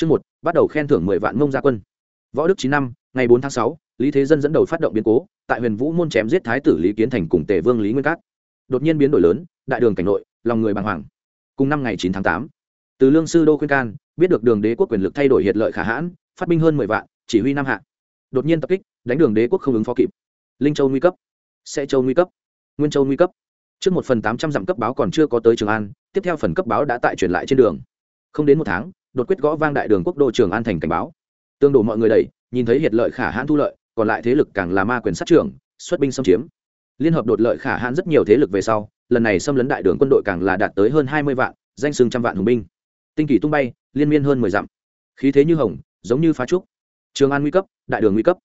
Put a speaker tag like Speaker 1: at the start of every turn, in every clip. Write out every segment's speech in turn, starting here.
Speaker 1: Chương một, bắt đầu khen thưởng mười vạn mông gia quân. Võ Đức chín năm, ngày bốn tháng sáu, Lý Thế Dân dẫn đầu phát động biến cố, tại Huyền Vũ môn chém giết thái tử Lý Kiến Thành cùng Tề Vương Lý Nguyên Cát. Đột nhiên biến đổi lớn, đại đường cảnh nội, lòng người bàng hoàng. Cùng năm ngày chín tháng tám, Từ Lương sư đô khuyên can, biết được đường đế quốc quyền lực thay đổi hiệt lợi khả hãn, phát binh hơn mười vạn, chỉ huy nam hạ. Đột nhiên tập kích, đánh đường đế quốc không ứng phó kịp. Linh Châu nguy cấp, Sẽ Châu nguy cấp, Nguyên Châu nguy cấp. Trước một phần tám trăm dặm cấp báo còn chưa có tới Trường An, tiếp theo phần cấp báo đã tại truyền lại trên đường. Không đến một tháng, đột quyết gõ vang đại đường quốc đô Trường An thành cảnh báo. Tương đổ mọi người đẩy, nhìn thấy hiệt lợi khả hãn thu lợi, còn lại thế lực càng là ma quyền sát trưởng, xuất binh xâm chiếm. Liên hợp đột lợi khả hãn rất nhiều thế lực về sau, lần này xâm lấn đại đường quân đội càng là đạt tới hơn hai mươi vạn, danh sừng trăm vạn hùng binh. Tinh kỳ tung bay, liên miên hơn mười dặm. Khí thế như hồng, giống như phá trúc. Trường An nguy cấp, đại đường nguy cấp.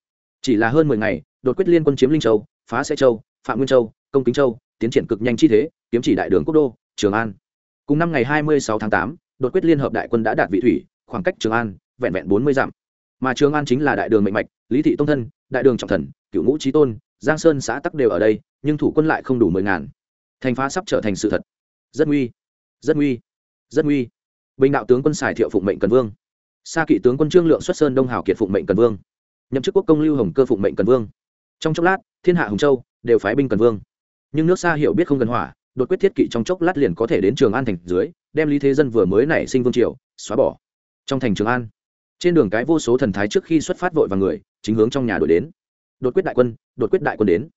Speaker 1: Chỉ là hơn mười ngày, đột quyết liên quân chiếm Linh Châu, phá Sẽ Châu, Phạm Nguyên Châu, Công Kính Châu, tiến triển cực nhanh chi thế, kiếm chỉ đại đường quốc đô, Trường An. Cùng năm ngày hai mươi sáu tháng tám, đột quyết liên hợp đại quân đã đạt vị thủy, khoảng cách Trường An vẹn vẹn bốn mươi dặm. Mà Trường An chính là đại đường mệnh mạch, Lý thị tông thân, đại đường trọng thần, cựu ngũ chí tôn, Giang Sơn xã tắc đều ở đây, nhưng thủ quân lại không đủ mười ngàn. Thành phá sắp trở thành sự thật. Rất nguy, rất nguy, rất nguy. Bình đạo tướng quân xài thiệu phụng mệnh cần vương. Sa kỵ tướng quân Trương Lượng xuất sơn Đông Hào kiệt phụng mệnh cần vương. Nhậm chức quốc công Lưu Hồng cơ phụng mệnh cần vương. Trong chốc lát, thiên hạ Hồng châu đều phái binh cần vương. Nhưng nước xa hiểu biết không gần hỏa, đột quyết thiết kỵ trong chốc lát liền có thể đến Trường An thành dưới, đem Lý Thế Dân vừa mới nảy sinh vương triều, xóa bỏ. Trong thành Trường An, trên đường cái vô số thần thái trước khi xuất phát vội và người chính hướng trong nhà đổi đến. Đột quyết đại quân đột quyết đại quân đến.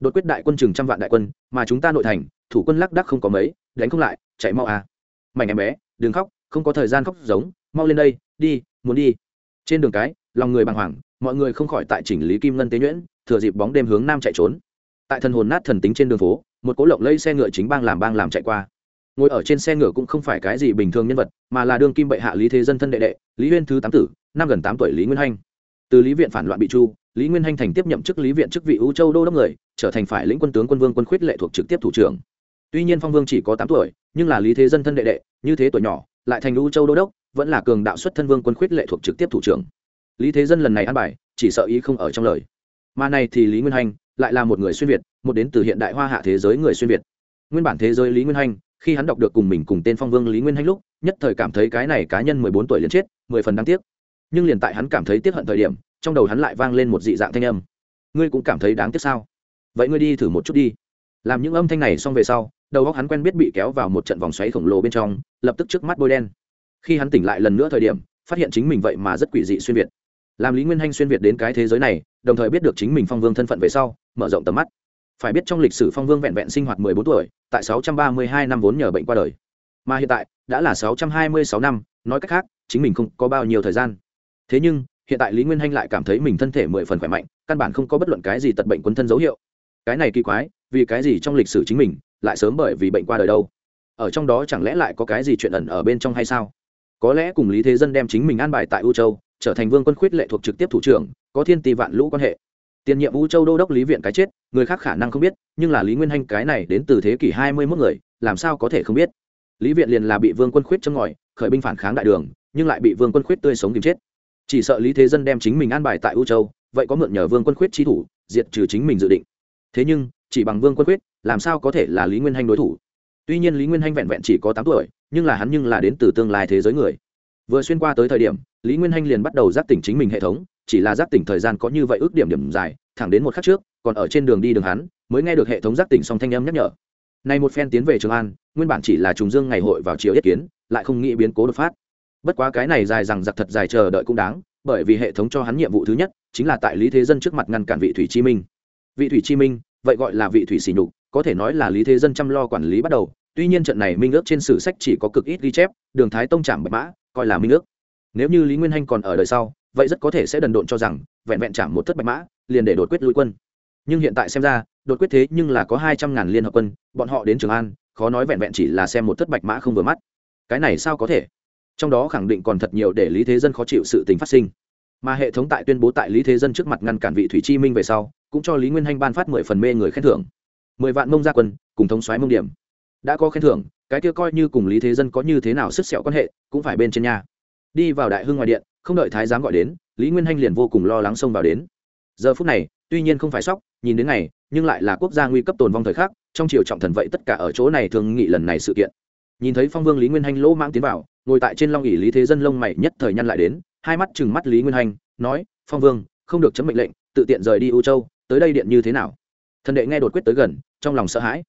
Speaker 1: Đột quyết đại quân chừng trăm vạn đại quân mà chúng ta nội thành thủ quân lác đắc không có mấy đánh không lại chạy mau à. Mảnh em bé đừng khóc không có thời gian khóc giống mau lên đây đi muốn đi. Trên đường cái lòng người bàng hoàng mọi người không khỏi tại chỉnh lý kim ngân tế nhuyễn thừa dịp bóng đêm hướng nam chạy trốn. Tại thần hồn nát thần tính trên đường phố một cố lộng lây xe ngựa chính bang làm bang làm chạy qua ngồi ở trên xe ngựa cũng không phải cái gì bình thường nhân vật, mà là đương kim bệ hạ lý thế dân thân đệ đệ, lý huyên thứ tám tử, năm gần tám tuổi lý nguyên hanh. Từ lý viện phản loạn bị chu lý nguyên hanh thành tiếp nhậm chức lý viện chức vị ưu châu đô đốc người, trở thành phải lĩnh quân tướng quân vương quân khuyết lệ thuộc trực tiếp thủ trưởng. Tuy nhiên phong vương chỉ có tám tuổi, nhưng là lý thế dân thân đệ đệ, như thế tuổi nhỏ, lại thành ưu châu đô đốc, vẫn là cường đạo xuất thân vương quân khuyết lệ thuộc trực tiếp thủ trưởng. Lý thế dân lần này ăn bài, chỉ sợ ý không ở trong lời. Mà này thì lý nguyên hanh lại là một người xuyên việt, một đến từ hiện đại hoa hạ thế giới người xuyên việt. Nguyên bản thế giới lý nguyên hanh khi hắn đọc được cùng mình cùng tên phong vương lý nguyên hanh lúc, nhất thời cảm thấy cái này cá nhân mười bốn tuổi liền chết, mười phần đáng tiếc. Nhưng liền tại hắn cảm thấy tiếc hận thời điểm, trong đầu hắn lại vang lên một dị dạng thanh âm. Ngươi cũng cảm thấy đáng tiếc sao? Vậy ngươi đi thử một chút đi. Làm những âm thanh này xong về sau, đầu óc hắn quen biết bị kéo vào một trận vòng xoáy khổng lồ bên trong, lập tức trước mắt bôi đen. Khi hắn tỉnh lại lần nữa thời điểm, phát hiện chính mình vậy mà rất quỷ dị xuyên việt. Làm lý nguyên hanh xuyên việt đến cái thế giới này, đồng thời biết được chính mình phong vương thân phận về sau, mở rộng tầm mắt phải biết trong lịch sử phong vương vẹn vẹn sinh hoạt mười bốn tuổi, tại sáu trăm ba mươi hai năm vốn nhờ bệnh qua đời. Mà hiện tại, đã là sáu trăm hai mươi sáu năm, nói cách khác, chính mình không có bao nhiêu thời gian. Thế nhưng, hiện tại lý nguyên hanh lại cảm thấy mình thân thể mười phần khỏe mạnh, căn bản không có bất luận cái gì tật bệnh quấn thân dấu hiệu. Cái này kỳ quái, vì cái gì trong lịch sử chính mình lại sớm bởi vì bệnh qua đời đâu? Ở trong đó chẳng lẽ lại có cái gì chuyện ẩn ở bên trong hay sao? Có lẽ cùng lý thế dân đem chính mình an bài tại u châu, trở thành vương quân khuyết lệ thuộc trực tiếp thủ trưởng, có thiên tỷ vạn lũ quan hệ. Tiền nhiệm u châu đô đốc lý viện cái chết người khác khả năng không biết, nhưng là lý nguyên hanh cái này đến từ thế kỷ hai mươi mốt người, làm sao có thể không biết? Lý viện liền là bị vương quân khuyết châm ngòi, khởi binh phản kháng đại đường, nhưng lại bị vương quân khuyết tươi sống tìm chết. Chỉ sợ lý thế dân đem chính mình an bài tại u châu, vậy có mượn nhờ vương quân khuyết trí thủ, diệt trừ chính mình dự định. Thế nhưng, chỉ bằng vương quân khuyết, làm sao có thể là lý nguyên hanh đối thủ? Tuy nhiên lý nguyên hanh vẹn vẹn chỉ có tám tuổi, nhưng là hắn nhưng là đến từ tương lai thế giới người. Vừa xuyên qua tới thời điểm, lý nguyên hanh liền bắt đầu giác tỉnh chính mình hệ thống, chỉ là giác tỉnh thời gian có như vậy ước điểm điểm dài, thẳng đến một khắc trước còn ở trên đường đi đường hắn, mới nghe được hệ thống giác tỉnh song thanh âm nhắc nhở. Nay một phen tiến về trường an, nguyên bản chỉ là trùng dương ngày hội vào chiều yết kiến, lại không nghĩ biến cố đột phát. Bất quá cái này dài rằng giặc thật dài chờ đợi cũng đáng, bởi vì hệ thống cho hắn nhiệm vụ thứ nhất, chính là tại lý thế dân trước mặt ngăn cản vị thủy chi minh. Vị thủy chi minh, vậy gọi là vị thủy xỉ nhục, có thể nói là lý thế dân chăm lo quản lý bắt đầu. Tuy nhiên trận này minh ước trên sử sách chỉ có cực ít ghi chép, đường thái tông chạm bạch mã, coi là minh ước. Nếu như lý nguyên hanh còn ở đời sau, vậy rất có thể sẽ đần độn cho rằng, vẹn vẹn chạm một thất bạch mã, liền để đột quyết lui quân nhưng hiện tại xem ra, đột quyết thế nhưng là có hai trăm ngàn liên hợp quân, bọn họ đến trường an, khó nói vẹn vẹn chỉ là xem một thất bạch mã không vừa mắt. Cái này sao có thể? Trong đó khẳng định còn thật nhiều để lý thế dân khó chịu sự tình phát sinh. Mà hệ thống tại tuyên bố tại lý thế dân trước mặt ngăn cản vị thủy chi minh về sau, cũng cho lý nguyên hanh ban phát mười phần mê người khen thưởng. Mười vạn mông gia quân, cùng thống xoáy mông điểm. Đã có khen thưởng, cái kia coi như cùng lý thế dân có như thế nào sức sẹo quan hệ, cũng phải bên trên nhà. Đi vào đại hưng ngoài điện, không đợi thái giám gọi đến, lý nguyên hanh liền vô cùng lo lắng xông vào đến. Giờ phút này tuy nhiên không phải sóc, nhìn đến ngày, nhưng lại là quốc gia nguy cấp tồn vong thời khắc, trong triều trọng thần vậy tất cả ở chỗ này thường nghị lần này sự kiện. Nhìn thấy phong vương lý nguyên hanh lỗ mãng tiến vào, ngồi tại trên long ỉ lý thế dân lông mày nhất thời nhăn lại đến, hai mắt chừng mắt lý nguyên hanh nói, phong vương, không được chấm mệnh lệnh, tự tiện rời đi u châu, tới đây điện như thế nào? Thần đệ nghe đột quyết tới gần, trong lòng sợ hãi.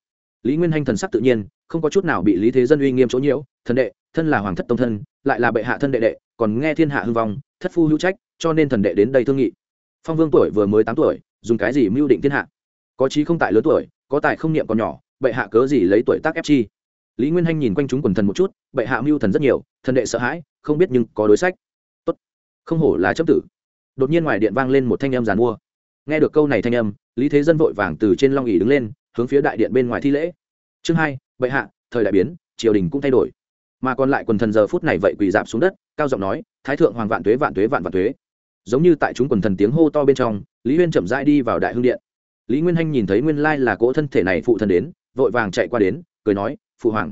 Speaker 1: Lý nguyên hanh thần sắc tự nhiên, không có chút nào bị lý thế dân uy nghiêm chỗ nhiễu, thần đệ, thân là hoàng thất tông thân, lại là bệ hạ thân đệ đệ, còn nghe thiên hạ hư vong, thất phu hữu trách, cho nên thần đệ đến đây thương nghị. Phong vương tuổi vừa mới tám tuổi dùng cái gì mưu định thiên hạ? Có trí không tại lớn tuổi, có tài không niệm còn nhỏ, bệ hạ cớ gì lấy tuổi tác ép chi? Lý nguyên hanh nhìn quanh chúng quần thần một chút, bệ hạ mưu thần rất nhiều, thần đệ sợ hãi, không biết nhưng có đối sách. Tốt. Không hổ là chấp tử. Đột nhiên ngoài điện vang lên một thanh âm giàn mua. Nghe được câu này thanh âm, lý thế dân vội vàng từ trên long ỉ đứng lên, hướng phía đại điện bên ngoài thi lễ. Chương hai, bệ hạ, thời đại biến, triều đình cũng thay đổi. Mà còn lại quần thần giờ phút này vậy quỳ dạp xuống đất, cao giọng nói, thái thượng hoàng vạn tuế vạn tuế, vạn vạn tuế. Giống như tại chúng quần thần tiếng hô to bên trong lý huyên chậm rãi đi vào đại hương điện. Lý nguyên hanh nhìn thấy nguyên lai là cỗ thân thể này phụ thân đến, vội vàng chạy qua đến, cười nói, phụ hoàng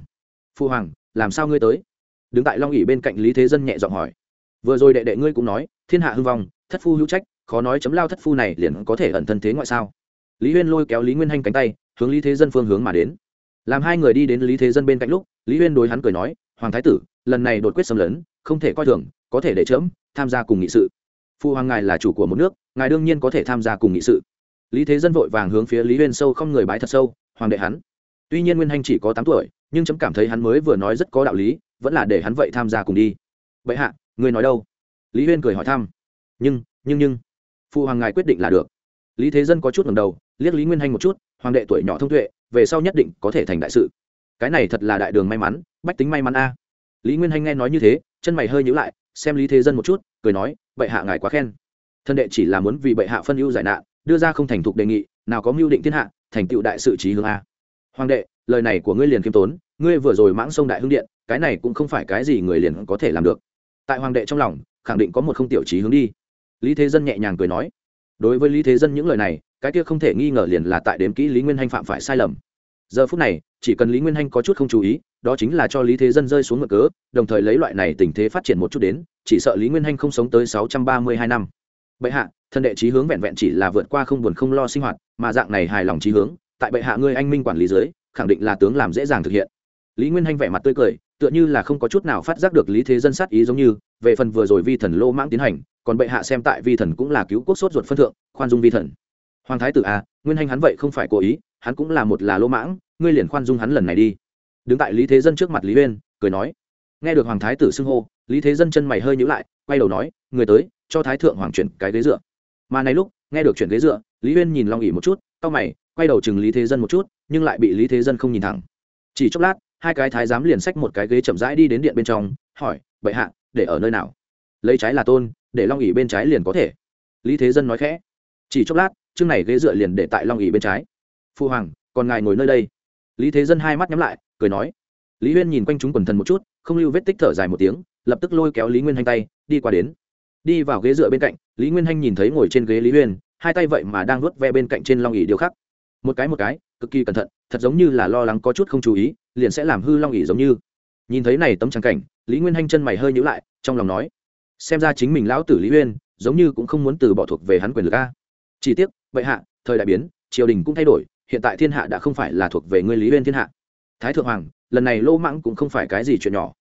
Speaker 1: phụ hoàng, làm sao ngươi tới? Đứng tại long ỉ bên cạnh lý thế dân nhẹ giọng hỏi. Vừa rồi đệ đệ ngươi cũng nói, thiên hạ hưng vong, thất phu hữu trách, khó nói chấm lao thất phu này liền có thể ẩn thân thế ngoại sao? Lý huyên lôi kéo lý nguyên hanh cánh tay, hướng lý thế dân phương hướng mà đến. Làm hai người đi đến lý thế dân bên cạnh lúc, lý huyên đối hắn cười nói, hoàng thái tử, lần này đột quyết xâm lấn, không thể coi thường, có thể để chớm tham gia cùng nghị sự phụ hoàng ngài là chủ của một nước, ngài đương nhiên có thể tham gia cùng nghị sự. Lý thế dân vội vàng hướng phía lý huyên sâu không người bái thật sâu, hoàng đệ hắn. Tuy nhiên nguyên hanh chỉ có tám tuổi, nhưng chấm cảm thấy hắn mới vừa nói rất có đạo lý, vẫn là để hắn vậy tham gia cùng đi. Vậy hạ người nói đâu? Lý huyên cười hỏi thăm. Nhưng nhưng nhưng phụ hoàng ngài quyết định là được. Lý thế dân có chút ngầm đầu, liếc lý nguyên hanh một chút, hoàng đệ tuổi nhỏ thông tuệ, về sau nhất định có thể thành đại sự. Cái này thật là đại đường may mắn, bách tính may mắn a. Lý nguyên hanh nghe nói như thế, chân mày hơi nhữ lại, xem lý thế dân một chút cười nói, bệ hạ ngài quá khen. Thân đệ chỉ là muốn vì bệ hạ phân ưu giải nạn, đưa ra không thành thục đề nghị, nào có mưu định thiên hạ, thành tựu đại sự trí hướng a. Hoàng đệ, lời này của ngươi liền khiêm tốn, ngươi vừa rồi mãng sông đại hưng điện, cái này cũng không phải cái gì người liền có thể làm được. Tại hoàng đệ trong lòng, khẳng định có một không tiểu trí hướng đi. Lý thế dân nhẹ nhàng cười nói, đối với lý thế dân những lời này, cái kia không thể nghi ngờ liền là tại đếm kỹ lý nguyên hanh phạm phải sai lầm. Giờ phút này, chỉ cần lý nguyên hanh có chút không chú ý, đó chính là cho lý thế dân rơi xuống ngựa cớ, đồng thời lấy loại này tình thế phát triển một chút đến chỉ sợ lý nguyên hanh không sống tới sáu trăm ba mươi hai năm. Bệ hạ, thân đệ trí hướng vẹn vẹn chỉ là vượt qua không buồn không lo sinh hoạt, mà dạng này hài lòng trí hướng, tại bệ hạ ngươi anh minh quản lý dưới, khẳng định là tướng làm dễ dàng thực hiện. Lý nguyên hanh vẻ mặt tươi cười, tựa như là không có chút nào phát giác được lý thế dân sát ý giống như, về phần vừa rồi vi thần lô mãng tiến hành, còn bệ hạ xem tại vi thần cũng là cứu quốc sốt ruột phân thượng, khoan dung vi thần. Hoàng thái tử à nguyên hanh hắn vậy không phải cố ý, hắn cũng là một là lô mãng, ngươi liền khoan dung hắn lần này đi. Đứng tại lý thế dân trước mặt lý uyên, cười nói. Nghe được hoàng thái tử xưng hô lý thế dân chân mày hơi nhữ lại, quay đầu nói, người tới, cho thái thượng hoàng chuyển cái ghế dựa. Mà này lúc, nghe được chuyển ghế dựa, lý Huyên nhìn long ỉ một chút, cau mày, quay đầu chừng lý thế dân một chút, nhưng lại bị lý thế dân không nhìn thẳng. Chỉ chốc lát, hai cái thái giám liền xách một cái ghế chậm rãi đi đến điện bên trong, hỏi, bệ hạ, để ở nơi nào? Lấy trái là tôn, để long ỉ bên trái liền có thể. Lý thế dân nói khẽ. Chỉ chốc lát, chương này ghế dựa liền để tại long ỉ bên trái. Phu hoàng, còn ngài ngồi nơi đây. Lý thế dân hai mắt nhắm lại, cười nói. Lý huyên nhìn quanh chúng quần thần một chút, không lưu vết tích thở dài một tiếng lập tức lôi kéo lý nguyên hanh tay, đi qua đến. Đi vào ghế dựa bên cạnh, lý nguyên hanh nhìn thấy ngồi trên ghế lý huyên hai tay vậy mà đang vớt ve bên cạnh trên long ỉ điều khắc. Một cái một cái, cực kỳ cẩn thận, thật giống như là lo lắng có chút không chú ý, liền sẽ làm hư long ỉ giống như. Nhìn thấy này tấm trắng cảnh, lý nguyên hanh chân mày hơi nhữ lại, trong lòng nói, xem ra chính mình lão tử lý uyên, giống như cũng không muốn từ bỏ thuộc về hắn quyền lực a. Chỉ tiếc, vậy hạ, thời đại biến, triều đình cũng thay đổi, hiện tại thiên hạ đã không phải là thuộc về ngươi lý uyên thiên hạ. Thái thượng hoàng, lần này lô mãng cũng không phải cái gì chuyện nhỏ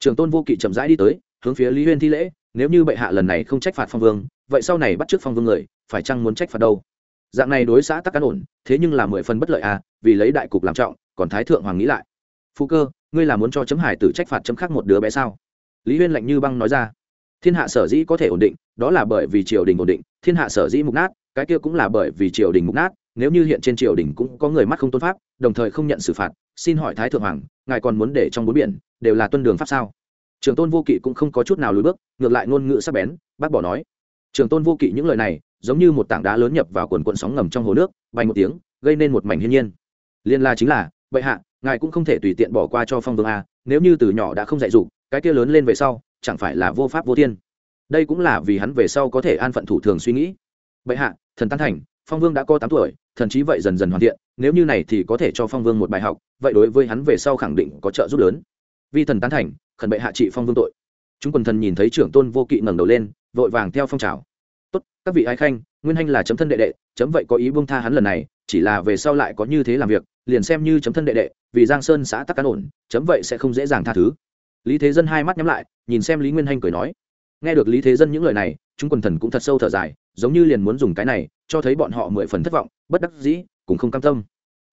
Speaker 1: trường tôn vô kỵ chậm rãi đi tới, hướng phía lý Huyên thi lễ, nếu như bệ hạ lần này không trách phạt phong vương, vậy sau này bắt t phong vương người, phải chăng muốn trách phạt đâu? Dạng này đối xã tắc cán ổn, thế nhưng là mười phần bất lợi à vì lấy đại cục làm trọng, còn thái thượng hoàng nghĩ lại. Phú cơ, ngươi là muốn cho chấm hải tử trách phạt chấm khác một đứa bé sao? Lý huyên lạnh như băng nói ra. Thiên hạ sở dĩ có thể ổn định, đó là bởi vì triều đình ổn định, thiên hạ sở dĩ mục nát, cái kia cũng là bởi vì triều đình mục nát nếu như hiện trên triều đình cũng có người mắt không tôn pháp, đồng thời không nhận xử phạt, xin hỏi thái thượng hoàng, ngài còn muốn để trong bốn biển, đều là tuân đường pháp sao? Trường tôn vô kỵ cũng không có chút nào lùi bước, ngược lại ngôn ngữ sắc bén, bác bỏ nói. Trường tôn vô kỵ những lời này, giống như một tảng đá lớn nhập vào quần quận sóng ngầm trong hồ nước, bay một tiếng, gây nên một mảnh hiên nhiên. Liên la chính là, bệ hạ, ngài cũng không thể tùy tiện bỏ qua cho phong vương a, nếu như từ nhỏ đã không dạy dục, cái kia lớn lên về sau, chẳng phải là vô pháp vô thiên. Đây cũng là vì hắn về sau có thể an phận thủ thường suy nghĩ. Bệ hạ, thần tán thành, phong vương đã có tám tuổi thần chí vậy dần dần hoàn thiện, nếu như này thì có thể cho phong vương một bài học, vậy đối với hắn về sau khẳng định có trợ giúp lớn. Vi thần tán thành, khẩn bệ hạ trị phong vương tội. Chúng quần thần nhìn thấy trưởng tôn vô kỵ ngẩng đầu lên, vội vàng theo phong trào. Tốt, các vị ái khanh, nguyên hanh là chấm thân đệ đệ, chấm vậy có ý buông tha hắn lần này, chỉ là về sau lại có như thế làm việc, liền xem như chấm thân đệ đệ, vì giang sơn xã tắc cán ổn, chấm vậy sẽ không dễ dàng tha thứ. Lý thế dân hai mắt nhắm lại, nhìn xem lý nguyên hanh cười nói. Nghe được lý thế dân những lời này, chúng quần thần cũng thật sâu thở dài giống như liền muốn dùng cái này, cho thấy bọn họ mười phần thất vọng, bất đắc dĩ cũng không cam tâm.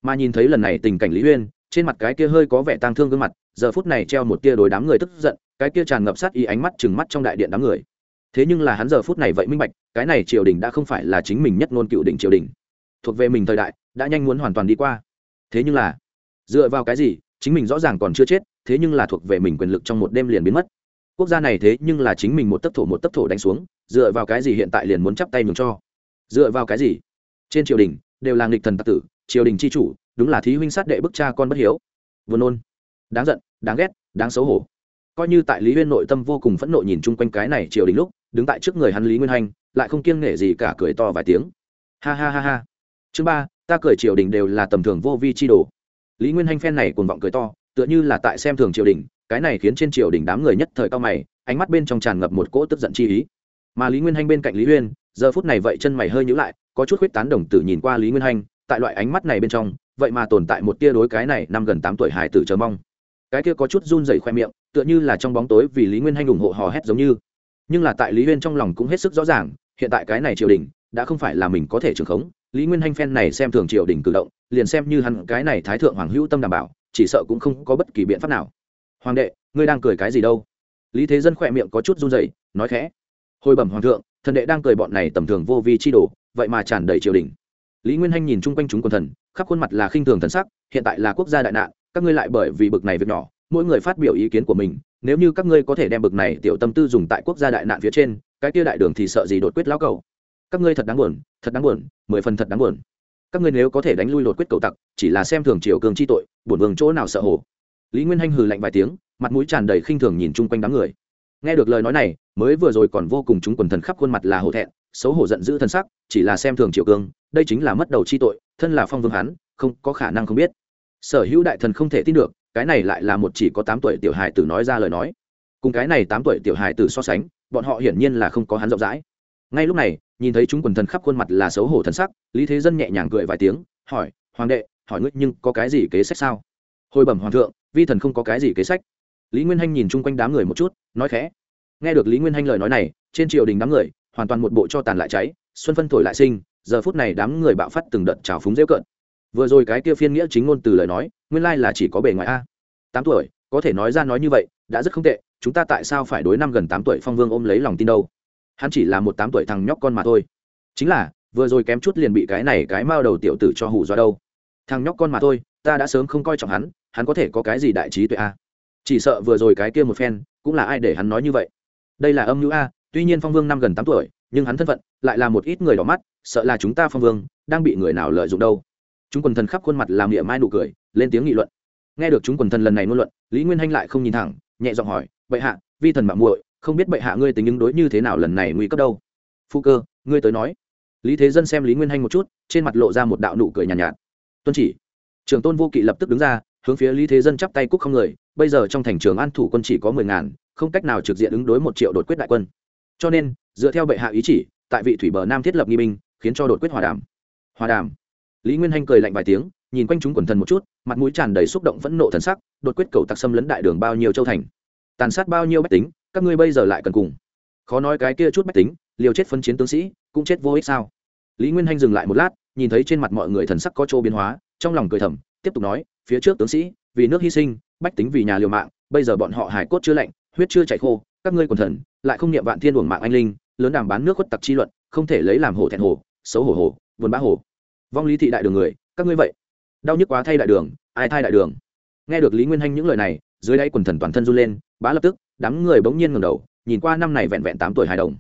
Speaker 1: Mà nhìn thấy lần này tình cảnh lý huyên trên mặt cái kia hơi có vẻ tang thương gương mặt, giờ phút này treo một tia đối đám người tức giận, cái kia tràn ngập sát ý ánh mắt chừng mắt trong đại điện đám người. Thế nhưng là hắn giờ phút này vậy minh bạch, cái này triều đình đã không phải là chính mình nhất ngôn cựu đỉnh triều đình. Thuộc về mình thời đại, đã nhanh muốn hoàn toàn đi qua. Thế nhưng là, dựa vào cái gì, chính mình rõ ràng còn chưa chết, thế nhưng là thuộc về mình quyền lực trong một đêm liền biến mất quốc gia này thế nhưng là chính mình một tấc thổ một tấc thổ đánh xuống, dựa vào cái gì hiện tại liền muốn chắp tay mừng cho? Dựa vào cái gì? Trên triều đình, đều là nghịch thần tặc tử, triều đình c h i chủ, đúng là thí huynh sát đệ bức cha con bất hiếu. Vừa nôn, đáng giận, đáng ghét, đáng xấu hổ. Coi như tại lý huyên nội tâm vô cùng phẫn nộ nhìn chung quanh cái này triều đình lúc, đứng tại trước người hắn lý nguyên hanh lại không kiêng nể gì cả cười to vài tiếng. Ha ha ha ha. Chương ba, ta cười triều đình đều là tầm thường vô vi chi đồ. Lý nguyên hanh phen này cuồng vọng cười to, tựa như là tại xem thường triều đình cái này khiến trên triều đình đám người nhất thời cao mày, ánh mắt bên trong tràn ngập một cỗ tức giận chi ý. Mà lý nguyên hanh bên cạnh lý huyên giờ phút này vậy chân mày hơi nhữ lại, có chút khuyết tán đồng tử nhìn qua lý nguyên hanh, tại loại ánh mắt này bên trong, vậy mà tồn tại một tia đối cái này năm gần tám tuổi hải tử chờ mong. Cái kia có chút run rẩy khoe miệng, tựa như là trong bóng tối vì lý nguyên hanh ủng hộ hò hét giống như. Nhưng là tại lý huyên trong lòng cũng hết sức rõ ràng, hiện tại cái này triều đình, đã không phải là mình có thể trưởng khống, lý nguyên hanh phen này xem thường triều đình cử động, liền xem như hắn cái này thái thượng hoàng hữu tâm đảm bảo, chỉ sợ cũng không có bất kỳ biện pháp nào hoàng đệ, ngươi đang cười cái gì đâu? Lý thế dân khỏe miệng có chút run rẩy, nói khẽ. Hồi bẩm hoàng thượng, thần đệ đang cười bọn này tầm thường vô vi chi đồ, vậy mà tràn đầy triều đình. Lý nguyên hanh nhìn chung quanh chúng quần thần, khắp khuôn mặt là khinh thường thần sắc, hiện tại là quốc gia đại nạn, các ngươi lại bởi vì bực này việc nhỏ, mỗi người phát biểu ý kiến của mình, nếu như các ngươi có thể đem bực này tiểu tâm tư dùng tại quốc gia đại nạn phía trên, cái kia đại đường thì sợ gì đột quyết lão cầu. Các ngươi thật đáng buồn, thật đáng buồn, mười phần thật đáng buồn. Các ngươi nếu có thể đánh lui đột quyết cầu tặc, chỉ là xem thường triều cường chi tội, buồn vương chỗ nào sợ hổ lý nguyên hanh hừ lạnh vài tiếng, mặt mũi tràn đầy khinh thường nhìn chung quanh đám người. Nghe được lời nói này, mới vừa rồi còn vô cùng chúng quần thần khắp khuôn mặt là hổ thẹn, xấu hổ giận dữ thân sắc, chỉ là xem thường triệu cương, đây chính là mất đầu chi tội, thân là phong vương hắn, không có khả năng không biết. Sở hữu đại thần không thể tin được, cái này lại là một chỉ có tám tuổi tiểu hài tử nói ra lời nói. Cùng cái này tám tuổi tiểu hài tử so sánh, bọn họ hiển nhiên là không có hắn rộng rãi. Ngay lúc này, nhìn thấy chúng quần thần khắp khuôn mặt là xấu hổ thân sắc, lý thế dân nhẹ nhàng cười vài tiếng, hỏi, hoàng đệ, hỏi ngươi nhưng có cái gì kế sách sao? Hồi bẩm hoàng thượng vi thần không có cái gì kế sách. Lý nguyên hanh nhìn chung quanh đám người một chút, nói khẽ. Nghe được lý nguyên hanh lời nói này, trên triều đình đám người hoàn toàn một bộ cho tàn lại cháy, xuân phân thổi lại sinh, giờ phút này đám người bạo phát từng đợt trào phúng rêu cợt. Vừa rồi cái kia phiên nghĩa chính ngôn từ lời nói, nguyên lai là chỉ có bề ngoài a. Tám tuổi, có thể nói ra nói như vậy, đã rất không tệ, chúng ta tại sao phải đối năm gần tám tuổi phong vương ôm lấy lòng tin đâu? Hắn chỉ là một tám tuổi thằng nhóc con mà thôi. Chính là, vừa rồi kém chút liền bị cái này cái mao đầu tiểu tử cho hủ do đâu. Thằng nhóc con mà thôi, ta đã sớm không coi trọng hắn hắn có thể có cái gì đại trí tuệ a? Chỉ sợ vừa rồi cái kia một phen cũng là ai để hắn nói như vậy? Đây là âm nhũ a tuy nhiên phong vương năm gần tám tuổi nhưng hắn thân phận lại là một ít người đỏ mắt sợ là chúng ta phong vương đang bị người nào lợi dụng đâu. Chúng quần thần khắp khuôn mặt làm địa mai nụ cười lên tiếng nghị luận. Nghe được chúng quần thần lần này ngôn luận lý nguyên hanh lại không nhìn thẳng nhẹ giọng hỏi bệ hạ vi thần mạng muội không biết bệ hạ ngươi tính ứng đối như thế nào lần này nguy cấp đâu? Phu cơ ngươi tới nói. Lý thế dân xem lý nguyên hanh một chút trên mặt lộ ra một đạo nụ cười nhàn nhạt, nhạt. Tuân chỉ. Trường tôn vô kỵ lập tức đứng ra hướng phía lý thế dân chắp tay cúc không người, bây giờ trong thành trường an thủ quân chỉ có mười ngàn, không cách nào trực diện ứng đối một triệu đột quyết đại quân. Cho nên, dựa theo bệ hạ ý chỉ, tại vị thủy bờ nam thiết lập nghi binh, khiến cho đột quyết hòa đàm. Hòa đàm. Lý nguyên hanh cười lạnh vài tiếng, nhìn quanh chúng quần thần một chút, mặt mũi tràn đầy xúc động phẫn nộ thần sắc, đột quyết cầu tặc xâm lấn đại đường bao nhiêu châu thành. Tàn sát bao nhiêu bách tính, các ngươi bây giờ lại cần cùng. Khó nói cái kia chút bách tính, liều chết phân chiến tướng sĩ, cũng chết vô ích sao? Lý nguyên hanh dừng lại một lát, nhìn thấy trên mặt mọi người thần sắc có chỗ biến hóa, trong lòng cười thầm tiếp tục nói, phía trước tướng sĩ, vì nước hy sinh, bách tính vì nhà liều mạng, bây giờ bọn họ hải cốt chưa lạnh, huyết chưa chảy khô, các ngươi quần thần, lại không niệm vạn thiên uổng mạng anh linh, lớn đàm bán nước khuất tặc chi luận, không thể lấy làm hổ thẹn hổ, xấu hổ hổ, buồn bã hổ. Vong lý thị đại đường người, các ngươi vậy. Đau nhức quá thay đại đường, ai thay đại đường? Nghe được lý nguyên hanh những lời này, dưới đáy quần thần toàn thân run lên, bá lập tức, đám người bỗng nhiên ngẩng đầu, nhìn qua năm này vẹn vẹn tám tuổi hài đồng.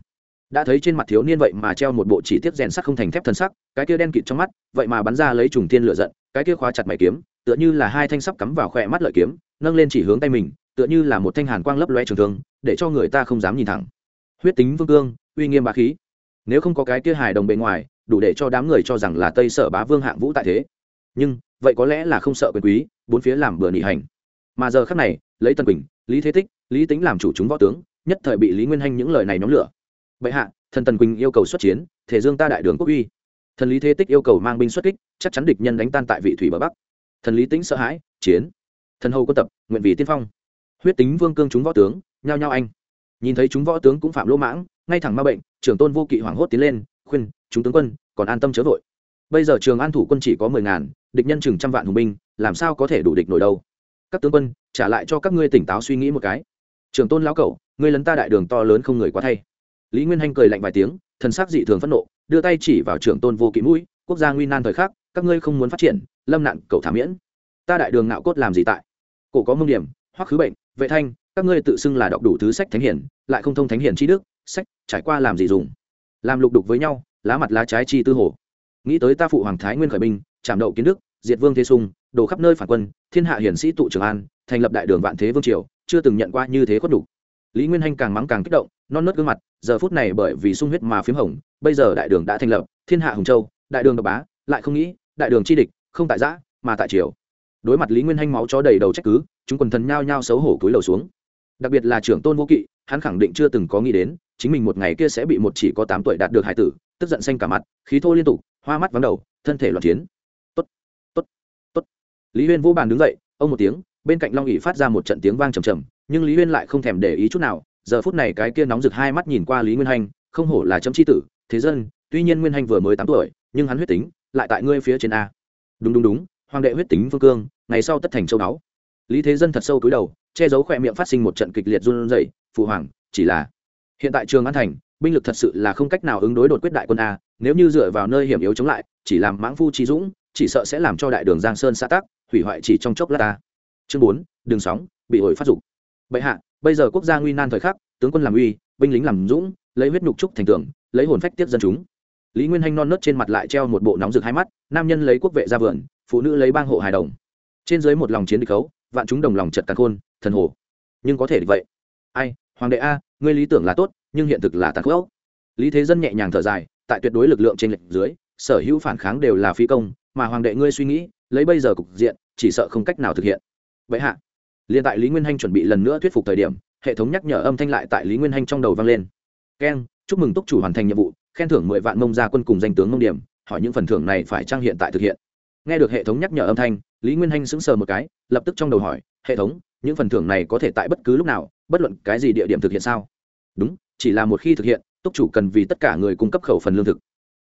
Speaker 1: Đã thấy trên mặt thiếu niên vậy mà treo một bộ chỉ tiết rèn sắt không thành thép thân sắc, cái kia đen kịt trong mắt, vậy mà bắn ra lấy trùng tiên lửa giận cái kia khóa chặt mày kiếm, tựa như là hai thanh sắp cắm vào khỏe mắt lợi kiếm, nâng lên chỉ hướng tay mình, tựa như là một thanh hàn quang lấp loe trường thương, để cho người ta không dám nhìn thẳng. Huyết tính vương cương, uy nghiêm bá khí. Nếu không có cái kia hài đồng bề ngoài, đủ để cho đám người cho rằng là tây sở bá vương hạng vũ tại thế. Nhưng, vậy có lẽ là không sợ quyền quý, bốn phía làm bừa nị hành. Mà giờ khắc này, lấy tân quỳnh, lý thế tích, lý tính làm chủ chúng võ tướng, nhất thời bị lý nguyên hanh những lời này nhóm lửa. Vậy hạ, thần tần quỳnh yêu cầu xuất chiến, thể dương ta đại đường quốc uy thần lý thế tích yêu cầu mang binh xuất kích, chắc chắn địch nhân đánh tan tại vị thủy bờ bắc. Thần lý tính sợ hãi, chiến. Thần hầu quân tập, nguyện vì tiên phong. Huyết tính vương cương chúng võ tướng, nhao nhao anh. Nhìn thấy chúng võ tướng cũng phạm lỗ mãng, ngay thẳng ma bệnh, trưởng tôn vô kỵ hoảng hốt tiến lên, khuyên, chúng tướng quân, còn an tâm chớ vội. Bây giờ trường an thủ quân chỉ có mười ngàn, địch nhân chừng trăm vạn hùng binh, làm sao có thể đủ địch nổi đâu? Các tướng quân, trả lại cho các ngươi tỉnh táo suy nghĩ một cái. Trường tôn lão cẩu, ngươi lấn ta đại đường to lớn không người quá thay. Lý nguyên hanh cười lạnh vài tiếng, thần sắc dị thường phẫn nộ đưa tay chỉ vào trưởng tôn vô kỵ mũi, quốc gia nguy nan thời khắc, các ngươi không muốn phát triển, lâm nạn cầu thả miễn. Ta đại đường ngạo cốt làm gì tại? Cổ có mông điểm, hoắc khứ bệnh, vệ thanh, các ngươi tự xưng là đọc đủ thứ sách thánh hiển, lại không thông thánh hiển tri đức, sách, trải qua làm gì dùng? Làm lục đục với nhau, lá mặt lá trái chi tư hồ. Nghĩ tới ta phụ hoàng thái nguyên khởi binh, trảm đậu kiến đức, diệt vương thế sung, đổ khắp nơi phản quân, thiên hạ hiển sĩ tụ trường an, thành lập đại đường vạn thế vương triều, chưa từng nhận qua như thế khuất đủ. Lý nguyên hanh càng mắng càng kích động non nớt gương mặt, giờ phút này bởi vì sung huyết mà p h í m hồng, bây giờ đại đường đã thành lập, thiên hạ hồng châu, đại đường độc bá, lại không nghĩ, đại đường chi địch, không tại giã, mà tại triều. Đối mặt lý nguyên hanh máu chó đầy đầu trách cứ, chúng quần thần nhao nhao xấu hổ cúi đầu xuống. Đặc biệt là trưởng tôn vô kỵ, hắn khẳng định chưa từng có nghĩ đến, chính mình một ngày kia sẽ bị một chỉ có tám tuổi đạt được hải tử, tức giận xanh cả mặt, khí thô liên tục, hoa mắt vắng đầu, thân thể loạn chiến. Tốt tốt tốt. Lý huyên vô bàn đứng dậy, ông một tiếng, bên cạnh long ỉ phát ra một trận tiếng vang trầm trầm, nhưng lý huyên lại không thèm để ý chút nào giờ phút này cái kia nóng rực hai mắt nhìn qua lý nguyên hanh, không hổ là chấm c h i tử, thế dân, tuy nhiên nguyên hanh vừa mới tám tuổi, nhưng hắn huyết tính lại tại ngươi phía trên a. Đúng đúng đúng, hoàng đệ huyết tính phương cương, ngày sau tất thành châu đáo lý thế dân thật sâu cúi đầu, che giấu khỏe miệng phát sinh một trận kịch liệt run rẩy, phụ hoàng, chỉ là hiện tại trường an thành, binh lực thật sự là không cách nào ứng đối đột quyết đại quân a, nếu như dựa vào nơi hiểm yếu chống lại, chỉ làm mãng phu trí dũng, chỉ sợ sẽ làm cho đại đường giang sơn xã tác hủy hoại chỉ trong chốc lát ta chương bốn đường sóng, bị ổi phát dục. Bệ hạ bây giờ quốc gia nguy nan thời khắc, tướng quân làm uy, binh lính làm dũng, lấy huyết nhục trúc thành tường, lấy hồn phách tiếp dân chúng. Lý nguyên hanh non nớt trên mặt lại treo một bộ nóng rực hai mắt, nam nhân lấy quốc vệ ra vườn, phụ nữ lấy bang hộ hài đồng. Trên dưới một lòng chiến địch khấu, vạn chúng đồng lòng chật tàn khôn, thần hồ. Nhưng có thể vậy? Ai? Hoàng đệ a, ngươi lý tưởng là tốt, nhưng hiện thực là tàn khốc. Lý thế dân nhẹ nhàng thở dài, tại tuyệt đối lực lượng trên lệnh dưới, sở hữu phản kháng đều là phi công, mà hoàng đệ ngươi suy nghĩ, lấy bây giờ cục diện, chỉ sợ không cách nào thực hiện. Vậy hạ liền tại lý nguyên hanh chuẩn bị lần nữa thuyết phục thời điểm, hệ thống nhắc nhở âm thanh lại tại lý nguyên hanh trong đầu vang lên. Keng, chúc mừng túc chủ hoàn thành nhiệm vụ, khen thưởng mười vạn mông gia quân cùng danh tướng mông điểm, hỏi những phần thưởng này phải trang hiện tại thực hiện. Nghe được hệ thống nhắc nhở âm thanh, lý nguyên hanh sững sờ một cái, lập tức trong đầu hỏi, hệ thống, những phần thưởng này có thể tại bất cứ lúc nào, bất luận cái gì địa điểm thực hiện sao? Đúng, chỉ là một khi thực hiện, túc chủ cần vì tất cả người cung cấp khẩu phần lương thực.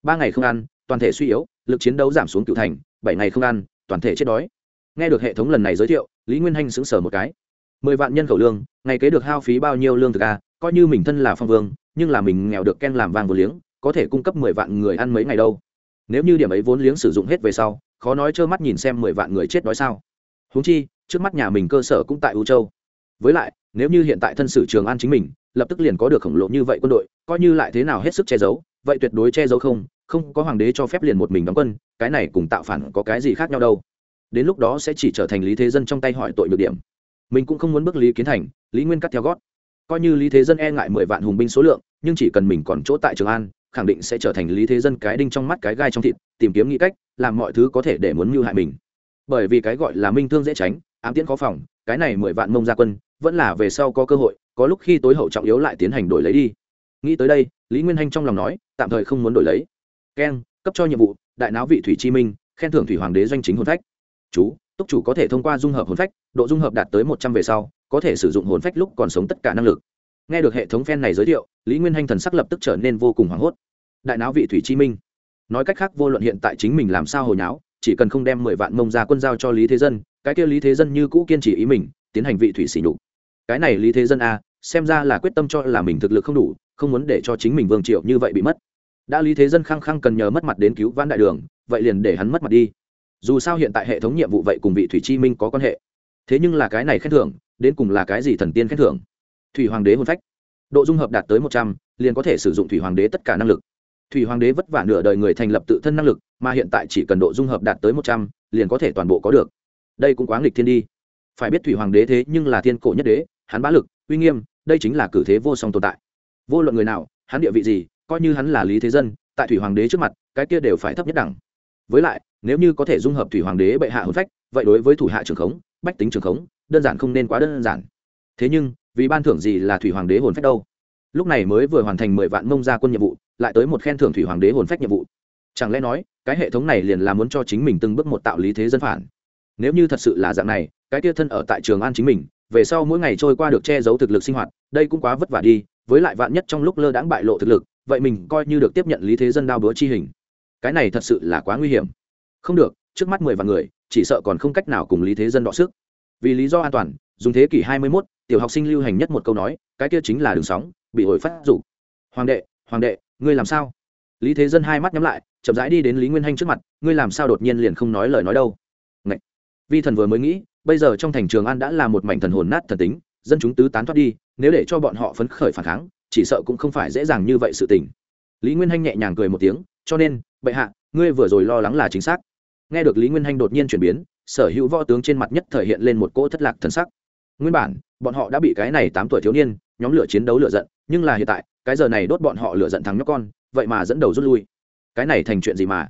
Speaker 1: Ba ngày không ăn, toàn thể suy yếu, lực chiến đấu giảm xuống cựu thành, bảy ngày không ăn, toàn thể chết đói. Nghe được hệ thống lần này giới thiệu lý nguyên hanh sững sờ một cái. Mười vạn nhân khẩu lương, ngày kế được hao phí bao nhiêu lương thực à? Coi như mình thân là phong vương, nhưng là mình nghèo được ken làm vàng vô liếng, có thể cung cấp mười vạn người ăn mấy ngày đâu? Nếu như điểm ấy vốn liếng sử dụng hết về sau, khó nói trơ mắt nhìn xem mười vạn người chết đói sao. Húng chi, trước mắt nhà mình cơ sở cũng tại u châu. Với lại, nếu như hiện tại thân sử trường an chính mình, lập tức liền có được khổng lồ như vậy quân đội, coi như lại thế nào hết sức che giấu, vậy tuyệt đối che giấu không không có hoàng đế cho phép liền một mình đóng quân, cái này cùng tạo phản có cái gì khác nhau đâu? Đến lúc đó sẽ chỉ trở thành lý thế dân trong tay hỏi tội nhược điểm. Mình cũng không muốn bước lý kiến thành, lý nguyên cắt theo gót. Coi như lý thế dân e ngại mười vạn hùng binh số lượng, nhưng chỉ cần mình còn chỗ tại trường an, khẳng định sẽ trở thành lý thế dân cái đinh trong mắt cái gai trong thịt, tìm kiếm nghĩ cách, làm mọi thứ có thể để muốn mưu hại mình. Bởi vì cái gọi là minh thương dễ tránh, ám tiễn khó phòng, cái này mười vạn mông gia quân, vẫn là về sau có cơ hội, có lúc khi tối hậu trọng yếu lại tiến hành đổi lấy đi. Nghĩ tới đây, lý nguyên hanh trong lòng nói, tạm thời không muốn đổi lấy. Keng, cấp cho nhiệm vụ, đại não vị thủy chi minh, khen thưởng thủy hoàng đế doanh chính hôn phách chú, túc chủ có thể thông qua dung hợp hồn phách, độ dung hợp đạt tới một trăm về sau, có thể sử dụng hồn phách lúc còn sống tất cả năng lực. Nghe được hệ thống phen này giới thiệu, lý nguyên hanh thần sắc lập tức trở nên vô cùng hoảng hốt. Đại não vị thủy chi minh. Nói cách khác, vô luận hiện tại chính mình làm sao hồi nháo chỉ cần không đem mười vạn mông ra quân giao cho lý thế dân, cái kia lý thế dân như cũ kiên trì ý mình, tiến hành vị thủy xỉ nhục. Cái này lý thế dân a, xem ra là quyết tâm cho là mình thực lực không đủ, không muốn để cho chính mình vương triệu như vậy bị mất. Đã lý thế dân khăng khăng cần nhờ mất mặt đến cứu vãn đại đường, vậy liền để hắn mất mặt đi dù sao hiện tại hệ thống nhiệm vụ vậy cùng vị thủy chi minh có quan hệ. Thế nhưng là cái này khen thưởng, đến cùng là cái gì thần tiên khen thưởng? Thủy hoàng đế hôn phách. Độ dung hợp đạt tới một trăm, liền có thể sử dụng thủy hoàng đế tất cả năng lực. Thủy hoàng đế vất vả nửa đời người thành lập tự thân năng lực, mà hiện tại chỉ cần độ dung hợp đạt tới một trăm, liền có thể toàn bộ có được. Đây cũng quá nghịch thiên đi. Phải biết thủy hoàng đế thế nhưng là thiên cổ nhất đế, hắn bá lực, uy nghiêm, đây chính là cử thế vô song tồn tại. Vô luận người nào, hắn địa vị gì, coi như hắn là lý thế dân, tại thủy hoàng đế trước mặt, cái kia đều phải thấp nhất đẳng. Với lại nếu như có thể dung hợp thủy hoàng đế bệ hạ hồn phách, vậy đối với thủ hạ trường khống, bách tính trường khống, đơn giản không nên quá đơn giản. Thế nhưng, vì ban thưởng gì là thủy hoàng đế hồn phách đâu? Lúc này mới vừa hoàn thành mười vạn mông gia quân nhiệm vụ, lại tới một khen thưởng thủy hoàng đế hồn phách nhiệm vụ. Chẳng lẽ nói, cái hệ thống này liền là muốn cho chính mình từng bước một tạo lý thế dân phản? Nếu như thật sự là dạng này, cái kia thân ở tại trường an chính mình, về sau mỗi ngày trôi qua được che giấu thực lực sinh hoạt, đây cũng quá vất vả đi, với lại vạn nhất trong lúc lơ đãng bại lộ thực lực, vậy mình coi như được tiếp nhận lý thế dân đao búa chi hình. Cái này thật sự là quá nguy hiểm không được trước mắt mười vạn người chỉ sợ còn không cách nào cùng lý thế dân đọ sức. Vì lý do an toàn dùng thế kỷ hai mươi 21, tiểu học sinh lưu hành nhất một câu nói cái kia chính là đường sóng bị hồi phát rủ hoàng đệ hoàng đệ ngươi làm sao? Lý thế dân hai mắt nhắm lại chậm rãi đi đến lý nguyên hanh trước mặt ngươi làm sao đột nhiên liền không nói lời nói đâu? Ngậy! vi thần vừa mới nghĩ bây giờ trong thành trường an đã là một mảnh thần hồn nát thần tính dân chúng tứ tán thoát đi nếu để cho bọn họ phấn khởi phản kháng chỉ sợ cũng không phải dễ dàng như vậy sự tình. Lý nguyên hanh nhẹ nhàng cười một tiếng cho nên bệ hạ ngươi vừa rồi lo lắng là chính xác nghe được lý nguyên hanh đột nhiên chuyển biến, sở hữu võ tướng trên mặt nhất thể hiện lên một cỗ thất lạc thần sắc. Nguyên bản, bọn họ đã bị cái này tám tuổi thiếu niên, nhóm lửa chiến đấu lửa giận, nhưng là hiện tại, cái giờ này đốt bọn họ lửa giận thắng nhóc con, vậy mà dẫn đầu rút lui. Cái này thành chuyện gì mà?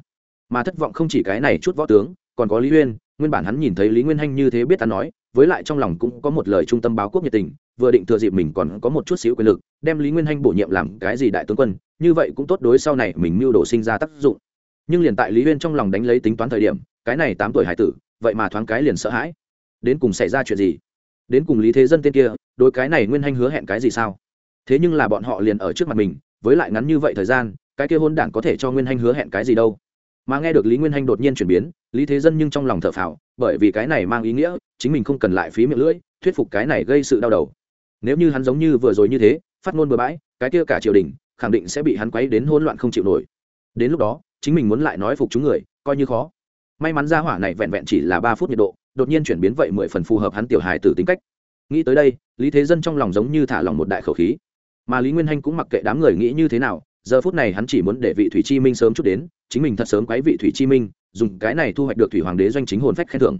Speaker 1: Mà thất vọng không chỉ cái này chút võ tướng, còn có lý uyên nguyên bản hắn nhìn thấy lý nguyên hanh như thế biết ta nói, với lại trong lòng cũng có một lời trung tâm báo quốc nhiệt tình, vừa định thừa dịp mình còn có một chút xíu quyền lực, đem lý nguyên hanh bổ nhiệm làm cái gì đại tướng quân, như vậy cũng tốt đối sau này mình mưu đồ sinh ra tác dụng nhưng liền tại lý uyên trong lòng đánh lấy tính toán thời điểm, cái này tám tuổi hải tử, vậy mà thoáng cái liền sợ hãi. Đến cùng xảy ra chuyện gì? Đến cùng lý thế dân tên kia, đối cái này nguyên hanh hứa hẹn cái gì sao? Thế nhưng là bọn họ liền ở trước mặt mình, với lại ngắn như vậy thời gian, cái kia hôn đản có thể cho nguyên hanh hứa hẹn cái gì đâu? Mà nghe được lý nguyên hanh đột nhiên chuyển biến, lý thế dân nhưng trong lòng thở phào, bởi vì cái này mang ý nghĩa, chính mình không cần lại phí miệng lưỡi, thuyết phục cái này gây sự đau đầu. Nếu như hắn giống như vừa rồi như thế, phát ngôn bừa bãi, cái kia cả triều đình, khẳng định sẽ bị hắn quấy đến hỗn loạn không chịu nổi. Đến lúc đó chính mình muốn lại nói phục chúng người, coi như khó. May mắn ra hỏa này vẹn vẹn chỉ là ba phút nhiệt độ, đột nhiên chuyển biến vậy mười phần phù hợp hắn tiểu hài từ tính cách. Nghĩ tới đây, lý thế dân trong lòng giống như thả lòng một đại khẩu khí. Mà lý nguyên hanh cũng mặc kệ đám người nghĩ như thế nào, giờ phút này hắn chỉ muốn để vị thủy chi minh sớm chút đến, chính mình thật sớm quấy vị thủy chi minh, dùng cái này thu hoạch được thủy hoàng đế doanh chính hồn phách khen thưởng.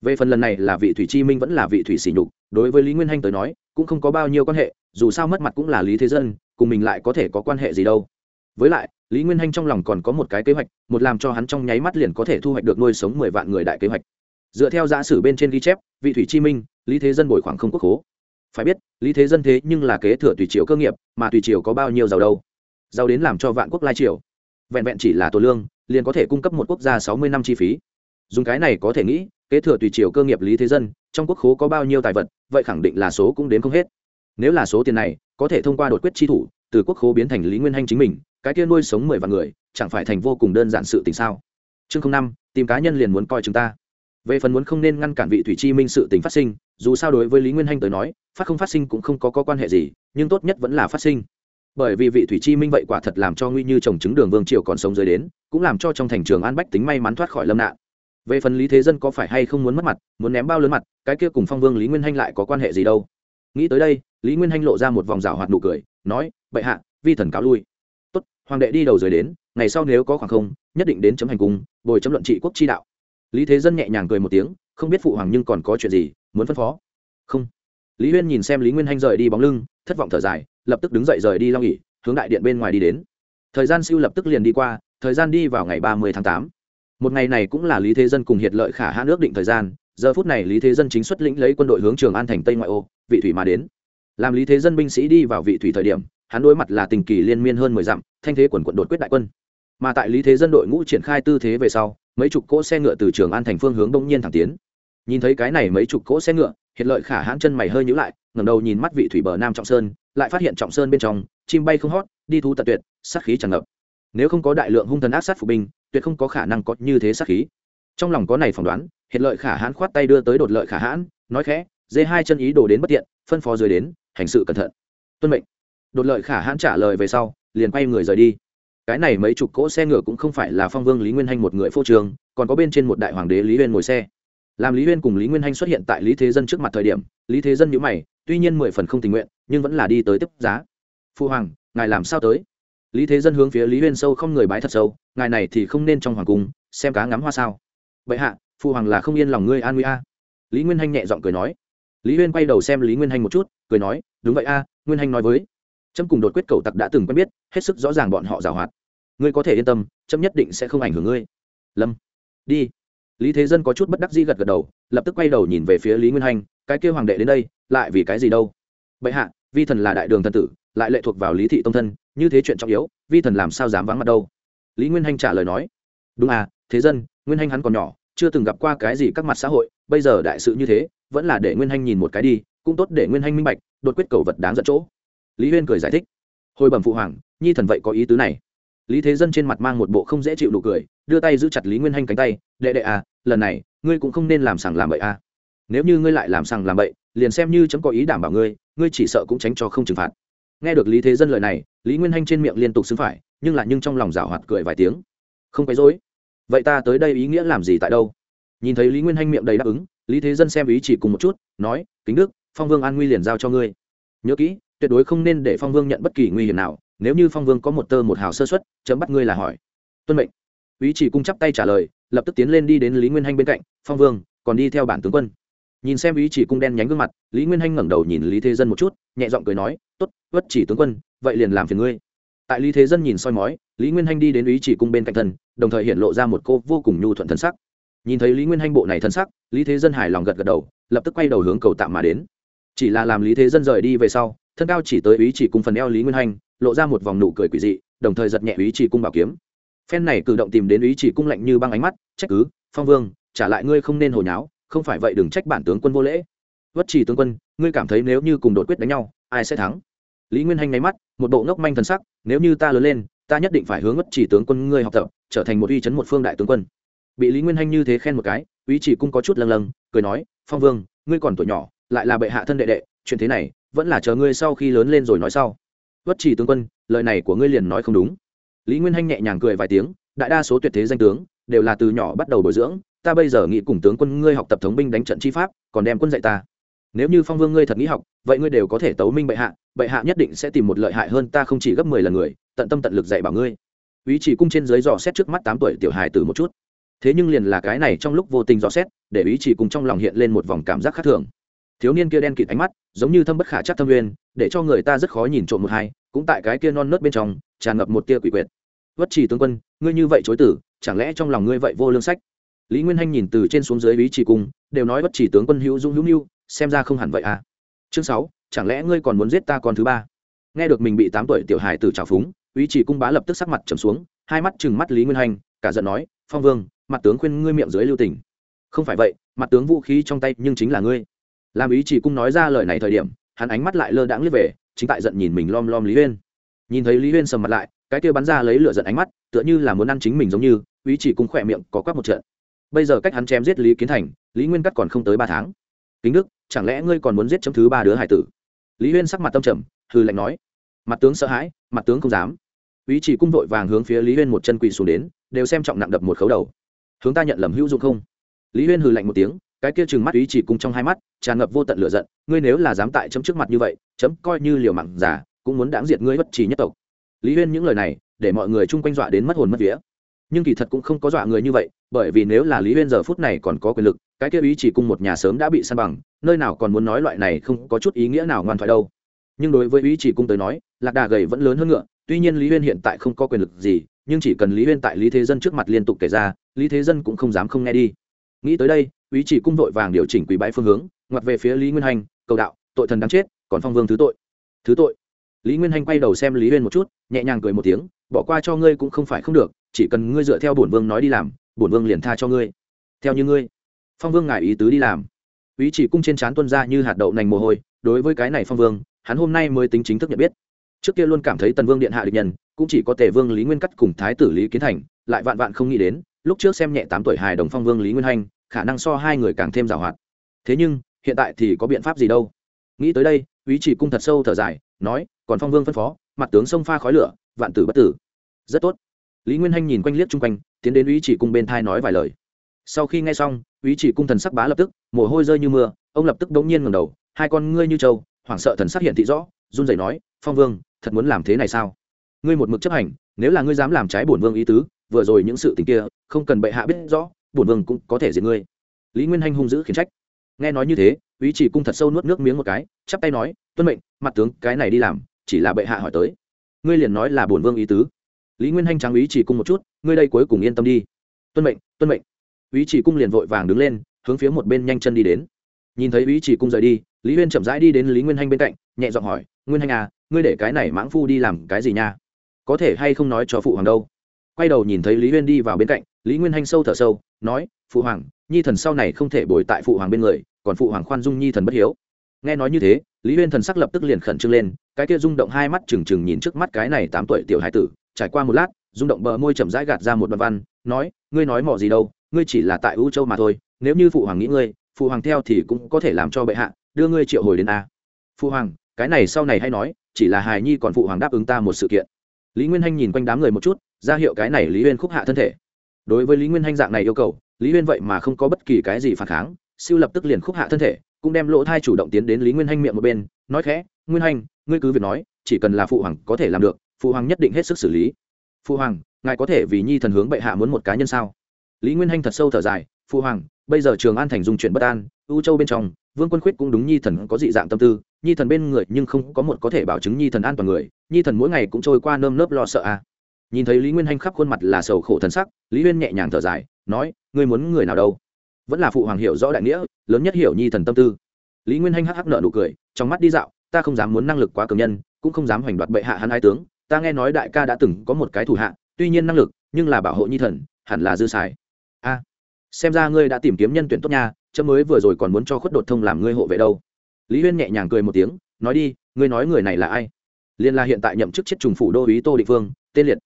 Speaker 1: Về phần lần này là vị thủy chi minh vẫn là vị thủy sỉ nhục, đối với lý nguyên hanh tới nói, cũng không có bao nhiêu quan hệ, dù sao mất mặt cũng là lý thế dân, cùng mình lại có thể có quan hệ gì đâu. Với lại lý nguyên hanh trong lòng còn có một cái kế hoạch, một làm cho hắn trong nháy mắt liền có thể thu hoạch được nuôi sống mười vạn người đại kế hoạch. Dựa theo giả sử bên trên ghi chép, vị thủy chi minh, lý thế dân bồi khoảng không quốc hố phải biết, lý thế dân thế nhưng là kế thừa tùy triều cơ nghiệp, mà tùy triều có bao nhiêu giàu đâu? Giàu đến làm cho vạn quốc lai triều. Vẹn vẹn chỉ là tổ lương, liền có thể cung cấp một quốc gia sáu mươi năm chi phí. Dùng cái này có thể nghĩ, kế thừa tùy triều cơ nghiệp lý thế dân, trong quốc khố có bao nhiêu tài vật, vậy khẳng định là số cũng đến không hết. Nếu là số tiền này, có thể thông qua đột quyết chi thủ, từ quốc khố biến thành lý nguyên hanh chính mình cái kia nuôi sống mười vạn người chẳng phải thành vô cùng đơn giản sự tình sao? Chương không năm tìm cá nhân liền muốn coi chúng ta. Về phần muốn không nên ngăn cản vị thủy chi minh sự tình phát sinh dù sao đối với lý nguyên hanh tới nói phát không phát sinh cũng không có, có quan hệ gì nhưng tốt nhất vẫn là phát sinh. Bởi vì vị thủy chi minh vậy quả thật làm cho nguy như trồng trứng đường vương triều còn sống dưới đến cũng làm cho trong thành trường an bách tính may mắn thoát khỏi lâm nạn. Về phần lý thế dân có phải hay không muốn mất mặt muốn ném bao lớn mặt cái kia cùng phong vương lý nguyên hanh lại có quan hệ gì đâu? Nghĩ tới đây lý nguyên hanh lộ ra một vòng rào hoạt nụ cười nói bệ hạ vi thần cáo lui hoàng đệ đi đầu rời đến, ngày sau nếu có khoảng không, nhất định đến chấm hành cung, bồi chấm luận trị quốc chi đạo. Lý thế dân nhẹ nhàng cười một tiếng, không biết phụ hoàng nhưng còn có chuyện gì, muốn phân phó? Không. Lý huyên nhìn xem lý nguyên hanh rời đi bóng lưng, thất vọng thở dài, lập tức đứng dậy rời đi long nghỉ hướng đại điện bên ngoài đi đến. Thời gian siêu lập tức liền đi qua, thời gian đi vào ngày ba mươi tháng tám. Một ngày này cũng là lý thế dân cùng hiệt lợi khả hãn ước định thời gian, giờ phút này lý thế dân chính xuất lĩnh lấy quân đội hướng trường an thành tây ngoại ô, vị thủy mà đến. Làm lý thế dân binh sĩ đi vào vị thủy thời điểm hắn đối mặt là tình kỳ liên miên hơn mười dặm, thanh thế quần quận đột quyết đại quân. Mà tại lý thế dân đội ngũ triển khai tư thế về sau, mấy chục cỗ xe ngựa từ trường an thành phương hướng đông nhiên thẳng tiến. Nhìn thấy cái này mấy chục cỗ xe ngựa hiện lợi khả hãn chân mày hơi nhữ lại, ngẩng đầu nhìn mắt vị thủy bờ nam trọng sơn, lại phát hiện trọng sơn bên trong, chim bay không hót, đi thú tật tuyệt, sát khí tràn ngập. Nếu không có đại lượng hung thần ác sát phục binh, tuyệt không có khả năng có như thế sát khí. Trong lòng có này phỏng đoán hiện lợi khả hãn khoát tay đưa tới đột lợi khả hãn, nói khẽ, dê hai chân ý đồ đến bất tiện, phân phó dưới đến, hành sự cẩn thận. Tuân mệnh đột lợi khả hãn trả lời về sau, liền quay người rời đi. Cái này mấy chục cỗ xe ngựa cũng không phải là phong vương lý nguyên hanh một người phô trường còn có bên trên một đại hoàng đế lý huyên ngồi xe. Làm lý huyên cùng lý nguyên hanh xuất hiện tại lý thế dân trước mặt thời điểm, lý thế dân nhữ mày, tuy nhiên mười phần không tình nguyện, nhưng vẫn là đi tới tiếp giá. Phu hoàng, ngài làm sao tới? Lý thế dân hướng phía lý huyên sâu không người bái thật sâu, ngài này thì không nên trong hoàng cung, xem cá ngắm hoa sao. Vậy hạ, phu hoàng là không yên lòng ngươi an nguy a. Lý nguyên hanh nhẹ giọng cười nói. Lý huyên quay đầu xem lý nguyên hanh một chút, cười nói, đúng vậy a, nguyên hanh nói với trâm cùng đột quyết cầu tặc đã từng quen biết, hết sức rõ ràng bọn họ giảo hoạt. Ngươi có thể yên tâm trâm nhất định sẽ không ảnh hưởng ngươi. Lâm. Đi. Lý thế dân có chút bất đắc dĩ gật gật đầu, lập tức quay đầu nhìn về phía lý nguyên hanh cái kêu hoàng đệ đến đây, lại vì cái gì đâu? Bệ hạ, vi thần là đại đường thần tử, lại lệ thuộc vào lý thị tông thân, như thế chuyện trọng yếu, vi thần làm sao dám vắng mặt đâu? Lý nguyên hanh trả lời nói. Đúng à thế dân, nguyên hanh hắn còn nhỏ, chưa từng gặp qua cái gì các mặt xã hội, bây giờ đại sự như thế, vẫn là để nguyên hanh nhìn một cái đi, cũng tốt để nguyên hanh minh bạch, đột quyết cầu vật đáng dẫn chỗ lý huyên cười giải thích. Hồi bẩm phụ hoàng, nhi thần vậy có ý tứ này. Lý thế dân trên mặt mang một bộ không dễ chịu nụ cười, đưa tay giữ chặt lý nguyên hanh cánh tay, đệ đệ à lần này, ngươi cũng không nên làm sằng làm bậy à. Nếu như ngươi lại làm sằng làm bậy, liền xem như chấm có ý đảm bảo ngươi ngươi chỉ sợ cũng tránh cho không trừng phạt. Nghe được lý thế dân lời này, lý nguyên hanh trên miệng liên tục xứng phải, nhưng là nhưng trong lòng rảo hoạt cười vài tiếng. Không quấy dối vậy ta tới đây ý nghĩa làm gì tại đâu? Nhìn thấy lý nguyên hanh miệng đầy đáp ứng, lý thế dân xem ý chỉ cùng một chút, nói, kính đức, phong vương an nguy liền giao cho ngươi. Nhớ kỹ tuyệt đối không nên để phong vương nhận bất kỳ nguy hiểm nào, nếu như phong vương có một tơ một hào sơ xuất chấm bắt ngươi là hỏi. Tuân mệnh. Ý chỉ cung chắp tay trả lời, lập tức tiến lên đi đến lý nguyên hanh bên cạnh, phong vương, còn đi theo bản tướng quân. Nhìn xem ý chỉ cung đen nhánh gương mặt, lý nguyên hanh ngẩng đầu nhìn lý thế dân một chút, nhẹ giọng cười nói t ố t vất chỉ tướng quân, vậy liền làm phiền ngươi. Tại lý thế dân nhìn soi mói, lý nguyên hanh đi đến ý chỉ cung bên cạnh thân đồng thời hiện lộ ra một cô vô cùng nhu thuận thân sắc. Nhìn thấy lý nguyên hanh bộ này thân sắc, lý thế dân hài lòng gật gật đầu, lập tức quay đầu hướng cầu tạm mà đến. Chỉ là làm lý thế dân rời đi về sau thân cao chỉ tới ý chỉ cung phần eo lý nguyên hanh, lộ ra một vòng nụ cười quỷ dị, đồng thời giật nhẹ ý chỉ cung bảo kiếm. Phen này cử động tìm đến ý chỉ cung lạnh như băng ánh mắt, trách cứ, phong vương, trả lại ngươi không nên hồi nháo, không phải vậy đừng trách bản tướng quân vô lễ. Vất chỉ tướng quân, ngươi cảm thấy nếu như cùng đột quyết đánh nhau, ai sẽ thắng? Lý nguyên hanh nháy mắt, một bộ ngốc manh thần sắc, nếu như ta lớn lên, ta nhất định phải hướng vất chỉ tướng quân ngươi học tập, trở thành một uy chấn một phương đại tướng quân. Bị lý nguyên hanh như thế khen một cái, ý chỉ cung có chút lâng lâng, cười nói, phong vương, ngươi còn tuổi nhỏ, lại là bệ hạ thân đệ đệ, chuyện thế này vẫn là chờ ngươi sau khi lớn lên rồi nói sau. Vất chỉ tướng quân, lời này của ngươi liền nói không đúng. Lý nguyên hanh nhẹ nhàng cười vài tiếng, đại đa số tuyệt thế danh tướng, đều là từ nhỏ bắt đầu bồi dưỡng, ta bây giờ nghĩ cùng tướng quân ngươi học tập thống binh đánh trận chi pháp, còn đem quân dạy ta. Nếu như phong vương ngươi thật nghĩ học, vậy ngươi đều có thể tấu minh bệ hạ bệ hạ nhất định sẽ tìm một lợi hại hơn ta không chỉ gấp mười lần người, tận tâm tận lực dạy bảo ngươi. Ý chỉ cung trên dưới dò xét trước mắt tám tuổi tiểu hài từ một chút. Thế nhưng liền là cái này trong lúc vô tình dò xét, để ý chỉ cùng trong lòng hiện lên một vòng cảm giác khác thường thiếu niên kia đen kịt ánh mắt, giống như thâm bất khả chắc thâm nguyên, để cho người ta rất khó nhìn trộm một hai, cũng tại cái kia non nớt bên trong, tràn ngập một tia quỷ quyệt. Vất chỉ tướng quân, ngươi như vậy chối tử, chẳng lẽ trong lòng ngươi vậy vô lương sách? Lý nguyên hanh nhìn từ trên xuống dưới ý chỉ cung đều nói Vất chỉ tướng quân hữu dung hữu nhu xem ra không hẳn vậy à. Chương sáu, chẳng lẽ ngươi còn muốn giết ta con thứ ba? Nghe được mình bị tám tuổi tiểu hài từ trào phúng, ý chỉ cung bá lập tức sắc mặt trầm xuống, hai mắt chừng mắt lý nguyên hanh, cả giận nói, phong vương, mặt tướng khuyên ngươi miệng dưới lưu tình. Không phải vậy, mặt tướng vũ khí trong tay nhưng chính là ngươi làm ý chỉ cung nói ra lời này thời điểm, hắn ánh mắt lại lơ đãng liếc về, chính tại giận nhìn mình lom lom lý huyên. Nhìn thấy lý huyên sầm mặt lại, cái kia bắn ra lấy lửa giận ánh mắt, tựa như là muốn ăn chính mình giống như, ý chỉ cung khỏe miệng có quắc một trận. Bây giờ cách hắn chém giết lý kiến thành, lý nguyên cắt còn không tới ba tháng. Kính đức, chẳng lẽ ngươi còn muốn giết chấm thứ ba đứa hải tử? Lý huyên sắc mặt tâm trầm hư lạnh nói. Mặt tướng sợ hãi, mặt tướng không dám. Ý chỉ cung vội vàng hướng phía lý huyên một chân quỳ xuống đến, đều xem trọng nặng đập một khấu đầu. Hướng ta nhận lầm hữu dụng không? Lý huyên hừ lạnh một tiếng cái kia chừng mắt ý chỉ cung trong hai mắt, tràn ngập vô tận lửa giận, ngươi nếu là dám tại chấm trước mặt như vậy, chấm coi như liều mạng giả cũng muốn đáng diệt ngươi bất trì nhất tộc. Lý huyên những lời này, để mọi người chung quanh dọa đến mất hồn mất vía. Nhưng kỳ thật cũng không có dọa người như vậy, bởi vì nếu là lý huyên giờ phút này còn có quyền lực, cái kia ý chỉ cung một nhà sớm đã bị săn bằng, nơi nào còn muốn nói loại này không có chút ý nghĩa nào ngoan thoại đâu. Nhưng đối với ý chỉ cung tới nói, lạc đà gầy vẫn lớn hơn ngựa, tuy nhiên lý huyên hiện tại không có quyền lực gì, nhưng chỉ cần lý huyên tại lý thế dân trước mặt liên tục kể ra, lý thế dân cũng không dám không nghe đi nghĩ tới đây ý chỉ cung vội vàng điều chỉnh quý bãi phương hướng, ngoặt về phía lý nguyên hành, cầu đạo, tội thần đáng chết, còn phong vương thứ tội. Thứ tội? Lý nguyên hành quay đầu xem lý huyên một chút, nhẹ nhàng cười một tiếng, bỏ qua cho ngươi cũng không phải không được, chỉ cần ngươi dựa theo bổn vương nói đi làm, bổn vương liền tha cho ngươi. Theo như ngươi. Phong vương ngài ý tứ đi làm. Ý chỉ cung trên trán tuân ra như hạt đậu nành mồ hôi, đối với cái này phong vương, hắn hôm nay mới tính chính thức nhận biết. Trước kia luôn cảm thấy tần vương điện hạ địch nhân, cũng chỉ có tề vương lý nguyên cắt cùng thái tử lý kiến thành, lại vạn vạn không nghĩ đến lúc trước xem nhẹ tám tuổi hài đồng phong vương lý nguyên hanh khả năng so hai người càng thêm giàu hoạt. Thế nhưng, hiện tại thì có biện pháp gì đâu? Nghĩ tới đây ý chỉ cung thật sâu thở dài, nói, còn phong vương phân phó, mặt tướng sông pha khói lửa, vạn tử bất tử. Rất tốt. Lý nguyên hanh nhìn quanh liếc chung quanh, tiến đến ý chỉ cung bên thai nói vài lời. Sau khi nghe xong ý chỉ cung thần sắc bá lập tức, mồ hôi rơi như mưa, ông lập tức đống nhiên ngầm đầu, hai con ngươi như trâu, hoảng sợ thần sắc hiện thị rõ, run rẩy nói, phong vương, thật muốn làm thế này sao? Ngươi một mực chấp hành, nếu là ngươi dám làm trái bổn vương ý tứ vừa rồi những sự tình kia, không cần bệ hạ biết rõ, bổn vương cũng có thể diệt ngươi. Lý nguyên hanh hung dữ khiển trách. Nghe nói như thế, ý chỉ cung thật sâu nuốt nước miếng một cái, chắp tay nói, tuân mệnh, mặt tướng, cái này đi làm, chỉ là bệ hạ hỏi tới. Ngươi liền nói là bổn vương ý tứ. Lý nguyên hanh trắng ý chỉ cung một chút, ngươi đây cuối cùng yên tâm đi. Tuân mệnh tuân mệnh. Ý chỉ cung liền vội vàng đứng lên, hướng phía một bên nhanh chân đi đến. Nhìn thấy ý chỉ cung rời đi, lý huyên chậm rãi đi đến lý nguyên hanh bên cạnh, nhẹ giọng hỏi, nguyên hanh à ngươi để cái này mãng phu đi làm cái gì nha? Có thể hay không nói cho phụ hoàng đâu? Quay đầu nhìn thấy lý huyên đi vào bên cạnh, lý nguyên hanh sâu thở sâu, nói, phụ hoàng, nhi thần sau này không thể bồi tại phụ hoàng bên người, còn phụ hoàng khoan dung nhi thần bất hiếu. Nghe nói như thế, lý huyên thần sắc lập tức liền khẩn trương lên, cái kia rung động hai mắt trừng trừng nhìn trước mắt cái này tám tuổi tiểu hải tử, trải qua một lát, rung động bờ môi chậm rãi gạt ra một đoạn văn, nói, ngươi nói mỏ gì đâu, ngươi chỉ là tại ưu châu mà thôi, nếu như phụ hoàng nghĩ ngươi, phụ hoàng theo thì cũng có thể làm cho bệ hạ, đưa ngươi triệu hồi đến a. Phụ hoàng, cái này sau này hay nói, chỉ là hài nhi còn phụ hoàng đáp ứng ta một sự kiện. Lý nguyên hanh nhìn quanh đám người một chút ra hiệu cái này lý huyên khúc hạ thân thể. Đối với lý nguyên hanh dạng này yêu cầu, lý huyên vậy mà không có bất kỳ cái gì phản kháng, siêu lập tức liền khúc hạ thân thể, cũng đem lỗ thai chủ động tiến đến lý nguyên hanh miệng một bên, nói khẽ, nguyên hanh, ngươi cứ việc nói, chỉ cần là phụ hoàng có thể làm được, phụ hoàng nhất định hết sức xử lý. Phụ hoàng, ngài có thể vì nhi thần hướng bệ hạ muốn một cá nhân sao? Lý nguyên hanh thật sâu thở dài, phụ hoàng, bây giờ trường an thành dung chuyện bất an, u châu bên trong, vương quân khuyết cũng đúng nhi thần có dị dạng tâm tư, nhi thần bên người nhưng không có một có thể bảo chứng nhi thần an toàn người, nhi thần mỗi ngày cũng trôi qua nơm nớp lo sợ à nhìn thấy lý nguyên hanh khắp khuôn mặt là sầu khổ thần sắc, lý huyên nhẹ nhàng thở dài, nói, ngươi muốn người nào đâu? Vẫn là phụ hoàng hiểu rõ đại nghĩa, lớn nhất hiểu nhi thần tâm tư. Lý nguyên hanh hắc hắc nợ nụ cười, trong mắt đi dạo, ta không dám muốn năng lực quá cường nhân, cũng không dám hoành đoạt bệ hạ hắn hai tướng. Ta nghe nói đại ca đã từng có một cái thủ hạ, tuy nhiên năng lực, nhưng là bảo hộ nhi thần, hẳn là dư xài. A, xem ra ngươi đã tìm kiếm nhân tuyển tốt nha chớ mới vừa rồi còn muốn cho khuất đột thông làm ngươi hộ vệ đâu. Lý huyên nhẹ nhàng cười một tiếng, nói đi, ngươi nói người này là ai? Liên là hiện tại nhậm chức chết trùng phủ đô ý tô định phương tên liệt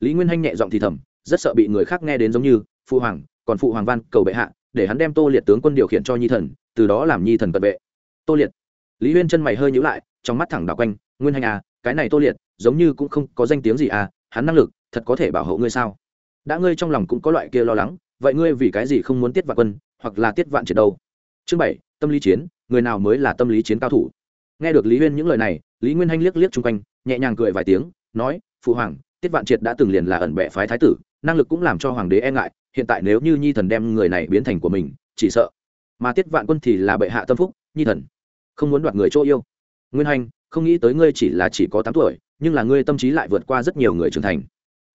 Speaker 1: lý nguyên hanh nhẹ giọng thì thầm, rất sợ bị người khác nghe đến giống như phụ hoàng, còn phụ hoàng văn cầu bệ hạ, để hắn đem tô liệt tướng quân điều khiển cho nhi thần, từ đó làm nhi thần cận vệ. Tô liệt? Lý huyên chân mày hơi nhữ lại, trong mắt thẳng đảo quanh, nguyên hành à cái này tô liệt, giống như cũng không có danh tiếng gì à hắn năng lực, thật có thể bảo hộ ngươi sao? Đã ngươi trong lòng cũng có loại kia lo lắng, vậy ngươi vì cái gì không muốn tiết vạn quân, hoặc là tiết vạn triệt đâu? Chương bảy, tâm lý chiến, người nào mới là tâm lý chiến cao thủ? Nghe được lý huyên những lời này, lý nguyên hanh liếc liếc chung quanh, nhẹ nhàng cười vài tiếng, nói phụ hoàng tiết vạn triệt đã từng liền là ẩn bệ phái thái tử, năng lực cũng làm cho hoàng đế e ngại, hiện tại nếu như nhi thần đem người này biến thành của mình, chỉ sợ. Mà tiết vạn quân thì là bệ hạ tâm phúc, nhi thần. Không muốn đoạt người chỗ yêu. Nguyên hành, không nghĩ tới ngươi chỉ là chỉ có tám tuổi, nhưng là ngươi tâm trí lại vượt qua rất nhiều người trưởng thành.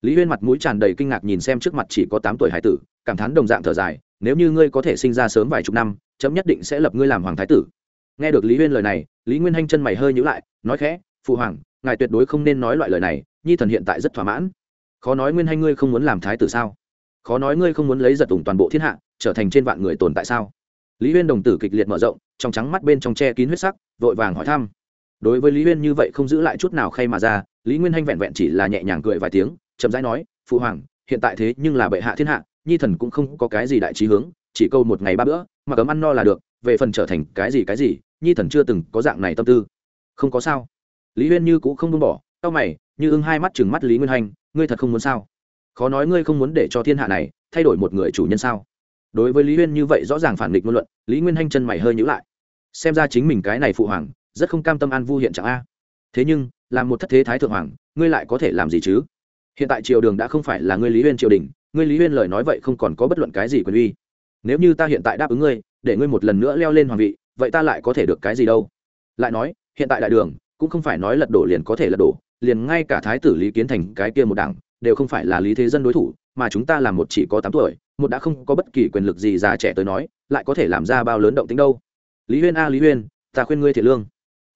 Speaker 1: Lý huyên mặt mũi tràn đầy kinh ngạc nhìn xem trước mặt chỉ có tám tuổi hải tử, cảm thán đồng dạng thở dài, nếu như ngươi có thể sinh ra sớm vài chục năm, chấm nhất định sẽ lập ngươi làm hoàng thái tử. Nghe được lý huyên lời này, lý nguyên hanh chân mày hơi nhữ lại, nói khẽ, phụ hoàng, ngài tuyệt đối không nên nói loại lời này nhi thần hiện tại rất thỏa mãn. Khó nói nguyên hay ngươi không muốn làm thái tử sao? Khó nói ngươi không muốn lấy giật ủng toàn bộ thiên hạ, trở thành trên vạn người tồn tại sao? Lý huyên đồng tử kịch liệt mở rộng, trong trắng mắt bên trong che kín huyết sắc, vội vàng hỏi thăm. Đối với lý huyên như vậy không giữ lại chút nào khay mà ra, lý nguyên hanh vẹn vẹn chỉ là nhẹ nhàng cười vài tiếng, chậm rãi nói, phụ hoàng, hiện tại thế nhưng là bệ hạ thiên hạ, nhi thần cũng không có cái gì đại trí hướng, chỉ câu một ngày ba bữa, mà cấm ăn no là được, về phần trở thành cái gì cái gì, nhi thần chưa từng có dạng này tâm tư. Không có sao. Lý huyên như cũng không buông bỏ tao mày như ưng hai mắt chừng mắt lý nguyên hành, ngươi thật không muốn sao? Khó nói ngươi không muốn để cho thiên hạ này thay đổi một người chủ nhân sao? Đối với lý huyên như vậy rõ ràng phản nghịch ngôn luận, lý nguyên hanh chân mày hơi nhữ lại. Xem ra chính mình cái này phụ hoàng, rất không cam tâm an vu hiện trạng a. Thế nhưng, làm một thất thế thái thượng hoàng, ngươi lại có thể làm gì chứ? Hiện tại triều đường đã không phải là ngươi lý huyên triều đình, ngươi lý huyên lời nói vậy không còn có bất luận cái gì quyền uy. Nếu như ta hiện tại đáp ứng ngươi, để ngươi một lần nữa leo lên hoàng vị, vậy ta lại có thể được cái gì đâu? Lại nói, hiện tại đại đường, cũng không phải nói lật đổ liền có thể lật đổ liền ngay cả thái tử lý kiến thành cái kia một đảng đều không phải là lý thế dân đối thủ, mà chúng ta là một chỉ có tám tuổi, một đã không có bất kỳ quyền lực gì già trẻ tới nói, lại có thể làm ra bao lớn động tính đâu. Lý huyên a, lý huyên, ta khuyên ngươi thiệt lương.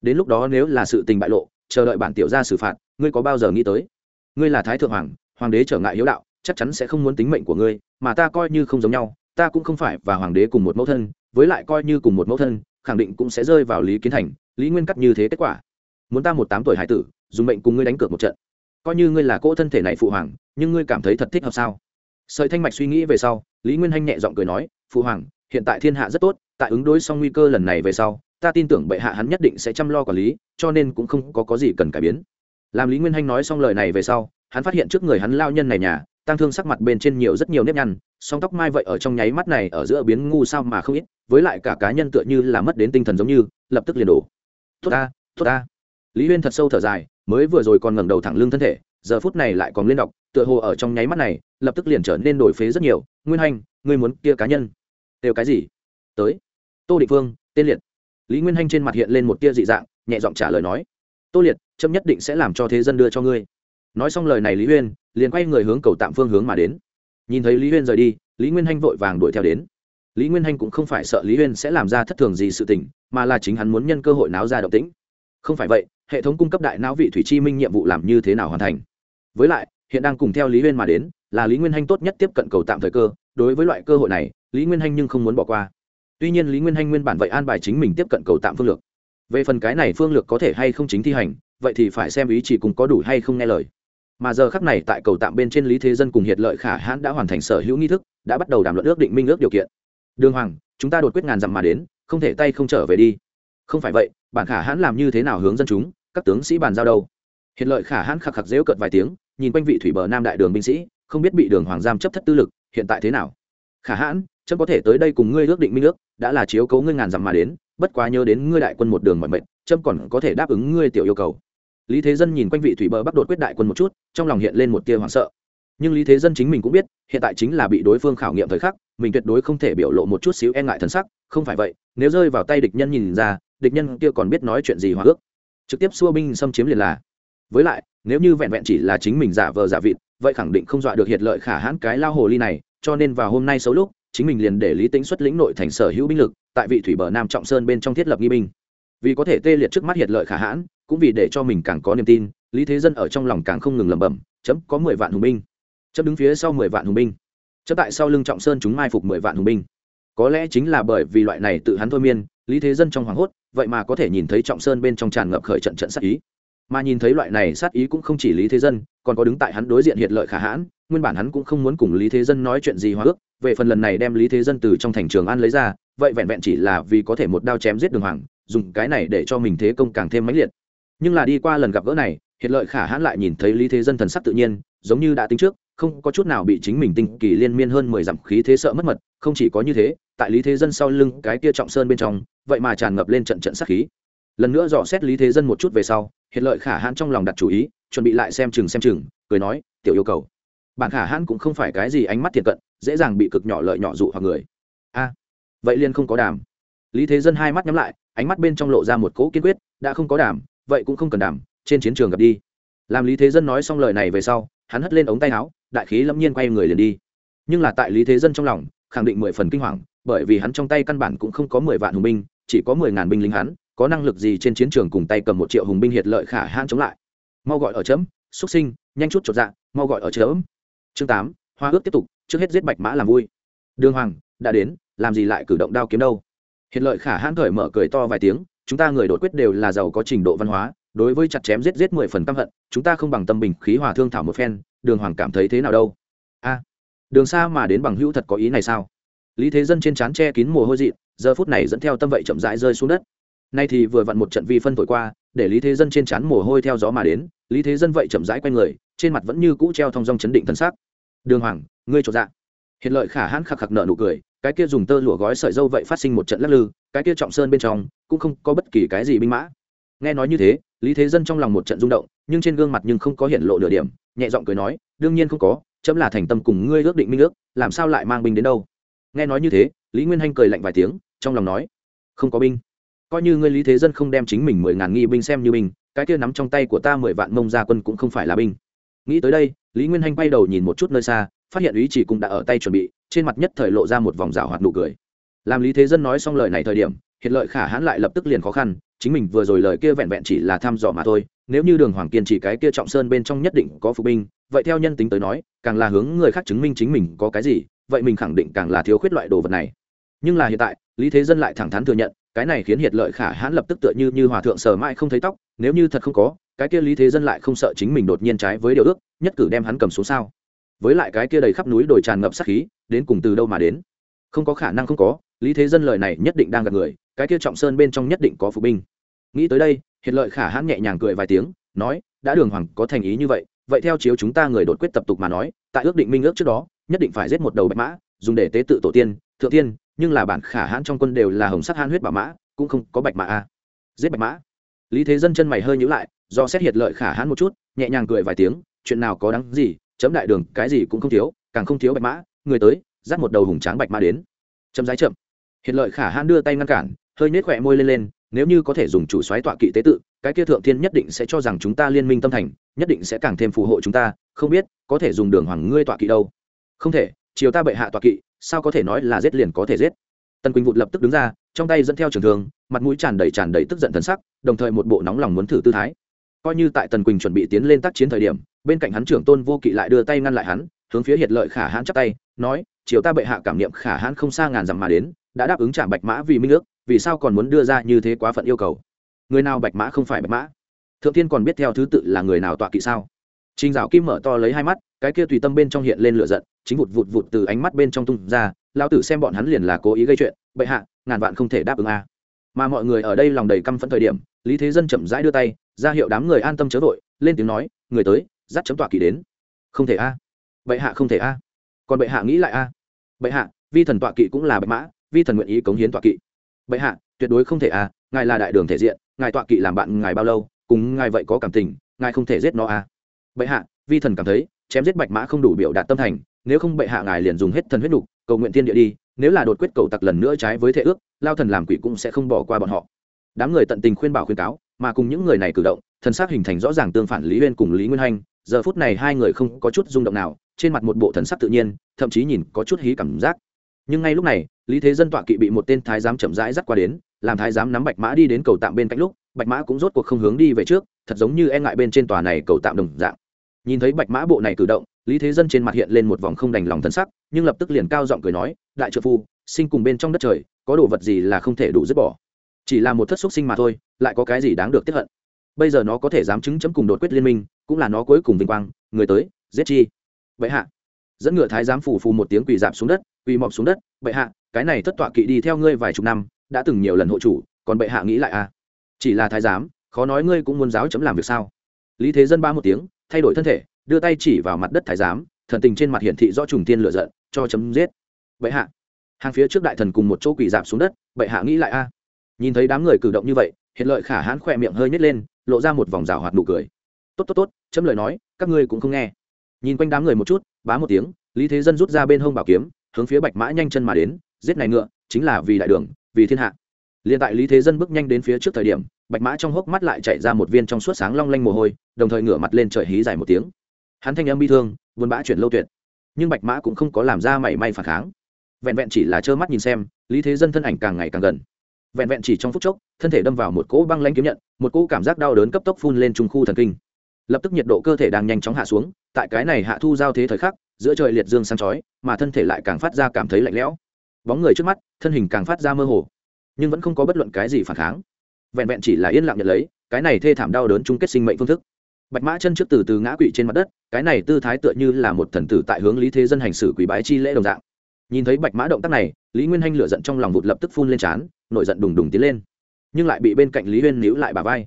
Speaker 1: Đến lúc đó nếu là sự tình bại lộ, chờ đợi bản tiểu ra xử phạt, ngươi có bao giờ nghĩ tới? Ngươi là thái thượng hoàng hoàng đế trở ngại hiếu đạo, chắc chắn sẽ không muốn tính mệnh của ngươi, mà ta coi như không giống nhau, ta cũng không phải và hoàng đế cùng một mẫu thân, với lại coi như cùng một mẫu thân, khẳng định cũng sẽ rơi vào lý kiến thành, lý nguyên cắt như thế kết quả muốn ta một tám tuổi hải tử dùng mệnh cùng ngươi đánh cược một trận. Coi như ngươi là cỗ thân thể này phụ hoàng nhưng ngươi cảm thấy thật thích hợp sao? Sợi thanh mạch suy nghĩ về sau lý nguyên hanh nhẹ g i ọ n g cười nói phụ hoàng hiện tại thiên hạ rất tốt tại ứng đối xong nguy cơ lần này về sau ta tin tưởng bệ hạ hắn nhất định sẽ chăm lo quản lý cho nên cũng không có, có gì cần cải biến. Làm lý nguyên hanh nói xong lời này về sau hắn phát hiện trước người hắn lao nhân này nhà tăng thương sắc mặt bên trên nhiều rất nhiều nếp nhăn song tóc mai vậy ở trong nháy mắt này ở giữa biến ngu sao mà không ít với lại cả cá nhân tựa như là mất đến tinh thần giống như lập tức liền đổ. Tốt ta tốt ta lý huyên thật sâu thở dài, mới vừa rồi còn ngẩng đầu thẳng lưng thân thể, giờ phút này lại còn lên đọc, tựa hồ ở trong nháy mắt này, lập tức liền trở nên đổi phế rất nhiều. Nguyên hành, ngươi muốn kia cá nhân? Đều cái gì? Tới. Tô định phương, tên liệt. Lý nguyên hanh trên mặt hiện lên một tia dị dạng, nhẹ giọng trả lời nói. Tô liệt, chấm nhất định sẽ làm cho thế dân đưa cho ngươi. Nói xong lời này lý huyên, liền quay người hướng cầu tạm phương hướng mà đến. Nhìn thấy lý huyên rời đi, lý nguyên hanh vội vàng đuổi theo đến. Lý nguyên hanh cũng không phải sợ lý huyên sẽ làm ra thất thường gì sự tình, mà là chính hắn muốn nhân cơ hội náo ra động tĩnh không phải vậy, hệ thống cung cấp đại não vị thủy chi minh nhiệm vụ làm như thế nào hoàn thành? Với lại, hiện đang cùng theo lý huyên mà đến, là lý nguyên hanh tốt nhất tiếp cận cầu tạm thời cơ. Đối với loại cơ hội này, lý nguyên hanh nhưng không muốn bỏ qua. Tuy nhiên lý nguyên hanh nguyên bản vậy an bài chính mình tiếp cận cầu tạm phương lược. Về phần cái này phương lược có thể hay không chính thi hành, vậy thì phải xem ý chỉ cùng có đủ hay không nghe lời. Mà giờ khắc này tại cầu tạm bên trên lý thế dân cùng hiệt lợi khả hãn đã hoàn thành sở hữu nghi thức, đã bắt đầu đàm luận ước định minh ước điều kiện. Đường hoàng, chúng ta đột quyết ngàn dặm mà đến, không thể tay không trở về đi. Không phải vậy bản khả hãn làm như thế nào hướng dân chúng, các tướng sĩ bàn giao đâu? Hiện lợi khả hãn khạc khạc dễu cợt vài tiếng, nhìn quanh vị thủy bờ nam đại đường binh sĩ, không biết bị đường hoàng giam chấp thất tư lực, hiện tại thế nào? Khả hãn, chấm có thể tới đây cùng ngươi ước định minh ước, đã là chiếu cấu ngươi ngàn dặm mà đến, bất quá nhớ đến ngươi đại quân một đường mọi mệnh chấm còn có thể đáp ứng ngươi tiểu yêu cầu. Lý thế dân nhìn quanh vị thủy bờ bắc đột quyết đại quân một chút, trong lòng hiện lên một tia hoảng sợ. Nhưng lý thế dân chính mình cũng biết, hiện tại chính là bị đối phương khảo nghiệm thời khắc, mình tuyệt đối không thể biểu lộ một chút xíu e ngại thân sắc không phải vậy, nếu rơi vào tay địch nhân nhìn ra, địch nhân kia còn biết nói chuyện gì hòa ước. Trực tiếp xua binh xâm chiếm liền là. Với lại, nếu như vẹn vẹn chỉ là chính mình giả vờ giả vịt, vậy khẳng định không dọa được hiệt lợi khả hãn cái lao hồ ly này, cho nên vào hôm nay xấu lúc, chính mình liền để lý tính xuất lĩnh nội thành sở hữu binh lực, tại vị thủy bờ nam trọng sơn bên trong thiết lập nghi binh. Vì có thể tê liệt trước mắt hiệt lợi khả hãn, cũng vì để cho mình càng có niềm tin, lý thế dân ở trong lòng càng không ngừng lẩm bẩm, chấm, có mười vạn hùng binh. Chấm đứng phía sau mười vạn hùng binh. Chấm tại sau lưng trọng sơn chúng mai phục mười vạn hùng binh có lẽ chính là bởi vì loại này tự hắn thôi miên, lý thế dân trong hoảng hốt, vậy mà có thể nhìn thấy trọng sơn bên trong tràn ngập khởi trận trận sát ý. Mà nhìn thấy loại này sát ý cũng không chỉ lý thế dân, còn có đứng tại hắn đối diện hiện lợi khả hãn, nguyên bản hắn cũng không muốn cùng lý thế dân nói chuyện gì hóa ước, về phần lần này đem lý thế dân từ trong thành trường an lấy ra, vậy vẹn vẹn chỉ là vì có thể một đao chém giết đường hoàng, dùng cái này để cho mình thế công càng thêm mãnh liệt. Nhưng là đi qua lần gặp gỡ này hiện lợi khả hãn lại nhìn thấy lý thế dân thần sắc tự nhiên, giống như đã tính trước, không có chút nào bị chính mình tinh kỳ liên miên hơn mười dặm khí thế sợ mất mật, không chỉ có như thế tại lý thế dân sau lưng cái kia trọng sơn bên trong, vậy mà tràn ngập lên trận trận sát khí. Lần nữa dò xét lý thế dân một chút về sau hiện lợi khả hãn trong lòng đặt chủ ý, chuẩn bị lại xem chừng xem chừng, cười nói, tiểu yêu cầu bạn khả hãn cũng không phải cái gì ánh mắt thiện cận, dễ dàng bị cực nhỏ lợi nhỏ dụ hoặc người. A, vậy liên không có đàm. Lý thế dân hai mắt nhắm lại, ánh mắt bên trong lộ ra một cỗ kiên quyết, đã không có đàm, vậy cũng không cần đàm, trên chiến trường gặp đi. Làm lý thế dân nói xong lời này về sau, hắn hất lên ống tay áo, đại khí lâm nhiên quay người liền đi. Nhưng là tại lý thế dân trong lòng, khẳng định mười phần kinh hoàng bởi vì hắn trong tay căn bản cũng không có mười vạn hùng binh, chỉ có mười ngàn binh lính hắn, có năng lực gì trên chiến trường cùng tay cầm một triệu hùng binh hiệt lợi khả hãn chống lại. Mau gọi ở chấm xuất sinh, nhanh chút chột dạ mau gọi ở chấm. Chương tám, hoa ước tiếp tục, trước hết giết bạch mã làm vui. Đường hoàng, đã đến, làm gì lại cử động đao kiếm đâu? Hiện lợi khả hãn cởi mở cười to vài tiếng, chúng ta người đột quyết đều là giàu có trình độ văn hóa, đối với chặt chém giết giết mười phần căm hận, chúng ta không bằng tâm bình khí hòa thương thảo một phen, đường hoàng cảm thấy thế nào đâu? A, đường xa mà đến bằng hữu thật có ý này sao? Lý thế dân trên trán che kín mồ hôi dị, giờ phút này dẫn theo tâm vậy chậm rãi rơi xuống đất. Nay thì vừa vặn một trận vi phân thổi qua, để lý thế dân trên trán mồ hôi theo gió mà đến, lý thế dân vậy chậm rãi quay người, trên mặt vẫn như cũ treo thong dong chấn định thân xác. Đường hoàng, ngươi trộn dạ. Hiện lợi khả hãn khạc khạc nợ nụ cười, cái kia dùng tơ lụa gói sợi dâu vậy phát sinh một trận lắc lư, cái kia trọng sơn bên trong cũng không có bất kỳ cái gì binh mã. Nghe nói như thế, lý thế dân trong lòng một trận rung động, nhưng trên gương mặt nhưng không có hiện lộ nửa điểm, nhẹ giọng cười nói, đương nhiên không có, chấm là thành tâm cùng ngươi ước định minh ước, làm sao lại mang binh đến đâu? Nghe nói như thế, lý nguyên hanh cười lạnh vài tiếng, trong lòng nói, không có binh. Coi như ngươi lý thế dân không đem chính mình mười ngàn nghi binh xem như binh, cái kia nắm trong tay của ta mười vạn mông gia quân cũng không phải là binh. Nghĩ tới đây, lý nguyên hanh bay đầu nhìn một chút nơi xa, phát hiện ý chỉ cũng đã ở tay chuẩn bị, trên mặt nhất thời lộ ra một vòng rào hoạt nụ cười. Làm lý thế dân nói xong lời này thời điểm hiện lợi khả hãn lại lập tức liền khó khăn, chính mình vừa rồi lời kia vẹn vẹn chỉ là thăm dò mà thôi, nếu như đường hoàng kiên chỉ cái kia trọng sơn bên trong nhất định có phục binh, vậy theo nhân tính tới nói, càng là hướng người khác chứng minh chính mình có cái gì vậy mình khẳng định càng là thiếu khuyết loại đồ vật này. Nhưng là hiện tại, lý thế dân lại thẳng thắn thừa nhận, cái này khiến hiệt lợi khả hãn lập tức tựa như như hòa thượng sờ mãi không thấy tóc, nếu như thật không có, cái kia lý thế dân lại không sợ chính mình đột nhiên trái với điều ước, nhất cử đem hắn cầm xuống sao? Với lại cái kia đầy khắp núi đồi tràn ngập sát khí, đến cùng từ đâu mà đến? Không có khả năng không có, lý thế dân lời này nhất định đang gặp người, cái kia trọng sơn bên trong nhất định có phục binh. Nghĩ tới đây, hiệt lợi khả hãn nhẹ nhàng cười vài tiếng, nói, đã đường hoàng có thành ý như vậy vậy theo chiếu chúng ta người đột quyết tập tục mà nói, tại ước định minh ước trước đó nhất định phải giết một đầu bạch mã, dùng để tế tự tổ tiên, thượng tiên, nhưng là bản khả hãn trong quân đều là hồng sắc hãn huyết bảo mã, cũng không có bạch mã a. Giết bạch mã. Lý thế dân chân mày hơi nhữ lại, do xét hiệt lợi khả hãn một chút, nhẹ nhàng cười vài tiếng, chuyện nào có đáng gì, chấm đại đường, cái gì cũng không thiếu, càng không thiếu bạch mã, người tới dắt một đầu hùng tráng bạch mã đến. Chấm giái chậm. Hiệt lợi khả hãn đưa tay ngăn cản, hơi nhếch khỏe môi lên lên, nếu như có thể dùng chủ xoáy tọa kỵ tế tự, cái kia thượng thiên nhất định sẽ cho rằng chúng ta liên minh tâm thành, nhất định sẽ càng thêm phù hộ chúng ta, không biết có thể dùng đường hoàng ngươi tọa kỵ đâu không thể chiều ta bệ hạ tọa kỵ sao có thể nói là giết liền có thể giết? Tần quỳnh vụt lập tức đứng ra trong tay dẫn theo trường thường mặt mũi tràn đầy tràn đầy tức giận thần sắc đồng thời một bộ nóng lòng muốn thử tư thái. Coi như tại tần quỳnh chuẩn bị tiến lên tác chiến thời điểm bên cạnh hắn trưởng tôn vô kỵ lại đưa tay ngăn lại hắn hướng phía hiệt lợi khả hãn chắp tay nói chiều ta bệ hạ cảm niệm khả hãn không xa ngàn dặm mà đến đã đáp ứng trả bạch mã vì minh ước vì sao còn muốn đưa ra như thế quá phận yêu cầu? Người nào bạch mã không phải bạch mã? Thượng Thiên còn biết theo thứ tự là người nào tọa kỵ sao? Trình Dạo Kim mở to lấy hai mắt, cái kia tùy tâm bên trong hiện lên lửa giận, chính vụt vụt vụt từ ánh mắt bên trong tung ra, lão tử xem bọn hắn liền là cố ý gây chuyện, bệ hạ, ngàn vạn không thể đáp ứng a. Mà mọi người ở đây lòng đầy căm phẫn thời điểm, Lý Thế Dân chậm rãi đưa tay, ra hiệu đám người an tâm chớ vội, lên tiếng nói, người tới, dắt chấm tọa kỵ đến. Không thể a. Bệ hạ không thể a. Còn bệ hạ nghĩ lại a. Bệ hạ, vi thần tọa kỵ cũng là bệ mã, vi thần nguyện ý cống hiến tọa kỵ. Bệ hạ, tuyệt đối không thể a, ngài là đại đường thể diện, ngài tọa kỵ làm bạn ngài bao lâu, cùng ngài vậy có cảm tình, ngài không thể giết nó a. Bệ hạ, vi thần cảm thấy chém giết bạch mã không đủ biểu đạt tâm thành nếu không bệ hạ ngài liền dùng hết thần huyết đục, cầu nguyện thiên địa đi, nếu là đột quyết cầu tặc lần nữa trái với thể ước, lao thần làm quỷ cũng sẽ không bỏ qua bọn họ. Đám người tận tình khuyên bảo khuyên cáo, mà cùng những người này cử động, thần sắc hình thành rõ ràng tương phản lý uyên cùng lý nguyên hanh, giờ phút này hai người không có chút rung động nào, trên mặt một bộ thần sắc tự nhiên, thậm chí nhìn có chút hí cảm giác. Nhưng ngay lúc này, lý thế dân tọa kỵ bị một tên thái giám chậm rãi dắt qua đến, làm thái giám nắm bạch mã đi đến cầu tạm bên cạnh lúc, bạch mã cũng rốt cuộc không hướng đi về trước, thật giống như e ngại bên trên tòa này cầu tạm đồng dạng. Nhìn thấy bạch mã bộ này cử động lý thế dân trên mặt hiện lên một vòng không đành lòng thân sắc, nhưng lập tức liền cao giọng cười nói, đại trợ phu, sinh cùng bên trong đất trời, có đồ vật gì là không thể đủ dứt bỏ. Chỉ là một thất xúc sinh mà thôi, lại có cái gì đáng được tiếp hận? Bây giờ nó có thể dám chứng chấm cùng đột quyết liên minh, cũng là nó cuối cùng vinh quang, người tới, giết chi. Bệ hạ. Dẫn ngựa thái giám phủ phù một tiếng quỳ dạp xuống đất, quỳ mọc xuống đất, bệ hạ, cái này thất tọa kỵ đi theo ngươi vài chục năm, đã từng nhiều lần hộ chủ, còn bệ hạ nghĩ lại à? Chỉ là thái giám, khó nói ngươi cũng muốn giáo chấm làm việc sao? Lý thế dân ba một tiếng, thay đổi thân thể đưa tay chỉ vào mặt đất thái giám, thần tình trên mặt hiển thị do trùng tiên lựa giận, cho chấm giết. Bệ hạ. Hàng phía trước đại thần cùng một chỗ quỳ dạp xuống đất, bệ hạ nghĩ lại a. Nhìn thấy đám người cử động như vậy hiện lợi khả hãn khỏe miệng hơi nhét lên, lộ ra một vòng rào hoạt nụ cười. Tốt tốt tốt, chấm lời nói, các ngươi cũng không nghe. Nhìn quanh đám người một chút, bá một tiếng, lý thế dân rút ra bên hông bảo kiếm, hướng phía bạch mã nhanh chân mà đến, giết này ngựa, chính là vì đại đường, vì thiên hạ. Liền tại lý thế dân bước nhanh đến phía trước thời điểm, bạch mã trong hốc mắt lại chạy ra một viên trong suốt sáng long lanh mồ hôi, đồng thời ngửa mặt lên trời hí dài một tiếng hắn thanh âm bi thương, buồn bã chuyển lâu tuyệt. Nhưng bạch mã cũng không có làm ra mảy may phản kháng. Vẹn vẹn chỉ là trơ mắt nhìn xem, lý thế dân thân ảnh càng ngày càng gần. Vẹn vẹn chỉ trong phút chốc, thân thể đâm vào một cỗ băng lanh kiếm nhận, một cỗ cảm giác đau đớn cấp tốc phun lên trung khu thần kinh. Lập tức nhiệt độ cơ thể đang nhanh chóng hạ xuống, tại cái này hạ thu giao thế thời khắc, giữa trời liệt dương sáng chói, mà thân thể lại càng phát ra cảm thấy lạnh lẽo. Bóng người trước mắt, thân hình càng phát ra mơ hồ, nhưng vẫn không có bất luận cái gì phản kháng. Vẹn vẹn chỉ là yên lặng nhận lấy, cái này thê thảm đau đớn chung kết sinh mệnh phương thức bạch mã chân trước từ từ ngã quỵ trên mặt đất, cái này tư thái tựa như là một thần tử tại hướng lý thế dân hành xử quỷ bái chi lễ đồng dạng. Nhìn thấy bạch mã động tác này, lý nguyên hanh lửa giận trong lòng vụt lập tức phun lên trán, nổi giận đùng đùng tiến lên. Nhưng lại bị bên cạnh lý huyên níu lại bà vai.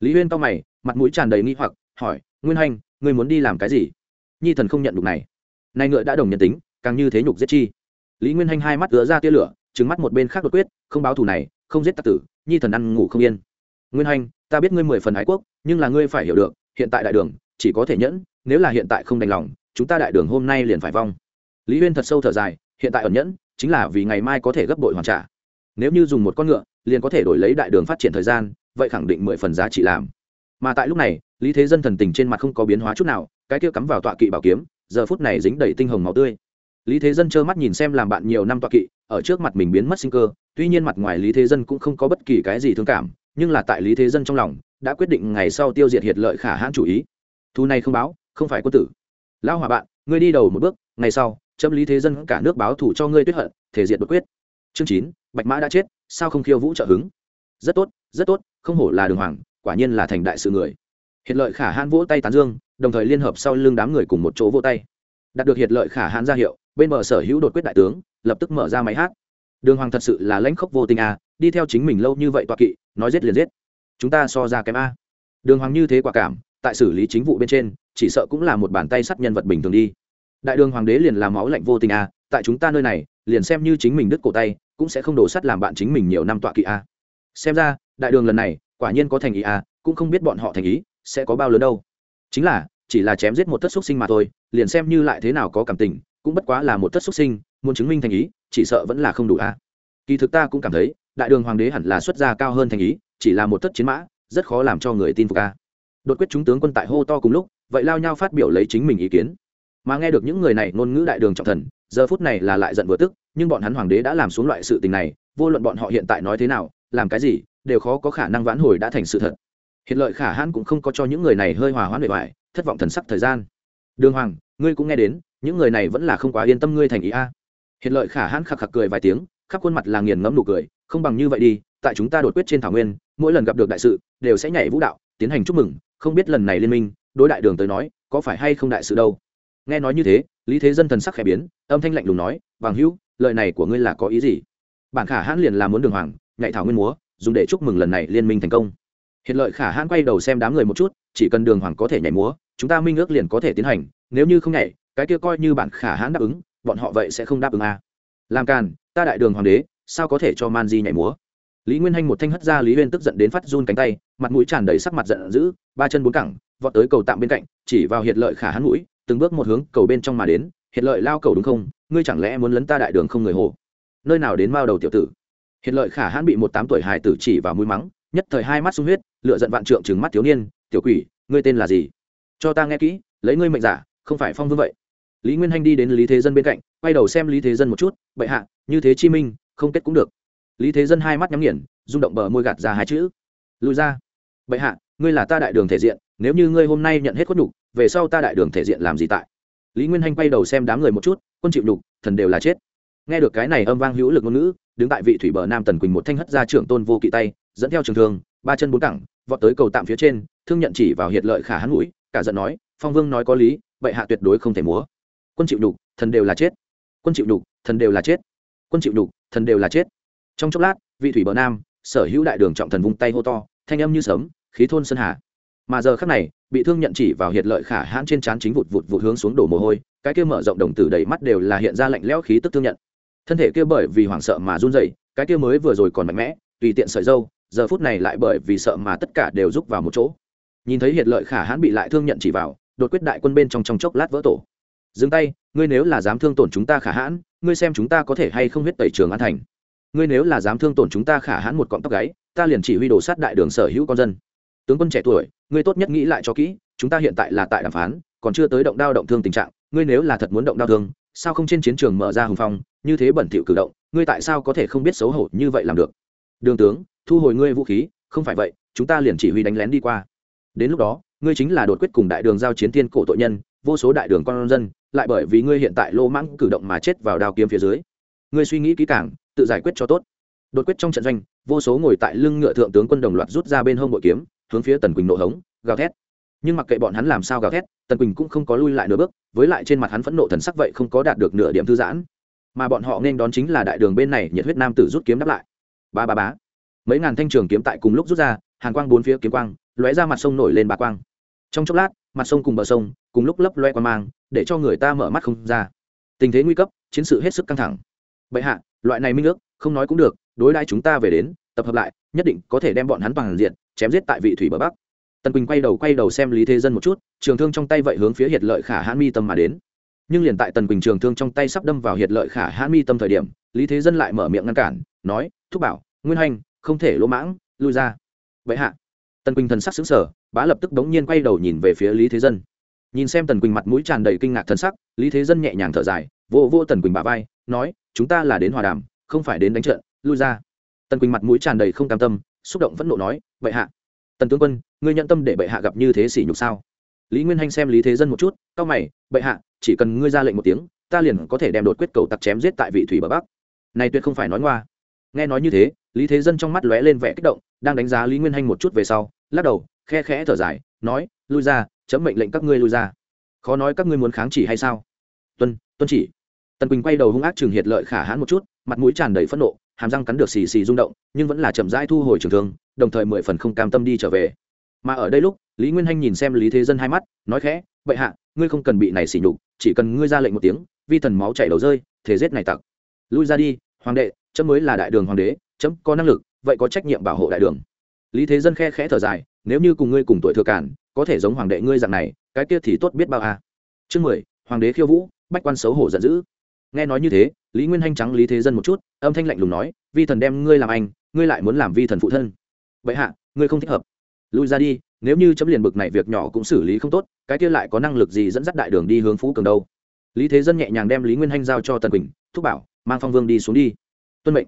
Speaker 1: Lý huyên to mày, mặt mũi tràn đầy nghi hoặc, hỏi, nguyên hanh, ngươi muốn đi làm cái gì? Nhi thần không nhận đục này. Này ngựa đã đồng nhân tính, càng như thế nhục giết chi. Lý nguyên hanh hai mắt gỡ ra tia lửa trứng mắt một bên khác đột quyết, không báo thù này, không giết tặc tử, nhi thần ăn ngủ không yên. Nguyên hanh, ta biết ngươi mười phần ái quốc, nhưng là ngươi phải hiểu được hiện tại đại đường, chỉ có thể nhẫn, nếu là hiện tại không đành lòng, chúng ta đại đường hôm nay liền phải vong. Lý huyên thật sâu thở dài, hiện tại ẩn nhẫn, chính là vì ngày mai có thể gấp bội hoàn trả. Nếu như dùng một con ngựa, liền có thể đổi lấy đại đường phát triển thời gian, vậy khẳng định mười phần giá trị làm. Mà tại lúc này, lý thế dân thần tình trên mặt không có biến hóa chút nào, cái kia cắm vào tọa kỵ bảo kiếm, giờ phút này dính đầy tinh hồng máu tươi. Lý thế dân trơ mắt nhìn xem làm bạn nhiều năm tọa kỵ, ở trước mặt mình biến mất sinh cơ, tuy nhiên mặt ngoài lý thế dân cũng không có bất kỳ cái gì thương cảm, nhưng là tại lý thế dân trong lòng đã quyết định ngày sau tiêu diệt hiệt lợi khả hãn chủ ý. Thu này không báo, không phải quân tử. Lão hòa bạn, ngươi đi đầu một bước, ngày sau, chấm lý thế dân cả nước báo thủ cho ngươi tuyết hận, thể diện bất quyết. Chương chín, bạch mã đã chết, sao không khiêu vũ trợ hứng? Rất tốt rất tốt, không hổ là đường hoàng, quả nhiên là thành đại sự người. Hiệt lợi khả hãn vỗ tay tán dương, đồng thời liên hợp sau lưng đám người cùng một chỗ vỗ tay. Đạt được hiệt lợi khả hãn ra hiệu, bên bờ sở hữu đột quyết đại tướng, lập tức mở ra máy hát. Đường hoàng thật sự là lãnh khốc vô tình à đi theo chính mình lâu như vậy toạ kỵ, nói giết liền giết chúng ta so ra kém a. Đường hoàng như thế quả cảm, tại xử lý chính vụ bên trên, chỉ sợ cũng là một bàn tay sắt nhân vật bình thường đi. Đại đường hoàng đế liền làm máu lạnh vô tình a, tại chúng ta nơi này, liền xem như chính mình đứt cổ tay, cũng sẽ không đổ sắt làm bạn chính mình nhiều năm tọa kỵ a. Xem ra, đại đường lần này, quả nhiên có thành ý a, cũng không biết bọn họ thành ý, sẽ có bao lớn đâu. Chính là, chỉ là chém giết một thất xúc sinh mà thôi, liền xem như lại thế nào có cảm tình, cũng bất quá là một thất xúc sinh, muốn chứng minh thành ý, chỉ sợ vẫn là không đủ a. Kỳ thực ta cũng cảm thấy, đại đường hoàng đế hẳn là xuất gia cao hơn thành ý chỉ là một thất chiến mã, rất khó làm cho người tin phục a. Đột quyết chúng tướng quân tại hô to cùng lúc, vậy lao nhau phát biểu lấy chính mình ý kiến. Mà nghe được những người này ngôn ngữ đại đường trọng thần, giờ phút này là lại giận vừa tức, nhưng bọn hắn hoàng đế đã làm xuống loại sự tình này, vô luận bọn họ hiện tại nói thế nào, làm cái gì, đều khó có khả năng vãn hồi đã thành sự thật. Hiện lợi khả hãn cũng không có cho những người này hơi hòa hoãn bề ngoài, thất vọng thần sắc thời gian. Đường hoàng, ngươi cũng nghe đến, những người này vẫn là không quá yên tâm ngươi thành ý a. Hiện lợi khả hãn khạc khạc cười vài tiếng, khắp khuôn mặt là nghiền ngẫm nụ cười, không bằng như vậy đi, tại chúng ta đột quyết trên thảo nguyên mỗi lần gặp được đại sự đều sẽ nhảy vũ đạo, tiến hành chúc mừng, không biết lần này liên minh, đối đại đường tới nói, có phải hay không đại sự đâu. Nghe nói như thế, lý thế dân thần sắc khẽ biến, âm thanh lạnh lùng nói, bằng hữu, lời này của ngươi là có ý gì? Bản khả hãn liền là muốn đường hoàng nhạy thảo nguyên múa, dùng để chúc mừng lần này liên minh thành công. Hiện lợi khả hãn quay đầu xem đám người một chút, chỉ cần đường hoàng có thể nhảy múa, chúng ta minh ước liền có thể tiến hành, nếu như không nhảy, cái kia coi như bản khả hãn đáp ứng, bọn họ vậy sẽ không đáp ứng à. làm càn, ta đại đường hoàng đế, sao có thể cho man di nhảy múa? Lý nguyên hanh một thanh hất ra lý huyên tức giận đến phát run cánh tay, mặt mũi tràn đầy sắc mặt giận dữ, ba chân bốn cẳng, vọt tới cầu tạm bên cạnh, chỉ vào hiện lợi khả hắn mũi, từng bước một hướng cầu bên trong mà đến. Hiện lợi lao cầu đúng không? Ngươi chẳng lẽ muốn lấn ta đại đường không người hồ? Nơi nào đến mao đầu tiểu tử? Hiện lợi khả hãn bị một tám tuổi hài tử chỉ vào mũi mắng, nhất thời hai mắt sung huyết lựa giận vạn trượng trừng mắt thiếu niên, tiểu quỷ, ngươi tên là gì? Cho ta nghe kỹ, lấy ngươi mệnh giả, không phải phong vương vậy. Lý nguyên hanh đi đến lý thế dân bên cạnh, quay đầu xem lý thế dân một chút, bệ hạ, như thế chi minh, không kết cũng được lý thế dân hai mắt nhắm nghiền, rung động bờ môi gạt ra hai chữ. Lùi ra. Bệ hạ, ngươi là ta đại đường thể diện, nếu như ngươi hôm nay nhận hết khuất nhục, về sau ta đại đường thể diện làm gì tại? Lý nguyên hanh quay đầu xem đám người một chút, quân chịu nhục, thần đều là chết. Nghe được cái này âm vang hữu lực ngôn ngữ, đứng tại vị thủy bờ nam tần quỳnh một thanh hất ra trưởng tôn vô kỵ tay, dẫn theo trường thương, ba chân bốn cẳng, vọt tới cầu tạm phía trên, thương nhận chỉ vào hiệt lợi khả hắn mũi, cả giận nói, phong vương nói có lý, bệ hạ tuyệt đối không thể múa. Quân chịu nhục, thần đều là chết. Quân chịu nhục, thần đều là chết. Quân chịu nhục, thần đều là chết trong chốc lát, vị thủy bờ nam, sở hữu đại đường trọng thần vung tay hô to, thanh âm như sấm, khí thôn sơn hà. Mà giờ khắc này, bị thương nhận chỉ vào hiệt lợi khả hãn trên trán chính vụt vụt vụt hướng xuống đổ mồ hôi, cái kia mở rộng đồng tử đầy mắt đều là hiện ra lạnh lẽo khí tức thương nhận. Thân thể kia bởi vì hoảng sợ mà run rẩy, cái kia mới vừa rồi còn mạnh mẽ, tùy tiện sợi dâu, giờ phút này lại bởi vì sợ mà tất cả đều rúc vào một chỗ. Nhìn thấy hiệt lợi khả hãn bị lại thương nhận chỉ vào, đột quyết đại quân bên trong trong chốc lát vỡ tổ. Dừng tay, ngươi nếu là dám thương tổn chúng ta khả hãn, ngươi xem chúng ta có thể hay không huyết tẩy trường an thành ngươi nếu là dám thương tổn chúng ta khả hãn một cọng tóc gáy, ta liền chỉ huy đồ sát đại đường sở hữu con dân. Tướng quân trẻ tuổi, ngươi tốt nhất nghĩ lại cho kỹ, chúng ta hiện tại là tại đàm phán, còn chưa tới động đao động thương tình trạng, ngươi nếu là thật muốn động đao thương, sao không trên chiến trường mở ra hùng phong, như thế bẩn thỉu cử động, ngươi tại sao có thể không biết xấu hổ như vậy làm được? Đường tướng, thu hồi ngươi vũ khí, không phải vậy, chúng ta liền chỉ huy đánh lén đi qua. Đến lúc đó, ngươi chính là đột quyết cùng đại đường giao chiến tiên cổ tội nhân, vô số đại đường con dân, lại bởi vì ngươi hiện tại lô mãng cử động mà chết vào đao kiếm phía dưới. Ngươi suy nghĩ kỹ càng tự giải quyết cho tốt. Đột quyết trong trận doanh, vô số ngồi tại lưng ngựa thượng tướng quân đồng loạt rút ra bên hông bội kiếm, hướng phía tần quỳnh nộ hống, gào thét. Nhưng mặc kệ bọn hắn làm sao gào thét, tần quỳnh cũng không có lui lại nửa bước, với lại trên mặt hắn phẫn nộ thần sắc vậy không có đạt được nửa điểm thư giãn. Mà bọn họ nên đón chính là đại đường bên này nhiệt huyết nam tử rút kiếm đáp lại. Ba ba bá mấy ngàn thanh trường kiếm tại cùng lúc rút ra, hàng quang bốn phía kiếm quang, lóe ra mặt sông nổi lên bà quang. Trong chốc lát, mặt sông cùng bờ sông, cùng lúc lấp loe qua mang, để cho người ta mở mắt không ra. Tình thế nguy cấp, chiến sự hết sức căng thẳng. Bệ hạ loại này minh ước, không nói cũng được, đối đãi chúng ta về đến, tập hợp lại, nhất định có thể đem bọn hắn bằng diện, chém giết tại vị thủy bờ bắc. Tần quỳnh quay đầu quay đầu xem lý thế dân một chút, trường thương trong tay vậy hướng phía hiệt lợi khả hãn mi tâm mà đến. Nhưng liền tại tần quỳnh trường thương trong tay sắp đâm vào hiệt lợi khả hãn mi tâm thời điểm, lý thế dân lại mở miệng ngăn cản, nói, thúc bảo, nguyên hành, không thể lỗ mãng, lui ra. Vậy hạ. Tần quỳnh thần sắc xứng sở bá lập tức đống nhiên quay đầu nhìn về phía lý thế dân. Nhìn xem tần quỳnh mặt mũi tràn đầy kinh ngạc thần sắc, lý thế dân nhẹ nhàng thở dài vô vô tần quỳnh bà vai, nói chúng ta là đến hòa đàm, không phải đến đánh trận, lui ra. Tần quỳnh mặt mũi tràn đầy không cam tâm, xúc động phẫn nộ nói, bệ hạ, tần tướng quân, ngươi nhận tâm để bệ hạ gặp như thế sỉ nhục sao? Lý nguyên hanh xem lý thế dân một chút c mày, bệ hạ, chỉ cần ngươi ra lệnh một tiếng, ta liền có thể đem đột quyết cầu tặc chém giết tại vị thủy bờ bắc. Này tuyệt không phải nói ngoa. Nghe nói như thế, lý thế dân trong mắt lóe lên vẻ kích động, đang đánh giá lý nguyên hanh một chút về sau, lắc đầu, khe khẽ thở dài, nói, lui ra, chấm mệnh lệnh các ngươi lui ra. Khó nói các ngươi muốn kháng chỉ hay sao? Tuân tuân chỉ tần quỳnh quay đầu hung ác trừng hiệt lợi khả hãn một chút, mặt mũi tràn đầy phẫn nộ, hàm răng cắn được xì xì rung động, nhưng vẫn là chậm rãi thu hồi trường thương, đồng thời mười phần không cam tâm đi trở về. Mà ở đây lúc, lý nguyên hanh nhìn xem lý thế dân hai mắt, nói khẽ, bệ hạ, ngươi không cần bị này xỉ nhục, chỉ cần ngươi ra lệnh một tiếng, vi thần máu chảy đầu rơi, thế giết này tặc. Lui ra đi, hoàng đệ, chấm mới là đại đường hoàng đế, chấm có năng lực, vậy có trách nhiệm bảo hộ đại đường. Lý thế dân khe khẽ thở dài, nếu như cùng ngươi cùng tuổi thừa cản, có thể giống hoàng đệ ngươi dạng này, cái kia thì tốt biết bao à. chương mười, hoàng đế khiêu vũ, bách quan xấu hổ giận dữ nghe nói như thế, lý nguyên hanh trắng lý thế dân một chút, âm thanh lạnh lùng nói, vi thần đem ngươi làm anh, ngươi lại muốn làm vi thần phụ thân. Vậy hạ, ngươi không thích hợp. Lui ra đi, nếu như chấm liền bực này việc nhỏ cũng xử lý không tốt, cái kia lại có năng lực gì dẫn dắt đại đường đi hướng phú cường đâu? Lý thế dân nhẹ nhàng đem lý nguyên hanh giao cho tần quỳnh, thúc bảo, mang phong vương đi xuống đi. Tuân mệnh.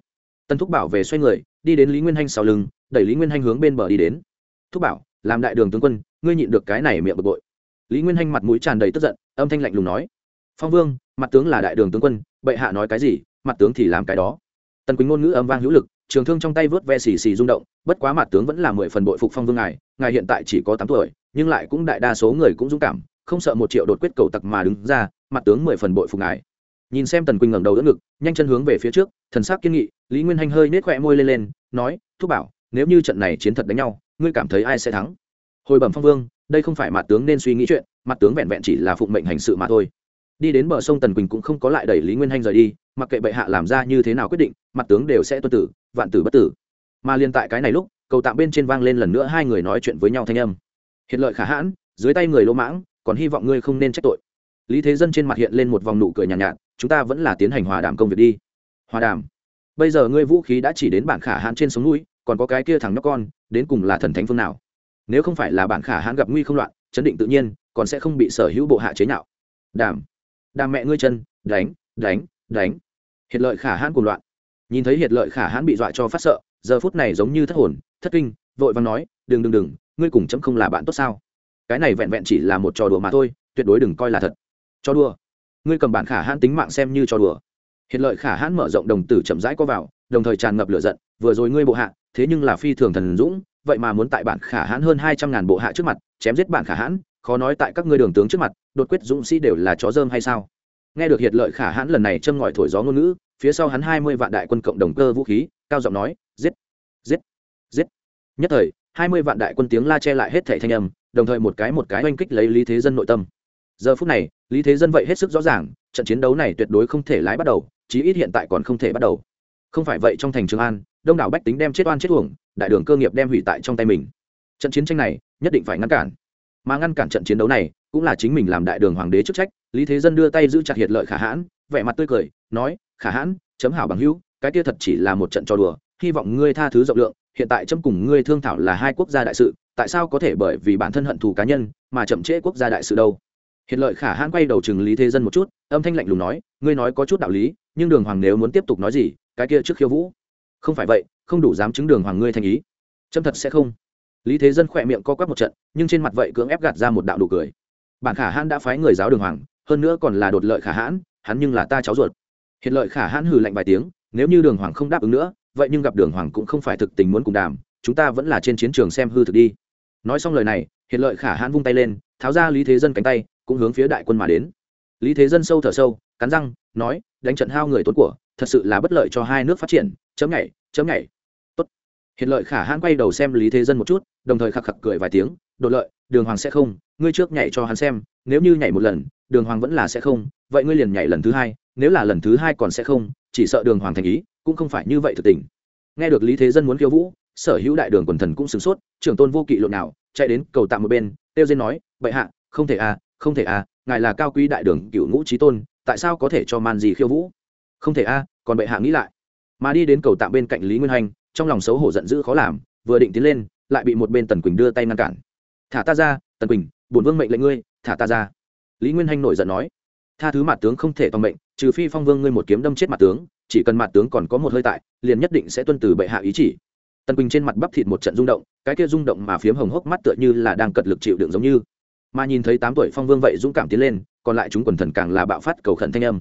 Speaker 1: Tần thúc bảo về xoay người, đi đến lý nguyên hanh sau lưng, đẩy lý nguyên hanh hướng bên bờ đi đến. Thúc bảo, làm đại đường tướng quân, ngươi nhịn được cái này miệng bực bội. Lý nguyên hanh mặt mũi tràn đầy tức giận, âm thanh lạnh lùng nói, phong vương mặt tướng là đại đường tướng quân, bệ hạ nói cái gì, mặt tướng thì làm cái đó. Tần quỳnh ngôn ngữ âm vang hữu lực, trường thương trong tay vớt ve xì xì rung động, bất quá mặt tướng vẫn là mười phần bội phục phong vương ngài ngài hiện tại chỉ có tám tuổi, nhưng lại cũng đại đa số người cũng dũng cảm, không sợ một triệu đột quyết cầu tặc mà đứng ra, mặt tướng mười phần bội phục ngài. Nhìn xem tần quỳnh ngẩng đầu đỡ ngực, nhanh chân hướng về phía trước, thần sắc kiên nghị, lý nguyên hanh hơi nết khỏe môi lên lên, nói, thúc bảo, nếu như trận này chiến thật đánh nhau, ngươi cảm thấy ai sẽ thắng? Hồi bẩm phong vương, đây không phải mặt tướng nên suy nghĩ chuyện, mặt tướng vẹn vẹn chỉ là phụng mệnh hành sự mà thôi đi đến bờ sông tần quỳnh cũng không có lại đẩy lý nguyên hanh rời đi mặc kệ bệ hạ làm ra như thế nào quyết định mặt tướng đều sẽ tuân tử vạn tử bất tử. Mà liên tại cái này lúc cầu tạm bên trên vang lên lần nữa hai người nói chuyện với nhau thanh âm. Hiện lợi khả hãn dưới tay người lỗ mãng còn hy vọng ngươi không nên trách tội. Lý thế dân trên mặt hiện lên một vòng nụ cười nhàn nhạt, nhạt chúng ta vẫn là tiến hành hòa đàm công việc đi. Hòa đàm. Bây giờ ngươi vũ khí đã chỉ đến bản khả hãn trên sống núi còn có cái kia thằng nhóc con đến cùng là thần thánh phương nào? Nếu không phải là bản khả hãn gặp nguy không loạn chấn định tự nhiên còn sẽ không bị sở hữu bộ hạ chế nhạo. Đàm đàm mẹ ngươi chân, đánh đánh đánh. Hiệt lợi khả hãn cuồng loạn. Nhìn thấy hiệt lợi khả hãn bị dọa cho phát sợ, giờ phút này giống như thất hồn, thất kinh, vội vàng nói, đừng đừng đừng, ngươi cùng chấm không là bạn tốt sao? Cái này vẹn vẹn chỉ là một trò đùa mà thôi, tuyệt đối đừng coi là thật. Cho đùa? Ngươi cầm bản khả hãn tính mạng xem như cho đùa. Hiện lợi khả hãn mở rộng đồng tử chậm rãi có vào, đồng thời tràn ngập lửa giận, vừa rồi ngươi bộ hạ, thế nhưng là phi thường thần dũng, vậy mà muốn tại bản khả hãn hơn hai trăm ngàn bộ hạ trước mặt, chém giết bản khả hãn khó nói tại các ngươi đường tướng trước mặt, đột quyết dũng sĩ đều là chó dơm hay sao? Nghe được hiệt lợi khả hãn lần này châm ngòi thổi gió ngôn ngữ, phía sau hắn hai mươi vạn đại quân cộng đồng cơ vũ khí, cao giọng nói, giết giết giết. Nhất thời, hai mươi vạn đại quân tiếng la che lại hết thảy thanh âm, đồng thời một cái một cái oanh kích lấy lý thế dân nội tâm. Giờ phút này, lý thế dân vậy hết sức rõ ràng, trận chiến đấu này tuyệt đối không thể lái bắt đầu, chí ít hiện tại còn không thể bắt đầu. Không phải vậy trong thành trường an, đông đảo bách tính đem chết oan chết uổng, đại đường cơ nghiệp đem hủy tại trong tay mình. Trận chiến tranh này, nhất định phải ngăn cản mà ngăn cản trận chiến đấu này cũng là chính mình làm đại đường hoàng đế chức trách, lý thế dân đưa tay giữ chặt hiệt lợi khả hãn, vẻ mặt tươi cười, nói, khả hãn, chấm hảo bằng hữu, cái kia thật chỉ là một trận trò đùa, hy vọng ngươi tha thứ rộng lượng, hiện tại chấm cùng ngươi thương thảo là hai quốc gia đại sự, tại sao có thể bởi vì bản thân hận thù cá nhân mà chậm trễ quốc gia đại sự đâu? Hiện lợi khả hãn quay đầu chừng lý thế dân một chút, âm thanh lạnh lùng nói, ngươi nói có chút đạo lý, nhưng đường hoàng nếu muốn tiếp tục nói gì, cái kia trước khiêu vũ. Không phải vậy, không đủ dám chứng đường hoàng ngươi thành ý. Châm thật sẽ không lý thế dân khỏe miệng co quắp một trận, nhưng trên mặt vậy cưỡng ép gạt ra một đạo đủ cười. Bản khả hãn đã phái người giáo đường hoàng, hơn nữa còn là đột lợi khả hãn, hắn nhưng là ta cháu ruột. Hiện lợi khả hãn hừ lạnh vài tiếng, nếu như đường hoàng không đáp ứng nữa, vậy nhưng gặp đường hoàng cũng không phải thực tình muốn cùng đàm, chúng ta vẫn là trên chiến trường xem hư thực đi. Nói xong lời này, hiện lợi khả hãn vung tay lên, tháo ra lý thế dân cánh tay, cũng hướng phía đại quân mà đến. Lý thế dân sâu thở sâu, cắn răng, nói, đánh trận hao người tốn của, thật sự là bất lợi cho hai nước phát triển, chấm nhảy chấm nhảy hiện lợi khả hãn quay đầu xem lý thế dân một chút, đồng thời khạc khạc cười vài tiếng, đột lợi, đường hoàng sẽ không, ngươi trước nhảy cho hắn xem, nếu như nhảy một lần, đường hoàng vẫn là sẽ không, vậy ngươi liền nhảy lần thứ hai, nếu là lần thứ hai còn sẽ không, chỉ sợ đường hoàng thành ý, cũng không phải như vậy thực tình. Nghe được lý thế dân muốn khiêu vũ, sở hữu đại đường quần thần cũng sửng sốt, trưởng tôn vô kỵ lộn nào, chạy đến cầu tạm một bên tiêu diên nói, bệ hạ, không thể à không thể à ngài là cao quý đại đường cựu ngũ trí tôn, tại sao có thể cho man gì khiêu vũ? Không thể a còn bệ hạ nghĩ lại. Mà đi đến cầu tạm bên cạnh lý nguyên hành trong lòng xấu hổ giận dữ khó làm, vừa định tiến lên, lại bị một bên tần quỳnh đưa tay ngăn cản. Thả ta ra, tần quỳnh, bổn vương mệnh lệnh ngươi, thả ta ra. Lý nguyên hanh nổi giận nói. Tha thứ mặt tướng không thể toàn mệnh, trừ phi phong vương ngươi một kiếm đâm chết mặt tướng, chỉ cần mặt tướng còn có một hơi tại, liền nhất định sẽ tuân từ bệ hạ ý chỉ. Tần quỳnh trên mặt bắp thịt một trận rung động, cái kia rung động mà phiếm hồng hốc mắt tựa như là đang cật lực chịu đựng giống như. Mà nhìn thấy tám tuổi phong vương vậy dũng cảm tiến lên, còn lại chúng quần thần càng là bạo phát cầu khẩn thanh âm.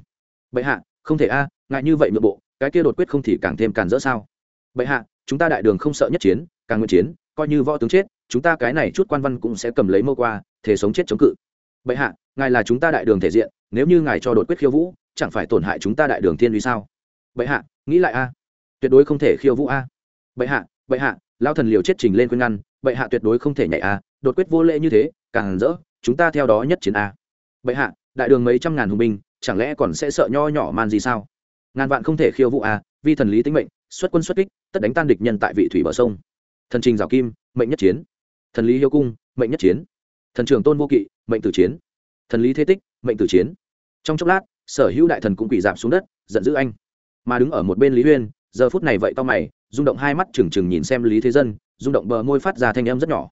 Speaker 1: Bệ hạ, không thể a, ngại như vậy nội bộ, cái kia đột quyết không thì càng thêm càn rỡ sao? Bệ hạ, chúng ta đại đường không sợ nhất chiến, càng nguyện chiến, coi như võ tướng chết, chúng ta cái này chút quan văn cũng sẽ cầm lấy mâu qua thể sống chết chống cự. Bệ hạ, ngài là chúng ta đại đường thể diện, nếu như ngài cho đột quyết khiêu vũ, chẳng phải tổn hại chúng ta đại đường thiên uy sao? Bệ hạ, nghĩ lại a. Tuyệt đối không thể khiêu vũ a. Bệ hạ bệ hạ lao thần liều chết trình lên khuyên ngăn, bệ hạ tuyệt đối không thể nhảy a, đột quyết vô lễ như thế, càng rỡ, chúng ta theo đó nhất chiến a. Bệ hạ, đại đường mấy trăm ngàn hùng binh, chẳng lẽ còn sẽ sợ nho nhỏ man gì sao? Ngàn vạn không thể khiêu vũ a, vi thần lý tính mệnh xuất quân xuất kích, tất đánh tan địch nhân tại vị thủy bờ sông. Thần trình rào kim, mệnh nhất chiến. Thần lý hiếu cung, mệnh nhất chiến. Thần trưởng tôn vô kỵ, mệnh tử chiến. Thần lý thế tích, mệnh tử chiến. Trong chốc lát, sở hữu đại thần cũng quỳ giảm xuống đất, giận dữ anh. Mà đứng ở một bên lý huyên, giờ phút này vậy to mày, rung động hai mắt trừng trừng nhìn xem lý thế dân, rung động bờ môi phát ra thanh âm rất nhỏ.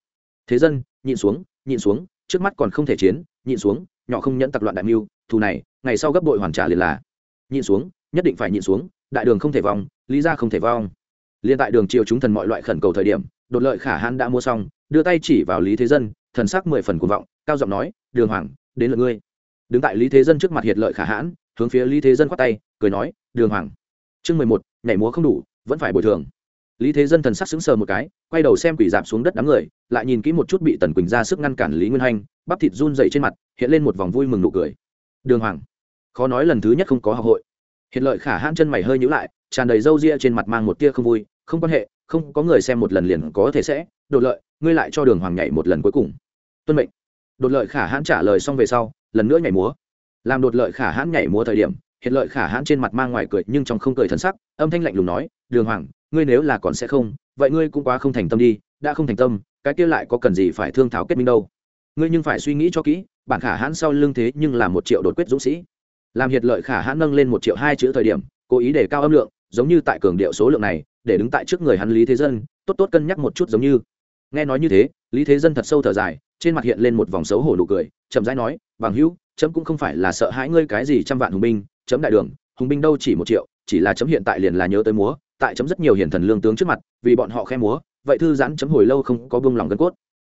Speaker 1: Thế dân, nhịn xuống nhịn xuống, trước mắt còn không thể chiến, nhịn xuống, nhỏ không nhẫn tặc loạn đại mưu, thù này, ngày sau gấp bội hoàn trả liền là. Nhịn xuống, nhất định phải nhịn xuống đại đường không thể vong, lý ra không thể vong. Liên tại đường triều chúng thần mọi loại khẩn cầu thời điểm, đột lợi khả hãn đã mua xong, đưa tay chỉ vào lý thế dân, thần sắc mười phần cuồng vọng, cao giọng nói, đường hoàng, đến lượt ngươi. Đứng tại lý thế dân trước mặt hiệt lợi khả hãn, hướng phía lý thế dân khoát tay, cười nói, đường hoàng, chương mười một, nhảy múa không đủ, vẫn phải bồi thường. Lý thế dân thần sắc sững sờ một cái, quay đầu xem quỷ dạp xuống đất đám người, lại nhìn kỹ một chút bị tần quỳnh ra sức ngăn cản lý nguyên hanh bắp thịt run dậy trên mặt, hiện lên một vòng vui mừng nụ cười. Đường hoàng, khó nói lần thứ nhất không có học hội hiện lợi khả hãn chân mày hơi nhữ lại, tràn đầy râu ria trên mặt mang một tia không vui. Không quan hệ, không có người xem một lần liền có thể sẽ. Đột lợi, ngươi lại cho đường hoàng nhảy một lần cuối cùng. Tuân mệnh. Đột lợi khả hãn trả lời xong về sau, lần nữa nhảy múa. Làm đột lợi khả hãn nhảy múa thời điểm, hiện lợi khả hãn trên mặt mang ngoài cười nhưng trong không cười thân sắc, âm thanh lạnh lùng nói, đường hoàng, ngươi nếu là còn sẽ không, vậy ngươi cũng quá không thành tâm đi, đã không thành tâm, cái kia lại có cần gì phải thương thảo kết minh đâu. Ngươi nhưng phải suy nghĩ cho kỹ, bản khả hãn sau lưng thế nhưng là một triệu đột quyết dũng sĩ làm hiệt lợi khả hãn nâng lên một triệu hai chữ thời điểm, cố ý để cao âm lượng, giống như tại cường điệu số lượng này, để đứng tại trước người hắn lý thế dân, tốt tốt cân nhắc một chút giống như. Nghe nói như thế, lý thế dân thật sâu thở dài, trên mặt hiện lên một vòng xấu hổ nụ cười, chậm rãi nói, bằng hữu, chấm cũng không phải là sợ hãi ngươi cái gì trăm vạn hùng binh, chấm đại đường, hùng binh đâu chỉ một triệu, chỉ là chấm hiện tại liền là nhớ tới múa, tại chấm rất nhiều hiển thần lương tướng trước mặt, vì bọn họ khe múa, vậy thư giãn chấm hồi lâu không có buông lòng gân cốt.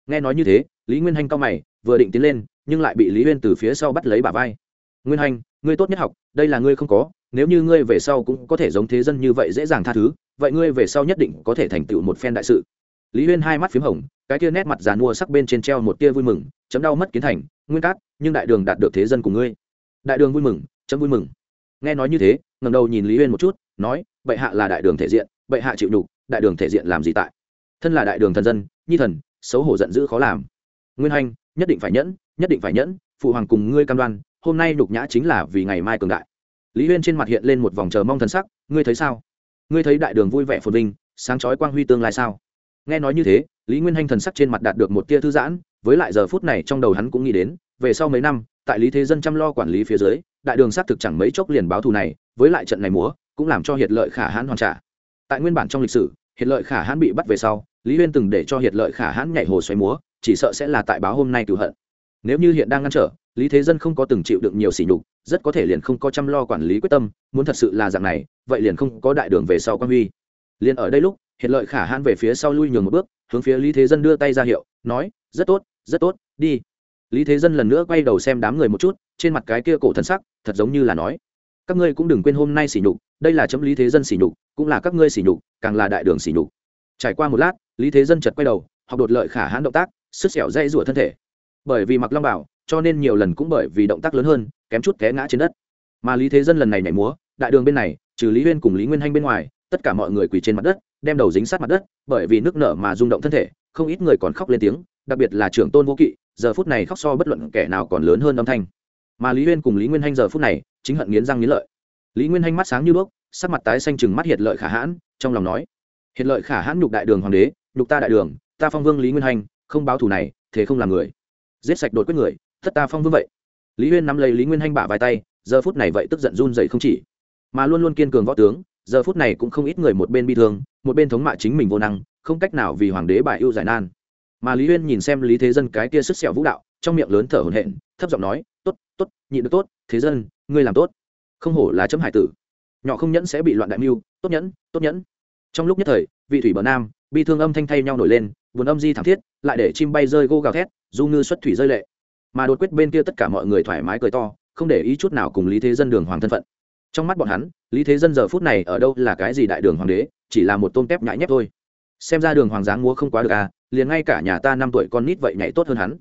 Speaker 1: Nghe nói như thế, lý nguyên hanh cao mày, vừa định tiến lên, nhưng lại bị lý huyên từ phía sau bắt lấy bả vai. Nguyên hanh ngươi tốt nhất học, đây là ngươi không có, nếu như ngươi về sau cũng có thể giống thế dân như vậy dễ dàng tha thứ, vậy ngươi về sau nhất định có thể thành tựu một phen đại sự. Lý huyên hai mắt p h í m hồng, cái tia nét mặt dàn mua sắc bên trên treo một tia vui mừng, chấm đau mất kiến thành, nguyên cát, nhưng đại đường đạt được thế dân của ngươi. Đại đường vui mừng, chấm vui mừng. Nghe nói như thế ngầm đầu nhìn lý huyên một chút, nói, bệ hạ là đại đường thể diện, bệ hạ chịu nhục, đại đường thể diện làm gì tại? Thân là đại đường thần dân, nhi thần, xấu hổ giận dữ khó làm. Nguyên hanh nhất định phải nhẫn, nhất định phải nhẫn, phụ hoàng cùng ngươi cam đoan hôm nay nhục nhã chính là vì ngày mai cường đại. Lý huyên trên mặt hiện lên một vòng chờ mong thần sắc, ngươi thấy sao? Ngươi thấy đại đường vui vẻ phồn vinh, sáng chói quang huy tương lai sao? Nghe nói như thế, lý nguyên hanh thần sắc trên mặt đạt được một tia thư giãn, với lại giờ phút này trong đầu hắn cũng nghĩ đến, về sau mấy năm, tại lý thế dân chăm lo quản lý phía dưới, đại đường xác thực chẳng mấy chốc liền báo thù này, với lại trận này múa, cũng làm cho hiệt lợi khả hãn hoàn trả. Tại nguyên bản trong lịch sử, hiệt lợi khả hãn bị bắt về sau, lý huyên từng để cho hiệt lợi khả hãn nhảy hồ xoáy múa, chỉ sợ sẽ là tại báo hôm nay cựu hận. Nếu như hiện đang ngăn trở lý thế dân không có từng chịu đựng nhiều sỉ nhục, rất có thể liền không có chăm lo quản lý quyết tâm, muốn thật sự là dạng này, vậy liền không có đại đường về sau quan huy. Liền ở đây lúc hiện lợi khả hãn về phía sau lui nhường một bước, hướng phía lý thế dân đưa tay ra hiệu, nói, rất tốt rất tốt, đi. Lý thế dân lần nữa quay đầu xem đám người một chút, trên mặt cái kia cổ thân sắc, thật giống như là nói, các ngươi cũng đừng quên hôm nay sỉ nhục, đây là chấm lý thế dân sỉ nhục, cũng là các ngươi sỉ nhục, càng là đại đường sỉ nhục. Trải qua một lát, lý thế dân chật quay đầu, học đột lợi khả hãn động tác sức xẻo dây rủa thân thể. Bởi vì mặc long bảo cho nên nhiều lần cũng bởi vì động tác lớn hơn, kém chút té ngã trên đất. Mà lý thế dân lần này nhảy múa, đại đường bên này, trừ lý huyên cùng lý nguyên hanh bên ngoài, tất cả mọi người quỳ trên mặt đất, đem đầu dính sát mặt đất, bởi vì nước nở mà rung động thân thể, không ít người còn khóc lên tiếng, đặc biệt là trưởng tôn vô kỵ, giờ phút này khóc so bất luận kẻ nào còn lớn hơn âm thanh. Mà lý huyên cùng lý nguyên hanh giờ phút này, chính hận nghiến răng nghiến lợi. Lý nguyên hanh mắt sáng như đuốc, sắc mặt tái xanh chừng mắt hiệt lợi khả hãn, trong lòng nói, hiệt lợi khả hãn nhục đại đường hoàng đế, nhục ta đại đường, ta phong vương lý nguyên hanh, không báo thù này, thế không làm người. Giết sạch đột quyết người thất ta phong vương vậy. Lý huyên nắm lấy lý nguyên hanh bả vài tay, giờ phút này vậy tức giận run dậy không chỉ. Mà luôn luôn kiên cường võ tướng, giờ phút này cũng không ít người một bên bi thương, một bên thống mạ chính mình vô năng, không cách nào vì hoàng đế bại ưu giải nan. Mà lý huyên nhìn xem lý thế dân cái kia sức sẹo vũ đạo, trong miệng lớn thở hổn hển, thấp giọng nói, tốt tốt, nhịn được tốt, thế dân, ngươi làm tốt. Không hổ là chấm hải tử. Nhỏ không nhẫn sẽ bị loạn đại mưu, tốt nhẫn tốt nhẫn. Trong lúc nhất thời, vị thủy bờ nam, bi thương âm thanh thay nhau nổi lên, buồn âm di thảm thiết, lại để chim bay rơi gô gào thét, du ngư xuất thủy rơi lệ mà đột quyết bên kia tất cả mọi người thoải mái cười to, không để ý chút nào cùng lý thế dân đường hoàng thân phận. Trong mắt bọn hắn, lý thế dân giờ phút này ở đâu là cái gì đại đường hoàng đế, chỉ là một tôm tép nhãi nhép thôi. Xem ra đường hoàng dáng múa không quá được à liền ngay cả nhà ta năm tuổi con nít vậy nhảy tốt hơn hắn.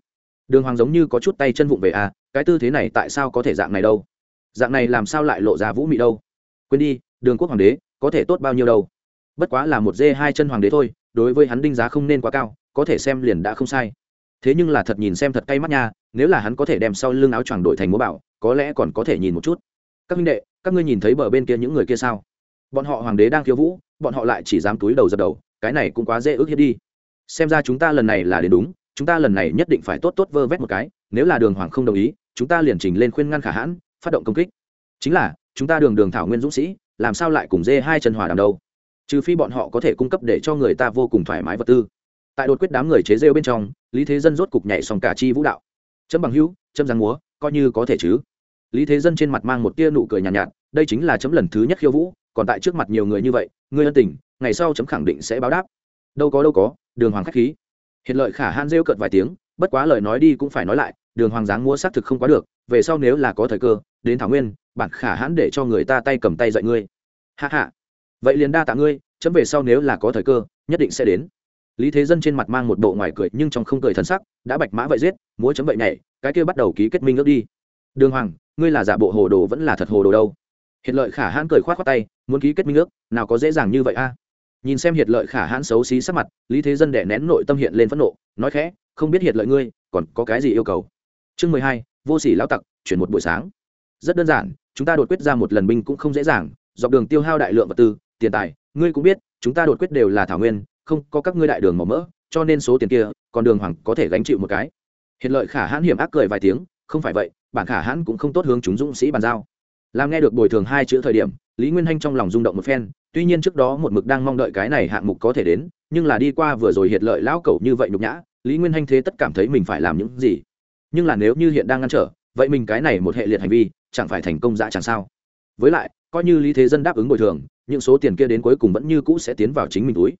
Speaker 1: Đường hoàng giống như có chút tay chân vụng về à cái tư thế này tại sao có thể dạng này đâu? Dạng này làm sao lại lộ ra vũ mị đâu? Quên đi, đường quốc hoàng đế, có thể tốt bao nhiêu đâu? Bất quá là một dê hai chân hoàng đế thôi, đối với hắn đinh giá không nên quá cao, có thể xem liền đã không sai. Thế nhưng là thật nhìn xem thật cay mắt nha nếu là hắn có thể đem sau lưng áo choàng đổi thành múa bảo, có lẽ còn có thể nhìn một chút. Các minh đệ, các ngươi nhìn thấy bờ bên kia những người kia sao? Bọn họ hoàng đế đang khiêu vũ, bọn họ lại chỉ dám túi đầu dập đầu, cái này cũng quá dễ ước hiếp đi. Xem ra chúng ta lần này là đến đúng, chúng ta lần này nhất định phải tốt tốt vơ vét một cái, nếu là đường hoàng không đồng ý, chúng ta liền trình lên khuyên ngăn khả hãn, phát động công kích. Chính là, chúng ta đường đường thảo nguyên dũng sĩ, làm sao lại cùng dê hai chân hòa đàm đâu? Trừ phi bọn họ có thể cung cấp để cho người ta vô cùng thoải mái vật tư. Tại đột quyết đám người chế rêu bên trong, lý thế dân rốt cục nhảy xong cả chi vũ đạo chấm bằng hữu chấm giang múa coi như có thể chứ. Lý thế dân trên mặt mang một tia nụ cười nhàn nhạt, nhạt đây chính là chấm lần thứ nhất khiêu vũ còn tại trước mặt nhiều người như vậy ngươi ân tình ngày sau chấm khẳng định sẽ báo đáp. Đâu có đâu có đường hoàng k h á c h khí. Hiện lợi khả han rêu cợt vài tiếng bất quá lời nói đi cũng phải nói lại đường hoàng giáng múa xác thực không quá được về sau nếu là có thời cơ đến thảo nguyên bản khả hãn để cho người ta tay cầm tay dạy ngươi. Hạ hạ vậy liền đa tạ ngươi chấm về sau nếu là có thời cơ nhất định sẽ đến lý thế dân trên mặt mang một bộ ngoài cười, nhưng trong không cười thân sắc, đã bạch mã vậy giết, múa chấm vậy nhảy, cái kia bắt đầu ký kết minh ước đi. Đường hoàng, ngươi là giả bộ hồ đồ vẫn là thật hồ đồ đâu? Hiện lợi khả hãn cười khoát khoát tay, muốn ký kết minh ước, nào có dễ dàng như vậy a? Nhìn xem hiệt lợi khả hãn xấu xí sắc mặt, lý thế dân đẻ nén nội tâm hiện lên phẫn nộ, nói khẽ, không biết hiệt lợi ngươi, còn có cái gì yêu cầu? Chương mười hai, vô sỉ lão tặc, chuyển một buổi sáng. Rất đơn giản, chúng ta đột quyết ra một lần binh cũng không dễ dàng, dọc đường tiêu hao đại lượng vật tư, tiền tài, ngươi cũng biết, chúng ta đột quyết đều là thảo nguyên không có các ngươi đại đường màu mỡ, cho nên số tiền kia, còn đường hoàng có thể gánh chịu một cái. Hiện lợi khả hãn hiểm ác cười vài tiếng, không phải vậy, bản khả hãn cũng không tốt hướng chúng dũng sĩ bàn giao. Làm nghe được bồi thường hai chữ thời điểm, lý nguyên hanh trong lòng rung động một phen, tuy nhiên trước đó một mực đang mong đợi cái này hạng mục có thể đến, nhưng là đi qua vừa rồi hiện lợi lão cẩu như vậy nhục nhã, lý nguyên hanh thế tất cảm thấy mình phải làm những gì? Nhưng là nếu như hiện đang ngăn trở, vậy mình cái này một hệ liệt hành vi, chẳng phải thành công dã chẳng sao? Với lại, coi như lý thế dân đáp ứng bồi thường, những số tiền kia đến cuối cùng vẫn như cũ sẽ tiến vào chính mình túi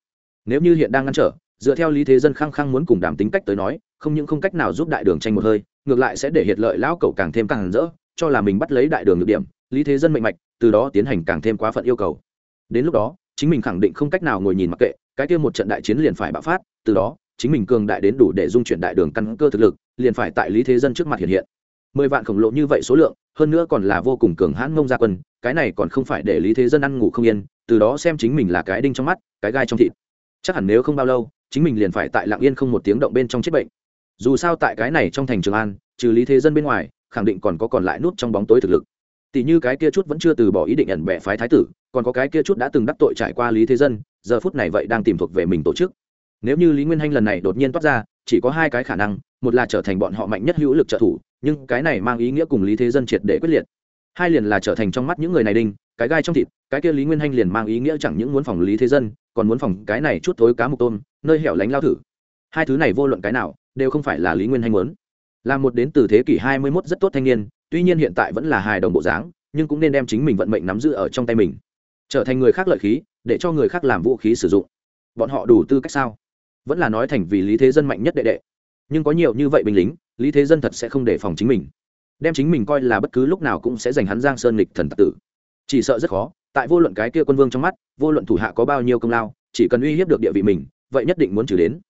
Speaker 1: nếu như hiện đang ngăn trở, dựa theo lý thế dân khăng khăng muốn cùng đàm tính cách tới nói, không những không cách nào giúp đại đường tranh một hơi, ngược lại sẽ để hiệt lợi lão cầu càng thêm càng rỡ, cho là mình bắt lấy đại đường được điểm, lý thế dân mệnh mạch, từ đó tiến hành càng thêm quá phận yêu cầu. Đến lúc đó, chính mình khẳng định không cách nào ngồi nhìn mặc kệ, cái kia một trận đại chiến liền phải bạo phát, từ đó, chính mình cường đại đến đủ để dung chuyển đại đường căn cơ thực lực, liền phải tại lý thế dân trước mặt hiện hiện. Mười vạn khổng lồ như vậy số lượng, hơn nữa còn là vô cùng cường hãn ngông gia quân, cái này còn không phải để lý thế dân ăn ngủ không yên, từ đó xem chính mình là cái đinh trong mắt, cái gai trong thịt chắc hẳn nếu không bao lâu, chính mình liền phải tại lạng yên không một tiếng động bên trong chết bệnh. Dù sao tại cái này trong thành trường an, trừ lý thế dân bên ngoài, khẳng định còn có còn lại nút trong bóng tối thực lực. Tỷ như cái kia chút vẫn chưa từ bỏ ý định ẩn bệ phái thái tử, còn có cái kia chút đã từng đắc tội trải qua lý thế dân, giờ phút này vậy đang tìm thuộc về mình tổ chức. Nếu như lý nguyên hanh lần này đột nhiên toát ra, chỉ có hai cái khả năng, một là trở thành bọn họ mạnh nhất hữu lực trợ thủ, nhưng cái này mang ý nghĩa cùng lý thế dân triệt để quyết liệt. Hai liền là trở thành trong mắt những người này đinh cái gai trong thịt, cái kia lý nguyên hanh liền mang ý nghĩa chẳng những muốn phòng lý thế dân, còn muốn phòng cái này chút thối cá mục tôm, nơi hẻo lánh lao thử. Hai thứ này vô luận cái nào, đều không phải là lý nguyên hanh muốn. Là một đến từ thế kỷ hai mươi 21 rất tốt thanh niên, tuy nhiên hiện tại vẫn là hài đồng bộ dáng, nhưng cũng nên đem chính mình vận mệnh nắm giữ ở trong tay mình. Trở thành người khác lợi khí, để cho người khác làm vũ khí sử dụng. Bọn họ đủ tư cách sao? Vẫn là nói thành vì lý thế dân mạnh nhất đệ đệ. Nhưng có nhiều như vậy binh lính, lý thế dân thật sẽ không đề phòng chính mình. Đem chính mình coi là bất cứ lúc nào cũng sẽ giành hắn giang sơn lịch thần tạc tử chỉ sợ rất khó, tại vô luận cái kia quân vương trong mắt, vô luận thủ hạ có bao nhiêu công lao, chỉ cần uy hiếp được địa vị mình, vậy nhất định muốn trừ đến.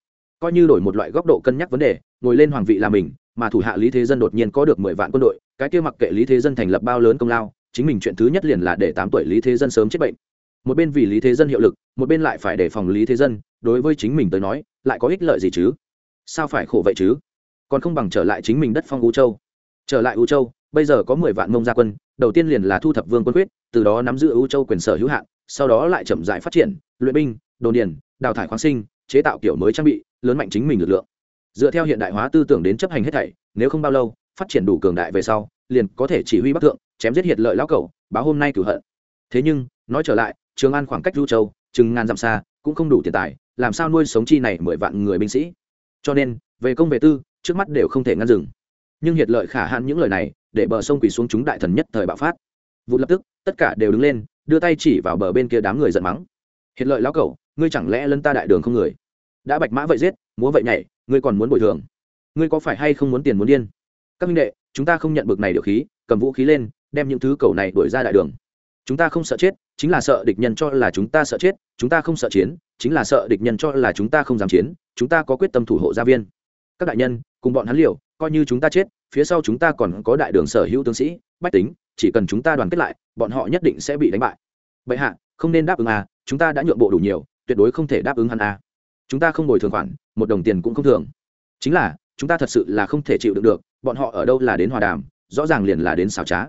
Speaker 1: Coi như đổi một loại góc độ cân nhắc vấn đề, ngồi lên hoàng vị là mình, mà thủ hạ lý thế dân đột nhiên có được mười vạn quân đội, cái kia mặc kệ lý thế dân thành lập bao lớn công lao, chính mình chuyện thứ nhất liền là để tám tuổi lý thế dân sớm chết bệnh. Một bên vì lý thế dân hiệu lực, một bên lại phải đề phòng lý thế dân, đối với chính mình tới nói, lại có ích lợi gì chứ? Sao phải khổ vậy chứ? Còn không bằng trở lại chính mình đất phong u châu. Trở lại u châu, bây giờ có mười vạn mông gia quân, đầu tiên liền là thu thập vương quân quyết từ đó nắm giữ u châu quyền sở hữu hạn, sau đó lại chậm dại phát triển, luyện binh, đồn điền, đào thải khoáng sinh, chế tạo kiểu mới trang bị, lớn mạnh chính mình lực lượng. Dựa theo hiện đại hóa tư tưởng đến chấp hành hết thảy, nếu không bao lâu, phát triển đủ cường đại về sau, liền có thể chỉ huy bắc thượng, chém giết hiệt lợi lão cẩu, báo hôm nay cửu hận. Thế nhưng, nói trở lại, trường an khoảng cách du châu, chừng ngàn dặm xa, cũng không đủ tiền tài, làm sao nuôi sống chi này mười vạn người binh sĩ? Cho nên, về công về tư, trước mắt đều không thể ngăn dừng. Nhưng hiệt lợi khả hạn những lời này, để bờ sông quỳ xuống chúng đại thần nhất thời bạo phát. Vụ lập tức tất cả đều đứng lên, đưa tay chỉ vào bờ bên kia đám người giận mắng. Hiện lợi lão cẩu, ngươi chẳng lẽ lân ta đại đường không người? Đã bạch mã vậy giết, múa vậy nhảy, ngươi còn muốn bồi thường. Ngươi có phải hay không muốn tiền muốn điên? Các minh đệ, chúng ta không nhận bực này được khí, cầm vũ khí lên, đem những thứ cầu này đuổi ra đại đường. Chúng ta không sợ chết, chính là sợ địch nhân cho là chúng ta sợ chết, chúng ta không sợ chiến, chính là sợ địch nhân cho là chúng ta không dám chiến, chúng ta có quyết tâm thủ hộ gia viên. Các đại nhân, cùng bọn hắn liều, coi như chúng ta chết, phía sau chúng ta còn có đại đường sở hữu tướng sĩ, bách tính chỉ cần chúng ta đoàn kết lại, bọn họ nhất định sẽ bị đánh bại. Bệ hạ, không nên đáp ứng à chúng ta đã nhượng bộ đủ nhiều, tuyệt đối không thể đáp ứng hắn à. Chúng ta không bồi thường khoản, một đồng tiền cũng không thường chính là, chúng ta thật sự là không thể chịu đựng được, bọn họ ở đâu là đến hòa đàm, rõ ràng liền là đến xào trá.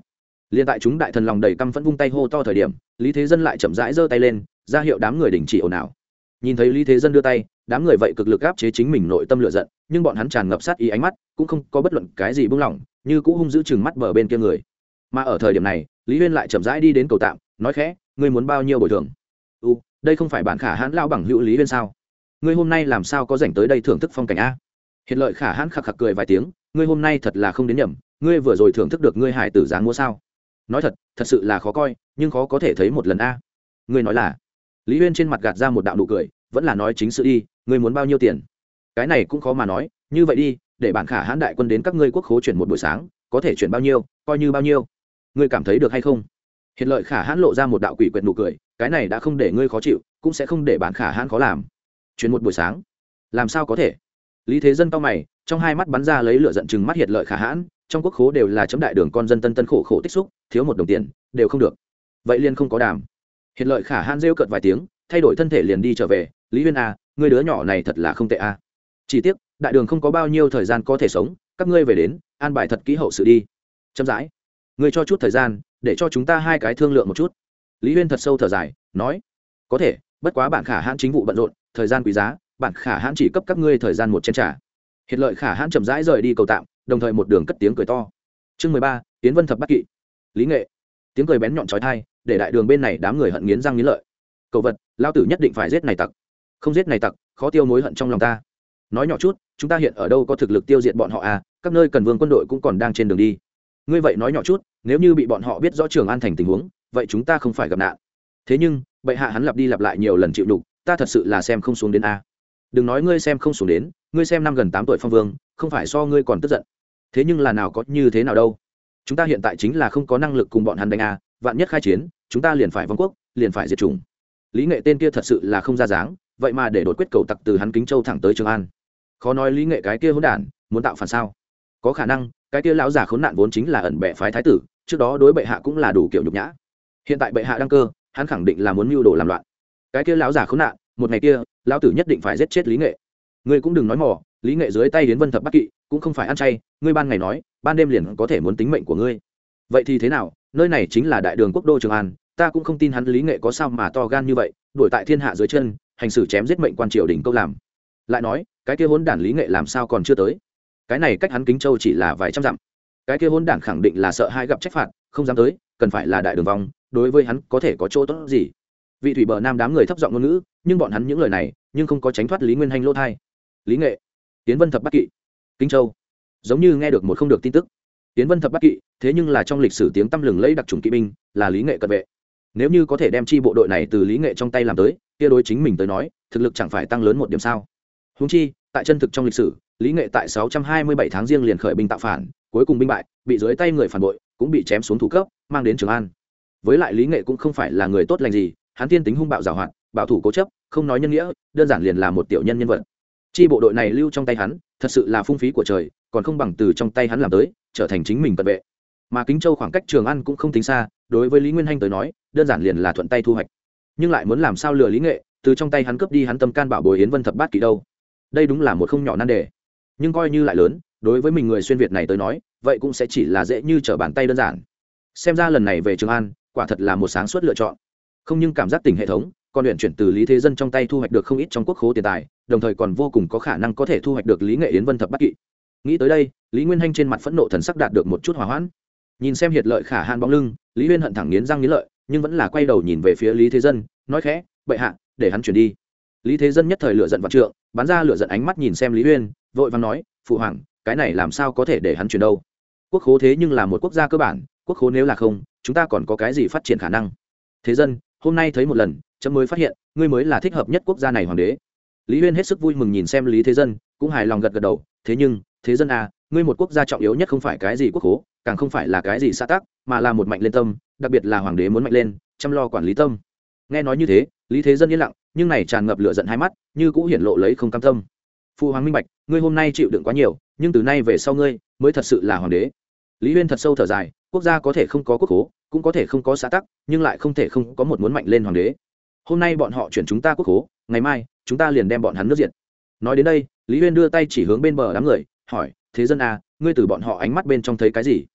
Speaker 1: Liền tại chúng đại thần lòng đầy căm phẫn vung tay hô to thời điểm, lý thế dân lại chậm rãi giơ tay lên, ra hiệu đám người đình chỉ ồn ào. Nhìn thấy lý thế dân đưa tay, đám người vậy cực lực áp chế chính mình nội tâm lựa giận, nhưng bọn hắn tràn ngập sát ý ánh mắt, cũng không có bất luận cái gì buông lỏng, như cũ hung giữ chừng mắt bờ bên kia người mà ở thời điểm này, lý huyên lại chậm rãi đi đến cầu tạm, nói khẽ, ngươi muốn bao nhiêu bồi thường? U đây không phải bản khả hãn lao bằng hữu lý huyên sao? Ngươi hôm nay làm sao có dành tới đây thưởng thức phong cảnh a? Hiện lợi khả hãn khạc khạc cười vài tiếng, ngươi hôm nay thật là không đến nhầm, ngươi vừa rồi thưởng thức được ngươi hải tử dáng mua sao? Nói thật thật sự là khó coi, nhưng khó có thể thấy một lần a. Ngươi nói là? Lý huyên trên mặt gạt ra một đạo nụ cười, vẫn là nói chính sự đi, ngươi muốn bao nhiêu tiền? Cái này cũng khó mà nói, như vậy đi, để bản khả hãn đại quân đến các ngươi quốc khố chuyển một buổi sáng, có thể chuyển bao nhiêu, coi như bao nhiêu ngươi cảm thấy được hay không? Hiện lợi khả hãn lộ ra một đạo quỷ quyệt nụ cười cái này đã không để ngươi khó chịu cũng sẽ không để bản khả hãn khó làm. Chuyện một buổi sáng làm sao có thể? Lý thế dân to mày trong hai mắt bắn ra lấy lửa giận chừng mắt hiện lợi khả hãn trong quốc khố đều là chấm đại đường con dân tân tân khổ khổ tích xúc thiếu một đồng tiền đều không được. Vậy liên không có đàm. Hiện lợi khả hãn rêu cợt vài tiếng thay đổi thân thể liền đi trở về lý huyên a à, người đứa nhỏ này thật là không tệ a à. chỉ tiếc đại đường không có bao nhiêu thời gian có thể sống các ngươi về đến an bài thật kỹ hậu sự đi. Chậm rãi ngươi cho chút thời gian, để cho chúng ta hai cái thương lượng một chút. Lý huyên thật sâu thở dài, nói, có thể, bất quá bạn khả hãn chính vụ bận rộn, thời gian quý giá, bạn khả hãn chỉ cấp các ngươi thời gian một chén trả hiện lợi khả hãn chậm rãi rời đi cầu tạm, đồng thời một đường cất tiếng cười to. Chương mười ba tiến vân thập bắc kỵ. Lý nghệ. Tiếng cười bén nhọn trói thai, để đại đường bên này đám người hận nghiến răng nghiến lợi. Cầu vật, lao tử nhất định phải giết này tặc. Không giết này tặc, khó tiêu mối hận trong lòng ta. Nói nhỏ chút, chúng ta hiện ở đâu có thực lực tiêu diệt bọn họ à các nơi cần vương quân đội cũng còn đang trên đường đi ngươi vậy nói nhỏ chút, nếu như bị bọn họ biết rõ trường an thành tình huống, vậy chúng ta không phải gặp nạn. Thế nhưng, bệ hạ hắn lặp đi lặp lại nhiều lần chịu đục, ta thật sự là xem không xuống đến a. Đừng nói ngươi xem không xuống đến, ngươi xem năm gần tám tuổi phong vương, không phải so ngươi còn tức giận. Thế nhưng là nào có như thế nào đâu. Chúng ta hiện tại chính là không có năng lực cùng bọn hắn đánh a, vạn nhất khai chiến, chúng ta liền phải vong quốc, liền phải diệt chủng. Lý nghệ tên kia thật sự là không ra dáng, vậy mà để đột quyết cầu tặc từ hắn kính châu thẳng tới trường an. Khó nói lý nghệ cái kia hỗn đản, muốn tạo phản sao? Có khả năng cái kia lão già khốn nạn vốn chính là ẩn bệ phái thái tử, trước đó đối bệ hạ cũng là đủ kiểu nhục nhã. Hiện tại bệ hạ đăng cơ, hắn khẳng định là muốn mưu đồ làm loạn. Cái kia lão già khốn nạn, một ngày kia, lão tử nhất định phải giết chết lý nghệ. Ngươi cũng đừng nói mỏ lý nghệ dưới tay đến vân thập bắc kỵ, cũng không phải ăn chay, ngươi ban ngày nói, ban đêm liền có thể muốn tính mệnh của ngươi. Vậy thì thế nào, nơi này chính là đại đường quốc đô trường an, ta cũng không tin hắn lý nghệ có sao mà to gan như vậy, đuổi tại thiên hạ dưới chân, hành xử chém giết mệnh quan triều đình câu làm. Lại nói, cái kia hỗn đản lý nghệ làm sao còn chưa tới? Cái này cách hắn kính châu chỉ là vài trăm dặm. Cái kia hôn đản khẳng định là sợ hai gặp trách phạt không dám tới cần phải là đại đường vòng, đối với hắn có thể có chỗ tốt gì? Vị thủy bờ nam đám người thấp giọng ngôn ngữ nhưng bọn hắn những lời này nhưng không có tránh thoát lý nguyên hanh lỗ thai. Lý nghệ tiến vân thập bắc kỵ kinh châu. Giống như nghe được một không được tin tức. Tiến vân thập bắc kỵ thế nhưng là trong lịch sử tiếng tăm lừng lẫy đặc trùng kỵ binh là lý nghệ cận vệ. Nếu như có thể đem chi bộ đội này từ lý nghệ trong tay làm tới kia đối chính mình tới nói thực lực chẳng phải tăng lớn một điểm sao? Húng chi tại chân thực trong lịch sử lý nghệ tại 627 tháng riêng liền khởi binh tạo phản, cuối cùng binh bại, bị dưới tay người phản bội, cũng bị chém xuống thủ cấp, mang đến trường an. Với lại lý nghệ cũng không phải là người tốt lành gì, hắn tiên tính hung bạo giảo hoạt bảo thủ cố chấp, không nói nhân nghĩa, đơn giản liền là một tiểu nhân nhân vật. Chi bộ đội này lưu trong tay hắn, thật sự là phung phí của trời, còn không bằng từ trong tay hắn làm tới, trở thành chính mình cận vệ. Mà kính châu khoảng cách trường an cũng không tính xa, đối với lý nguyên hanh tới nói, đơn giản liền là thuận tay thu hoạch. Nhưng lại muốn làm sao lừa lý nghệ, từ trong tay hắn cướp đi hắn tâm can bảo bồi yến vân thập bát kỳ đâu? Đây đúng là một không nhỏ nan đề nhưng coi như lại lớn, đối với mình người xuyên việt này tới nói, vậy cũng sẽ chỉ là dễ như trở bàn tay đơn giản. Xem ra lần này về trường an, quả thật là một sáng suốt lựa chọn. Không nhưng cảm giác tình hệ thống còn luyện chuyển từ lý thế dân trong tay thu hoạch được không ít trong quốc khố tiền tài, đồng thời còn vô cùng có khả năng có thể thu hoạch được lý nghệ yến vân thập bắc kỵ. Nghĩ tới đây, lý nguyên hanh trên mặt phẫn nộ thần sắc đạt được một chút hỏa hoãn. Nhìn xem hiệt lợi khả han bóng lưng, lý huyên hận thẳng nghiến răng nghiến lợi, nhưng vẫn là quay đầu nhìn về phía lý thế dân, nói khẽ, bệ hạ, để hắn chuyển đi. Lý thế dân nhất thời lựa giận vặt trượng, bắn ra lựa giận ánh mắt nhìn xem lý huyên vội vàng nói, phụ hoàng, cái này làm sao có thể để hắn chuyển đâu? Quốc khố thế nhưng là một quốc gia cơ bản, quốc khố nếu là không, chúng ta còn có cái gì phát triển khả năng? Thế dân, hôm nay thấy một lần, chấm mới phát hiện, ngươi mới là thích hợp nhất quốc gia này hoàng đế. Lý huyên hết sức vui mừng nhìn xem lý thế dân, cũng hài lòng gật gật đầu, thế nhưng, thế dân à ngươi một quốc gia trọng yếu nhất không phải cái gì quốc khố, càng không phải là cái gì xã tắc, mà là một mạnh lên tâm, đặc biệt là hoàng đế muốn mạnh lên, chăm lo quản lý tâm. Nghe nói như thế, lý thế dân yên lặng, nhưng này tràn ngập lửa giận hai mắt, như cũ hiển lộ lấy không cam tâm phụ hoàng minh bạch, ngươi hôm nay chịu đựng quá nhiều, nhưng từ nay về sau ngươi mới thật sự là hoàng đế. Lý huyên thật sâu thở dài, quốc gia có thể không có quốc hố cũng có thể không có xã tắc, nhưng lại không thể không có một muốn mạnh lên hoàng đế. Hôm nay bọn họ chuyển chúng ta quốc hố ngày mai, chúng ta liền đem bọn hắn nước diệt. Nói đến đây, lý huyên đưa tay chỉ hướng bên bờ đám người, hỏi, thế dân à ngươi từ bọn họ ánh mắt bên trong thấy cái gì?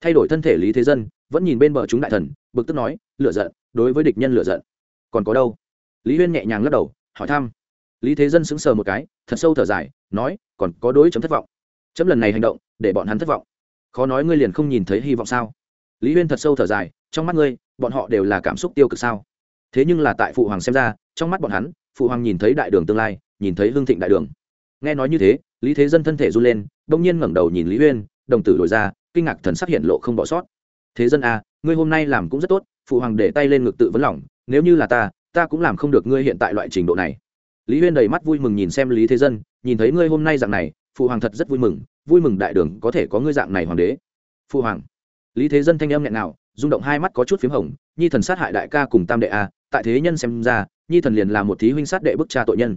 Speaker 1: Thay đổi thân thể lý thế dân, vẫn nhìn bên bờ chúng đại thần, bực tức nói lựa giận, đối với địch nhân lựa giận. Còn có đâu? Lý huyên nhẹ nhàng lắc đầu, hỏi thăm lý thế dân sững sờ một cái, thật sâu thở dài, nói, còn có đối chấm thất vọng. Chấm lần này hành động, để bọn hắn thất vọng. Khó nói ngươi liền không nhìn thấy hy vọng sao? Lý huyên thật sâu thở dài, trong mắt ngươi, bọn họ đều là cảm xúc tiêu cực sao? Thế nhưng là tại phụ hoàng xem ra, trong mắt bọn hắn, phụ hoàng nhìn thấy đại đường tương lai, nhìn thấy hương thịnh đại đường. Nghe nói như thế, lý thế dân thân thể run lên đông nhiên ngẩng đầu nhìn lý huyên, đồng tử đổi ra, kinh ngạc thần sắc hiện lộ không bỏ sót. Thế dân a ngươi hôm nay làm cũng rất tốt, phụ hoàng để tay lên ngực tự vấn lòng, nếu như là ta ta cũng làm không được ngươi hiện tại loại trình độ này lý huyên đầy mắt vui mừng nhìn xem lý thế dân, nhìn thấy ngươi hôm nay dạng này, phụ hoàng thật rất vui mừng vui mừng đại đường có thể có ngươi dạng này hoàng đế. Phụ hoàng. Lý thế dân thanh âm nghẹn nào rung động hai mắt có chút p h í m hồng, nhi thần sát hại đại ca cùng tam đệ a, tại thế nhân xem ra, nhi thần liền là một thí huynh sát đệ bức cha tội nhân.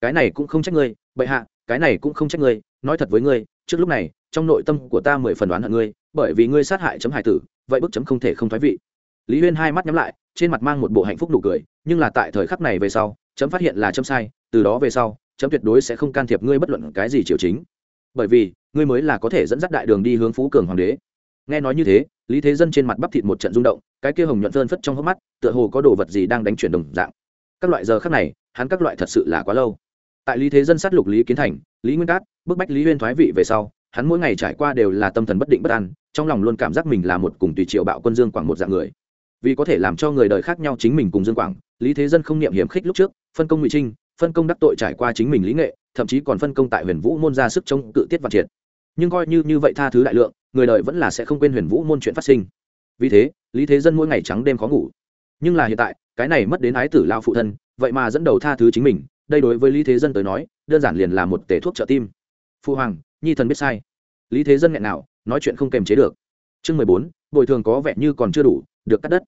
Speaker 1: Cái này cũng không trách ngươi, bệ hạ, cái này cũng không trách ngươi, nói thật với ngươi, trước lúc này, trong nội tâm của ta mười phần đoán hận ngươi, bởi vì ngươi sát hại chấm hải tử, vậy bức chấm không thể không thoái vị. Lý huyên hai mắt nhắm lại, trên mặt mang một bộ hạnh phúc nụ cười, nhưng là tại thời khắc này về sau chấm phát hiện là chấm sai, từ đó về sau, chấm tuyệt đối sẽ không can thiệp ngươi bất luận cái gì triều chính. Bởi vì, ngươi mới là có thể dẫn dắt đại đường đi hướng phú cường hoàng đế. Nghe nói như thế, lý thế dân trên mặt bắp thịt một trận rung động, cái kia hồng nhuận phơn phất trong hốc mắt, tựa hồ có đồ vật gì đang đánh chuyển đồng dạng. Các loại giờ khác này, hắn các loại thật sự là quá lâu. Tại lý thế dân sát lục lý kiến thành, lý nguyên cát, bức bách lý huyên thoái vị về sau, hắn mỗi ngày trải qua đều là tâm thần bất định bất an, trong lòng luôn cảm giác mình là một cùng tùy triệu bạo quân dương quảng một dạng người. Vì có thể làm cho người đời khác nhau chính mình cùng dương quảng, lý thế dân không niệm hiểm khích lúc trước phân công ngụy trinh, phân công đắc tội trải qua chính mình lý nghệ, thậm chí còn phân công tại huyền vũ môn ra sức chống cự tiết và triệt. Nhưng coi như như vậy tha thứ đại lượng, người đời vẫn là sẽ không quên huyền vũ môn chuyện phát sinh. Vì thế, lý thế dân mỗi ngày trắng đêm khó ngủ. Nhưng là hiện tại, cái này mất đến ái tử lao phụ thân, vậy mà dẫn đầu tha thứ chính mình, đây đối với lý thế dân tới nói, đơn giản liền là một tể thuốc trợ tim. Phụ hoàng, nhi thần biết sai. Lý thế dân nghẹn nào, nói chuyện không kềm chế được. Chương mười bốn, bồi thường có vẻ như còn chưa đủ, được cắt đất.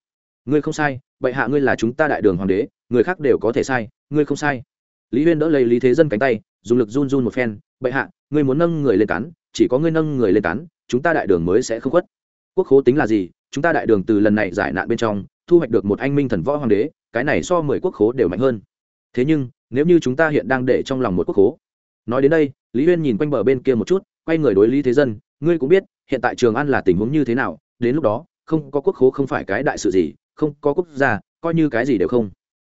Speaker 1: Ngươi không sai, bệ hạ ngươi là chúng ta đại đường hoàng đế người khác đều có thể sai, ngươi không sai. Lý huyên đỡ lấy lý thế dân cánh tay, dùng lực run run một phen, bệ hạ, ngươi muốn nâng người lên cắn chỉ có ngươi nâng người lên cắn chúng ta đại đường mới sẽ không khuất. Quốc khố tính là gì, chúng ta đại đường từ lần này giải nạn bên trong, thu hoạch được một anh minh thần võ hoàng đế, cái này so mười quốc khố đều mạnh hơn. Thế nhưng, nếu như chúng ta hiện đang để trong lòng một quốc khố. Nói đến đây, lý huyên nhìn quanh bờ bên kia một chút, quay người đối lý thế dân, ngươi cũng biết, hiện tại trường an là tình huống như thế nào, đến lúc đó, không có quốc khố không phải cái đại sự gì, không có quốc gia, coi như cái gì đều không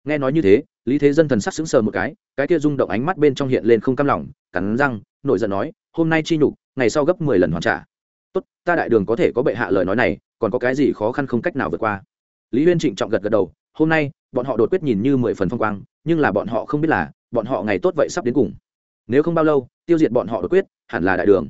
Speaker 1: nghe nói như thế, lý thế dân thần sắc sững sờ một cái cái kia rung động ánh mắt bên trong hiện lên không cam lòng, cắn răng, nổi giận nói, hôm nay chi nhục, ngày sau gấp mười lần hoàn trả. Tốt, ta đại đường có thể có bệ hạ lời nói này, còn có cái gì khó khăn không cách nào vượt qua. Lý huyên trịnh trọng gật gật đầu, hôm nay, bọn họ đột quyết nhìn như mười phần phong quang, nhưng là bọn họ không biết là, bọn họ ngày tốt vậy sắp đến cùng. Nếu không bao lâu, tiêu diệt bọn họ đột quyết, hẳn là đại đường.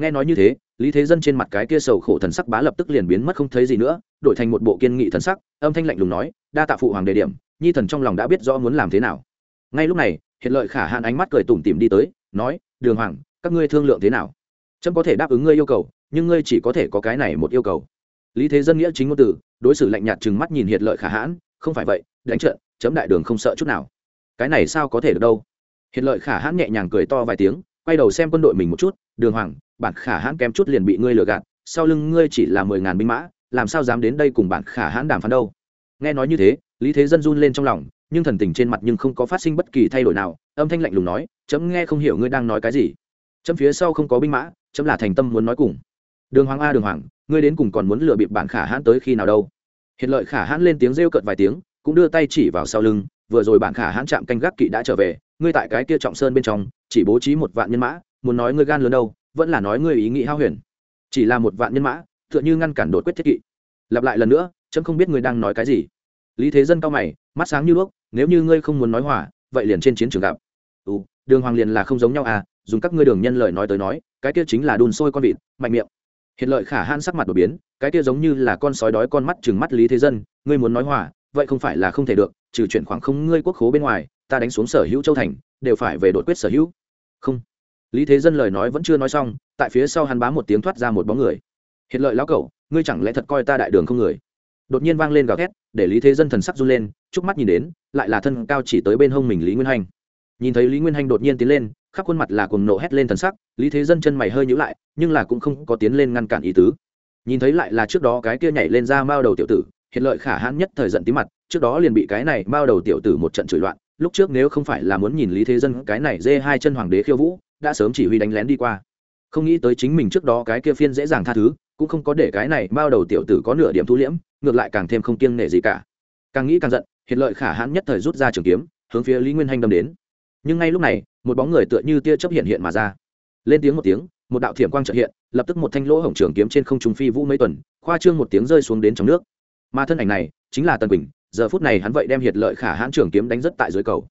Speaker 1: Nghe nói như thế, lý thế dân trên mặt cái kia sầu khổ thần sắc bá lập tức liền biến mất không thấy gì nữa, đổi thành một bộ kiên nghị thần sắc, âm thanh lạnh lùng nói, đa tạ phụ hoàng đề điểm nhi thần trong lòng đã biết rõ muốn làm thế nào. Ngay lúc này hiện lợi khả hạn ánh mắt cười tủm tìm đi tới, nói, đường hoàng, các ngươi thương lượng thế nào? Trâm có thể đáp ứng ngươi yêu cầu, nhưng ngươi chỉ có thể có cái này một yêu cầu. Lý thế dân nghĩa chính ngôn từ, đối xử lạnh nhạt chừng mắt nhìn hiện lợi khả hãn, không phải vậy, đánh trận, chấm đại đường không sợ chút nào. Cái này sao có thể được đâu? Hiện lợi khả hãn nhẹ nhàng cười to vài tiếng, quay đầu xem quân đội mình một chút, đường hoàng, bản khả hãn kém chút liền bị ngươi lừa gạt, sau lưng ngươi chỉ là mười ngàn binh mã, làm sao dám đến đây cùng bản khả hãn đàm phán đâu? Nghe nói như thế lý thế dân run lên trong lòng, nhưng thần tình trên mặt nhưng không có phát sinh bất kỳ thay đổi nào, âm thanh lạnh lùng nói, chấm nghe không hiểu ngươi đang nói cái gì. Chấm phía sau không có binh mã, chấm là thành tâm muốn nói cùng. Đường hoàng a, đường hoàng, ngươi đến cùng còn muốn lừa bịp bản khả hãn tới khi nào đâu? Hiện lợi khả hãn lên tiếng rêu cợt vài tiếng, cũng đưa tay chỉ vào sau lưng, vừa rồi bản khả hãn chạm canh gác kỵ đã trở về, ngươi tại cái kia trọng sơn bên trong, chỉ bố trí một vạn nhân mã, muốn nói ngươi gan lớn đâu, vẫn là nói ngươi ý nghĩ hao huyền. Chỉ là một vạn nhân mã, tựa như ngăn cản đột quyết thiết kỵ. Lặp lại lần nữa, chấm không biết ngươi đang nói cái gì lý thế dân cao mày, mắt sáng như đuốc, nếu như ngươi không muốn nói hỏa vậy liền trên chiến trường gặp. Ừ đường hoàng liền là không giống nhau à dùng các ngươi đường nhân lời nói tới nói, cái kia chính là đun sôi con vịt, mạnh miệng. Hiện lợi khả hãn sắc mặt đột biến, cái kia giống như là con sói đói con mắt chừng mắt lý thế dân, ngươi muốn nói hỏa vậy không phải là không thể được, trừ chuyển khoảng không ngươi quốc khố bên ngoài, ta đánh xuống sở hữu châu thành, đều phải về đột quyết sở hữu. Không. Lý thế dân lời nói vẫn chưa nói xong, tại phía sau hắn bá một tiếng thoát ra một bóng người. Hiện lợi lão cẩu, ngươi chẳng lẽ thật coi ta đại đường không người? Đột nhiên vang lên gào thét, để lý thế dân thần sắc run lên chúc mắt nhìn đến, lại là thân cao chỉ tới bên hông mình lý nguyên hành. Nhìn thấy lý nguyên hành đột nhiên tiến lên, khắp khuôn mặt là cuồng nộ hét lên thần sắc, lý thế dân chân mày hơi nhữ lại, nhưng là cũng không có tiến lên ngăn cản ý tứ. Nhìn thấy lại là trước đó cái kia nhảy lên ra mao đầu tiểu tử, hiện lợi khả hãn nhất thời giận tí mặt, trước đó liền bị cái này mao đầu tiểu tử một trận chửi loạn, lúc trước nếu không phải là muốn nhìn lý thế dân cái này dê hai chân hoàng đế khiêu vũ, đã sớm chỉ huy đánh lén đi qua. Không nghĩ tới chính mình trước đó cái kia phiên dễ dàng tha thứ cũng không có để cái này bao đầu tiểu tử có nửa điểm thu liễm, ngược lại càng thêm không kiêng nể gì cả. Càng nghĩ càng giận, hiện lợi khả hãn nhất thời rút ra trường kiếm, hướng phía lý nguyên hanh đâm đến. Nhưng ngay lúc này, một bóng người tựa như tia chấp hiện hiện mà ra. Lên tiếng một tiếng, một đạo thiểm quang trợ hiện, lập tức một thanh lỗ hổng trường kiếm trên không trung phi vũ mấy tuần, khoa trương một tiếng rơi xuống đến trong nước. Mà thân ảnh này, chính là tần quỳnh, giờ phút này hắn vậy đem hiệt lợi khả hãn trường kiếm đánh rất tại dưới cầu.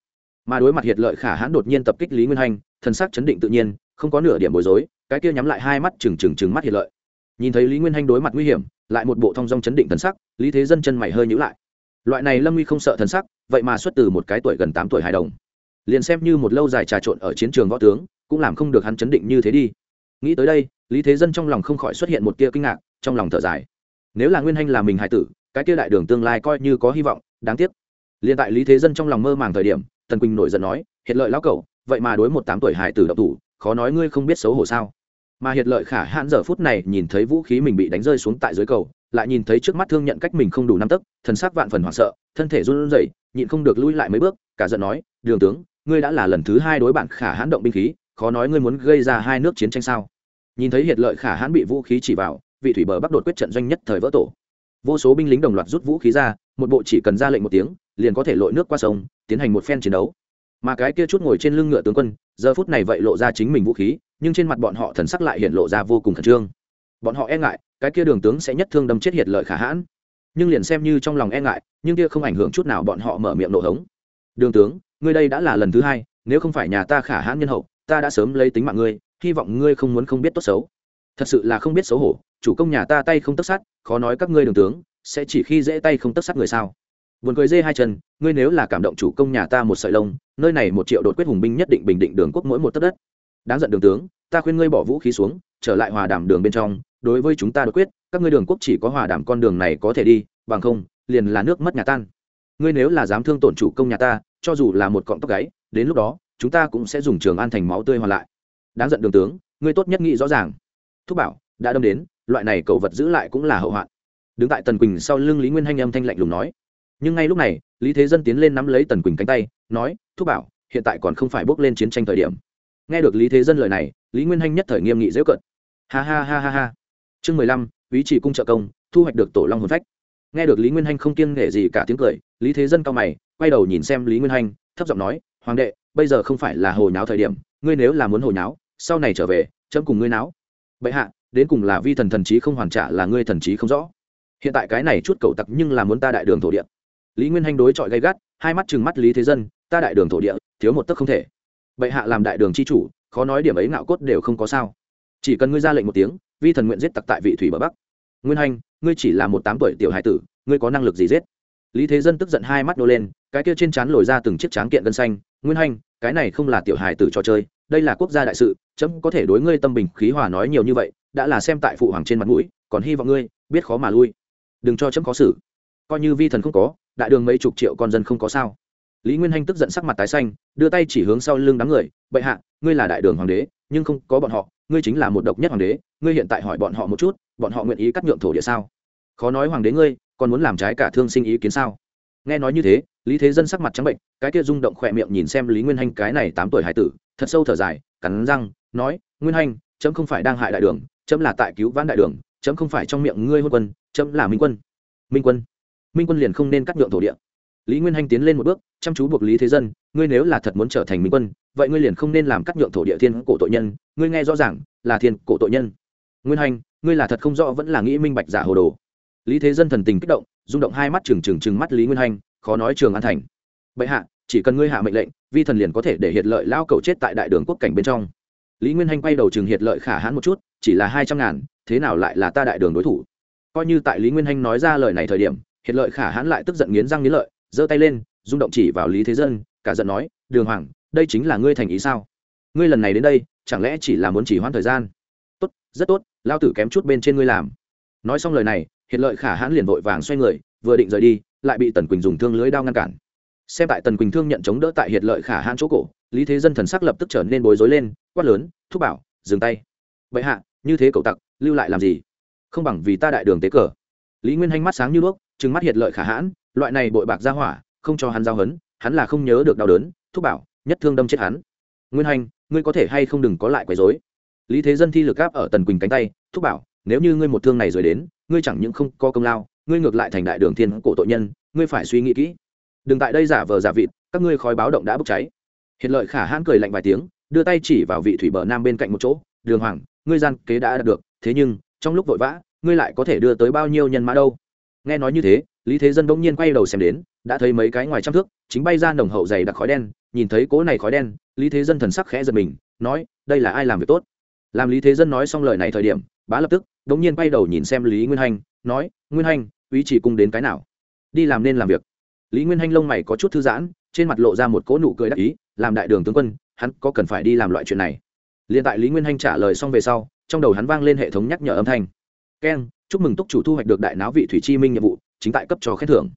Speaker 1: Mà đối mặt hiệt lợi khả hãn đột nhiên tập kích lý nguyên hanh thần sắc chấn định tự nhiên, không có nửa điểm bối rối, cái kia nhắm lại hai mắt trừng trừng trừng mắt hiệt lợi nhìn thấy lý nguyên hanh đối mặt nguy hiểm, lại một bộ thong dong chấn định thần sắc, lý thế dân chân mày hơi nhữ lại. Loại này lâm nguy không sợ thần sắc, vậy mà xuất từ một cái tuổi gần tám tuổi hài đồng. Liền xem như một lâu dài trà trộn ở chiến trường võ tướng, cũng làm không được hắn chấn định như thế đi. Nghĩ tới đây, lý thế dân trong lòng không khỏi xuất hiện một tia kinh ngạc, trong lòng thở dài. Nếu là nguyên hanh là mình hải tử, cái tia đại đường tương lai coi như có hy vọng, đáng tiếc. Liền tại lý thế dân trong lòng mơ màng thời điểm, tần quỳnh nổi giận nói, hiện lợi lão cẩu, vậy mà đối một tám tuổi hải tử độc thủ, khó nói ngươi không biết xấu hổ sao? Mà hiệt lợi khả hãn giờ phút này nhìn thấy vũ khí mình bị đánh rơi xuống tại dưới cầu, lại nhìn thấy trước mắt thương nhận cách mình không đủ năm tấc, thần sắc vạn phần hoảng sợ, thân thể run rẩy, nhịn không được lui lại mấy bước, cả giận nói, đường tướng, ngươi đã là lần thứ hai đối bạn khả hãn động binh khí, khó nói ngươi muốn gây ra hai nước chiến tranh sao? Nhìn thấy hiệt lợi khả hãn bị vũ khí chỉ vào, vị thủy bờ bắc đột quyết trận doanh nhất thời vỡ tổ. Vô số binh lính đồng loạt rút vũ khí ra, một bộ chỉ cần ra lệnh một tiếng, liền có thể lội nước qua sông, tiến hành một phen chiến đấu. Mà cái kia chút ngồi trên lưng ngựa tướng quân, giờ phút này vậy lộ ra chính mình vũ khí nhưng trên mặt bọn họ thần sắc lại hiện lộ ra vô cùng khẩn trương. Bọn họ e ngại, cái kia đường tướng sẽ nhất thương đâm chết hiệt lợi khả hãn. Nhưng liền xem như trong lòng e ngại, nhưng kia không ảnh hưởng chút nào bọn họ mở miệng nổ hống. Đường tướng, ngươi đây đã là lần thứ hai, nếu không phải nhà ta khả hãn nhân hậu, ta đã sớm lấy tính mạng ngươi, hy vọng ngươi không muốn không biết tốt xấu. Thật sự là không biết xấu hổ, chủ công nhà ta tay không tất sát, khó nói các ngươi đường tướng, sẽ chỉ khi dễ tay không tất sát người sao. Vườn cười dê hai chân, ngươi nếu là cảm động chủ công nhà ta một sợi lông, nơi này một triệu đột quyết hùng binh nhất định bình định đường quốc mỗi một tấc đất đáng giận đường tướng, ta khuyên ngươi bỏ vũ khí xuống, trở lại hòa đàm đường bên trong, đối với chúng ta đột quyết, các ngươi đường quốc chỉ có hòa đàm con đường này có thể đi, bằng không, liền là nước mất nhà tan. Ngươi nếu là dám thương tổn chủ công nhà ta, cho dù là một cọng tóc gáy, đến lúc đó, chúng ta cũng sẽ dùng trường an thành máu tươi hoàn lại. Đáng giận đường tướng, ngươi tốt nhất nghĩ rõ ràng. Thúc bảo, đã đâm đến, loại này cầu vật giữ lại cũng là hậu hoạn. Đứng tại tần quỳnh sau lưng lý nguyên hanh âm thanh lạnh lùng nói. Nhưng ngay lúc này, lý thế dân tiến lên nắm lấy tần quỳnh cánh tay, nói, thúc bảo, hiện tại còn không phải bước lên chiến tranh thời điểm nghe được lý thế dân lời này, lý nguyên hanh nhất thời nghiêm nghị dễ cận ha ha ha ha ha. Chương mười lăm, ý chỉ cung trợ công, thu hoạch được tổ long hồn phách. Nghe được lý nguyên hanh không kiêng nghệ gì cả tiếng cười, lý thế dân cao mày, quay đầu nhìn xem lý nguyên hanh, thấp giọng nói, hoàng đệ, bây giờ không phải là hồi nháo thời điểm, ngươi nếu là muốn hồi nháo, sau này trở về, chấm cùng ngươi náo. Bệ hạ, đến cùng là vi thần thần trí không hoàn trả là ngươi thần trí không rõ. Hiện tại cái này chút cầu tặc nhưng là muốn ta đại đường thổ địa. Lý nguyên hanh đối chọi gay gắt, hai mắt chừng mắt lý thế dân, ta đại đường thổ địa, thiếu một tấc không thể bệ hạ làm đại đường chi chủ, khó nói điểm ấy ngạo cốt đều không có sao. Chỉ cần ngươi ra lệnh một tiếng, vi thần nguyện giết tặc tại vị thủy bờ bắc. Nguyên hanh ngươi chỉ là một tám tuổi tiểu hải tử, ngươi có năng lực gì giết? Lý thế dân tức giận hai mắt nô lên, cái kia trên trán lồi ra từng chiếc tráng kiện gân xanh. Nguyên hanh cái này không là tiểu hải tử trò chơi, đây là quốc gia đại sự, chấm có thể đối ngươi tâm bình khí hòa nói nhiều như vậy, đã là xem tại phụ hoàng trên mặt mũi, còn hy vọng ngươi biết khó mà lui. Đừng cho chấm có xử. Coi như vi thần không có, đại đường mấy chục triệu con dân không có sao lý nguyên hanh tức giận sắc mặt tái xanh, đưa tay chỉ hướng sau lưng đám người, bệ hạ, ngươi là đại đường hoàng đế, nhưng không có bọn họ, ngươi chính là một độc nhất hoàng đế, ngươi hiện tại hỏi bọn họ một chút, bọn họ nguyện ý cắt nhượng thổ địa sao? Khó nói hoàng đế ngươi, còn muốn làm trái cả thương sinh ý kiến sao? Nghe nói như thế, lý thế dân sắc mặt trắng bệnh, cái kia rung động khỏe miệng nhìn xem lý nguyên hanh cái này tám tuổi hải tử, thật sâu thở dài, cắn răng, nói, nguyên hanh, chấm không phải đang hại đại đường, chấm là tại cứu vãn đại đường, chấm không phải trong miệng ngươi hôn quân, chấm là minh quân. Minh quân? Minh quân liền không nên cắt nhượng thổ địa lý nguyên hanh tiến lên một bước, chăm chú buộc lý thế dân, ngươi nếu là thật muốn trở thành minh quân, vậy ngươi liền không nên làm cắt nhượng thổ địa thiên cổ tội nhân, ngươi nghe rõ ràng, là thiên cổ tội nhân. Nguyên hanh, ngươi là thật không rõ vẫn là nghĩ minh bạch giả hồ đồ. Lý thế dân thần tình kích động, rung động hai mắt trừng trừng trừng mắt lý nguyên hanh, khó nói trường an thành. Bệ hạ, chỉ cần ngươi hạ mệnh lệnh, vi thần liền có thể để hiệt lợi lao cầu chết tại đại đường quốc cảnh bên trong. Lý nguyên hanh quay đầu trường hiệt lợi khả hãn một chút, chỉ là hai trăm ngàn, thế nào lại là ta đại đường đối thủ? Coi như tại lý nguyên hanh nói ra lời này thời điểm, hiệt lợi khả hãn lại tức giận nghiến răng nghiến lợi giơ tay lên, rung động chỉ vào lý thế dân, cả giận nói, đường hoàng, đây chính là ngươi thành ý sao? Ngươi lần này đến đây, chẳng lẽ chỉ là muốn chỉ hoãn thời gian? Tốt, rất tốt, lao tử kém chút bên trên ngươi làm. Nói xong lời này hiện lợi khả hãn liền vội vàng xoay người, vừa định rời đi, lại bị tần quỳnh dùng thương lưới đao ngăn cản. Xem tại tần quỳnh thương nhận chống đỡ tại hiện lợi khả hãn chỗ cổ, lý thế dân thần sắc lập tức trở nên bối rối lên, quát lớn, thúc bảo, dừng tay. Bệ hạ, như thế cậu tặc, lưu lại làm gì? Không bằng vì ta đại đường tế cờ. Lý nguyên hanh mắt sáng như đuốc, trừng mắt hiện lợi khả hãn loại này bội bạc ra hỏa, không cho hắn giao hấn, hắn là không nhớ được đau đớn, thúc bảo, nhất thương đâm chết hắn. Nguyên hành, ngươi có thể hay không đừng có lại quấy dối lý thế dân thi lực áp ở tần quỳnh cánh tay, thúc bảo, nếu như ngươi một thương này rồi đến, ngươi chẳng những không có công lao, ngươi ngược lại thành đại đường thiên cổ tội nhân, ngươi phải suy nghĩ kỹ. Đừng tại đây giả vờ giả vịt, các ngươi khói báo động đã bốc cháy. Hiện lợi khả hãn cười lạnh vài tiếng, đưa tay chỉ vào vị thủy bờ nam bên cạnh một chỗ, đường hoàng, ngươi gian kế đã đạt được, thế nhưng, trong lúc vội vã, ngươi lại có thể đưa tới bao nhiêu nhân mã đâu? Nghe nói như thế lý thế dân bỗng nhiên quay đầu xem đến, đã thấy mấy cái ngoài trăm thước, chính bay ra nồng hậu dày đặc khói đen, nhìn thấy cỗ này khói đen, lý thế dân thần sắc khẽ giật mình, nói, đây là ai làm việc tốt? Làm lý thế dân nói xong lời này thời điểm, bá lập tức, bỗng nhiên quay đầu nhìn xem lý nguyên hanh, nói, nguyên hanh, ý chỉ cung đến cái nào? Đi làm nên làm việc. Lý nguyên hanh lông mày có chút thư giãn, trên mặt lộ ra một cỗ nụ cười đắc ý, làm đại đường tướng quân, hắn có cần phải đi làm loại chuyện này? Liền tại lý nguyên hanh trả lời xong về sau, trong đầu hắn vang lên hệ thống nhắc nhở âm thanh. Keng, chúc mừng túc chủ thu hoạch được đại náo vị thủy chi minh nhiệm vụ chính tại cấp cho khen thưởng.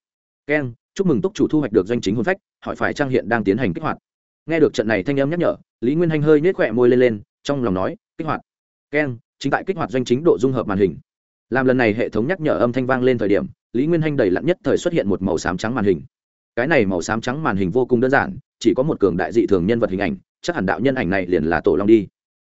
Speaker 1: Keng chúc mừng túc chủ thu hoạch được doanh chính hồn phách, hỏi phải trang hiện đang tiến hành kích hoạt. Nghe được trận này thanh âm nhắc nhở, lý nguyên hanh hơi nhếch khỏe môi lên lên, trong lòng nói, kích hoạt. Keng chính tại kích hoạt doanh chính độ dung hợp màn hình. Làm lần này hệ thống nhắc nhở âm thanh vang lên thời điểm, lý nguyên hanh đầy lặn nhất thời xuất hiện một màu xám trắng màn hình. Cái này màu xám trắng màn hình vô cùng đơn giản, chỉ có một cường đại dị thường nhân vật hình ảnh, chắc hẳn đạo nhân ảnh này liền là tổ long đi.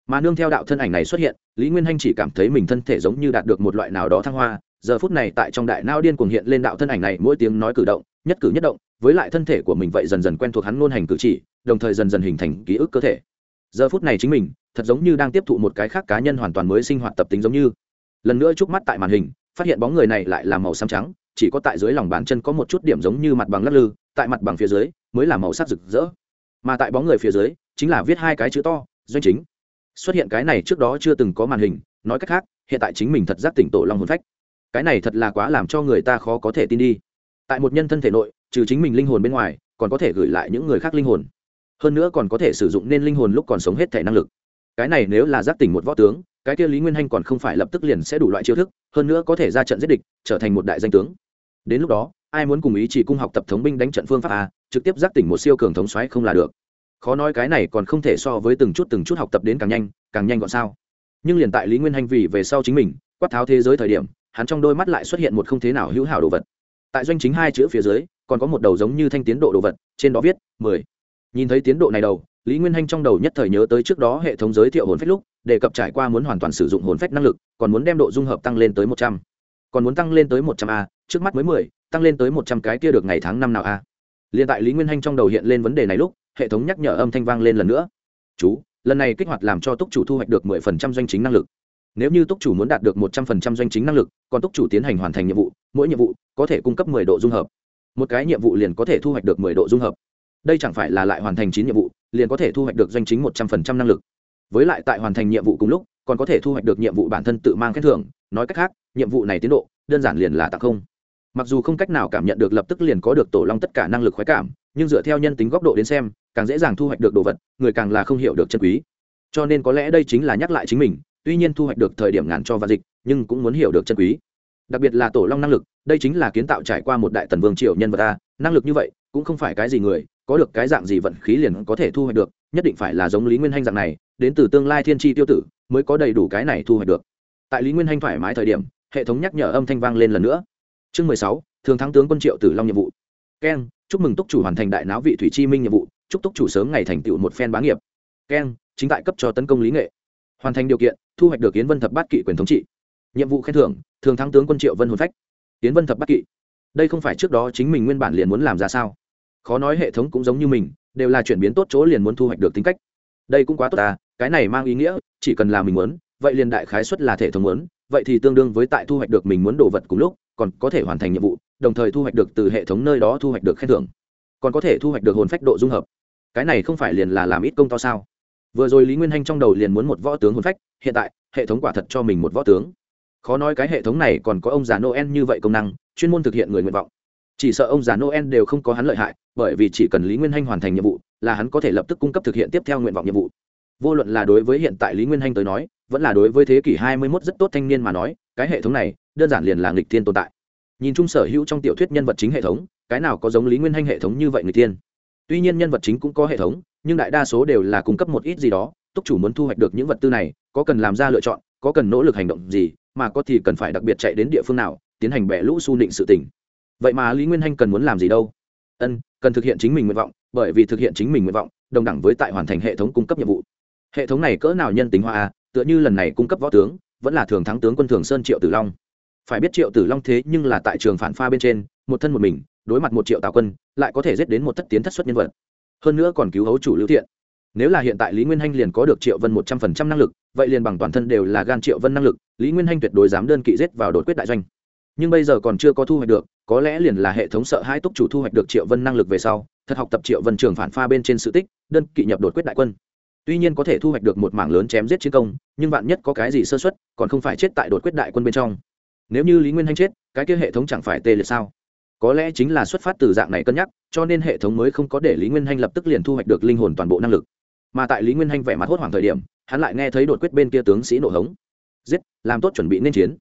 Speaker 1: Mà nương theo đạo thân ảnh này xuất hiện, lý nguyên hanh chỉ cảm thấy mình thân thể giống như đạt được một loại nào đó thăng hoa giờ phút này tại trong đại nao điên cuồng hiện lên đạo thân ảnh này, mỗi tiếng nói cử động, nhất cử nhất động, với lại thân thể của mình vậy dần dần quen thuộc hắn ngôn hành cử chỉ, đồng thời dần dần hình thành ký ức cơ thể. Giờ phút này chính mình, thật giống như đang tiếp thụ một cái khác cá nhân hoàn toàn mới sinh hoạt tập tính giống như. Lần nữa chúc mắt tại màn hình, phát hiện bóng người này lại là màu xám trắng, chỉ có tại dưới lòng bàn chân có một chút điểm giống như mặt bằng lắc lư, tại mặt bằng phía dưới mới là màu sắc rực rỡ. Mà tại bóng người phía dưới chính là viết hai cái chữ to, doanh chính. Xuất hiện cái này trước đó chưa từng có màn hình, nói cách khác, hiện tại chính mình thật giác tỉnh tổ long hồn phách cái này thật là quá làm cho người ta khó có thể tin đi. Tại một nhân thân thể nội, trừ chính mình linh hồn bên ngoài, còn có thể gửi lại những người khác linh hồn. Hơn nữa còn có thể sử dụng nên linh hồn lúc còn sống hết thể năng lực. Cái này nếu là giác tỉnh một võ tướng, cái kia lý nguyên hanh còn không phải lập tức liền sẽ đủ loại chiêu thức, hơn nữa có thể ra trận giết địch, trở thành một đại danh tướng. Đến lúc đó, ai muốn cùng ý chỉ cung học tập thống binh đánh trận phương pháp a, trực tiếp giác tỉnh một siêu cường thống xoáy không là được. Khó nói cái này còn không thể so với từng chút từng chút học tập đến càng nhanh càng nhanh gọn sao. Nhưng liền tại lý nguyên hanh vì về sau chính mình, quát tháo thế giới thời điểm hắn trong đôi mắt lại xuất hiện một không thế nào hữu hảo đồ vật. Tại doanh chính hai chữ phía dưới, còn có một đầu giống như thanh tiến độ đồ vật, trên đó viết, mười. Nhìn thấy tiến độ này đầu, lý nguyên hanh trong đầu nhất thời nhớ tới trước đó hệ thống giới thiệu hồn phách lúc, đề cập trải qua muốn hoàn toàn sử dụng hồn phách năng lực, còn muốn đem độ dung hợp tăng lên tới một trăm. Còn muốn tăng lên tới một trăm a, trước mắt mới mười, tăng lên tới một trăm cái kia được ngày tháng năm nào a. Liền tại lý nguyên hanh trong đầu hiện lên vấn đề này lúc, hệ thống nhắc nhở âm thanh vang lên lần nữa. Chú, lần này kích hoạt làm cho túc chủ thu hoạch được mười phần trăm doanh chính năng lực nếu như túc chủ muốn đạt được một trăm phần trăm doanh chính năng lực, còn túc chủ tiến hành hoàn thành nhiệm vụ, mỗi nhiệm vụ có thể cung cấp mười độ dung hợp. Một cái nhiệm vụ liền có thể thu hoạch được mười độ dung hợp. Đây chẳng phải là lại hoàn thành chín nhiệm vụ, liền có thể thu hoạch được doanh chính một trăm phần trăm năng lực. Với lại tại hoàn thành nhiệm vụ cùng lúc, còn có thể thu hoạch được nhiệm vụ bản thân tự mang khen thưởng, nói cách khác, nhiệm vụ này tiến độ, đơn giản liền là tặng không. Mặc dù không cách nào cảm nhận được lập tức liền có được tổ long tất cả năng lực khoái cảm, nhưng dựa theo nhân tính góc độ đến xem, càng dễ dàng thu hoạch được đồ vật, người càng là không hiểu được chân quý. Cho nên có lẽ đây chính là nhắc lại chính mình tuy nhiên thu hoạch được thời điểm ngàn cho và dịch, nhưng cũng muốn hiểu được chân quý. Đặc biệt là tổ long năng lực, đây chính là kiến tạo trải qua một đại tần vương triều nhân vật ta. Năng lực như vậy, cũng không phải cái gì người, có được cái dạng gì vận khí liền có thể thu hoạch được, nhất định phải là giống lý nguyên hanh dạng này, đến từ tương lai thiên tri tiêu tử, mới có đầy đủ cái này thu hoạch được. Tại lý nguyên hanh thoải mái thời điểm, hệ thống nhắc nhở âm thanh vang lên lần nữa. Chương mười sáu, thường thắng tướng quân triệu tử long nhiệm vụ. Keng, chúc mừng túc chủ hoàn thành đại não vị thủy chi minh nhiệm vụ, chúc túc chủ sớm ngày thành tựu một phen bá nghiệp. Keng, chính tại cấp cho tấn công lý nghệ. Hoàn thành điều kiện thu hoạch được yến vân thập bát kỵ quyền thống trị. Nhiệm vụ khen thưởng, thường thắng tướng quân triệu vân hồn phách. Yến vân thập bát kỵ. Đây không phải trước đó chính mình nguyên bản liền muốn làm ra sao? Khó nói hệ thống cũng giống như mình, đều là chuyển biến tốt chỗ liền muốn thu hoạch được tính cách. Đây cũng quá tốt à cái này mang ý nghĩa, chỉ cần là mình muốn, vậy liền đại khái xuất là thể thống muốn, vậy thì tương đương với tại thu hoạch được mình muốn đồ vật cùng lúc, còn có thể hoàn thành nhiệm vụ, đồng thời thu hoạch được từ hệ thống nơi đó thu hoạch được khen thưởng. Còn có thể thu hoạch được hồn phách độ dung hợp. Cái này không phải liền là làm ít công to sao? Vừa rồi lý nguyên hanh trong đầu liền muốn một võ tướng hồn phách hiện tại, hệ thống quả thật cho mình một võ tướng. Khó nói cái hệ thống này còn có ông già noel như vậy công năng, chuyên môn thực hiện người nguyện vọng. Chỉ sợ ông già noel đều không có hắn lợi hại, bởi vì chỉ cần lý nguyên hanh hoàn thành nhiệm vụ, là hắn có thể lập tức cung cấp thực hiện tiếp theo nguyện vọng nhiệm vụ. Vô luận là đối với hiện tại lý nguyên hanh tới nói, vẫn là đối với thế kỷ hai mươi 21 rất tốt thanh niên mà nói, cái hệ thống này, đơn giản liền là nghịch thiên tồn tại. Nhìn chung sở hữu trong tiểu thuyết nhân vật chính hệ thống, cái nào có giống lý nguyên hanh hệ thống như vậy người tiên tuy nhiên nhân vật chính cũng có hệ thống, nhưng đại đa số đều là cung cấp một ít gì đó, túc chủ muốn thu hoạch được những vật tư này có cần làm ra lựa chọn, có cần nỗ lực hành động gì, mà có thì cần phải đặc biệt chạy đến địa phương nào, tiến hành bẻ lũ su nịnh sự tỉnh vậy mà lý nguyên hanh cần muốn làm gì đâu? Ân, cần thực hiện chính mình nguyện vọng, bởi vì thực hiện chính mình nguyện vọng, đồng đẳng với tại hoàn thành hệ thống cung cấp nhiệm vụ. Hệ thống này cỡ nào nhân tính hoa a, tựa như lần này cung cấp võ tướng, vẫn là thường thắng tướng quân thường sơn triệu tử long. Phải biết triệu tử long thế nhưng là tại trường phản pha bên trên, một thân một mình, đối mặt một triệu tào quân, lại có thể giết đến một thất tiến thất xuất nhân vật. Hơn nữa còn cứu hấu chủ lưu thiện nếu là hiện tại lý nguyên hanh liền có được triệu vân một trăm phần trăm năng lực, vậy liền bằng toàn thân đều là gan triệu vân năng lực, lý nguyên hanh tuyệt đối dám đơn kỵ giết vào đột quyết đại doanh. Nhưng bây giờ còn chưa có thu hoạch được, có lẽ liền là hệ thống sợ hai túc chủ thu hoạch được triệu vân năng lực về sau, thật học tập triệu vân trường phản pha bên trên sự tích, đơn kỵ nhập đột quyết đại quân. Tuy nhiên có thể thu hoạch được một mảng lớn chém giết chiến công, nhưng vạn nhất có cái gì sơ xuất còn không phải chết tại đột quyết đại quân bên trong. Nếu như lý nguyên hanh chết, cái kia hệ thống chẳng phải tê liệt sao? Có lẽ chính là xuất phát từ dạng này cân nhắc, cho nên hệ thống mới không có để lý nguyên hanh lập tức liền thu hoạch được linh hồn toàn bộ năng lực mà tại lý nguyên hanh vẻ mặt hốt hoảng thời điểm hắn lại nghe thấy đột quyết bên kia tướng sĩ nổ hống giết làm tốt chuẩn bị nên chiến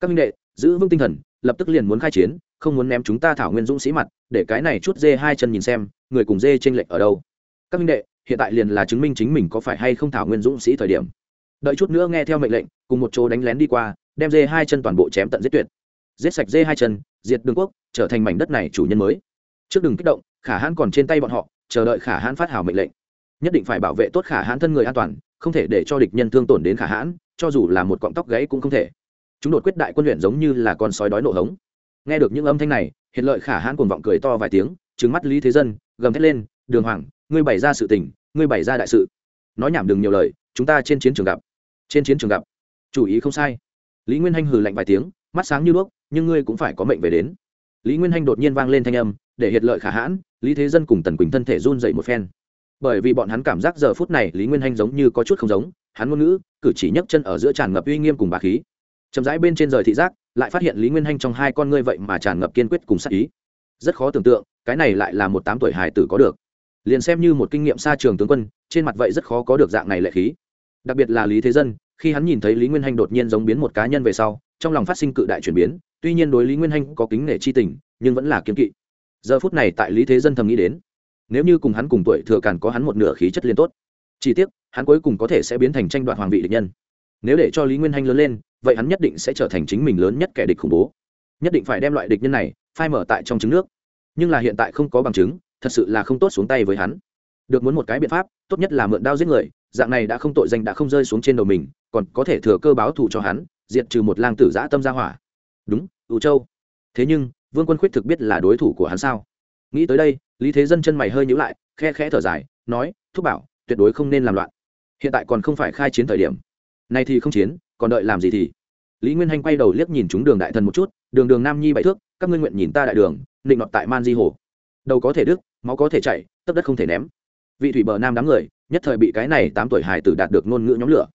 Speaker 1: các minh đệ giữ vững tinh thần lập tức liền muốn khai chiến không muốn ném chúng ta thảo nguyên dũng sĩ mặt để cái này chút dê hai chân nhìn xem người cùng dê trên lệch ở đâu các minh đệ hiện tại liền là chứng minh chính mình có phải hay không thảo nguyên dũng sĩ thời điểm đợi chút nữa nghe theo mệnh lệnh cùng một chỗ đánh lén đi qua đem dê hai chân toàn bộ chém tận giết tuyệt giết sạch dê hai chân diệt đường quốc trở thành mảnh đất này chủ nhân mới trước đừng kích động khả hãn còn trên tay bọn họ chờ đợi khả hãn phát hảo mệnh lệnh nhất định phải bảo vệ tốt khả hãn thân người an toàn, không thể để cho địch nhân thương tổn đến khả hãn, cho dù là một cọng tóc gãy cũng không thể. Chúng đột quyết đại quân luyện giống như là con sói đói nộ hống. Nghe được những âm thanh này hiện lợi khả hãn cuồng vọng cười to vài tiếng trứng mắt lý thế dân, gầm thét lên, đường hoàng, ngươi bày ra sự tình, ngươi bày ra đại sự. Nói nhảm đừng nhiều lời, chúng ta trên chiến trường gặp. Trên chiến trường gặp. Chủ ý không sai. Lý nguyên hanh hừ lạnh vài tiếng, mắt sáng như đuốc, nhưng ngươi cũng phải có mệnh về đến. Lý nguyên hanh đột nhiên vang lên thanh âm, để hiệt lợi khả hãn, lý thế dân cùng tần quỳnh thân thể run dậy một phen bởi vì bọn hắn cảm giác giờ phút này lý nguyên hanh giống như có chút không giống, hắn ngôn ngữ, cử chỉ nhấc chân ở giữa tràn ngập uy nghiêm cùng bà khí. Chậm rãi bên trên rời thị giác, lại phát hiện lý nguyên hanh trong hai con ngươi vậy mà tràn ngập kiên quyết cùng sắc ý. Rất khó tưởng tượng, cái này lại là một tám tuổi hài tử có được. Liền xem như một kinh nghiệm xa trường tướng quân, trên mặt vậy rất khó có được dạng này lệ khí. Đặc biệt là lý thế dân, khi hắn nhìn thấy lý nguyên hanh đột nhiên giống biến một cá nhân về sau, trong lòng phát sinh cự đại chuyển biến, tuy nhiên đối lý nguyên hanh có kính nể chi tình, nhưng vẫn là kiếm kỵ. Giờ phút này tại lý thế dân thầm nghĩ đến nếu như cùng hắn cùng tuổi thừa càn có hắn một nửa khí chất liên tốt. Chỉ tiếc, hắn cuối cùng có thể sẽ biến thành tranh đoạt hoàng vị địch nhân. Nếu để cho lý nguyên hanh lớn lên, vậy hắn nhất định sẽ trở thành chính mình lớn nhất kẻ địch khủng bố. Nhất định phải đem loại địch nhân này phai mở tại trong trứng nước. Nhưng là hiện tại không có bằng chứng, thật sự là không tốt xuống tay với hắn. Được muốn một cái biện pháp, tốt nhất là mượn đao giết người, dạng này đã không tội danh đã không rơi xuống trên đầu mình, còn có thể thừa cơ báo thù cho hắn, diệt trừ một lang tử giã tâm gia hỏa. Đúng ủ châu. Thế nhưng, vương quân khuyết thực biết là đối thủ của hắn sao? Nghĩ tới đây, lý thế dân chân mày hơi nhữ lại, khe khẽ thở dài, nói, thúc bảo, tuyệt đối không nên làm loạn. Hiện tại còn không phải khai chiến thời điểm. Này thì không chiến, còn đợi làm gì thì? Lý nguyên hanh quay đầu liếc nhìn chúng đường đại thần một chút, đường đường nam nhi bảy thước, các ngươi nguyện nhìn ta đại đường, định nọt tại man di hồ. Đầu có thể đứt, máu có thể chạy tấp đất không thể ném. Vị thủy bờ nam đám người, nhất thời bị cái này tám tuổi hải tử đạt được ngôn ngữ nhóm lửa.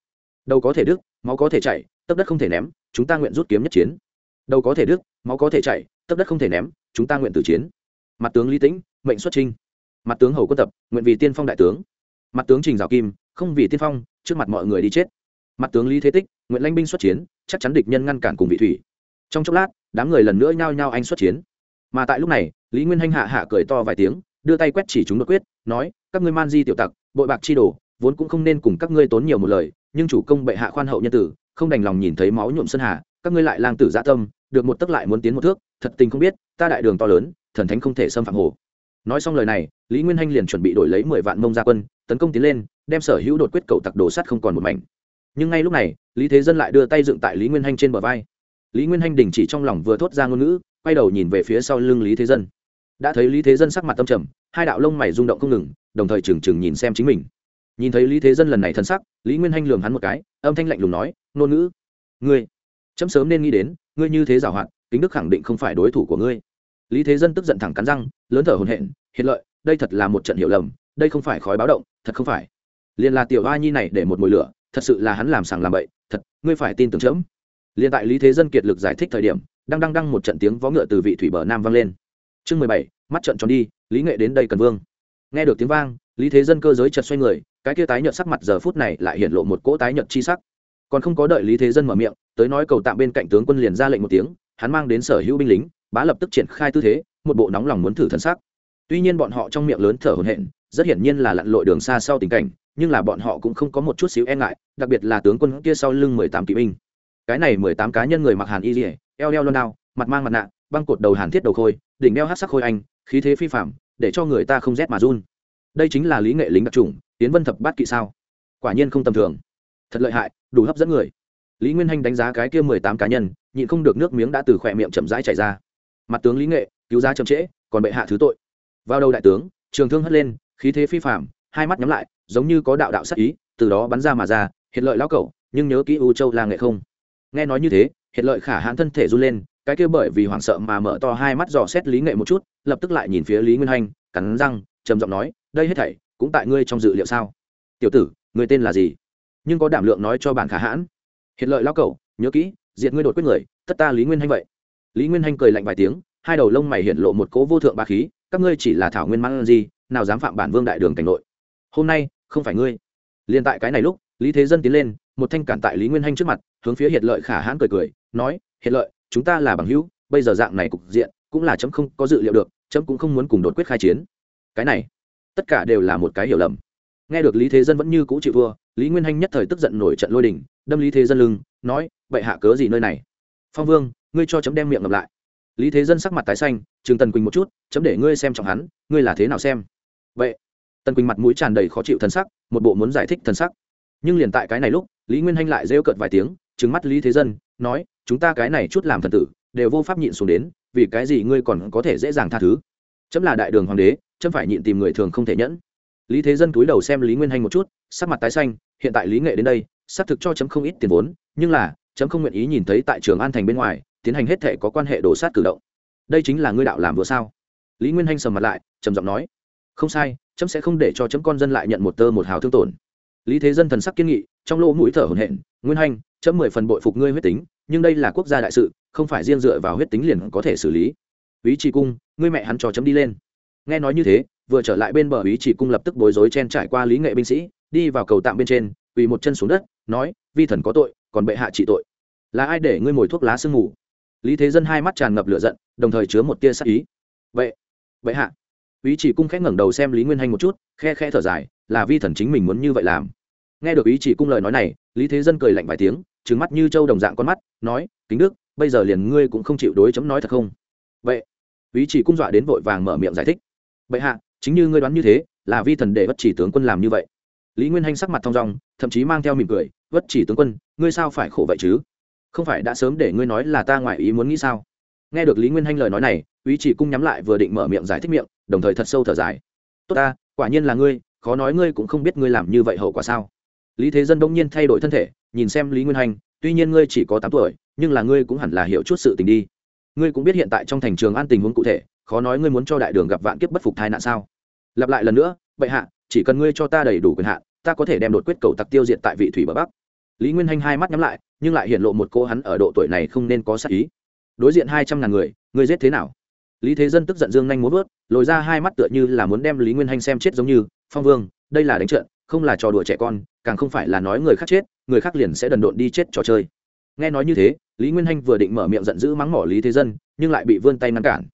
Speaker 1: Đầu có thể đứt, máu có thể chạy tấp đất không thể ném, chúng ta nguyện rút kiếm nhất chiến. Đầu có thể đứt, máu có thể chạy tấp đất không thể ném, chúng ta nguyện tử chiến mặt tướng lý tĩnh, mệnh xuất trinh mặt tướng hầu quân tập, nguyện vì tiên phong đại tướng. Mặt tướng trình dạo kim, không vì tiên phong, trước mặt mọi người đi chết. Mặt tướng lý thế tích, nguyện lãnh binh xuất chiến, chắc chắn địch nhân ngăn cản cùng vị thủy. Trong chốc lát, đám người lần nữa nhao nhao anh xuất chiến. Mà tại lúc này, lý nguyên hanh hạ hạ cười to vài tiếng, đưa tay quét chỉ chúng đột quyết, nói, các ngươi man di tiểu tặc, bội bạc chi đồ, vốn cũng không nên cùng các ngươi tốn nhiều một lời, nhưng chủ công bệ hạ khoan hậu nhân tử, không đành lòng nhìn thấy máu nhuộm sân hà, các ngươi lại lang tử dạ tâm, được một tấc lại muốn tiến một thước, thật tình không biết, ta đại đường to lớn thần thánh không thể xâm phạm hồ. Nói xong lời này, lý nguyên hanh liền chuẩn bị đổi lấy mười vạn mông gia quân, tấn công tiến lên, đem sở hữu đột quyết cầu tặc đổ sắt không còn một mảnh. Nhưng ngay lúc này, lý thế dân lại đưa tay dựng tại lý nguyên hanh trên bờ vai. Lý nguyên hanh đình chỉ trong lòng vừa thốt ra ngôn ngữ, quay đầu nhìn về phía sau lưng lý thế dân. Đã thấy lý thế dân sắc mặt tâm trầm, hai đạo lông mày rung động không ngừng, đồng thời trừng trừng nhìn xem chính mình. Nhìn thấy lý thế dân lần này thân sắc, lý nguyên hanh lường hắn một cái, âm thanh lạnh lùng nói, ngôn ngữ, ngươi, chấm sớm nên nghĩ đến, ngươi như thế giảo hoạt tính đức khẳng định không phải đối thủ của ngươi lý thế dân tức giận thẳng cắn răng, lớn thở hồn hện hiện lợi, đây thật là một trận hiểu lầm, đây không phải khói báo động, thật không phải. Liền là tiểu a nhi này để một mồi lửa, thật sự là hắn làm sàng làm bậy, thật, ngươi phải tin tưởng chớm. Liền tại lý thế dân kiệt lực giải thích thời điểm đang đang đăng một trận tiếng vó ngựa từ vị thủy bờ nam vang lên. Chương mười bảy, mắt trận tròn đi, lý nghệ đến đây cần vương. Nghe được tiếng vang, lý thế dân cơ giới chật xoay người, cái kia tái nhợt sắc mặt giờ phút này lại hiện lộ một cỗ tái nhợt chi sắc. Còn không có đợi lý thế dân mở miệng, tới nói cầu tạm bên cạnh tướng quân liền ra lệnh một tiếng, hắn mang đến sở hữu binh lính bá lập tức triển khai tư thế, một bộ nóng lòng muốn thử thân xác tuy nhiên bọn họ trong miệng lớn thở hổn hển, rất hiển nhiên là lặn lội đường xa sau tình cảnh, nhưng là bọn họ cũng không có một chút xíu e ngại, đặc biệt là tướng quân kia sau lưng mười tám kỵ binh. Cái này mười tám cá nhân người mặc hàn y dỉa eo đeo lon đao, mặt mang mặt nạ, băng cột đầu hàn thiết đầu khôi, đỉnh đeo hát sắc khôi anh, khí thế phi phạm để cho người ta không rét mà run. Đây chính là lý nghệ lính đặc trùng, tiến vân thập bát kỵ sao? Quả nhiên không tầm thường. Thật lợi hại, đủ hấp dẫn người. Lý nguyên hanh đánh giá cái kia mười tám cá nhân, nhịn không được nước miếng đã từ khỏe miệng chậm rãi chảy ra mặt tướng lý nghệ, cứu giá chậm trễ, còn bệ hạ thứ tội. Vào đầu đại tướng, trường thương hất lên, khí thế phi phạm hai mắt nhắm lại, giống như có đạo đạo sắc ý, từ đó bắn ra mà ra, hiện lợi lao cẩu, nhưng nhớ kỹ u châu là nghệ không. Nghe nói như thế, hiện lợi khả hãn thân thể run lên, cái kia bởi vì hoảng sợ mà mở to hai mắt dò xét lý nghệ một chút, lập tức lại nhìn phía lý nguyên hanh, cắn răng, trầm giọng nói, đây hết thảy, cũng tại ngươi trong dự liệu sao? Tiểu tử người tên là gì? Nhưng có đảm lượng nói cho bản khả hãn. Hiện lợi lao cẩu, nhớ kỹ diện ngươi đột quyết người tất ta lý nguyên hanh vậy lý nguyên hanh cười lạnh vài tiếng hai đầu lông mày hiện lộ một cố vô thượng ba khí các ngươi chỉ là thảo nguyên mãn gì nào dám phạm bản vương đại đường cảnh nội. Hôm nay không phải ngươi. Liền tại cái này lúc lý thế dân tiến lên một thanh cản tại lý nguyên hanh trước mặt hướng phía hiện lợi khả hãn cười cười nói hiện lợi chúng ta là bằng hữu bây giờ dạng này cục diện cũng là chấm không có dự liệu được chấm cũng không muốn cùng đột quyết khai chiến. Cái này tất cả đều là một cái hiểu lầm. Nghe được lý thế dân vẫn như cũ chịu vua, lý nguyên hanh nhất thời tức giận nổi trận lôi đình đâm lý thế dân lưng nói vậy hạ cớ gì nơi này? Phong vương ngươi cho chấm đem miệng ngậm lại. Lý thế dân sắc mặt tái xanh chừng tần quỳnh một chút, chấm để ngươi xem trọng hắn, ngươi là thế nào xem? Vậy, tần quỳnh mặt mũi tràn đầy khó chịu thân sắc, một bộ muốn giải thích thân sắc. Nhưng liền tại cái này lúc, lý nguyên hanh lại rêu cợt vài tiếng, trừng mắt lý thế dân, nói, chúng ta cái này chút làm thần tử, đều vô pháp nhịn xuống đến, vì cái gì ngươi còn có thể dễ dàng tha thứ? Chấm là đại đường hoàng đế, chấm phải nhịn tìm người thường không thể nhẫn. Lý thế dân túi đầu xem lý nguyên hanh một chút, sắc mặt tái xanh, hiện tại lý nghệ đến đây, xác thực cho chấm không ít tiền vốn, nhưng là, chấm không nguyện ý nhìn thấy tại trường an thành bên ngoài tiến hành hết thể có quan hệ đổ sát cử động. Đây chính là ngươi đạo làm vừa sao? Lý nguyên hanh sầm mặt lại, trầm giọng nói. Không sai, chấm sẽ không để cho chấm con dân lại nhận một tơ một hào thương tổn. Lý thế dân thần sắc kiên nghị, trong lỗ mũi thở hổn hển, nguyên hanh, chấm mười phần bội phục ngươi huyết tính, nhưng đây là quốc gia đại sự, không phải riêng dựa vào huyết tính liền có thể xử lý. Ý chỉ cung, ngươi mẹ hắn cho chấm đi lên. Nghe nói như thế, vừa trở lại bên bờ, ý chỉ cung lập tức bối rối chen trải qua lý nghệ binh sĩ, đi vào cầu tạm bên trên, quỳ một chân xuống đất, nói, vi thần có tội, còn bệ hạ trị tội. Là ai để ngươi mồi thuốc lá sương ngủ lý thế dân hai mắt tràn ngập lửa giận, đồng thời chứa một tia sắc ý. Vậy vậy hạ. Ý chỉ cung khẽ ngẩng đầu xem lý nguyên hanh một chút, khe khe thở dài, là vi thần chính mình muốn như vậy làm. Nghe được ý chỉ cung lời nói này, lý thế dân cười lạnh vài tiếng trứng mắt như trâu đồng dạng con mắt, nói, kính đức, bây giờ liền ngươi cũng không chịu đối chấm nói thật không? Vậy ý chỉ cung dọa đến vội vàng mở miệng giải thích vậy hạ, chính như ngươi đoán như thế, là vi thần để bất chỉ tướng quân làm như vậy. Lý nguyên hanh sắc mặt thong dong, thậm chí mang theo mỉm cười, bất chỉ tướng quân, ngươi sao phải khổ vậy chứ? Không phải đã sớm để ngươi nói là ta ngoại ý muốn nghĩ sao? Nghe được lý nguyên hanh lời nói này ý chỉ cung nhắm lại vừa định mở miệng giải thích miệng, đồng thời thật sâu thở dài. Tốt ta, quả nhiên là ngươi, khó nói ngươi cũng không biết ngươi làm như vậy hậu quả sao. Lý thế dân bỗng nhiên thay đổi thân thể, nhìn xem lý nguyên hanh, tuy nhiên ngươi chỉ có tám tuổi, nhưng là ngươi cũng hẳn là hiểu chút sự tình đi. Ngươi cũng biết hiện tại trong thành trường an tình huống cụ thể, khó nói ngươi muốn cho đại đường gặp vạn kiếp bất phục thai nạn sao. Lặp lại lần nữa, bệ hạ, chỉ cần ngươi cho ta đầy đủ quyền hạn, ta có thể đem đột quyết cầu tặc tiêu diệt tại vị thủy bờ bắc. Lý nguyên hanh hai mắt nhắm lại nhưng lại hiện lộ một cô hắn ở độ tuổi này không nên có sắc ý. Đối diện hai trăm ngàn người người giết thế nào? Lý thế dân tức giận dương nhanh muốn vớt, lồi ra hai mắt tựa như là muốn đem lý nguyên hanh xem chết giống như, phong vương, đây là đánh trận, không là trò đùa trẻ con, càng không phải là nói người khác chết, người khác liền sẽ đần độn đi chết trò chơi. Nghe nói như thế, lý nguyên hanh vừa định mở miệng giận dữ mắng mỏ lý thế dân, nhưng lại bị vươn tay ngăn cản.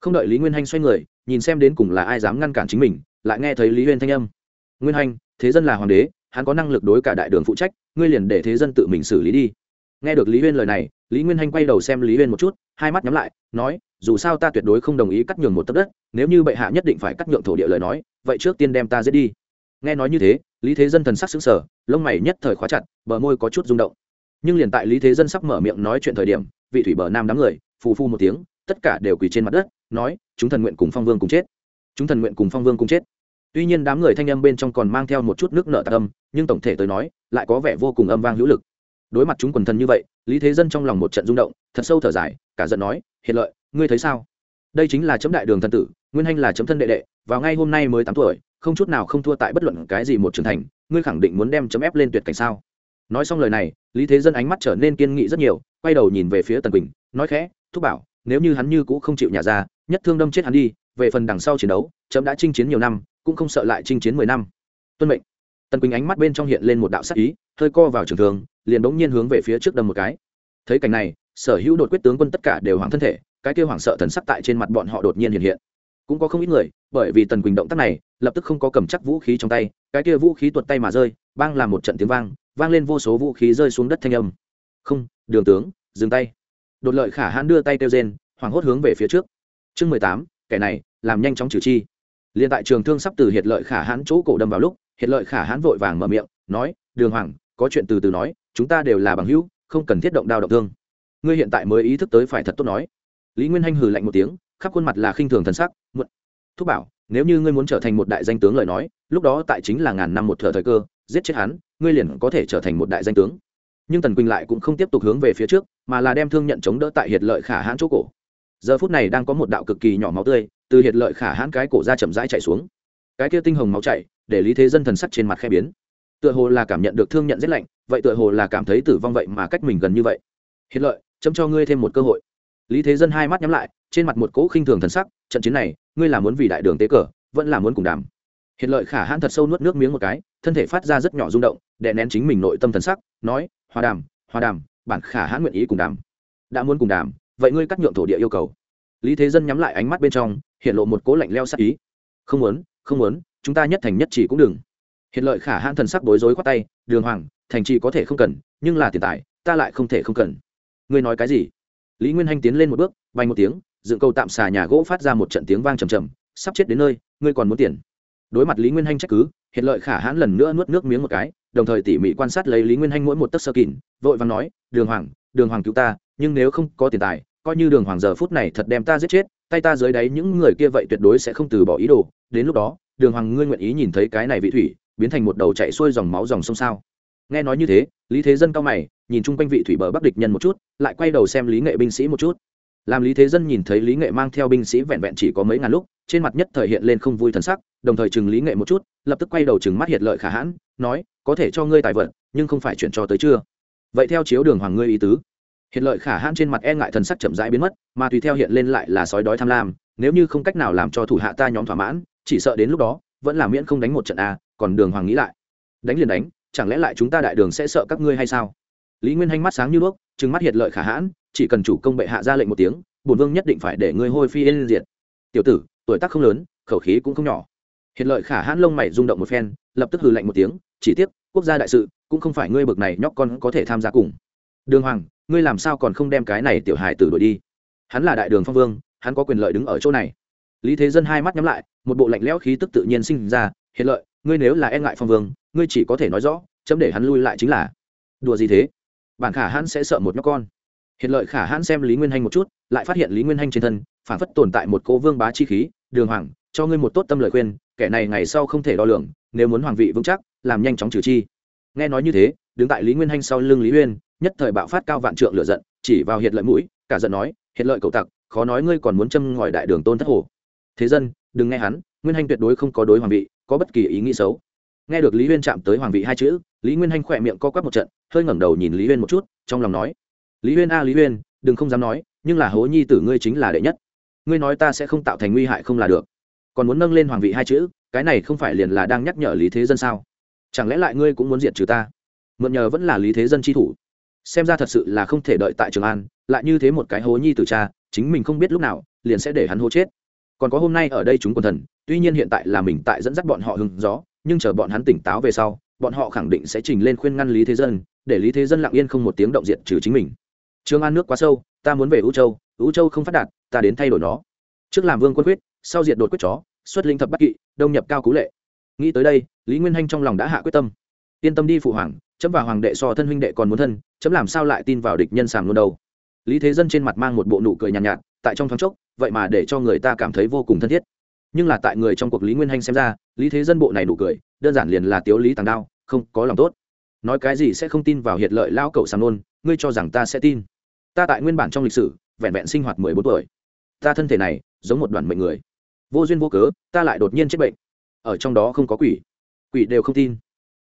Speaker 1: Không đợi lý nguyên hanh xoay người, nhìn xem đến cùng là ai dám ngăn cản chính mình, lại nghe thấy lý huyên thanh âm. Nguyên hanh, thế dân là hoàng đế hắn có năng lực đối cả đại đường phụ trách, ngươi liền để thế dân tự mình xử lý đi. Nghe được lý huyên lời này, lý nguyên hanh quay đầu xem lý huyên một chút, hai mắt nhắm lại, nói, dù sao ta tuyệt đối không đồng ý cắt nhường một tấc đất, nếu như bệ hạ nhất định phải cắt nhượng thổ địa lời nói, vậy trước tiên đem ta giết đi. Nghe nói như thế, lý thế dân thần sắc xứng sở lông mày nhất thời khóa chặt, bờ môi có chút rung động. Nhưng liền tại lý thế dân sắp mở miệng nói chuyện thời điểm, vị thủy bờ nam đám người, phù phu một tiếng, tất cả đều quỳ trên mặt đất, nói, chúng thần nguyện cùng phong vương cùng chết. Chúng thần nguyện cùng phong vương cùng chết tuy nhiên đám người thanh âm bên trong còn mang theo một chút nước nợ tạc âm, nhưng tổng thể tới nói, lại có vẻ vô cùng âm vang hữu lực. Đối mặt chúng quần thần như vậy, lý thế dân trong lòng một trận rung động, thật sâu thở dài, cả giận nói hiện lợi, ngươi thấy sao? Đây chính là chấm đại đường thần tử, nguyên hanh là chấm thân đệ đệ, vào ngay hôm nay mới tám tuổi, không chút nào không thua tại bất luận cái gì một trưởng thành, ngươi khẳng định muốn đem chấm ép lên tuyệt cảnh sao? Nói xong lời này, lý thế dân ánh mắt trở nên kiên nghị rất nhiều, quay đầu nhìn về phía tần quỳnh, nói khẽ, thúc bảo, nếu như hắn như cũ không chịu nhà ra, nhất thương đâm chết hắn đi, về phần đằng sau chiến đấu, chấm đã chinh chiến nhiều năm cũng không sợ lại chinh chiến mười năm. Tuân mệnh. Tần quỳnh ánh mắt bên trong hiện lên một đạo sắc ý, hơi co vào trường thường liền bỗng nhiên hướng về phía trước đâm một cái. Thấy cảnh này, sở hữu đột quyết tướng quân tất cả đều hoảng thân thể, cái kêu hoảng sợ thần sắc tại trên mặt bọn họ đột nhiên hiện hiện. Cũng có không ít người, bởi vì tần quỳnh động tác này, lập tức không có cầm chắc vũ khí trong tay, cái kia vũ khí tuột tay mà rơi, bang làm một trận tiếng vang vang lên vô số vũ khí rơi xuống đất thanh âm. Không, đường tướng, dừng tay. Đột lợi khả hãn đưa tay kêu rên, hoảng hốt hướng về phía trước. Chương mười tám, kẻ này, làm nhanh chóng trừ chi liền tại trường thương sắp từ hiệt lợi khả hãn chỗ cổ đâm vào lúc, hiệt lợi khả hãn vội vàng mở miệng, nói, đường hoàng, có chuyện từ từ nói, chúng ta đều là bằng hữu, không cần thiết động đao động thương. Ngươi hiện tại mới ý thức tới phải thật tốt nói. Lý nguyên hanh hừ lạnh một tiếng, khắp khuôn mặt là khinh thường thần sắc, muộn. Thúc bảo, nếu như ngươi muốn trở thành một đại danh tướng lời nói, lúc đó tại chính là ngàn năm một thợ thời cơ, giết chết hắn, ngươi liền có thể trở thành một đại danh tướng. Nhưng tần quỳnh lại cũng không tiếp tục hướng về phía trước, mà là đem thương nhận chống đỡ tại hiệt lợi khả hãn chỗ cổ giờ phút này đang có một đạo cực kỳ nhỏ máu tươi từ hiệt lợi khả hãn cái cổ ra chậm rãi chạy xuống cái kia tinh hồng máu chạy để lý thế dân thần sắc trên mặt khe biến tựa hồ là cảm nhận được thương nhận rét lạnh vậy tựa hồ là cảm thấy tử vong vậy mà cách mình gần như vậy hiệt lợi chấm cho ngươi thêm một cơ hội lý thế dân hai mắt nhắm lại trên mặt một cỗ khinh thường thần sắc trận chiến này ngươi là muốn vì đại đường tế cờ vẫn là muốn cùng đàm hiện lợi khả hãn thật sâu nuốt nước miếng một cái thân thể phát ra rất nhỏ rung động đè nén chính mình nội tâm thần sắc nói hòa đàm hòa đàm bản khả hãn nguyện ý cùng đàm đã muốn cùng đàm vậy ngươi cắt nhượng thổ địa yêu cầu. Lý thế dân nhắm lại ánh mắt bên trong, hiện lộ một cố lạnh leo sắc ý. Không muốn không muốn, chúng ta nhất thành nhất chỉ cũng đừng. Hiện lợi khả hãn thần sắc bối rối khoát tay, đường hoàng, thành trì có thể không cần, nhưng là tiền tài, ta lại không thể không cần. Ngươi nói cái gì? Lý nguyên hanh tiến lên một bước vay một tiếng, dựng cầu tạm xà nhà gỗ phát ra một trận tiếng vang trầm trầm, sắp chết đến nơi, ngươi còn muốn tiền. Đối mặt lý nguyên hanh trách cứ, hiện lợi khả hãn lần nữa nuốt nước miếng một cái, đồng thời tỉ mỉ quan sát lấy lý nguyên hanh mỗi một tấc sơ kỉn, vội vàng nói, đường hoàng đường hoàng cứu ta nhưng nếu không có tiền tài, coi như đường hoàng giờ phút này thật đem ta giết chết, tay ta dưới đáy những người kia vậy tuyệt đối sẽ không từ bỏ ý đồ. Đến lúc đó, đường hoàng ngươi nguyện ý nhìn thấy cái này vị thủy, biến thành một đầu chạy xuôi dòng máu dòng sông sao? Nghe nói như thế, lý thế dân cao mày, nhìn chung quanh vị thủy bờ bắc địch nhân một chút, lại quay đầu xem lý nghệ binh sĩ một chút. Làm lý thế dân nhìn thấy lý nghệ mang theo binh sĩ vẹn vẹn chỉ có mấy ngàn lúc, trên mặt nhất thời hiện lên không vui thần sắc, đồng thời chừng lý nghệ một chút, lập tức quay đầu chừng mắt hiệt lợi khả hãn, nói, có thể cho ngươi tài vận, nhưng không phải chuyển cho tới chưa vậy theo chiếu đường hoàng ngươi ý tứ hiện lợi khả hãn trên mặt e ngại thần sắc chậm rãi biến mất, mà tùy theo hiện lên lại là sói đói tham lam, nếu như không cách nào làm cho thủ hạ ta nhóm thỏa mãn, chỉ sợ đến lúc đó, vẫn là miễn không đánh một trận a, còn đường hoàng nghĩ lại. Đánh liền đánh, chẳng lẽ lại chúng ta đại đường sẽ sợ các ngươi hay sao? Lý nguyên hanh mắt sáng như đuốc, trừng mắt hiện lợi khả hãn, chỉ cần chủ công bệ hạ ra lệnh một tiếng, bổn vương nhất định phải để ngươi hôi phi lên diệt. Tiểu tử, tuổi tác không lớn, khẩu khí cũng không nhỏ. Hiện lợi khả hãn lông mày rung động một phen, lập tức hừ lạnh một tiếng, chỉ tiếc, quốc gia đại sự, cũng không phải ngươi bực này nhóc con có thể tham gia cùng. Đường hoàng ngươi làm sao còn không đem cái này tiểu hài tử đuổi đi? Hắn là đại đường phong vương, hắn có quyền lợi đứng ở chỗ này. Lý thế dân hai mắt nhắm lại, một bộ lạnh lẽo khí tức tự nhiên sinh ra, hiện lợi, ngươi nếu là e ngại phong vương, ngươi chỉ có thể nói rõ, chấm để hắn lui lại chính là đùa gì thế? Bản khả hãn sẽ sợ một nhóc con. Hiện lợi khả hãn xem lý nguyên hanh một chút, lại phát hiện lý nguyên hanh trên thân phản phất tồn tại một cố vương bá chi khí, đường hoàng, cho ngươi một tốt tâm lời khuyên, kẻ này ngày sau không thể đo lường, nếu muốn hoàng vị vững chắc, làm nhanh chóng trừ chi. Nghe nói như thế, đứng tại lý nguyên hanh sau lưng lý uyên nhất thời bạo phát cao vạn trượng lửa giận, chỉ vào hiệt lợi mũi, cả giận nói, hiệt lợi cậu tặc, khó nói ngươi còn muốn châm ngòi đại đường tôn thất hồ. Thế dân, đừng nghe hắn, nguyên hanh tuyệt đối không có đối hoàng vị, có bất kỳ ý nghĩ xấu. Nghe được lý uyên chạm tới hoàng vị hai chữ, lý nguyên hanh khỏe miệng co quắp một trận, hơi ngẩng đầu nhìn lý uyên một chút, trong lòng nói, lý uyên a, lý uyên đừng không dám nói, nhưng là hố nhi tử ngươi chính là đệ nhất. Ngươi nói ta sẽ không tạo thành nguy hại không là được. Còn muốn nâng lên hoàng vị hai chữ, cái này không phải liền là đang nhắc nhở lý thế dân sao? Chẳng lẽ lại ngươi cũng muốn diệt trừ ta? Mượn nhờ vẫn là lý thế dân chi thủ xem ra thật sự là không thể đợi tại trường an, lại như thế một cái hố nhi từ cha, chính mình không biết lúc nào, liền sẽ để hắn hố chết. Còn có hôm nay ở đây chúng quần thần, tuy nhiên hiện tại là mình tại dẫn dắt bọn họ hưng gió, nhưng chờ bọn hắn tỉnh táo về sau, bọn họ khẳng định sẽ trình lên khuyên ngăn lý thế dân, để lý thế dân lặng yên không một tiếng động diện trừ chính mình. Trường an nước quá sâu, ta muốn về ưu châu ưu châu không phát đạt, ta đến thay đổi nó. Trước làm vương quân quyết, sau diệt đột quyết chó, xuất linh thập bắc kỵ, đông nhập cao cú lệ. Nghĩ tới đây, lý nguyên hanh trong lòng đã hạ quyết tâm. Yên tâm đi phụ hoàng, chấm và hoàng đệ so thân huynh đệ còn muốn thân chấm làm sao lại tin vào địch nhân sàng luôn đâu? Lý thế dân trên mặt mang một bộ nụ cười nhàn nhạt, nhạt tại trong thoáng chốc vậy mà để cho người ta cảm thấy vô cùng thân thiết. Nhưng là tại người trong cuộc lý nguyên hanh xem ra lý thế dân bộ này nụ cười đơn giản liền là tiếu lý tàng đao không có lòng tốt. Nói cái gì sẽ không tin vào hiệt lợi lao cậu sàng nôn ngươi cho rằng ta sẽ tin. Ta tại nguyên bản trong lịch sử vẹn vẹn sinh hoạt mười bốn tuổi. Ta thân thể này giống một đoàn mệnh người. Vô duyên vô cớ ta lại đột nhiên chết bệnh. Ở trong đó không có quỷ. Quỷ đều không tin.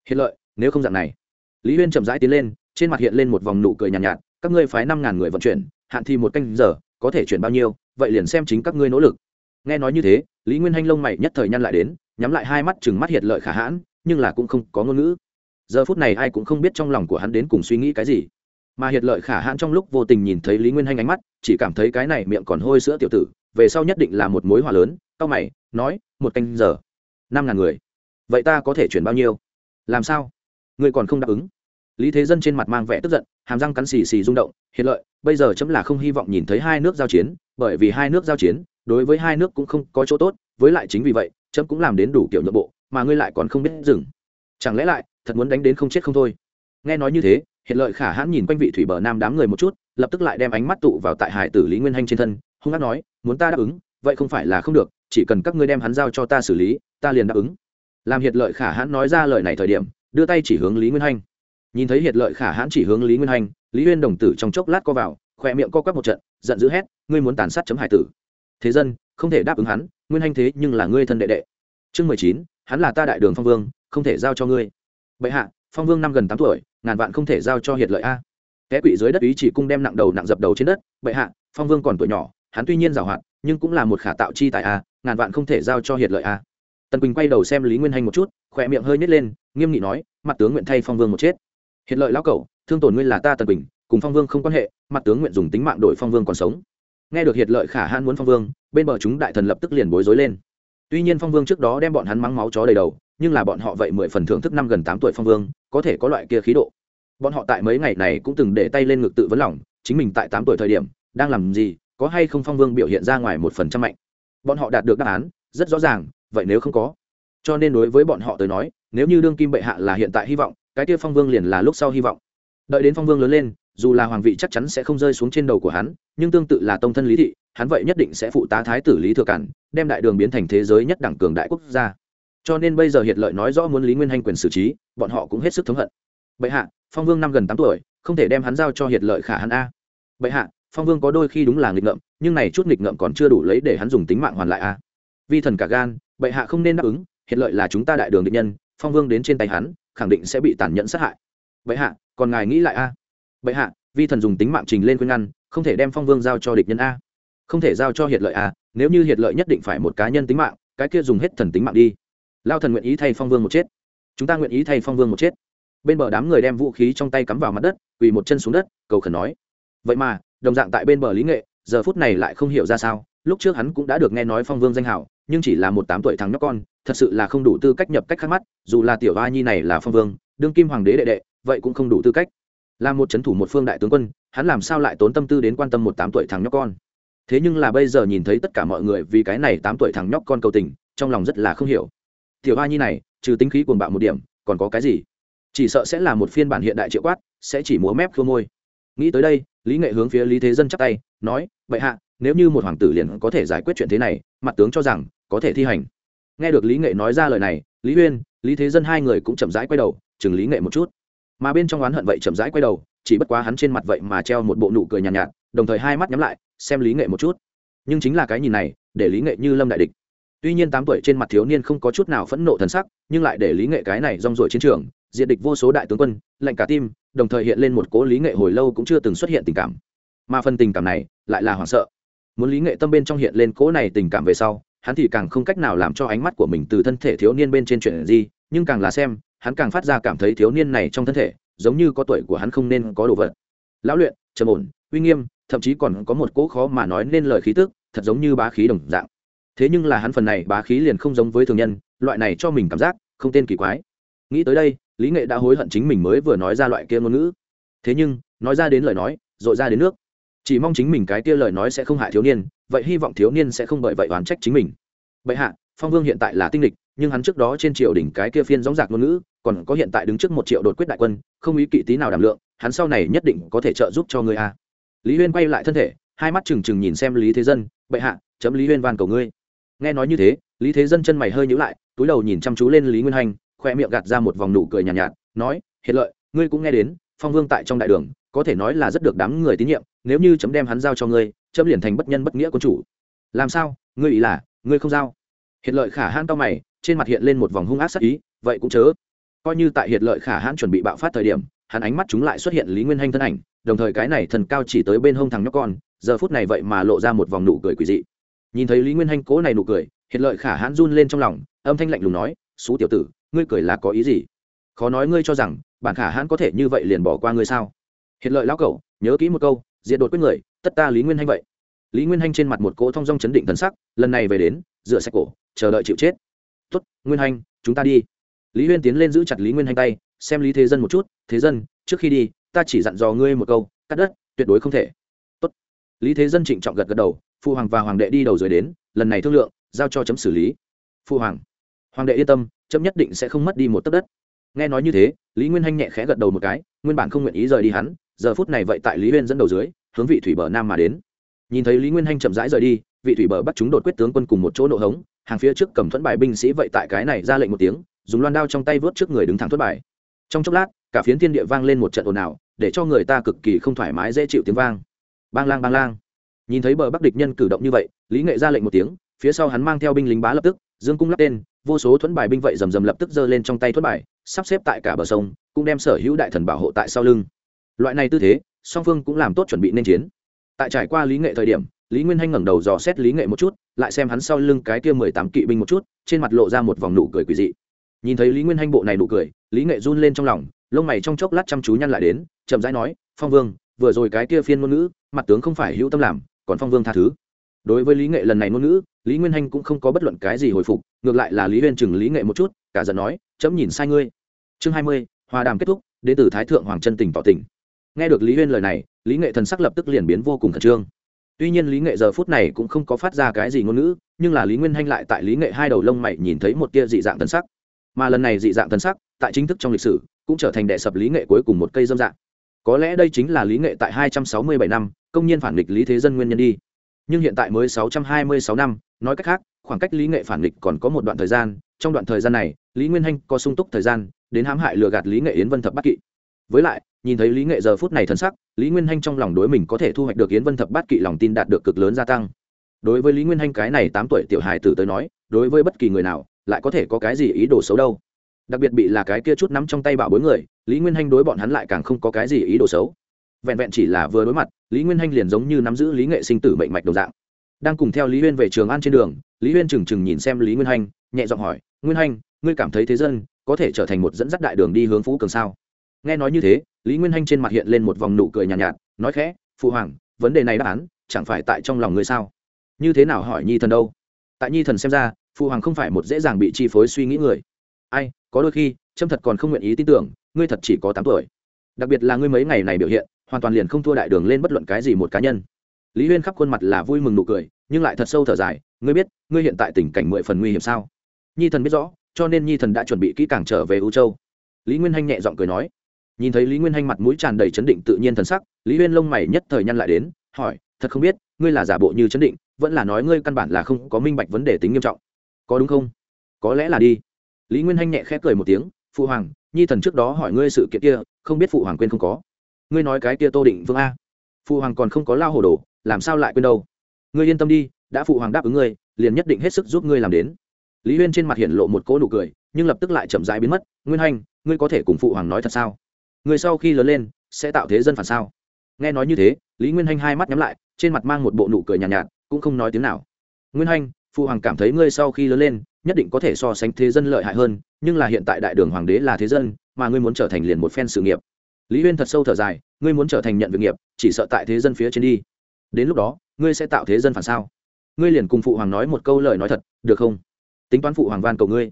Speaker 1: Hiệt lợi nếu không dạng này. Lý huyên chậm rãi tiến lên trên mặt hiện lên một vòng nụ cười nhàn nhạt, nhạt các ngươi phái năm ngàn người vận chuyển hạn thì một canh giờ có thể chuyển bao nhiêu vậy liền xem chính các ngươi nỗ lực. Nghe nói như thế lý nguyên hanh lông mày nhất thời nhăn lại đến nhắm lại hai mắt chừng mắt hiện lợi khả hãn nhưng là cũng không có ngôn ngữ. Giờ phút này ai cũng không biết trong lòng của hắn đến cùng suy nghĩ cái gì. Mà hiện lợi khả hãn trong lúc vô tình nhìn thấy lý nguyên hanh ánh mắt chỉ cảm thấy cái này miệng còn hôi sữa tiểu tử về sau nhất định là một mối hòa lớn tao mày nói một canh giờ năm ngàn người vậy ta có thể chuyển bao nhiêu? Làm sao? Ngươi còn không đáp ứng? Lý thế dân trên mặt mang vẻ tức giận, hàm răng cắn xì xì rung động, hiện lợi, bây giờ chấm là không hy vọng nhìn thấy hai nước giao chiến, bởi vì hai nước giao chiến, đối với hai nước cũng không có chỗ tốt, với lại chính vì vậy, chấm cũng làm đến đủ kiểu nhượng bộ, mà ngươi lại còn không biết dừng. Chẳng lẽ lại, thật muốn đánh đến không chết không thôi? Nghe nói như thế, hiện lợi khả hãn nhìn quanh vị thủy bờ nam đám người một chút, lập tức lại đem ánh mắt tụ vào tại hải tử lý nguyên hanh trên thân, hung hát nói, muốn ta đáp ứng, vậy không phải là không được, chỉ cần các ngươi đem hắn giao cho ta xử lý, ta liền đáp ứng. Làm hiệt lợi khả hãn nói ra lời này thời điểm, đưa tay chỉ hướng lý nguyên hanh nhìn thấy hiệt lợi khả hãn chỉ hướng lý nguyên hanh lý huyên đồng tử trong chốc lát co vào, khỏe miệng co quắp một trận, giận dữ hét, ngươi muốn tàn sát chấm hải tử. Thế dân, không thể đáp ứng hắn, nguyên hanh thế nhưng là ngươi thân đệ đệ. Chương mười chín, hắn là ta đại đường phong vương, không thể giao cho ngươi. Bệ hạ, phong vương năm gần tám tuổi, ngàn vạn không thể giao cho hiệt lợi a. Té quỵ dưới đất ý chỉ cung đem nặng đầu nặng dập đầu trên đất, bệ hạ, phong vương còn tuổi nhỏ, hắn tuy nhiên giàu hạn, nhưng cũng là một khả tạo chi tại a, ngàn vạn không thể giao cho hiệt lợi a. Tần quỳnh quay đầu xem lý nguyên hanh một chút, khỏe miệng hơi nhét lên, nghiêm nghị nói, mặt tướng nguyện thay phong vương một chết hiệt lợi lão cẩu thương tổn nguyên là ta tần bình, cùng phong vương không quan hệ mặt tướng nguyện dùng tính mạng đổi phong vương còn sống. Nghe được hiệt lợi khả hãn muốn phong vương bên bờ chúng đại thần lập tức liền bối rối lên. Tuy nhiên phong vương trước đó đem bọn hắn mắng máu chó đầy đầu nhưng là bọn họ vậy mười phần thưởng thức năm gần tám tuổi phong vương có thể có loại kia khí độ. Bọn họ tại mấy ngày này cũng từng để tay lên ngực tự vấn lòng chính mình tại tám tuổi thời điểm đang làm gì có hay không phong vương biểu hiện ra ngoài một phần trăm mạnh. Bọn họ đạt được đáp án rất rõ ràng vậy nếu không có. Cho nên đối với bọn họ tới nói nếu như đương kim bệ hạ là hiện tại hy vọng cái kia phong vương liền là lúc sau hy vọng. Đợi đến phong vương lớn lên, dù là hoàng vị chắc chắn sẽ không rơi xuống trên đầu của hắn, nhưng tương tự là tông thân lý thị, hắn vậy nhất định sẽ phụ tá thái tử lý thừa cản, đem đại đường biến thành thế giới nhất đẳng cường đại quốc gia. Cho nên bây giờ hiệt lợi nói rõ muốn lý nguyên hanh quyền xử trí, bọn họ cũng hết sức thống hận. Bệ hạ, phong vương năm gần tám tuổi, không thể đem hắn giao cho hiệt lợi khả hắn a. Bệ hạ, phong vương có đôi khi đúng là nghịch ngợm, nhưng này chút nghịch ngợm còn chưa đủ lấy để hắn dùng tính mạng hoàn lại a. Vi thần cả gan, bệ hạ không nên đáp ứng, hiệt lợi là chúng ta đại đường định nhân, phong vương đến trên tay hắn khẳng định sẽ bị tàn nhẫn sát hại. Bệ hạ, còn ngài nghĩ lại a? Bệ hạ, vi thần dùng tính mạng trình lên khuyên ngăn, không thể đem phong vương giao cho địch nhân a. Không thể giao cho hiệt lợi a, nếu như hiệt lợi nhất định phải một cá nhân tính mạng, cái kia dùng hết thần tính mạng đi. Lao thần nguyện ý thay phong vương một chết. Chúng ta nguyện ý thay phong vương một chết. Bên bờ đám người đem vũ khí trong tay cắm vào mặt đất, quỳ một chân xuống đất, cầu khẩn nói. Vậy mà, đồng dạng tại bên bờ lý nghệ, giờ phút này lại không hiểu ra sao, lúc trước hắn cũng đã được nghe nói phong vương danh hảo nhưng chỉ là một tám tuổi thằng nhóc con, thật sự là không đủ tư cách nhập cách khác mắt, dù là tiểu ba nhi này là phong vương, đương kim hoàng đế đệ đệ, vậy cũng không đủ tư cách. Là một c h ấ n thủ một phương đại tướng quân, hắn làm sao lại tốn tâm tư đến quan tâm một tám tuổi thằng nhóc con? Thế nhưng là bây giờ nhìn thấy tất cả mọi người vì cái này tám tuổi thằng nhóc con cầu tình, trong lòng rất là không hiểu. Tiểu ba nhi này, trừ tính khí cuồng bạo một điểm, còn có cái gì? Chỉ sợ sẽ là một phiên bản hiện đại triệu quát, sẽ chỉ múa mép khô môi. Nghĩ tới đây, lý nghệ hướng phía lý thế dân chắp tay, nói vậy hạ nếu như một hoàng tử liền có thể giải quyết chuyện thế này mặt tướng cho rằng có thể thi hành. Nghe được lý nghệ nói ra lời này lý uyên lý thế dân hai người cũng chậm rãi quay đầu chừng lý nghệ một chút. Mà bên trong oán hận vậy chậm rãi quay đầu chỉ bất quá hắn trên mặt vậy mà treo một bộ nụ cười nhàn nhạt, nhạt đồng thời hai mắt nhắm lại xem lý nghệ một chút. Nhưng chính là cái nhìn này để lý nghệ như lâm đại địch. Tuy nhiên tám tuổi trên mặt thiếu niên không có chút nào phẫn nộ thần sắc nhưng lại để lý nghệ cái này rong rổi chiến trường diệt địch vô số đại tướng quân lạnh cả tim đồng thời hiện lên một cố lý nghệ hồi lâu cũng chưa từng xuất hiện tình cảm. Mà phần tình cảm này lại là hoảng sợ muốn lý nghệ tâm bên trong hiện lên cố này tình cảm về sau, hắn thì càng không cách nào làm cho ánh mắt của mình từ thân thể thiếu niên bên trên chuyện gì nhưng càng là xem, hắn càng phát ra cảm thấy thiếu niên này trong thân thể, giống như có tuổi của hắn không nên có đồ vật. Lão luyện, trầm ổn, uy nghiêm, thậm chí còn có một cỗ khó mà nói nên lời khí tức, thật giống như bá khí đồng dạng. Thế nhưng là hắn phần này bá khí liền không giống với thường nhân, loại này cho mình cảm giác, không tên kỳ quái. Nghĩ tới đây, lý nghệ đã hối hận chính mình mới vừa nói ra loại kia ngôn ngữ. Thế nhưng, nói ra đến lời nói dội ra đến nước chỉ mong chính mình cái kia lời nói sẽ không hại thiếu niên vậy hy vọng thiếu niên sẽ không bởi vậy oán trách chính mình. Bệ hạ phong vương hiện tại là tinh lịch nhưng hắn trước đó trên triều đỉnh cái kia phiên gióng giạc ngôn ngữ còn có hiện tại đứng trước một triệu đột quyết đại quân không ý kỵ tí nào đảm lượng hắn sau này nhất định có thể trợ giúp cho ngươi a. Lý huyên quay lại thân thể hai mắt trừng trừng nhìn xem lý thế dân bệ hạ chấm lý huyên van cầu ngươi. Nghe nói như thế lý thế dân chân mày hơi nhữ lại túi đầu nhìn chăm chú lên lý nguyên hành khoe miệng gạt ra một vòng nụ cười nhàn nhạt, nhạt nói hiện lợi ngươi cũng nghe đến phong vương tại trong đại đường có thể nói là rất được đám người tín nhiệm nếu như chấm đem hắn giao cho ngươi, chấm liền thành bất nhân bất nghĩa quân chủ. Làm sao? Ngươi ý là, ngươi không giao? Hiện lợi khả hãn to mày, trên mặt hiện lên một vòng hung ác sắc ý, vậy cũng chớ. Coi như tại hiện lợi khả hãn chuẩn bị bạo phát thời điểm, hắn ánh mắt chúng lại xuất hiện lý nguyên hanh thân ảnh, đồng thời cái này thần cao chỉ tới bên hông thằng nhóc con, giờ phút này vậy mà lộ ra một vòng nụ cười quỷ dị. Nhìn thấy lý nguyên hanh cố này nụ cười hiện lợi khả hãn run lên trong lòng, âm thanh lạnh lùng nói xú tiểu tử, ngươi cười là có ý gì? Khó nói ngươi cho rằng, bản khả hãn có thể như vậy liền bỏ qua ngươi sao? Hiện lợi lão cẩu, nhớ kỹ một câu diện đột quyết người, tất ta lý nguyên hanh vậy. Lý nguyên hanh trên mặt một cỗ thong dong chấn định thần sắc, lần này về đến dựa xe cổ, chờ đợi chịu chết. Tuất nguyên hanh, chúng ta đi. Lý huyên tiến lên giữ chặt lý nguyên hanh tay, xem lý thế dân một chút, thế dân, trước khi đi, ta chỉ dặn dò ngươi một câu, cắt đất, tuyệt đối không thể. Tốt. lý thế dân trịnh trọng gật gật đầu phụ hoàng và hoàng đệ đi đầu rồi đến, lần này thương lượng, giao cho chấm xử lý. Phụ hoàng. Hoàng đệ yên tâm, chấm nhất định sẽ không mất đi một tấc đất. Nghe nói như thế, lý nguyên hanh nhẹ khẽ gật đầu một cái, nguyên bản không nguyện ý rời đi hắn giờ phút này vậy tại lý huyên dẫn đầu dưới, hướng vị thủy bờ nam mà đến. Nhìn thấy lý nguyên hanh chậm rãi rời đi, vị thủy bờ bắt chúng đột quyết tướng quân cùng một chỗ nộ hống, hàng phía trước cầm thuẫn bài binh sĩ vậy tại cái này ra lệnh một tiếng, dùng loan đao trong tay vớt trước người đứng thẳng thuẫn bài. Trong chốc lát, cả phiến thiên địa vang lên một trận ồn ào, để cho người ta cực kỳ không thoải mái dễ chịu tiếng vang. Bang lang bang lang. Nhìn thấy bờ bắc địch nhân cử động như vậy, lý nghệ ra lệnh một tiếng, phía sau hắn mang theo binh lính bá lập tức, dương cung lắp tên, vô số thuẫn bài binh vậy rầm rầm lập tức giơ lên trong tay thuẫn bài, sắp xếp tại cả bờ sông, cũng đem sở hữu đại thần bảo hộ tại sau lưng loại này tư thế, song phương cũng làm tốt chuẩn bị nên chiến. Tại trải qua lý nghệ thời điểm, lý nguyên hanh ngẩng đầu dò xét lý nghệ một chút, lại xem hắn sau lưng cái kia mười tám kỵ binh một chút, trên mặt lộ ra một vòng nụ cười quỳ dị. Nhìn thấy lý nguyên hanh bộ này nụ cười, lý nghệ run lên trong lòng, lông mày trong chốc lát chăm chú nhăn lại đến, chậm rãi nói, phong vương, vừa rồi cái kia phiên ngôn ngữ, mặt tướng không phải hữu tâm làm, còn phong vương tha thứ. Đối với lý nghệ lần này ngôn ngữ, lý nguyên hanh cũng không có bất luận cái gì hồi phục, ngược lại là lý huyên chừng lý nghệ một chút, cả giận nói, chấm nhìn sai ngươi. Chương hai mươi, hòa đàm kết thúc, đến từ thái thượng hoàng chân tỉnh tỏ tỉnh nghe được lý huyên lời này, lý nghệ thần sắc lập tức liền biến vô cùng khẩn trương. Tuy nhiên lý nghệ giờ phút này cũng không có phát ra cái gì ngôn ngữ, nhưng là lý nguyên hanh lại tại lý nghệ hai đầu lông mày nhìn thấy một tia dị dạng thần sắc. Mà lần này dị dạng thần sắc, tại chính thức trong lịch sử, cũng trở thành đệ sập lý nghệ cuối cùng một cây dâm dạng. Có lẽ đây chính là lý nghệ tại hai trăm sáu mươi bảy năm, công nhân phản nghịch lý thế dân nguyên nhân đi. Nhưng hiện tại mới sáu trăm hai mươi sáu năm, nói cách khác, khoảng cách lý nghệ phản nghịch còn có một đoạn thời gian, trong đoạn thời gian này, lý nguyên hanh có sung túc thời gian, đến hãm hại lừa gạt lý nghệ yến vân thập Bắc kỵ. Với lại nhìn thấy lý nghệ giờ phút này thân sắc, lý nguyên hanh trong lòng đối mình có thể thu hoạch được yến vân thập bát kỵ lòng tin đạt được cực lớn gia tăng. Đối với lý nguyên hanh cái này tám tuổi tiểu hài tử tới nói, đối với bất kỳ người nào, lại có thể có cái gì ý đồ xấu đâu. Đặc biệt bị là cái kia chút nắm trong tay bảo bối người, lý nguyên hanh đối bọn hắn lại càng không có cái gì ý đồ xấu. Vẹn vẹn chỉ là vừa đối mặt, lý nguyên hanh liền giống như nắm giữ lý nghệ sinh tử mệnh mạch đồng dạng. Đang cùng theo lý huyên về trường an trên đường, lý huyên trừng trừng nhìn xem lý nguyên hanh, nhẹ giọng hỏi, nguyên hanh, ngươi cảm thấy thế dân có thể trở thành một dẫn dắt đại đường đi hướng phú cường sao? Nghe nói như thế lý nguyên hanh trên mặt hiện lên một vòng nụ cười nhàn nhạt, nhạt nói khẽ phụ hoàng vấn đề này đáp án chẳng phải tại trong lòng ngươi sao? Như thế nào hỏi nhi thần đâu? Tại nhi thần xem ra phụ hoàng không phải một dễ dàng bị chi phối suy nghĩ người. Ai có đôi khi trâm thật còn không nguyện ý tin tưởng ngươi thật chỉ có tám tuổi. Đặc biệt là ngươi mấy ngày này biểu hiện hoàn toàn liền không thua đại đường lên bất luận cái gì một cá nhân. Lý huyên khắp khuôn mặt là vui mừng nụ cười nhưng lại thật sâu thở dài ngươi biết ngươi hiện tại tình cảnh mười phần nguy hiểm sao? Nhi thần biết rõ cho nên nhi thần đã chuẩn bị kỹ càng trở về u châu. Lý nguyên hanh nhẹ giọng cười nói nhìn thấy lý nguyên hanh mặt mũi tràn đầy chấn định tự nhiên thần sắc, lý huyên lông mày nhất thời nhăn lại đến, hỏi, thật không biết, ngươi là giả bộ như chấn định, vẫn là nói ngươi căn bản là không có minh bạch vấn đề tính nghiêm trọng. Có đúng không? Có lẽ là đi. Lý nguyên hanh nhẹ khẽ cười một tiếng, phụ hoàng, nhi thần trước đó hỏi ngươi sự kiện kia, không biết phụ hoàng quên không có? Ngươi nói cái kia tô định vương a. Phụ hoàng còn không có lao hồ đồ, làm sao lại quên đâu? Ngươi yên tâm đi, đã phụ hoàng đáp ứng ngươi, liền nhất định hết sức giúp ngươi làm đến. Lý huyên trên mặt hiện lộ một cỗ nụ cười, nhưng lập tức lại chậm rãi biến mất. Nguyên hanh, ngươi có thể cùng phụ hoàng nói thật sao? Người sau khi lớn lên sẽ tạo thế dân phản sao? Nghe nói như thế lý nguyên hanh hai mắt nhắm lại trên mặt mang một bộ nụ cười nhàn nhạt, nhạt cũng không nói tiếng nào. Nguyên hanh phụ hoàng cảm thấy ngươi sau khi lớn lên nhất định có thể so sánh thế dân lợi hại hơn nhưng là hiện tại đại đường hoàng đế là thế dân mà ngươi muốn trở thành liền một phen sự nghiệp. Lý huyên thật sâu thở dài ngươi muốn trở thành nhận việc nghiệp chỉ sợ tại thế dân phía trên đi. Đến lúc đó ngươi sẽ tạo thế dân phản sao? Ngươi liền cùng phụ hoàng nói một câu lời nói thật được không? Tính toán phụ hoàng van cầu ngươi.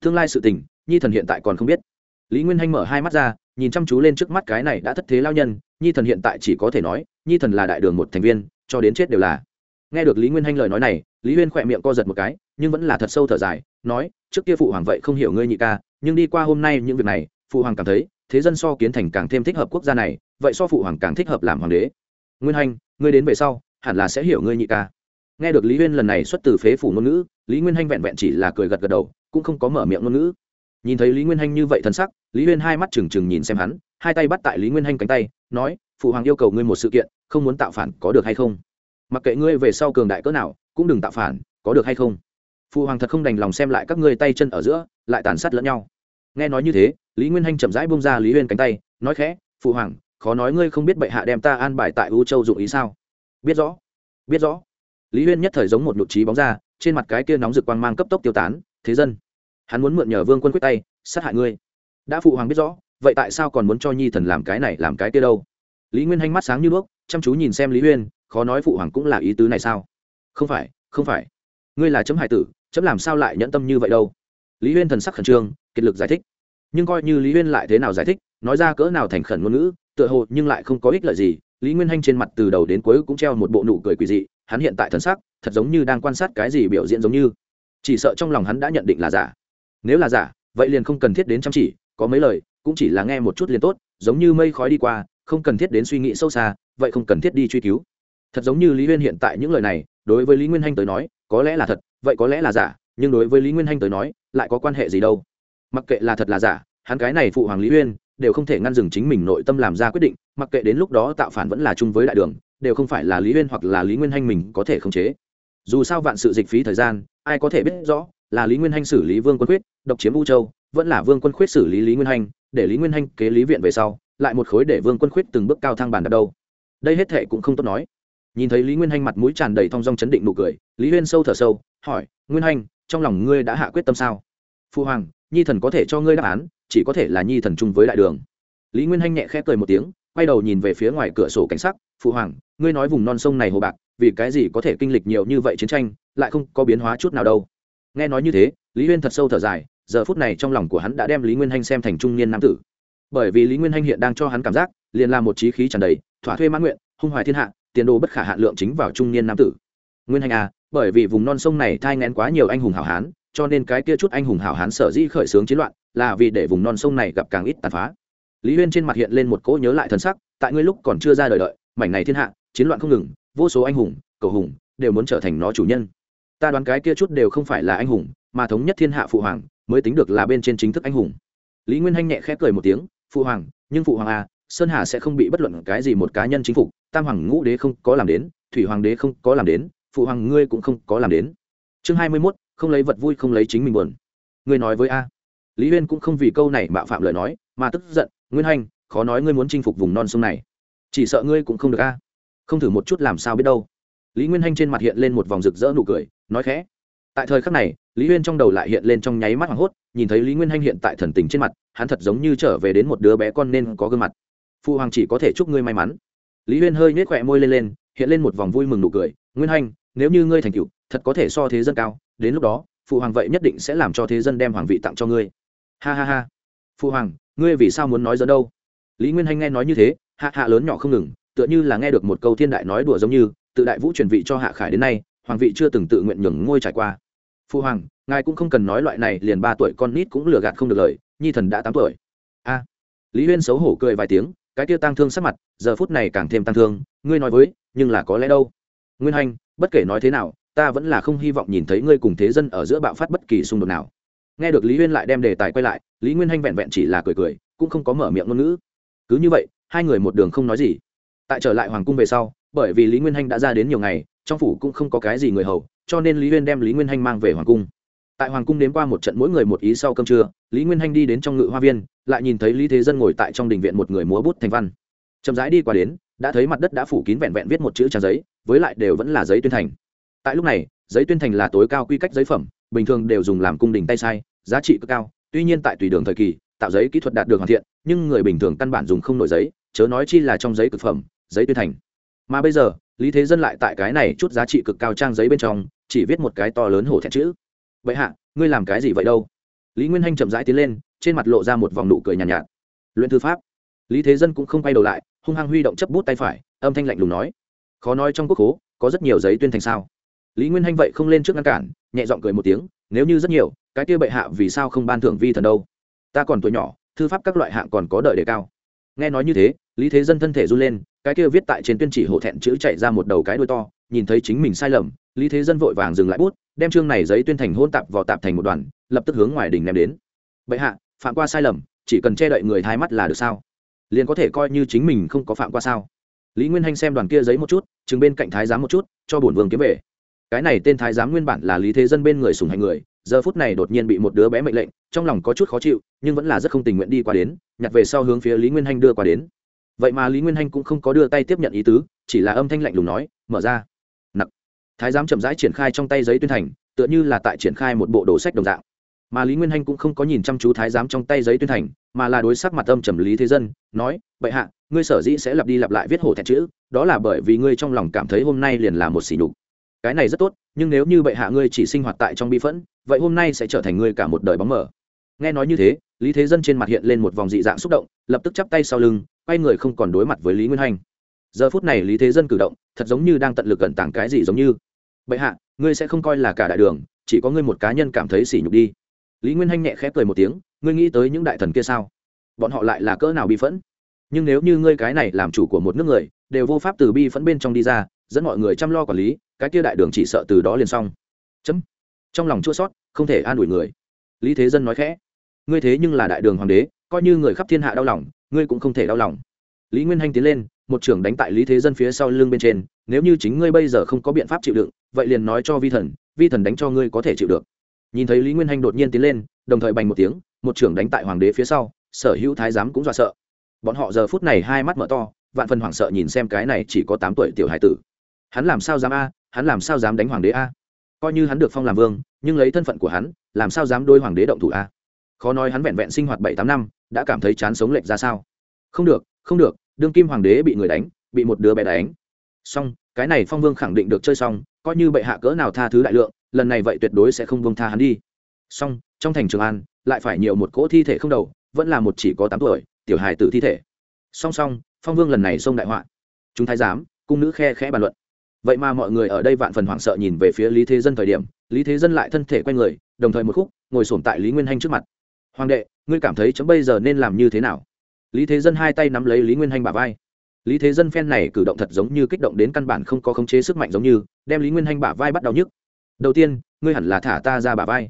Speaker 1: Tương lai sự tình nhi thần hiện tại còn không biết. Lý nguyên hanh mở hai mắt ra nhìn chăm chú lên trước mắt cái này đã thất thế lao nhân, nhi thần hiện tại chỉ có thể nói, nhi thần là đại đường một thành viên, cho đến chết đều là. Nghe được lý nguyên hanh lời nói này, lý huyên khỏe miệng co giật một cái, nhưng vẫn là thật sâu thở dài, nói, trước kia phụ hoàng vậy không hiểu ngươi nhị ca, nhưng đi qua hôm nay những việc này, phụ hoàng cảm thấy, thế dân so kiến thành càng thêm thích hợp quốc gia này, vậy so phụ hoàng càng thích hợp làm hoàng đế. Nguyên hanh, ngươi đến về sau, hẳn là sẽ hiểu ngươi nhị ca. Nghe được lý huyên lần này xuất từ phế phủ ngôn ngữ, lý nguyên hanh vẹn vẹn chỉ là cười gật gật đầu, cũng không có mở miệng ngôn ngữ nhìn thấy lý nguyên hanh như vậy thân sắc, lý huyên hai mắt trừng trừng nhìn xem hắn, hai tay bắt tại lý nguyên hanh cánh tay, nói, phụ hoàng yêu cầu ngươi một sự kiện, không muốn tạo phản có được hay không? Mặc kệ ngươi về sau cường đại cỡ nào, cũng đừng tạo phản, có được hay không? Phụ hoàng thật không đành lòng xem lại các ngươi tay chân ở giữa, lại tàn sát lẫn nhau. Nghe nói như thế, lý nguyên hanh chậm rãi bông ra lý huyên cánh tay, nói khẽ, phụ hoàng, khó nói ngươi không biết bệ hạ đem ta an bài tại u châu dụng ý sao? Biết rõ biết rõ. Lý huyên nhất thời giống một nhụt trí bóng ra, trên mặt cái kia nóng rực quang mang cấp tốc tiêu tán, thế dân hắn muốn mượn nhờ vương quân quyết tay, sát hại ngươi. Đã phụ hoàng biết rõ, vậy tại sao còn muốn cho nhi thần làm cái này, làm cái kia đâu? Lý nguyên hanh mắt sáng như đuốc, chăm chú nhìn xem lý huyên khó nói phụ hoàng cũng là ý tứ này sao? Không phải không phải. Ngươi là chấm hải tử, chấm làm sao lại nhẫn tâm như vậy đâu? Lý huyên thần sắc khẩn trương, kiệt lực giải thích. Nhưng coi như lý huyên lại thế nào giải thích, nói ra cỡ nào thành khẩn ngôn ngữ, tựa hồ nhưng lại không có ích lợi gì, lý nguyên hanh trên mặt từ đầu đến cuối cũng treo một bộ nụ cười quỳ dị, hắn hiện tại thần sắc, thật giống như đang quan sát cái gì biểu diễn giống như. Chỉ sợ trong lòng hắn đã nhận định là giả nếu là giả, vậy liền không cần thiết đến chăm chỉ, có mấy lời, cũng chỉ là nghe một chút liền tốt, giống như mây khói đi qua, không cần thiết đến suy nghĩ sâu xa, vậy không cần thiết đi truy cứu. Thật giống như lý huyên hiện tại những lời này, đối với lý nguyên hanh tới nói, có lẽ là thật, vậy có lẽ là giả, nhưng đối với lý nguyên hanh tới nói, lại có quan hệ gì đâu. Mặc kệ là thật là giả, hắn cái này phụ hoàng lý uyên, đều không thể ngăn dừng chính mình nội tâm làm ra quyết định, mặc kệ đến lúc đó tạo phản vẫn là chung với đại đường, đều không phải là lý uyên hoặc là lý nguyên hanh mình có thể khống chế. Dù sao vạn sự dịch phí thời gian, ai có thể biết rõ là lý nguyên hanh xử lý vương quân Khuyết, độc chiếm u châu vẫn là vương quân khuyết xử lý lý nguyên hanh để lý nguyên hanh kế lý viện về sau lại một khối để vương quân khuyết từng bước cao thang bàn đặt đâu. Đây hết thệ cũng không tốt nói. Nhìn thấy lý nguyên hanh mặt mũi tràn đầy thong dong chấn định nụ cười lý huyên sâu thở sâu hỏi nguyên hanh trong lòng ngươi đã hạ quyết tâm sao? Phu hoàng nhi thần có thể cho ngươi đáp án chỉ có thể là nhi thần chung với đại đường. Lý nguyên hanh nhẹ khẽ cười một tiếng quay đầu nhìn về phía ngoài cửa sổ cảnh sắc phụ hoàng ngươi nói vùng non sông này hồ bạc vì cái gì có thể kinh lịch nhiều như vậy chiến tranh lại không có biến hóa chút nào đâu? Nghe nói như thế, lý huyên thật sâu thở dài, giờ phút này trong lòng của hắn đã đem lý nguyên hanh xem thành trung niên nam tử. Bởi vì lý nguyên hanh hiện đang cho hắn cảm giác, liền là một trí khí tràn đầy, thỏa thuê mãn nguyện, hung hoài thiên hạ, tiền đồ bất khả hạn lượng chính vào trung niên nam tử. Nguyên hanh à bởi vì vùng non sông này thai ngén quá nhiều anh hùng hảo hán, cho nên cái kia chút anh hùng hảo hán sở dĩ khởi xướng chiến loạn, là vì để vùng non sông này gặp càng ít tàn phá. Lý huyên trên mặt hiện lên một cỗ nhớ lại thân sắc, tại ngươi lúc còn chưa ra đời đợi, mảnh này thiên hạ, chiến loạn không ngừng, vô số anh hùng, cầu hùng, đều muốn trở thành nó chủ nhân ta đoán cái kia chút đều không phải là anh hùng, mà thống nhất thiên hạ phụ hoàng, mới tính được là bên trên chính thức anh hùng. Lý nguyên hanh nhẹ khẽ cười một tiếng, phụ hoàng, nhưng phụ hoàng à sơn hà sẽ không bị bất luận cái gì một cá nhân chính phục, tam hoàng ngũ đế không có làm đến, thủy hoàng đế không có làm đến, phụ hoàng ngươi cũng không có làm đến. Chương hai mươi mốt, không lấy vật vui, không lấy chính mình buồn. Ngươi nói với a. Lý huyên cũng không vì câu này mạo phạm lời nói, mà tức giận, nguyên hanh, khó nói ngươi muốn chinh phục vùng non sông này. Chỉ sợ ngươi cũng không được a. Không thử một chút làm sao biết đâu. Lý nguyên hanh trên mặt hiện lên một vòng rực rỡ nụ cười nói khẽ. Tại thời khắc này, lý huyên trong đầu lại hiện lên trong nháy mắt hoảng hốt, nhìn thấy lý nguyên hanh hiện tại thần tình trên mặt, hắn thật giống như trở về đến một đứa bé con nên có gương mặt. Phụ hoàng chỉ có thể chúc ngươi may mắn. Lý huyên hơi nhếch khỏe môi lên lên, hiện lên một vòng vui mừng nụ cười. Nguyên hanh, nếu như ngươi thành cựu thật có thể so thế dân cao. Đến lúc đó phụ hoàng vậy nhất định sẽ làm cho thế dân đem hoàng vị tặng cho ngươi. Ha ha ha. Phụ hoàng, ngươi vì sao muốn nói dẫn đâu? Lý nguyên hanh nghe nói như thế, hạ hạ lớn nhỏ không ngừng, tựa như là nghe được một câu thiên đại nói đùa giống như, tự đại vũ truyền vị cho hạ khải đến nay hoàng vị chưa từng tự nguyện nhường ngôi trải qua. Phu hoàng, ngài cũng không cần nói loại này, liền ba tuổi con nít cũng lừa gạt không được lời, nhi thần đã tám tuổi. A. Lý huyên xấu hổ cười vài tiếng, cái tiêu tăng thương sắc mặt, giờ phút này càng thêm tăng thương, ngươi nói với, nhưng là có lẽ đâu? Nguyên hanh bất kể nói thế nào, ta vẫn là không hy vọng nhìn thấy ngươi cùng thế dân ở giữa bạo phát bất kỳ xung đột nào. Nghe được lý huyên lại đem đề tài quay lại, lý nguyên hanh vẹn vẹn chỉ là cười cười, cũng không có mở miệng ngôn ngữ. Cứ như vậy, hai người một đường không nói gì. Tại trở lại hoàng cung về sau, bởi vì lý nguyên hanh đã ra đến nhiều ngày trong phủ cũng không có cái gì người hầu, cho nên lý huyên đem lý nguyên hanh mang về hoàng cung. Tại hoàng cung đến qua một trận mỗi người một ý sau cơm trưa, lý nguyên hanh đi đến trong ngự hoa viên, lại nhìn thấy lý thế dân ngồi tại trong đình viện một người múa bút thành văn. Chậm rãi đi qua đến, đã thấy mặt đất đã phủ kín vẹn vẹn viết một chữ trang giấy, với lại đều vẫn là giấy tuyên thành. Tại lúc này, giấy tuyên thành là tối cao quy cách giấy phẩm, bình thường đều dùng làm cung đình tay sai, giá trị cực cao. Tuy nhiên tại tùy đường thời kỳ, tạo giấy kỹ thuật đạt được hoàn thiện, nhưng người bình thường căn bản dùng không nổi giấy, chớ nói chi là trong giấy cực phẩm, giấy tuyên thành. Mà bây giờ lý thế dân lại tại cái này chút giá trị cực cao trang giấy bên trong chỉ viết một cái to lớn hổ thẹn chữ. Vậy hạ ngươi làm cái gì vậy đâu? Lý nguyên hanh chậm rãi tiến lên trên mặt lộ ra một vòng nụ cười nhàn nhạt, nhạt. Luyện thư pháp. Lý thế dân cũng không quay đầu lại hung hăng huy động chấp bút tay phải âm thanh lạnh lùng nói khó nói trong quốc hố có rất nhiều giấy tuyên thành sao? Lý nguyên hanh vậy không lên trước ngăn cản nhẹ giọng cười một tiếng nếu như rất nhiều cái kia bệ hạ vì sao không ban thưởng vi thần đâu? Ta còn tuổi nhỏ thư pháp các loại hạng còn có đợi đề cao nghe nói như thế, lý thế dân thân thể run lên, cái kia viết tại trên tuyên chỉ hộ thẹn chữ chạy ra một đầu cái đuôi to, nhìn thấy chính mình sai lầm, lý thế dân vội vàng dừng lại bút, đem chương này giấy tuyên thành hôn tạp vào tạp thành một đoàn, lập tức hướng ngoài đình ném đến. Bệ hạ, phạm qua sai lầm, chỉ cần che đậy người thái mắt là được sao? Liền có thể coi như chính mình không có phạm qua sao? Lý nguyên hanh xem đoàn kia giấy một chút, chừng bên cạnh thái giám một chút, cho bổn vương kiếm về. Cái này tên thái giám nguyên bản là lý thế dân bên người sùng hành người giờ phút này đột nhiên bị một đứa bé mệnh lệnh, trong lòng có chút khó chịu, nhưng vẫn là rất không tình nguyện đi qua đến, nhặt về sau hướng phía lý nguyên hanh đưa qua đến. Vậy mà lý nguyên hanh cũng không có đưa tay tiếp nhận ý tứ, chỉ là âm thanh lạnh lùng nói, mở ra. Nặc. Thái giám chậm rãi triển khai trong tay giấy tuyên thành tựa như là tại triển khai một bộ đồ sách đồng dạng. Mà lý nguyên hanh cũng không có nhìn chăm chú thái giám trong tay giấy tuyên thành mà là đối sắc mặt âm trầm lý thế dân, nói, bệ hạ, ngươi sở dĩ sẽ lặp đi lặp lại viết hổ thẹn chữ, đó là bởi vì ngươi trong lòng cảm thấy hôm nay liền là một sỉ nhục cái này rất tốt, nhưng nếu như bệ hạ ngươi chỉ sinh hoạt tại trong bi phẫn, vậy hôm nay sẽ trở thành ngươi cả một đời bóng mờ. Nghe nói như thế, lý thế dân trên mặt hiện lên một vòng dị dạng xúc động, lập tức chắp tay sau lưng, quay người không còn đối mặt với lý nguyên hanh giờ phút này lý thế dân cử động, thật giống như đang tận lực cẩn tàng cái gì giống như. Bệ hạ, ngươi sẽ không coi là cả đại đường, chỉ có ngươi một cá nhân cảm thấy sỉ nhục đi. Lý nguyên hanh nhẹ khẽ cười một tiếng, ngươi nghĩ tới những đại thần kia sao? Bọn họ lại là cỡ nào bi phẫn? Nhưng nếu như ngươi cái này làm chủ của một nước người, đều vô pháp từ bi phẫn bên trong đi ra dẫn mọi người chăm lo quản lý, cái kia đại đường chỉ sợ từ đó liền xong. Chấm. Trong lòng chua sót không thể an ủi người. Lý thế dân nói khẽ. Ngươi thế nhưng là đại đường hoàng đế, coi như người khắp thiên hạ đau lòng, ngươi cũng không thể đau lòng. Lý nguyên hanh tiến lên, một trưởng đánh tại lý thế dân phía sau lưng bên trên, nếu như chính ngươi bây giờ không có biện pháp chịu đựng, vậy liền nói cho vi thần vi thần đánh cho ngươi có thể chịu được. Nhìn thấy lý nguyên hanh đột nhiên tiến lên, đồng thời bành một tiếng, một trưởng đánh tại hoàng đế phía sau, sở hữu thái giám cũng dọa sợ. Bọn họ giờ phút này hai mắt mở to, vạn phần hoảng sợ nhìn xem cái này chỉ có tám tuổi tiểu hải tử hắn làm sao dám a, hắn làm sao dám đánh hoàng đế a? Coi như hắn được phong làm vương, nhưng lấy thân phận của hắn, làm sao dám đôi hoàng đế động thủ a? Khó nói hắn vẹn vẹn sinh hoạt bảy tám năm, đã cảm thấy chán sống lệch ra sao? Không được không được, đương kim hoàng đế bị người đánh, bị một đứa bé đánh. Xong, cái này phong vương khẳng định được chơi xong, coi như bệ hạ cỡ nào tha thứ đại lượng, lần này vậy tuyệt đối sẽ không vương tha hắn đi. Xong, trong thành trường an, lại phải nhiều một cỗ thi thể không đầu, vẫn là một chỉ có tám tuổi, tiểu hài tử thi thể. Song song, phong vương lần này xông đại họa. Chúng thái giám, cung nữ khe khẽ bàn luận vậy mà mọi người ở đây vạn phần hoảng sợ nhìn về phía lý thế dân thời điểm, lý thế dân lại thân thể quay người, đồng thời một khúc, ngồi sổm tại lý nguyên hanh trước mặt. Hoàng đệ, ngươi cảm thấy chấm bây giờ nên làm như thế nào? Lý thế dân hai tay nắm lấy lý nguyên hanh bà vai. Lý thế dân phen này cử động thật giống như kích động đến căn bản không có khống chế sức mạnh giống như, đem lý nguyên hanh bả vai bắt đầu nhức. Đầu tiên, ngươi hẳn là thả ta ra bả vai.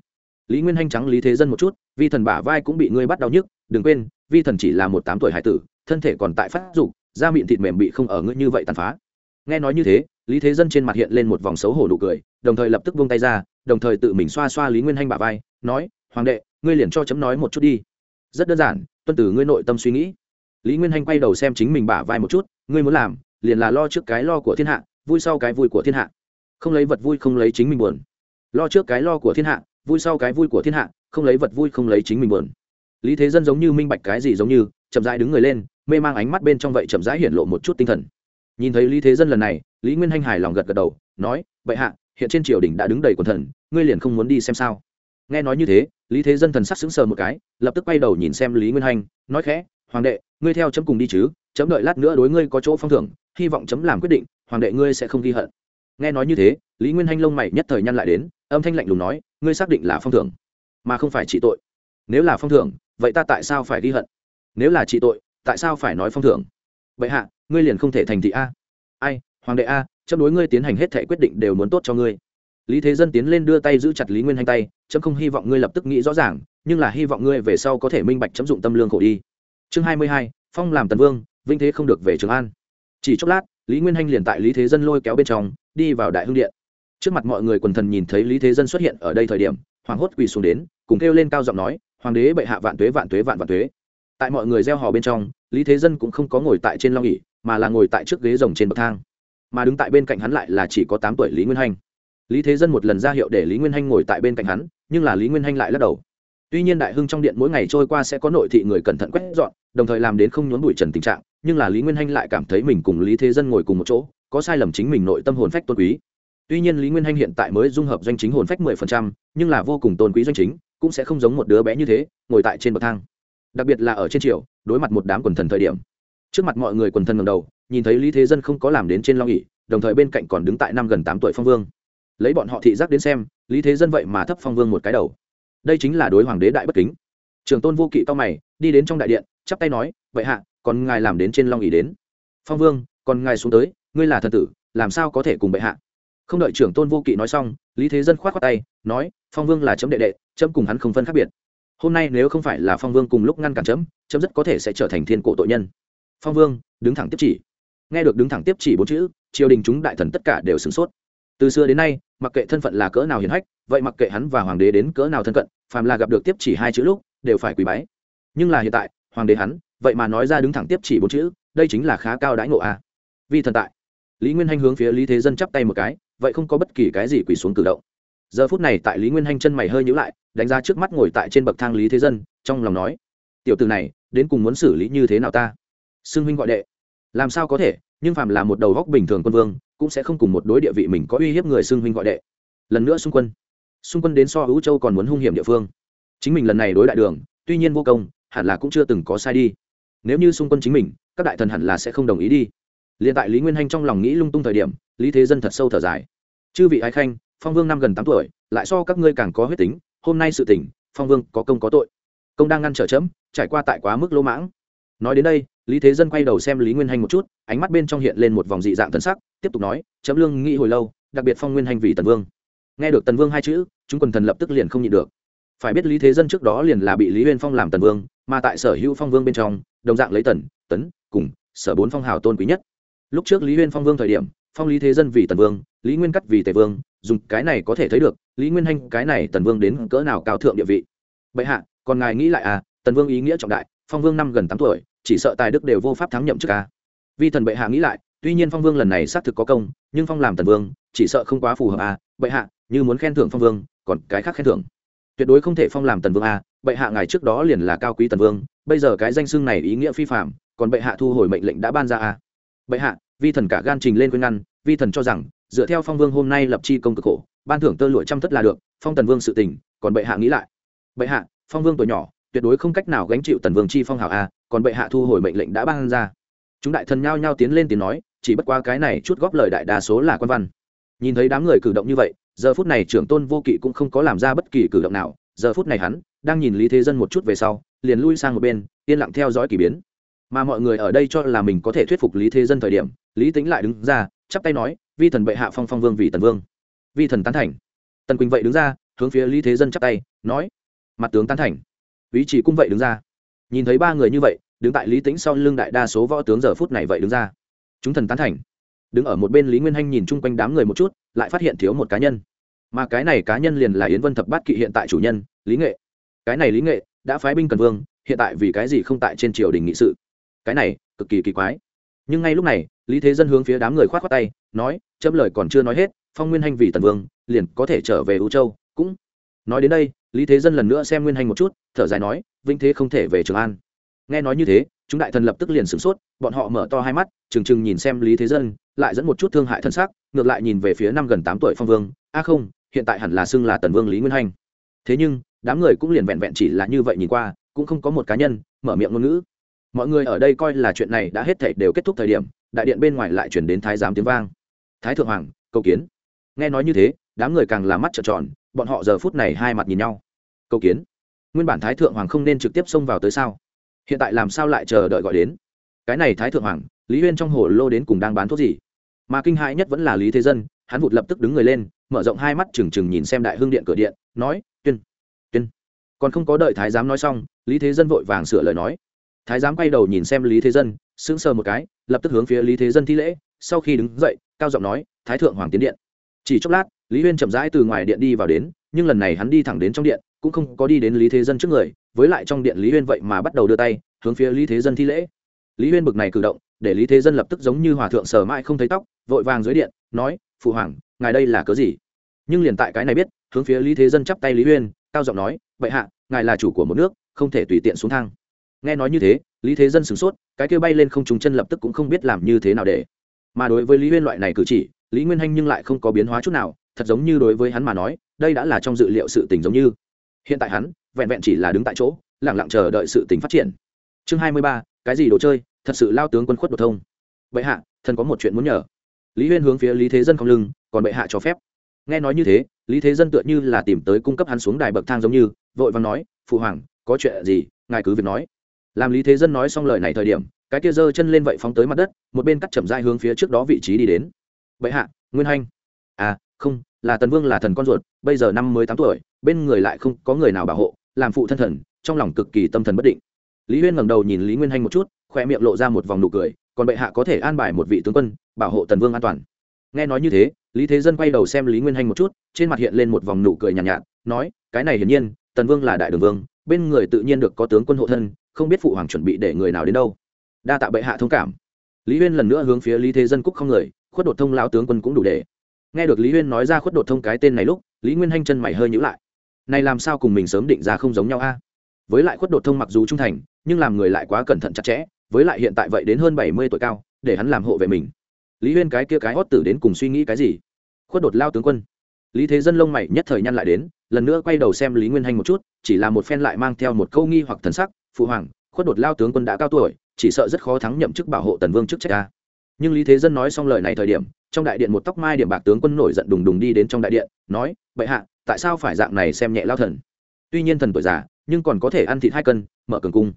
Speaker 1: Lý nguyên hanh trắng lý thế dân một chút, vi thần bả vai cũng bị ngươi bắt đau nhức, đừng quên, vi thần chỉ là một tám tuổi hải tử, thân thể còn tại phát dục, da mịn thịt mềm bị không ở ngươi như vậy tàn phá. Nghe nói như thế lý thế dân trên mặt hiện lên một vòng xấu hổ nụ cười, đồng thời lập tức buông tay ra, đồng thời tự mình xoa xoa lý nguyên hanh bả vai, nói, hoàng đệ, ngươi liền cho chấm nói một chút đi. Rất đơn giản, tuân từ ngươi nội tâm suy nghĩ. Lý nguyên hanh quay đầu xem chính mình bả vai một chút, ngươi muốn làm, liền là lo trước cái lo của thiên hạ, vui sau cái vui của thiên hạ. Không lấy vật vui không lấy chính mình buồn. Lo trước cái lo của thiên hạ, vui sau cái vui của thiên hạ, không lấy vật vui không lấy chính mình buồn. Lý thế dân giống như minh bạch cái gì giống như, chậm rãi đứng người lên, mê mang ánh mắt bên trong vậy chậm rãi hiện lộ một chút tinh thần nhìn thấy lý thế dân lần này, lý nguyên hanh hài lòng gật gật đầu, nói vậy hạ, hiện trên triều đình đã đứng đầy quần thần, ngươi liền không muốn đi xem sao? Nghe nói như thế, lý thế dân thần sắc sững sờ một cái, lập tức quay đầu nhìn xem lý nguyên hanh, nói khẽ, hoàng đệ, ngươi theo chấm cùng đi chứ, chấm đợi lát nữa đối ngươi có chỗ phong thưởng, hy vọng chấm làm quyết định, hoàng đệ ngươi sẽ không ghi hận. Nghe nói như thế, lý nguyên hanh lông mày nhất thời nhăn lại đến, âm thanh lạnh lùng nói, ngươi xác định là phong thưởng, mà không phải trị tội. Nếu là phong thưởng, vậy ta tại sao phải ghi hận? Nếu là trị tội, tại sao phải nói phong thưởng? Vậy hạ ngươi liền không thể thành thị a. Ai, hoàng đệ a, chấm đối ngươi tiến hành hết thể quyết định đều muốn tốt cho ngươi. Lý thế dân tiến lên đưa tay giữ chặt lý nguyên hanh tay, chấm không hy vọng ngươi lập tức nghĩ rõ ràng, nhưng là hy vọng ngươi về sau có thể minh bạch chấm dụng tâm lương khổ đi. Chương hai mươi hai, phong làm tần vương, vinh thế không được về trường an. Chỉ chốc lát, lý nguyên hanh liền tại lý thế dân lôi kéo bên trong, đi vào đại hưng điện. Trước mặt mọi người quần thần nhìn thấy lý thế dân xuất hiện ở đây thời điểm hoàng hốt quỳ xuống đến, cùng kêu lên cao giọng nói, hoàng đế bệ hạ vạn tuế vạn tuế, vạn vạn tuế. Tại mọi người gieo hò bên trong, lý thế dân cũng không có ngồi tại trên long ỉ mà là ngồi tại trước ghế rồng trên bậc thang. Mà đứng tại bên cạnh hắn lại là chỉ có tám tuổi lý nguyên hanh. Lý thế dân một lần ra hiệu để lý nguyên hanh ngồi tại bên cạnh hắn, nhưng là lý nguyên hanh lại lắc đầu. Tuy nhiên đại hưng trong điện mỗi ngày trôi qua sẽ có nội thị người cẩn thận quét dọn, đồng thời làm đến không nhốn bụi trần tình trạng, nhưng là lý nguyên hanh lại cảm thấy mình cùng lý thế dân ngồi cùng một chỗ, có sai lầm chính mình nội tâm hồn phách tôn quý. Tuy nhiên lý nguyên hanh hiện tại mới dung hợp doanh chính hồn phách mười phần trăm, nhưng là vô cùng tôn quý doanh chính, cũng sẽ không giống một đứa bé như thế, ngồi tại trên bậc thang. Đặc biệt là ở trên triều, đối mặt một đám quần thần thời điểm trước mặt mọi người quần thân ngầm đầu, nhìn thấy lý thế dân không có làm đến trên long ỉ đồng thời bên cạnh còn đứng tại năm gần tám tuổi phong vương. Lấy bọn họ thị giác đến xem, lý thế dân vậy mà thấp phong vương một cái đầu. Đây chính là đối hoàng đế đại bất kính. Trường tôn vô kỵ cao mày, đi đến trong đại điện, chắp tay nói, vậy hạ, còn ngài làm đến trên long ỉ đến. Phong vương, còn ngài xuống tới, ngươi là thần tử, làm sao có thể cùng bệ hạ? Không đợi trưởng tôn vô kỵ nói xong, lý thế dân k h o á t khoác tay, nói, phong vương là chấm đệ đệ, chấm cùng hắn không phân khác biệt. Hôm nay nếu không phải là phong vương cùng lúc ngăn cản chấm chấm rất có thể sẽ trở thành thiên cổ tội nhân phong vương, đứng thẳng tiếp chỉ. Nghe được đứng thẳng tiếp chỉ bốn chữ, triều đình chúng đại thần tất cả đều sửng sốt. Từ xưa đến nay, mặc kệ thân phận là cỡ nào hiền hách, vậy mặc kệ hắn và hoàng đế đến cỡ nào thân cận, phàm là gặp được tiếp chỉ hai chữ lúc, đều phải quý bái. Nhưng là hiện tại, hoàng đế hắn, vậy mà nói ra đứng thẳng tiếp chỉ bốn chữ, đây chính là khá cao đãi ngộ a à. vì thần tại. Lý nguyên hanh hướng phía lý thế dân chắp tay một cái, vậy không có bất kỳ cái gì quỳ xuống cử động. Giờ phút này tại lý nguyên hanh chân mày hơi nhữ lại, đánh ra trước mắt ngồi tại trên bậc thang lý thế dân, trong lòng nói, tiểu từ này, đến cùng muốn xử lý như thế nào ta? Xưng huynh gọi đệ. Làm sao có thể, nhưng phàm là một đầu góc bình thường quân vương, cũng sẽ không cùng một đối địa vị mình có uy hiếp người xưng huynh gọi đệ. Lần nữa xung quân. Xung quân đến so hữu châu còn muốn hung hiểm địa phương. Chính mình lần này đối đại đường, tuy nhiên vô công, hẳn là cũng chưa từng có sai đi. Nếu như xung quân chính mình, các đại thần hẳn là sẽ không đồng ý đi. Liền tại lý nguyên hanh trong lòng nghĩ lung tung thời điểm, lý thế dân thật sâu thở dài. Chư vị ái khanh, phong vương năm gần tám tuổi, lại so các ngươi càng có huyết tính, hôm nay sự tỉnh phong vương có công có tội. Công đang ngăn trở chấm, trải qua tại quá mức lỗ mãng nói đến đây, lý thế dân quay đầu xem lý nguyên hanh một chút, ánh mắt bên trong hiện lên một vòng dị dạng tân sắc, tiếp tục nói, chấm lương nghĩ hồi lâu, đặc biệt phong nguyên hành vì tần vương. Nghe được tần vương hai chữ, chúng quần thần lập tức liền không nhịn được. Phải biết lý thế dân trước đó liền là bị lý huyên phong làm tần vương, mà tại sở hữu phong vương bên trong, đồng dạng lấy tần, tấn, cùng, sở bốn phong hào tôn quý nhất. Lúc trước lý huyên phong vương thời điểm, phong lý thế dân vì tần vương, lý nguyên cắt vì tề vương, dùng cái này có thể thấy được, lý nguyên hanh cái này tần vương đến cỡ nào cao thượng địa vị. Bệ hạ, còn ngài nghĩ lại à tần vương ý nghĩa trọng đại, phong vương năm gần tám tuổi chỉ sợ tài đức đều vô pháp thắng nhậm chức à. Vi thần bệ hạ nghĩ lại, tuy nhiên phong vương lần này xác thực có công, nhưng phong làm tần vương, chỉ sợ không quá phù hợp à bệ hạ, như muốn khen thưởng phong vương, còn cái khác khen thưởng. Tuyệt đối không thể phong làm tần vương à bệ hạ ngài trước đó liền là cao quý tần vương, bây giờ cái danh xưng này ý nghĩa phi phạm còn bệ hạ thu hồi mệnh lệnh đã ban ra à. Bệ hạ, vi thần cả gan trình lên khuyên ngăn, vi thần cho rằng, dựa theo phong vương hôm nay lập chi công cực khổ, ban thưởng tơ lụa trăm thất là được, phong tần vương sự tình, còn bệ hạ nghĩ lại. Bệ hạ, phong vương tuổi nhỏ, tuyệt đối không cách nào gánh chịu tần vương chi phong hào a à, còn bệ hạ thu hồi mệnh lệnh đã ban ra. Chúng đại thần nhao nhao tiến lên tiếng nói, chỉ bất qua cái này chút góp lời đại đa số là quan văn. Nhìn thấy đám người cử động như vậy, giờ phút này trưởng tôn vô kỵ cũng không có làm ra bất kỳ cử động nào. Giờ phút này hắn đang nhìn lý thế dân một chút về sau, liền lui sang một bên, yên lặng theo dõi k ỳ biến. Mà mọi người ở đây cho là mình có thể thuyết phục lý thế dân thời điểm, lý tính lại đứng ra, chắp tay nói, vi thần bệ hạ phong phong vương vì tần vương. Vi thần tán thành. Tần quỳnh vậy đứng ra, hướng phía lý thế dân chắp tay, nói, mặt tướng tán thành. Ý chỉ cung vậy đứng ra nhìn thấy ba người như vậy, đứng tại lý tính sau lưng đại đa số võ tướng giờ phút này vậy đứng ra. Chúng thần tán thành. Đứng ở một bên lý nguyên hanh nhìn chung quanh đám người một chút, lại phát hiện thiếu một cá nhân. Mà cái này cá nhân liền là yến vân thập bát kỵ hiện tại chủ nhân, lý nghệ. Cái này lý nghệ đã phái binh cần vương, hiện tại vì cái gì không tại trên triều đình nghị sự? Cái này, cực kỳ kỳ quái. Nhưng ngay lúc này, lý thế dân hướng phía đám người k h o á t khoác tay, nói, chấm lời còn chưa nói hết, phong nguyên hanh vì tần vương, liền có thể trở về ưu châu, cũng. Nói đến đây, lý thế dân lần nữa xem nguyên hanh một chút, thở dài nói vinh thế không thể về trường an. Nghe nói như thế, chúng đại thần lập tức liền sửng sốt, bọn họ mở to hai mắt, trừng trừng nhìn xem lý thế dân, lại dẫn một chút thương hại thân xác, ngược lại nhìn về phía năm gần tám tuổi phong vương. A không, hiện tại hẳn là xưng là tần vương lý nguyên hanh thế nhưng, đám người cũng liền vẹn vẹn chỉ là như vậy nhìn qua, cũng không có một cá nhân mở miệng ngôn ngữ. Mọi người ở đây coi là chuyện này đã hết thảy đều kết thúc thời điểm, đại điện bên ngoài lại chuyển đến thái giám tiếng vang. Thái thượng hoàng, cầu kiến. Nghe nói như thế, đám người càng là mắt trợn tròn, bọn họ giờ phút này hai mặt nhìn nhau. Cầu kiến nguyên bản thái thượng hoàng không nên trực tiếp xông vào tới sao? Hiện tại làm sao lại chờ đợi gọi đến? Cái này thái thượng hoàng, lý huyên trong hồ lô đến cùng đang bán thuốc gì? Mà kinh hãi nhất vẫn là lý thế dân, hắn vụt lập tức đứng người lên, mở rộng hai mắt trừng trừng nhìn xem đại hương điện cửa điện, nói, tuyên tuyên. Còn không có đợi thái giám nói xong, lý thế dân vội vàng sửa lời nói. Thái giám quay đầu nhìn xem lý thế dân, sững sờ một cái, lập tức hướng phía lý thế dân thi lễ, sau khi đứng dậy, cao giọng nói, thái thượng hoàng tiến điện. Chỉ chốc lát, lý huyên chậm rãi từ ngoài điện đi vào đến, nhưng lần này hắn đi thẳng đến trong điện cũng không có đi đến lý thế dân trước người, với lại trong điện lý huyên vậy mà bắt đầu đưa tay, hướng phía lý thế dân thi lễ. Lý huyên bực này cử động, để lý thế dân lập tức giống như hòa thượng sở mãi không thấy tóc, vội vàng dưới điện, nói, phụ hoàng, ngài đây là cớ gì? Nhưng liền tại cái này biết, hướng phía lý thế dân chắp tay lý huyên, cao giọng nói vậy hạ, ngài là chủ của một nước, không thể tùy tiện xuống thang. Nghe nói như thế, lý thế dân sửng sốt, cái kêu bay lên không trùng chân lập tức cũng không biết làm như thế nào để. Mà đối với lý huyên loại này cử chỉ, lý nguyên hanh nhưng lại không có biến hóa chút nào, thật giống như đối với hắn mà nói, đây đã là trong dự liệu sự tình giống như hiện tại hắn, vẹn vẹn chỉ là đứng tại chỗ lẳng lặng chờ đợi sự tình phát triển. Chương hai mươi ba, cái gì đồ chơi, thật sự lao tướng quân khuất đột thông. Bệ hạ, thần có một chuyện muốn nhờ. Lý huyên hướng phía lý thế dân không lưng, còn bệ hạ cho phép. Nghe nói như thế, lý thế dân tựa như là tìm tới cung cấp hắn xuống đài bậc thang giống như, vội vàng nói, phụ hoàng, có chuyện gì, ngài cứ việc nói. Làm lý thế dân nói xong lời này thời điểm, cái kia giơ chân lên vậy phóng tới mặt đất, một bên cắt chậm dai hướng phía trước đó vị trí đi đến. Bệ hạ, nguyên hanh à không, là tần vương là thần con ruột, bây giờ năm mới tám tuổi bên người lại không có người nào bảo hộ làm phụ thân thần trong lòng cực kỳ tâm thần bất định. Lý huyên ngẩng đầu nhìn lý nguyên hanh một chút khoe miệng lộ ra một vòng nụ cười còn bệ hạ có thể an bài một vị tướng quân bảo hộ tần vương an toàn. Nghe nói như thế lý thế dân quay đầu xem lý nguyên hanh một chút trên mặt hiện lên một vòng nụ cười nhàn nhạt, nhạt nói cái này hiển nhiên tần vương là đại đường vương bên người tự nhiên được có tướng quân hộ thân không biết phụ hoàng chuẩn bị để người nào đến đâu. Đa tạ bệ hạ thông cảm. Lý huyên lần nữa hướng phía lý thế dân cúc không người khuất đột thông lao tướng quân cũng đủ để. Nghe được lý huyên nói ra khuất đột thông cái tên này lúc lý nguyên hanh chân mày hơi nhữ lại này làm sao cùng mình sớm định ra không giống nhau a? À? Với lại khuất đột thông mặc dù trung thành, nhưng làm người lại quá cẩn thận chặt chẽ, với lại hiện tại vậy đến hơn bảy mươi tuổi cao, để hắn làm hộ vệ mình. Lý huyên cái kia cái hót tử đến cùng suy nghĩ cái gì? Khuất đột lao tướng quân. Lý thế dân lông mày nhất thời nhăn lại đến, lần nữa quay đầu xem lý nguyên hanh một chút, chỉ là một phen lại mang theo một câu nghi hoặc thần sắc, phụ hoàng, khuất đột lao tướng quân đã cao tuổi, chỉ sợ rất khó thắng nhậm chức bảo hộ tần vương chức trách ta nhưng lý thế dân nói xong lời này thời điểm, trong đại điện một tóc mai điểm bạc tướng quân nổi giận đùng đùng đi đến trong đại điện, nói, bệ hạ tại sao phải dạng này xem nhẹ lao thần? Tuy nhiên thần tuổi già, nhưng còn có thể ăn thịt hai cân, mở cường cung.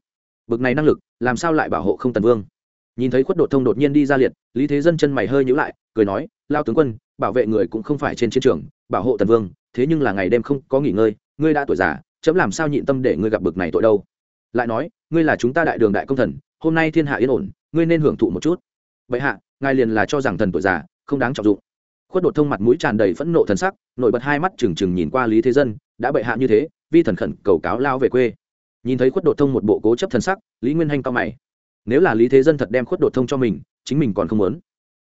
Speaker 1: Bực này năng lực, làm sao lại bảo hộ không tần vương? Nhìn thấy khuất đột thông đột nhiên đi ra liệt, lý thế dân chân mày hơi nhữ lại, cười nói, lao tướng quân, bảo vệ người cũng không phải trên chiến trường, bảo hộ tần vương, thế nhưng là ngày đêm không có nghỉ ngơi, ngươi đã tuổi già, chấm làm sao nhịn tâm để ngươi gặp bực này tội đâu? Lại nói, ngươi là chúng ta đại đường đại công thần, hôm nay thiên hạ yên ổn, ngươi nên hưởng thụ một chút. Vậy hạ, ngài liền là cho rằng thần tuổi già, không đáng trọng dụng khuất đột thông mặt mũi tràn đầy phẫn nộ thần sắc, nổi bật hai mắt trừng trừng nhìn qua lý thế dân, đã bệ hạ như thế, vi thần khẩn cầu cáo lao về quê. Nhìn thấy khuất đột thông một bộ cố chấp thần sắc, lý nguyên hanh cao mày. Nếu là lý thế dân thật đem khuất đột thông cho mình, chính mình còn không muốn.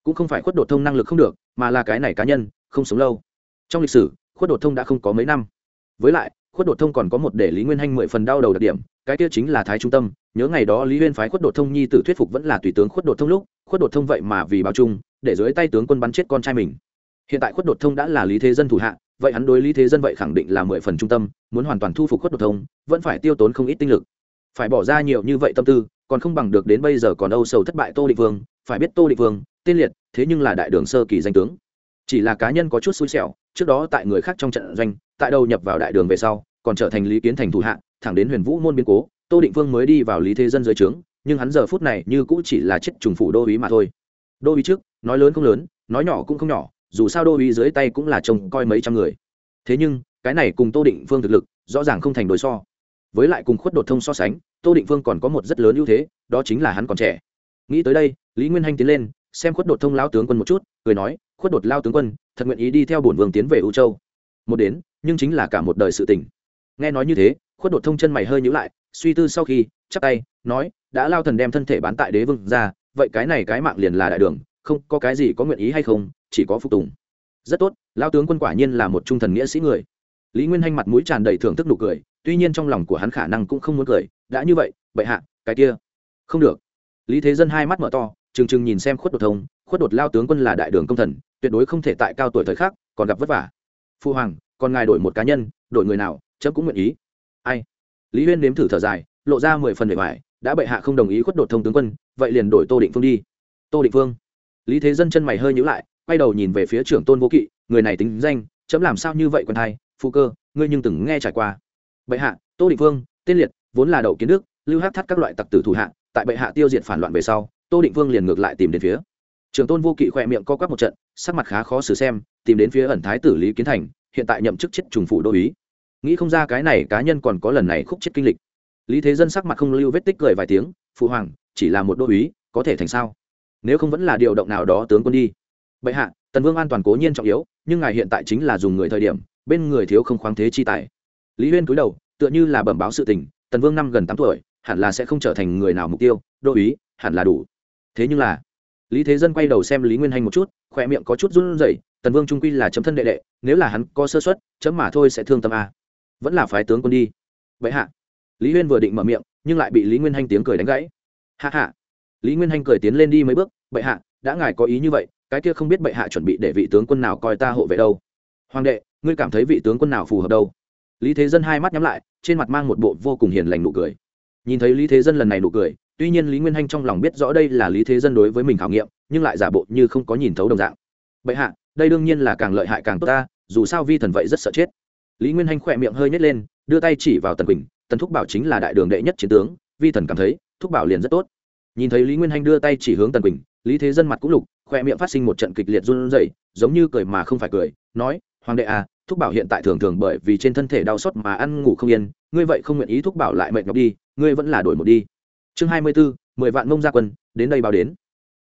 Speaker 1: Cũng không phải khuất đột thông năng lực không được, mà là cái này cá nhân, không sống lâu. Trong lịch sử, khuất đột thông đã không có mấy năm. Với lại, khuất đột thông còn có một để lý nguyên hanh mười phần đau đầu đặc điểm, cái kia chính là thái trung tâm. Nhớ ngày đó lý huyên phái khuất đột thông nhi tử thuyết phục vẫn là tùy tướng khuất đột thông lúc, khuất đột thông vậy mà vì báo trung để dưới tay tướng quân bắn chết con trai mình hiện tại khuất đột thông đã là lý thế dân thủ hạ, vậy hắn đối lý thế dân vậy khẳng định là mười phần trung tâm, muốn hoàn toàn thu phục khuất đột thông, vẫn phải tiêu tốn không ít tinh lực. Phải bỏ ra nhiều như vậy tâm tư, còn không bằng được đến bây giờ còn âu sầu thất bại tô định vương, phải biết tô định vương, tên liệt, thế nhưng là đại đường sơ kỳ danh tướng. Chỉ là cá nhân có chút xui xẻo, trước đó tại người khác trong trận doanh, tại đầu nhập vào đại đường về sau, còn trở thành lý kiến thành thủ hạ, thẳng đến huyền vũ môn biến cố, tô định vương mới đi vào lý thế dân dưới trướng, nhưng hắn giờ phút này như cũ chỉ là chết trùng phủ đô ý mà thôi. Đô ý trước, nói lớn không lớn, nói nhỏ cũng không nhỏ dù sao đô uy dưới tay cũng là trông coi mấy trăm người. Thế nhưng, cái này cùng tô định phương thực lực, rõ ràng không thành đối so. Với lại cùng khuất đột thông so sánh, tô định phương còn có một rất lớn ưu thế, đó chính là hắn còn trẻ. Nghĩ tới đây, lý nguyên hanh tiến lên, xem khuất đột thông lao tướng quân một chút, cười nói, khuất đột lao tướng quân, thật nguyện ý đi theo bổn vương tiến về u châu. Một đến, nhưng chính là cả một đời sự tình. Nghe nói như thế, khuất đột thông chân mày hơi nhữ lại, suy tư sau khi, chắp tay, nói, đã lao thần đem thân thể bán tại đế vương ra, vậy cái này cái mạng liền là đại đường, không có cái gì có nguyện ý hay không? Chỉ có phục tùng. Rất tốt lao tướng quân quả nhiên là một trung thần nghĩa sĩ người. Lý nguyên hanh mặt mũi tràn đầy thưởng thức nụ cười, tuy nhiên trong lòng của hắn khả năng cũng không muốn cười. Đã như vậy, bệ hạ, cái kia. Không được. Lý thế dân hai mắt mở to, trừng trừng nhìn xem khuất đột thông. Khuất đột lao tướng quân là đại đường công thần, tuyệt đối không thể tại cao tuổi thời khắc còn gặp vất vả. Phu hoàng, còn ngài đổi một cá nhân, đổi người nào, chấm cũng nguyện ý. Ai? Lý huyên nếm thử thở dài, lộ ra mười phần bề ngoài. Đã bệ hạ không đồng ý khuất đột thông tướng quân, vậy liền đổi tô định phương đi. Tô định phương. Lý thế dân chân mày hơi nhữ lại quay đầu nhìn về phía trưởng tôn vô kỵ người này tính danh chấm làm sao như vậy còn hay? phụ cơ ngươi nhưng từng nghe trải qua. Bệ hạ tô định vương, tên liệt vốn là đậu kiến đức lưu hát thắt các loại tặc tử thủ hạ tại bệ hạ tiêu diệt phản loạn về sau tô định vương liền ngược lại tìm đến phía. Trường tôn vô kỵ khỏe miệng co quắp một trận sắc mặt khá khó xử xem tìm đến phía ẩn thái tử lý kiến thành hiện tại nhậm chức chết trùng phủ đô ý nghĩ không ra cái này cá nhân còn có lần này khúc chết kinh lịch. Lý thế dân sắc mặt không lưu vết tích cười vài tiếng phụ hoàng chỉ là một đô ý có thể thành sao? Nếu không vẫn là điều động nào đó tướng quân đi bệ hạ, tần vương an toàn cố nhiên trọng yếu, nhưng ngài hiện tại chính là dùng người thời điểm, bên người thiếu không khoáng thế chi tài. Lý huyên cúi đầu, tựa như là bẩm báo sự tình, tần vương năm gần tám tuổi, hẳn là sẽ không trở thành người nào mục tiêu, đô ý hẳn là đủ. Thế nhưng là, lý thế dân quay đầu xem lý nguyên hanh một chút, khỏe miệng có chút run rẩy, tần vương trung quy là chấm thân đệ đệ, nếu là hắn có sơ xuất chấm mà thôi sẽ thương tâm a. Vẫn là phái tướng quân đi. Vậy hạ. Lý huyên vừa định mở miệng, nhưng lại bị lý nguyên hanh tiếng cười đánh gãy. Hạ hạ lý nguyên hanh cười tiến lên đi mấy bước, bệ hạ, đã ngài có ý như vậy cái kia không biết bệ hạ chuẩn bị để vị tướng quân nào coi ta hộ vệ đâu. Hoàng đệ, ngươi cảm thấy vị tướng quân nào phù hợp đâu? Lý thế dân hai mắt nhắm lại, trên mặt mang một bộ vô cùng hiền lành nụ cười. Nhìn thấy lý thế dân lần này nụ cười, tuy nhiên lý nguyên hanh trong lòng biết rõ đây là lý thế dân đối với mình khảo nghiệm, nhưng lại giả bộ như không có nhìn thấu đồng dạng. Bệ hạ, đây đương nhiên là càng lợi hại càng tốt ta, dù sao vi thần vậy rất sợ chết. Lý nguyên hanh khỏe miệng hơi nhét lên, đưa tay chỉ vào tần quỳnh, tần thúc bảo chính là đại đường đệ nhất chiến tướng, vi thần cảm thấy, thúc bảo liền rất tốt. Nhìn thấy lý nguyên hanh đưa tay chỉ hướng tần quỳnh, lý thế dân mặt cũng lục khoe miệng phát sinh một trận kịch liệt run rẩy, giống như cười mà không phải cười, nói, hoàng đệ à thúc bảo hiện tại thường thường bởi vì trên thân thể đau xót mà ăn ngủ không yên, ngươi vậy không nguyện ý thúc bảo lại mệt nhọc đi, ngươi vẫn là đổi một đi. Chương hai mươi bốn mười vạn mông gia quân, đến đây báo đến.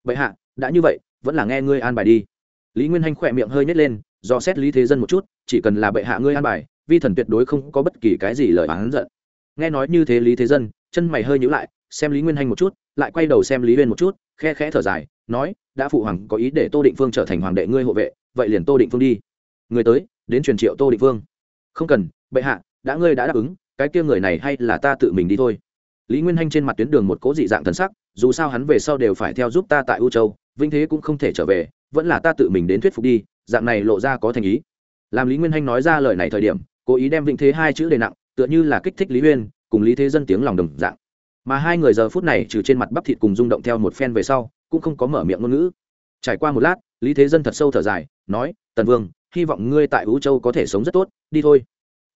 Speaker 1: Vậy hạ, đã như vậy, vẫn là nghe ngươi an bài đi. Lý nguyên hanh khỏe miệng hơi nhét lên, do xét lý thế dân một chút, chỉ cần là bệ hạ ngươi an bài, vi thần tuyệt đối không có bất kỳ cái gì lời oán giận. Nghe nói như thế lý thế dân, chân mày hơi nhíu lại, xem lý nguyên hanh một chút, lại quay đầu xem lý huyên một chút, khe khẽ thở dài nói, đã phụ hoàng có ý để tô định phương trở thành hoàng đệ ngươi hộ vệ, vậy liền tô định phương đi. Người tới, đến truyền triệu tô định phương. Không cần, bệ hạ, đã ngươi đã đáp ứng, cái kia người này hay là ta tự mình đi thôi. Lý nguyên hanh trên mặt tuyến đường một cố dị dạng thần sắc, dù sao hắn về sau đều phải theo giúp ta tại u châu, vinh thế cũng không thể trở về, vẫn là ta tự mình đến thuyết phục đi, dạng này lộ ra có thành ý. Làm lý nguyên hanh nói ra lời này thời điểm, cố ý đem vinh thế hai chữ đề nặng, tựa như là kích thích lý huyên cùng lý thế dân tiếng lòng đồng dạng. Mà hai người giờ phút này trừ trên mặt bắp thịt cùng rung động theo một phen về sau cũng không có mở miệng ngôn ngữ. Trải qua một lát, lý thế dân thật sâu thở dài, nói, tần vương, hy vọng ngươi tại vũ châu có thể sống rất tốt, đi thôi.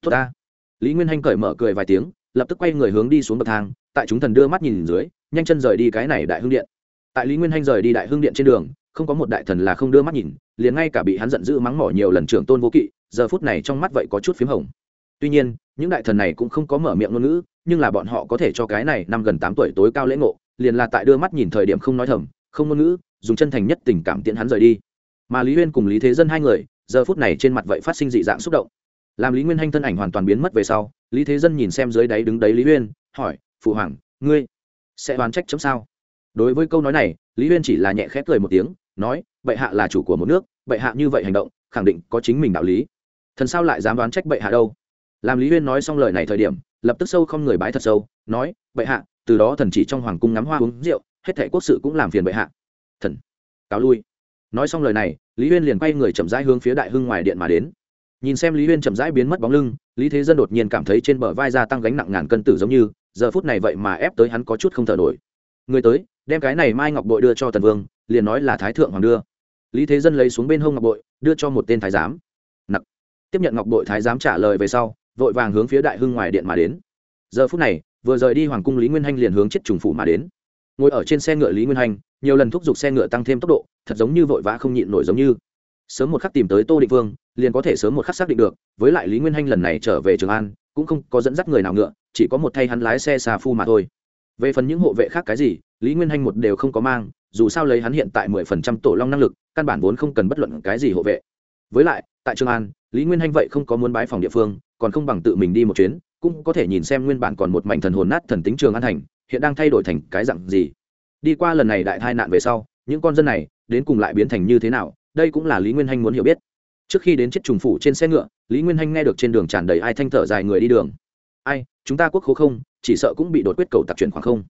Speaker 1: Tốt ta. Lý nguyên hanh cởi mở cười vài tiếng, lập tức quay người hướng đi xuống bậc thang, tại chúng thần đưa mắt nhìn dưới, nhanh chân rời đi cái này đại hương điện. Tại lý nguyên hanh rời đi đại hương điện trên đường, không có một đại thần là không đưa mắt nhìn, liền ngay cả bị hắn giận dữ mắng mỏ nhiều lần trưởng tôn vô kỵ, giờ phút này trong mắt vậy có chút p h í m hồng. Tuy nhiên, những đại thần này cũng không có mở miệng ngôn ngữ, nhưng là bọn họ có thể cho cái này năm gần tám tuổi tối cao lễ ngộ, liền là tại đưa mắt nhìn thời điểm không nói thầm không ngôn ngữ, dùng chân thành nhất tình cảm tiễn hắn rời đi. Mà lý huyên cùng lý thế dân hai người, giờ phút này trên mặt vậy phát sinh dị dạng xúc động. Làm lý nguyên hanh thân ảnh hoàn toàn biến mất về sau, lý thế dân nhìn xem dưới đáy đứng đấy lý huyên, hỏi, phụ hoàng, ngươi sẽ đoán trách chấm sao? Đối với câu nói này, lý huyên chỉ là nhẹ khép cười một tiếng, nói, bệ hạ là chủ của một nước, bệ hạ như vậy hành động, khẳng định có chính mình đạo lý. Thần sao lại dám đoán trách bệ hạ đâu? Làm lý huyên nói xong lời này thời điểm, lập tức sâu không người bái thật sâu, nói, bệ hạ, từ đó thần chỉ trong hoàng cung ngắm hoa uống rượu hết thệ quốc sự cũng làm phiền bệ hạ. Thần, cáo lui. Nói xong lời này, lý huyên liền quay người chậm rãi hướng phía đại hưng ngoài điện mà đến. Nhìn xem lý huyên chậm rãi biến mất bóng lưng, lý thế dân đột nhiên cảm thấy trên bờ vai gia tăng gánh nặng ngàn cân tử giống như, giờ phút này vậy mà ép tới hắn có chút không thở nổi. Người tới, đem cái này mai ngọc bội đưa cho tần vương, liền nói là thái thượng hoàng đưa. Lý thế dân lấy xuống bên hông ngọc bội, đưa cho một tên thái giám. Nặc. Tiếp nhận ngọc bội, thái giám trả lời về sau, vội vàng hướng phía đại hưng ngoài điện mà đến. Giờ phút này, vừa rời đi hoàng cung lý nguyên hanh liền hướng chết trùng phủ mà đến ngồi ở trên xe ngựa lý nguyên Hành, nhiều lần thúc giục xe ngựa tăng thêm tốc độ thật giống như vội vã không nhịn nổi giống như. Sớm một khắc tìm tới tô định vương liền có thể sớm một khắc xác định được với lại lý nguyên hanh lần này trở về trường an cũng không có dẫn dắt người nào ngựa chỉ có một thay hắn lái xe xà phu mà thôi. Về phần những hộ vệ khác cái gì lý nguyên hanh một đều không có mang dù sao lấy hắn hiện tại mười phần trăm tổ long năng lực căn bản vốn không cần bất luận cái gì hộ vệ. Với lại tại trường an lý nguyên hanh vậy không có muốn bái phòng địa phương còn không bằng tự mình đi một chuyến cũng có thể nhìn xem nguyên bản còn một mảnh thần hồn nát thần tính trường an thành hiện đang thay đổi thành cái dặn gì? Đi qua lần này đại tai nạn về sau, những con dân này đến cùng lại biến thành như thế nào? Đây cũng là lý nguyên hanh muốn hiểu biết. Trước khi đến chết trùng phủ trên xe ngựa, lý nguyên hanh nghe được trên đường tràn đầy ai thanh thở dài người đi đường. Ai, chúng ta quốc khố không, chỉ sợ cũng bị đột quyết cầu tặc chuyển khoảng không.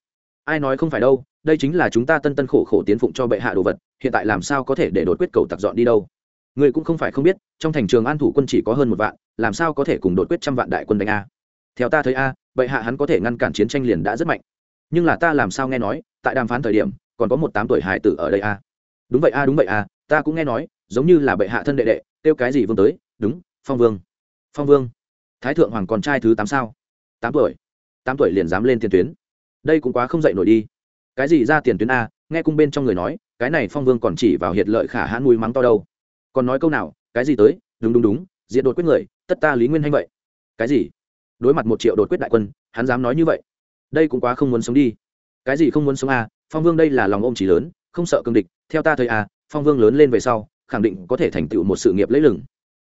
Speaker 1: Ai nói không phải đâu, đây chính là chúng ta tân tân khổ khổ tiến phụng cho bệ hạ đồ vật, hiện tại làm sao có thể để đột quyết cầu tặc dọn đi đâu? Người cũng không phải không biết, trong thành trường an thủ quân chỉ có hơn một vạn, làm sao có thể cùng đột quyết trăm vạn đại quân đánh a? Theo ta thấy a, bệ hạ hắn có thể ngăn cản chiến tranh liền đã rất mạnh nhưng là ta làm sao nghe nói, tại đàm phán thời điểm, còn có một tám tuổi hải tử ở đây a đúng vậy a đúng vậy a ta cũng nghe nói, giống như là bệ hạ thân đệ đệ, kêu cái gì vương tới, đúng, phong vương. Phong vương. Thái thượng hoàng con trai thứ tám sao? Tám tuổi. Tám tuổi liền dám lên tiền tuyến. Đây cũng quá không dậy nổi đi. Cái gì ra tiền tuyến a? Nghe cung bên trong người nói, cái này phong vương còn chỉ vào hiệt lợi khả hãn mùi mắng to đâu. Còn nói câu nào, cái gì tới, đúng đúng đúng diện đột quyết người, tất ta lý nguyên hay vậy. Cái gì? Đối mặt một triệu đột quyết đại quân, hắn dám nói như vậy đây cũng quá không muốn sống đi. Cái gì không muốn sống à? Phong vương đây là lòng ôm chỉ lớn, không sợ cương địch, theo ta thấy à phong vương lớn lên về sau, khẳng định có thể thành tựu một sự nghiệp lấy lừng.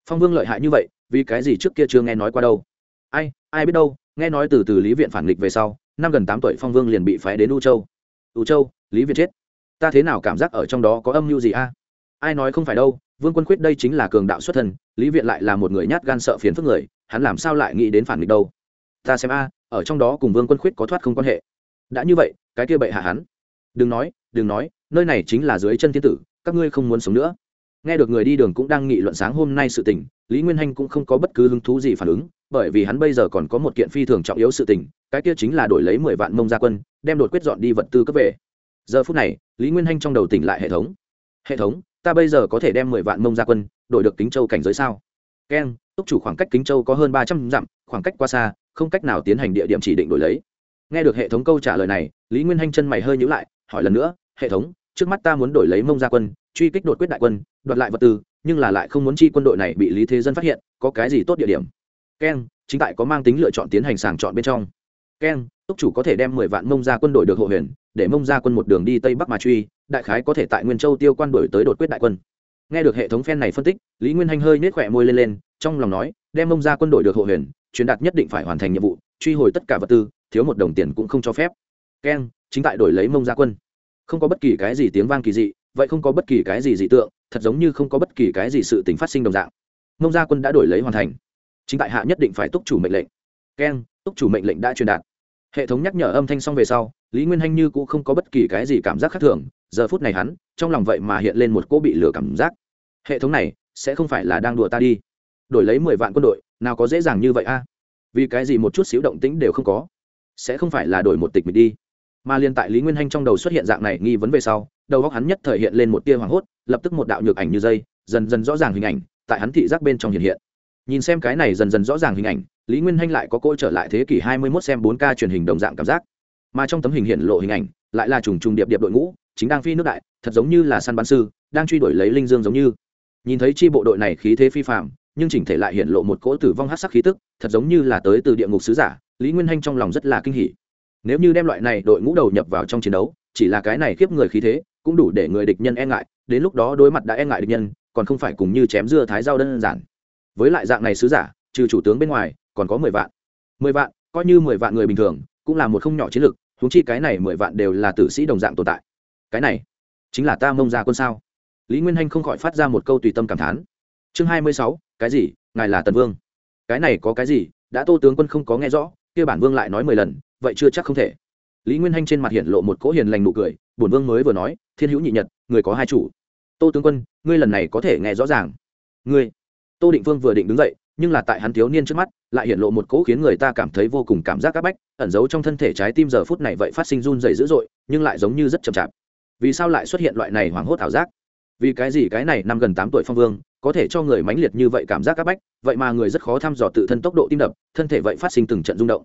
Speaker 1: Phong vương lợi hại như vậy, vì cái gì trước kia chưa nghe nói qua đâu? Ai ai biết đâu, nghe nói từ từ lý viện phản nghịch về sau, năm gần tám tuổi phong vương liền bị phái đến u châu. U châu, lý viện chết. Ta thế nào cảm giác ở trong đó có âm mưu gì a ai nói không phải đâu, vương quân khuyết đây chính là cường đạo xuất thân, lý viện lại là một người nhát gan sợ phiền phức người, hắn làm sao lại nghĩ đến phản nghịch đâu? Ta xem a, ở trong đó cùng vương quân khuyết có thoát không quan hệ. Đã như vậy, cái kia bậy hạ hắn. Đừng nói đừng nói, nơi này chính là dưới chân thiên tử, các ngươi không muốn sống nữa. Nghe được người đi đường cũng đang nghị luận sáng hôm nay sự tình, lý nguyên hanh cũng không có bất cứ hứng thú gì phản ứng, bởi vì hắn bây giờ còn có một kiện phi thường trọng yếu sự tình, cái kia chính là đổi lấy mười vạn mông gia quân, đem đột quyết dọn đi vật tư cấp về. Giờ phút này, lý nguyên hanh trong đầu tỉnh lại hệ thống. Hệ thống, ta bây giờ có thể đem mười vạn mông gia quân đổi được kính châu cảnh giới sao? Keng túc chủ khoảng cách kính châu có hơn ba trăm dặm, khoảng cách quá xa không cách nào tiến hành địa điểm chỉ định đổi lấy. Nghe được hệ thống câu trả lời này, lý nguyên hanh chân mày hơi nhữ lại, hỏi lần nữa, hệ thống, trước mắt ta muốn đổi lấy mông gia quân, truy kích đột quyết đại quân, đoạt lại vật tư, nhưng là lại không muốn chi quân đội này bị lý thế dân phát hiện, có cái gì tốt địa điểm? Keng, chính tại có mang tính lựa chọn tiến hành sàng chọn bên trong. Keng, túc chủ có thể đem mười vạn mông gia quân đội được hộ huyền, để mông gia quân một đường đi tây bắc mà truy, đại khái có thể tại nguyên châu tiêu quan đổi tới đột quyết đại quân. Nghe được hệ thống phen này phân tích, lý nguyên hanh hơi nết khỏe môi lên lên, trong lòng nói, đem mông gia quân đội được hộ huyền truyền đạt nhất định phải hoàn thành nhiệm vụ, truy hồi tất cả vật tư, thiếu một đồng tiền cũng không cho phép. Keng, chính tại đổi lấy mông gia quân. Không có bất kỳ cái gì tiếng vang kỳ dị, vậy không có bất kỳ cái gì dị tượng, thật giống như không có bất kỳ cái gì sự tình phát sinh đồng dạng. Mông gia quân đã đổi lấy hoàn thành. Chính tại hạ nhất định phải túc chủ mệnh lệnh. Keng, túc chủ mệnh lệnh đã truyền đạt. Hệ thống nhắc nhở âm thanh xong về sau, lý nguyên hanh như cũng không có bất kỳ cái gì cảm giác khác thường, giờ phút này hắn, trong lòng vậy mà hiện lên một cỗ bị lửa cảm giác. Hệ thống này sẽ không phải là đang đùa ta đi. Đổi lấy mười vạn quân đội nào có dễ dàng như vậy a? Vì cái gì một chút xíu động tĩnh đều không có? Sẽ không phải là đổi một tịch mình đi. Mà liên tại lý nguyên hanh trong đầu xuất hiện dạng này nghi vấn về sau, đầu góc hắn nhất thời hiện lên một tia hoảng hốt, lập tức một đạo nhược ảnh như dây, dần dần rõ ràng hình ảnh tại hắn thị giác bên trong hiện hiện. Nhìn xem cái này dần dần rõ ràng hình ảnh, lý nguyên hanh lại có côi trở lại thế kỷ hai mươi 21 xem bốn k truyền hình đồng dạng cảm giác. Mà trong tấm hình hiện lộ hình ảnh, lại là trùng trùng điệp điệp đội ngũ, chính đang phi nước đại, thật giống như là săn bắn sư, đang truy đuổi lấy linh dương giống như. Nhìn thấy chi bộ đội này khí thế phi phạm nhưng chỉnh thể lại hiện lộ một cỗ tử vong hát sắc khí tức, thật giống như là tới từ địa ngục sứ giả, lý nguyên hanh trong lòng rất là kinh hỉ. Nếu như đem loại này đội ngũ đầu nhập vào trong chiến đấu, chỉ là cái này khiếp người khí thế, cũng đủ để người địch nhân e ngại, đến lúc đó đối mặt đã e ngại địch nhân, còn không phải cùng như chém dưa thái dao đơn giản. Với lại dạng này sứ giả, trừ chủ tướng bên ngoài, còn có mười vạn. Mười vạn, coi như mười vạn người bình thường, cũng là một không nhỏ chiến lược húng chi cái này mười vạn đều là tử sĩ đồng dạng tồn tại. Cái này, chính là ta mông ra quân sao? Lý nguyên hanh không khỏi phát ra một câu tùy tâm cảm thán. Chương hai mươi sáu cái gì? Ngài là tần vương. Cái này có cái gì? Đã tô tướng quân không có nghe rõ, kia bản vương lại nói mười lần, vậy chưa chắc không thể. Lý nguyên hanh trên mặt hiện lộ một cỗ hiền lành nụ cười, bổn vương mới vừa nói, thiên hữu nhị nhật, người có hai chủ. Tô tướng quân, ngươi lần này có thể nghe rõ ràng. Ngươi. Tô định vương vừa định đứng dậy, nhưng là tại hắn thiếu niên trước mắt, lại hiện lộ một cỗ khiến người ta cảm thấy vô cùng cảm giác áp bách, ẩn giấu trong thân thể trái tim giờ phút này vậy phát sinh run dày dữ dội, nhưng lại giống như rất chậm chạp. Vì sao lại xuất hiện loại này hoảng hốt ảo giác? Vì cái gì cái này năm gần tám tuổi phong vương có thể cho người mãnh liệt như vậy cảm giác áp bách, vậy mà người rất khó thăm dò tự thân tốc độ tim đập, thân thể vậy phát sinh từng trận rung động.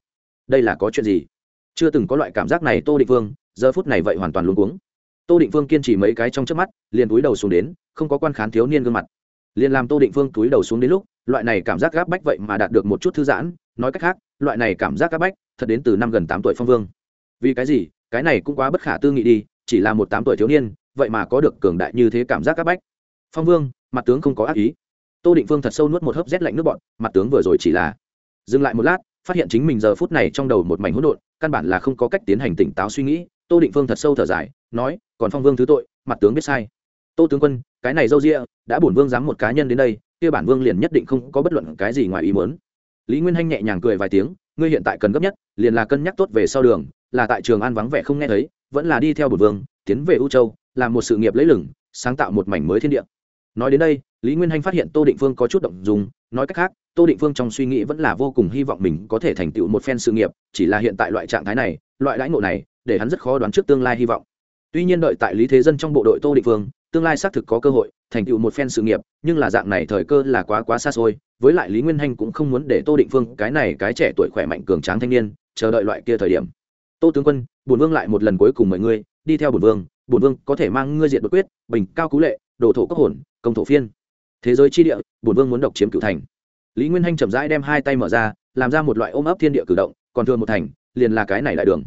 Speaker 1: Đây là có chuyện gì? Chưa từng có loại cảm giác này, tô định vương, giờ phút này vậy hoàn toàn luống cuống. Tô định vương kiên trì mấy cái trong trước mắt, liền túi đầu xuống đến, không có quan khán thiếu niên gương mặt. Liền làm tô định vương túi đầu xuống đến lúc, loại này cảm giác gáp bách vậy mà đạt được một chút thư giãn, nói cách khác, loại này cảm giác gáp bách, thật đến từ năm gần tám tuổi phong vương. Vì cái gì? Cái này cũng quá bất khả tư nghị đi, chỉ là một tám tuổi thiếu niên vậy mà có được cường đại như thế cảm giác gáp bách. Phong vương, mặt tướng không có ác ý. Tô định phương thật sâu nuốt một hớp rét lạnh nước bọn mặt tướng vừa rồi chỉ là dừng lại một lát, phát hiện chính mình giờ phút này trong đầu một mảnh hỗn độn, căn bản là không có cách tiến hành tỉnh táo suy nghĩ. Tô định phương thật sâu thở dài, nói, còn phong vương thứ tội, mặt tướng biết sai. Tô tướng quân, cái này dâu rịa đã bổn vương dám một cá nhân đến đây, kia bản vương liền nhất định không có bất luận cái gì ngoài ý muốn. Lý nguyên hanh nhẹ nhàng cười vài tiếng, ngươi hiện tại cần gấp nhất, liền là cân nhắc tốt về sau đường, là tại trường an vắng vẻ không nghe thấy, vẫn là đi theo bổn vương, tiến về u châu làm một sự nghiệp lấy lừng, sáng tạo một mảnh mới thiên địa. Nói đến đây, lý nguyên hanh phát hiện tô định phương có chút động dùng nói cách khác, tô định phương trong suy nghĩ vẫn là vô cùng hy vọng mình có thể thành tựu một phen sự nghiệp, chỉ là hiện tại loại trạng thái này, loại đãi ngộ này, để hắn rất khó đoán trước tương lai hy vọng. Tuy nhiên đợi tại lý thế dân trong bộ đội tô định phương, tương lai xác thực có cơ hội thành tựu một phen sự nghiệp, nhưng là dạng này thời cơ là quá quá xa xôi, với lại lý nguyên hanh cũng không muốn để tô định phương, cái này cái trẻ tuổi khỏe mạnh cường tráng thanh niên, chờ đợi loại kia thời điểm. Tô tướng quân bùn vương lại một lần cuối cùng mời ngươi, đi theo bùn vương Bổn vương có thể mang ngươi diện bất quyết bình cao cú lệ đồ thổ cốc hồn công thổ phiên. Thế giới chi địa bổn vương muốn độc chiếm cửu thành. Lý nguyên hanh chậm rãi đem hai tay mở ra làm ra một loại ôm ấp thiên địa cử động còn thường một thành liền là cái này đại đường.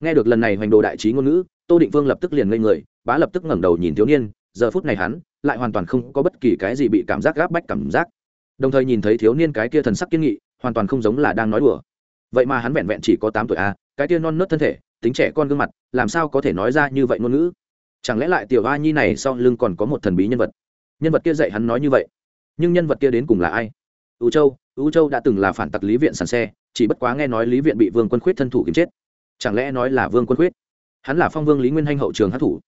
Speaker 1: Nghe được lần này hoành đồ đại trí ngôn ngữ tô định vương lập tức liền ngây người bá lập tức ngẩng đầu nhìn thiếu niên giờ phút này hắn lại hoàn toàn không có bất kỳ cái gì bị cảm giác gáp bách cảm giác. Đồng thời nhìn thấy thiếu niên cái kia thần sắc kiên nghị hoàn toàn không giống là đang nói đùa. Vậy mà hắn vẹn vẹn chỉ có tám tuổi a à, cái kia non nớt thân thể tính trẻ con gương mặt, làm sao có thể nói ra như vậy ngôn ngữ? Chẳng lẽ lại tiểu a nhi này sau lưng còn có một thần bí nhân vật? Nhân vật kia dạy hắn nói như vậy. Nhưng nhân vật kia đến cùng là ai? Ưu châu ưu châu đã từng là phản tặc lý viện sàn xe, chỉ bất quá nghe nói lý viện bị vương quân khuyết thân thủ kiếm chết. Chẳng lẽ nói là vương quân khuyết? Hắn là phong vương lý nguyên hanh hậu trường hát thủ.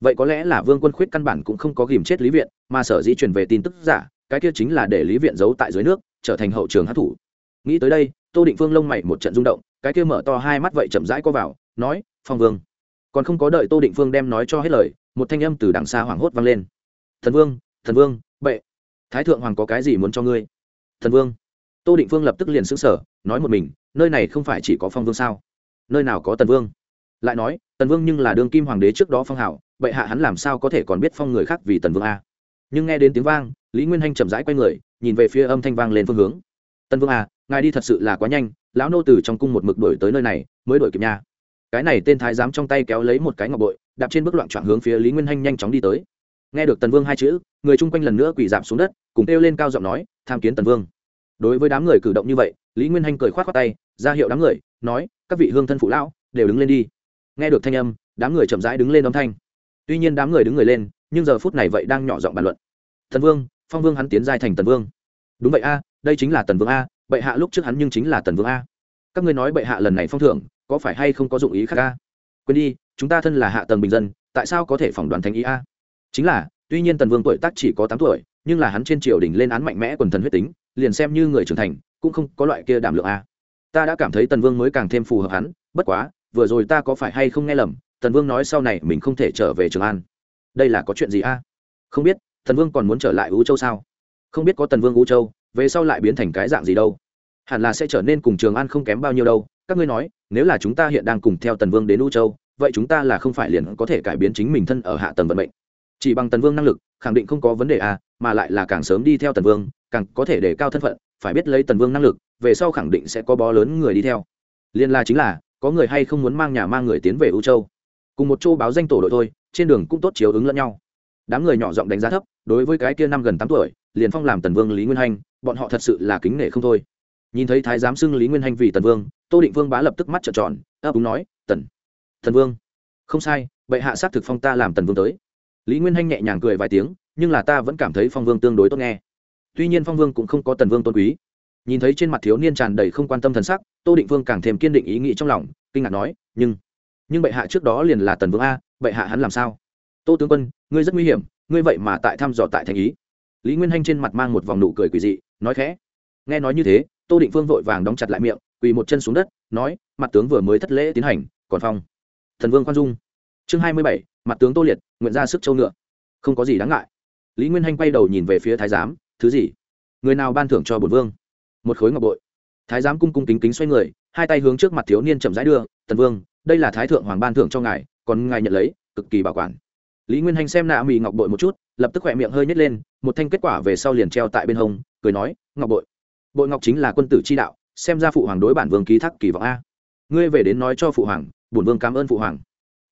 Speaker 1: Vậy có lẽ là vương quân khuyết căn bản cũng không có ghìm chết lý viện, mà sở dĩ truyền về tin tức giả, cái kia chính là để lý viện giấu tại dưới nước, trở thành hậu trường hát thủ. Nghĩ tới đây, tô định phương lông mày một trận rung động, cái kia mở to hai mắt vậy chậm rãi co vào nói, phong vương. Còn không có đợi tô định phương đem nói cho hết lời, một thanh âm từ đằng xa hoảng hốt vang lên. Thần vương thần vương, bệ. Thái thượng hoàng có cái gì muốn cho ngươi? Thần vương. Tô định phương lập tức liền xứng sở nói một mình, nơi này không phải chỉ có phong vương sao? Nơi nào có tần vương? Lại nói, tần vương nhưng là đương kim hoàng đế trước đó phong hảo, bệ hạ hắn làm sao có thể còn biết phong người khác vì tần vương a? Nhưng nghe đến tiếng vang, lý nguyên hanh chậm rãi quay người, nhìn về phía âm thanh vang lên phương hướng. Tần vương à ngài đi thật sự là quá nhanh, lão nô từ trong cung một mực đổi tới nơi này, mới đổi kịp nha cái này tên thái giám trong tay kéo lấy một cái ngọc bội, đạp trên bước loạn trọn hướng phía lý nguyên hanh nhanh chóng đi tới. Nghe được tần vương hai chữ, người chung quanh lần nữa quỳ giảm xuống đất, cùng kêu lên cao giọng nói, tham kiến tần vương. Đối với đám người cử động như vậy, lý nguyên hanh cười k h o á t khoác tay, ra hiệu đám người, nói, các vị hương thân phụ lão, đều đứng lên đi. Nghe được thanh âm, đám người chậm rãi đứng lên âm thanh. Tuy nhiên đám người đứng người lên, nhưng giờ phút này vậy đang nhỏ giọng bàn luận. Tần vương, phong vương hắn tiến giai thành tần vương. Đúng vậy a, đây chính là tần vương a, bệ hạ lúc trước hắn nhưng chính là tần vương a. Các ngươi nói bệ hạ lần này phong thưởng có phải hay không có dụng ý khác a? Quên đi, chúng ta thân là hạ tầng bình dân, tại sao có thể phỏng đoán thánh ý a? Chính là, tuy nhiên tần vương tuổi tác chỉ có tám tuổi, nhưng là hắn trên triều đình lên án mạnh mẽ quần thần huyết tính, liền xem như người trưởng thành, cũng không có loại kia đảm lượng a. Ta đã cảm thấy tần vương mới càng thêm phù hợp hắn, bất quá, vừa rồi ta có phải hay không nghe lầm, tần vương nói sau này mình không thể trở về trường an. Đây là có chuyện gì a? Không biết, tần vương còn muốn trở lại ú châu sao? Không biết có tần vương ú châu, về sau lại biến thành cái dạng gì đâu? Hẳn là sẽ trở nên cùng trường an không kém bao nhiêu đâu các ngươi nói, nếu là chúng ta hiện đang cùng theo tần vương đến u châu, vậy chúng ta là không phải liền có thể cải biến chính mình thân ở hạ tầng vận mệnh. Chỉ bằng tần vương năng lực, khẳng định không có vấn đề à mà lại là càng sớm đi theo tần vương, càng có thể để cao thân phận, phải biết lấy tần vương năng lực, về sau khẳng định sẽ có bó lớn người đi theo. Liên la chính là, có người hay không muốn mang nhà mang người tiến về u châu? Cùng một châu báo danh tổ đội thôi, trên đường cũng tốt chiếu ứng lẫn nhau. Đám người nhỏ giọng đánh giá thấp, đối với cái kia năm gần tám tuổi, liền phong làm tần vương lý nguyên hanh bọn họ thật sự là kính nể không thôi nhìn thấy thái giám xưng lý nguyên hanh vì tần vương, tô định vương bá lập tức mắt trợn tròn, ấp úng nói, tần thần vương, không sai, bệ hạ xác thực phong ta làm tần vương tới. Lý nguyên hanh nhẹ nhàng cười vài tiếng, nhưng là ta vẫn cảm thấy phong vương tương đối tốt nghe. Tuy nhiên phong vương cũng không có tần vương tôn quý. Nhìn thấy trên mặt thiếu niên tràn đầy không quan tâm thần sắc, tô định vương càng thêm kiên định ý nghĩ trong lòng, kinh ngạc nói, nhưng nhưng bệ hạ trước đó liền là tần vương a, bệ hạ hắn làm sao? Tô tướng quân, ngươi rất nguy hiểm, ngươi vậy mà tại thăm dò tại thành ý. Lý nguyên hanh trên mặt mang một vòng nụ cười quỳ dị, nói khẽ, nghe nói như thế tô định phương vội vàng đóng chặt lại miệng, quỳ một chân xuống đất, nói, mặt tướng vừa mới thất lễ tiến hành, còn phong. Thần vương khoan dung. Chương hai mươi bảy, mặt tướng tô liệt, nguyện ra sức châu ngựa. Không có gì đáng ngại. Lý nguyên hanh quay đầu nhìn về phía thái giám, thứ gì? Người nào ban thưởng cho bổn vương? Một khối ngọc bội. Thái giám cung cung kính kính xoay người, hai tay hướng trước mặt thiếu niên chậm rãi đưa tần vương, đây là thái thượng hoàng ban thưởng cho ngài, còn ngài nhận lấy, cực kỳ bảo quản. Lý nguyên hanh xem nạ mì ngọc bội một chút, lập tức khỏe miệng hơi nhét lên, một thanh kết quả về sau liền treo tại bên hông, cười nói, ngọc bội bội ngọc chính là quân tử chi đạo, xem ra phụ hoàng đối bản vương ký thác kỳ vọng a. Ngươi về đến nói cho phụ hoàng, bổn vương cảm ơn phụ hoàng.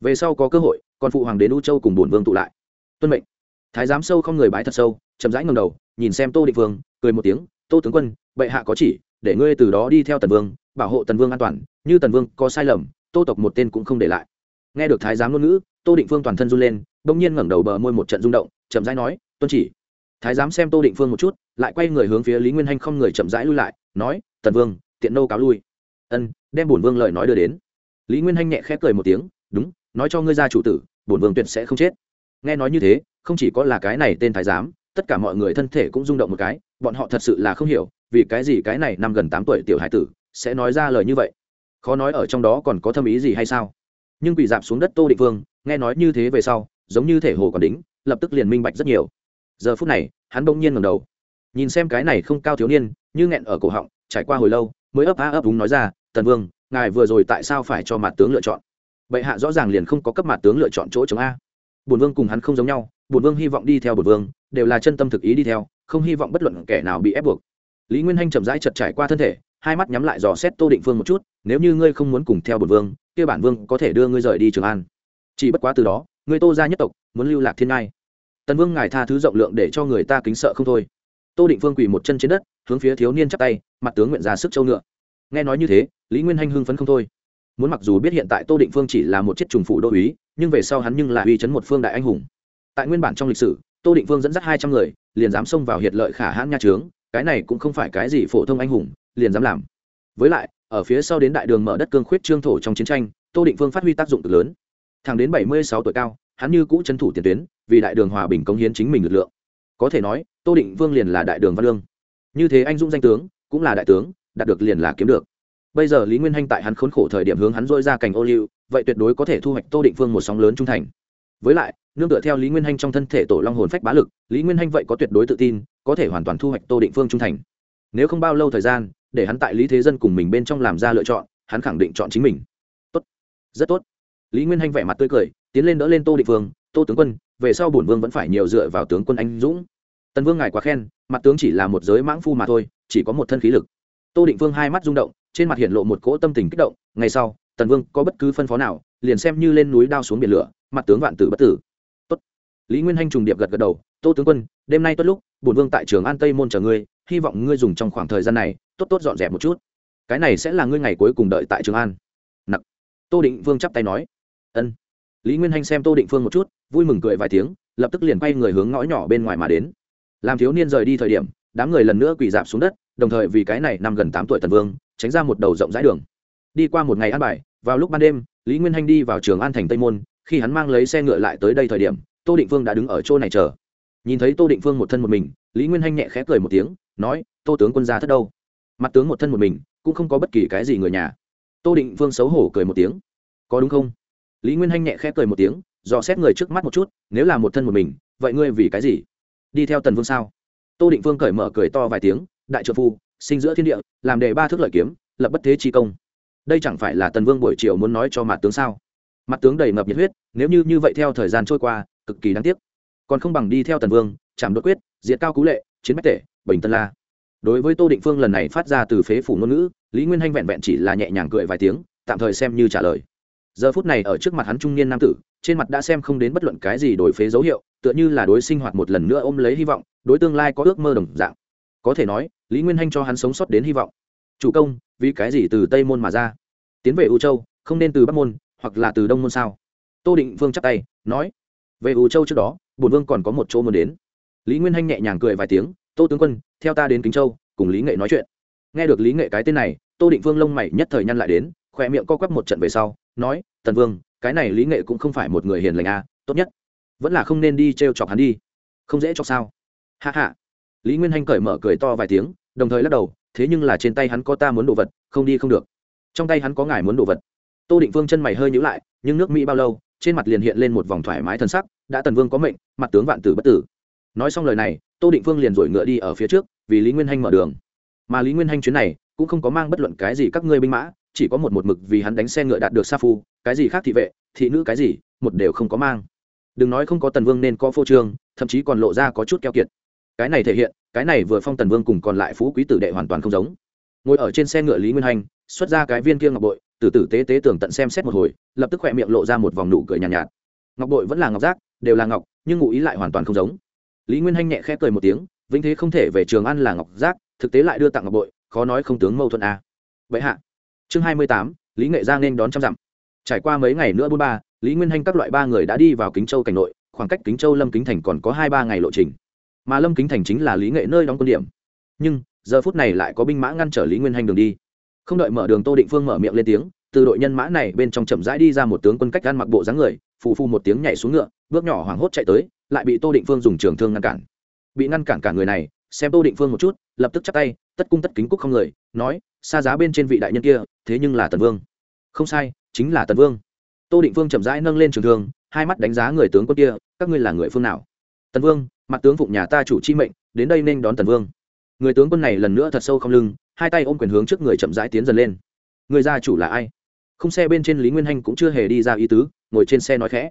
Speaker 1: Về sau có cơ hội, còn phụ hoàng đến u châu cùng bổn vương tụ lại. Tuân mệnh. Thái giám sâu không người bái thật sâu, chậm rãi ngầm đầu, nhìn xem tô định vương, cười một tiếng, tô tướng quân, bệ hạ có chỉ, để ngươi từ đó đi theo tần vương, bảo hộ tần vương an toàn, như tần vương có sai lầm, tô tộc một tên cũng không để lại. Nghe được thái giám ngôn ngữ, tô định vương toàn thân run lên, bỗng nhiên ngẩng đầu bờ môi một trận rung động, chậm rãi nói, tuân chỉ thái giám xem tô định phương một chút, lại quay người hướng phía lý nguyên hanh không người chậm rãi lui lại, nói, tần vương, tiện nô cáo lui. Ân, đem bổn vương lời nói đưa đến. Lý nguyên hanh nhẹ khép cười một tiếng, đúng, nói cho ngươi ra chủ tử, bổn vương tuyệt sẽ không chết. Nghe nói như thế, không chỉ có là cái này tên thái giám, tất cả mọi người thân thể cũng rung động một cái, bọn họ thật sự là không hiểu, vì cái gì cái này năm gần tám tuổi tiểu hải tử sẽ nói ra lời như vậy. Khó nói ở trong đó còn có thâm ý gì hay sao? Nhưng bị dạp xuống đất tô định vương nghe nói như thế về sau, giống như thể hồ còn đính, lập tức liền minh bạch rất nhiều giờ phút này, hắn bỗng nhiên ngầm đầu. Nhìn xem cái này không cao thiếu niên, như nghẹn ở cổ họng, trải qua hồi lâu, mới ấp á ấp đúng nói ra, tần vương, ngài vừa rồi tại sao phải cho mặt tướng lựa chọn? Bệ hạ rõ ràng liền không có cấp mặt tướng lựa chọn chỗ chống a. Bùn vương cùng hắn không giống nhau bùn vương hy vọng đi theo bùn vương, đều là chân tâm thực ý đi theo, không hy vọng bất luận kẻ nào bị ép buộc. Lý nguyên hanh chậm rãi chật trải qua thân thể, hai mắt nhắm lại dò xét tô định phương một chút, nếu như ngươi không muốn cùng theo bùn vương, kia bản vương có thể đưa ngươi rời đi trường an. Chỉ bất quá từ đó, ngươi tô ra nhất tộc, muốn lưu lạc thiên ngai tần vương ngài tha thứ rộng lượng để cho người ta kính sợ không thôi. Tô định phương quỳ một chân trên đất, hướng phía thiếu niên chắp tay, mặt tướng nguyện ra sức châu ngựa. Nghe nói như thế, lý nguyên hanh hưng phấn không thôi. Muốn mặc dù biết hiện tại tô định phương chỉ là một chiếc trùng phủ đô uý nhưng về sau hắn nhưng là uy chấn một phương đại anh hùng. Tại nguyên bản trong lịch sử, tô định phương dẫn dắt hai trăm người, liền dám xông vào hiệt lợi khả hãn nha trướng, cái này cũng không phải cái gì phổ thông anh hùng, liền dám làm. Với lại, ở phía sau đến đại đường mở đất cương khuyết trương thổ trong chiến tranh, tô định phương phát huy tác dụng cực lớn. Thẳng đến bảy mươi sáu tuổi cao hắn như cũ trấn thủ tiền tuyến, vì đại đường hòa bình cống hiến chính mình lực lượng. Có thể nói, tô định vương liền là đại đường văn lương. Như thế anh dũng danh tướng, cũng là đại tướng, đạt được liền là kiếm được. Bây giờ lý nguyên hanh tại hắn khốn khổ thời điểm hướng hắn dôi ra cành ô liu, vậy tuyệt đối có thể thu hoạch tô định vương một sóng lớn trung thành. Với lại, nương tựa theo lý nguyên hanh trong thân thể tổ long hồn phách bá lực, lý nguyên hanh vậy có tuyệt đối tự tin, có thể hoàn toàn thu hoạch tô định phương trung thành. Nếu không bao lâu thời gian, để hắn tại lý thế dân cùng mình bên trong làm ra lựa chọn, hắn khẳng định chọn chính mình. Tốt. Rất tốt. Lý nguyên hanh vẻ mặt tươi cười tiến lên đỡ lên tô định vương, tô tướng quân về sau bổn vương vẫn phải nhiều dựa vào tướng quân anh dũng. Tần vương ngài quá khen mặt tướng chỉ là một giới mãng phu mà thôi chỉ có một thân khí lực. Tô định vương hai mắt rung động trên mặt hiện lộ một cỗ tâm tình kích động ngày sau tần vương có bất cứ phân phó nào liền xem như lên núi đao xuống biển lửa mặt tướng vạn tử bất tử. Tốt. lý nguyên hanh trùng điệp gật gật đầu tô tướng quân đêm nay tốt lúc bổn vương tại trường an tây môn chờ ngươi hy vọng ngươi dùng trong khoảng thời gian này tốt tốt dọn dẹp một chút. Cái này sẽ là ngươi ngày cuối cùng đợi tại trường an. Nặc. Tô định vương chắp tay nói ân lý nguyên hanh xem tô định phương một chút, vui mừng cười vài tiếng, lập tức liền quay người hướng ngõ nhỏ bên ngoài mà đến. Làm thiếu niên rời đi thời điểm, đám người lần nữa quỳ dạp xuống đất, đồng thời vì cái này năm gần tám tuổi tần vương, tránh ra một đầu rộng rãi đường. Đi qua một ngày ăn bài, vào lúc ban đêm, lý nguyên hanh đi vào trường an thành tây môn, khi hắn mang lấy xe ngựa lại tới đây thời điểm, tô định phương đã đứng ở chỗ này chờ. Nhìn thấy tô định phương một thân một mình, lý nguyên hanh nhẹ khẽ cười một tiếng, nói, tô tướng quân gia thất đâu? Mặt tướng một thân một mình, cũng không có bất kỳ cái gì người nhà. Tô định phương xấu hổ cười một tiếng, có đúng không? Lý nguyên hanh nhẹ khẽ cười một tiếng, dò xét người trước mắt một chút, nếu là một thân một mình, vậy ngươi vì cái gì? Đi theo tần vương sao? Tô định vương cởi mở cười to vài tiếng, đại trợ phu, sinh giữa thiên địa, làm đề ba thước lợi kiếm, lập bất thế chi công. Đây chẳng phải là tần vương buổi chiều muốn nói cho mặt tướng sao? Mặt tướng đầy ngập nhiệt huyết, nếu như như vậy theo thời gian trôi qua, cực kỳ đáng tiếc. Còn không bằng đi theo tần vương, chạm đột quyết, diệt cao cú lệ, chiến bách tể, bình tân la. Đối với tô định phương lần này phát ra từ phế phủ ngôn ngữ, lý nguyên hanh vẹn vẹn chỉ là nhẹ nhàng cười vài tiếng, tạm thời xem như trả lời giờ phút này ở trước mặt hắn trung niên nam tử, trên mặt đã xem không đến bất luận cái gì đổi phế dấu hiệu, tựa như là đối sinh hoạt một lần nữa ôm lấy hy vọng, đối tương lai có ước mơ đồng dạng. Có thể nói, lý nguyên hanh cho hắn sống sót đến hy vọng. Chủ công, vì cái gì từ tây môn mà ra? Tiến về u châu, không nên từ bắc môn, hoặc là từ đông môn sao? Tô định vương chắp tay, nói. Về u châu trước đó, bổn vương còn có một chỗ muốn đến. Lý nguyên hanh nhẹ nhàng cười vài tiếng, tô tướng quân, theo ta đến kính châu, cùng lý nghệ nói chuyện. Nghe được lý nghệ cái tên này, tô định vương lông mày nhất thời nhăn lại đến khoe miệng co quắp một trận về sau nói, tần vương, cái này lý nghệ cũng không phải một người hiền lành à tốt nhất vẫn là không nên đi t r e o chọc hắn đi. Không dễ cho sao? Hạ hạ lý nguyên hanh cởi mở cười to vài tiếng, đồng thời lắc đầu, thế nhưng là trên tay hắn có ta muốn đồ vật, không đi không được. Trong tay hắn có ngài muốn đồ vật. Tô định vương chân mày hơi nhữ lại, nhưng nước mỹ bao lâu, trên mặt liền hiện lên một vòng thoải mái thân sắc, đã tần vương có mệnh, mặt tướng vạn tử bất tử. Nói xong lời này, tô định vương liền rồi ngựa đi ở phía trước, vì lý nguyên hanh mở đường. Mà lý nguyên hanh chuyến này cũng không có mang bất luận cái gì các ngươi binh mã chỉ có một một mực vì hắn đánh xe ngựa đạt được sa phu cái gì khác thị vệ thị nữ cái gì một đều không có mang. Đừng nói không có tần vương nên có phô trương thậm chí còn lộ ra có chút keo kiệt. Cái này thể hiện cái này vừa phong tần vương cùng còn lại phú quý tử đệ hoàn toàn không giống. Ngồi ở trên xe ngựa lý nguyên hành xuất ra cái viên kia ngọc bội từ tử tế tế tưởng tận xem xét một hồi lập tức khỏe miệng lộ ra một vòng nụ cười nhàn nhạt, nhạt. Ngọc bội vẫn là ngọc giác đều là ngọc nhưng ngụ ý lại hoàn toàn không giống. Lý nguyên hanh nhẹ khẽ cười một tiếng vĩnh thế không thể về trường ăn là ngọc giác thực tế lại đưa tặng ngọc bội khó nói không tướng mâu thuẫn à. vậy hạ chương hai mươi tám, lý nghệ giang nên đón trăm dặm. Trải qua mấy ngày nữa bốn ba, lý nguyên hanh các loại ba người đã đi vào kính châu cảnh nội, khoảng cách kính châu lâm kính thành còn có hai ba ngày lộ trình. Mà lâm kính thành chính là lý nghệ nơi đóng quân điểm. Nhưng, giờ phút này lại có binh mã ngăn trở lý nguyên hanh đường đi. Không đợi mở đường tô định phương mở miệng lên tiếng, từ đội nhân mã này bên trong chậm rãi đi ra một tướng quân cách gan mặc bộ dáng người, phù phu một tiếng nhảy xuống ngựa, bước nhỏ hoảng hốt chạy tới, lại bị tô định phương dùng trường thương ngăn cản. Bị ngăn cản cả người này, xem tô định phương một chút, lập tức chắc tay, tất cung tất kính cúc không người, nói xa giá bên trên vị đại nhân kia, thế nhưng là tần vương. Không sai, chính là tần vương. Tô định vương chậm rãi nâng lên trường thương, hai mắt đánh giá người tướng quân kia, các ngươi là người phương nào? Tần vương, mặt tướng phụng nhà ta chủ chi mệnh, đến đây nên đón tần vương. Người tướng quân này lần nữa thật sâu không lưng, hai tay ôm quyền hướng trước người chậm rãi tiến dần lên. Người gia chủ là ai? Không xe bên trên lý nguyên hanh cũng chưa hề đi ra ý tứ, ngồi trên xe nói khẽ.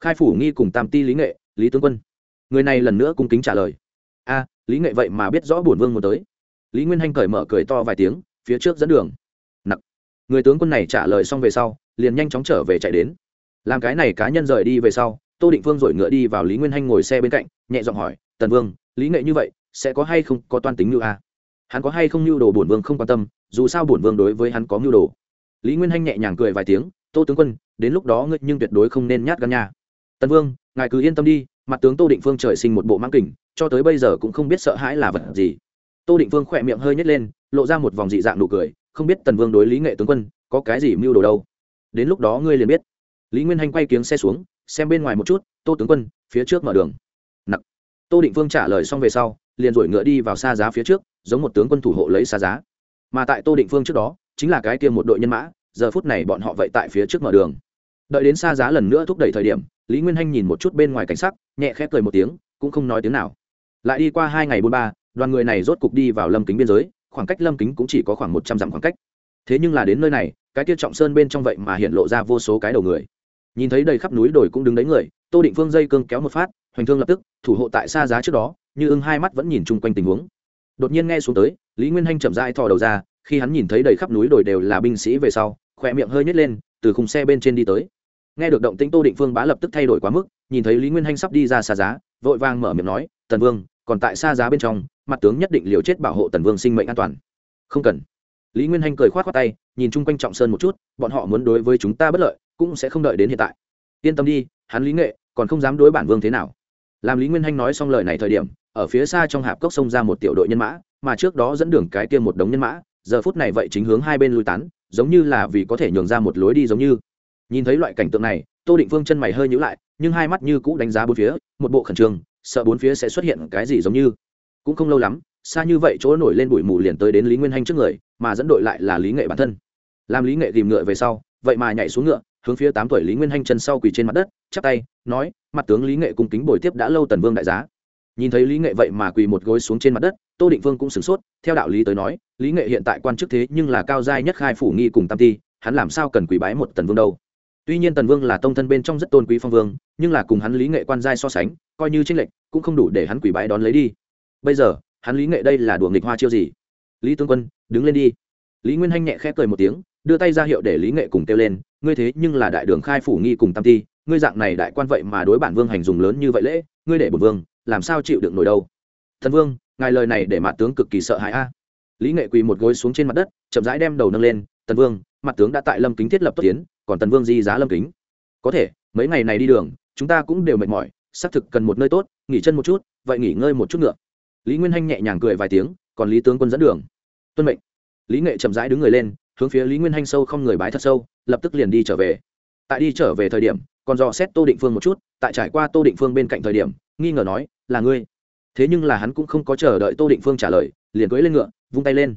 Speaker 1: Khai phủ nghi cùng tam ti lý nghệ, lý tướng quân. Người này lần nữa cung kính trả lời. A, lý nghệ vậy mà biết rõ bổn vương muốn tới. Lý nguyên hanh cởi mở cười to vài tiếng phía trước dẫn đường. Nặc. Người tướng quân này trả lời xong về sau, liền nhanh chóng trở về chạy đến. Làm cái này cá nhân rời đi về sau, tô định vương rồi ngựa đi vào lý nguyên hanh ngồi xe bên cạnh, nhẹ giọng hỏi, tần vương, lý nghệ như vậy, sẽ có hay không có toan tính như a? Hắn có hay không nhu đồ bổn vương không quan tâm, dù sao bổn vương đối với hắn có nhu đồ. Lý nguyên hanh nhẹ nhàng cười vài tiếng, tô tướng quân, đến lúc đó ngươi nhưng tuyệt đối không nên nhát gan nha. Tần vương, ngài cứ yên tâm đi, mặt tướng tô định phương trời sinh một bộ mãng kình, cho tới bây giờ cũng không biết sợ hãi là vật gì tô định vương khỏe miệng hơi nhét lên, lộ ra một vòng dị dạng nụ cười, không biết tần vương đối lý nghệ tướng quân có cái gì mưu đồ đâu. Đến lúc đó ngươi liền biết. Lý nguyên hanh quay kiếng xe xuống, xem bên ngoài một chút, tô tướng quân, phía trước mở đường. Nặc. Tô định vương trả lời xong về sau, liền rồi ngựa đi vào xa giá phía trước, giống một tướng quân thủ hộ lấy xa giá. Mà tại tô định vương trước đó, chính là cái tiêm một đội nhân mã, giờ phút này bọn họ vậy tại phía trước mở đường. Đợi đến xa giá lần nữa thúc đẩy thời điểm, lý nguyên hanh nhìn một chút bên ngoài cảnh sắc, nhẹ khẽ cười một tiếng, cũng không nói tiếng nào. Lại đi qua hai ngày bốn ba đoàn người này rốt cục đi vào lâm kính biên giới, khoảng cách lâm kính cũng chỉ có khoảng một trăm dặm khoảng cách. Thế nhưng là đến nơi này, cái kia trọng sơn bên trong vậy mà hiện lộ ra vô số cái đầu người. Nhìn thấy đầy khắp núi đồi cũng đứng đấy người, tô định phương dây cương kéo một phát, hoành thương lập tức, thủ hộ tại xa giá trước đó, như ưng hai mắt vẫn nhìn chung quanh tình huống. Đột nhiên nghe xuống tới, lý nguyên hanh chậm rãi thò đầu ra, khi hắn nhìn thấy đầy khắp núi đồi đều là binh sĩ về sau, khỏe miệng hơi nhét lên, từ khung xe bên trên đi tới. Nghe được động tĩnh tô định phương bá lập tức thay đổi quá mức, nhìn thấy lý nguyên hanh sắp đi ra xa giá, vội vàng mở miệng nói, tần vương, còn tại xa giá bên trong mặt tướng nhất định liều chết bảo hộ tần vương sinh mệnh an toàn. Không cần. Lý nguyên hanh cười k h o á t khoác tay, nhìn chung quanh trọng sơn một chút, bọn họ muốn đối với chúng ta bất lợi, cũng sẽ không đợi đến hiện tại. Yên tâm đi, hắn lý nghệ, còn không dám đối bản vương thế nào. Làm lý nguyên hanh nói xong lời này thời điểm, ở phía xa trong hạp cốc xông ra một tiểu đội nhân mã, mà trước đó dẫn đường cái kia một đống nhân mã, giờ phút này vậy chính hướng hai bên lui tán, giống như là vì có thể nhường ra một lối đi giống như. Nhìn thấy loại cảnh tượng này, tô định phương chân mày hơi nhữ lại, nhưng hai mắt như cũ đánh giá bốn phía, một bộ khẩn trương, sợ bốn phía sẽ xuất hiện cái gì giống như cũng không lâu lắm, xa như vậy chỗ nổi lên bụi mù liền tới đến lý nguyên hanh trước người, mà dẫn đội lại là lý nghệ bản thân. Làm lý nghệ tìm ngựa về sau, vậy mà nhảy xuống ngựa, hướng phía tám tuổi lý nguyên hanh chân sau quỳ trên mặt đất, chắp tay, nói, mặt tướng lý nghệ cung kính bồi tiếp đã lâu tần vương đại giá. Nhìn thấy lý nghệ vậy mà quỳ một gối xuống trên mặt đất, tô định vương cũng sửng sốt, theo đạo lý tới nói, lý nghệ hiện tại quan chức thế nhưng là cao giai nhất khai phủ nghi cùng tam ti, hắn làm sao cần quỳ bái một tần vương đâu. Tuy nhiên tần vương là tông thân bên trong rất tôn quý phong vương, nhưng là cùng hắn lý nghệ quan giai so sánh, coi như tranh lệch, cũng không đủ để hắn quỳ bái đón lấy đi bây giờ, hắn lý nghệ đây là đùa nghịch hoa chiêu gì? Lý tướng quân, đứng lên đi. Lý nguyên hanh nhẹ khẽ cười một tiếng, đưa tay ra hiệu để lý nghệ cùng kêu lên, ngươi thế nhưng là đại đường khai phủ nghi cùng tam ti ngươi dạng này đại quan vậy mà đối bản vương hành dùng lớn như vậy lễ, ngươi để bổn vương, làm sao chịu được nổi đâu? Thần vương, ngài lời này để mặt tướng cực kỳ sợ hãi a. Lý nghệ quỳ một gối xuống trên mặt đất, chậm rãi đem đầu nâng lên, tần vương, mặt tướng đã tại lâm kính thiết lập tốt tiến, còn tần vương di giá lâm kính. Có thể, mấy ngày này đi đường, chúng ta cũng đều mệt mỏi, xác thực cần một nơi tốt, nghỉ chân một chút, vậy nghỉ ngơi một chút nữa lý nguyên hanh nhẹ nhàng cười vài tiếng, còn lý tướng quân dẫn đường. Tuân mệnh. Lý nghệ chậm rãi đứng người lên, hướng phía lý nguyên hanh sâu không người bái thật sâu, lập tức liền đi trở về. Tại đi trở về thời điểm, còn dò xét tô định phương một chút, tại trải qua tô định phương bên cạnh thời điểm, nghi ngờ nói, là ngươi? Thế nhưng là hắn cũng không có chờ đợi tô định phương trả lời, liền cưỡi lên ngựa, vung tay lên.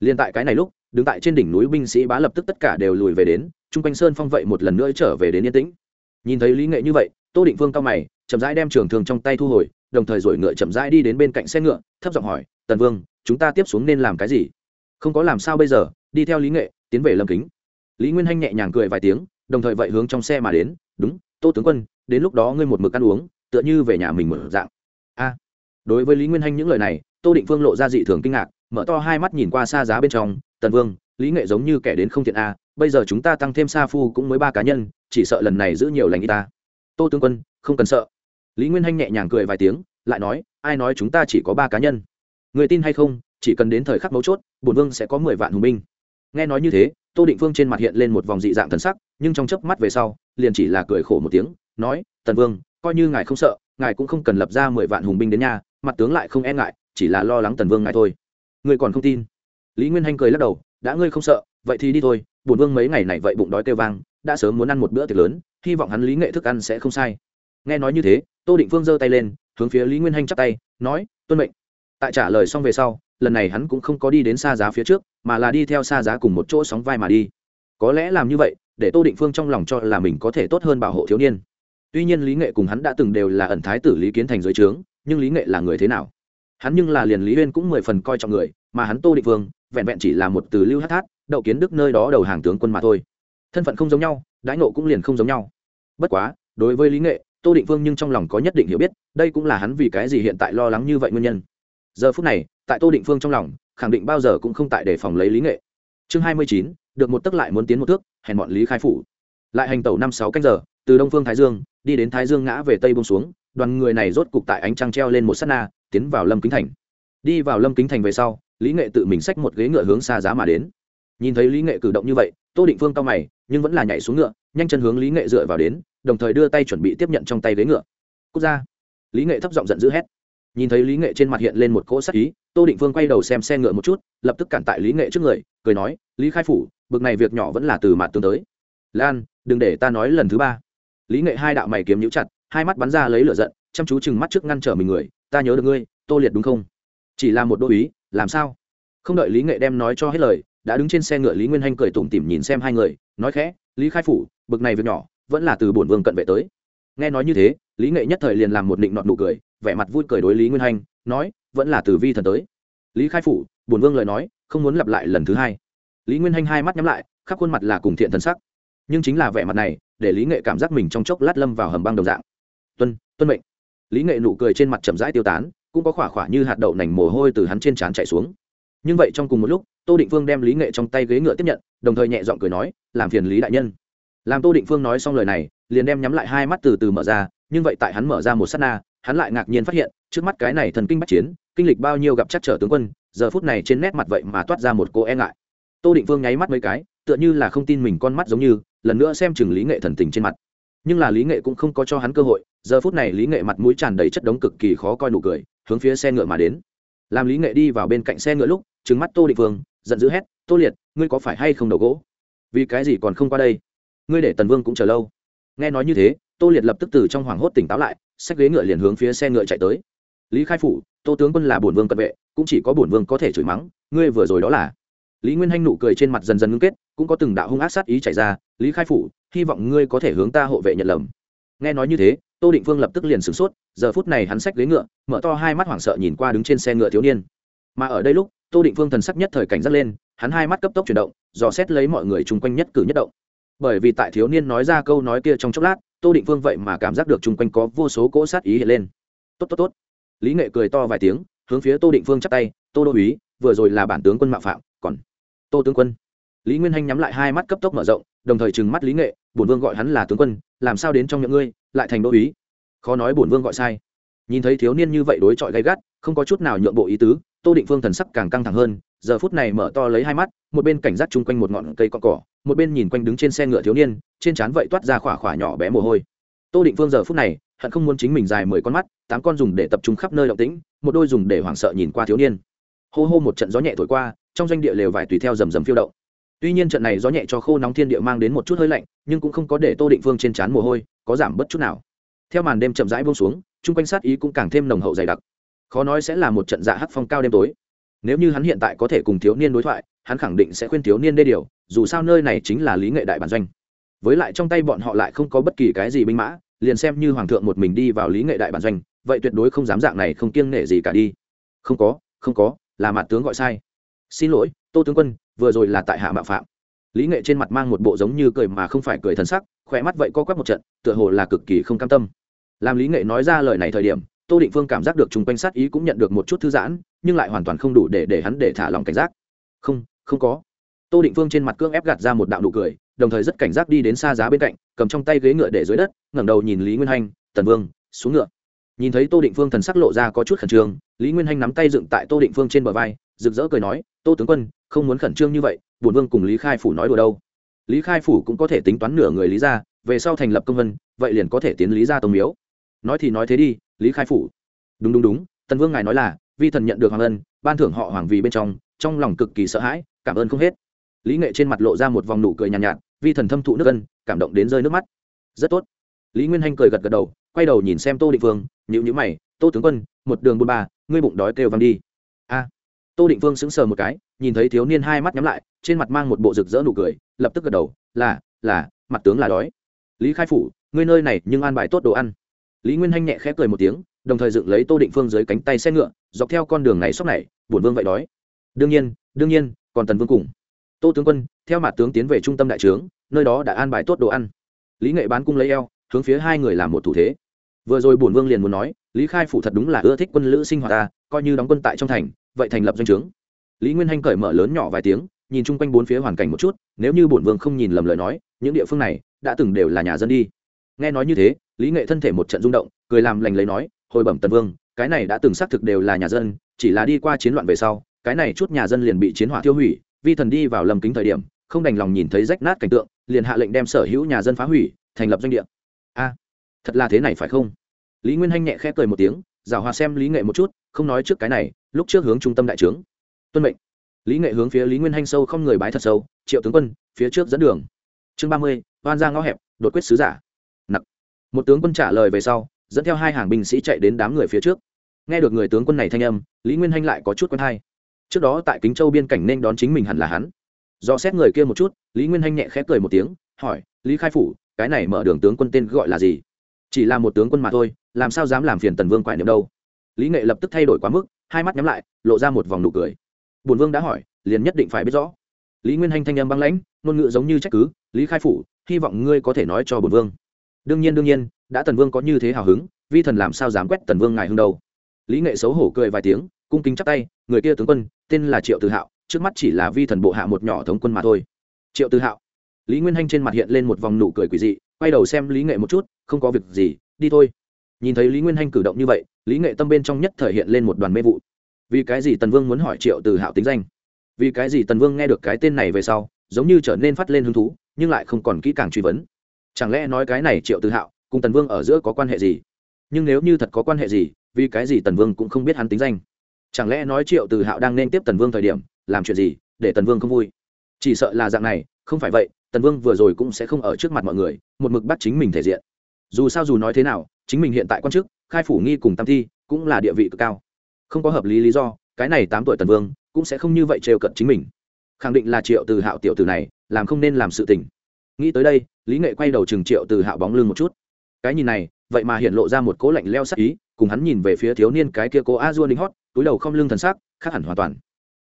Speaker 1: Liền tại cái này lúc, đứng tại trên đỉnh núi binh sĩ bá lập tức tất cả đều lùi về đến, chung quanh sơn phong vậy một lần nữa trở về đến yên tĩnh. Nhìn thấy lý nghệ như vậy, tô định phương cao mày, chậm rãi đem trường thường trong tay thu hồi đồng thời rồi ngựa chậm rãi đi đến bên cạnh xe ngựa, thấp giọng hỏi, tần vương, chúng ta tiếp xuống nên làm cái gì? Không có làm sao bây giờ, đi theo lý nghệ, tiến về lâm kính. Lý nguyên hanh nhẹ nhàng cười vài tiếng, đồng thời vậy hướng trong xe mà đến, đúng, tô tướng quân, đến lúc đó ngươi một mực ăn uống, tựa như về nhà mình mở dạng. A. Đối với lý nguyên hanh những lời này, tô định phương lộ ra dị thường kinh ngạc, mở to hai mắt nhìn qua xa giá bên trong, tần vương, lý nghệ giống như kẻ đến không thiện a, bây giờ chúng ta tăng thêm sa phu cũng mới ba cá nhân, chỉ sợ lần này giữ nhiều lành y ta. Tô tướng quân, không cần sợ lý nguyên hanh nhẹ nhàng cười vài tiếng, lại nói, ai nói chúng ta chỉ có ba cá nhân? Người tin hay không, chỉ cần đến thời khắc mấu chốt, bổn vương sẽ có mười vạn hùng binh. Nghe nói như thế, tô định phương trên mặt hiện lên một vòng dị dạng thần sắc, nhưng trong chớp mắt về sau, liền chỉ là cười khổ một tiếng, nói, tần vương, coi như ngài không sợ, ngài cũng không cần lập ra mười vạn hùng binh đến nhà, mặt tướng lại không e ngại, chỉ là lo lắng tần vương ngài thôi. Ngươi còn không tin. Lý nguyên hanh cười lắc đầu, đã ngươi không sợ, vậy thì đi thôi, bổn vương mấy ngày này vậy bụng đói kêu vang, đã sớm muốn ăn một bữa tiệc lớn, hy vọng hắn lý nghệ thức ăn sẽ không sai. Nghe nói như thế tô định phương giơ tay lên hướng phía lý nguyên hanh chắp tay nói tuân mệnh. Tại trả lời xong về sau lần này hắn cũng không có đi đến xa giá phía trước mà là đi theo xa giá cùng một chỗ sóng vai mà đi. Có lẽ làm như vậy để tô định phương trong lòng cho là mình có thể tốt hơn bảo hộ thiếu niên. Tuy nhiên lý nghệ cùng hắn đã từng đều là ẩn thái tử lý kiến thành dưới trướng nhưng lý nghệ là người thế nào? Hắn nhưng là liền lý uyên cũng mười phần coi trọng người mà hắn tô định phương vẹn vẹn chỉ là một từ lưu hát hát, đậu kiến đức nơi đó đầu hàng tướng quân mà thôi. Thân phận không giống nhau đãi nộ cũng liền không giống nhau. Bất quá đối với lý nghệ tô định phương nhưng trong lòng có nhất định hiểu biết, đây cũng là hắn vì cái gì hiện tại lo lắng như vậy nguyên nhân. Giờ phút này, tại tô định phương trong lòng, khẳng định bao giờ cũng không tại để phòng lấy lý nghệ. Chương hai mươi chín, được một tấc lại muốn tiến một thước, hèn bọn lý khai phủ. Lại hành tàu năm sáu canh giờ, từ đông phương thái dương, đi đến thái dương ngã về tây bông xuống, đoàn người này rốt cục tại ánh trăng treo lên một s á t na, tiến vào lâm kính thành. Đi vào lâm kính thành về sau, lý nghệ tự mình xách một ghế ngựa hướng xa giá mà đến. Nhìn thấy lý nghệ cử động như vậy, tô định phương cao mày, nhưng vẫn là nhảy xuống ngựa, nhanh chân hướng lý nghệ dựa vào đến đồng thời đưa tay chuẩn bị tiếp nhận trong tay ghế ngựa. Quốc gia. Lý nghệ thấp giọng giận dữ hét. Nhìn thấy lý nghệ trên mặt hiện lên một cỗ sắc ý, tô định phương quay đầu xem xe ngựa một chút, lập tức cản tại lý nghệ trước người, cười nói, lý khai phủ, bực này việc nhỏ vẫn là từ mặt tương tới. Lan, đừng để ta nói lần thứ ba. Lý nghệ hai đạo mày kiếm nhũ chặt, hai mắt bắn ra lấy lửa giận, chăm chú chừng mắt trước ngăn trở mình người, ta nhớ được ngươi, tô liệt đúng không? Chỉ là một đô ý làm sao? Không đợi lý nghệ đem nói cho hết lời, đã đứng trên xe ngựa lý nguyên hanh cười tủm tỉm nhìn xem hai người, nói khẽ, lý khai phủ, bực này việc nhỏ vẫn là từ bổn vương cận vệ tới. Nghe nói như thế, lý nghệ nhất thời liền làm một định nọt nụ cười, vẻ mặt vui cười đối lý nguyên hanh nói, vẫn là từ vi thần tới. Lý khai phủ, bổn vương lời nói, không muốn lặp lại lần thứ hai. Lý nguyên hanh hai mắt nhắm lại, khắp khuôn mặt là cùng thiện thần sắc. Nhưng chính là vẻ mặt này, để lý nghệ cảm giác mình trong chốc lát lâm vào hầm băng đồng dạng. Tuân tuân mệnh. Lý nghệ nụ cười trên mặt chậm rãi tiêu tán, cũng có khỏa khỏa như hạt đậu nành mồ hôi từ hắn trên trán chạy xuống. Nhưng vậy trong cùng một lúc, tô định vương đem lý nghệ trong tay ghế ngựa tiếp nhận, đồng thời nhẹ giọng cười nói, làm phiền lý đại nhân làm tô định phương nói xong lời này, liền đem nhắm lại hai mắt từ từ mở ra, nhưng vậy tại hắn mở ra một s á t na, hắn lại ngạc nhiên phát hiện, trước mắt cái này thần kinh bắt chiến, kinh lịch bao nhiêu gặp chắc trở tướng quân, giờ phút này trên nét mặt vậy mà toát ra một cô e ngại. Tô định phương nháy mắt mấy cái, tựa như là không tin mình con mắt giống như, lần nữa xem chừng lý nghệ thần tình trên mặt. Nhưng là lý nghệ cũng không có cho hắn cơ hội, giờ phút này lý nghệ mặt mũi tràn đầy chất đống cực kỳ khó coi nụ cười, hướng phía xe ngựa mà đến. Làm lý nghệ đi vào bên cạnh xe ngựa lúc trứng mắt tô định phương, giận dữ hét, tô liệt, ngươi có phải hay không đầu gỗ? Vì cái gì còn không qua đây? Ngươi để tần vương cũng chờ lâu. Nghe nói như thế, tô liệt lập tức từ trong hoảng hốt tỉnh táo lại, xách ghế ngựa liền hướng phía xe ngựa chạy tới. Lý khai phủ, tô tướng quân là bổn vương cận vệ, cũng chỉ có bổn vương có thể chửi mắng, ngươi vừa rồi đó là. Lý nguyên hanh nụ cười trên mặt dần dần ngưng kết, cũng có từng đạo hung ác sát ý chạy ra, lý khai phủ, hy vọng ngươi có thể hướng ta hộ vệ nhận lầm. Nghe nói như thế, tô định vương lập tức liền sửng sốt, giờ phút này hắn xách ghế ngựa, mở to hai mắt hoảng sợ nhìn qua đứng trên xe ngựa thiếu niên. Mà ở đây lúc, tô định vương thần sắc nhất thời cảnh giác lên, hắn hai mắt cấp tốc chuyển động, dò xét lấy mọi người chung quanh nhất cử nhất động bởi vì tại thiếu niên nói ra câu nói kia trong chốc lát, tô định vương vậy mà cảm giác được chung quanh có vô số cỗ sát ý hiện lên. Tốt tốt tốt. Lý nghệ cười to vài tiếng, hướng phía tô định vương chắp tay, tô đô úy, vừa rồi là bản tướng quân mạo phạm, còn tô tướng quân. Lý nguyên hanh nhắm lại hai mắt cấp tốc mở rộng, đồng thời trừng mắt lý nghệ, bổn vương gọi hắn là tướng quân, làm sao đến trong những ngươi, lại thành đô úy? Khó nói bổn vương gọi sai. Nhìn thấy thiếu niên như vậy đối chọi gay gắt, không có chút nào nhượng bộ ý tứ, tô định phương thần sắc càng căng thẳng hơn, giờ phút này mở to lấy hai mắt, một bên cảnh giác chung quanh một ngọn cây cọ cỏ một bên nhìn quanh đứng trên xe ngựa thiếu niên, trên trán vậy toát ra khỏa khỏa nhỏ bé mồ hôi. Tô định phương giờ phút này, hận không muốn chính mình dài mười con mắt, tám con dùng để tập trung khắp nơi động tĩnh, một đôi dùng để hoảng sợ nhìn qua thiếu niên. Hô hô một trận gió nhẹ thổi qua, trong doanh địa lều vải tùy theo rầm rầm phiêu động. Tuy nhiên trận này gió nhẹ cho khô nóng thiên địa mang đến một chút hơi lạnh, nhưng cũng không có để tô định phương trên trán mồ hôi có giảm bất chút nào. Theo màn đêm chậm rãi buông xuống, chung quanh sát ý cũng càng thêm nồng hậu dày đặc. Khó nói sẽ là một trận dạ hắc phong cao đêm tối. Nếu như hắn hiện tại có thể cùng thiếu niên đối thoại, hắn khẳng định sẽ khuyên thiếu niên đê điều dù sao nơi này chính là lý nghệ đại bản doanh. Với lại trong tay bọn họ lại không có bất kỳ cái gì binh mã, liền xem như hoàng thượng một mình đi vào lý nghệ đại bản doanh, vậy tuyệt đối không dám dạng này không kiêng nể gì cả đi. Không có không có, là mặt tướng gọi sai. Xin lỗi, tô tướng quân, vừa rồi là tại hạ mạo phạm. Lý nghệ trên mặt mang một bộ giống như cười mà không phải cười thần sắc, khỏe mắt vậy co quắp một trận, tựa hồ là cực kỳ không cam tâm. Làm lý nghệ nói ra lời này thời điểm, tô định phương cảm giác được chung quanh sát ý cũng nhận được một chút thư giãn, nhưng lại hoàn toàn không đủ để để hắn để thả lòng cảnh giác. Không không có tô định phương trên mặt cương ép gạt ra một đạo nụ cười, đồng thời rất cảnh giác đi đến xa giá bên cạnh, cầm trong tay ghế ngựa để dưới đất, ngẩng đầu nhìn lý nguyên hanh, tần vương, xuống ngựa. Nhìn thấy tô định phương thần sắc lộ ra có chút khẩn trương, lý nguyên hanh nắm tay dựng tại tô định phương trên bờ vai, rực rỡ cười nói, tô tướng quân, không muốn khẩn trương như vậy bùn vương cùng lý khai phủ nói đùa đâu. Lý khai phủ cũng có thể tính toán nửa người lý ra về sau thành lập công vân, vậy liền có thể tiến lý ra tông miếu. Nói thì nói thế đi, lý khai phủ. Đúng đúng đúng, tần vương ngài nói là, vi thần nhận được hoàng ân, ban thưởng họ hoàng vì bên trong trong lòng cực kỳ sợ hãi, cảm ơn không hết lý nghệ trên mặt lộ ra một vòng nụ cười nhàn nhạt, nhạt vi thần thâm thụ nước ân cảm động đến rơi nước mắt. Rất tốt. Lý nguyên hanh cười gật gật đầu quay đầu nhìn xem tô định phương nhịu nhữ mày tô tướng quân một đường buôn ba ngươi bụng đói kêu văng đi. A. Tô định phương sững sờ một cái nhìn thấy thiếu niên hai mắt nhắm lại trên mặt mang một bộ rực rỡ nụ cười lập tức gật đầu là là mặt tướng là đói. Lý khai phủ ngươi nơi này nhưng an bài tốt đồ ăn. Lý nguyên hanh nhẹ khẽ cười một tiếng đồng thời dựng lấy tô định phương dưới cánh tay xe ngựa dọc theo con đường này sóc này buồn vương vậy đói. Đương nhiên đương nhiên còn tần vương cùng tô tướng quân, theo mặt tướng tiến về trung tâm đại trướng, nơi đó đã an bài tốt đồ ăn. Lý nghệ bán cung lấy eo, hướng phía hai người làm một thủ thế. Vừa rồi bổn vương liền muốn nói, lý khai phủ thật đúng là ưa thích quân lữ sinh hoạt ta, coi như đóng quân tại trong thành, vậy thành lập doanh trướng. Lý nguyên hanh cởi mở lớn nhỏ vài tiếng, nhìn chung quanh bốn phía hoàn cảnh một chút, nếu như bổn vương không nhìn lầm lời nói, những địa phương này đã từng đều là nhà dân đi. Nghe nói như thế, lý nghệ thân thể một trận rung động, cười làm lành lấy nói, hồi bẩm tần vương, cái này đã từng xác thực đều là nhà dân, chỉ là đi qua chiến loạn về sau, cái này chút nhà dân liền bị chiến hỏa tiêu hủy vi thần đi vào lầm kính thời điểm, không đành lòng nhìn thấy rách nát cảnh tượng, liền hạ lệnh đem sở hữu nhà dân phá hủy, thành lập doanh địa. A, thật là thế này phải không? Lý nguyên hanh nhẹ khẽ cười một tiếng, giảo hòa xem lý nghệ một chút, không nói trước cái này, lúc trước hướng trung tâm đại trướng. Tuân mệnh. Lý nghệ hướng phía lý nguyên hanh sâu không người bái thật sâu, triệu tướng quân, phía trước dẫn đường. Chương ba mươi, oan ra ngõ hẹp, đột quyết sứ giả. Nặc. Một tướng quân trả lời về sau, dẫn theo hai hàng binh sĩ chạy đến đám người phía trước. Nghe được người tướng quân này thanh âm, lý nguyên hanh lại có chút quen hay trước đó tại kính châu biên cảnh nên đón chính mình hẳn là hắn. Do xét người kia một chút, lý nguyên hanh nhẹ khẽ cười một tiếng, hỏi, lý khai phủ, cái này mở đường tướng quân tên gọi là gì? Chỉ là một tướng quân mà thôi, làm sao dám làm phiền tần vương quại niệm đâu? Lý nghệ lập tức thay đổi quá mức, hai mắt nhắm lại, lộ ra một vòng nụ cười. Bùn vương đã hỏi, liền nhất định phải biết rõ. Lý nguyên hanh thanh âm băng lãnh, ngôn ngữ giống như trách cứ, lý khai phủ, hy vọng ngươi có thể nói cho bùn vương. Đương nhiên đương nhiên, đã tần vương có như thế hào hứng, vi thần làm sao dám quét tần vương ngài hưng đâu? Lý nghệ xấu hổ cười vài tiếng cung kính chắp tay, người kia tướng quân, tên là triệu tự hạo, trước mắt chỉ là vi thần bộ hạ một nhỏ thống quân mà thôi. Triệu tự hạo. Lý nguyên hanh trên mặt hiện lên một vòng nụ cười quỷ dị, quay đầu xem lý nghệ một chút, không có việc gì, đi thôi. Nhìn thấy lý nguyên hanh cử động như vậy, lý nghệ tâm bên trong nhất thể hiện lên một đoàn mê vụ. Vì cái gì tần vương muốn hỏi triệu từ hạo tính danh? Vì cái gì tần vương nghe được cái tên này về sau, giống như trở nên phát lên hứng thú, nhưng lại không còn kỹ càng truy vấn? Chẳng lẽ nói cái này triệu từ hạo cùng tần vương ở giữa có quan hệ gì? Nhưng nếu như thật có quan hệ gì, vì cái gì tần vương cũng không biết hắn tính danh? Chẳng lẽ nói triệu từ hạo đang nên tiếp tần vương thời điểm, làm chuyện gì để tần vương không vui? Chỉ sợ là dạng này, không phải vậy, tần vương vừa rồi cũng sẽ không ở trước mặt mọi người, một mực bắt chính mình thể diện. Dù sao dù nói thế nào, chính mình hiện tại quan chức, khai phủ nghi cùng tam thi cũng là địa vị cực cao. Không có hợp lý lý do, cái này tám tuổi tần vương cũng sẽ không như vậy trêu cận chính mình. Khẳng định là triệu từ hạo tiểu từ này, làm không nên làm sự tình. Nghĩ tới đây, lý nghệ quay đầu chừng triệu từ hạo bóng lưng một chút. Cái nhìn này, vậy mà hiện lộ ra một cố lạnh leo sắc ý, cùng hắn nhìn về phía thiếu niên cái kia cố a dua ninh hót túi đầu không lưng thần sắc, khác hẳn hoàn toàn.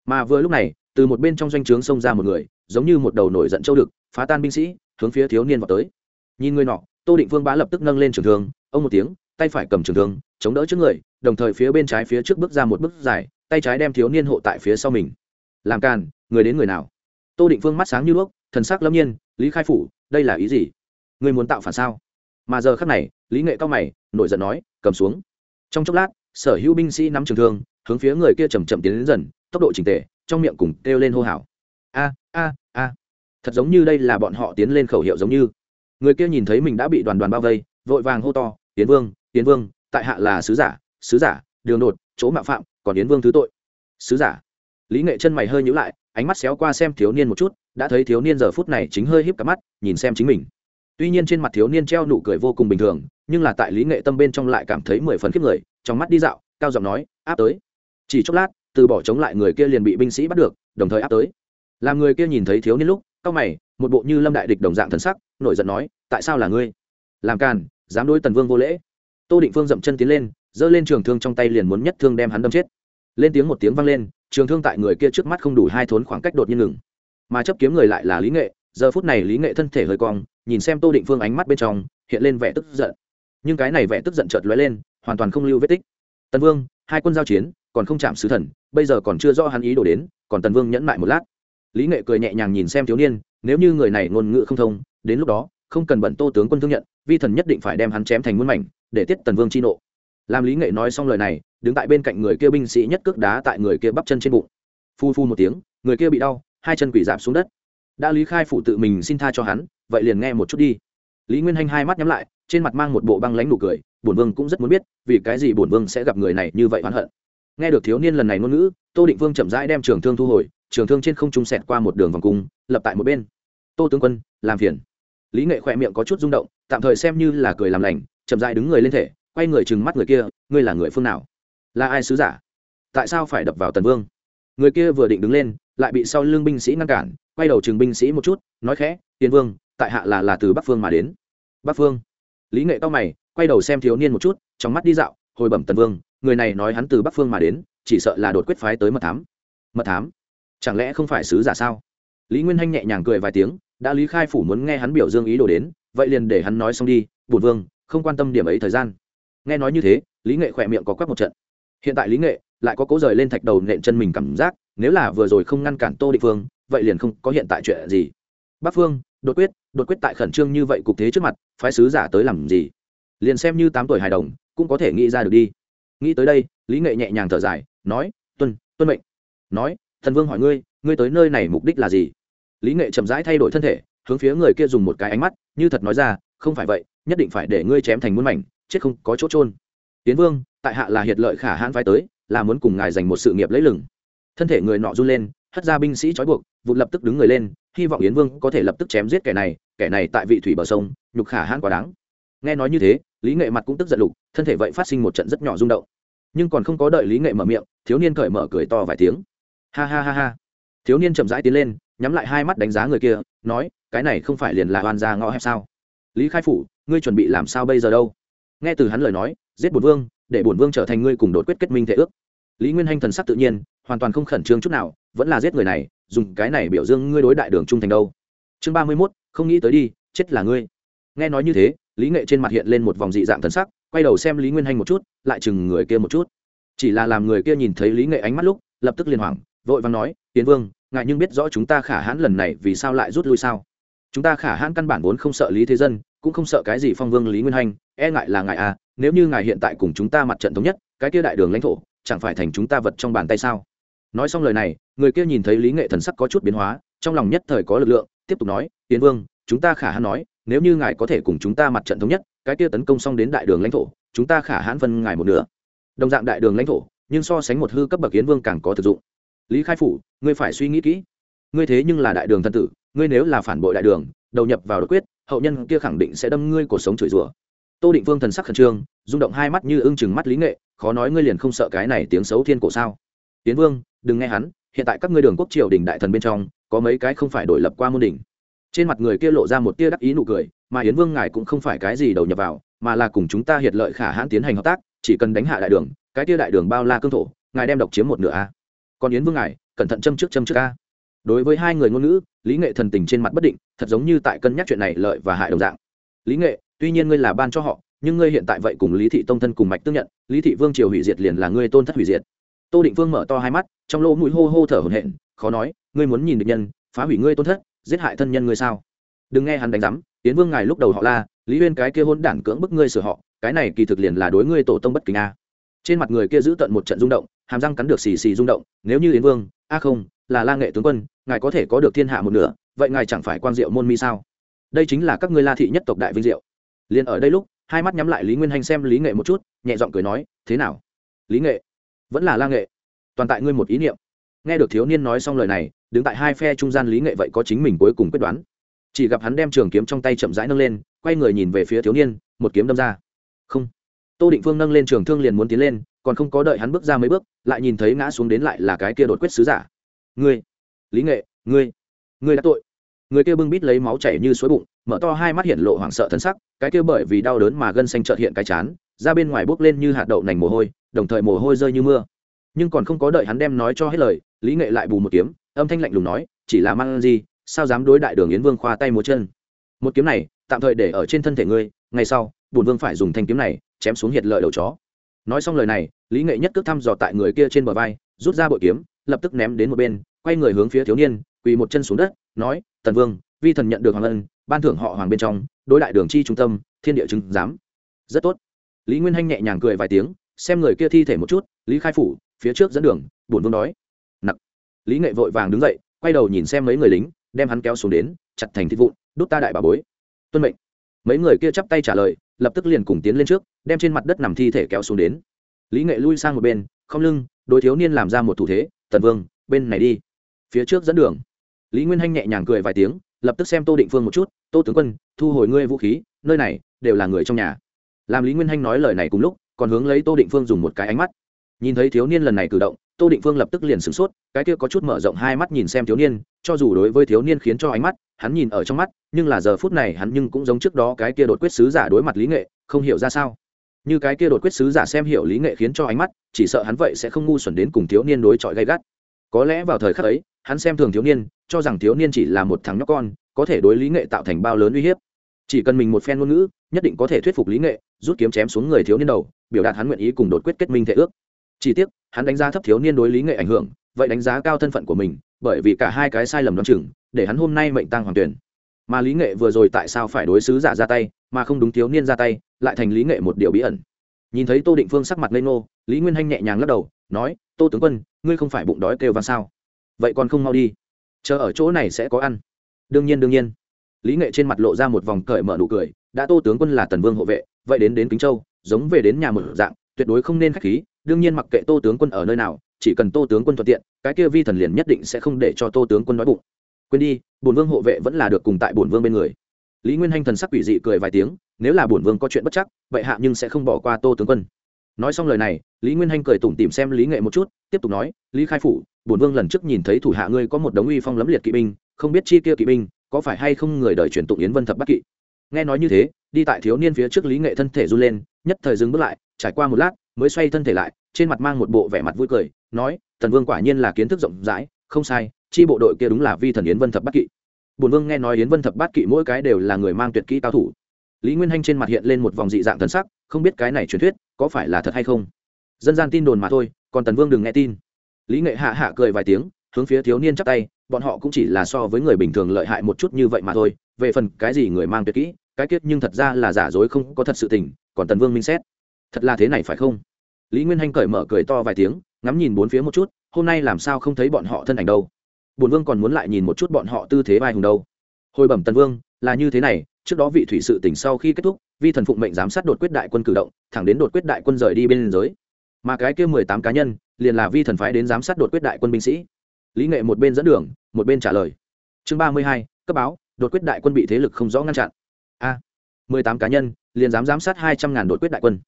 Speaker 1: Mà vừa lúc này, từ một bên trong doanh trướng xông ra một người, giống như một đầu nổi giận châu đực, phá tan binh sĩ, hướng phía thiếu niên vào tới. Nhìn người nọ, tô định vương bá lập tức nâng lên trường thương, ông một tiếng, tay phải cầm trường thương, chống đỡ trước người, đồng thời phía bên trái phía trước bước ra một bước dài, tay trái đem thiếu niên hộ tại phía sau mình. Làm càn, người đến người nào? Tô định vương mắt sáng như đuốc, thần sắc lâm nhiên, lý khai phủ, đây là ý gì? Người muốn tạo phản sao? Mà giờ khắc này, lý nghệ cao mày, nổi giận nói, cầm xuống. Trong chốc lát, sở hữu binh sĩ nắm trường thương hướng phía người kia chầm chậm tiến đến dần tốc độ trình tề, trong miệng cùng kêu lên hô hào. A a a. Thật giống như đây là bọn họ tiến lên khẩu hiệu giống như. Người kia nhìn thấy mình đã bị đoàn đoàn bao vây vội vàng hô to tiến vương tiến vương tại hạ là sứ giả sứ giả đường đột chỗ mạo phạm còn yến vương thứ tội. Sứ giả? Lý nghệ chân mày hơi nhữ lại ánh mắt xéo qua xem thiếu niên một chút đã thấy thiếu niên giờ phút này chính hơi híp cả mắt nhìn xem chính mình. Tuy nhiên trên mặt thiếu niên treo nụ cười vô cùng bình thường nhưng là tại lý nghệ tâm bên trong lại cảm thấy mười phần khiếp người trong mắt đi dạo cao giọng nói áp tới chỉ chốc lát, từ bỏ chống lại người kia liền bị binh sĩ bắt được, đồng thời áp tới. Làm người kia nhìn thấy thiếu niên lúc cao mày, một bộ như lâm đại địch đồng dạng thần sắc, nổi giận nói, tại sao là ngươi? Làm càn, dám đối tần vương vô lễ. Tô định phương dậm chân tiến lên, giơ lên trường thương trong tay liền muốn nhất thương đem hắn đâm chết. Lên tiếng một tiếng vang lên, trường thương tại người kia trước mắt không đủ hai thốn khoảng cách đột nhiên ngừng. Mà chấp kiếm người lại là lý nghệ, giờ phút này lý nghệ thân thể hơi cong, nhìn xem tô định phương ánh mắt bên trong, hiện lên vẻ tức giận. Nhưng cái này vẻ tức giận chợt lóe lên, hoàn toàn không lưu vết tích. Tần vương, hai quân giao chiến còn không chạm sứ thần, bây giờ còn chưa rõ hắn ý đồ đến, còn tần vương nhẫn mại một lát. Lý nghệ cười nhẹ nhàng nhìn xem thiếu niên, nếu như người này ngôn ngữ không thông, đến lúc đó, không cần bận tô tướng quân thương nhận, vi thần nhất định phải đem hắn chém thành muôn mảnh, để tiết tần vương chi nộ. Làm lý nghệ nói xong lời này, đứng tại bên cạnh người kia binh sĩ nhất cước đá tại người kia bắp chân trên bụng. Phu phu một tiếng, người kia bị đau, hai chân quỷ giảm xuống đất. Đã lý khai phụ tự mình xin tha cho hắn, vậy liền nghe một chút đi. Lý nguyên hanh hai mắt nhắm lại, trên mặt mang một bộ băng lãnh nụ cười, bổn vương cũng rất muốn biết, vì cái gì bổn vương sẽ gặp người này như vậy oán hận nghe được thiếu niên lần này ngôn ngữ, tô định vương chậm rãi đem trường thương thu hồi, trường thương trên không trung sẹt qua một đường vòng cung, lập tại một bên. Tô tướng quân, làm phiền. Lý nghệ khỏe miệng có chút rung động, tạm thời xem như là cười làm lành, chậm rãi đứng người lên thể, quay người chừng mắt người kia, ngươi là người phương nào? Là ai sứ giả? Tại sao phải đập vào tần vương? Người kia vừa định đứng lên, lại bị sau lưng binh sĩ ngăn cản, quay đầu chừng binh sĩ một chút, nói khẽ, tiên vương, tại hạ là là từ bắc phương mà đến. Bắc phương? Lý nghệ to mày, quay đầu xem thiếu niên một chút, trong mắt đi dạo, hồi bẩm tần vương người này nói hắn từ bắc phương mà đến, chỉ sợ là đột quyết phái tới mật thám. Mật thám? Chẳng lẽ không phải sứ giả sao? Lý nguyên hanh nhẹ nhàng cười vài tiếng, đã lý khai phủ muốn nghe hắn biểu dương ý đồ đến, vậy liền để hắn nói xong đi bùn vương, không quan tâm điểm ấy thời gian. Nghe nói như thế, lý nghệ khỏe miệng có quắc một trận. Hiện tại lý nghệ lại có cố rời lên thạch đầu nện chân mình cảm giác, nếu là vừa rồi không ngăn cản tô Địch phương, vậy liền không có hiện tại chuyện gì. Bắc phương, đột quyết đột quyết tại khẩn trương như vậy cục thế trước mặt, phái sứ giả tới làm gì? Liền xem như tám tuổi hài đồng, cũng có thể nghĩ ra được đi nghĩ tới đây, lý nghệ nhẹ nhàng thở dài, nói, tuân tuân mệnh. Nói, thần vương hỏi ngươi ngươi tới nơi này mục đích là gì? Lý nghệ chậm rãi thay đổi thân thể, hướng phía người kia dùng một cái ánh mắt, như thật nói ra, không phải vậy, nhất định phải để ngươi chém thành muôn mảnh, chết không có chỗ trôn tiến vương, tại hạ là hiệt lợi khả hãn phái tới, là muốn cùng ngài dành một sự nghiệp lấy lừng. Thân thể người nọ run lên, hất ra binh sĩ trói buộc vụt lập tức đứng người lên, hy vọng yến vương có thể lập tức chém giết kẻ này kẻ này tại vị thủy bờ sông, nhục khả hãn quá đáng nghe nói như thế, lý nghệ mặt cũng tức giận lục, thân thể vậy phát sinh một trận rất nhỏ rung động. Nhưng còn không có đợi lý nghệ mở miệng, thiếu niên cởi mở cười to vài tiếng. Ha ha ha ha. Thiếu niên chậm rãi tiến lên, nhắm lại hai mắt đánh giá người kia, nói, cái này không phải liền là hoàn gia ngõ hẹp sao? Lý khai phủ, ngươi chuẩn bị làm sao bây giờ đâu? Nghe từ hắn lời nói, giết bổn vương, để bổn vương trở thành ngươi cùng đột quyết kết minh thể ước. Lý nguyên hanh thần sắc tự nhiên, hoàn toàn không khẩn trương chút nào, vẫn là giết người này, dùng cái này biểu dương ngươi đối đại đường trung thành đâu. Chương ba mươi mốt, không nghĩ tới đi, chết là ngươi. Nghe nói như thế lý nghệ trên mặt hiện lên một vòng dị dạng thần sắc, quay đầu xem lý nguyên hanh một chút, lại chừng người kia một chút. Chỉ là làm người kia nhìn thấy lý nghệ ánh mắt lúc, lập tức liên hoảng, vội vàng nói, tiến vương ngại nhưng biết rõ chúng ta khả hãn lần này vì sao lại rút lui sao? Chúng ta khả hãn căn bản vốn không sợ lý thế dân, cũng không sợ cái gì phong vương lý nguyên hanh e ngại là ngài à nếu như ngài hiện tại cùng chúng ta mặt trận thống nhất, cái kia đại đường lãnh thổ, chẳng phải thành chúng ta vật trong bàn tay sao? Nói xong lời này, người kia nhìn thấy lý nghệ thần sắc có chút biến hóa, trong lòng nhất thời có lực lượng, tiếp tục nói, tiến vương, chúng ta khả hãn nói nếu như ngài có thể cùng chúng ta mặt trận thống nhất, cái kia tấn công xong đến đại đường lãnh thổ, chúng ta khả hãn phân ngài một nửa. Đồng dạng đại đường lãnh thổ, nhưng so sánh một hư cấp bậc kiến vương càng có thực dụng. Lý khai phủ, ngươi phải suy nghĩ kỹ. Ngươi thế nhưng là đại đường thân tử, ngươi nếu là phản bội đại đường, đầu nhập vào đột quyết, hậu nhân kia khẳng định sẽ đâm ngươi cuộc sống chửi rủa. Tô định vương thần sắc khẩn trương, rung động hai mắt như ưng chừng mắt lý nghệ, khó nói ngươi liền không sợ cái này tiếng xấu thiên cổ sao. Tiến vương, đừng nghe hắn, hiện tại các ngươi đường quốc triều đình đại thần bên trong, có mấy cái không phải đổi lập qua môn đỉnh trên mặt người kia lộ ra một tia đắc ý nụ cười, mà yến vương ngài cũng không phải cái gì đầu nhập vào, mà là cùng chúng ta hiệt lợi khả hãn tiến hành hợp tác, chỉ cần đánh hạ đại đường, cái tia đại đường bao la cương thổ, ngài đem độc chiếm một nửa a. Còn yến vương ngài, cẩn thận châm trước châm trước a. Đối với hai người ngôn ngữ, lý nghệ thần tình trên mặt bất định, thật giống như tại cân nhắc chuyện này lợi và hại đồng dạng. Lý nghệ, tuy nhiên ngươi là ban cho họ, nhưng ngươi hiện tại vậy cùng lý thị tông thân cùng mạch tương nhận, lý thị vương triều hủy diệt liền là ngươi tôn thất hủy diệt. Tô định vương mở to hai mắt, trong lỗ mũi hô hô thở hổn hển, khó nói, ngươi muốn nhìn được nhân, phá hủy ngươi tôn thất giết hại thân nhân ngươi sao? Đừng nghe hắn đánh giám tiến vương ngài lúc đầu họ la, lý huyên cái kia hôn đản cưỡng bức ngươi sửa họ, cái này kỳ thực liền là đối ngươi tổ tông bất kính a. Trên mặt người kia giữ tận một trận rung động, hàm răng cắn được xì xì rung động, nếu như yến vương, a không, là la nghệ tướng quân, ngài có thể có được thiên hạ một nửa, vậy ngài chẳng phải quang diệu môn mi sao? Đây chính là các ngươi la thị nhất tộc đại vinh diệu. Liền ở đây lúc, hai mắt nhắm lại lý nguyên hanh xem lý nghệ một chút, nhẹ giọng cười nói, thế nào? Lý nghệ? Vẫn là la nghệ? Toàn tại ngươi một ý niệm nghe được thiếu niên nói xong lời này, đứng tại hai phe trung gian lý nghệ vậy có chính mình cuối cùng quyết đoán. Chỉ gặp hắn đem trường kiếm trong tay chậm rãi nâng lên, quay người nhìn về phía thiếu niên, một kiếm đâm ra. Không. Tô định phương nâng lên trường thương liền muốn tiến lên, còn không có đợi hắn bước ra mấy bước, lại nhìn thấy ngã xuống đến lại là cái kia đột quyết sứ giả. Ngươi. Lý nghệ, ngươi. Ngươi đã tội. Người kia bưng bít lấy máu chảy như suối bụng, mở to hai mắt hiện lộ hoảng sợ thân sắc, cái kia bởi vì đau đớn mà gân xanh trợt hiện cái chán, ra bên ngoài bốc lên như hạt đậu nành mồ hôi, đồng thời mồ hôi rơi như mưa nhưng còn không có đợi hắn đem nói cho hết lời, lý nghệ lại bù một kiếm, âm thanh lạnh lùng nói, chỉ là mang gì, sao dám đối đại đường yến vương khoa tay múa chân? Một kiếm này, tạm thời để ở trên thân thể ngươi, ngày sau bùn vương phải dùng thanh kiếm này, chém xuống hiệt lợi đầu chó. Nói xong lời này, lý nghệ nhất cước thăm dò tại người kia trên bờ vai, rút ra bội kiếm, lập tức ném đến một bên, quay người hướng phía thiếu niên, quỳ một chân xuống đất, nói, tần vương, vi thần nhận được hoàng ân, ban thưởng họ hoàng bên trong, đối đại đường chi trung tâm, thiên địa chứng giám. Rất tốt. Lý nguyên hanh nhẹ nhàng cười vài tiếng, xem người kia thi thể một chút, lý khai phủ phía trước dẫn đường, buồn vương đói. Nặc. Lý nghệ vội vàng đứng dậy, quay đầu nhìn xem mấy người lính, đem hắn kéo xuống đến, chặt thành thịt vụn đốt ta đại bà bối. Tuân mệnh. Mấy người kia chắp tay trả lời, lập tức liền cùng tiến lên trước, đem trên mặt đất nằm thi thể kéo xuống đến. Lý nghệ lui sang một bên, không lưng đôi thiếu niên làm ra một thủ thế, tần vương, bên này đi. Phía trước dẫn đường. Lý nguyên hanh nhẹ nhàng cười vài tiếng, lập tức xem tô định phương một chút, tô tướng quân, thu hồi ngươi vũ khí, nơi này đều là người trong nhà. Làm lý nguyên hanh nói lời này cùng lúc, còn hướng lấy tô định phương dùng một cái ánh mắt nhìn thấy thiếu niên lần này cử động, tô định phương lập tức liền sửng sốt, cái kia có chút mở rộng hai mắt nhìn xem thiếu niên, cho dù đối với thiếu niên khiến cho ánh mắt, hắn nhìn ở trong mắt, nhưng là giờ phút này hắn nhưng cũng giống trước đó cái kia đột quyết sứ giả đối mặt lý nghệ, không hiểu ra sao. Như cái kia đột quyết sứ giả xem hiểu lý nghệ khiến cho ánh mắt, chỉ sợ hắn vậy sẽ không ngu xuẩn đến cùng thiếu niên đối chọi gay gắt. Có lẽ vào thời khắc ấy, hắn xem thường thiếu niên, cho rằng thiếu niên chỉ là một thằng nhóc con, có thể đối lý nghệ tạo thành bao lớn uy hiếp. Chỉ cần mình một phen ngôn ngữ, nhất định có thể thuyết phục lý nghệ, rút kiếm chém xuống người thiếu niên đầu, biểu đạt hắn nguyện ý cùng đột quyết kết minh thể ước chỉ tiếc, hắn đánh giá thấp thiếu niên đối lý nghệ ảnh hưởng, vậy đánh giá cao thân phận của mình, bởi vì cả hai cái sai lầm đ o chừng, để hắn hôm nay mệnh tăng hoàng tuyển. Mà lý nghệ vừa rồi tại sao phải đối xứ giả ra tay, mà không đúng thiếu niên ra tay, lại thành lý nghệ một điều bí ẩn. Nhìn thấy tô định phương sắc mặt lên ngô, lý nguyên hanh nhẹ nhàng lắc đầu, nói, tô tướng quân, ngươi không phải bụng đói kêu vang sao? Vậy còn không mau đi. Chờ ở chỗ này sẽ có ăn. Đương nhiên đương nhiên. Lý nghệ trên mặt lộ ra một vòng cởi mở nụ cười, đã tô tướng quân là tần vương hộ vệ, vậy đến đến kính châu, giống về đến nhà một dạng, tuyệt đối không nên k h á c h khí đương nhiên mặc kệ tô tướng quân ở nơi nào, chỉ cần tô tướng quân thuận tiện, cái kia vi thần liền nhất định sẽ không để cho tô tướng quân nói bụng. Quên đi, bổn vương hộ vệ vẫn là được cùng tại bổn vương bên người. Lý nguyên hanh thần sắc quỷ dị cười vài tiếng, nếu là bổn vương có chuyện bất chắc, vậy hạ nhưng sẽ không bỏ qua tô tướng quân. Nói xong lời này, lý nguyên hanh cười tủm tìm xem lý nghệ một chút, tiếp tục nói, lý khai phủ, bổn vương lần trước nhìn thấy thủ hạ ngươi có một đống uy phong lấm liệt kỵ binh, không biết chi kia kỵ binh có phải hay không người đời truyền tụng yến vân thập bắc kỵ? Nghe nói như thế, đi tại thiếu niên phía trước lý nghệ thân thể run lên, nhất thời dừng bước lại, trải qua một lát mới xoay thân thể lại, trên mặt mang một bộ vẻ mặt vui cười, nói, thần vương quả nhiên là kiến thức rộng rãi, không sai, chi bộ đội kia đúng là vi thần yến vân thập bát kỵ. Bùn vương nghe nói yến vân thập bát kỵ mỗi cái đều là người mang tuyệt kỹ cao thủ. Lý nguyên hanh trên mặt hiện lên một vòng dị dạng thần sắc, không biết cái này truyền thuyết có phải là thật hay không. Dân gian tin đồn mà thôi, còn tần vương đừng nghe tin. Lý nghệ hạ hạ cười vài tiếng, hướng phía thiếu niên chắp tay, bọn họ cũng chỉ là so với người bình thường lợi hại một chút như vậy mà thôi, về phần cái gì người mang tuyệt kỹ, cái kết nhưng thật ra là giả dối không có thật sự tình, còn tần vương minh xét thật là thế này phải không? Lý nguyên hanh cởi mở cười to vài tiếng, ngắm nhìn bốn phía một chút, hôm nay làm sao không thấy bọn họ thân ảnh đâu? Bổn vương còn muốn lại nhìn một chút bọn họ tư thế vai hùng đâu? Hồi bẩm tần vương, là như thế này, trước đó vị thủy sự tỉnh sau khi kết thúc, vi thần phụng mệnh giám sát đột quyết đại quân cử động, thẳng đến đột quyết đại quân rời đi bên liên giới. Mà cái kia mười tám cá nhân, liền là vi thần phái đến giám sát đột quyết đại quân binh sĩ. Lý nghệ một bên dẫn đường, một bên trả lời. Chương ba mươi hai, cấp báo, đột quyết đại quân bị thế lực không rõ ngăn chặn. A, mười tám cá nhân, liền dám giám sát hai trăm ngàn đột quyết đại quân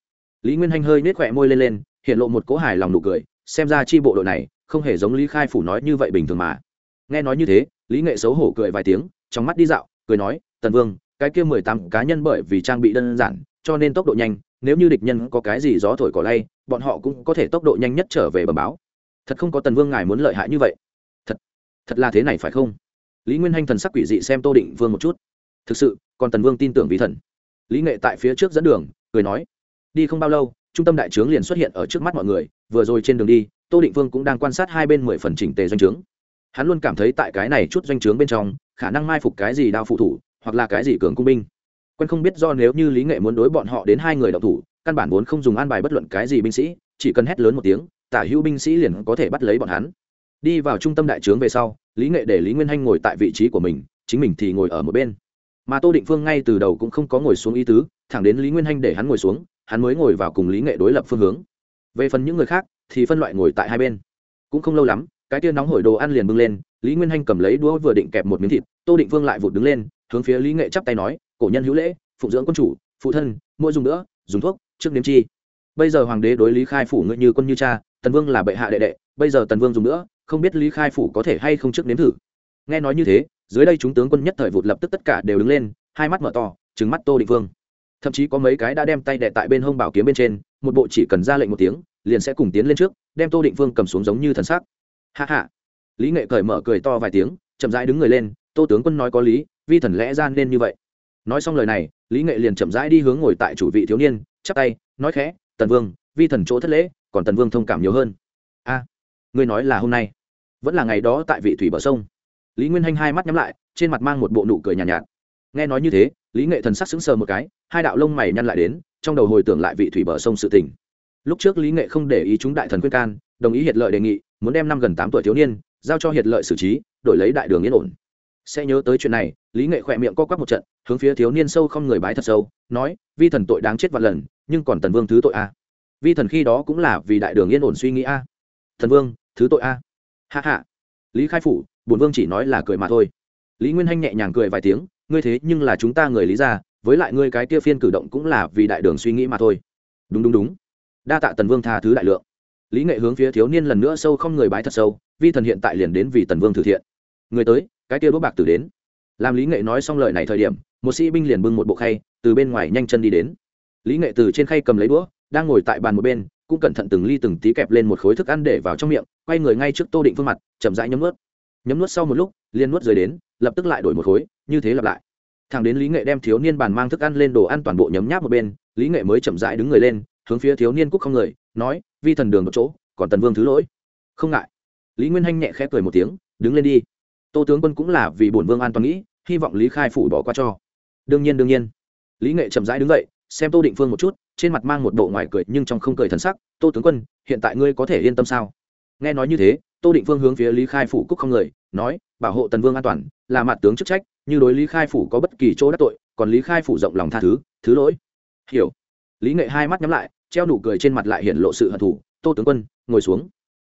Speaker 1: lý nguyên hanh hơi nết khỏe môi lên lên, hiện lộ một cố hài lòng nụ cười, xem ra chi bộ đội này không hề giống lý khai phủ nói như vậy bình thường mà. Nghe nói như thế, lý nghệ xấu hổ cười vài tiếng, trong mắt đi dạo, cười nói, tần vương, cái kia mười tám cá nhân bởi vì trang bị đơn giản, cho nên tốc độ nhanh, nếu như địch nhân có cái gì gió thổi cỏ lay, bọn họ cũng có thể tốc độ nhanh nhất trở về bờ báo. Thật không có tần vương ngài muốn lợi hại như vậy. Thật thật là thế này phải không? Lý nguyên hanh thần sắc quỷ dị xem tô định vương một chút. Thực sự, còn tần vương tin tưởng vì thần. Lý nghệ tại phía trước dẫn đường, cười nói đi không bao lâu, trung tâm đại trướng liền xuất hiện ở trước mắt mọi người, vừa rồi trên đường đi, tô định vương cũng đang quan sát hai bên mười phần chỉnh tề doanh trướng. Hắn luôn cảm thấy tại cái này chút doanh trướng bên trong, khả năng mai phục cái gì đao phụ thủ, hoặc là cái gì cường cung binh. Quen không biết do nếu như lý nghệ muốn đối bọn họ đến hai người đậu thủ, căn bản vốn không dùng an bài bất luận cái gì binh sĩ, chỉ cần hét lớn một tiếng, tả hữu binh sĩ liền có thể bắt lấy bọn hắn. Đi vào trung tâm đại trướng về sau, lý nghệ để lý nguyên hanh ngồi tại vị trí của mình, chính mình thì ngồi ở một bên. Mà tô định phương ngay từ đầu cũng không có ngồi xuống ý tứ, thẳng đến lý nguyên hanh để hắn ngồi xuống hắn mới ngồi vào cùng lý nghệ đối lập phương hướng. Về phần những người khác, thì phân loại ngồi tại hai bên. Cũng không lâu lắm, cái tia nóng hổi đồ ăn liền bưng lên, lý nguyên hanh cầm lấy đũa vừa định kẹp một miếng thịt, tô định phương lại vụt đứng lên, hướng phía lý nghệ chắp tay nói, cổ nhân hữu lễ phụng dưỡng quân chủ, phụ thân, mỗi dùng nữa dùng thuốc, trước nếm chi. Bây giờ hoàng đế đối lý khai phủ ngự như quân như cha, tần vương là bệ hạ đệ đệ, bây giờ tần vương dùng nữa không biết lý khai phủ có thể hay không trước nếm thử. Nghe nói như thế, dưới đây chúng tướng quân nhất thời vụt lập tức tất cả đều đứng lên, hai mắt mở to trứng mắt tô định vương thậm chí có mấy cái đã đem tay đệ tại bên hông bảo kiếm bên trên một bộ chỉ cần ra lệnh một tiếng liền sẽ cùng tiến lên trước đem tô định vương cầm xuống giống như thần sắc. Hạ hạ lý nghệ cởi mở cười to vài tiếng chậm rãi đứng người lên tô tướng quân nói có lý vi thần lẽ ra nên như vậy. Nói xong lời này lý nghệ liền chậm rãi đi hướng ngồi tại chủ vị thiếu niên chắp tay nói khẽ tần vương vi thần chỗ thất lễ còn tần vương thông cảm nhiều hơn. A ngươi nói là hôm nay vẫn là ngày đó tại vị thủy bờ sông. Lý nguyên hanh hai mắt nhắm lại trên mặt mang một bộ nụ cười nhàn nhạt, nhạt. Nghe nói như thế lý nghệ thần sắc sững sờ một cái, hai đạo lông mày nhăn lại đến, trong đầu hồi tưởng lại vị thủy bờ sông sự tình. Lúc trước lý nghệ không để ý chúng đại thần khuyên can, đồng ý hiệt lợi đề nghị, muốn đem năm gần tám tuổi thiếu niên, giao cho hiệt lợi xử trí, đổi lấy đại đường yên ổn. Sẽ nhớ tới chuyện này, lý nghệ khỏe miệng co quắp một trận, hướng phía thiếu niên sâu không người bái thật sâu, nói, vi thần tội đáng chết vạn lần, nhưng còn tần vương thứ tội a. Vi thần khi đó cũng là vì đại đường yên ổn suy nghĩ a. Thần vương, thứ tội a. Hạ hạ lý khai phủ, bổn vương chỉ nói là cười mà thôi. Lý nguyên hanh nhẹ nhàng cười vài tiếng ngươi thế nhưng là chúng ta người lý ra với lại ngươi cái kia phiên cử động cũng là vì đại đường suy nghĩ mà thôi. Đúng đúng đúng. Đa tạ tần vương tha thứ đại lượng. Lý nghệ hướng phía thiếu niên lần nữa sâu không người bái thật sâu, vi thần hiện tại liền đến vì tần vương thử thiện. Người tới, cái kia đỗ bạc tử đến. Làm lý nghệ nói xong lời này thời điểm, một sĩ binh liền bưng một bộ khay, từ bên ngoài nhanh chân đi đến. Lý nghệ từ trên khay cầm lấy đũa, đang ngồi tại bàn một bên, cũng cẩn thận từng ly từng tí kẹp lên một khối thức ăn để vào trong miệng, quay người ngay trước tô định phương mặt, chậm rãi nhấm ướt nhấm nuốt sau một lúc, liền nuốt rời đến, lập tức lại đổi một khối, như thế lặp lại. Thằng đến lý nghệ đem thiếu niên bàn mang thức ăn lên đồ ăn toàn bộ nhấm nháp một bên, lý nghệ mới chậm rãi đứng người lên, hướng phía thiếu niên cúc không người, nói, vi thần đường một chỗ, còn tần vương thứ lỗi. Không ngại. Lý nguyên hanh nhẹ khẽ cười một tiếng, đứng lên đi. Tô tướng quân cũng là vì bổn vương an toàn nghĩ, hy vọng lý khai phủ bỏ qua cho. Đương nhiên đương nhiên. Lý nghệ chậm rãi đứng dậy, xem tô định phương một chút, trên mặt mang một bộ ngoài cười, nhưng trong không cười thần sắc, tô tướng quân, hiện tại ngươi có thể yên tâm sao? Nghe nói như thế tô định phương hướng phía lý khai phủ cúc không người, nói, bảo hộ tần vương an toàn, là mặt tướng chức trách, như đối lý khai phủ có bất kỳ chỗ đắc tội, còn lý khai phủ rộng lòng tha thứ thứ lỗi. Hiểu. Lý nghệ hai mắt nhắm lại, treo nụ cười trên mặt lại hiện lộ sự hận thù, tô tướng quân, ngồi xuống.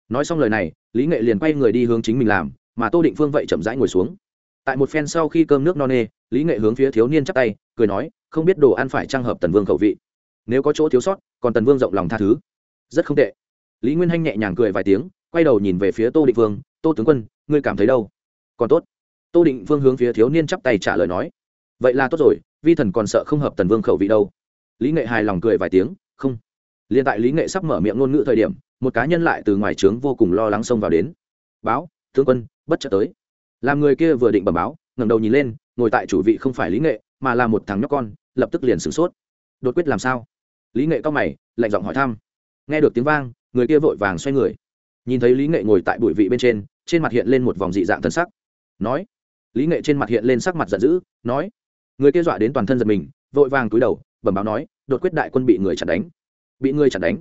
Speaker 1: Nói xong lời này, lý nghệ liền quay người đi hướng chính mình làm, mà tô định phương vậy chậm rãi ngồi xuống. Tại một phen sau khi cơm nước no nê, lý nghệ hướng phía thiếu niên chắp tay, cười nói, không biết đồ ăn phải trang hợp tần vương khẩu vị. Nếu có chỗ thiếu sót, còn tần vương rộng lòng tha thứ. Rất không tệ. Lý nguyên hanh nhẹ nhàng cười vài tiếng quay đầu nhìn về phía tô định vương tô tướng quân, ngươi cảm thấy đâu? Còn tốt. Tô định vương hướng phía thiếu niên chắp tay trả lời nói, vậy là tốt rồi, vi thần còn sợ không hợp tần vương khẩu vị đâu. Lý nghệ hài lòng cười vài tiếng, không. Liền tại lý nghệ sắp mở miệng ngôn ngữ thời điểm, một cá nhân lại từ ngoài trướng vô cùng lo lắng xông vào đến. Báo, tướng quân, bất chợt tới. Làm người kia vừa định bẩm báo, ngẩng đầu nhìn lên, ngồi tại chủ vị không phải lý nghệ, mà là một thằng nhóc con, lập tức liền sửng sốt. Đột quyết làm sao? Lý nghệ cao mày, lạnh giọng hỏi thăm. Nghe được tiếng vang, người kia vội vàng xoay người nhìn thấy lý nghệ ngồi tại bụi vị bên trên trên mặt hiện lên một vòng dị dạng thân sắc. Nói, lý nghệ trên mặt hiện lên sắc mặt giận dữ, nói, người kia dọa đến toàn thân giật mình, vội vàng túi đầu, bẩm báo nói, đột quyết đại quân bị người chặn đánh. Bị người chặn đánh.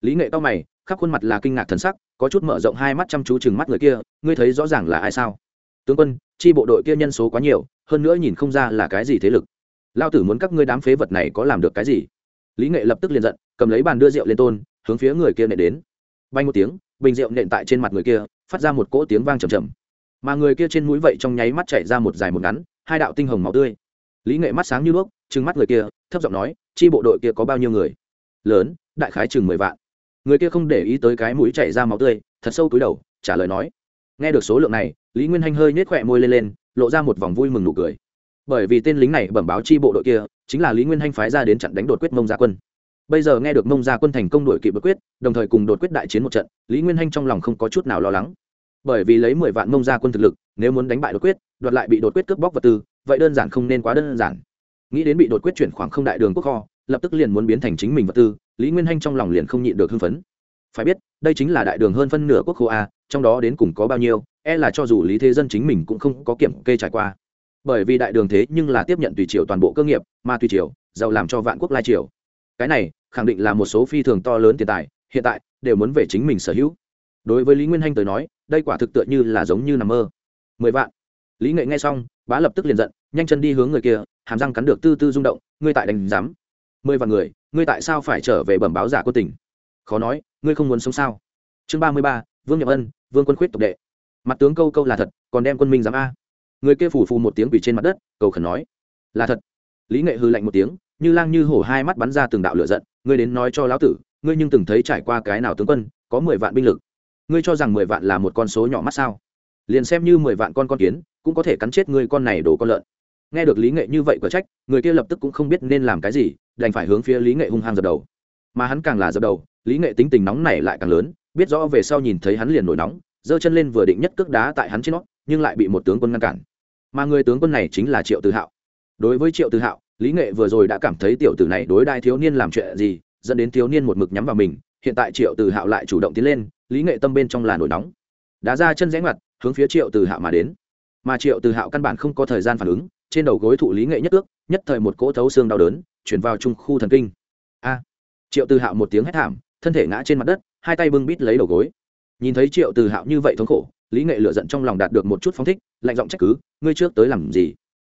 Speaker 1: Lý nghệ cao mày, khắp khuôn mặt là kinh ngạc thần sắc, có chút mở rộng hai mắt chăm chú chừng mắt người kia, ngươi thấy rõ ràng là ai sao? Tướng quân, chi bộ đội kia nhân số quá nhiều, hơn nữa nhìn không ra là cái gì thế lực. Lao tử muốn các ngươi đám phế vật này có làm được cái gì? Lý nghệ lập tức liền giận, cầm lấy bàn đưa rượu lên tôn, hướng phía người kia nệ đến. Bay một tiếng bình rượu nện tại trên mặt người kia, phát ra một cỗ tiếng vang trầm trầm. Mà người kia trên mũi vậy trong nháy mắt chảy ra một dài một ngắn, hai đạo tinh hồng máu tươi. Lý nghệ mắt sáng như đuốc, trừng mắt người kia, thấp giọng nói, chi bộ đội kia có bao nhiêu người? Lớn, đại khái chừng mười vạn. Người kia không để ý tới cái mũi chảy ra máu tươi, thật sâu túi đầu, trả lời nói, nghe được số lượng này, lý nguyên hanh hơi nhếch khỏe môi lên lên, lộ ra một vòng vui mừng nụ cười. Bởi vì tên lính này bẩm báo chi bộ đội kia, chính là lý nguyên hanh phái ra đến chặn đánh đột quyết mông gia quân bây giờ nghe được mông gia quân thành công đổi kịp bất quyết, đồng thời cùng đột quyết đại chiến một trận, lý nguyên hanh trong lòng không có chút nào lo lắng. Bởi vì lấy mười vạn mông gia quân thực lực, nếu muốn đánh bại đột quyết, đoạt lại bị đột quyết cướp bóc vật tư, vậy đơn giản không nên quá đơn giản. Nghĩ đến bị đột quyết chuyển khoảng không đại đường quốc kho, lập tức liền muốn biến thành chính mình vật tư, lý nguyên hanh trong lòng liền không nhịn được hưng phấn. Phải biết, đây chính là đại đường hơn phân nửa quốc khô a, trong đó đến cùng có bao nhiêu e là cho dù lý thế dân chính mình cũng không có kiểm kê trải qua. Bởi vì đại đường thế nhưng là tiếp nhận tùy triều toàn bộ cơ nghiệp, mà tùy triều, giàu làm cho vạn quốc lai triều cái này, khẳng định là một số phi thường to lớn tiền tài, hiện tại, đều muốn về chính mình sở hữu. Đối với lý nguyên hanh tới nói, đây quả thực tựa như là giống như nằm mơ. Mười vạn. Lý nghệ nghe xong, bá lập tức liền giận, nhanh chân đi hướng người kia, hàm răng cắn được tư tư rung động, ngươi tại đánh giám. Mười vạn người, ngươi tại sao phải trở về bẩm báo giả quân tỉnh? Khó nói, ngươi không muốn sống sao? Chương ba mươi ba, vương nhậm ân, vương quân khuyết tộc đệ. Mặt tướng câu câu là thật, còn đem quân minh dám a. Người kia phủ phù một tiếng quỷ trên mặt đất, cầu khẩn nói. Là thật. Lý nghệ hư lạnh một tiếng như lang như hổ hai mắt bắn ra từng đạo lửa giận, ngươi đến nói cho lão tử, ngươi nhưng từng thấy trải qua cái nào tướng quân, có mười vạn binh lực. Ngươi cho rằng mười vạn là một con số nhỏ mắt sao? Liền xem như mười vạn con con kiến, cũng có thể cắn chết ngươi con này đổ con lợn. Nghe được lý nghệ như vậy có trách, người kia lập tức cũng không biết nên làm cái gì, đành phải hướng phía lý nghệ hung hăng dập đầu. Mà hắn càng là dập đầu, lý nghệ tính tình nóng này lại càng lớn, biết rõ về sau nhìn thấy hắn liền nổi nóng, giơ chân lên vừa định nhất cước đá tại hắn trên nó, nhưng lại bị một tướng quân ngăn cản. Mà người tướng quân này chính là triệu tự hạo. Đối với triệu tự hạo lý nghệ vừa rồi đã cảm thấy tiểu tử này đối đại thiếu niên làm chuyện gì, dẫn đến thiếu niên một mực nhắm vào mình, hiện tại triệu từ hạo lại chủ động tiến lên, lý nghệ tâm bên trong là nổi nóng. Đá ra chân rẽ ngoặt, hướng phía triệu từ hạo mà đến. Mà triệu từ hạo căn bản không có thời gian phản ứng, trên đầu gối thụ lý nghệ nhất ước, nhất thời một cỗ thấu xương đau đớn, chuyển vào trung khu thần kinh. A! Triệu từ hạo một tiếng hét thảm, thân thể ngã trên mặt đất, hai tay bưng bít lấy đầu gối. Nhìn thấy triệu từ hạo như vậy thống khổ, lý nghệ lựa giận trong lòng đạt được một chút phóng thích, lạnh giọng trách cứ, ngươi trước tới làm gì?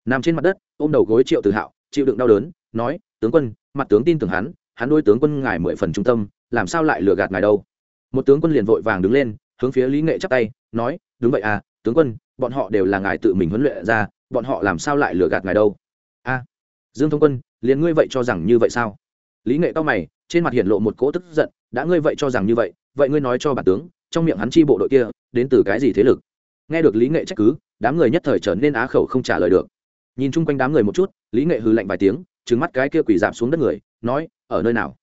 Speaker 1: Nằm trên mặt đất, ôm đầu gối triệu từ hạo chịu đựng đau đớn, nói, tướng quân, mặt tướng tin tưởng hắn hắn đôi tướng quân ngài mười phần trung tâm, làm sao lại lừa gạt ngài đâu? Một tướng quân liền vội vàng đứng lên, hướng phía lý nghệ chắp tay, nói, đúng vậy à tướng quân, bọn họ đều là ngài tự mình huấn luyện ra, bọn họ làm sao lại lừa gạt ngài đâu? A, dương thông quân, liền ngươi vậy cho rằng như vậy sao? Lý nghệ to mày, trên mặt hiện lộ một cỗ tức giận, đã ngươi vậy cho rằng như vậy vậy ngươi nói cho bản tướng, trong miệng hắn chi bộ đội kia, đến từ cái gì thế lực? Nghe được lý nghệ trách cứ, đám người nhất thời trở nên á khẩu không trả lời được nhìn chung quanh đám người một chút, lý nghệ hư lạnh vài tiếng trứng mắt cái kia quỳ dạp xuống đất người, nói, ở nơi nào?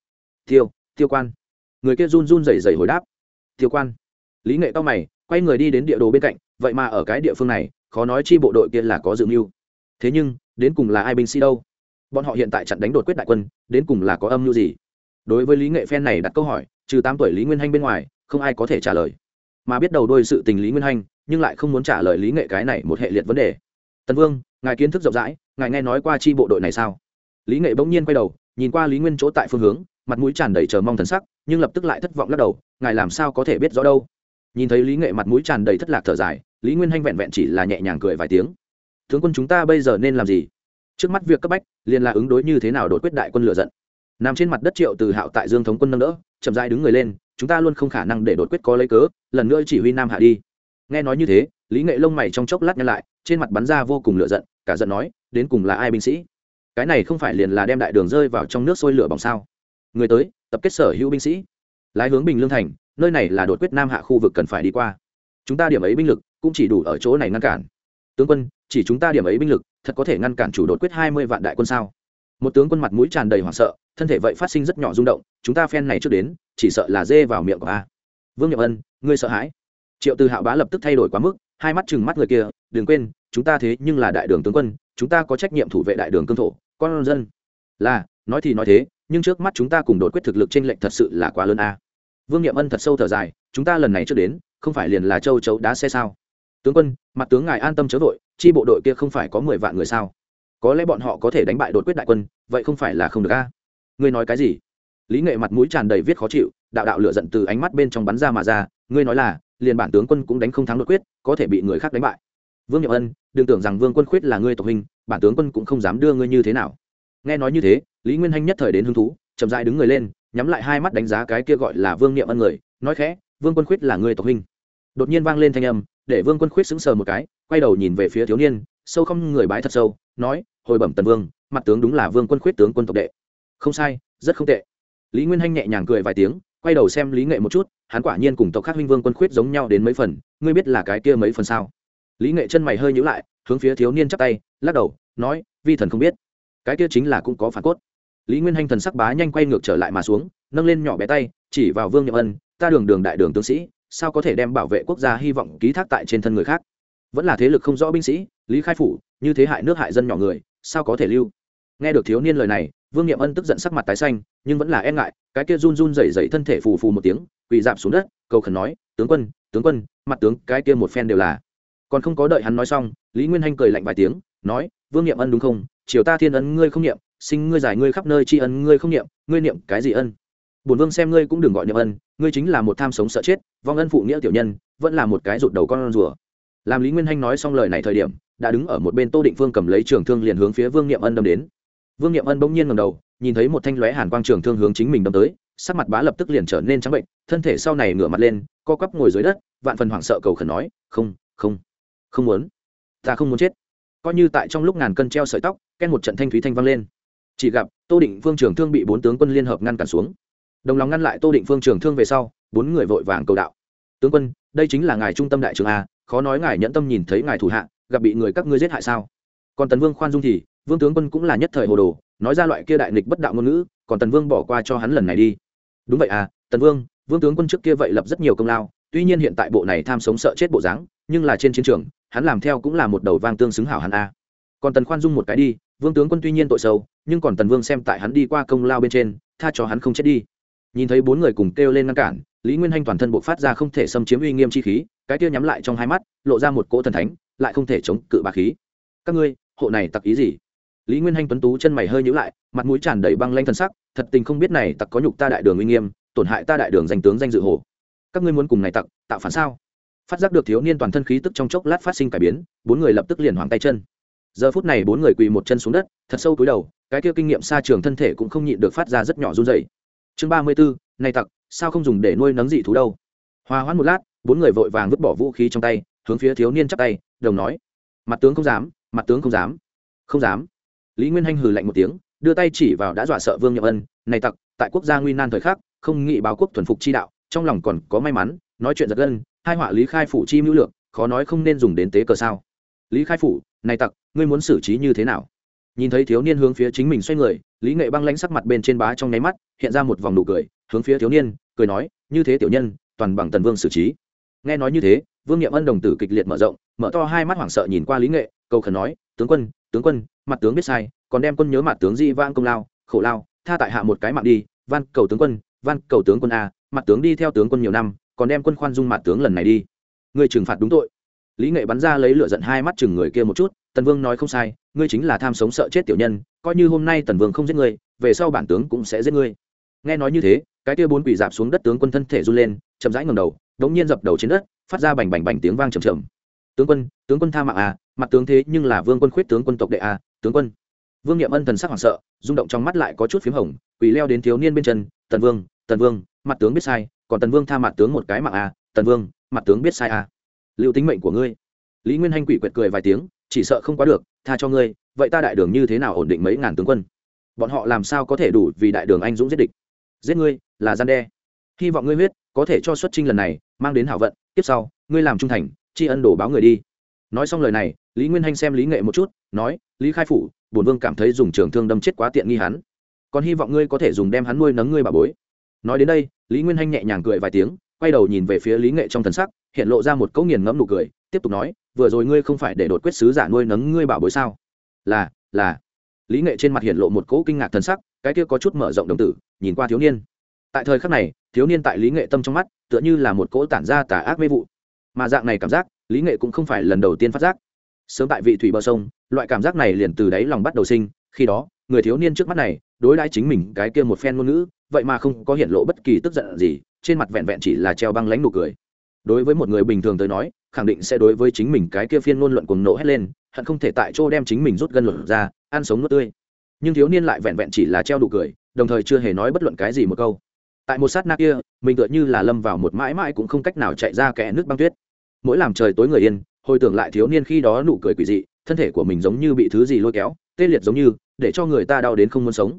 Speaker 1: Tiêu tiêu quan. Người kia run run rẩy rẩy hồi đáp, tiêu quan. Lý nghệ to mày, quay người đi đến địa đồ bên cạnh, vậy mà ở cái địa phương này, khó nói chi bộ đội kia là có dự mưu. Thế nhưng, đến cùng là ai binh sĩ đâu? Bọn họ hiện tại chặn đánh đột quyết đại quân, đến cùng là có âm mưu gì? Đối với lý nghệ phen này đặt câu hỏi, trừ tám tuổi lý nguyên hanh bên ngoài, không ai có thể trả lời. Mà biết đầu đôi sự tình lý nguyên hanh, nhưng lại không muốn trả lời lý nghệ cái này một hệ liệt vấn đề tần vương, ngài kiến thức rộng rãi, ngài nghe nói qua chi bộ đội này sao? Lý nghệ bỗng nhiên quay đầu, nhìn qua lý nguyên chỗ tại phương hướng, mặt mũi tràn đầy chờ mong thần sắc, nhưng lập tức lại thất vọng lắc đầu, ngài làm sao có thể biết rõ đâu? Nhìn thấy lý nghệ mặt mũi tràn đầy thất lạc thở dài, lý nguyên hanh vẹn vẹn chỉ là nhẹ nhàng cười vài tiếng. Tướng quân chúng ta bây giờ nên làm gì? Trước mắt việc cấp bách, liền là ứng đối như thế nào đột quyết đại quân lựa giận. Nằm trên mặt đất triệu từ hạo tại dương thống quân nâng đỡ, chậm dai đứng người lên, chúng ta luôn không khả năng để đột quyết có lấy cớ, lần nữa chỉ huy nam hạ đi. Nghe nói như thế, lý nghệ lông mày trong chốc lát nhăn lại trên mặt bắn ra vô cùng lựa giận, cả giận nói, đến cùng là ai binh sĩ? Cái này không phải liền là đem đại đường rơi vào trong nước sôi lửa bỏng sao? Người tới, tập kết sở hữu binh sĩ. Lái hướng bình lương thành, nơi này là đột quyết nam hạ khu vực cần phải đi qua. Chúng ta điểm ấy binh lực, cũng chỉ đủ ở chỗ này ngăn cản. Tướng quân, chỉ chúng ta điểm ấy binh lực, thật có thể ngăn cản chủ đột quyết hai mươi vạn đại quân sao? Một tướng quân mặt mũi tràn đầy hoảng sợ, thân thể vậy phát sinh rất nhỏ rung động, chúng ta phen này trước đến, chỉ sợ là dê vào miệng của a vương nhậm ân, ngươi sợ hãi? Triệu từ hạo bá lập tức thay đổi quá mức hai mắt chừng mắt người kia, đừng quên, chúng ta thế nhưng là đại đường tướng quân, chúng ta có trách nhiệm thủ vệ đại đường cương thổ, con dân. Là, nói thì nói thế, nhưng trước mắt chúng ta cùng đột quyết thực lực trên lệnh thật sự là quá lớn a. Vương nghiệm ân thật sâu thở dài, chúng ta lần này trước đến, không phải liền là châu chấu đá xe sao? Tướng quân, mặt tướng ngài an tâm chớ vội, chi bộ đội kia không phải có mười vạn người sao? Có lẽ bọn họ có thể đánh bại đột quyết đại quân, vậy không phải là không được a? Ngươi nói cái gì? Lý nghệ mặt mũi tràn đầy viết khó chịu, đạo đạo lửa giận từ ánh mắt bên trong bắn ra mà ra, ngươi nói là liền bản tướng quân cũng đánh không thắng đột quyết, có thể bị người khác đánh bại. Vương nhậm ân, đừng tưởng rằng vương quân khuyết là ngươi tộc hình bản tướng quân cũng không dám đưa ngươi như thế nào. Nghe nói như thế, lý nguyên hanh nhất thời đến hứng thú, chậm dại đứng người lên, nhắm lại hai mắt đánh giá cái kia gọi là vương niệm ân người, nói khẽ, vương quân khuyết là người tộc huynh. Đột nhiên vang lên thanh âm, để vương quân khuyết sững sờ một cái, quay đầu nhìn về phía thiếu niên, sâu không người bái thật sâu, nói, hồi bẩm tần vương, mặt tướng đúng là vương quân khuyết tướng quân tộc đệ. Không sai, rất không tệ. Lý nguyên hanh nhẹ nhàng cười vài tiếng quay đầu xem lý nghệ một chút, hắn quả nhiên cùng tộc khác huynh vương quân khuyết giống nhau đến mấy phần, ngươi biết là cái kia mấy phần sao? Lý nghệ chân mày hơi nhữ lại, hướng phía thiếu niên chắp tay, lắc đầu, nói, vi thần không biết. Cái kia chính là cũng có phản cốt. Lý nguyên hanh thần sắc bá nhanh quay ngược trở lại mà xuống, nâng lên nhỏ bé tay, chỉ vào vương nhậm ân, ta đường đường đại đường tướng sĩ, sao có thể đem bảo vệ quốc gia hy vọng ký thác tại trên thân người khác? Vẫn là thế lực không rõ binh sĩ, lý khai phủ, như thế hại nước hại dân nhỏ người, sao có thể lưu? Nghe được thiếu niên lời này, vương nhậm ân tức giận sắc mặt tái xanh nhưng vẫn là e ngại, cái kia run run rẩy rẩy thân thể phù phù một tiếng, quỳ dạp xuống đất, cầu khẩn nói, tướng quân tướng quân, mặt tướng, cái kia một phen đều là. Còn không có đợi hắn nói xong, lý nguyên hanh cười lạnh vài tiếng, nói, vương nghiệm ân đúng không? Chiều ta thiên ân ngươi không niệm sinh ngươi giải ngươi khắp nơi tri ân ngươi không niệm, ngươi niệm cái gì ân? Bổn vương xem ngươi cũng đừng gọi niệm ân, ngươi chính là một tham sống sợ chết, vong ân phụ nghĩa tiểu nhân, vẫn là một cái rụt đầu con rùa. Làm lý nguyên hanh nói xong lời này thời điểm, đã đứng ở một bên tô định phương cầm lấy trường thương liền hướng phía vương niệm ân đâm đến vương niệm ân bỗng nhiên ngầm đầu, nhìn thấy một thanh lóe hàn quang trường thương hướng chính mình đâm tới, sắc mặt bá lập tức liền trở nên trắng bệnh, thân thể sau này ngửa mặt lên, co quắp ngồi dưới đất, vạn phần hoảng sợ cầu khẩn nói, không không không muốn. Ta không muốn chết. Coi như tại trong lúc ngàn cân treo sợi tóc ken một trận thanh thúy thanh vang lên. Chỉ gặp tô định phương trường thương bị bốn tướng quân liên hợp ngăn cản xuống. Đồng lòng ngăn lại tô định phương trường thương về sau, bốn người vội vàng cầu đạo. Tướng quân, đây chính là ngài trung tâm đại trường a, khó nói ngài nhẫn tâm nhìn thấy ngài thủ hạ, gặp bị người các ngươi giết hại sao? Còn tần vương khoan dung thì vương tướng quân cũng là nhất thời hồ đồ, nói ra loại kia đại nghịch bất đạo ngôn ngữ, còn tần vương bỏ qua cho hắn lần này đi. Đúng vậy à tần vương vương tướng quân trước kia vậy lập rất nhiều công lao, tuy nhiên hiện tại bộ này tham sống sợ chết bộ dáng, nhưng là trên chiến trường, hắn làm theo cũng là một đầu vang tương xứng hảo hắn a. Còn tần khoan dung một cái đi, vương tướng quân tuy nhiên tội sâu, nhưng còn tần vương xem tại hắn đi qua công lao bên trên, tha cho hắn không chết đi. Nhìn thấy bốn người cùng kêu lên ngăn cản, lý nguyên hanh toàn thân bộ phát ra không thể xâm chiếm uy nghiêm chi khí, cái kia nhắm lại trong hai mắt, lộ ra một cỗ thần thánh, lại không thể chống cự bà khí. Các ngươi, hộ này tặc ý gì? Lý nguyên hanh tuấn tú chân mày hơi nhữ lại, mặt mũi tràn đầy băng lanh thần sắc, thật tình không biết này tặc có nhục ta đại đường uy nghiêm, tổn hại ta đại đường danh tướng danh dự hồ. Các ngươi muốn cùng này tặc tạo phản sao? Phát giác được thiếu niên toàn thân khí tức trong chốc lát phát sinh cải biến, bốn người lập tức liền hoảng tay chân. Giờ phút này bốn người quỳ một chân xuống đất, thật sâu túi đầu, cái kia kinh nghiệm xa trường thân thể cũng không nhịn được phát ra rất nhỏ run dày chương ba mươi bốn này tặc, sao không dùng để nuôi nấng dị thú đâu? Hòa hoãn một lát, bốn người vội vàng vứt bỏ vũ khí trong tay, hướng phía thiếu niên chắp tay, đồng nói, mặt tướng không dám, mặt tướng không dám không dám lý nguyên hanh hừ lạnh một tiếng, đưa tay chỉ vào đã dọa sợ vương nhậm ân, này tặc, tại quốc gia nguy nan thời khắc, không nghị báo quốc thuần phục chi đạo, trong lòng còn có may mắn, nói chuyện giật gân, hai họa lý khai phủ chi mưu lược, khó nói không nên dùng đến tế cờ sao. Lý khai phủ, này tặc, ngươi muốn xử trí như thế nào? Nhìn thấy thiếu niên hướng phía chính mình xoay người, lý nghệ băng lãnh sắc mặt bên trên bá trong nháy mắt, hiện ra một vòng nụ cười, hướng phía thiếu niên, cười nói, như thế tiểu nhân, toàn bằng tần vương xử trí. Nghe nói như thế, vương nghiệm ân đồng tử kịch liệt mở rộng, mở to hai mắt hoảng sợ nhìn qua lý nghệ, cầu khẩn nói, tướng quân tướng quân, mặt tướng biết sai, còn đem quân nhớ mặt tướng di vang công lao, khổ lao, tha tại hạ một cái mạng đi, van cầu tướng quân, van cầu tướng quân a, mặt tướng đi theo tướng quân nhiều năm, còn đem quân khoan dung mặt tướng lần này đi. Người trừng phạt đúng tội. Lý nghệ bắn ra lấy lửa giận hai mắt chừng người kia một chút, tần vương nói không sai, ngươi chính là tham sống sợ chết tiểu nhân, coi như hôm nay tần vương không giết ngươi, về sau bản tướng cũng sẽ giết ngươi. Nghe nói như thế, cái kia bốn quỷ dạp xuống đất tướng quân thân thể run lên, chậm rãi ngầm đầu, đống nhiên dập đầu trên đất, phát ra bành bành bành tiếng vang trầm trầm tướng quân tướng quân tha mạng à mặt tướng thế nhưng là vương quân khuyết tướng quân tộc đệ à tướng quân. Vương niệm ân thần sắc hoảng sợ, rung động trong mắt lại có chút p h í m hồng, quỳ leo đến thiếu niên bên chân, tần vương tần vương, mặt tướng biết sai, còn tần vương tha mặt tướng một cái mạng à tần vương, mặt tướng biết sai à. Liệu tính mệnh của ngươi. Lý nguyên hanh quỷ quệt cười vài tiếng, chỉ sợ không quá được, tha cho ngươi, vậy ta đại đường như thế nào ổn định mấy ngàn tướng quân? Bọn họ làm sao có thể đủ vì đại đường anh dũng giết địch? Giết ngươi, là gian đe. Hy vọng ngươi huyết có thể cho xuất trinh lần này, mang đến hảo vận, tiếp sau, ngươi làm trung thành tri ân đổ báo người đi. Nói xong lời này, lý nguyên hanh xem lý nghệ một chút, nói, lý khai phủ, bổn vương cảm thấy dùng trường thương đâm chết quá tiện nghi hắn. Còn hy vọng ngươi có thể dùng đem hắn nuôi nấng ngươi bà bối. Nói đến đây, lý nguyên hanh nhẹ nhàng cười vài tiếng, quay đầu nhìn về phía lý nghệ trong thần sắc, hiện lộ ra một cấu nghiền ngẫm nụ cười, tiếp tục nói, vừa rồi ngươi không phải để đột quyết sứ giả nuôi nấng ngươi bảo bối sao? Là là. Lý nghệ trên mặt hiện lộ một cỗ kinh ngạc thần sắc, cái kia có chút mở rộng đồng tử, nhìn qua thiếu niên. Tại thời khắc này, thiếu niên tại lý nghệ tâm trong mắt, tựa như là một cỗ tản ra tà ác mê vụ mà dạng này cảm giác, lý nghệ cũng không phải lần đầu tiên phát giác. Sớm tại vị thủy bờ sông, loại cảm giác này liền từ đáy lòng bắt đầu sinh, khi đó, người thiếu niên trước mắt này, đối đãi chính mình cái kia một phen ngôn ngữ, vậy mà không có hiện lộ bất kỳ tức giận gì, trên mặt vẹn vẹn chỉ là treo băng lánh nụ cười. Đối với một người bình thường tới nói, khẳng định sẽ đối với chính mình cái kia phiên ngôn luận cuồng nộ hét lên, hận không thể tại chỗ đem chính mình rút gân luận ra, ăn sống nuốt tươi. Nhưng thiếu niên lại vẹn vẹn chỉ là treo nụ cười, đồng thời chưa hề nói bất luận cái gì một câu tại một sát na kia, mình tựa như là lâm vào một mãi mãi cũng không cách nào chạy ra kẽ nước băng tuyết. Mỗi làm trời tối người yên, hồi tưởng lại thiếu niên khi đó nụ cười quỷ dị, thân thể của mình giống như bị thứ gì lôi kéo, tê liệt giống như, để cho người ta đau đến không muốn sống.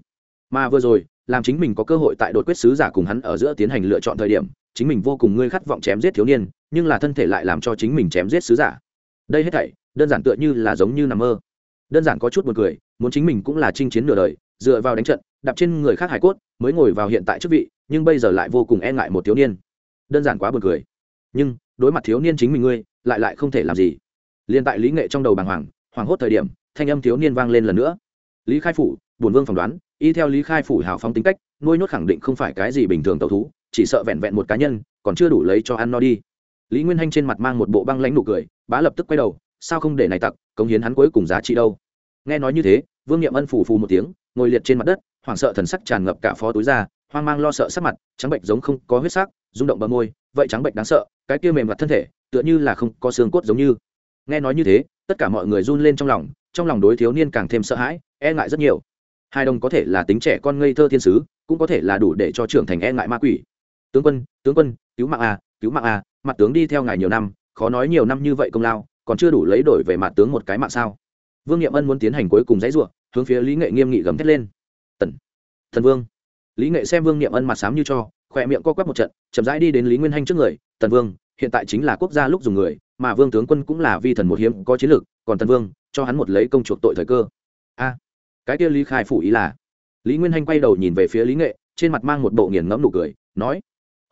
Speaker 1: Mà vừa rồi, làm chính mình có cơ hội tại đột quyết sứ giả cùng hắn ở giữa tiến hành lựa chọn thời điểm, chính mình vô cùng ngươi khát vọng chém giết thiếu niên, nhưng là thân thể lại làm cho chính mình chém giết sứ giả. Đây hết thảy, đơn giản tựa như là giống như nằm mơ. Đơn giản có chút buồn cười, muốn chính mình cũng là chinh chiến nửa đời, dựa vào đánh trận, đạp trên người khác hải cốt, mới ngồi vào hiện tại chức vị nhưng bây giờ lại vô cùng e ngại một thiếu niên. Đơn giản quá buồn cười. Nhưng, đối mặt thiếu niên chính mình ngươi, lại lại không thể làm gì. Liền tại lý nghệ trong đầu bàng hoàng, hoảng hốt thời điểm, thanh âm thiếu niên vang lên lần nữa. Lý khai phủ bùn vương phỏng đoán, y theo lý khai phủ hào phong tính cách, nuôi nhốt khẳng định không phải cái gì bình thường tàu thú, chỉ sợ vẹn vẹn một cá nhân, còn chưa đủ lấy cho ăn no đi. Lý nguyên hanh trên mặt mang một bộ băng lãnh nụ cười, bá lập tức quay đầu, sao không để này tặc, cống hiến hắn cuối cùng giá trị đâu. Nghe nói như thế, vương n i ệ m ân phủ phù một tiếng, ngồi liệt trên mặt đất, hoảng sợ thần sắc tràn ngập cả phó túi ra hoang mang lo sợ sắc mặt, trắng bệnh giống không có huyết sắc, rung động bờ môi, vậy trắng bệnh đáng sợ, cái kia mềm mặt thân thể, tựa như là không có xương cốt giống như. Nghe nói như thế, tất cả mọi người run lên trong lòng trong lòng đối thiếu niên càng thêm sợ hãi e ngại rất nhiều. Hai đồng có thể là tính trẻ con ngây thơ thiên sứ, cũng có thể là đủ để cho trưởng thành e ngại ma quỷ. Tướng quân tướng quân, cứu mạng a, cứu mạng a, mặt tướng đi theo ngài nhiều năm, khó nói nhiều năm như vậy công lao, còn chưa đủ lấy đổi về mặt tướng một cái mạng sao? Vương n i ệ m ân muốn tiến hành cuối cùng dãy ruộng hướng phía lý nghệ nghiêm nghị gầm thét lên. Tần, thần vương lý nghệ xem vương niệm ân mặt sám như cho, khỏe miệng co quắp một trận, chậm rãi đi đến lý nguyên hanh trước người, tần vương, hiện tại chính là quốc gia lúc dùng người, mà vương tướng quân cũng là vi thần một hiếm, có chiến lược, còn tần vương, cho hắn một lấy công chuộc tội thời cơ. A, cái kia lý khai phủ ý là? Lý nguyên hanh quay đầu nhìn về phía lý nghệ, trên mặt mang một bộ nghiền ngẫm nụ cười, nói,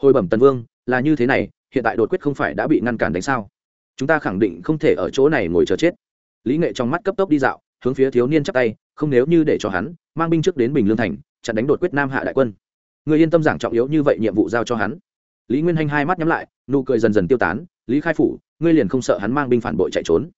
Speaker 1: hồi bẩm tần vương, là như thế này, hiện tại đột quyết không phải đã bị ngăn cản đánh sao? Chúng ta khẳng định không thể ở chỗ này ngồi chờ chết. Lý nghệ trong mắt cấp tốc đi dạo, hướng phía thiếu niên chắp tay, không nếu như để cho hắn, mang binh trước đến bình lương thành chặn đánh đột quyết nam hạ đại quân người yên tâm giảng trọng yếu như vậy nhiệm vụ giao cho hắn lý nguyên hanh hai mắt nhắm lại nụ cười dần dần tiêu tán lý khai phủ ngươi liền không sợ hắn mang binh phản bội chạy trốn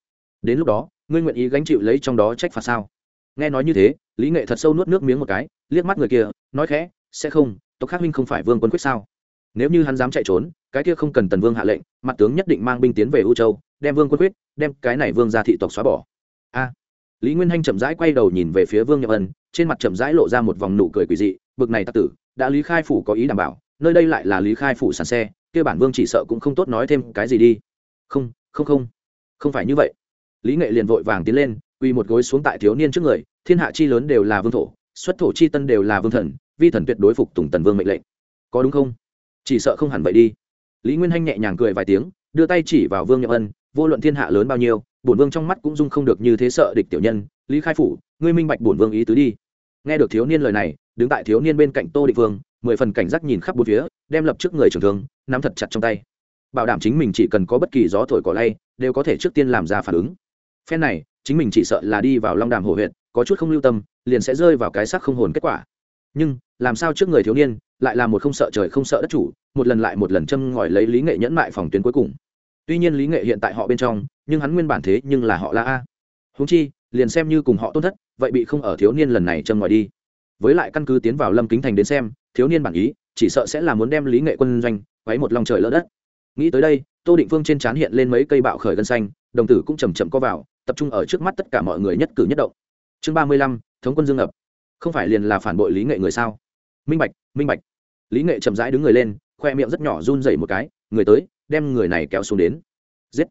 Speaker 1: đến lúc đó ngươi nguyện ý gánh chịu lấy trong đó trách phạt sao nghe nói như thế lý nghệ thật sâu nuốt nước miếng một cái liếc mắt người kia nói khẽ sẽ không tộc khắc huynh không phải vương quân quyết sao nếu như hắn dám chạy trốn cái kia không cần tần vương hạ lệnh mặt tướng nhất định mang binh tiến về u châu đem vương quân quyết đem cái này vương ra thị tộc xóa bỏ a lý nguyên hanh chậm rãi quay đầu nhìn về phía vương nhậm ân trên mặt chậm rãi lộ ra một vòng nụ cười quỷ dị, bực này tặc tử, đã lý khai phủ có ý đảm bảo, nơi đây lại là lý khai phủ sàn xe, kia bản vương chỉ sợ cũng không tốt nói thêm cái gì đi. Không không không không phải như vậy. Lý nghệ liền vội vàng tiến lên uy một gối xuống tại thiếu niên trước người, thiên hạ chi lớn đều là vương thổ, xuất thổ chi tân đều là vương thần, vi thần tuyệt đối phục tùng tần vương mệnh lệnh. Có đúng không? Chỉ sợ không hẳn vậy đi. Lý nguyên hanh nhẹ nhàng cười vài tiếng, đưa tay chỉ vào vương nhậm ân, vô luận thiên hạ lớn bao nhiêu bổn vương trong mắt cũng dung không được như thế sợ địch tiểu nhân, lý khai phủ, ngươi minh bạch bổn vương ý tứ đi. Nghe được thiếu niên lời này, đứng tại thiếu niên bên cạnh tô Địch vương, mười phần cảnh giác nhìn khắp bốn phía, đem lập trước người trưởng thương, nắm thật chặt trong tay. Bảo đảm chính mình chỉ cần có bất kỳ gió thổi cỏ lay, đều có thể trước tiên làm ra phản ứng. Phen này, chính mình chỉ sợ là đi vào long đàm hồ huyện, có chút không lưu tâm, liền sẽ rơi vào cái xác không hồn kết quả. Nhưng, làm sao trước người thiếu niên, lại là một không sợ trời không sợ đất chủ, một lần lại một lần châm ngòi lấy lý nghệ nhẫn mại phòng tuyến cuối cùng tuy nhiên lý nghệ hiện tại họ bên trong, nhưng hắn nguyên bản thế nhưng là họ la a. Húng chi, liền xem như cùng họ tôn thất vậy bị không ở thiếu niên lần này châm ngoài đi. Với lại căn cứ tiến vào lâm kính thành đến xem, thiếu niên bản ý, chỉ sợ sẽ là muốn đem lý nghệ quân doanh quấy một lòng trời lỡ đất. Nghĩ tới đây, tô định phương trên trán hiện lên mấy cây bạo khởi gân xanh, đồng tử cũng chầm chậm có vào, tập trung ở trước mắt tất cả mọi người nhất cử nhất động. Chương ba mươi lăm, thống quân dương ngập. Không phải liền là phản bội lý nghệ người sao? Minh bạch minh bạch. Lý nghệ chậm rãi đứng người lên, khoe miệng rất nhỏ run rẩy một cái, người tới đem người này kéo xuống đến. Giết.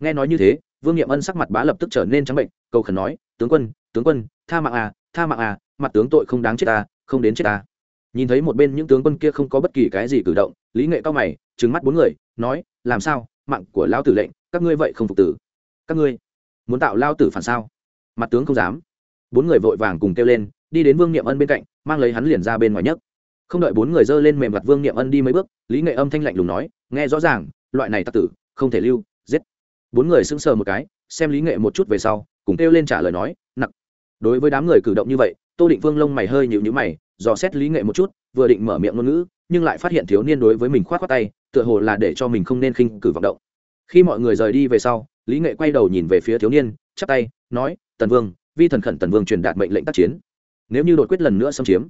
Speaker 1: Nghe nói như thế, vương nghiệm ân sắc mặt bá lập tức trở nên trắng bệnh, cầu khẩn nói, tướng quân tướng quân, tha mạng à tha mạng à mặt tướng tội không đáng chết ta, không đến chết ta. Nhìn thấy một bên những tướng quân kia không có bất kỳ cái gì cử động, lý nghệ cao mày, trừng mắt bốn người, nói, làm sao? Mạng của lao tử lệnh, các ngươi vậy không phục tử. Các ngươi muốn tạo lao tử phản sao? Mặt tướng không dám. Bốn người vội vàng cùng kêu lên, đi đến vương niệm ân bên cạnh, mang lấy hắn liền ra bên ngoài nhất không đợi bốn người dơ lên mềm mặt vương niệm ân đi mấy bước, lý nghệ âm thanh lạnh lùng nói, nghe rõ ràng loại này tặc tử, không thể lưu, giết. Bốn người sững sờ một cái, xem lý nghệ một chút về sau, cùng kêu lên trả lời nói nặng đối với đám người cử động như vậy, tô định vương lông mày hơi nhịu nhữ mày, dò xét lý nghệ một chút, vừa định mở miệng ngôn ngữ, nhưng lại phát hiện thiếu niên đối với mình khoát á tay, tựa hồ là để cho mình không nên khinh cử vọng động. Khi mọi người rời đi về sau, lý nghệ quay đầu nhìn về phía thiếu niên, chắp tay, nói, tần vương, vi thần khẩn tần vương truyền đạt mệnh lệnh tác chiến. Nếu như đột quyết lần nữa xâm chiếm,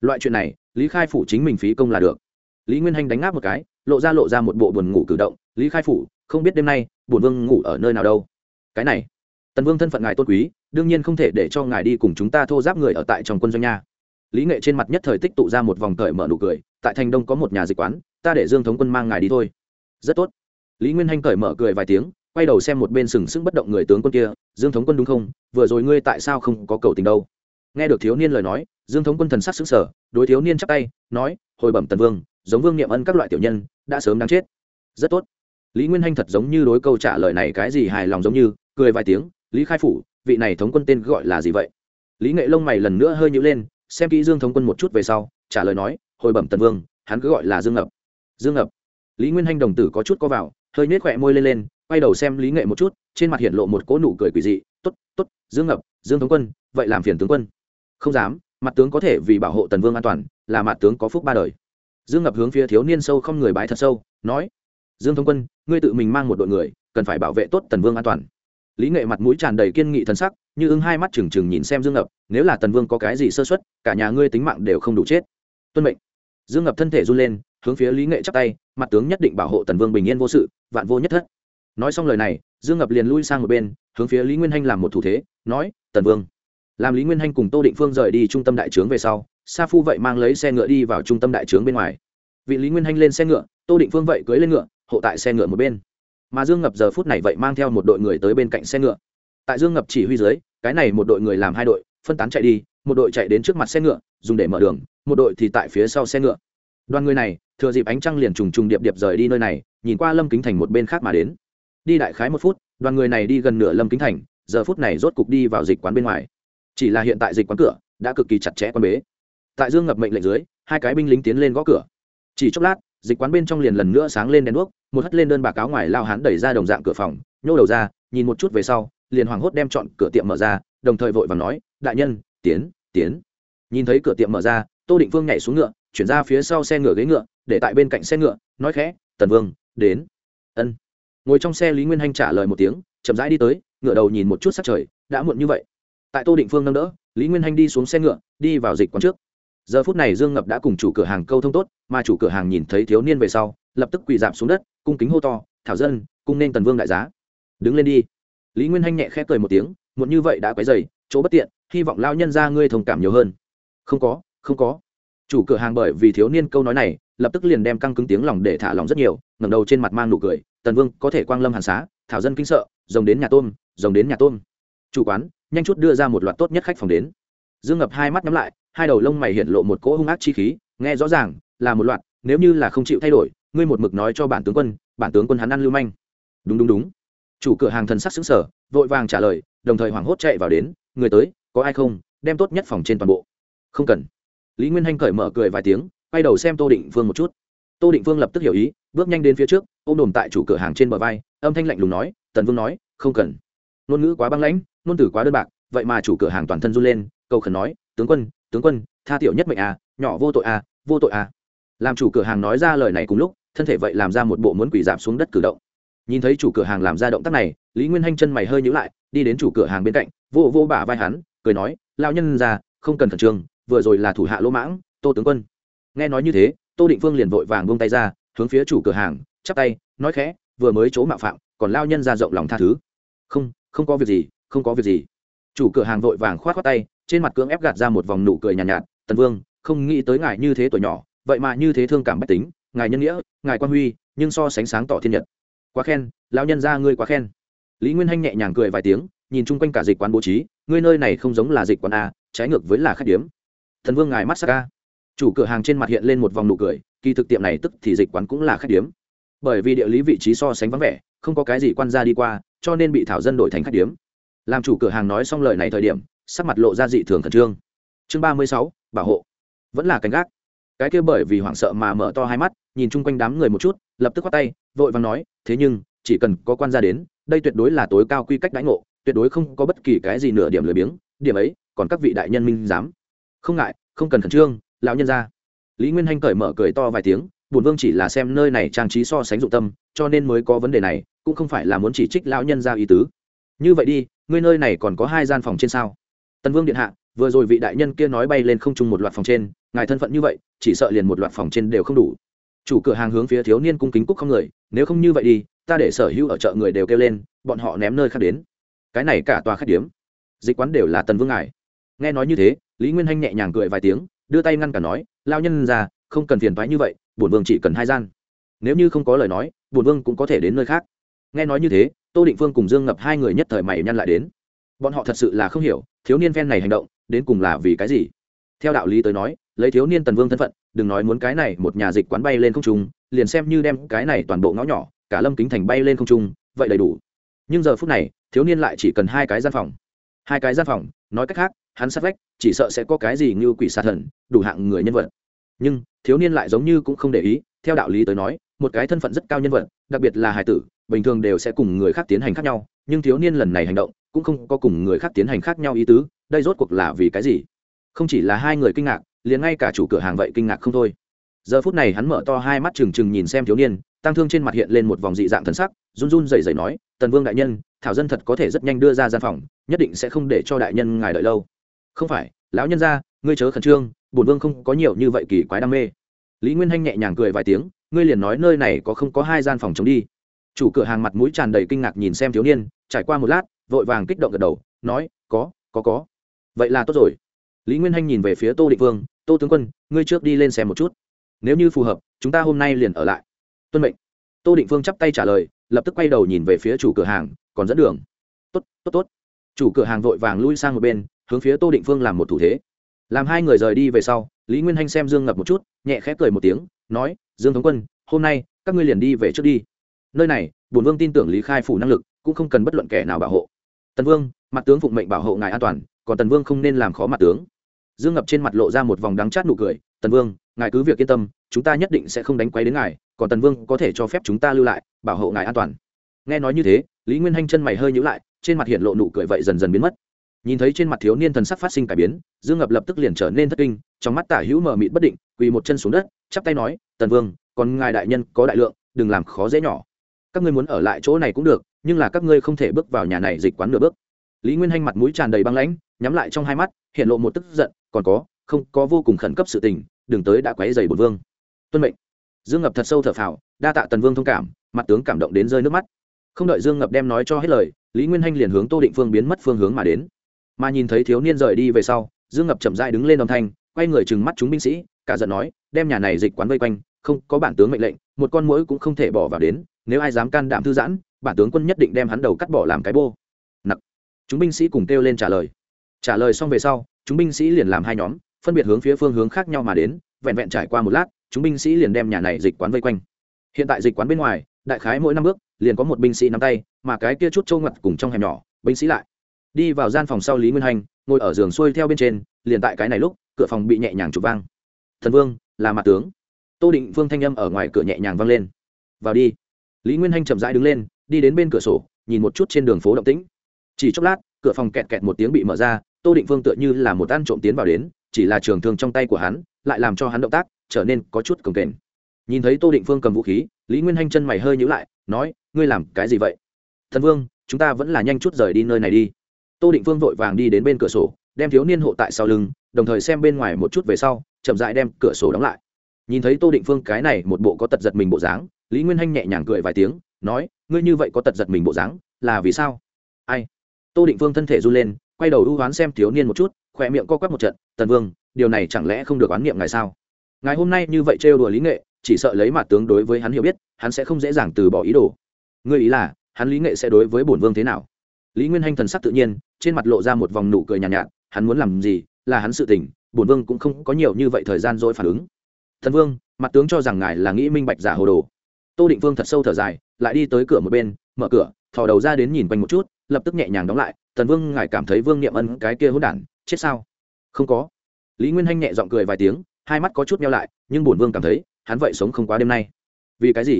Speaker 1: loại chuyện này, lý khai phủ chính mình phí công là được. Lý nguyên hanh đánh ngáp một cái lộ ra lộ ra một bộ buồn ngủ cử động, lý khai phủ, không biết đêm nay bổn vương ngủ ở nơi nào đâu. Cái này, tần vương thân phận ngài tôn quý, đương nhiên không thể để cho ngài đi cùng chúng ta thô giáp người ở tại trong quân doanh nha. Lý nghệ trên mặt nhất thời tích tụ ra một vòng cởi mở nụ cười, tại thành đông có một nhà dịch quán, ta để dương thống quân mang ngài đi thôi. Rất tốt. Lý nguyên hanh cởi mở cười vài tiếng, quay đầu xem một bên sừng sững bất động người tướng quân kia, dương thống quân đúng không? Vừa rồi ngươi tại sao không có cầu tình đâu? Nghe được thiếu niên lời nói, dương thống quân thần sắc xứng sở đối thiếu niên chắp tay, nói, hồi bẩm tần vương giống vương niệm ân các loại tiểu nhân, đã sớm đáng chết. Rất tốt. Lý nguyên hanh thật giống như đối câu trả lời này cái gì hài lòng giống như, cười vài tiếng, lý khai phủ, vị này thống quân tên gọi là gì vậy? Lý nghệ lông mày lần nữa hơi nhữ lên, xem kỹ dương thống quân một chút về sau, trả lời nói, hồi bẩm tần vương, hắn cứ gọi là dương ngập. Dương ngập. Lý nguyên hanh đồng tử có chút co vào, hơi nhếch khỏe môi lên lên, quay đầu xem lý nghệ một chút, trên mặt hiện lộ một cỗ nụ cười quỷ dị t ố t t ố t dương ngập, dương thống quân, vậy làm phiền tướng quân. Không dám, mặt tướng có thể vì bảo hộ tần vương an toàn, là mặt tướng có phúc ba đời dương ngập hướng phía thiếu niên sâu không người bái thật sâu, nói, dương thống quân, ngươi tự mình mang một đội người, cần phải bảo vệ tốt tần vương an toàn. Lý nghệ mặt mũi tràn đầy kiên nghị thân sắc, như ưng hai mắt trừng trừng nhìn xem dương ngập, nếu là tần vương có cái gì sơ xuất cả nhà ngươi tính mạng đều không đủ chết. Tuân mệnh. Dương ngập thân thể run lên, hướng phía lý nghệ chắp tay, mặt tướng nhất định bảo hộ tần vương bình yên vô sự, vạn vô nhất thất. Nói xong lời này, dương ngập liền lui sang một bên, hướng phía lý nguyên hanh làm một thủ thế, nói, tần vương. Làm lý nguyên hanh cùng tô định phương rời đi trung tâm đại trướng về sau sa phu vậy mang lấy xe ngựa đi vào trung tâm đại trướng bên ngoài. Vị lý nguyên hanh lên xe ngựa, tô định phương vậy cưới lên ngựa, hộ tại xe ngựa một bên. Mà dương ngập giờ phút này vậy mang theo một đội người tới bên cạnh xe ngựa. Tại dương ngập chỉ huy dưới, cái này một đội người làm hai đội, phân tán chạy đi, một đội chạy đến trước mặt xe ngựa, dùng để mở đường, một đội thì tại phía sau xe ngựa. Đoàn người này, thừa dịp ánh trăng liền trùng trùng điệp điệp rời đi nơi này, nhìn qua lâm kính thành một bên khác mà đến. Đi đại khái một phút, đoàn người này đi gần nửa lâm kính thành, giờ phút này rốt cục đi vào dịch quán bên ngoài. Chỉ là hiện tại dịch quán cửa đã cực kỳ chặt chẽ quan bế tại dương ngập mệnh lệnh dưới, hai cái binh lính tiến lên gõ cửa. Chỉ chốc lát, dịch quán bên trong liền lần nữa sáng lên đèn đuốc, một hất lên đơn bà cáo ngoài lao hắn đẩy ra đồng dạng cửa phòng, nhô đầu ra, nhìn một chút về sau, liền hoảng hốt đem chọn cửa tiệm mở ra, đồng thời vội và nói, đại nhân, tiến tiến. Nhìn thấy cửa tiệm mở ra, tô định phương nhảy xuống ngựa, chuyển ra phía sau xe ngựa ghế ngựa, để tại bên cạnh xe ngựa, nói khẽ, tần vương, đến. Ân. Ngồi trong xe lý nguyên hanh trả lời một tiếng, chậm rãi đi tới, ngựa đầu nhìn một chút sắc trời, đã muộn như vậy. Tại tô định phương nâng đỡ, lý nguyên hanh đi xuống xe ngựa, đi vào dịch quán trước giờ phút này dương ngập đã cùng chủ cửa hàng câu thông tốt, mà chủ cửa hàng nhìn thấy thiếu niên về sau, lập tức quỳ dạp xuống đất, cung kính hô to, thảo dân, cung nên tần vương đại giá. Đứng lên đi. Lý nguyên hanh nhẹ khẽ cười một tiếng, muộn như vậy đã quấy dày chỗ bất tiện, hy vọng lao nhân ra ngươi thông cảm nhiều hơn. Không có không có. Chủ cửa hàng bởi vì thiếu niên câu nói này, lập tức liền đem căng cứng tiếng lòng để thả lòng rất nhiều, ngẩng đầu trên mặt mang nụ cười, tần vương, có thể quang lâm hàn xá, thảo dân kinh sợ, rồng đến nhà tôm, rồng đến nhà tôm. Chủ quán, nhanh chút đưa ra một loạt tốt nhất khách phòng đến. Dương ngập hai mắt nhắm lại hai đầu lông mày hiện lộ một cỗ hung ác chi khí, nghe rõ ràng, là một loạt, nếu như là không chịu thay đổi, ngươi một mực nói cho bản tướng quân, bản tướng quân hắn ăn lưu manh. Đúng đúng đúng. Chủ cửa hàng thần sắc xứng sở vội vàng trả lời, đồng thời hoảng hốt chạy vào đến, người tới, có ai không? Đem tốt nhất phòng trên toàn bộ. Không cần. Lý nguyên hanh cởi mở cười vài tiếng, quay đầu xem tô định phương một chút. Tô định phương lập tức hiểu ý, bước nhanh đến phía trước, ôm đồm tại chủ cửa hàng trên bờ vai, âm thanh lạnh lùng nói, tần vương nói, không cần. Ngôn ngữ quá băng lãnh, ngôn từ quá đơn bạc, vậy mà chủ cửa hàng toàn thân run lên, cầu khẩn nói, tướng quân tướng quân, tha tiểu nhất mệnh à nhỏ vô tội à vô tội à. Làm chủ cửa hàng nói ra lời này cùng lúc, thân thể vậy làm ra một bộ muốn quỷ giảm xuống đất cử động. Nhìn thấy chủ cửa hàng làm ra động tác này, lý nguyên hanh chân mày hơi nhữ lại, đi đến chủ cửa hàng bên cạnh, vô vô bả vai hắn, cười nói lao nhân ra không cần khẩn trương, vừa rồi là thủ hạ lỗ mãng, tô tướng quân. Nghe nói như thế, tô định phương liền vội vàng buông tay ra, hướng phía chủ cửa hàng, chắp tay, nói khẽ, vừa mới chỗ mạo phạm, còn lao nhân ra rộng lòng tha thứ. Không không có việc gì, không có việc gì. Chủ cửa hàng vội vàng k h o á t tay trên mặt cưỡng ép gạt ra một vòng nụ cười nhàn nhạt, nhạt tần vương không nghĩ tới ngài như thế tuổi nhỏ vậy mà như thế thương cảm bách tính ngài nhân nghĩa ngài quan huy nhưng so sánh sáng tỏ thiên nhật. Quá khen lão nhân ra ngươi quá khen. Lý nguyên hanh nhẹ nhàng cười vài tiếng nhìn chung quanh cả dịch quán bố trí ngươi nơi này không giống là dịch quán a trái ngược với là khách điếm. Thần vương ngài mắt sắc ca chủ cửa hàng trên mặt hiện lên một vòng nụ cười kỳ thực tiệm này tức thì dịch quán cũng là khách điếm. Bởi vì địa lý vị trí so sánh vắng vẻ không có cái gì quan gia đi qua cho nên bị thảo dân đổi thành khách điếm. Làm chủ cửa hàng nói xong lời này thời điểm sắc mặt lộ ra dị thường khẩn trương. Chương ba mươi sáu, bảo hộ. Vẫn là canh gác. Cái kia bởi vì hoảng sợ mà mở to hai mắt, nhìn chung quanh đám người một chút, lập tức khoát tay, vội vàng nói, thế nhưng, chỉ cần có quan gia đến, đây tuyệt đối là tối cao quy cách đãi ngộ, tuyệt đối không có bất kỳ cái gì nửa điểm lười biếng, điểm ấy, còn các vị đại nhân minh dám không ngại, không cần khẩn trương, lão nhân ra lý nguyên hanh cởi mở cười to vài tiếng bùn vương chỉ là xem nơi này trang trí so sánh dụng tâm, cho nên mới có vấn đề này, cũng không phải là muốn chỉ trích lão nhân ra ý tứ. Như vậy đi, ngươi nơi này còn có hai gian phòng trên sao? Tần vương điện hạ, vừa rồi vị đại nhân kia nói bay lên không chung một loạt phòng trên, ngài thân phận như vậy, chỉ sợ liền một loạt phòng trên đều không đủ. Chủ cửa hàng hướng phía thiếu niên cung kính cúc không người, nếu không như vậy đi, ta để sở hữu ở chợ người đều kêu lên, bọn họ ném nơi khác đến. Cái này cả tòa khách điếm. Dịch quán đều là tần vương ngài. Nghe nói như thế, lý nguyên hanh nhẹ nhàng cười vài tiếng, đưa tay ngăn cả nói lao nhân ra không cần phiền thoái như vậy, bổn vương chỉ cần hai gian. Nếu như không có lời nói, bổn vương cũng có thể đến nơi khác. Nghe nói như thế, tô định phương cùng dương ngập hai người nhất thời mày nhăn lại đến bọn họ thật sự là không hiểu, thiếu niên ven này hành động, đến cùng là vì cái gì? Theo đạo lý tới nói, lấy thiếu niên tần vương thân phận, đừng nói muốn cái này một nhà dịch quán bay lên không trung, liền xem như đem cái này toàn bộ ngõ nhỏ, cả lâm kính thành bay lên không trung, vậy đầy đủ. Nhưng giờ phút này, thiếu niên lại chỉ cần hai cái gian phòng. Hai cái gian phòng, nói cách khác, hắn sát vách, chỉ sợ sẽ có cái gì như quỷ xa thần, đủ hạng người nhân vật. Nhưng, thiếu niên lại giống như cũng không để ý, theo đạo lý tới nói, một cái thân phận rất cao nhân vật, đặc biệt là hải tử, bình thường đều sẽ cùng người khác tiến hành khác nhau, nhưng thiếu niên lần này hành động cũng không có cùng người khác tiến hành khác nhau ý tứ, đây rốt cuộc là vì cái gì? Không chỉ là hai người kinh ngạc, liền ngay cả chủ cửa hàng vậy kinh ngạc không thôi. Giờ phút này hắn mở to hai mắt trừng trừng nhìn xem thiếu niên tăng thương trên mặt hiện lên một vòng dị dạng thần sắc, run run rẩy rẩy nói, tần vương đại nhân, thảo dân thật có thể rất nhanh đưa ra gian phòng, nhất định sẽ không để cho đại nhân ngài đợi lâu. Không phải, lão nhân gia, ngươi chớ khẩn trương, bổn vương không có nhiều như vậy kỳ quái đam mê. Lý nguyên hanh nhẹ nhàng cười vài tiếng, ngươi liền nói nơi này có không có hai gian phòng chống đi. Chủ cửa hàng mặt mũi tràn đầy kinh ngạc nhìn xem thiếu niên, trải qua một lát vội vàng kích động gật đầu, nói, có có có. Vậy là tốt rồi. Lý nguyên hanh nhìn về phía tô định vương, tô tướng quân, ngươi trước đi lên xem một chút. Nếu như phù hợp, chúng ta hôm nay liền ở lại. Tuân mệnh. Tô định Vương chắp tay trả lời, lập tức quay đầu nhìn về phía chủ cửa hàng, còn dẫn đường. Tốt tốt tốt. Chủ cửa hàng vội vàng lui sang một bên, hướng phía tô định phương làm một thủ thế. Làm hai người rời đi về sau, lý nguyên hanh xem dương ngập một chút, nhẹ khẽ cười một tiếng, nói, dương thống quân, hôm nay, các ngươi liền đi về trước đi. Nơi này Bùn vương tin tưởng lý khai phủ năng lực, cũng không cần bất luận kẻ nào bảo hộ tần vương, mặt tướng phụng mệnh bảo hộ ngài an toàn, còn tần vương không nên làm khó mặt tướng. Dương ngập trên mặt lộ ra một vòng đắng chát nụ cười, tần vương, ngài cứ việc yên tâm, chúng ta nhất định sẽ không đánh quấy đến ngài, còn tần vương có thể cho phép chúng ta lưu lại, bảo hộ ngài an toàn. Nghe nói như thế, lý nguyên hanh chân mày hơi nhữ lại, trên mặt hiện lộ nụ cười vậy dần dần biến mất. Nhìn thấy trên mặt thiếu niên thần sắc phát sinh cải biến, dương ngập lập tức liền trở nên thất kinh, trong mắt tả hữu mờ mịt bất định, quỳ một chân xuống đất, chắp tay nói, tần vương, còn ngài đại nhân có đại lượng, đừng làm khó dễ nhỏ các ngươi muốn ở lại chỗ này cũng được, nhưng là các ngươi không thể bước vào nhà này dịch quán nửa bước. Lý nguyên hanh mặt mũi tràn đầy băng lãnh, nhắm lại trong hai mắt, hiện lộ một tức giận, còn có, không, có vô cùng khẩn cấp sự tình, đừng tới đã quấy dày bột vương. Tuân mệnh. Dương ngập thật sâu thở phào, đa tạ tần vương thông cảm, mặt tướng cảm động đến rơi nước mắt. Không đợi dương ngập đem nói cho hết lời, lý nguyên hanh liền hướng tô định phương biến mất phương hướng mà đến. Mà nhìn thấy thiếu niên rời đi về sau, dương ngập chậm dai đứng lên đồng thanh, quay người trừng mắt chúng binh sĩ, cả giận nói, đem nhà này dịch quán vây quanh, không có bản tướng mệnh lệnh, một con mũi cũng không thể bỏ vào đến nếu ai dám can đảm thư giãn, bản tướng quân nhất định đem hắn đầu cắt bỏ làm cái bô. Nặc. Chúng binh sĩ cùng kêu lên trả lời. Trả lời xong về sau, chúng binh sĩ liền làm hai nhóm, phân biệt hướng phía phương hướng khác nhau mà đến, vẹn vẹn trải qua một lát, chúng binh sĩ liền đem nhà này dịch quán vây quanh. Hiện tại dịch quán bên ngoài, đại khái mỗi năm bước, liền có một binh sĩ nắm tay, mà cái kia chút trâu ngặt cùng trong hẻm nhỏ, binh sĩ lại. Đi vào gian phòng sau lý nguyên hành, ngồi ở giường xuôi theo bên trên, liền tại cái này lúc, cửa phòng bị nhẹ nhàng chụp vang. Thần vương, là mặt tướng. Tô định Vương thanh âm ở ngoài cửa nhẹ nhàng vang lên. Vào đi lý nguyên hanh chậm rãi đứng lên, đi đến bên cửa sổ, nhìn một chút trên đường phố động tĩnh. Chỉ chốc lát, cửa phòng kẹt kẹt một tiếng bị mở ra, tô định phương tựa như là một ăn trộm tiến vào đến, chỉ là trường thương trong tay của hắn, lại làm cho hắn động tác trở nên có chút cồng kềnh. Nhìn thấy tô định phương cầm vũ khí, lý nguyên hanh chân mày hơi nhữ lại, nói, ngươi làm cái gì vậy? Thần vương, chúng ta vẫn là nhanh chút rời đi nơi này đi. Tô định phương vội vàng đi đến bên cửa sổ, đem thiếu niên hộ tại sau lưng, đồng thời xem bên ngoài một chút về sau, chậm dại đem cửa sổ đóng lại. Nhìn thấy tô định phương cái này một bộ có tật giật mình bộ dáng lý nguyên hanh nhẹ nhàng cười vài tiếng nói ngươi như vậy có tật giật mình bộ dáng là vì sao? Ai? Tô định Vương thân thể run lên quay đầu hữu hoán xem thiếu niên một chút khỏe miệng co quắp một trận tần vương điều này chẳng lẽ không được oán niệm ngài sao? Ngài hôm nay như vậy trêu đùa lý nghệ chỉ sợ lấy mặt tướng đối với hắn hiểu biết hắn sẽ không dễ dàng từ bỏ ý đồ. Ngươi ý là hắn lý nghệ sẽ đối với bổn vương thế nào? Lý nguyên hanh thần sắc tự nhiên trên mặt lộ ra một vòng nụ cười nhàn nhạt, nhạt hắn muốn làm gì là hắn sự tình bổn vương cũng không có nhiều như vậy thời gian dỗi phản ứng. Thần vương mặt tướng cho rằng ngài là nghĩ minh bạch giả hồ đồ tô định vương thật sâu thở dài, lại đi tới cửa một bên, mở cửa, thò đầu ra đến nhìn quanh một chút, lập tức nhẹ nhàng đóng lại thần vương, ngài cảm thấy vương niệm ân cái kia hỗn đản, chết sao? Không có. Lý nguyên hanh nhẹ g i ọ n g cười vài tiếng, hai mắt có chút meo lại, nhưng bổn vương cảm thấy, hắn vậy sống không quá đêm nay. Vì cái gì?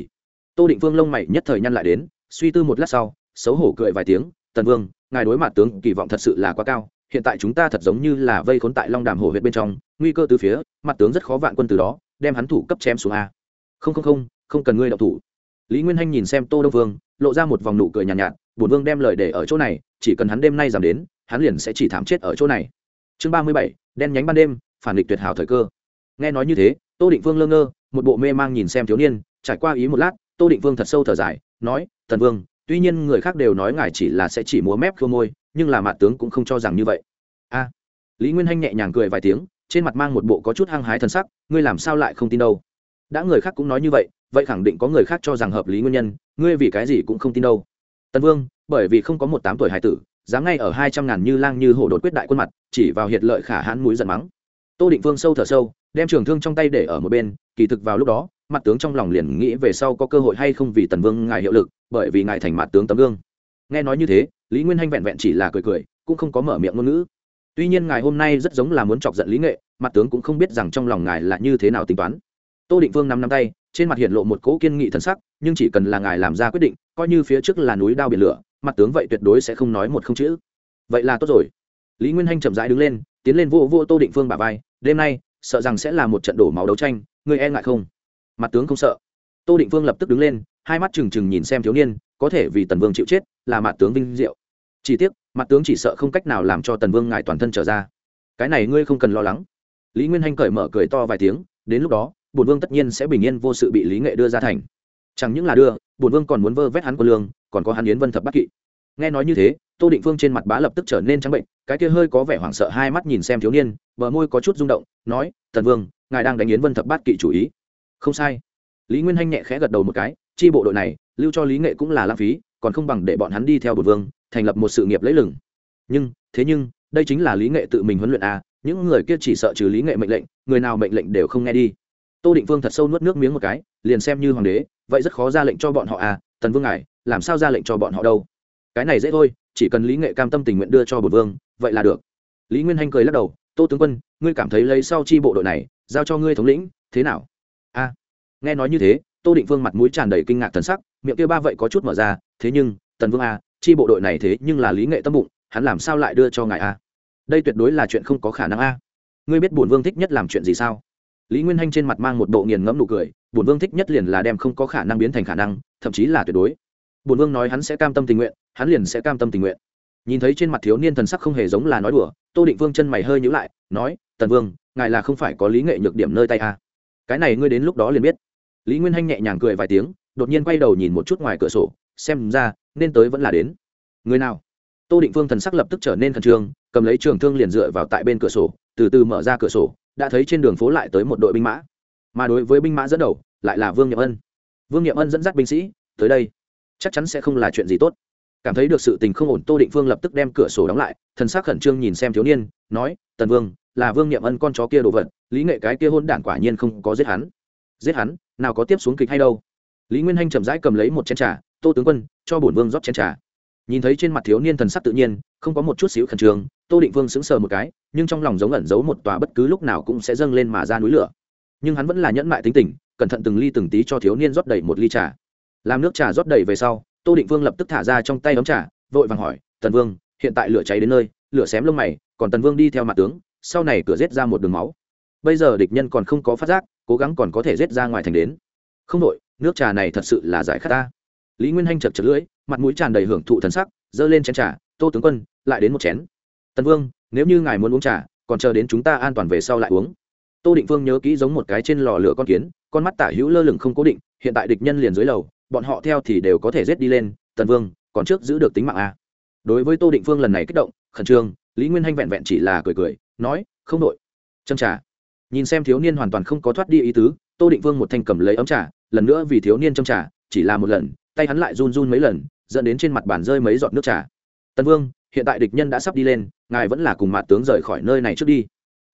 Speaker 1: Tô định vương lông mày nhất thời nhăn lại đến, suy tư một lát sau, xấu hổ cười vài tiếng, tần vương, ngài đối mặt tướng kỳ vọng thật sự là quá cao, hiện tại chúng ta thật giống như là vây khốn tại long đàm hồ huyện bên trong, nguy cơ từ phía, mặt tướng rất khó vạn quân từ đó, đem hắn thủ cấp chém xuống a. Không không không không cần ngươi đậu thủ. Lý nguyên hanh nhìn xem tô đông vương lộ ra một vòng nụ cười nhàn nhạt, nhạt bổn vương đem lời để ở chỗ này chỉ cần hắn đêm nay giảm đến hắn liền sẽ chỉ thảm chết ở chỗ này. Chương ba mươi bảy đen nhánh ban đêm phản địch tuyệt hảo thời cơ. Nghe nói như thế tô định vương lơ ngơ một bộ mê mang nhìn xem thiếu niên trải qua ý một lát tô định vương thật sâu thở dài nói thần vương tuy nhiên người khác đều nói ngài chỉ là sẽ chỉ múa mép khô môi nhưng là mạ tướng cũng không cho rằng như vậy. A. Lý nguyên hanh nhẹ nhàng cười vài tiếng trên mặt mang một bộ có chút hăng hái thân sắc ngươi làm sao lại không tin đâu? Đã người khác cũng nói như vậy vậy khẳng định có người khác cho rằng hợp lý nguyên nhân, ngươi vì cái gì cũng không tin đâu. Tần vương, bởi vì không có một tám tuổi hải tử, dám ngay ở hai trăm ngàn như lang như hổ đột quyết đại quân mặt, chỉ vào hiệt lợi khả hãn mũi giận mắng. Tô định vương sâu thở sâu, đem trường thương trong tay để ở một bên, kỳ thực vào lúc đó, mặt tướng trong lòng liền nghĩ về sau có cơ hội hay không vì tần vương ngài hiệu lực, bởi vì ngài thành mặt tướng tấm gương. Nghe nói như thế, lý nguyên hanh vẹn vẹn chỉ là cười cười, cũng không có mở miệng ngôn ngữ. Tuy nhiên ngài hôm nay rất giống là muốn chọc giận lý nghệ, mặt tướng cũng không biết rằng trong lòng ngài là như thế nào tính toán tô định vương nắm nắm tay, trên mặt hiện lộ một cỗ kiên nghị thần sắc, nhưng chỉ cần là ngài làm ra quyết định, coi như phía trước là núi đao biển lửa, mặt tướng vậy tuyệt đối sẽ không nói một không chữ. Vậy là tốt rồi. Lý nguyên hanh chậm rãi đứng lên, tiến lên vô vô tô định phương bà vai, đêm nay, sợ rằng sẽ là một trận đổ máu đấu tranh, ngươi e ngại không? Mặt tướng không sợ. Tô định phương lập tức đứng lên, hai mắt trừng trừng nhìn xem thiếu niên, có thể vì tần vương chịu chết, là mặt tướng vinh diệu. Chỉ tiếc, mặt tướng chỉ sợ không cách nào làm cho tần vương ngài toàn thân trở ra. Cái này ngươi không cần lo lắng. Lý nguyên hanh cởi mở cười to vài tiếng, đến lúc đó bổn vương tất nhiên sẽ bình yên vô sự bị lý nghệ đưa ra thành. Chẳng những là đưa, bổn vương còn muốn vơ vét hắn quân lương, còn có hắn yến vân thập bắc kỵ. Nghe nói như thế, tô định phương trên mặt bá lập tức trở nên trắng bệnh, cái kia hơi có vẻ hoảng sợ hai mắt nhìn xem thiếu niên, bờ môi có chút rung động, nói, tần vương, ngài đang đánh yến vân thập bát kỵ chủ ý. Không sai. Lý nguyên hanh nhẹ khẽ gật đầu một cái, chi bộ đội này, lưu cho lý nghệ cũng là lãng phí, còn không bằng để bọn hắn đi theo bột vương, thành lập một sự nghiệp lấy lừng. Nhưng, thế nhưng, đây chính là lý nghệ tự mình huấn luyện à những người kia chỉ sợ trừ lý nghệ mệnh lệnh, người nào mệnh lệnh đều không nghe đi tô định vương thật sâu nuốt nước miếng một cái, liền xem như hoàng đế, vậy rất khó ra lệnh cho bọn họ à tần vương ngài, làm sao ra lệnh cho bọn họ đâu? Cái này dễ thôi, chỉ cần lý nghệ cam tâm tình nguyện đưa cho bột vương, vậy là được. Lý nguyên hanh cười lắc đầu, tô tướng quân, ngươi cảm thấy lấy sau chi bộ đội này, giao cho ngươi thống lĩnh, thế nào? A. Nghe nói như thế, tô định vương mặt mũi tràn đầy kinh ngạc thần sắc, miệng kia ba vậy có chút mở ra, thế nhưng, tần vương a chi bộ đội này thế nhưng là lý nghệ tâm bụng, hắn làm sao lại đưa cho ngài a đây tuyệt đối là chuyện không có khả năng a. Ngươi biết bổn vương thích nhất làm chuyện gì sao? Lý nguyên hanh trên mặt mang một bộ nghiền ngẫm nụ cười, bổn vương thích nhất liền là đem không có khả năng biến thành khả năng, thậm chí là tuyệt đối. Bổn vương nói hắn sẽ cam tâm tình nguyện, hắn liền sẽ cam tâm tình nguyện. Nhìn thấy trên mặt thiếu niên thần sắc không hề giống là nói đùa, tô định vương chân mày hơi nhữ lại, nói, tần vương, ngài là không phải có lý nghệ nhược điểm nơi tay à? cái này ngươi đến lúc đó liền biết. Lý nguyên hanh nhẹ nhàng cười vài tiếng, đột nhiên quay đầu nhìn một chút ngoài cửa sổ, xem ra, nên tới vẫn là đến. Người nào? Tô định Vương thần sắc lập tức trở nên khẩn trương, cầm lấy trường thương liền dựa vào tại bên cửa sổ, từ từ mở ra cửa sổ đã thấy trên đường phố lại tới một đội binh mã. Mà đối với binh mã dẫn đầu, lại là vương nhậm ân. Vương nhậm ân dẫn dắt binh sĩ, tới đây, chắc chắn sẽ không là chuyện gì tốt. Cảm thấy được sự tình không ổn, tô định phương lập tức đem cửa sổ đóng lại, thần sắc khẩn trương nhìn xem thiếu niên, nói, tần vương, là vương nhậm ân con chó kia đồ vật, lý nghệ cái kia hôn đản quả nhiên không có giết hắn. Giết hắn? Nào có tiếp xuống kịch hay đâu. Lý nguyên hanh chậm rãi cầm lấy một chén trà, tô tướng quân, cho bổn vương rót chén trà. Nhìn thấy trên mặt thiếu niên thần sắc tự nhiên, không có một chút xíu khẩn trương tô định vương sững sờ một cái, nhưng trong lòng giống ẩn giấu một tòa bất cứ lúc nào cũng sẽ dâng lên mà ra núi lửa. Nhưng hắn vẫn là nhẫn mại tính tình, cẩn thận từng ly từng tí cho thiếu niên rót đầy một ly trà. Làm nước trà rót đầy về sau, tô định vương lập tức thả ra trong tay ấm trà, vội vàng hỏi, tần vương, hiện tại lửa cháy đến nơi, lửa xém lông mày, còn tần vương đi theo mặt tướng, sau này cửa rết ra một đường máu. Bây giờ địch nhân còn không có phát giác, cố gắng còn có thể rết ra ngoài thành đến. Không đội, nước trà này thật sự là giải khát ta. Lý nguyên hanh chật chật lưỡi, mặt mũi tràn đầy hưởng thụ thần sắc, giơ lên chén trà, tô tướng quân, lại đến một chén tần vương, nếu như ngài muốn uống trà, còn chờ đến chúng ta an toàn về sau lại uống. Tô định vương nhớ kỹ giống một cái trên lò lửa con kiến, con mắt tả hữu lơ lửng không cố định, hiện tại địch nhân liền dưới lầu, bọn họ theo thì đều có thể rết đi lên. Tần vương, còn trước giữ được tính mạng a đối với tô định vương lần này kích động, khẩn trương, lý nguyên hanh vẹn vẹn chỉ là cười cười, nói, không đội, châm trà. Nhìn xem thiếu niên hoàn toàn không có thoát đi ý tứ, tô định vương một thanh cầm lấy ấm trà, lần nữa vì thiếu niên châm trà, chỉ là một lần, tay hắn lại run run mấy lần, dẫn đến trên mặt bàn rơi mấy giọt nước trà. Tần vương hiện tại địch nhân đã sắp đi lên, ngài vẫn là cùng mặt tướng rời khỏi nơi này trước đi.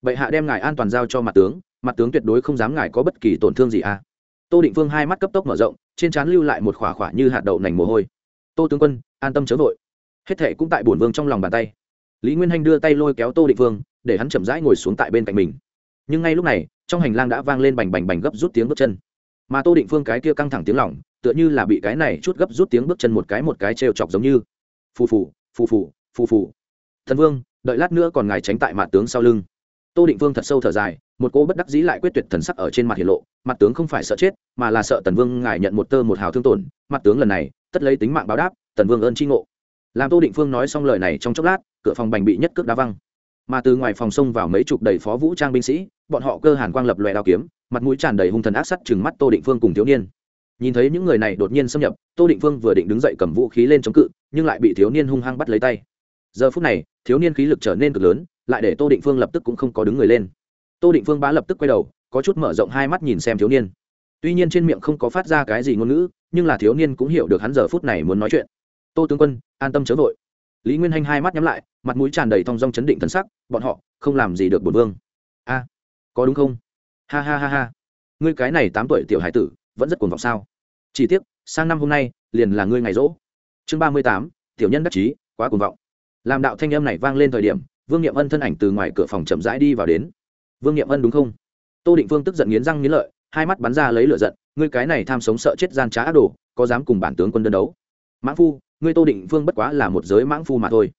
Speaker 1: Bệ hạ đem ngài an toàn giao cho mặt tướng mặt tướng tuyệt đối không dám ngài có bất kỳ tổn thương gì à. Tô định vương hai mắt cấp tốc mở rộng, trên trán lưu lại một khỏa khỏa như hạt đậu nành mồ hôi. Tô tướng quân, an tâm chớ vội. Hết thệ cũng tại bổn vương trong lòng bàn tay. Lý nguyên hanh đưa tay lôi kéo tô định vương để hắn chậm rãi ngồi xuống tại bên cạnh mình. Nhưng ngay lúc này, trong hành lang đã vang lên bành bành bành gấp rút tiếng bước chân. Mà tô định phương cái kia căng thẳng tiếng lỏng, tựa như là bị cái này chút gấp rút tiếng bước chân một cái một cái trêu chọc giống như. Phù phù phù phù phù phù. Thần vương, đợi lát nữa còn ngài tránh tại mặt tướng sau lưng. Tô định vương thật sâu thở dài, một cô bất đắc dĩ lại quyết tuyệt thần sắc ở trên mặt hiển lộ. Mặt tướng không phải sợ chết, mà là sợ tần vương ngài nhận một tơ một hào thương tổn. Mặt tướng lần này, tất lấy tính mạng báo đáp, tần vương ơn tri ngộ. Làm tô định phương nói xong lời này trong chốc lát, cửa phòng bành bị nhất cước đá văng. Mà từ ngoài phòng xông vào mấy chục đầy phó vũ trang binh sĩ, bọn họ cơ hàn quang lập lòe đao kiếm, mặt mũi tràn đầy hung thần ác sắt chừng mắt tô định phương cùng thiếu niên. Nhìn thấy những người này đột nhiên xâm nhập, tô định phương vừa định đứng dậy cầm vũ khí lên chống cự, nhưng lại bị thiếu niên hung hăng bắt lấy tay giờ phút này, thiếu niên khí lực trở nên cực lớn, lại để tô định phương lập tức cũng không có đứng người lên. Tô định phương bá lập tức quay đầu, có chút mở rộng hai mắt nhìn xem thiếu niên. Tuy nhiên trên miệng không có phát ra cái gì ngôn ngữ, nhưng là thiếu niên cũng hiểu được hắn giờ phút này muốn nói chuyện. Tô tướng quân, an tâm chớ vội. Lý nguyên hanh hai mắt nhắm lại, mặt mũi tràn đầy thong dong chấn định thân sắc, bọn họ không làm gì được bổn vương. A, có đúng không? Ha ha ha ha, ngươi cái này tám tuổi tiểu hải tử, vẫn rất cuồng vọng sao? Chỉ tiếc, sang năm hôm nay, liền là ngươi ngày rỗ. Chương ba mươi tám, tiểu nhân đắc chí, quá cuồng vọng làm đạo thanh âm này vang lên thời điểm, vương nghiệm ân thân ảnh từ ngoài cửa phòng chậm rãi đi vào đến. Vương nghiệm ân đúng không? Tô định Vương tức giận nghiến răng nghiến lợi, hai mắt bắn ra lấy lửa giận, ngươi cái này tham sống sợ chết gian trá ác đồ, có dám cùng bản tướng quân đơn đấu? Mãng phu, ngươi tô định Vương bất quá là một giới mãng phu mà thôi.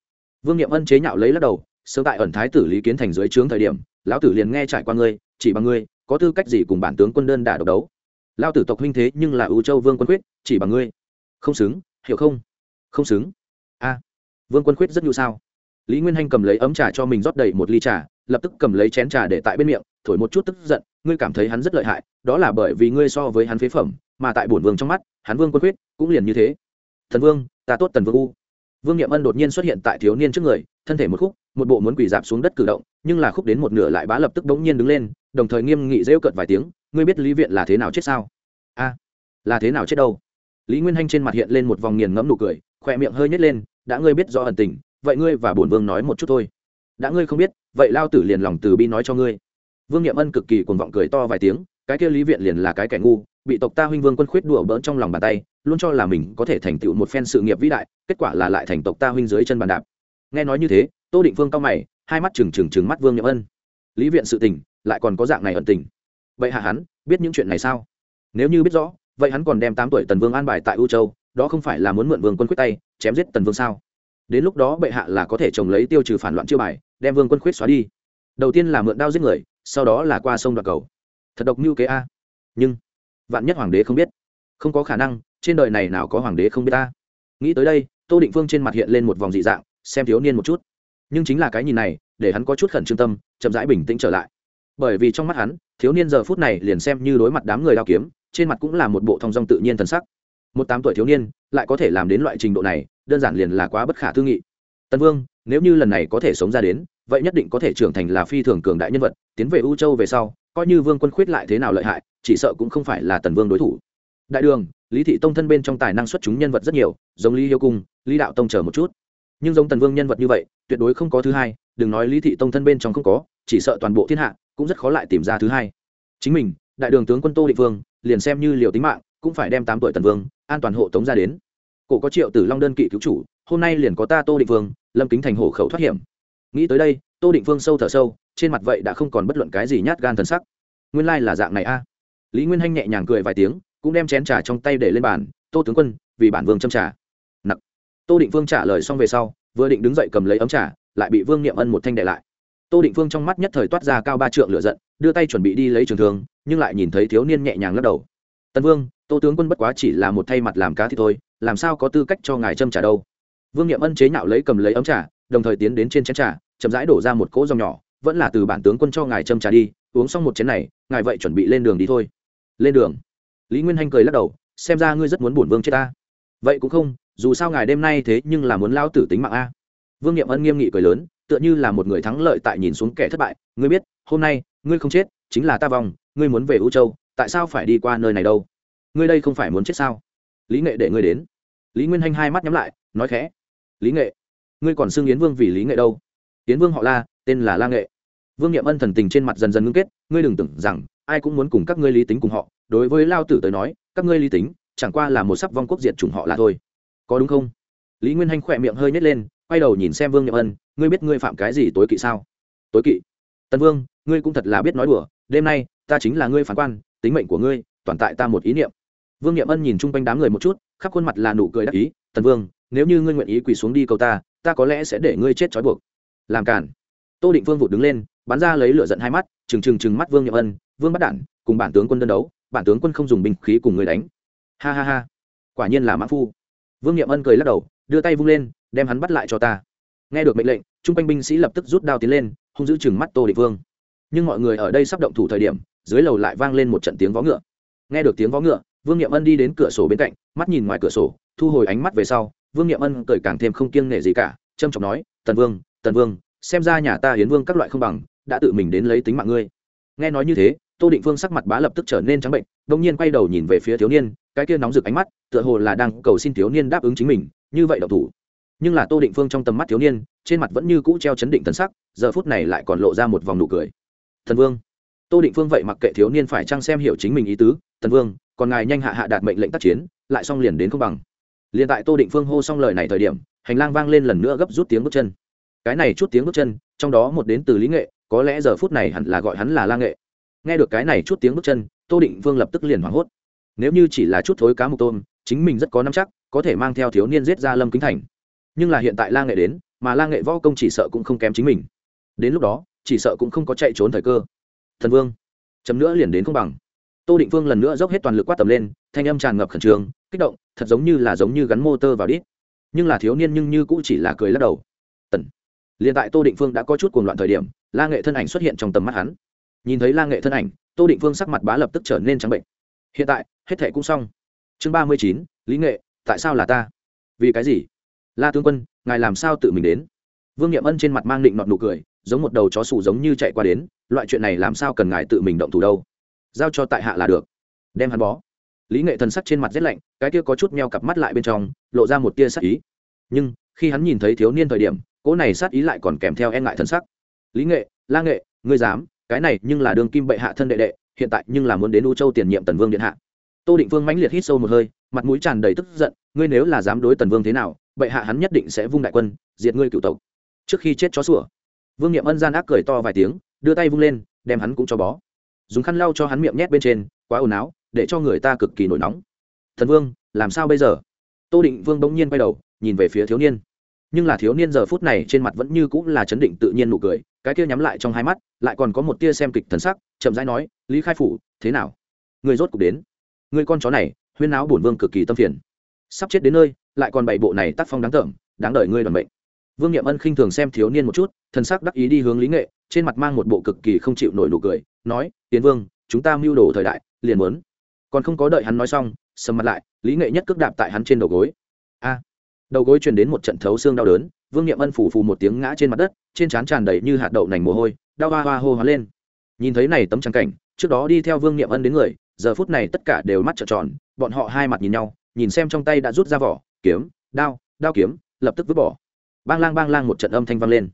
Speaker 1: Vương nghiệm ân chế nhạo lấy lắc đầu, sớm tại ẩn thái tử lý kiến thành dưới trướng thời điểm, lão tử liền nghe trải qua ngươi, chỉ bằng ngươi, có tư cách gì cùng bản tướng quân đơn đả độc đấu? Lao tử tộc huynh thế nhưng là ưu châu vương quân quyết, chỉ bằng ngươi. Không xứng, hiểu không? Không xứng. A vương quân quyết rất nhu sao? Lý nguyên hanh cầm lấy ấm trà cho mình rót đầy một ly trà, lập tức cầm lấy chén trà để tại bên miệng, thổi một chút tức giận, ngươi cảm thấy hắn rất lợi hại, đó là bởi vì ngươi so với hắn phế phẩm, mà tại bổn vương trong mắt, hắn vương quân quyết cũng liền như thế. Thần vương, ta tốt tần vương u. Vương n ân đột nhiên xuất hiện tại thiếu niên trước người, thân thể một khúc, một bộ muốn quỳ dạp xuống đất cử động, nhưng là khúc đến một nửa lại bá lập tức bỗng nhiên đứng lên, đồng thời nghiêm nghị rêu cợt vài tiếng, ngươi biết lý viện là thế nào chết sao? A, là thế nào chết đâu? Lý nguyên hanh trên mặt hiện lên một vòng nghiền ngẫm nụ cười khỏe miệng hơi nhét lên đã ngươi biết rõ ẩn tình, vậy ngươi và bổn vương nói một chút thôi. Đã ngươi không biết, vậy lao tử liền lòng từ bi nói cho ngươi. Vương nghiệm ân cực kỳ cuồng vọng cười to vài tiếng, cái kia lý viện liền là cái kẻ ngu, bị tộc ta huynh vương quân khuyết đùa bỡn trong lòng bàn tay, luôn cho là mình có thể thành tựu một phen sự nghiệp vĩ đại, kết quả là lại thành tộc ta huynh dưới chân bàn đạp. Nghe nói như thế, tô định vương cao mày, hai mắt trừng trừng trừng mắt vương nhậm ân. Lý viện sự tình, lại còn có dạng này ẩn tình. Vậy hạ hắn, biết những chuyện này sao? Nếu như biết rõ, vậy hắn còn đem tám tuổi tần vương an bài tại u châu, đó không phải là muốn mượn vương quân quyết tay chém giết tần vương sao? Đến lúc đó bệ hạ là có thể trồng lấy tiêu trừ phản loạn chiêu bài, đem vương quân khuyết xóa đi. Đầu tiên là mượn đao giết người, sau đó là qua sông đoạt cầu. Thật độc mưu kế a. Nhưng, vạn nhất hoàng đế không biết. Không có khả năng, trên đời này nào có hoàng đế không biết ta. Nghĩ tới đây, tô định phương trên mặt hiện lên một vòng dị dạng, xem thiếu niên một chút. Nhưng chính là cái nhìn này, để hắn có chút khẩn trương tâm, chậm rãi bình tĩnh trở lại. Bởi vì trong mắt hắn, thiếu niên giờ phút này liền xem như đối mặt đám người đao kiếm, trên mặt cũng là một bộ thong dong tự nhiên thần sắc một tám tuổi thiếu niên lại có thể làm đến loại trình độ này, đơn giản liền là quá bất khả tư nghị. Tần vương, nếu như lần này có thể sống ra đến, vậy nhất định có thể trưởng thành là phi thường cường đại nhân vật, tiến về u châu về sau, coi như vương quân khuyết lại thế nào lợi hại, chỉ sợ cũng không phải là tần vương đối thủ. Đại đường, lý thị tông thân bên trong tài năng xuất chúng nhân vật rất nhiều, giống lý hiếu cung, lý đạo tông chờ một chút. Nhưng giống tần vương nhân vật như vậy, tuyệt đối không có thứ hai, đừng nói lý thị tông thân bên trong không có, chỉ sợ toàn bộ thiên hạ cũng rất khó lại tìm ra thứ hai. Chính mình, đại đường tướng quân tô định vương, liền xem như liều tính mạng, cũng phải đem tám tuổi tần vương an toàn hộ tống ra đến. Cổ có triệu tử long đơn kỵ cứu chủ, hôm nay liền có ta tô định vương, lâm kính thành hổ khẩu thoát hiểm. Nghĩ tới đây, tô định vương sâu thở sâu, trên mặt vậy đã không còn bất luận cái gì nhát gan thần sắc. Nguyên lai là dạng này a. À. Lý nguyên hanh nhẹ nhàng cười vài tiếng, cũng đem chén trà trong tay để lên bàn, tô tướng quân, vì bản vương châm trà. Nặc. Tô định vương trả lời xong về sau, vừa định đứng dậy cầm lấy ấm trà, lại bị vương niệm ân một thanh đệ lại. Tô định vương trong mắt nhất thời toát ra cao ba trượng lửa giận, đưa tay chuẩn bị đi lấy trường thương, nhưng lại nhìn thấy thiếu niên nhẹ nhàng lắc đầu. Tần vương tô tướng quân bất quá chỉ là một thay mặt làm cá thì thôi làm sao có tư cách cho ngài châm trả đâu? Vương niệm ân chế nhạo lấy cầm lấy ấm trả, đồng thời tiến đến trên chén trả, chậm rãi đổ ra một cỗ dòng nhỏ vẫn là từ bản tướng quân cho ngài châm trả đi uống xong một chén này ngài vậy chuẩn bị lên đường đi thôi. Lên đường? Lý nguyên hanh cười lắc đầu xem ra ngươi rất muốn bổn vương chết ta. Vậy cũng không dù sao ngài đêm nay thế nhưng là muốn lao tử tính mạng a. Vương nghiệm ân nghiêm nghị cười lớn tựa như là một người thắng lợi tại nhìn xuống kẻ thất bại. Ngươi biết hôm nay ngươi không chết chính là ta vòng ngươi muốn về u châu tại sao phải đi qua nơi này đâu? Ngươi đây không phải muốn chết sao? Lý nghệ để ngươi đến. Lý nguyên hanh hai mắt nhắm lại, nói khẽ. Lý nghệ, ngươi còn xưng yến vương vì lý nghệ đâu? Yến vương họ la, tên là la nghệ. Vương n i ệ m ân thần tình trên mặt dần dần ngưng kết, ngươi đừng tưởng rằng ai cũng muốn cùng các ngươi lý tính cùng họ. Đối với lao tử tới nói, các ngươi lý tính chẳng qua là một sắc vong quốc diệt chủng họ là thôi. Có đúng không? Lý nguyên hanh khỏe miệng hơi nhét lên, quay đầu nhìn xem vương n i ệ m ân, ngươi biết ngươi phạm cái gì tối kỵ sao? Tối kỵ? Tân vương, ngươi cũng thật là biết nói đùa, đêm nay ta chính là ngươi phán quan tính mệnh của ngươi, toàn tại ta một ý niệm. Vương n i ệ m ân nhìn chung quanh đám người một chút, khắp khuôn mặt là nụ cười đắc ý, tần vương, nếu như ngươi nguyện ý quỳ xuống đi cầu ta ta có lẽ sẽ để ngươi chết trói buộc. Làm cản tô định vương vụt đứng lên, bắn ra lấy lửa giận hai mắt, trừng trừng trừng mắt vương nhậm ân, vương bắt đản cùng bản tướng quân đơn đấu, bản tướng quân không dùng binh khí cùng người đánh. Ha ha ha. Quả nhiên là mã phu. Vương nhậm ân cười lắc đầu, đưa tay vung lên, đem hắn bắt lại cho ta. Nghe được mệnh lệnh, chung quanh binh sĩ lập tức rút đao tiến lên, hung giữ chừng mắt tô định vương nhưng mọi người ở đây sắp động thủ thời điểm dưới lầu lại vang lên một trận tiếng vó ngựa. Nghe được tiếng vó ngựa, vương nghiệm ân đi đến cửa sổ bên cạnh, mắt nhìn ngoài cửa sổ, thu hồi ánh mắt về sau, vương nghiệm ân cười càng thêm không kiêng nể gì cả, trâm trọng nói, tần vương tần vương, xem ra nhà ta hiến vương các loại không bằng, đã tự mình đến lấy tính mạng ngươi. Nghe nói như thế, tô định Vương sắc mặt bá lập tức trở nên trắng bệnh đông nhiên quay đầu nhìn về phía thiếu niên, cái kia nóng rực ánh mắt, tựa hồ là đang cầu xin thiếu niên đáp ứng chính mình, như vậy độc thủ. Nhưng là tô định phương trong tầm mắt thiếu niên, trên mặt vẫn như cũ treo chấn định tân sắc, giờ phút này lại còn lộ ra một vòng nụ cười. Thần vương tô định phương vậy mặc kệ thiếu niên phải chăng xem hiểu chính mình ý tứ thần vương, còn ngài nhanh hạ hạ đạt mệnh lệnh tác chiến, lại xong liền đến không bằng. Liền tại tô định phương hô xong lời này thời điểm, hành lang vang lên lần nữa gấp rút tiếng bước chân. Cái này chút tiếng bước chân, trong đó một đến từ lý nghệ, có lẽ giờ phút này hẳn là gọi hắn là la nghệ. Nghe được cái này chút tiếng bước chân, tô định vương lập tức liền hoảng hốt. Nếu như chỉ là chút thối cá mục tôm, chính mình rất có nắm chắc, có thể mang theo thiếu niên giết ra lâm kính thành. Nhưng là hiện tại la nghệ đến, mà la nghệ võ công chỉ sợ cũng không kém chính mình. Đến lúc đó, chỉ sợ cũng không có chạy trốn thời cơ thần vương. Chấm nữa liền đến không bằng. Tô định vương lần nữa dốc hết toàn lực quát tầm lên, thanh âm tràn ngập khẩn trương, kích động, thật giống như là giống như gắn motor vào đít. Nhưng là thiếu niên nhưng như cũng chỉ là cười lắc đầu. Tần. Liền tại tô định phương đã có chút cuồng loạn thời điểm, la nghệ thân ảnh xuất hiện trong tầm mắt hắn. Nhìn thấy la nghệ thân ảnh, tô định phương sắc mặt bá lập tức trở nên trắng bệnh. Hiện tại, hết thệ cũng xong. Chương ba mươi chín, lý nghệ, tại sao là ta? Vì cái gì? La tướng quân, ngài làm sao tự mình đến? Vương n i ệ m ân trên mặt mang định nọt nụ cười, giống một đầu chó sủ giống như chạy qua đến, loại chuyện này làm sao cần ngài tự mình động thủ đâu. Giao cho tại hạ là được. Đem hắn bó. Lý nghệ thần sắc trên mặt rét lạnh, cái kia có chút meo cặp mắt lại bên trong, lộ ra một tia sắc ý. Nhưng, khi hắn nhìn thấy thiếu niên thời điểm, cỗ này sát ý lại còn kèm theo e ngại thần sắc. Lý nghệ, la nghệ, ngươi dám, cái này nhưng là đường kim bệ hạ thân đệ đệ, hiện tại nhưng là muốn đến u châu tiền nhiệm tần vương điện hạ. Tô định vương mãnh liệt hít sâu một hơi, mặt mũi tràn đầy tức giận, ngươi nếu là dám đối tần vương thế nào, bệ hạ hắn nhất định sẽ vung đại quân, diệt ngươi cựu tộc trước khi chết chó sủa. Vương n i ệ m ân gian ác cười to vài tiếng, đưa tay vung lên, đem hắn cũng cho bó. Dùng khăn lau cho hắn miệng nhét bên trên, quá ồn áo để cho người ta cực kỳ nổi nóng. Thần vương, làm sao bây giờ? Tô định vương bỗng nhiên quay đầu, nhìn về phía thiếu niên. Nhưng là thiếu niên giờ phút này trên mặt vẫn như cũng là chấn định tự nhiên nụ cười, cái kia nhắm lại trong hai mắt, lại còn có một tia xem kịch thần sắc, chậm rãi nói, lý khai phủ, thế nào? Người rốt cục đến. Người con chó này, huyên áo bổn vương cực kỳ tâm phiền. Sắp chết đến nơi, lại còn bảy bộ này tác phong đáng tởm, đáng đợi ngươi đoàn mệnh vương n i ệ m ân khinh thường xem thiếu niên một chút, thần sắc đắc ý đi hướng lý nghệ, trên mặt mang một bộ cực kỳ không chịu nổi nụ cười, nói, tiến vương, chúng ta mưu đồ thời đại, liền muốn. Còn không có đợi hắn nói xong, sầm mặt lại, lý nghệ nhất cước đạp tại hắn trên đầu gối. A! Đầu gối truyền đến một trận thấu xương đau đớn, vương n i ệ m ân phủ phù một tiếng ngã trên mặt đất, trên trán tràn đầy như hạt đậu nành mồ hôi, đau hoa hoa hô hóa lên. Nhìn thấy này tấm trắng cảnh, trước đó đi theo vương n i ệ m ân đến người, giờ phút này tất cả đều mắt trợn tròn, bọn họ hai mặt nhìn nhau, nhìn xem trong tay đã rút ra vỏ, kiếm, đao đao kiếm, lập tức vứt bỏ bang lang bang lang một trận âm thanh vang lên.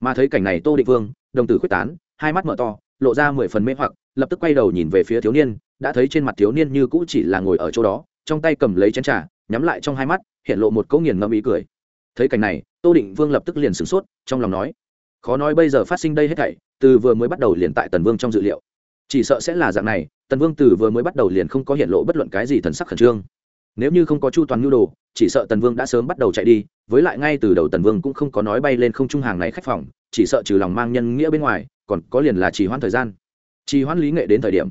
Speaker 1: Mà thấy cảnh này tô định vương, đồng tử quyết tán, hai mắt mở to, lộ ra mười phần mê hoặc, lập tức quay đầu nhìn về phía thiếu niên, đã thấy trên mặt thiếu niên như cũ chỉ là ngồi ở chỗ đó, trong tay cầm lấy chén trà, nhắm lại trong hai mắt, hiện lộ một cấu nghiền ngẫm ý cười. Thấy cảnh này, tô định vương lập tức liền sửng sốt, trong lòng nói, khó nói bây giờ phát sinh đây hết thảy, từ vừa mới bắt đầu liền tại tần vương trong dự liệu. Chỉ sợ sẽ là dạng này, tần vương từ vừa mới bắt đầu liền không có hiện lộ bất luận cái gì thần sắc khẩn trương nếu như không có chu toàn nhu đồ, chỉ sợ tần vương đã sớm bắt đầu chạy đi, với lại ngay từ đầu tần vương cũng không có nói bay lên không trung hàng này khách phòng, chỉ sợ trừ lòng mang nhân nghĩa bên ngoài, còn có liền là trì hoãn thời gian. Trì hoãn lý nghệ đến thời điểm.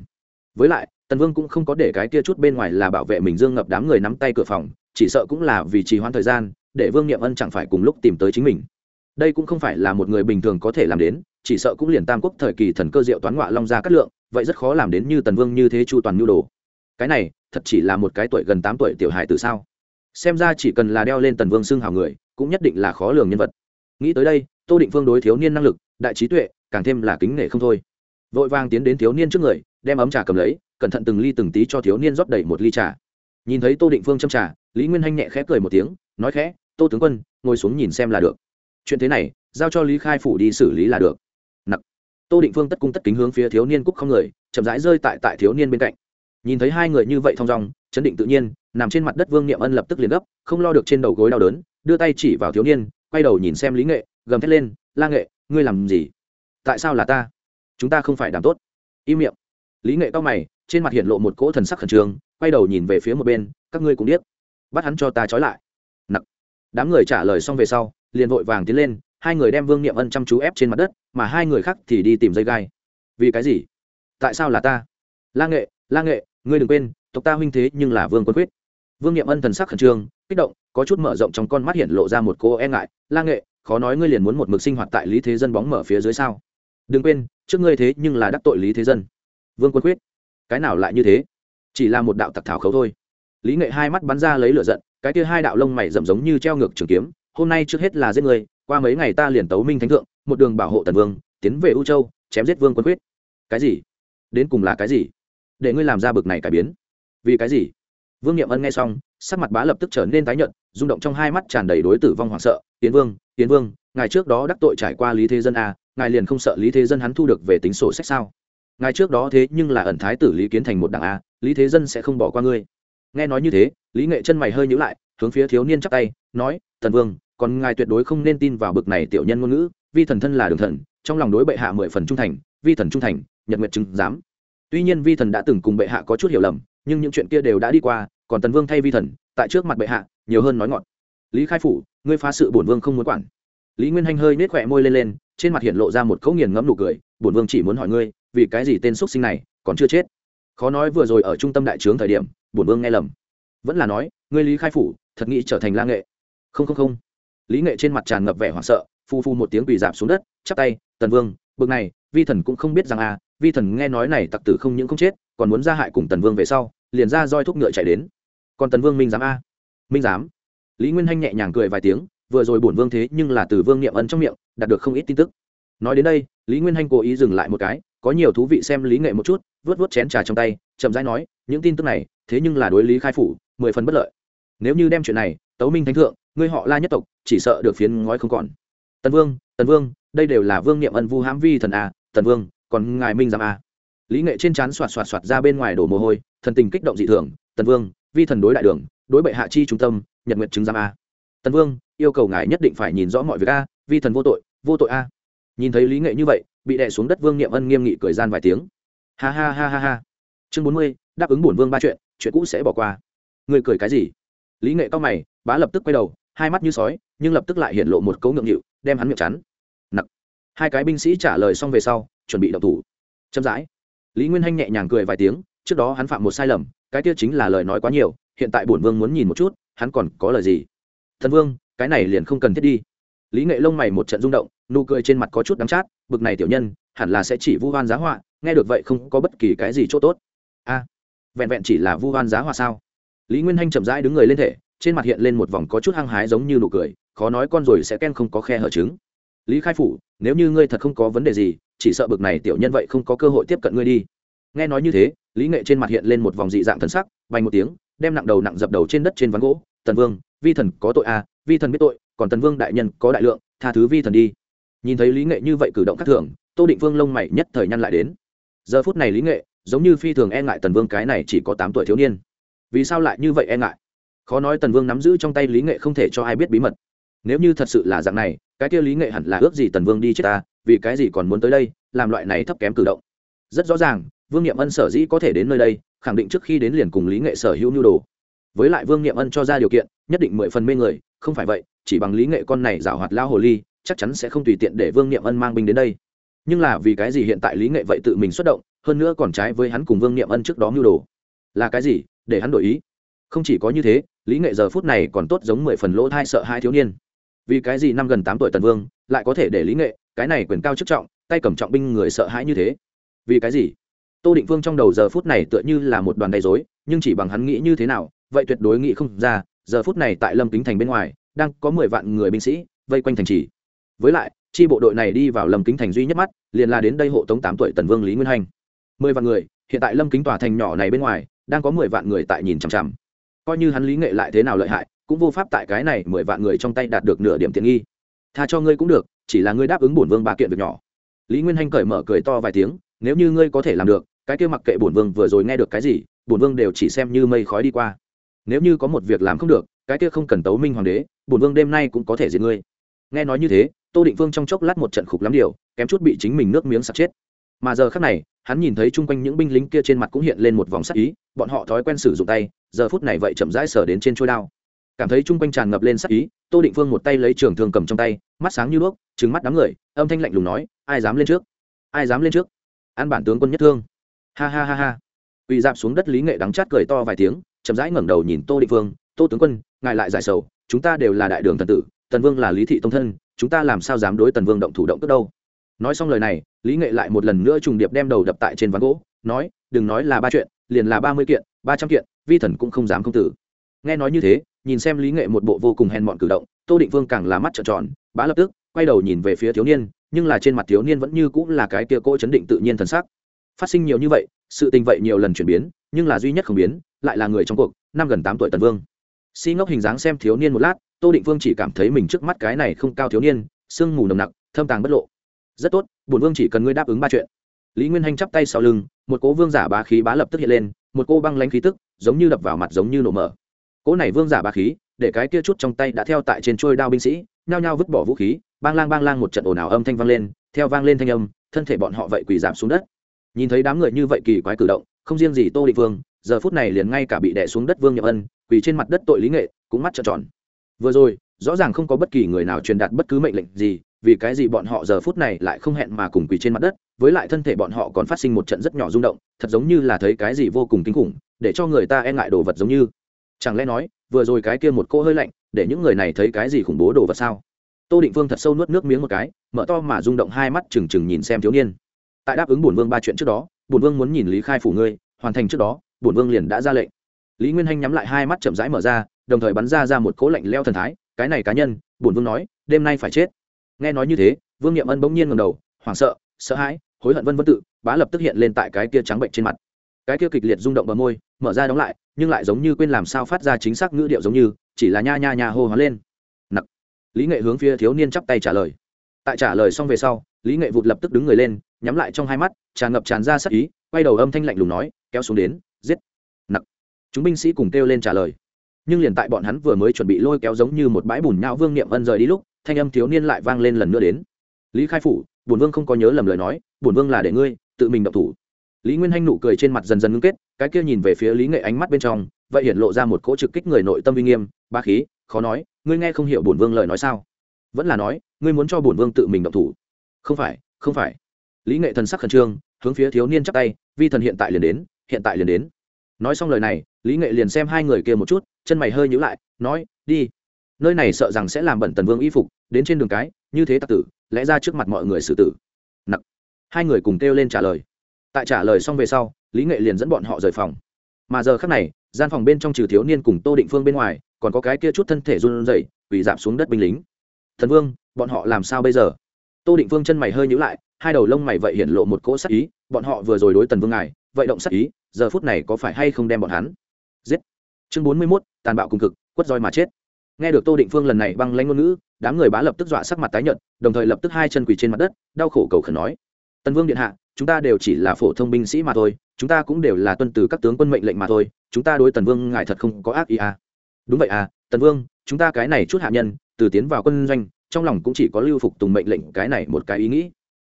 Speaker 1: Với lại, tần vương cũng không có để cái kia chút bên ngoài là bảo vệ mình dương ngập đám người nắm tay cửa phòng, chỉ sợ cũng là vì trì hoãn thời gian, để vương nghiệm ân chẳng phải cùng lúc tìm tới chính mình. Đây cũng không phải là một người bình thường có thể làm đến, chỉ sợ cũng liền tam quốc thời kỳ thần cơ diệu toán ngoại long ra cát lượng, vậy rất khó làm đến như tần vương như thế chu toàn nhu đồ. Cái này thật chỉ là một cái tuổi gần tám tuổi tiểu hài từ sao? Xem ra chỉ cần là đeo lên tần vương xưng hào người, cũng nhất định là khó lường nhân vật. Nghĩ tới đây, tô định vương đối thiếu niên năng lực, đại trí tuệ, càng thêm là kính nể không thôi. Vội vàng tiến đến thiếu niên trước người, đem ấm trà cầm lấy, cẩn thận từng ly từng tí cho thiếu niên rót đầy một ly trà. Nhìn thấy tô định phương châm trà, lý nguyên hanh nhẹ khẽ cười một tiếng, nói khẽ, tô tướng quân, ngồi xuống nhìn xem là được. Chuyện thế này, giao cho lý khai phủ đi xử lý là được. Nặc. Tô định phương tất cung tất kính hướng phía thiếu niên cúc không người, chậm rãi rơi tại tại thiếu niên bên cạnh nhìn thấy hai người như vậy thong dong, chấn định tự nhiên, nằm trên mặt đất vương niệm ân lập tức liền gấp, không lo được trên đầu gối đau đớn, đưa tay chỉ vào thiếu niên, quay đầu nhìn xem lý nghệ, gầm thét lên, la nghệ, ngươi làm gì? Tại sao là ta? Chúng ta không phải đảm tốt. Im miệng. Lý nghệ cao mày, trên mặt hiện lộ một cỗ thần sắc khẩn trương, quay đầu nhìn về phía một bên, các ngươi cũng biết bắt hắn cho ta trói lại. Nặc. Đám người trả lời xong về sau, liền vội vàng tiến lên, hai người đem vương niệm ân chăm chú ép trên mặt đất, mà hai người khác thì đi tìm dây gai. Vì cái gì? Tại sao là ta? La nghệ la nghệ ngươi đừng quên, tộc ta huynh thế nhưng là vương quân quyết. Vương niệm ân thần sắc khẩn trương, kích động, có chút mở rộng trong con mắt hiện lộ ra một cô e ngại, la nghệ, khó nói ngươi liền muốn một mực sinh hoạt tại lý thế dân bóng mở phía dưới sao? Đừng quên, trước ngươi thế nhưng là đắc tội lý thế dân. Vương quân quyết. Cái nào lại như thế? Chỉ là một đạo tặc thảo khấu thôi. Lý nghệ hai mắt bắn ra lấy lửa giận, cái kia hai đạo lông mày rậm giống như treo ngược trường kiếm, hôm nay trước hết là giết người qua mấy ngày ta liền tấu minh thánh thượng, một đường bảo hộ tần vương, tiến về u châu, chém giết vương quân quyết. Cái gì? Đến cùng là cái gì? Để ngươi làm ra bực này cải biến. Vì cái gì? Vương niệm ân nghe xong sắc mặt bá lập tức trở nên tái nhợt rung động trong hai mắt tràn đầy đối tử vong hoảng sợ. Tiến vương tiến vương ngài trước đó đắc tội trải qua lý thế dân à, ngài liền không sợ lý thế dân hắn thu được về tính sổ sách sao? Ngài trước đó thế nhưng là ẩn thái tử lý kiến thành một đảng a lý thế dân sẽ không bỏ qua ngươi. Nghe nói như thế lý nghệ chân mày hơi nhữ lại hướng phía thiếu niên chắp tay nói thần vương còn ngài tuyệt đối không nên tin vào bực này tiểu nhân ngôn ngữ vi thần thân là đường thần trong lòng đối bệ hạ mười phần trung thành vi thần trung thành nhật nguyện chứng giám tuy nhiên vi thần đã từng cùng bệ hạ có chút hiểu lầm, nhưng những chuyện kia đều đã đi qua, còn tần vương thay vi thần, tại trước mặt bệ hạ, nhiều hơn nói ngọt. Lý khai phủ, ngươi phá sự bổn vương không muốn quản. Lý nguyên hanh hơi nết khỏe môi lên lên, trên mặt hiện lộ ra một cấu nghiền ngẫm nụ cười, bổn vương chỉ muốn hỏi ngươi, vì cái gì tên x sinh này còn chưa chết? Khó nói vừa rồi ở trung tâm đại trướng thời điểm, bổn vương nghe lầm. Vẫn là nói, ngươi lý khai phủ, thật nghĩ trở thành la nghệ. Không không không. Lý nghệ trên mặt tràn ngập vẻ hoảng sợ, phu phu một tiếng quỳ dạp xuống đất, chắp tay, tần vương, bực này, vi thần cũng không biết rằng à vi thần nghe nói này tặc tử không những không chết, còn muốn ra hại cùng tần vương về sau, liền ra roi thúc ngựa chạy đến. Còn tần vương minh dám a. Minh dám lý nguyên hanh nhẹ nhàng cười vài tiếng, vừa rồi bổn vương thế nhưng là từ vương niệm ân trong miệng, đạt được không ít tin tức. Nói đến đây, lý nguyên hanh cố ý dừng lại một cái, có nhiều thú vị xem lý nghệ một chút, vớt vớt chén trà trong tay, chậm rãi nói, những tin tức này, thế nhưng là đối lý khai phủ, mười phần bất lợi. Nếu như đem chuyện này, tấu minh thánh thượng, ngươi họ la nhất tộc, chỉ sợ được phiến ngói không còn. Tần vương tần vương, đây đều là vương niệm ân vu hãm vi thần a, tần vương còn ngài minh giám a lý nghệ trên trán xoạt xoạt xoạt ra bên ngoài đổ mồ hôi, thần tình kích động dị thường, tần vương, vi thần đối đại đường, đối bệ hạ chi trung tâm, nhật nguyện chứng giám a tần vương, yêu cầu ngài nhất định phải nhìn rõ mọi việc a vi thần vô tội vô tội a nhìn thấy lý nghệ như vậy, bị đè xuống đất vương niệm ân nghiêm nghị cười gian vài tiếng. Ha ha ha ha ha. Chương bốn mươi, đáp ứng bổn vương ba chuyện chuyện cũ sẽ bỏ qua. Người cười cái gì? Lý nghệ cao mày, bá lập tức quay đầu, hai mắt như sói, nhưng lập tức lại hiện lộ một cấu ngượng nghịu, đem hắn miệng chắn. Nặc. Hai cái binh sĩ trả lời xong về sau chuẩn bị động thủ. Chậm rãi. Lý nguyên hanh nhẹ nhàng cười vài tiếng, trước đó hắn phạm một sai lầm, cái kia chính là lời nói quá nhiều, hiện tại bổn vương muốn nhìn một chút, hắn còn có lời gì? Thần vương, cái này liền không cần thiết đi. Lý nghệ lông mày một trận rung động, nụ cười trên mặt có chút đắng chát, bực này tiểu nhân, hẳn là sẽ chỉ vu hoan giá họa, nghe được vậy không có bất kỳ cái gì chỗ tốt. A, vẹn vẹn chỉ là vu hoan giá họa sao? Lý nguyên hanh chậm rãi đứng người lên thể, trên mặt hiện lên một vòng có chút hăng hái giống như nụ cười, khó nói con rồi sẽ ken không có khe hở trứng lý khai phủ, nếu như ngươi thật không có vấn đề gì chỉ sợ bực này tiểu nhân vậy không có cơ hội tiếp cận ngươi đi. Nghe nói như thế, lý nghệ trên mặt hiện lên một vòng dị dạng thần sắc, vành một tiếng, đem nặng đầu nặng dập đầu trên đất trên ván gỗ. Tần vương, vi thần có tội à vi thần biết tội, còn tần vương đại nhân có đại lượng, tha thứ vi thần đi. Nhìn thấy lý nghệ như vậy cử động khác thường, tô định vương lông mày nhất thời nhăn lại đến. Giờ phút này lý nghệ, giống như phi thường e ngại tần vương cái này chỉ có tám tuổi thiếu niên. Vì sao lại như vậy e ngại? Khó nói tần vương nắm giữ trong tay lý nghệ không thể cho ai biết bí mật. Nếu như thật sự là dạng này cái kia lý nghệ hẳn là ước gì tần vương đi chết ta, vì cái gì còn muốn tới đây, làm loại này thấp kém cử động. Rất rõ ràng, vương nghiệm ân sở dĩ có thể đến nơi đây, khẳng định trước khi đến liền cùng lý nghệ sở hữu nhu đồ. Với lại vương nghiệm ân cho ra điều kiện, nhất định mười phần mê người, không phải vậy, chỉ bằng lý nghệ con này giảo hoạt lao hồ ly, chắc chắn sẽ không tùy tiện để vương nghiệm ân mang binh đến đây. Nhưng là vì cái gì hiện tại lý nghệ vậy tự mình xuất động, hơn nữa còn trái với hắn cùng vương nghiệm ân trước đó mưu đồ? Là cái gì? Để hắn đổi ý. Không chỉ có như thế, lý nghệ giờ phút này còn tốt giống mười phần lỗ thai sợ hai thiếu niên vì cái gì năm gần tám tuổi tần vương lại có thể để lý nghệ, cái này quyền cao chức trọng, tay cầm trọng binh người sợ hãi như thế? Vì cái gì? Tô định vương trong đầu giờ phút này tựa như là một đoàn đầy dối nhưng chỉ bằng hắn nghĩ như thế nào, vậy tuyệt đối nghĩ không ra, giờ phút này tại lâm kính thành bên ngoài, đang có mười vạn người binh sĩ vây quanh thành trì. Với lại, chi bộ đội này đi vào lâm kính thành duy nhất mắt, liền là đến đây hộ tống tám tuổi tần vương lý nguyên hành. Mười vạn người, hiện tại lâm kính tòa thành nhỏ này bên ngoài, đang có mười vạn người tại nhìn chằm chằm coi như hắn lý nghệ lại thế nào lợi hại, cũng vô pháp tại cái này mười vạn người trong tay đạt được nửa điểm tiện nghi. Tha cho ngươi cũng được, chỉ là ngươi đáp ứng bổn vương ba kiện việc nhỏ. Lý nguyên hanh cởi mở cười to vài tiếng, nếu như ngươi có thể làm được, cái kia mặc kệ bổn vương vừa rồi nghe được cái gì, bổn vương đều chỉ xem như mây khói đi qua. Nếu như có một việc làm không được, cái kia không cần tấu minh hoàng đế, bổn vương đêm nay cũng có thể diệt ngươi. Nghe nói như thế, tô định vương trong chốc lát một trận khục lắm điều, kém chút bị chính mình nước miếng sặc chết mà giờ khác này, hắn nhìn thấy chung quanh những binh lính kia trên mặt cũng hiện lên một vòng sắc ý, bọn họ thói quen sử dụng tay, giờ phút này vậy chậm rãi sờ đến trên trôi đao. Cảm thấy chung quanh tràn ngập lên sắc ý, tô định phương một tay lấy trường thương cầm trong tay, mắt sáng như đuốc trứng mắt đám người, âm thanh lạnh lùng nói, ai dám lên trước? Ai dám lên trước? An bản tướng quân nhất thương. Ha ha ha ha. Quỳ dạp xuống đất lý nghệ đắng chát cười to vài tiếng, chậm rãi ngẩng đầu nhìn tô định phương, tô tướng quân, ngài lại giải sầu, chúng ta đều là đại đường thần tử, tần vương là lý thị tông thân, chúng ta làm sao dám đối tần vương động thủ động tức đâu? Nói xong lời này, lý nghệ lại một lần nữa trùng điệp đem đầu đập tại trên ván gỗ, nói, đừng nói là ba chuyện, liền là ba mươi kiện, ba trăm kiện, vi thần cũng không dám không tử. Nghe nói như thế, nhìn xem lý nghệ một bộ vô cùng hèn mọn cử động, tô định vương càng là mắt trợn tròn, bá lập tức, quay đầu nhìn về phía thiếu niên, nhưng là trên mặt thiếu niên vẫn như cũng là cái kia cỗ chấn định tự nhiên thần sắc. Phát sinh nhiều như vậy, sự tình vậy nhiều lần chuyển biến, nhưng là duy nhất không biến, lại là người trong cuộc, năm gần tám tuổi tần vương. Si ngốc hình dáng xem thiếu niên một lát, tô định vương chỉ cảm thấy mình trước mắt cái này không cao thiếu niên, sương mù nồng nặc, thâm tàng bất lộ rất tốt, bổn vương chỉ cần ngươi đáp ứng ba chuyện. Lý nguyên hanh chắp tay sau lưng, một cố vương giả bá khí bá lập tức hiện lên, một cô băng lanh khí tức, giống như đập vào mặt giống như nổ mở. Cỗ này vương giả bá khí, để cái kia chút trong tay đã theo tại trên trôi đao binh sĩ, nhao nhao vứt bỏ vũ khí, bang lang bang lang một trận ồn ào âm thanh vang lên, theo vang lên thanh âm, thân thể bọn họ vậy quỳ giảm xuống đất. Nhìn thấy đám người như vậy kỳ quái cử động, không riêng gì tô định vương, giờ phút này liền ngay cả bị đè xuống đất vương nhậm ân, quỳ trên mặt đất tội lý nghệ, cũng mắt trợn tròn. Vừa rồi, rõ ràng không có bất kỳ người nào truyền đạt bất cứ mệnh lệnh gì vì cái gì bọn họ giờ phút này lại không hẹn mà cùng quỳ trên mặt đất, với lại thân thể bọn họ còn phát sinh một trận rất nhỏ rung động, thật giống như là thấy cái gì vô cùng kinh khủng, để cho người ta e ngại đồ vật giống như. Chẳng lẽ nói, vừa rồi cái kia một cô hơi lạnh, để những người này thấy cái gì khủng bố đồ vật sao? Tô định vương thật sâu nuốt nước miếng một cái, mở to mà rung động hai mắt trừng trừng nhìn xem thiếu niên. Tại đáp ứng bổn vương ba chuyện trước đó, bổn vương muốn nhìn lý khai phủ ngươi, hoàn thành trước đó, bổn vương liền đã ra lệnh. Lý nguyên hanh nhắm lại hai mắt chậm rãi mở ra, đồng thời bắn ra ra một cỗ lạnh leo thần thái, cái này cá nhân, bổn vương nói, đêm nay phải chết nghe nói như thế, vương n ân bỗng nhiên ngầm đầu, hoảng sợ sợ hãi, hối hận vân vân tự, bá lập tức hiện lên tại cái kia trắng bệnh trên mặt. Cái kia kịch liệt rung động bờ môi, mở ra đóng lại, nhưng lại giống như quên làm sao phát ra chính xác ngữ điệu giống như, chỉ là nha nha nha hô hoán lên. Nặc. Lý nghệ hướng phía thiếu niên chắp tay trả lời. Tại trả lời xong về sau, lý nghệ vụt lập tức đứng người lên, nhắm lại trong hai mắt, tràn ngập tràn ra sắc ý, quay đầu âm thanh lạnh lùng nói, kéo xuống đến, giết. Nặc. Chúng binh sĩ cùng kêu lên trả lời. Nhưng liền tại bọn hắn vừa mới chuẩn bị lôi kéo giống như một bãi bùn nhão vương niệm ân rời đi lúc thanh âm thiếu niên lại vang lên lần nữa đến. Lý khai phủ, bổn vương không có nhớ lầm lời nói, bổn vương là để ngươi, tự mình động thủ. Lý nguyên hanh nụ cười trên mặt dần dần ngưng kết, cái kia nhìn về phía lý nghệ ánh mắt bên trong, vậy hiện lộ ra một cỗ trực kích người nội tâm uy nghiêm, ba khí, khó nói, ngươi nghe không hiểu bổn vương lời nói sao? Vẫn là nói, ngươi muốn cho bổn vương tự mình động thủ. Không phải không phải. Lý nghệ thần sắc khẩn trương, hướng phía thiếu niên chắc tay, vi thần hiện tại liền đến, hiện tại liền đến. Nói xong lời này, lý nghệ liền xem hai người kia một chút, chân mày hơi nhữ lại, nói, đi nơi này sợ rằng sẽ làm bẩn tần vương y phục, đến trên đường cái, như thế tặc tử, lẽ ra trước mặt mọi người xử tử. Nặc. Hai người cùng kêu lên trả lời. Tại trả lời xong về sau, lý nghệ liền dẫn bọn họ rời phòng. Mà giờ khác này, gian phòng bên trong trừ thiếu niên cùng tô định phương bên ngoài, còn có cái kia chút thân thể run rẩy, quỳ giảm xuống đất binh lính. Thần vương, bọn họ làm sao bây giờ? Tô định phương chân mày hơi nhữ lại, hai đầu lông mày vậy hiện lộ một cỗ sắc ý, bọn họ vừa rồi đối tần vương ngài, vậy động sắc ý, giờ phút này có phải hay không đem bọn hắn? Giết. Chương bốn mươi mốt, tàn bạo cùng cực, quất roi mà chết nghe được tô định phương lần này băng lanh ngôn ngữ, đám người bá lập tức dọa sắc mặt tái nhợt, đồng thời lập tức hai chân quỳ trên mặt đất, đau khổ cầu khẩn nói. Tần vương điện hạ, chúng ta đều chỉ là phổ thông binh sĩ mà thôi, chúng ta cũng đều là tuân từ các tướng quân mệnh lệnh mà thôi, chúng ta đối tần vương ngài thật không có ác ý à. đúng vậy à tần vương, chúng ta cái này chút hạ nhân, từ tiến vào quân doanh, trong lòng cũng chỉ có lưu phục tùng mệnh lệnh, cái này một cái ý nghĩ.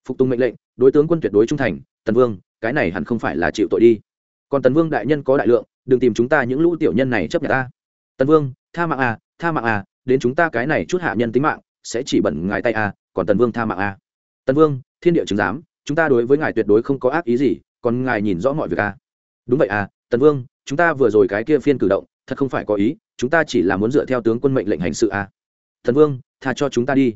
Speaker 1: Phục tùng mệnh lệnh, đối tướng quân tuyệt đối trung thành, tần vương, cái này hẳn không phải là chịu tội đi. Còn tần vương đại nhân có đại lượng, đừng tìm chúng ta những lũ tiểu nhân này chấp nhận ta. Tần vương, tha mạng à tha mạng à đến chúng ta cái này chút hạ nhân tính mạng, sẽ chỉ bẩn ngài tay à còn tần vương tha mạng à. Tần vương, thiên địa chứng giám, chúng ta đối với ngài tuyệt đối không có ác ý gì, còn ngài nhìn rõ mọi việc à. Đúng vậy à tần vương, chúng ta vừa rồi cái kia phiên cử động, thật không phải có ý, chúng ta chỉ là muốn dựa theo tướng quân mệnh lệnh hành sự à. Tần vương, tha cho chúng ta đi.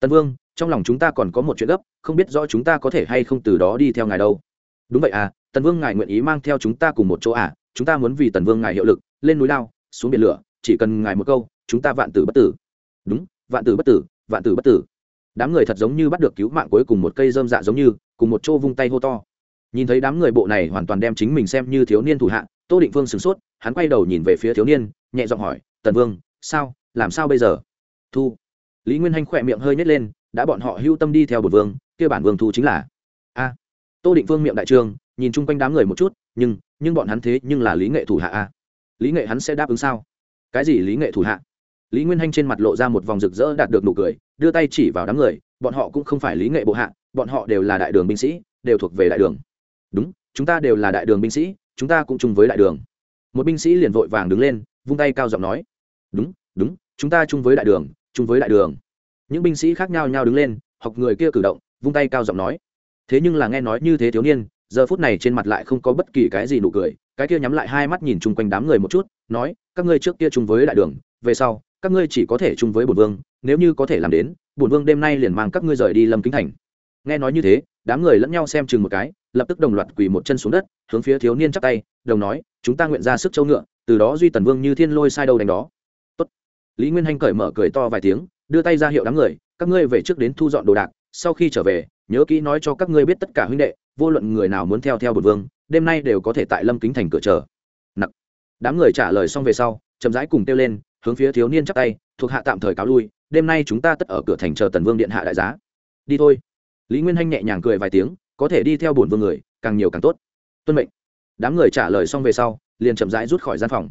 Speaker 1: Tần vương, trong lòng chúng ta còn có một chuyện gấp, không biết rõ chúng ta có thể hay không từ đó đi theo ngài đâu. Đúng vậy à tần vương ngài nguyện ý mang theo chúng ta cùng một chỗ à chúng ta muốn vì tần vương ngài hiệu lực, lên núi lao, xuống biển lửa, chỉ cần ngài một câu chúng ta vạn tử bất tử. Đúng, vạn tử bất tử, vạn tử bất tử. Đám người thật giống như bắt được cứu mạng cuối cùng một cây dơm dạ giống như, cùng một chỗ vung tay hô to. Nhìn thấy đám người bộ này hoàn toàn đem chính mình xem như thiếu niên thủ hạ, tô định vương sửng sốt, hắn quay đầu nhìn về phía thiếu niên, nhẹ giọng hỏi, tần vương, sao, làm sao bây giờ? Thu. Lý nguyên hanh khỏe miệng hơi nhét lên, đã bọn họ hưu tâm đi theo bột vương, kia bản vương thu chính là. A. Tô định vương miệng đại trương nhìn chung quanh đám người một chút, nhưng nhưng bọn hắn thế nhưng là lý nghệ thủ hạ a. Lý nghệ hắn sẽ đáp ứng sao? Cái gì lý nghệ thủ hạ? Lý nguyên hanh trên mặt lộ ra một vòng rực rỡ đạt được nụ cười, đưa tay chỉ vào đám người, bọn họ cũng không phải lý nghệ bộ hạ, bọn họ đều là đại đường binh sĩ, đều thuộc về đại đường. Đúng, chúng ta đều là đại đường binh sĩ, chúng ta cũng chung với đại đường. Một binh sĩ liền vội vàng đứng lên, vung tay cao giọng nói. Đúng đúng, chúng ta chung với đại đường, chung với đại đường. Những binh sĩ khác nhau nhau đứng lên, học người kia cử động, vung tay cao giọng nói. Thế nhưng là nghe nói như thế thiếu niên, giờ phút này trên mặt lại không có bất kỳ cái gì nụ cười, cái kia nhắm lại hai mắt nhìn chung quanh đám người một chút, nói, các ngươi trước kia chung với đại đường, về sau các ngươi chỉ có thể chung với bổn vương, nếu như có thể làm đến, bổn vương đêm nay liền mang các ngươi rời đi lâm kính thành. Nghe nói như thế, đám người lẫn nhau xem chừng một cái, lập tức đồng loạt quỳ một chân xuống đất, hướng phía thiếu niên chắp tay, đồng nói, chúng ta nguyện ra sức châu ngựa, từ đó duy tần vương như thiên lôi sai đâu đánh đó. Tốt. lý nguyên hanh cởi mở cười to vài tiếng, đưa tay ra hiệu đám người, các ngươi về trước đến thu dọn đồ đạc, sau khi trở về, nhớ kỹ nói cho các ngươi biết tất cả huynh đệ, vô luận người nào muốn theo theo bột vương, đêm nay đều có thể tại lâm kính thành cửa chờ. Nặc đám người trả lời xong về sau, chậm rãi cùng kêu lên hướng phía thiếu niên chắp tay, thuộc hạ tạm thời cáo lui, đêm nay chúng ta tất ở cửa thành chờ tần vương điện hạ đại giá. Đi thôi. Lý nguyên hanh nhẹ nhàng cười vài tiếng, có thể đi theo bổn vương người, càng nhiều càng tốt. Tuân mệnh. Đám người trả lời xong về sau, liền chậm rãi rút khỏi gian phòng.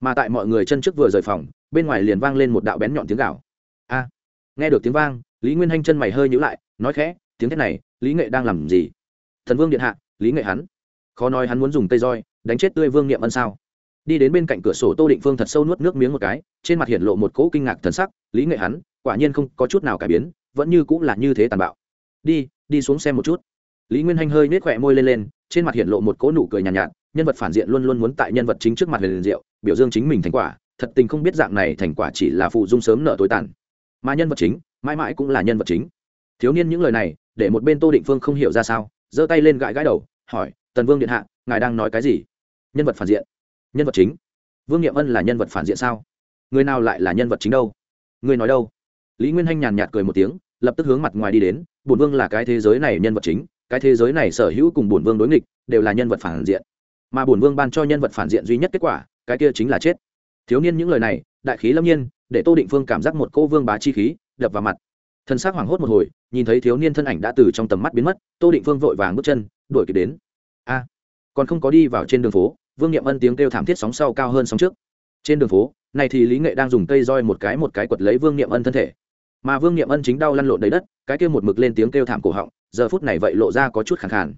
Speaker 1: Mà tại mọi người chân trước vừa rời phòng, bên ngoài liền vang lên một đạo bén nhọn tiếng gạo a! Nghe được tiếng vang, lý nguyên hanh chân mày hơi nhữ lại, nói khẽ, tiếng thét này, lý nghệ đang làm gì? Thần vương điện hạ, lý nghệ hắn. Khó nói hắn muốn dùng cây roi, đánh chết tươi vương niệm ân sao? Đi đến bên cạnh cửa sổ tô định phương thật sâu nuốt nước miếng một cái trên mặt hiện lộ một cỗ kinh ngạc thần sắc lý nghệ hắn quả nhiên không có chút nào cải biến vẫn như cũng là như thế tàn bạo. Đi đi xuống xem một chút. Lý nguyên hanh hơi nết khỏe môi lên lên trên mặt hiện lộ một cỗ nụ cười nhàn nhạt, nhạt nhân vật phản diện luôn luôn muốn tại nhân vật chính trước mặt liền diệu biểu dương chính mình thành quả thật tình không biết dạng này thành quả chỉ là phụ dung sớm nợ tối tàn. Mà nhân vật chính mãi mãi cũng là nhân vật chính. Thiếu niên những lời này để một bên tô định phương không hiểu ra sao giơ tay lên gãi gãi đầu hỏi tần vương điện hạ ngài đang nói cái gì? Nhân vật phản diện nhân vật chính. Vương nghiệm ân là nhân vật phản diện sao? Người nào lại là nhân vật chính đâu? Người nói đâu? Lý nguyên hanh nhàn nhạt cười một tiếng, lập tức hướng mặt ngoài đi đến, bổn vương là cái thế giới này nhân vật chính, cái thế giới này sở hữu cùng bổn vương đối nghịch, đều là nhân vật phản diện. Mà bổn vương ban cho nhân vật phản diện duy nhất kết quả, cái kia chính là chết. Thiếu niên những lời này, đại khí lâm nhiên, để tô định phương cảm giác một cô vương bá chi khí, đập vào mặt. Thân xác hoảng hốt một hồi, nhìn thấy thiếu niên thân ảnh đã từ trong tầm mắt biến mất, tô định phương vội vàng bước chân, đuổi kịp đến. A, còn không có đi vào trên đường phố vương nghiệm ân tiếng kêu thảm thiết sóng sau cao hơn sóng trước. Trên đường phố, này thì lý nghệ đang dùng cây roi một cái một cái quật lấy vương nghiệm ân thân thể. Mà vương nghiệm ân chính đau lăn lộn đầy đất, cái kêu một mực lên tiếng kêu thảm cổ họng, giờ phút này vậy lộ ra có chút khẳng khàn.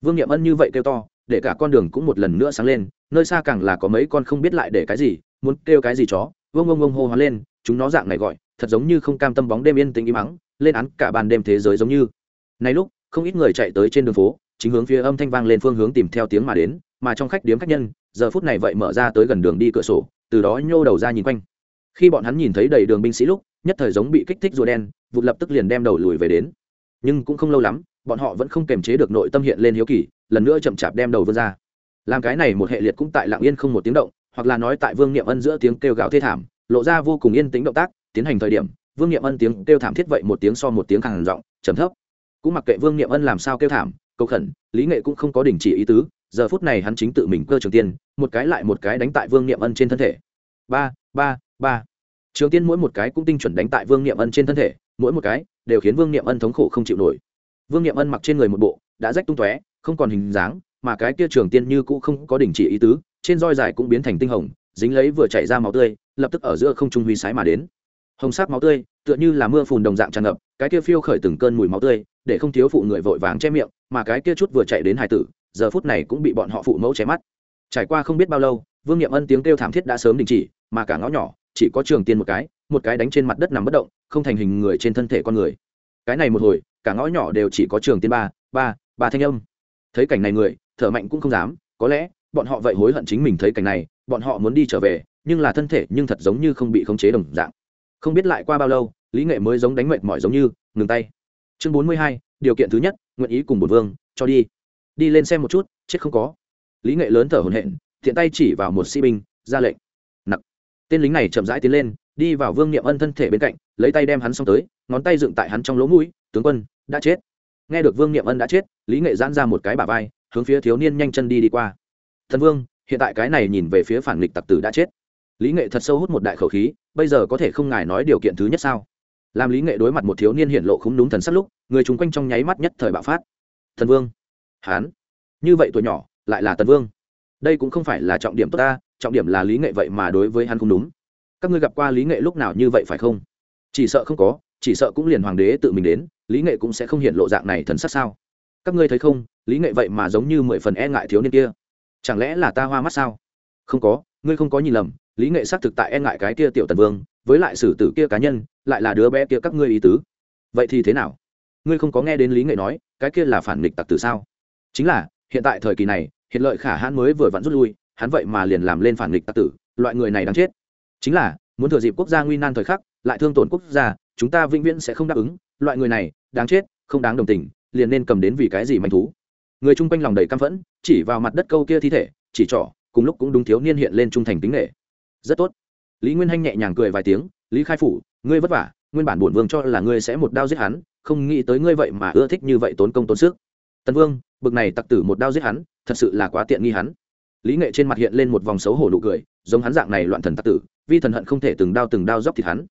Speaker 1: Vương nghiệm ân như vậy kêu to, để cả con đường cũng một lần nữa sáng lên, nơi xa càng là có mấy con không biết lại để cái gì, muốn kêu cái gì chó vương ông ông hô hoán lên, chúng nó dạng này gọi, thật giống như không cam tâm bóng đêm yên tĩnh im mắng lên án cả ban đêm thế giới giống như. Này lúc, không ít người chạy tới trên đường phố, chính hướng phía âm thanh vang lên phương hướng tìm theo tiếng mà đến mà trong khách điếm khách nhân, giờ phút này vậy mở ra tới gần đường đi cửa sổ, từ đó nhô đầu ra nhìn quanh. Khi bọn hắn nhìn thấy đầy đường binh sĩ lúc, nhất thời giống bị kích thích rùa đen, vụt lập tức liền đem đầu lùi về đến. Nhưng cũng không lâu lắm, bọn họ vẫn không kềm chế được nội tâm hiện lên hiếu kỳ, lần nữa chậm chạp đem đầu vươn ra. Làm cái này một hệ liệt cũng tại lạng yên không một tiếng động, hoặc là nói tại vương niệm ân giữa tiếng kêu gào thê thảm, lộ ra vô cùng yên tĩnh động tác, tiến hành thời điểm, vương niệm ân tiếng kêu thảm thiết vậy một tiếng so một tiếng khàn giọng trầm thấp. Cũng mặc kệ vương niệm ân làm sao kêu thảm, cầu khẩn, lý nghệ cũng không có đình chỉ ý tứ giờ phút này hắn chính tự mình cơ trường tiên, một cái lại một cái đánh tại vương niệm ân trên thân thể. Ba ba ba. Trường tiên mỗi một cái cũng tinh chuẩn đánh tại vương niệm ân trên thân thể, mỗi một cái đều khiến vương niệm ân thống khổ không chịu nổi. Vương niệm ân mặc trên người một bộ, đã rách tung tóe, không còn hình dáng, mà cái kia trường tiên như cũ không có đình chỉ ý tứ, trên roi dài cũng biến thành tinh hồng, dính lấy vừa chảy ra máu tươi, lập tức ở giữa không trung huy sái mà đến. Hồng sắc máu tươi, tựa như là mưa phùn đồng dạng tràn ngập, cái kia phiêu khởi từng cơn mùi máu tươi, để không thiếu phụ người vội vàng che miệng, mà cái kia chút vừa chạy đến hải tử giờ phút này cũng bị bọn họ phụ mẫu che mắt. Trải qua không biết bao lâu, vương nghiệm ân tiếng kêu thảm thiết đã sớm đình chỉ, mà cả ngõ nhỏ chỉ có trường tiên một cái một cái đánh trên mặt đất nằm bất động, không thành hình người trên thân thể con người. Cái này một hồi, cả ngõ nhỏ đều chỉ có trường tiên ba ba ba thanh âm. Thấy cảnh này người, thở mạnh cũng không dám, có lẽ bọn họ vậy hối hận chính mình thấy cảnh này, bọn họ muốn đi trở về, nhưng là thân thể nhưng thật giống như không bị khống chế đồng dạng. Không biết lại qua bao lâu, lý nghệ mới giống đánh mệt mỏi giống như, ngừng tay. Chương bốn mươi hai, điều kiện thứ nhất, nguyện ý cùng bổn vương, cho đi đi lên xem một chút, chết không có. Lý nghệ lớn thở hổn hển thiện tay chỉ vào một sĩ binh, ra lệnh. Nặc. Tên lính này chậm rãi tiến lên, đi vào vương niệm ân thân thể bên cạnh, lấy tay đem hắn xong tới, ngón tay dựng tại hắn trong lỗ mũi, tướng quân, đã chết. Nghe được vương niệm ân đã chết, lý nghệ giãn ra một cái bả vai, hướng phía thiếu niên nhanh chân đi đi qua. Thần vương, hiện tại cái này nhìn về phía phản nghịch tặc tử đã chết. Lý nghệ thật sâu hút một đại khẩu khí, bây giờ có thể không ngài nói điều kiện thứ nhất sao? Làm lý nghệ đối mặt một thiếu niên hiện lộ không đúng thần sắc lúc, người chung quanh trong nháy mắt nhất thời bạo phát. Thần vương hán. Như vậy tuổi nhỏ, lại là tần vương. Đây cũng không phải là trọng điểm tốt ta, trọng điểm là lý nghệ vậy mà đối với hắn không đúng. Các ngươi gặp qua lý nghệ lúc nào như vậy phải không? Chỉ sợ không có, chỉ sợ cũng liền hoàng đế tự mình đến, lý nghệ cũng sẽ không hiện lộ dạng này thần sắc sao? Các ngươi thấy không, lý nghệ vậy mà giống như mười phần e ngại thiếu niên kia. Chẳng lẽ là ta hoa mắt sao? Không có, ngươi không có nhìn lầm, lý nghệ xác thực tại e ngại cái kia tiểu tần vương, với lại sử tử kia cá nhân, lại là đứa bé kia các ngươi ý tứ. Vậy thì thế nào? Ngươi không có nghe đến lý nghệ nói, cái kia là phản nghịch tặc tử sao? Chính là, hiện tại thời kỳ này hiện lợi khả hãn mới vừa vặn rút lui, hắn vậy mà liền làm lên phản nghịch tặc tử, loại người này đáng chết. Chính là, muốn thừa dịp quốc gia nguy nan thời khắc, lại thương tổn quốc gia, chúng ta vĩnh viễn sẽ không đáp ứng, loại người này, đáng chết, không đáng đồng tình, liền nên cầm đến vì cái gì manh thú. Người chung quanh lòng đầy căm phẫn, chỉ vào mặt đất câu kia thi thể, chỉ trỏ, cùng lúc cũng đúng thiếu niên hiện lên trung thành tính nghệ rất tốt. Lý nguyên hanh nhẹ nhàng cười vài tiếng, lý khai phủ, ngươi vất vả, nguyên bản bổn vương cho là ngươi sẽ một đao giết hắn, không nghĩ tới ngươi vậy mà ưa thích như vậy tốn công tốn sức tần vương, bực này tặc tử một đao giết hắn, thật sự là quá tiện nghi hắn. Lý nghệ trên mặt hiện lên một vòng xấu hổ nụ cười, giống hắn dạng này loạn thần tặc tử, vi thần hận không thể từng đao từng đao dóc thịt hắn.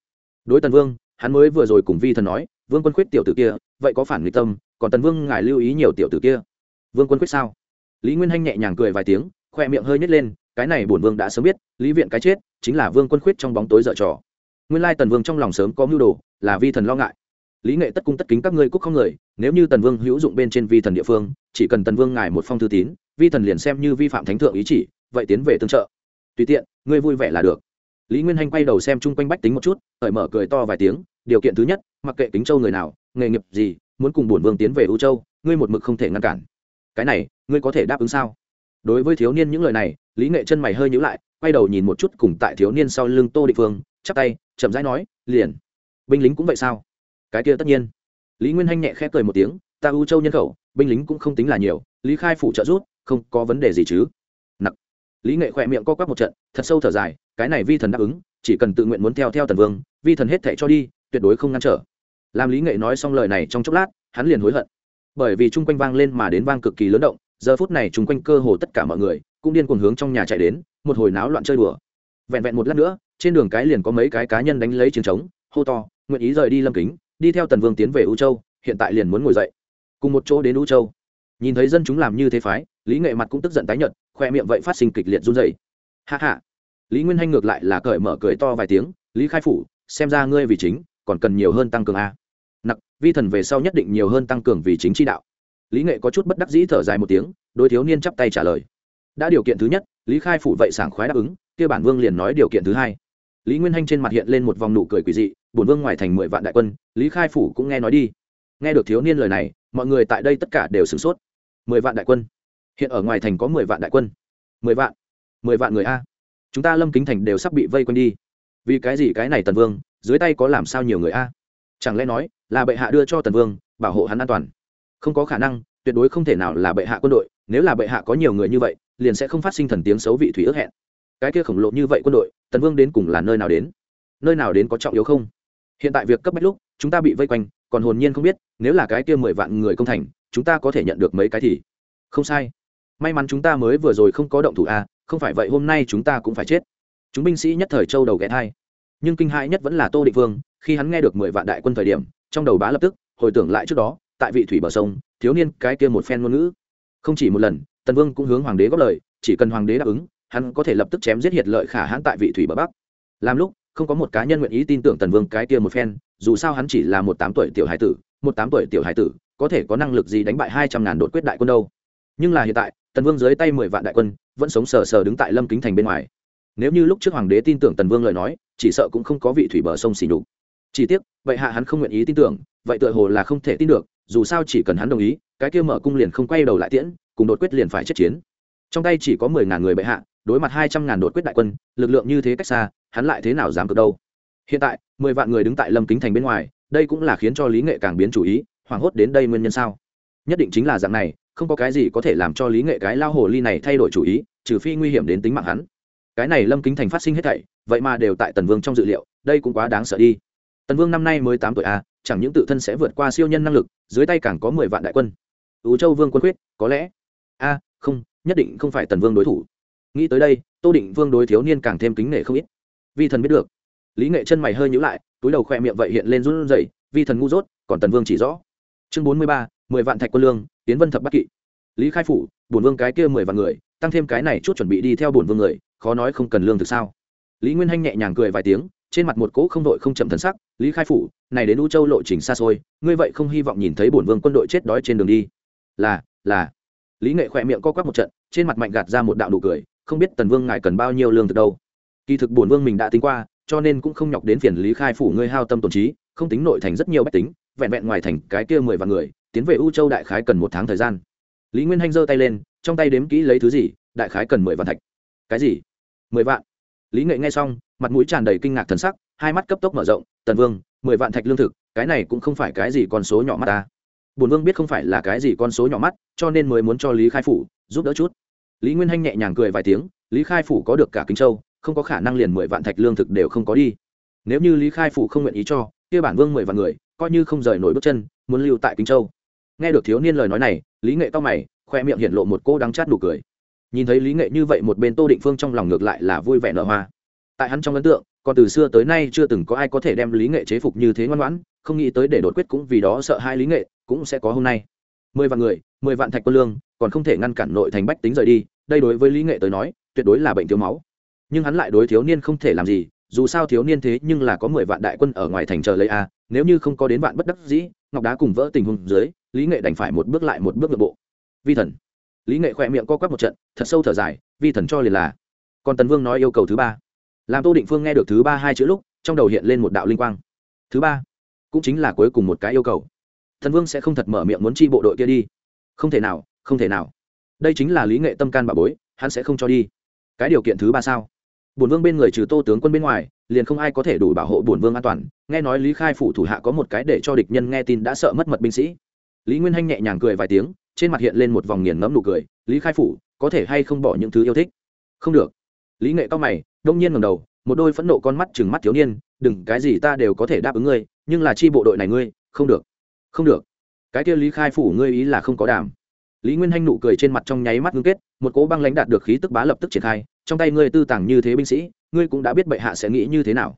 Speaker 1: Đối tần vương, hắn mới vừa rồi cùng vi thần nói, vương quân khuyết tiểu tử kia, vậy có phản nghịch tâm, còn tần vương ngài lưu ý nhiều tiểu tử kia. Vương quân quyết sao? Lý nguyên hanh nhẹ nhàng cười vài tiếng, khoe miệng hơi nhét lên, cái này bổn vương đã sớm biết, lý viện cái chết, chính là vương quân khuyết trong bóng tối dở trò. Nguyên lai tần vương trong lòng sớm có mưu đồ, là vi thần lo ngại. Lý nghệ tất cung tất kính các ngươi cúc không người nếu như tần vương hữu dụng bên trên vi thần địa phương, chỉ cần tần vương ngài một phong thư tín, vi thần liền xem như vi phạm thánh thượng ý chỉ, vậy tiến về tương trợ. Tùy tiện, ngươi vui vẻ là được. Lý nguyên hanh quay đầu xem chung quanh bách tính một chút hởi mở cười to vài tiếng, điều kiện thứ nhất, mặc kệ kính châu người nào, nghề nghiệp gì, muốn cùng bổn vương tiến về u châu, ngươi một mực không thể ngăn cản. Cái này, ngươi có thể đáp ứng sao? Đối với thiếu niên những lời này, lý nghệ chân mày hơi nhữ lại, quay đầu nhìn một chút cùng tại thiếu niên sau lưng tô địa phương, chắp tay, chậm rãi nói, liền, binh lính cũng vậy sao? Cái kia tất nhiên lý nguyên hanh nhẹ khẽ cười một tiếng, ta ưu châu nhân khẩu, binh lính cũng không tính là nhiều, lý khai phụ trợ rút không có vấn đề gì chứ. Nặc. Lý nghệ khỏe miệng co quắp một trận, thật sâu thở dài, cái này vi thần đáp ứng, chỉ cần tự nguyện muốn theo theo tần vương, vi thần hết thệ cho đi, tuyệt đối không ngăn trở. Làm lý nghệ nói xong lời này trong chốc lát, hắn liền hối hận. Bởi vì chung quanh vang lên mà đến vang cực kỳ lớn động, giờ phút này chung quanh cơ hồ tất cả mọi người cũng điên cuồng hướng trong nhà chạy đến, một hồi náo loạn chơi đùa. Vẹn vẹn một lát nữa, trên đường cái liền có mấy cái cá nhân đánh lấy chiến trống hô to, nguyện ý rời đi lâm kính đi theo tần vương tiến về u châu, hiện tại liền muốn ngồi dậy. Cùng một chỗ đến u châu. Nhìn thấy dân chúng làm như thế phái, lý nghệ mặt cũng tức giận tái nhợt, khoe miệng vậy phát sinh kịch liệt run dày hạ hạ lý nguyên hanh ngược lại là cởi mở cười to vài tiếng, lý khai phủ, xem ra ngươi vì chính, còn cần nhiều hơn tăng cường a. Nặc, vi thần về sau nhất định nhiều hơn tăng cường vì chính chi đạo. Lý nghệ có chút bất đắc dĩ thở dài một tiếng đôi thiếu niên chắp tay trả lời. Đã điều kiện thứ nhất, lý khai phủ vậy sảng khoái đáp ứng, kia bản vương liền nói điều kiện thứ hai lý nguyên hanh trên mặt hiện lên một vòng nụ cười quỳ dị, bổn vương ngoài thành mười vạn đại quân, lý khai phủ cũng nghe nói đi. Nghe được thiếu niên lời này, mọi người tại đây tất cả đều sửng sốt. Mười vạn đại quân. Hiện ở ngoài thành có mười vạn đại quân. Mười vạn. Mười vạn người a. Chúng ta lâm kính thành đều sắp bị vây quanh đi. Vì cái gì cái này tần vương, dưới tay có làm sao nhiều người a? Chẳng lẽ nói là bệ hạ đưa cho tần vương, bảo hộ hắn an toàn? Không có khả năng, tuyệt đối không thể nào là bệ hạ quân đội. Nếu là bệ hạ có nhiều người như vậy, liền sẽ không phát sinh thần tiếng xấu vị thủy ước hẹn cái kia khổng lồ như vậy quân đội, tần vương đến cùng là nơi nào đến? Nơi nào đến có trọng yếu không? Hiện tại việc cấp bách lúc, chúng ta bị vây quanh, còn hồn nhiên không biết, nếu là cái kia mười vạn người công thành, chúng ta có thể nhận được mấy cái thì? Không sai. May mắn chúng ta mới vừa rồi không có động thủ a không phải vậy hôm nay chúng ta cũng phải chết. Chúng binh sĩ nhất thời châu đầu ghé thai nhưng kinh hãi nhất vẫn là tô định vương, khi hắn nghe được mười vạn đại quân thời điểm, trong đầu bá lập tức, hồi tưởng lại trước đó, tại vị thủy bờ sông, thiếu niên cái kia một phen ngôn ngữ. Không chỉ một lần, tần vương cũng hướng hoàng đế góp lời, chỉ cần hoàng đế đáp ứng hắn có thể lập tức chém giết hiệt lợi khả hãn tại vị thủy bờ bắc. Làm lúc, không có một cá nhân nguyện ý tin tưởng tần vương cái kia một phen, dù sao hắn chỉ là một tám tuổi tiểu hải tử, một tám tuổi tiểu hải tử, có thể có năng lực gì đánh bại hai trăm ngàn đột quyết đại quân đâu. Nhưng là hiện tại, tần vương dưới tay mười vạn đại quân, vẫn sống sờ sờ đứng tại lâm kính thành bên ngoài. Nếu như lúc trước hoàng đế tin tưởng tần vương lời nói, chỉ sợ cũng không có vị thủy bờ sông xỉ nhục. Chỉ tiếc, vậy hạ hắn không nguyện ý tin tưởng, vậy tựa hồ là không thể tin được, dù sao chỉ cần hắn đồng ý, cái kia mở cung liền không quay đầu lại tiễn, cùng đột quyết liền phải chết chiến. Trong tay chỉ có mười ngàn người bệ hạ đối mặt hai trăm ngàn đột quyết đại quân lực lượng như thế cách xa hắn lại thế nào dám cược đâu? Hiện tại mười vạn người đứng tại lâm kính thành bên ngoài đây cũng là khiến cho lý nghệ càng biến chủ ý hoảng hốt đến đây nguyên nhân sao? Nhất định chính là dạng này không có cái gì có thể làm cho lý nghệ cái lao hồ ly này thay đổi chủ ý trừ phi nguy hiểm đến tính mạng hắn. Cái này lâm kính thành phát sinh hết thảy vậy mà đều tại tần vương trong dự liệu đây cũng quá đáng sợ đi. Tần vương năm nay mới tám tuổi a à, chẳng những tự thân sẽ vượt qua siêu nhân năng lực dưới tay càng có mười vạn đại quân. Ứ châu vương quân quyết có lẽ. A không nhất định không phải tần vương đối thủ nghĩ tới đây, tô định vương đối thiếu niên càng thêm kính nể không ít. Vi thần biết được. Lý nghệ chân mày hơi nhữ lại, túi đầu khoe miệng vậy hiện lên run rẩy, vi thần ngu dốt, còn tần vương chỉ rõ. Chương bốn mươi ba, mười vạn thạch quân lương, tiến vân thập bắc kỵ. Lý khai phủ, bổn vương cái kia mười vạn người, tăng thêm cái này chút chuẩn bị đi theo bổn vương người, khó nói không cần lương thực sao. Lý nguyên hanh nhẹ nhàng cười vài tiếng, trên mặt một cỗ không đội không chậm thần sắc, lý khai phủ, này đến u châu lộ trình xa xôi, ngươi vậy không hy vọng nhìn thấy bổn vương quân đội chết đói trên đường đi. Là là. Lý nghệ khỏe miệng co quắp một trận, trên mặt mạnh gạt ra một đạo nụ cười không biết tần vương ngài cần bao nhiêu lương thực đâu. Kỳ thực bổn vương mình đã tính qua, cho nên cũng không nhọc đến phiền lý khai phủ ngươi hao tâm tổn trí, không tính nội thành rất nhiều bách tính, vẹn vẹn ngoài thành cái kia mười vạn người, tiến về u châu đại khái cần một tháng thời gian. Lý nguyên hanh giơ tay lên, trong tay đếm kỹ lấy thứ gì, đại khái cần mười vạn thạch. Cái gì? Mười vạn. Lý nghệ nghe xong, mặt mũi tràn đầy kinh ngạc thần sắc, hai mắt cấp tốc mở rộng, tần vương, mười vạn thạch lương thực, cái này cũng không phải cái gì con số nhỏ mắt ta. Bùn vương biết không phải là cái gì con số nhỏ mắt, cho nên mới muốn cho lý khai phủ giúp đỡ chút lý nguyên hanh nhẹ nhàng cười vài tiếng, lý khai phủ có được cả kinh châu, không có khả năng liền mười vạn thạch lương thực đều không có đi. Nếu như lý khai phủ không nguyện ý cho, kia bản vương mười vạn người, coi như không rời nổi bước chân, muốn lưu tại kinh châu. Nghe được thiếu niên lời nói này, lý nghệ to mày, khoe miệng hiện lộ một cô đắng chát nụ cười. Nhìn thấy lý nghệ như vậy một bên tô định phương trong lòng ngược lại là vui vẻ nở hoa. Tại hắn trong ấn tượng, còn từ xưa tới nay chưa từng có ai có thể đem lý nghệ chế phục như thế ngoan ngoãn, không nghĩ tới để đột quyết cũng vì đó sợ hai lý nghệ, cũng sẽ có hôm nay. Mười vạn người, mười vạn thạch quân lương còn không thể ngăn cản nội thành bách tính rời đi, đây đối với lý nghệ tới nói, tuyệt đối là bệnh thiếu máu. Nhưng hắn lại đối thiếu niên không thể làm gì, dù sao thiếu niên thế nhưng là có mười vạn đại quân ở ngoài thành chờ lấy a, nếu như không có đến vạn bất đắc dĩ, ngọc đá cùng vỡ tình huống dưới, lý nghệ đành phải một bước lại một bước nội bộ. Vi thần. Lý nghệ khỏe miệng co quắp một trận, thật sâu thở dài, vi thần cho liền là. Còn tần vương nói yêu cầu thứ ba. Làm tô định phương nghe được thứ ba hai chữ lúc, trong đầu hiện lên một đạo linh quang. Thứ ba, cũng chính là cuối cùng một cái yêu cầu. Thần vương sẽ không thật mở miệng muốn chi bộ đội kia đi. Không thể nào không thể nào. Đây chính là lý nghệ tâm can bà bối, hắn sẽ không cho đi. Cái điều kiện thứ ba sao? Bổn vương bên người trừ tô tướng quân bên ngoài, liền không ai có thể đủ bảo hộ bổn vương an toàn. Nghe nói lý khai phủ thủ hạ có một cái để cho địch nhân nghe tin đã sợ mất mật binh sĩ. Lý nguyên hanh nhẹ nhàng cười vài tiếng, trên mặt hiện lên một vòng nghiền ngẫm nụ cười. Lý khai phủ, có thể hay không bỏ những thứ yêu thích? Không được. Lý nghệ cao mày, đông nhiên ngầm đầu, một đôi phẫn nộ con mắt chừng mắt thiếu niên. Đừng, cái gì ta đều có thể đáp ứng ngươi, nhưng là chi bộ đội này ngươi, không được. Không được. Cái kia lý khai phủ ngươi ý là không có đảm lý nguyên hanh nụ cười trên mặt trong nháy mắt ngưng kết, một cỗ băng lãnh đạt được khí tức bá lập tức triển khai, trong tay ngươi tư tàng như thế binh sĩ, ngươi cũng đã biết bệ hạ sẽ nghĩ như thế nào.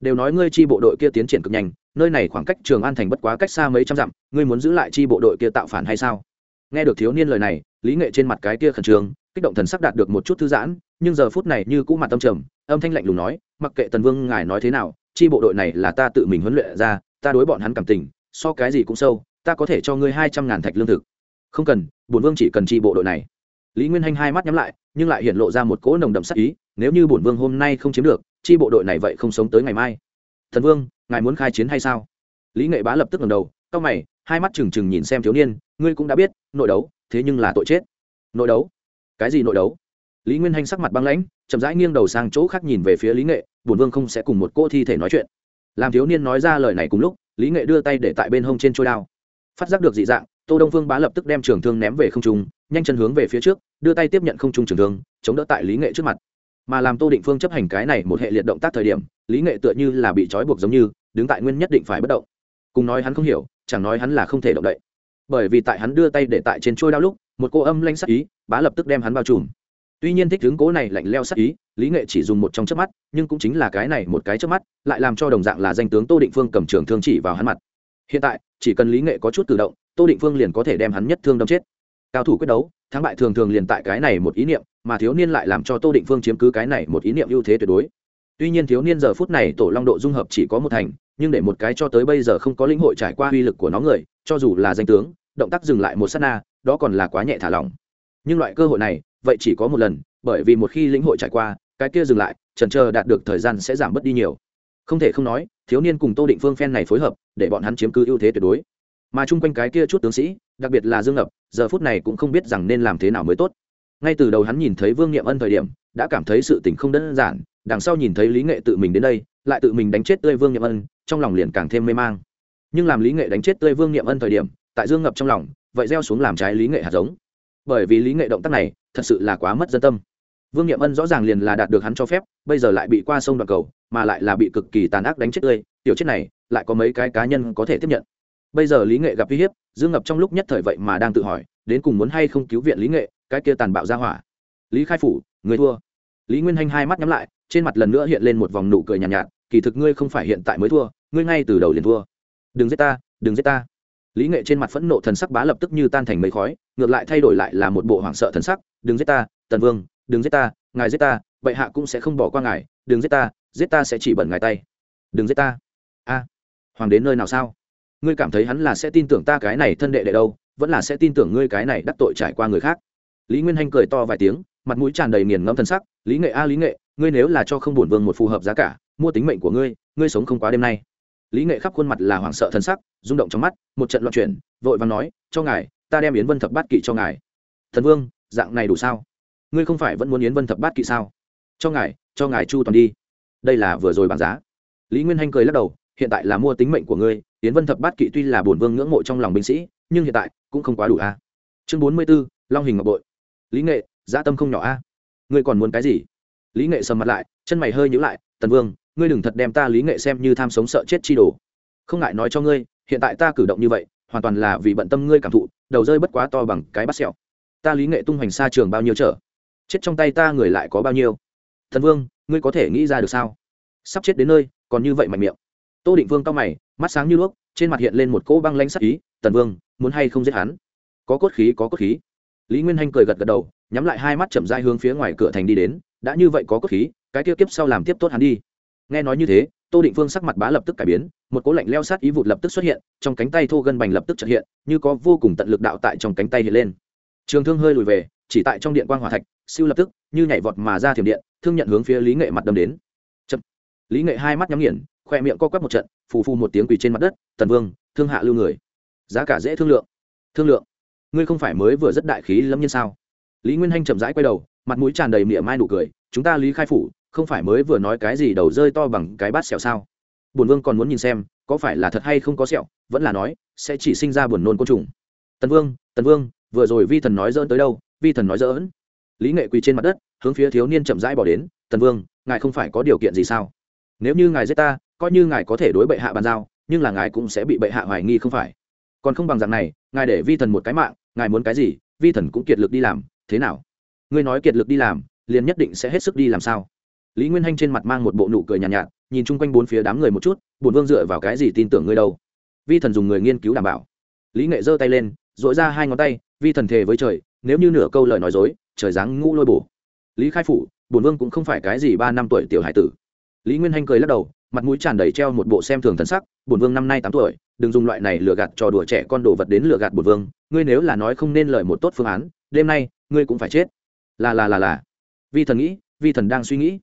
Speaker 1: Đều nói ngươi chi bộ đội kia tiến triển cực nhanh, nơi này khoảng cách trường an thành bất quá cách xa mấy trăm dặm, ngươi muốn giữ lại chi bộ đội kia tạo phản hay sao? Nghe được thiếu niên lời này, lý nghệ trên mặt cái kia khẩn trương, kích động thần sắc đạt được một chút thư giãn, nhưng giờ phút này như cũ mặt tâm trầm, âm thanh lạnh lùng nói, mặc kệ tần vương ngài nói thế nào, chi bộ đội này là ta tự mình huấn luyện ra, ta đối bọn hắn cảm tình, so cái gì cũng sâu, ta có thể cho ngươi hai trăm ngàn thạch lương thực. Không cần bổn vương chỉ cần chi bộ đội này. Lý nguyên hanh hai mắt nhắm lại, nhưng lại hiện lộ ra một cỗ nồng đậm sắc ý, nếu như bổn vương hôm nay không chiếm được, chi bộ đội này vậy không sống tới ngày mai. Thần vương, ngài muốn khai chiến hay sao? Lý nghệ bá lập tức ngầm đầu, cau mày, hai mắt trừng trừng nhìn xem thiếu niên, ngươi cũng đã biết, nội đấu, thế nhưng là tội chết. Nội đấu? Cái gì nội đấu? Lý nguyên hanh sắc mặt băng lãnh, chậm rãi nghiêng đầu sang chỗ khác nhìn về phía lý nghệ, bổn vương không sẽ cùng một cô thi thể nói chuyện. Làm thiếu niên nói ra lời này cùng lúc, lý nghệ đưa tay để tại bên hông trên trôi đao. Phát giác được dị dạng tô đông phương bá lập tức đem trường thương ném về không trung, nhanh chân hướng về phía trước, đưa tay tiếp nhận không trung trường thương, chống đỡ tại lý nghệ trước mặt. Mà làm tô định phương chấp hành cái này một hệ liệt động tác thời điểm, lý nghệ tựa như là bị trói buộc giống như, đứng tại nguyên nhất định phải bất động. Cùng nói hắn không hiểu, chẳng nói hắn là không thể động đậy. Bởi vì tại hắn đưa tay để tại trên trôi đao lúc, một cô âm lanh sắc ý, bá lập tức đem hắn bao trùm. Tuy nhiên thích hướng cố này lạnh leo sắc ý, lý nghệ chỉ dùng một trong chớp mắt, nhưng cũng chính là cái này một cái chớp mắt, lại làm cho đồng dạng là danh tướng tô định phương cầm trường thương chỉ vào hắn mặt. Hiện tại, chỉ cần lý nghệ có chút tự động tô định phương liền có thể đem hắn nhất thương đâm chết. Cao thủ quyết đấu, thắng bại thường thường liền tại cái này một ý niệm, mà thiếu niên lại làm cho tô định phương chiếm cứ cái này một ý niệm ưu thế tuyệt đối. Tuy nhiên thiếu niên giờ phút này tổ long độ dung hợp chỉ có một thành, nhưng để một cái cho tới bây giờ không có lĩnh hội trải qua uy lực của nó người, cho dù là danh tướng, động tác dừng lại một s á t na, đó còn là quá nhẹ thả lỏng. Nhưng loại cơ hội này, vậy chỉ có một lần, bởi vì một khi lĩnh hội trải qua, cái kia dừng lại trần trờ đạt được thời gian sẽ giảm bớt đi nhiều. Không thể không nói, thiếu niên cùng tô định phương phen này phối hợp, để bọn hắn chiếm cứ ưu thế tuyệt đối mà chung quanh cái kia chút tướng sĩ, đặc biệt là dương ngập, giờ phút này cũng không biết rằng nên làm thế nào mới tốt. Ngay từ đầu hắn nhìn thấy vương nghiệm ân thời điểm, đã cảm thấy sự tình không đơn giản, đằng sau nhìn thấy lý nghệ tự mình đến đây, lại tự mình đánh chết tươi vương nghiệm ân, trong lòng liền càng thêm mê mang. Nhưng làm lý nghệ đánh chết tươi vương nghiệm ân thời điểm, tại dương ngập trong lòng, vậy gieo xuống làm trái lý nghệ hạt giống. Bởi vì lý nghệ động tác này, thật sự là quá mất dân tâm. Vương nghiệm ân rõ ràng liền là đạt được hắn cho phép, bây giờ lại bị qua sông đoạn cầu, mà lại là bị cực kỳ tàn ác đánh chết tươi, tiểu chết này, lại có mấy cái cá nhân có thể tiếp nhận bây giờ lý nghệ gặp uy hiếp dương ngập trong lúc nhất thời vậy mà đang tự hỏi đến cùng muốn hay không cứu viện lý nghệ cái kia tàn bạo ra hỏa. Lý khai phủ người thua. Lý nguyên hanh hai mắt nhắm lại trên mặt lần nữa hiện lên một vòng nụ cười nhàn nhạt, nhạt kỳ thực ngươi không phải hiện tại mới thua ngươi ngay từ đầu liền thua. Đừng giết ta đừng giết ta. Lý nghệ trên mặt phẫn nộ thần sắc bá lập tức như tan thành mấy khói ngược lại thay đổi lại là một bộ hoảng sợ thần sắc đừng giết ta tần vương đừng giết ta ngài giết ta vậy hạ cũng sẽ không bỏ qua ngài đừng giết ta giết ta sẽ chỉ bẩn ngài tay. Đừng giết ta. A hoàng đến nơi nào sao? Ngươi cảm thấy hắn là sẽ tin tưởng ta cái này thân đệ đệ đâu, vẫn là sẽ tin tưởng ngươi cái này đắc tội trải qua người khác. Lý nguyên hanh cười to vài tiếng, mặt mũi tràn đầy nghiền ngẫm thân sắc, lý nghệ a, lý nghệ, ngươi nếu là cho không bổn vương một phù hợp giá cả, mua tính mệnh của ngươi ngươi sống không quá đêm nay. Lý nghệ khắp khuôn mặt là hoảng sợ thân sắc, rung động trong mắt, một trận loạn chuyển, vội vàng nói, cho ngài, ta đem yến vân thập bát kỵ cho ngài. Thần vương, dạng này đủ sao? Ngươi không phải vẫn muốn yến vân thập bát kỵ sao? Cho ngài cho ngài chu toàn đi. Đây là vừa rồi bảng giá. Lý nguyên hanh cười lắc đầu, hiện tại là mua tính mệnh của ngươi tiến vân thập bát kỵ tuy là bổn vương ngưỡng mộ trong lòng binh sĩ, nhưng hiện tại cũng không quá đủ a. Chương bốn mươi b ố long hình ngọc bội. Lý nghệ, dã tâm không nhỏ a. Ngươi còn muốn cái gì? Lý nghệ sầm mặt lại, chân mày hơi nhữ lại, tần vương, ngươi đừng thật đem ta lý nghệ xem như tham sống sợ chết chi đồ. Không ngại nói cho ngươi, hiện tại ta cử động như vậy, hoàn toàn là vì bận tâm ngươi cảm thụ, đầu rơi bất quá to bằng cái bắt sẹo. Ta lý nghệ tung hoành xa trường bao nhiêu trở? Chết trong tay ta người lại có bao nhiêu? Thần vương, ngươi có thể nghĩ ra được sao? Sắp chết đến nơi, còn như vậy mạnh miệng tô định vương cao mày, mắt sáng như đuốc, trên mặt hiện lên một cỗ băng lanh sắc ý, tần vương, muốn hay không giết hắn? Có cốt khí, có cốt khí. Lý nguyên hanh cười gật gật đầu, nhắm lại hai mắt chậm dai hướng phía ngoài cửa thành đi đến, đã như vậy có cốt khí, cái kia kiếp sau làm tiếp tốt hắn đi. Nghe nói như thế, tô định phương sắc mặt bá lập tức cải biến, một cỗ lạnh leo sát ý vụt lập tức xuất hiện, trong cánh tay thô gân bành lập tức trợ hiện, như có vô cùng tận lực đạo tại trong cánh tay hiện lên. Trường thương hơi lùi về, chỉ tại trong điện quang hỏa thạch, siêu lập tức, như nhảy vọt mà ra thiểm điện, thương nhận hướng phía lý nghệ mặt đâm đến. Chậm. lý nghệ hai mắt nhắm nghiền khoe miệng co quắp một trận, phù phù một tiếng quỳ trên mặt đất, tần vương, thương hạ lưu người. Giá cả dễ thương lượng. Thương lượng? Ngươi không phải mới vừa rất đại khí lâm nhân sao? Lý nguyên hanh chậm rãi quay đầu, mặt mũi tràn đầy mỉa mai nụ cười, chúng ta lý khai phủ, không phải mới vừa nói cái gì đầu rơi to bằng cái bát sẹo sao? Bùn vương còn muốn nhìn xem, có phải là thật hay không có sẹo vẫn là nói, sẽ chỉ sinh ra buồn nôn côn trùng. Tần vương tần vương, vừa rồi vi thần nói dỡn tới đâu, vi thần nói dỡn lý nghệ quỳ trên mặt đất, hướng phía thiếu niên chậm rãi bỏ đến, tần vương, ngài không phải có điều kiện gì sao? Nếu như ngài giết ta coi như ngài có thể đối bệ hạ bàn giao nhưng là ngài cũng sẽ bị bệ hạ hoài nghi không phải. Còn không bằng rằng này ngài để vi thần một cái mạng ngài muốn cái gì vi thần cũng kiệt lực đi làm thế nào? Ngươi nói kiệt lực đi làm liền nhất định sẽ hết sức đi làm sao? Lý nguyên hanh trên mặt mang một bộ nụ cười nhàn nhạt, nhạt nhìn chung quanh bốn phía đám người một chút bùn vương dựa vào cái gì tin tưởng ngươi đâu? Vi thần dùng người nghiên cứu đảm bảo. Lý nghệ giơ tay lên dội ra hai ngón tay vi thần thề với trời nếu như nửa câu lời nói dối trời dáng ngũ lôi bổ. Lý khai phủ bùn vương cũng không phải cái gì ba năm tuổi tiểu hải tử. Lý nguyên hanh cười lắc đầu mặt mũi tràn đầy treo một bộ xem thường thân sắc, bổn vương năm nay tám tuổi, đừng dùng loại này lừa gạt trò đùa trẻ con đồ vật đến lừa gạt bổn vương, ngươi nếu là nói không nên lời một tốt phương án, đêm nay, ngươi cũng phải chết. Là là là là. Vi thần nghĩ, vi thần đang suy nghĩ.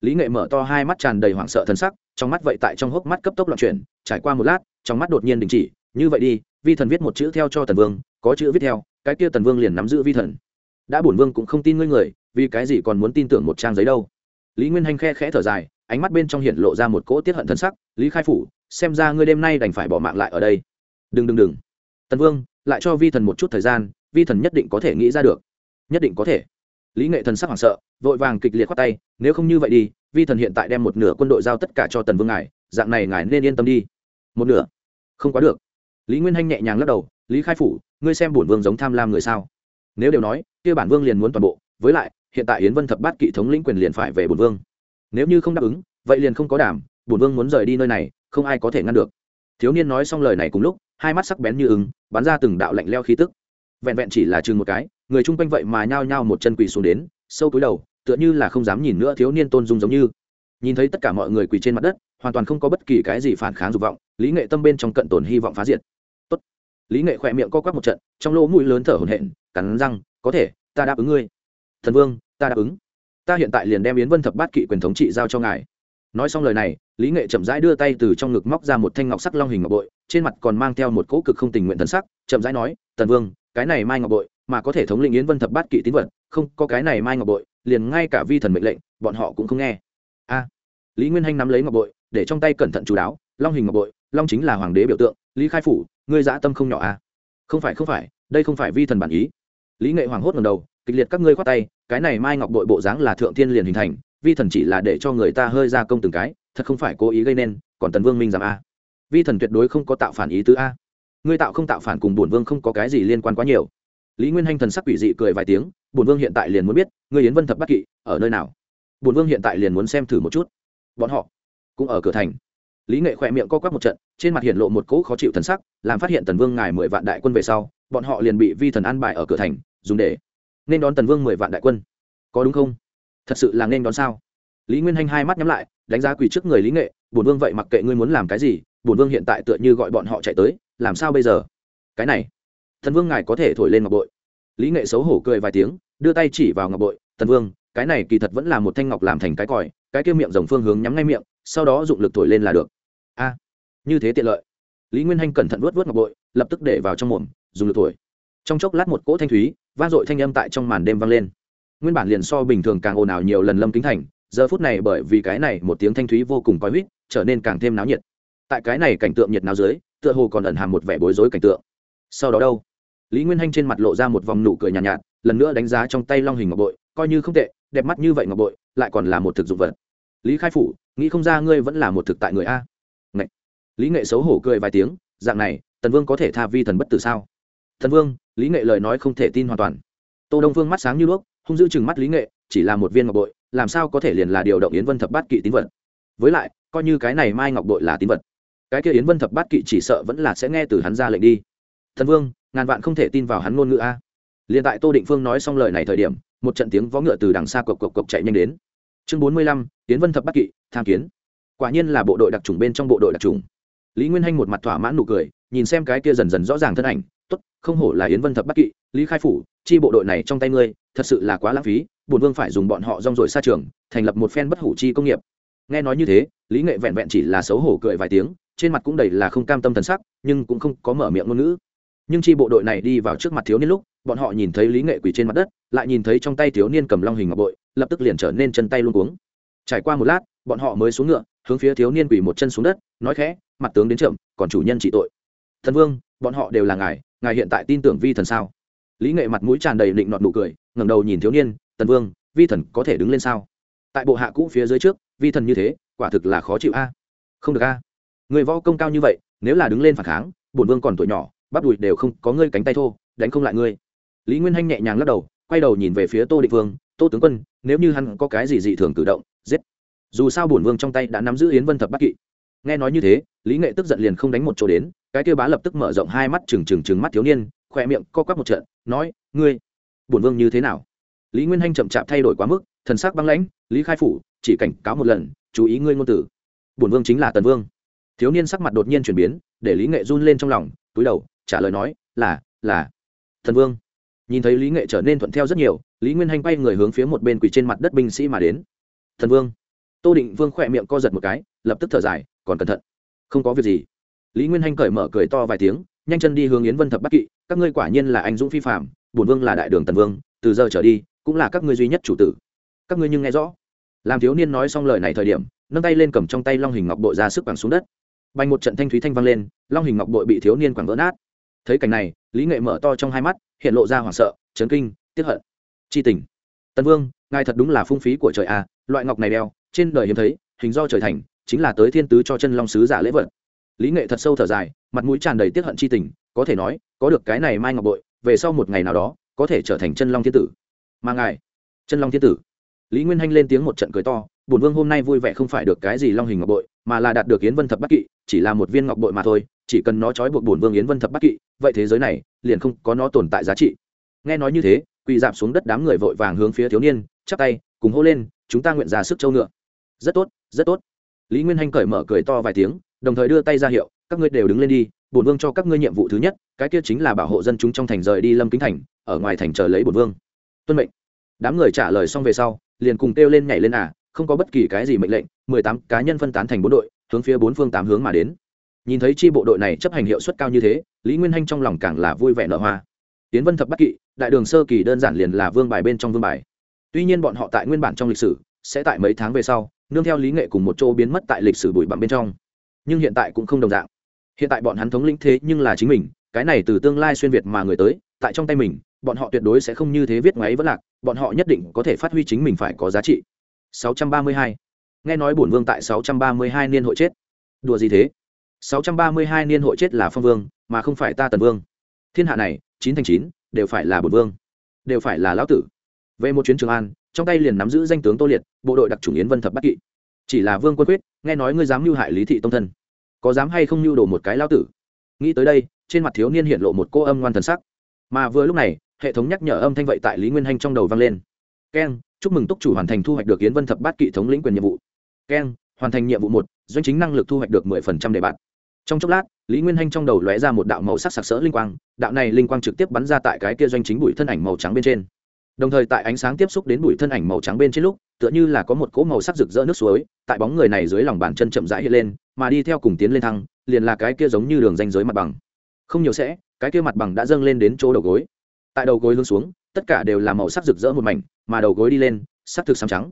Speaker 1: Lý nghệ mở to hai mắt tràn đầy hoảng sợ thân sắc, trong mắt vậy tại trong hốc mắt cấp tốc loạn chuyển, trải qua một lát, trong mắt đột nhiên đình chỉ, như vậy đi, vi thần viết một chữ theo cho tần vương, có chữ viết theo, cái kia tần vương liền nắm giữ vi thần. Đã bổn vương cũng không tin ngươi người, vì cái gì còn muốn tin tưởng một trang giấy đâu? Lý nguyên hanh khe khẽ thở dài ánh mắt bên trong hiện lộ ra một cỗ tiết hận thân sắc, lý khai phủ, xem ra ngươi đêm nay đành phải bỏ mạng lại ở đây. Đừng đừng đừng. Tần vương, lại cho vi thần một chút thời gian, vi thần nhất định có thể nghĩ ra được. Nhất định có thể. Lý nghệ thần sắc hoảng sợ, vội vàng kịch liệt khoát tay, nếu không như vậy đi, vi thần hiện tại đem một nửa quân đội giao tất cả cho tần vương ngài, dạng này ngài nên yên tâm đi. Một nửa? Không quá được. Lý nguyên hanh nhẹ nhàng lắc đầu, lý khai phủ, ngươi xem bổn vương giống tham lam người sao? Nếu đều nói, kia bản vương liền muốn toàn bộ, với lại, hiện tại yến vân thập bát kỵ thống lĩnh quyền liền phải về bổn vương nếu như không đáp ứng, vậy liền không có đảm, bổn vương muốn rời đi nơi này, không ai có thể ngăn được. Thiếu niên nói xong lời này cùng lúc, hai mắt sắc bén như ứng bắn ra từng đạo lạnh leo khí tức. Vẹn vẹn chỉ là chừng một cái, người chung quanh vậy mà nhao nhao một chân quỳ xuống đến, sâu cúi đầu, tựa như là không dám nhìn nữa thiếu niên tôn dung giống như. Nhìn thấy tất cả mọi người quỳ trên mặt đất, hoàn toàn không có bất kỳ cái gì phản kháng dục vọng, lý nghệ tâm bên trong cận tổn hy vọng phá diệt. Tốt. lý nghệ khỏe miệng co quắp một trận, trong lỗ mũi lớn thở hổn hển, cắn răng, có thể, ta đáp ứng ngươi. Thần vương, ta đáp ứng ta hiện tại liền đem yến vân thập bát kỵ quyền thống trị giao cho ngài. Nói xong lời này, lý nghệ chậm rãi đưa tay từ trong ngực móc ra một thanh ngọc sắc long hình ngọc bội, trên mặt còn mang theo một cỗ cực không tình nguyện thần sắc, chậm rãi nói, tần vương, cái này mai ngọc bội mà có thể thống lĩnh yến vân thập bát kỵ tín vật, không, có cái này mai ngọc bội, liền ngay cả vi thần mệnh lệnh, bọn họ cũng không nghe. A. Lý nguyên hanh nắm lấy ngọc bội, để trong tay cẩn thận chú đáo, long hình ngọc bội, long chính là hoàng đế biểu tượng, lý khai phủ, ngươi dã tâm không nhỏ a không phải không phải, đây không phải vi thần bản ý. Lý nghệ hoàng hốt ngầm đầu, kịch liệt các ngươi khoát tay cái này mai ngọc bội bộ dáng là thượng thiên liền hình thành, vi thần chỉ là để cho người ta hơi ra công từng cái, thật không phải cố ý gây nên, còn tần vương minh giảm a. Vi thần tuyệt đối không có tạo phản ý tứ a. Ngươi tạo không tạo phản cùng bổn vương không có cái gì liên quan quá nhiều. Lý nguyên hanh thần sắc quỷ dị cười vài tiếng, bổn vương hiện tại liền muốn biết ngươi yến vân thập bắc kỵ, ở nơi nào? Bổn vương hiện tại liền muốn xem thử một chút. Bọn họ cũng ở cửa thành. Lý nghệ khỏe miệng co quắp một trận, trên mặt hiện lộ một cỗ khó chịu thần sắc, làm phát hiện tần vương ngài mười vạn đại quân về sau, bọn họ liền bị vi thần an bài ở cửa thành, dùng để nên đón tần vương mười vạn đại quân. Có đúng không? Thật sự là nên đón sao? Lý nguyên hanh hai mắt nhắm lại, đánh giá quỳ trước người lý nghệ, bổn vương vậy mặc kệ ngươi muốn làm cái gì, bổn vương hiện tại tựa như gọi bọn họ chạy tới, làm sao bây giờ? Cái này, thần vương ngài có thể thổi lên ngọc bội. Lý nghệ xấu hổ cười vài tiếng, đưa tay chỉ vào ngọc bội, thần vương, cái này kỳ thật vẫn là một thanh ngọc làm thành cái còi, cái kia miệng rồng phương hướng nhắm ngay miệng, sau đó dụng lực thổi lên là được. A, như thế tiện lợi. Lý nguyên hanh cẩn thận vuốt vuốt ngọc bội, lập tức để vào trong mồm, dùng lực thổi trong chốc lát một cỗ thanh thúy vang dội thanh âm tại trong màn đêm vang lên. Nguyên bản liền so bình thường càng ồn ào nhiều lần lâm kính thành giờ phút này bởi vì cái này một tiếng thanh thúy vô cùng coi huýt trở nên càng thêm náo nhiệt. Tại cái này cảnh tượng nhiệt náo dưới tựa hồ còn ẩn hàm một vẻ bối rối cảnh tượng. Sau đó đâu? Lý nguyên hanh trên mặt lộ ra một vòng nụ cười nhàn nhạt, nhạt lần nữa đánh giá trong tay long hình ngọc bội coi như không tệ đẹp mắt như vậy ngọc bội lại còn là một thực dụng vật. Lý khai phủ nghĩ không ra ngươi vẫn là một thực tại người a. Ngậy. lý nghệ xấu hổ cười vài tiếng dạng này tần vương có thể tha vi thần bất tử sao? Thần vương, lý nghệ lời nói không thể tin hoàn toàn. Tô đông vương mắt sáng như đuốc, hung giữ chừng mắt lý nghệ, chỉ là một viên ngọc bội, làm sao có thể liền là điều động yến vân thập bát kỵ tín vật? Với lại, coi như cái này mai ngọc bội là tín vật, cái kia yến vân thập bát kỵ chỉ sợ vẫn là sẽ nghe từ hắn ra lệnh đi. Thần vương, ngàn vạn không thể tin vào hắn ngôn ngữ a. Liền tại tô định phương nói xong lời này thời điểm, một trận tiếng vó ngựa từ đằng xa cộc cộc cộc chạy nhanh đến. Chương bốn mươi lăm, yến vân thập Bát kỵ, tham kiến. Quả nhiên là bộ đội đặc trùng bên trong bộ đội đặc trùng lý nguyên hanh một mặt thỏa mãn nụ cười, nhìn xem cái kia dần dần rõ ràng thân ảnh t ố t không hổ là yến vân thập bắc kỵ, lý khai phủ, chi bộ đội này trong tay ngươi, thật sự là quá lãng phí bùn vương phải dùng bọn họ rong rồi xa trường, thành lập một phen bất hủ chi công nghiệp. Nghe nói như thế, lý nghệ vẹn vẹn chỉ là xấu hổ cười vài tiếng, trên mặt cũng đầy là không cam tâm thần sắc, nhưng cũng không có mở miệng ngôn ngữ. Nhưng chi bộ đội này đi vào trước mặt thiếu niên lúc, bọn họ nhìn thấy lý nghệ quỳ trên mặt đất, lại nhìn thấy trong tay thiếu niên cầm long hình ngọc bội, lập tức liền trở nên chân tay luôn cuống. Trải qua một lát, bọn họ mới xuống ngựa, hướng phía thiếu niên quỳ một chân xuống đất, nói khẽ, mặt tướng đến chậm, còn chủ nhân trị tội. Thần vương bọn họ đều là ngài ngài hiện tại tin tưởng vi thần sao? Lý nghệ mặt mũi tràn đầy định nọt nụ cười, ngẩng đầu nhìn thiếu niên, tần vương, vi thần có thể đứng lên sao? Tại bộ hạ cũ phía dưới trước, vi thần như thế, quả thực là khó chịu a. Không được a. Người võ công cao như vậy, nếu là đứng lên phản kháng, bổn vương còn tuổi nhỏ, bắp đùi đều không có ngươi cánh tay thô, đánh không lại ngươi. Lý nguyên hanh nhẹ nhàng lắc đầu, quay đầu nhìn về phía tô định vương, tô tướng quân, nếu như hắn có cái gì dị thường cử động, giết. Dù sao bổn vương trong tay đã nắm giữ yến vân thập bắc kỵ. Nghe nói như thế, lý nghệ tức giận liền không đánh một chỗ đến cái kia bá lập tức mở rộng hai mắt trừng trừng trừng mắt thiếu niên, khỏe miệng co quắp một trận, nói, ngươi, bổn vương như thế nào? Lý nguyên hanh chậm chạp thay đổi quá mức, thần sắc băng lãnh, lý khai phủ, chỉ cảnh cáo một lần, chú ý ngươi ngôn tử bổn vương chính là tần vương. Thiếu niên sắc mặt đột nhiên chuyển biến, để lý nghệ run lên trong lòng, túi đầu, trả lời nói, là là thần vương. Nhìn thấy lý nghệ trở nên thuận theo rất nhiều, lý nguyên hanh quay người hướng phía một bên quỳ trên mặt đất binh sĩ mà đến. Thần vương. Tô định vương khỏe miệng co giật một cái, lập tức thở dài, còn cẩn thận, không có việc gì lý nguyên hanh cởi mở cười to vài tiếng, nhanh chân đi hướng yến vân thập bắc kỵ, các ngươi quả nhiên là anh dũng phi phạm bổn vương là đại đường tần vương, từ giờ trở đi, cũng là các ngươi duy nhất chủ tử. Các ngươi nhưng nghe rõ. Làm thiếu niên nói xong lời này thời điểm, nâng tay lên cầm trong tay long hình ngọc bội ra sức quẳng xuống đất. Bành một trận thanh thúy thanh vang lên, long hình ngọc bội bị thiếu niên quẳng vỡ nát. Thấy cảnh này, lý nghệ mở to trong hai mắt, hiện lộ ra hoảng sợ, chấn kinh tiếp hận. Chi tình. Tần vương, ngài thật đúng là phung phí của trời à loại ngọc này đeo, trên đời hiếm thấy, hình do trời thành, chính là tới thiên tứ cho chân long sứ giả lễ vật lý nghệ thật sâu thở dài, mặt mũi tràn đầy tiết hận c h i tình, có thể nói, có được cái này mai ngọc bội, về sau một ngày nào đó, có thể trở thành chân long thiên tử. Mà ngài, chân long thiên tử. Lý nguyên hanh lên tiếng một trận cười to, bổn vương hôm nay vui vẻ không phải được cái gì long hình ngọc bội, mà là đạt được yến vân thập bắc kỵ, chỉ là một viên ngọc bội mà thôi, chỉ cần nó trói buộc bổn vương yến vân thập bắc kỵ, vậy thế giới này, liền không có nó tồn tại giá trị. Nghe nói như thế, quỳ dạp xuống đất đám người vội vàng hướng phía thiếu niên, chắp tay, cùng hô lên, chúng ta nguyện ra sức châu ngựa. Rất tốt rất tốt. Lý nguyên hanh cởi mở cười to vài tiếng đồng thời đưa tay ra hiệu, các ngươi đều đứng lên đi, bổn vương cho các ngươi nhiệm vụ thứ nhất, cái kia chính là bảo hộ dân chúng trong thành rời đi lâm kính thành, ở ngoài thành chờ lấy bổn vương. Tuân mệnh. Đám người trả lời xong về sau, liền cùng kêu lên nhảy lên à không có bất kỳ cái gì mệnh lệnh, mười tám cá nhân phân tán thành bốn đội, hướng phía bốn phương tám hướng mà đến. Nhìn thấy chi bộ đội này chấp hành hiệu suất cao như thế, lý nguyên hanh trong lòng càng là vui vẻ nở hoa. Tiến vân thập bắc kỵ, đại đường sơ kỳ đơn giản liền là vương bài bên trong vương bài. Tuy nhiên bọn họ tại nguyên bản trong lịch sử, sẽ tại mấy tháng về sau, nương theo lý nghệ cùng một chỗ biến mất tại lịch sử bụi bặm bên trong nhưng hiện tại cũng không đồng dạng. Hiện tại bọn hắn thống lĩnh thế nhưng là chính mình, cái này từ tương lai xuyên việt mà người tới, tại trong tay mình, bọn họ tuyệt đối sẽ không như thế viết ngoáy vẫn lạc, bọn họ nhất định có thể phát huy chính mình phải có giá trị. 632. nghe nói bổn vương tại 632 niên hội chết. Đùa gì thế? 632 niên hội chết là phong vương, mà không phải ta tần vương. Thiên hạ này, chín thành chín, đều phải là bổn vương. Đều phải là lão tử. Về một chuyến trường an, trong tay liền nắm giữ danh tướng tô liệt, bộ đội đặc chủng yến vân thập bắc kỵ. Chỉ là vương quân quyết, nghe nói ngươi dám mưu hại lý thị tông thân có dám hay không mưu đồ một cái lao tử? Nghĩ tới đây, trên mặt thiếu niên hiện lộ một cô âm ngoan thần sắc. Mà vừa lúc này, hệ thống nhắc nhở âm thanh vậy tại lý nguyên hanh trong đầu vang lên. Keng, chúc mừng túc chủ hoàn thành thu hoạch được yến vân thập bát kỵ thống lĩnh quyền nhiệm vụ. Keng, hoàn thành nhiệm vụ một, doanh chính năng lực thu hoạch được mười phần trăm đề bạt. Trong chốc lát, lý nguyên hanh trong đầu lóe ra một đạo màu sắc sặc sỡ linh quang, đạo này linh quang trực tiếp bắn ra tại cái kia doanh chính bụi thân ảnh màu trắng bên trên đồng thời tại ánh sáng tiếp xúc đến bụi thân ảnh màu trắng bên trên lúc, tựa như là có một cỗ màu sắc rực rỡ nước suối, tại bóng người này dưới lòng bàn chân chậm rãi hiện lên, mà đi theo cùng tiến lên thăng, liền là cái kia giống như đường danh giới mặt bằng. Không nhiều sẽ, cái kia mặt bằng đã dâng lên đến chỗ đầu gối. Tại đầu gối hướng xuống, tất cả đều là màu sắc rực rỡ một mảnh, mà đầu gối đi lên, sắc thực xám trắng.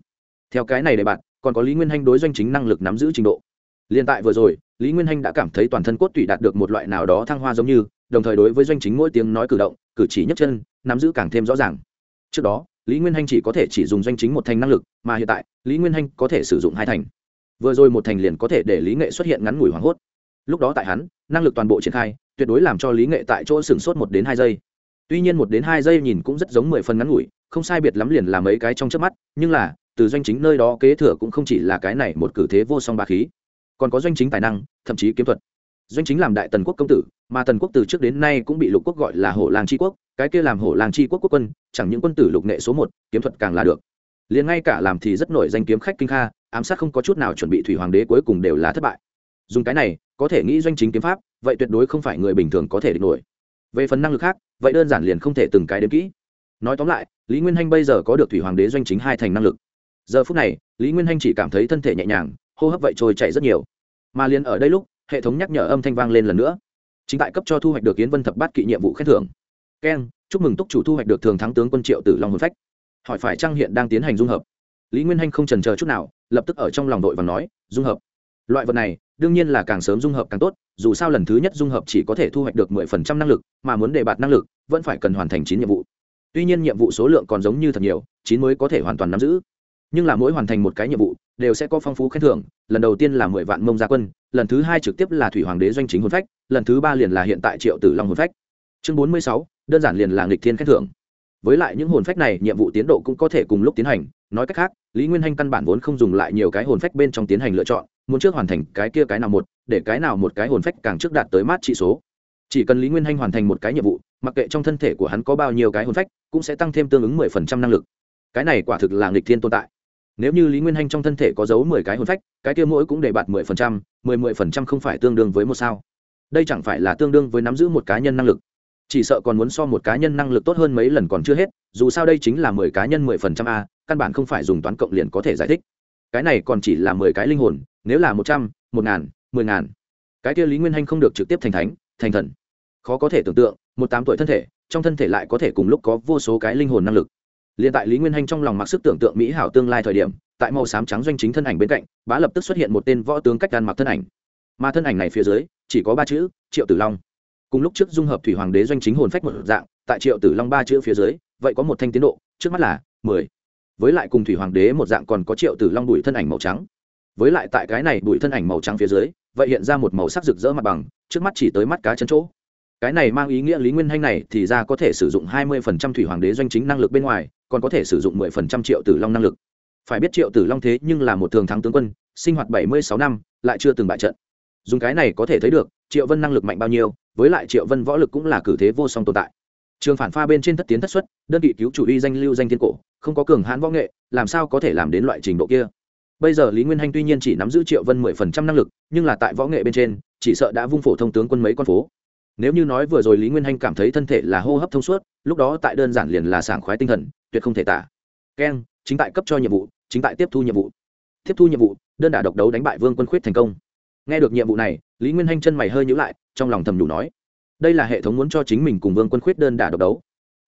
Speaker 1: Theo cái này để bạn, còn có lý nguyên hanh đối doanh chính năng lực nắm giữ trình độ. Liên tại vừa rồi, lý nguyên hanh đã cảm thấy toàn thân cốt tủy đạt được một loại nào đó thăng hoa giống như, đồng thời đối với doanh chính mỗi tiếng nói cử động, cử chỉ nhấc chân, nắm giữ càng thêm rõ ràng trước đó, lý nguyên hanh chỉ có thể chỉ dùng doanh chính một thành năng lực, mà hiện tại, lý nguyên hanh có thể sử dụng hai thành. Vừa rồi một thành liền có thể để lý nghệ xuất hiện ngắn ngủi hoảng hốt. Lúc đó tại hắn, năng lực toàn bộ triển khai, tuyệt đối làm cho lý nghệ tại chỗ sửng sốt một đến hai giây. Tuy nhiên một đến hai giây nhìn cũng rất giống mười phần ngắn ngủi, không sai biệt lắm liền là mấy cái trong trước mắt, nhưng là, từ doanh chính nơi đó kế thừa cũng không chỉ là cái này một cử thế vô song ba khí. Còn có doanh chính tài năng, thậm chí kiếm thuật. Doanh chính làm đại tần quốc công tử, mà tần quốc từ trước đến nay cũng bị lục quốc gọi là hổ làng tri quốc cái kia làm hổ làng tri quốc quốc quân, chẳng những quân tử lục nghệ số một, kiếm thuật càng là được. Liền ngay cả làm thì rất nổi danh kiếm khách kinh kha, ám sát không có chút nào chuẩn bị thủy hoàng đế cuối cùng đều là thất bại. Dùng cái này, có thể nghĩ doanh chính kiếm pháp, vậy tuyệt đối không phải người bình thường có thể địch nổi. Về phần năng lực khác, vậy đơn giản liền không thể từng cái đếm kỹ. Nói tóm lại, lý nguyên hanh bây giờ có được thủy hoàng đế doanh chính hai thành năng lực. Giờ phút này, lý nguyên hanh chỉ cảm thấy thân thể nhẹ nhàng, hô hấp vậy trôi chạy rất nhiều. Mà liền ở đây lúc, hệ thống nhắc nhở âm thanh vang lên lần nữa. Chính tại cấp cho thu hoạch được kiến vân thập bát kỵ nhiệm vụ khen thưởng keng, chúc mừng túc chủ thu hoạch được thường thắng tướng quân triệu tử long hồn phách. Hỏi phải trang hiện đang tiến hành dung hợp. Lý nguyên hanh không trần chờ chút nào, lập tức ở trong lòng đội và nói, dung hợp. Loại vật này, đương nhiên là càng sớm dung hợp càng tốt, dù sao lần thứ nhất dung hợp chỉ có thể thu hoạch được mười phần trăm năng lực, mà muốn đề bạt năng lực, vẫn phải cần hoàn thành chín nhiệm vụ. Tuy nhiên nhiệm vụ số lượng còn giống như thật nhiều, chín mới có thể hoàn toàn nắm giữ. Nhưng là mỗi hoàn thành một cái nhiệm vụ, đều sẽ có phong phú khen thưởng, lần đầu tiên là mười vạn mông gia quân, lần thứ hai trực tiếp là thủy hoàng đế doanh chính hồn phách, lần thứ ba liền là hiện tại triệu tử long hồn phách. Chương bốn mươi sáu đơn giản liền là nghịch thiên khen thưởng. Với lại những hồn phách này, nhiệm vụ tiến độ cũng có thể cùng lúc tiến hành. Nói cách khác, lý nguyên hanh căn bản vốn không dùng lại nhiều cái hồn phách bên trong tiến hành lựa chọn, muốn trước hoàn thành cái kia cái nào một, để cái nào một cái hồn phách càng trước đạt tới mát trị số. Chỉ cần lý nguyên hanh hoàn thành một cái nhiệm vụ, mặc kệ trong thân thể của hắn có bao nhiêu cái hồn phách, cũng sẽ tăng thêm tương ứng mười phần trăm năng lực. Cái này quả thực là nghịch thiên tồn tại. Nếu như lý nguyên hanh trong thân thể có dấu mười cái hồn phách, cái kia mỗi cũng để bạt mười phần trăm, mười mười phần trăm không phải tương đương với một sao. Đây chẳng phải là tương đương với nắm giữ một cá nhân năng lực chỉ sợ còn muốn so một cá nhân năng lực tốt hơn mấy lần còn chưa hết, dù sao đây chính là mười cá nhân mười phần trăm a, căn bản không phải dùng toán cộng liền có thể giải thích. Cái này còn chỉ là mười cái linh hồn, nếu là một trăm, một ngàn, mười ngàn. Cái kia lý nguyên hanh không được trực tiếp thành thánh, thành thần. Khó có thể tưởng tượng, một tám tuổi thân thể, trong thân thể lại có thể cùng lúc có vô số cái linh hồn năng lực. Liền tại lý nguyên hanh trong lòng mặc sức tưởng tượng mỹ hảo tương lai thời điểm, tại màu xám trắng doanh chính thân ảnh bên cạnh, bá lập tức xuất hiện một tên võ tướng cách gan mặc thân ảnh. Mà thân ảnh này phía dưới, chỉ có ba chữ, triệu tử long cùng lúc trước dung hợp thủy hoàng đế doanh chính hồn phách một dạng, tại triệu tử long ba chữ phía dưới, vậy có một thanh tiến độ, trước mắt là mười. Với lại cùng thủy hoàng đế một dạng còn có triệu tử long bụi thân ảnh màu trắng. Với lại tại cái này bụi thân ảnh màu trắng phía dưới, vậy hiện ra một màu sắc rực rỡ mặt bằng, trước mắt chỉ tới mắt cá chân chỗ. Cái này mang ý nghĩa lý nguyên hanh này thì ra có thể sử dụng hai mươi phần trăm thủy hoàng đế doanh chính năng lực bên ngoài, còn có thể sử dụng mười phần trăm triệu tử long năng lực. Phải biết triệu tử long thế nhưng là một thường thắng tướng quân, sinh hoạt bảy mươi sáu năm, lại chưa từng bại trận. Dùng cái này có thể thấy được triệu vân năng lực mạnh bao nhiêu, với lại triệu vân võ lực cũng là cử thế vô song tồn tại. Trường phản pha bên trên thất tiến thất xuất, đơn vị cứu chủ y danh lưu danh thiên cổ, không có cường hãn võ nghệ, làm sao có thể làm đến loại trình độ kia? Bây giờ lý nguyên hanh tuy nhiên chỉ nắm giữ triệu vân mười phần trăm năng lực, nhưng là tại võ nghệ bên trên, chỉ sợ đã vung phổ thông tướng quân mấy con phố. Nếu như nói vừa rồi lý nguyên hanh cảm thấy thân thể là hô hấp thông suốt, lúc đó tại đơn giản liền là sảng khoái tinh thần, tuyệt không thể tả. Keng chính tại cấp cho nhiệm vụ, chính tại tiếp thu nhiệm vụ. Tiếp thu nhiệm vụ, đơn đả độc đấu đánh bại vương quân khuyết thành công nghe được nhiệm vụ này, lý nguyên hanh chân mày hơi nhữ lại, trong lòng thầm đủ nói, đây là hệ thống muốn cho chính mình cùng vương quân khuyết đơn đả độc đấu.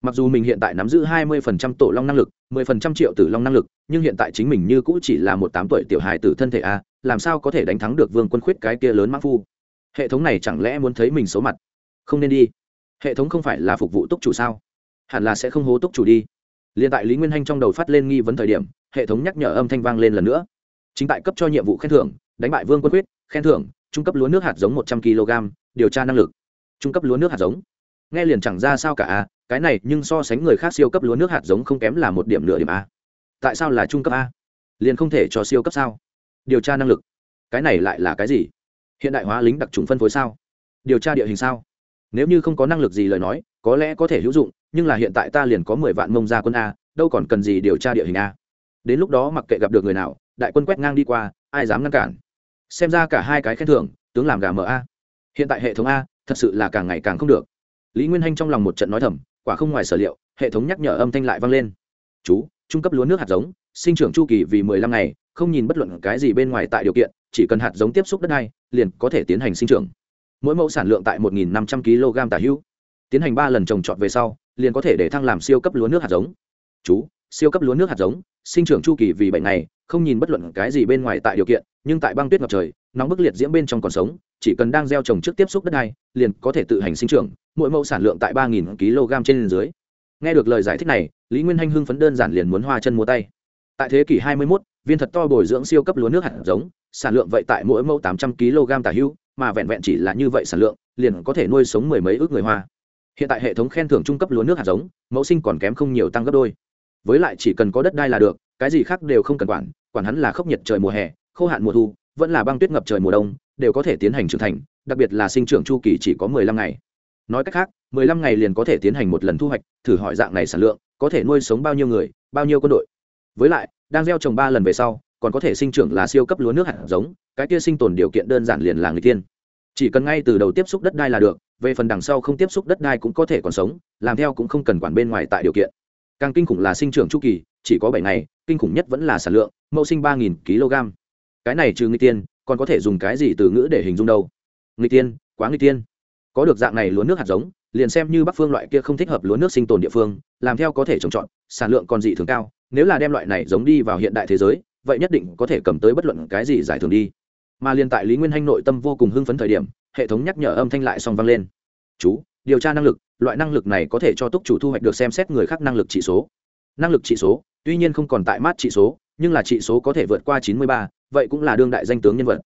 Speaker 1: Mặc dù mình hiện tại nắm giữ hai mươi phần trăm tổ long năng lực, mười phần trăm triệu tử long năng lực, nhưng hiện tại chính mình như cũ chỉ là một tám tuổi tiểu hài tử thân thể a, làm sao có thể đánh thắng được vương quân khuyết cái kia lớn mã phu? Hệ thống này chẳng lẽ muốn thấy mình xấu mặt? Không nên đi. Hệ thống không phải là phục vụ túc chủ sao? Hẳn là sẽ không hố túc chủ đi. Liền tại lý nguyên hanh trong đầu phát lên nghi vấn thời điểm, hệ thống nhắc nhở âm thanh vang lên lần nữa. Chính tại cấp cho nhiệm vụ khen thưởng đánh bại vương quân quyết, khen thưởng, trung cấp lúa nước hạt giống một trăm kg, điều tra năng lực. Trung cấp lúa nước hạt giống. Nghe liền chẳng ra sao cả a, cái này nhưng so sánh người khác siêu cấp lúa nước hạt giống không kém là một điểm nửa điểm a. Tại sao là trung cấp a? Liền không thể cho siêu cấp sao? Điều tra năng lực. Cái này lại là cái gì? Hiện đại hóa lính đặc trùng phân phối sao? Điều tra địa hình sao? Nếu như không có năng lực gì lời nói, có lẽ có thể hữu dụng, nhưng là hiện tại ta liền có mười vạn mông ra quân a, đâu còn cần gì điều tra địa hình a. Đến lúc đó mặc kệ gặp được người nào, đại quân quét ngang đi qua, ai dám ngăn cản? Xem ra cả hai cái khen thưởng, tướng làm gà mở a. Hiện tại hệ thống a, thật sự là càng ngày càng không được. Lý nguyên hanh trong lòng một trận nói thầm, quả không ngoài sở liệu, hệ thống nhắc nhở âm thanh lại vang lên. Chú, trung cấp lúa nước hạt giống, sinh trưởng chu kỳ vì mười lăm ngày, không nhìn bất luận cái gì bên ngoài tại điều kiện, chỉ cần hạt giống tiếp xúc đất đai, liền có thể tiến hành sinh trưởng. Mỗi mẫu sản lượng tại một nghìn năm trăm kg tả hữu. Tiến hành ba lần trồng trọt về sau, liền có thể để thăng làm siêu cấp lúa nước hạt giống. Chú siêu cấp lúa nước hạt giống sinh trưởng chu kỳ vì bệnh này không nhìn bất luận cái gì bên ngoài tại điều kiện nhưng tại băng tuyết ngập trời nóng bức liệt diễm bên trong còn sống chỉ cần đang gieo trồng trước tiếp xúc đất này liền có thể tự hành sinh trưởng mỗi mẫu sản lượng tại ba nghìn kg trên dưới. Nghe được lời giải thích này lý nguyên hanh hưng phấn đơn giản liền muốn hoa chân mua tay. Tại thế kỷ 21, viên thật to bồi dưỡng siêu cấp lúa nước hạt giống sản lượng vậy tại mỗi mẫu 800 kg tả hữu mà vẹn vẹn chỉ là như vậy sản lượng liền có thể nuôi sống mười mấy ước người hoa. Hiện tại hệ thống khen thưởng trung cấp lúa nước hạt giống mẫu sinh còn kém không nhiều tăng gấp đôi với lại chỉ cần có đất đai là được, cái gì khác đều không cần quản quản hắn là khốc nhiệt trời mùa hè, khô hạn mùa thu, vẫn là băng tuyết ngập trời mùa đông, đều có thể tiến hành trưởng thành, đặc biệt là sinh trưởng chu kỳ chỉ có mười lăm ngày. Nói cách khác, mười lăm ngày liền có thể tiến hành một lần thu hoạch, thử hỏi dạng này sản lượng, có thể nuôi sống bao nhiêu người, bao nhiêu quân đội. Với lại, đang gieo trồng ba lần về sau, còn có thể sinh trưởng là siêu cấp lúa nước hạt giống, cái kia sinh tồn điều kiện đơn giản liền là người tiên. Chỉ cần ngay từ đầu tiếp xúc đất đai là được, về phần đằng sau không tiếp xúc đất đai cũng có thể còn sống, làm theo cũng không cần quản bên ngoài tại điều kiện càng kinh khủng là sinh trưởng chu kỳ, chỉ có bảy ngày, kinh khủng nhất vẫn là sản lượng, mẫu sinh ba nghìn kg. Cái này trừ người tiên, còn có thể dùng cái gì từ ngữ để hình dung đâu? Người tiên, quá người tiên. Có được dạng này lúa nước hạt giống, liền xem như bắc phương loại kia không thích hợp lúa nước sinh tồn địa phương, làm theo có thể trồng trọt, sản lượng còn dị thường cao, nếu là đem loại này giống đi vào hiện đại thế giới, vậy nhất định có thể cầm tới bất luận cái gì giải thưởng đi. Mà liên tại lý nguyên hanh nội tâm vô cùng hưng phấn thời điểm, hệ thống nhắc nhở âm thanh lại song vang lên. Chú điều tra năng lực, loại năng lực này có thể cho túc chủ thu hoạch được xem xét người khác năng lực trị số. Năng lực trị số, tuy nhiên không còn tại mát trị số, nhưng là trị số có thể vượt qua chín mươi ba, vậy cũng là đương đại danh tướng nhân vật.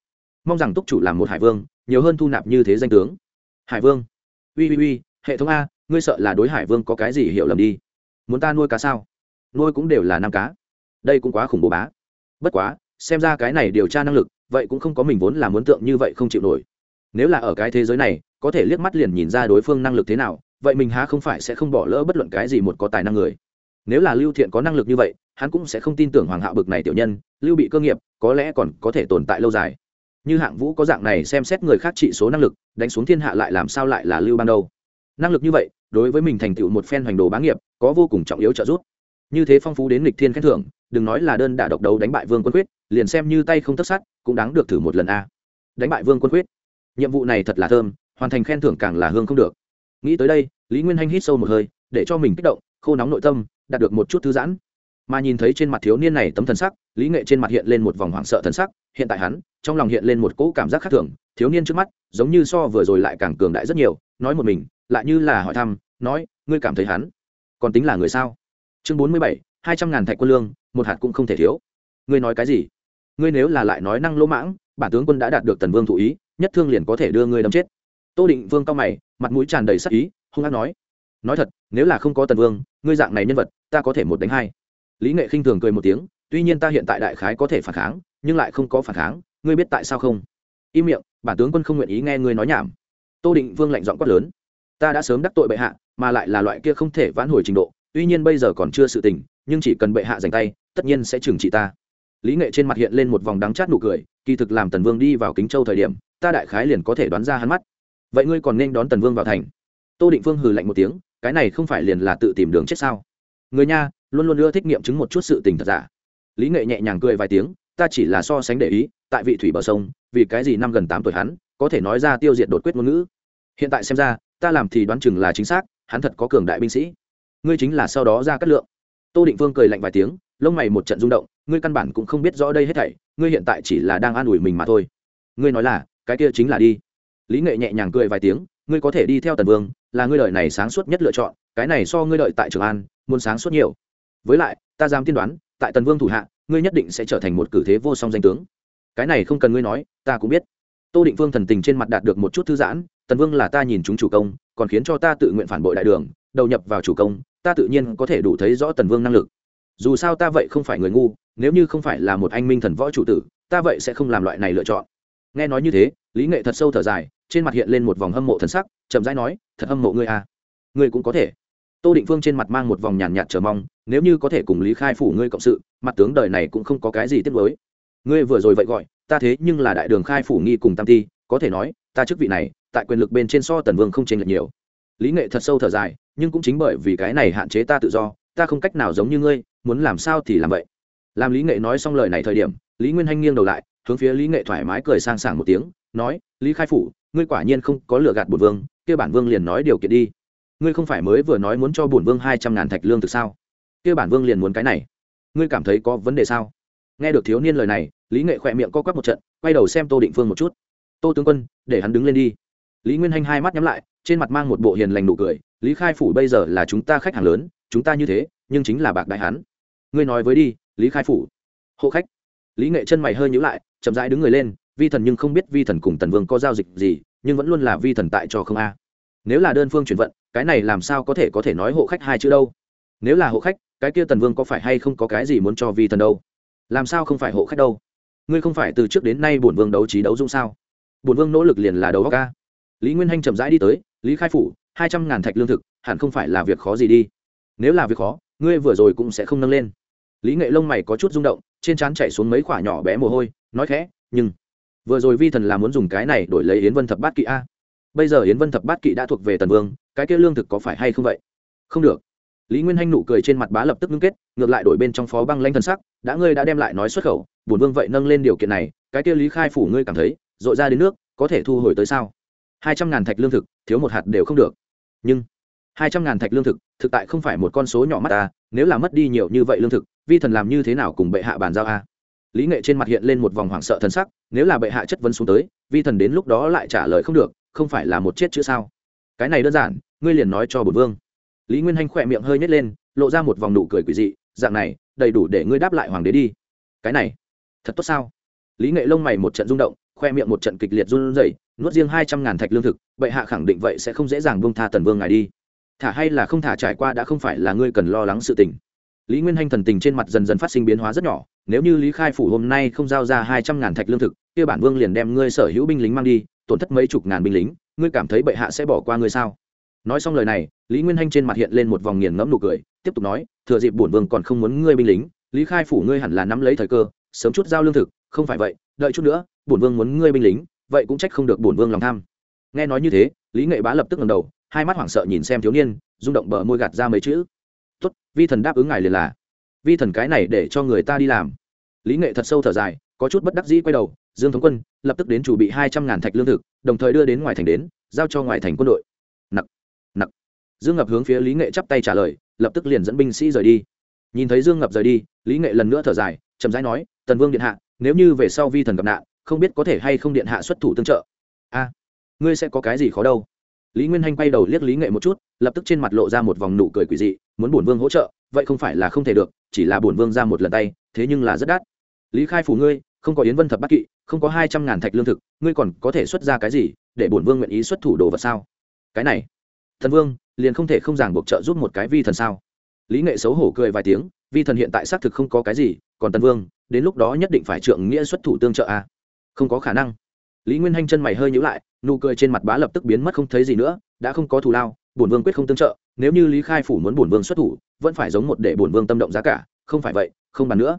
Speaker 1: Mong rằng túc chủ làm một hải vương, nhiều hơn thu nạp như thế danh tướng. Hải vương. Ui ui ui, hệ thống a, ngươi sợ là đối hải vương có cái gì hiểu lầm đi? Muốn ta nuôi cá sao? Nuôi cũng đều là năm cá. Đây cũng quá khủng bố bá. Bất quá, xem ra cái này điều tra năng lực, vậy cũng không có mình vốn là muốn tượng như vậy không chịu nổi nếu là ở cái thế giới này, có thể liếc mắt liền nhìn ra đối phương năng lực thế nào, vậy mình há không phải sẽ không bỏ lỡ bất luận cái gì một có tài năng người. Nếu là lưu thiện có năng lực như vậy, hắn cũng sẽ không tin tưởng hoàng hạo bực này tiểu nhân, lưu bị cơ nghiệp, có lẽ còn có thể tồn tại lâu dài. Như hạng vũ có dạng này xem xét người khác trị số năng lực, đánh xuống thiên hạ lại làm sao lại là lưu ban đâu. Năng lực như vậy, đối với mình thành tựu một phen hoành đồ bá nghiệp, có vô cùng trọng yếu trợ giúp. Như thế phong phú đến lịch thiên khen thưởng, đừng nói là đơn đả độc đấu đánh bại vương quân quyết, liền xem như tay không tất sát, cũng đáng được thử một lần a. Đánh bại vương quân quyết nhiệm vụ này thật là thơm, hoàn thành khen thưởng càng là hương không được. Nghĩ tới đây, lý nguyên hanh hít sâu một hơi, để cho mình kích động, khô nóng nội tâm, đạt được một chút thư giãn. Mà nhìn thấy trên mặt thiếu niên này tấm thần sắc, lý nghệ trên mặt hiện lên một vòng hoảng sợ thần sắc, hiện tại hắn, trong lòng hiện lên một cỗ cảm giác khác thường, thiếu niên trước mắt, giống như so vừa rồi lại càng cường đại rất nhiều, nói một mình, lại như là hỏi thăm, nói, ngươi cảm thấy hắn còn tính là người sao? Chương bốn mươi bảy, hai trăm ngàn thạch quân lương, một hạt cũng không thể thiếu. Ngươi nói cái gì? Ngươi nếu là lại nói năng lỗ mãng, bản tướng quân đã đạt được tần vương thụ ý nhất thương liền có thể đưa ngươi đâm chết. Tô định vương cao mày, mặt mũi tràn đầy sắc ý, hung hát nói nói thật, nếu là không có tần vương, ngươi dạng này nhân vật, ta có thể một đánh hai. Lý nghệ khinh thường cười một tiếng, tuy nhiên ta hiện tại đại khái có thể phản kháng, nhưng lại không có phản kháng, ngươi biết tại sao không? Im miệng, bản tướng quân không nguyện ý nghe ngươi nói nhảm. Tô định vương lạnh giọng quát lớn, ta đã sớm đắc tội bệ hạ, mà lại là loại kia không thể vãn hồi trình độ, tuy nhiên bây giờ còn chưa sự tình, nhưng chỉ cần bệ hạ dành tay, tất nhiên sẽ trừng trị ta. Lý nghệ trên mặt hiện lên một vòng đắng chát nụ cười, kỳ thực làm tần vương đi vào kính châu thời điểm ta đại khái liền có thể đoán ra hắn mắt. Vậy ngươi còn nên đón tần vương vào thành. Tô định vương hừ lạnh một tiếng, cái này không phải liền là tự tìm đường chết sao? Người nha, luôn luôn ưa thích nghiệm chứng một chút sự tình thật giả. Lý nghệ nhẹ nhàng cười vài tiếng, ta chỉ là so sánh để ý, tại vị thủy bờ sông, vì cái gì năm gần tám tuổi hắn, có thể nói ra tiêu diệt đột quyết ngôn ngữ. Hiện tại xem ra, ta làm thì đoán chừng là chính xác, hắn thật có cường đại binh sĩ. Ngươi chính là sau đó ra cắt lượng. Tô định vương cười lạnh vài tiếng, lông mày một trận rung động, ngươi căn bản cũng không biết rõ đây hết thảy, ngươi hiện tại chỉ là đang an ủi mình mà thôi. Ngươi nói là cái kia chính là đi. Lý nghệ nhẹ nhàng cười vài tiếng, ngươi có thể đi theo tần vương, là ngươi đợi này sáng suốt nhất lựa chọn, cái này so ngươi đợi tại trường an, muốn sáng suốt nhiều. Với lại, ta dám tiên đoán, tại tần vương thủ hạ, ngươi nhất định sẽ trở thành một cử thế vô song danh tướng. Cái này không cần ngươi nói, ta cũng biết. Tô định vương thần tình trên mặt đạt được một chút thư giãn, tần vương là ta nhìn chúng chủ công, còn khiến cho ta tự nguyện phản bội đại đường, đầu nhập vào chủ công, ta tự nhiên có thể đủ thấy rõ tần vương năng lực. Dù sao ta vậy không phải người ngu, nếu như không phải là một anh minh thần võ chủ tử, ta vậy sẽ không làm loại này lựa chọn nghe nói như thế, lý nghệ thật sâu thở dài, trên mặt hiện lên một vòng hâm mộ thần sắc, chậm rãi nói, thật hâm mộ ngươi à? Ngươi cũng có thể. Tô định phương trên mặt mang một vòng nhàn nhạt chờ mong, nếu như có thể cùng lý khai phủ ngươi cộng sự, mặt tướng đời này cũng không có cái gì tiếc với ngươi vừa rồi vậy gọi, ta thế nhưng là đại đường khai phủ nghi cùng tam ti, có thể nói, ta chức vị này, tại quyền lực bên trên so tần vương không chênh lệch nhiều. Lý nghệ thật sâu thở dài, nhưng cũng chính bởi vì cái này hạn chế ta tự do, ta không cách nào giống như ngươi, muốn làm sao thì làm vậy. Làm lý nghệ nói xong lời này thời điểm, lý nguyên hanh nghiêng đầu lại hướng phía lý nghệ thoải mái cười sang sảng một tiếng, nói, lý khai phủ, ngươi quả nhiên không có lừa gạt bổn vương, kia bản vương liền nói điều kiện đi. Ngươi không phải mới vừa nói muốn cho bổn vương hai trăm ngàn thạch lương thực sao? Kia bản vương liền muốn cái này. Ngươi cảm thấy có vấn đề sao? Nghe được thiếu niên lời này, lý nghệ khỏe miệng co quắp một trận, quay đầu xem tô định phương một chút. Tô tướng quân, để hắn đứng lên đi. Lý nguyên hanh hai mắt nhắm lại, trên mặt mang một bộ hiền lành nụ cười, lý khai phủ bây giờ là chúng ta khách hàng lớn, chúng ta như thế, nhưng chính là bạc đại hắn. Ngươi nói với đi, lý khai phủ. Hộ khách lý nghệ chân mày hơi nhữ lại, chậm rãi đứng người lên, vi thần nhưng không biết vi thần cùng tần vương có giao dịch gì, nhưng vẫn luôn là vi thần tại cho không a. Nếu là đơn phương chuyển vận, cái này làm sao có thể có thể nói hộ khách hai chữ đâu? Nếu là hộ khách, cái kia tần vương có phải hay không có cái gì muốn cho vi thần đâu? Làm sao không phải hộ khách đâu? Ngươi không phải từ trước đến nay bổn vương đấu trí đấu dung sao? Bổn vương nỗ lực liền là đấu ca lý nguyên hanh chậm rãi đi tới, lý khai phủ, hai trăm ngàn thạch lương thực, hẳn không phải là việc khó gì đi. Nếu là việc khó, ngươi vừa rồi cũng sẽ không nâng lên. Lý nghệ lông mày có chút rung động trên trán chạy xuống mấy quả nhỏ bé mồ hôi, nói khẽ, nhưng vừa rồi vi thần là muốn dùng cái này đổi lấy yến vân thập bát kỵ a. Bây giờ yến vân thập bát kỵ đã thuộc về tần vương, cái kia lương thực có phải hay không vậy? Không được. Lý nguyên hanh nụ cười trên mặt bá lập tức ngưng kết, ngược lại đổi bên trong phó băng lanh thần sắc, đã ngươi đã đem lại nói xuất khẩu, bổn vương vậy nâng lên điều kiện này, cái kia lý khai phủ ngươi cảm thấy dội ra đến nước, có thể thu hồi tới sao? Hai trăm ngàn thạch lương thực, thiếu một hạt đều không được. Nhưng hai trăm ngàn thạch lương thực thực tại không phải một con số nhỏ mắt ta, nếu là mất đi nhiều như vậy lương thực vi thần làm như thế nào cùng bệ hạ bàn giao a? Lý nghệ trên mặt hiện lên một vòng hoảng sợ thần sắc, nếu là bệ hạ chất vấn xuống tới, vi thần đến lúc đó lại trả lời không được, không phải là một chết chữ sao? Cái này đơn giản, ngươi liền nói cho bột vương. Lý nguyên hanh khỏe miệng hơi nhét lên, lộ ra một vòng nụ cười quỷ dị, dạng này, đầy đủ để ngươi đáp lại hoàng đế đi. Cái này, thật tốt sao? Lý nghệ lông mày một trận rung động, khoe miệng một trận kịch liệt run rẩy, nuốt riêng hai trăm ngàn thạch lương thực, bệ hạ khẳng định vậy sẽ không dễ dàng buông tha tần vương ngài đi. Thả hay là không thả trải qua đã không phải là ngươi cần lo lắng sự tình lý nguyên hanh thần tình trên mặt dần dần phát sinh biến hóa rất nhỏ, nếu như lý khai phủ hôm nay không giao ra hai trăm ngàn thạch lương thực, kia bản vương liền đem ngươi sở hữu binh lính mang đi, tổn thất mấy chục ngàn binh lính, ngươi cảm thấy bệ hạ sẽ bỏ qua ngươi sao? Nói xong lời này, lý nguyên hanh trên mặt hiện lên một vòng nghiền ngẫm nụ cười, tiếp tục nói, thừa dịp bổn vương còn không muốn ngươi binh lính, lý khai phủ ngươi hẳn là nắm lấy thời cơ, sớm chút giao lương thực, không phải vậy, đợi chút nữa, bổn vương muốn ngươi binh lính, vậy cũng trách không được bổn vương lòng tham. Nghe nói như thế, lý nghệ bá lập tức ngầm đầu, hai mắt hoảng sợ nhìn xem thiếu niên, rung động bờ môi gạt ra mấy chữ tốt, vi thần đáp ứng ngài liền là. Vi thần cái này để cho người ta đi làm. Lý nghệ thật sâu thở dài, có chút bất đắc dĩ quay đầu, dương thống quân, lập tức đến chủ bị hai trăm ngàn thạch lương thực, đồng thời đưa đến ngoài thành đến, giao cho ngoài thành quân đội. Nặc nặc. Dương ngập hướng phía lý nghệ chắp tay trả lời, lập tức liền dẫn binh sĩ rời đi. Nhìn thấy dương ngập rời đi, lý nghệ lần nữa thở dài, chậm rãi nói, tần vương điện hạ, nếu như về sau vi thần gặp nạn, không biết có thể hay không điện hạ xuất thủ tương trợ. A, ngươi sẽ có cái gì khó đâu lý nguyên hanh quay đầu liếc lý nghệ một chút, lập tức trên mặt lộ ra một vòng nụ cười quỷ dị, muốn bổn vương hỗ trợ, vậy không phải là không thể được, chỉ là bổn vương ra một lần tay, thế nhưng là rất đắt. Lý khai phủ ngươi, không có yến vân thập bát kỵ, không có hai trăm ngàn thạch lương thực, ngươi còn có thể xuất ra cái gì, để bổn vương nguyện ý xuất thủ đồ vật sao? Cái này, thần vương, liền không thể không giảng buộc trợ giúp một cái vi thần sao? Lý nghệ xấu hổ cười vài tiếng, vi thần hiện tại xác thực không có cái gì, còn tần vương, đến lúc đó nhất định phải trượng nghĩa xuất thủ tương trợ a. À? không có khả năng lý nguyên hanh chân mày hơi nhữ lại, nụ cười trên mặt bá lập tức biến mất không thấy gì nữa, đã không có thù lao, bổn vương quyết không tương trợ, nếu như lý khai phủ muốn bổn vương xuất thủ, vẫn phải giống một để bổn vương tâm động giá cả, không phải vậy, không bàn nữa.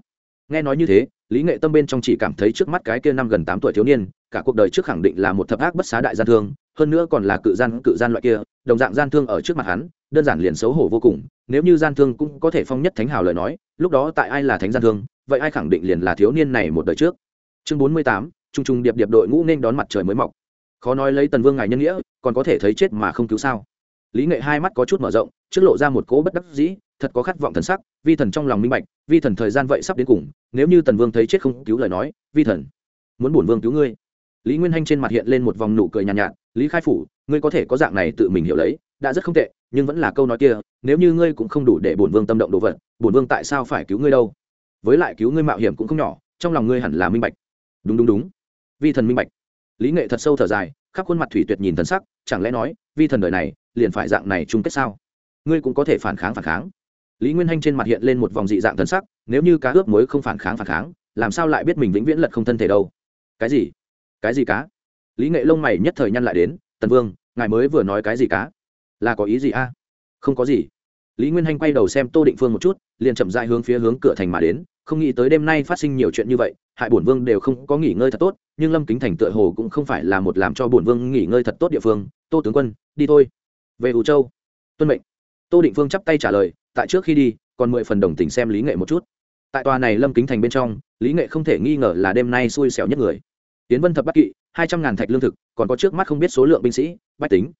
Speaker 1: Nghe nói như thế, lý nghệ tâm bên trong chỉ cảm thấy trước mắt cái kia năm gần tám tuổi thiếu niên, cả cuộc đời trước khẳng định là một thập ác bất xá đại gian thương, hơn nữa còn là cự gian cự gian loại kia, đồng dạng gian thương ở trước mặt hắn, đơn giản liền xấu hổ vô cùng, nếu như gian thương cũng có thể phong nhất thánh hào lời nói, lúc đó tại ai là thánh gian thương, vậy ai khẳng định liền là thiếu niên này một đời trước. Chương bốn mươi tám trung trung điệp điệp đội ngũ nên đón mặt trời mới mọc. Khó nói lấy tần vương ngài nhân nghĩa còn có thể thấy chết mà không cứu sao? Lý nghệ hai mắt có chút mở rộng trước lộ ra một cỗ bất đắc dĩ thật có khát vọng thần sắc vi thần trong lòng minh bạch vi thần thời gian vậy sắp đến cùng nếu như tần vương thấy chết không cứu lời nói vi thần muốn bổn vương cứu ngươi. Lý nguyên hanh trên mặt hiện lên một vòng nụ cười nhàn nhạt, nhạt lý khai phủ ngươi có thể có dạng này tự mình hiểu lấy đã rất không tệ nhưng vẫn là câu nói kia nếu như ngươi cũng không đủ để bổn vương tâm động đồ vật bổn vương tại sao phải cứu ngươi đâu? Với lại cứu ngươi mạo hiểm cũng không nhỏ trong lòng ngươi hẳn là minh bạch. Đúng đúng đúng vi thần minh bạch. Lý nghệ thật sâu thở dài, khắp khuôn mặt thủy tuyệt nhìn thần sắc, chẳng lẽ nói, vi thần đời này, liền phải dạng này chung kết sao? Ngươi cũng có thể phản kháng phản kháng. Lý nguyên hanh trên mặt hiện lên một vòng dị dạng thần sắc, nếu như cá ướp muối không phản kháng phản kháng, làm sao lại biết mình vĩnh viễn lật không thân thể đâu? Cái gì? Cái gì cá? Lý nghệ lông mày nhất thời nhăn lại đến, tần vương, ngài mới vừa nói cái gì cá? Là có ý gì a? Không có gì. Lý nguyên hanh quay đầu xem tô định phương một chút, liền chậm dại hướng phía hướng cửa thành mà đến không nghĩ tới đêm nay phát sinh nhiều chuyện như vậy, hại bổn vương đều không có nghỉ ngơi thật tốt, nhưng lâm kính thành tựa hồ cũng không phải là một làm cho bổn vương nghỉ ngơi thật tốt địa phương. Tô tướng quân, đi thôi. Về ủ châu. Tuân mệnh. Tô định phương chắp tay trả lời, tại trước khi đi, còn mười phần đồng tình xem lý nghệ một chút. Tại tòa này lâm kính thành bên trong, lý nghệ không thể nghi ngờ là đêm nay xui xẻo nhất người. Tiến vân thập bắc kỵ, hai trăm ngàn thạch lương thực, còn có trước mắt không biết số lượng binh sĩ, bách tính.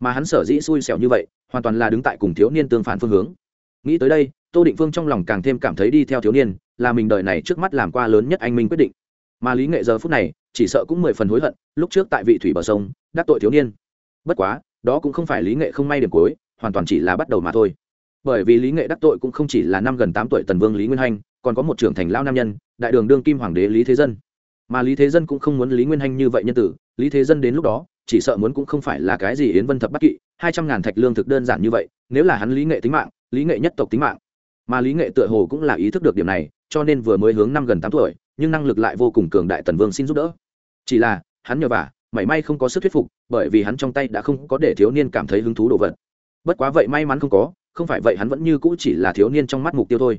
Speaker 1: Mà hắn sở dĩ xui xẻo như vậy, hoàn toàn là đứng tại cùng thiếu niên tương phản phương hướng. Nghĩ tới đây, tô định phương trong lòng càng thêm cảm thấy đi theo thiếu niên là mình đời này trước mắt làm qua lớn nhất anh minh quyết định. Mà lý nghệ giờ phút này, chỉ sợ cũng mười phần hối hận, lúc trước tại vị thủy bờ sông, đắc tội thiếu niên. Bất quá, đó cũng không phải lý nghệ không may điểm cuối, hoàn toàn chỉ là bắt đầu mà thôi. Bởi vì lý nghệ đắc tội cũng không chỉ là năm gần tám tuổi tần vương lý nguyên hanh, còn có một trưởng thành lao nam nhân, đại đường đương kim hoàng đế lý thế dân. Mà lý thế dân cũng không muốn lý nguyên hanh như vậy nhân tử, lý thế dân đến lúc đó, chỉ sợ muốn cũng không phải là cái gì yến vân thập bắt kỵ, hai trăm ngàn thạch lương thực đơn giản như vậy, nếu là hắn lý nghệ tính mạng, lý nghệ nhất tộc tính mạng. Mà lý nghệ tựa hồ cũng là ý thức được điểm này cho nên vừa mới hướng năm gần tám tuổi, nhưng năng lực lại vô cùng cường đại tần vương xin giúp đỡ. Chỉ là, hắn nhờ vả, mảy may không có sức thuyết phục, bởi vì hắn trong tay đã không có để thiếu niên cảm thấy hứng thú đồ vật. Bất quá vậy may mắn không có, không phải vậy hắn vẫn như cũ chỉ là thiếu niên trong mắt mục tiêu thôi.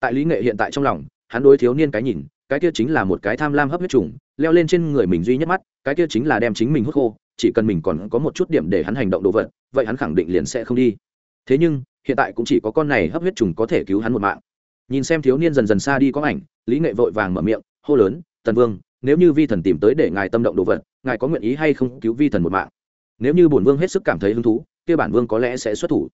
Speaker 1: Tại lý nghệ hiện tại trong lòng, hắn đối thiếu niên cái nhìn, cái kia chính là một cái tham lam hấp huyết trùng, leo lên trên người mình duy nhất mắt, cái kia chính là đem chính mình hút khô, chỉ cần mình còn có một chút điểm để hắn hành động đồ vật, vậy hắn khẳng định liền sẽ không đi. Thế nhưng, hiện tại cũng chỉ có con này hấp huyết trùng có thể cứu hắn một mạng nhìn xem thiếu niên dần dần xa đi có ảnh, lý nghệ vội vàng mở miệng, hô lớn, tần vương, nếu như vi thần tìm tới để ngài tâm động đồ vật, ngài có nguyện ý hay không cứu vi thần một mạng? Nếu như bổn vương hết sức cảm thấy hứng thú, kia bản vương có lẽ sẽ xuất thủ.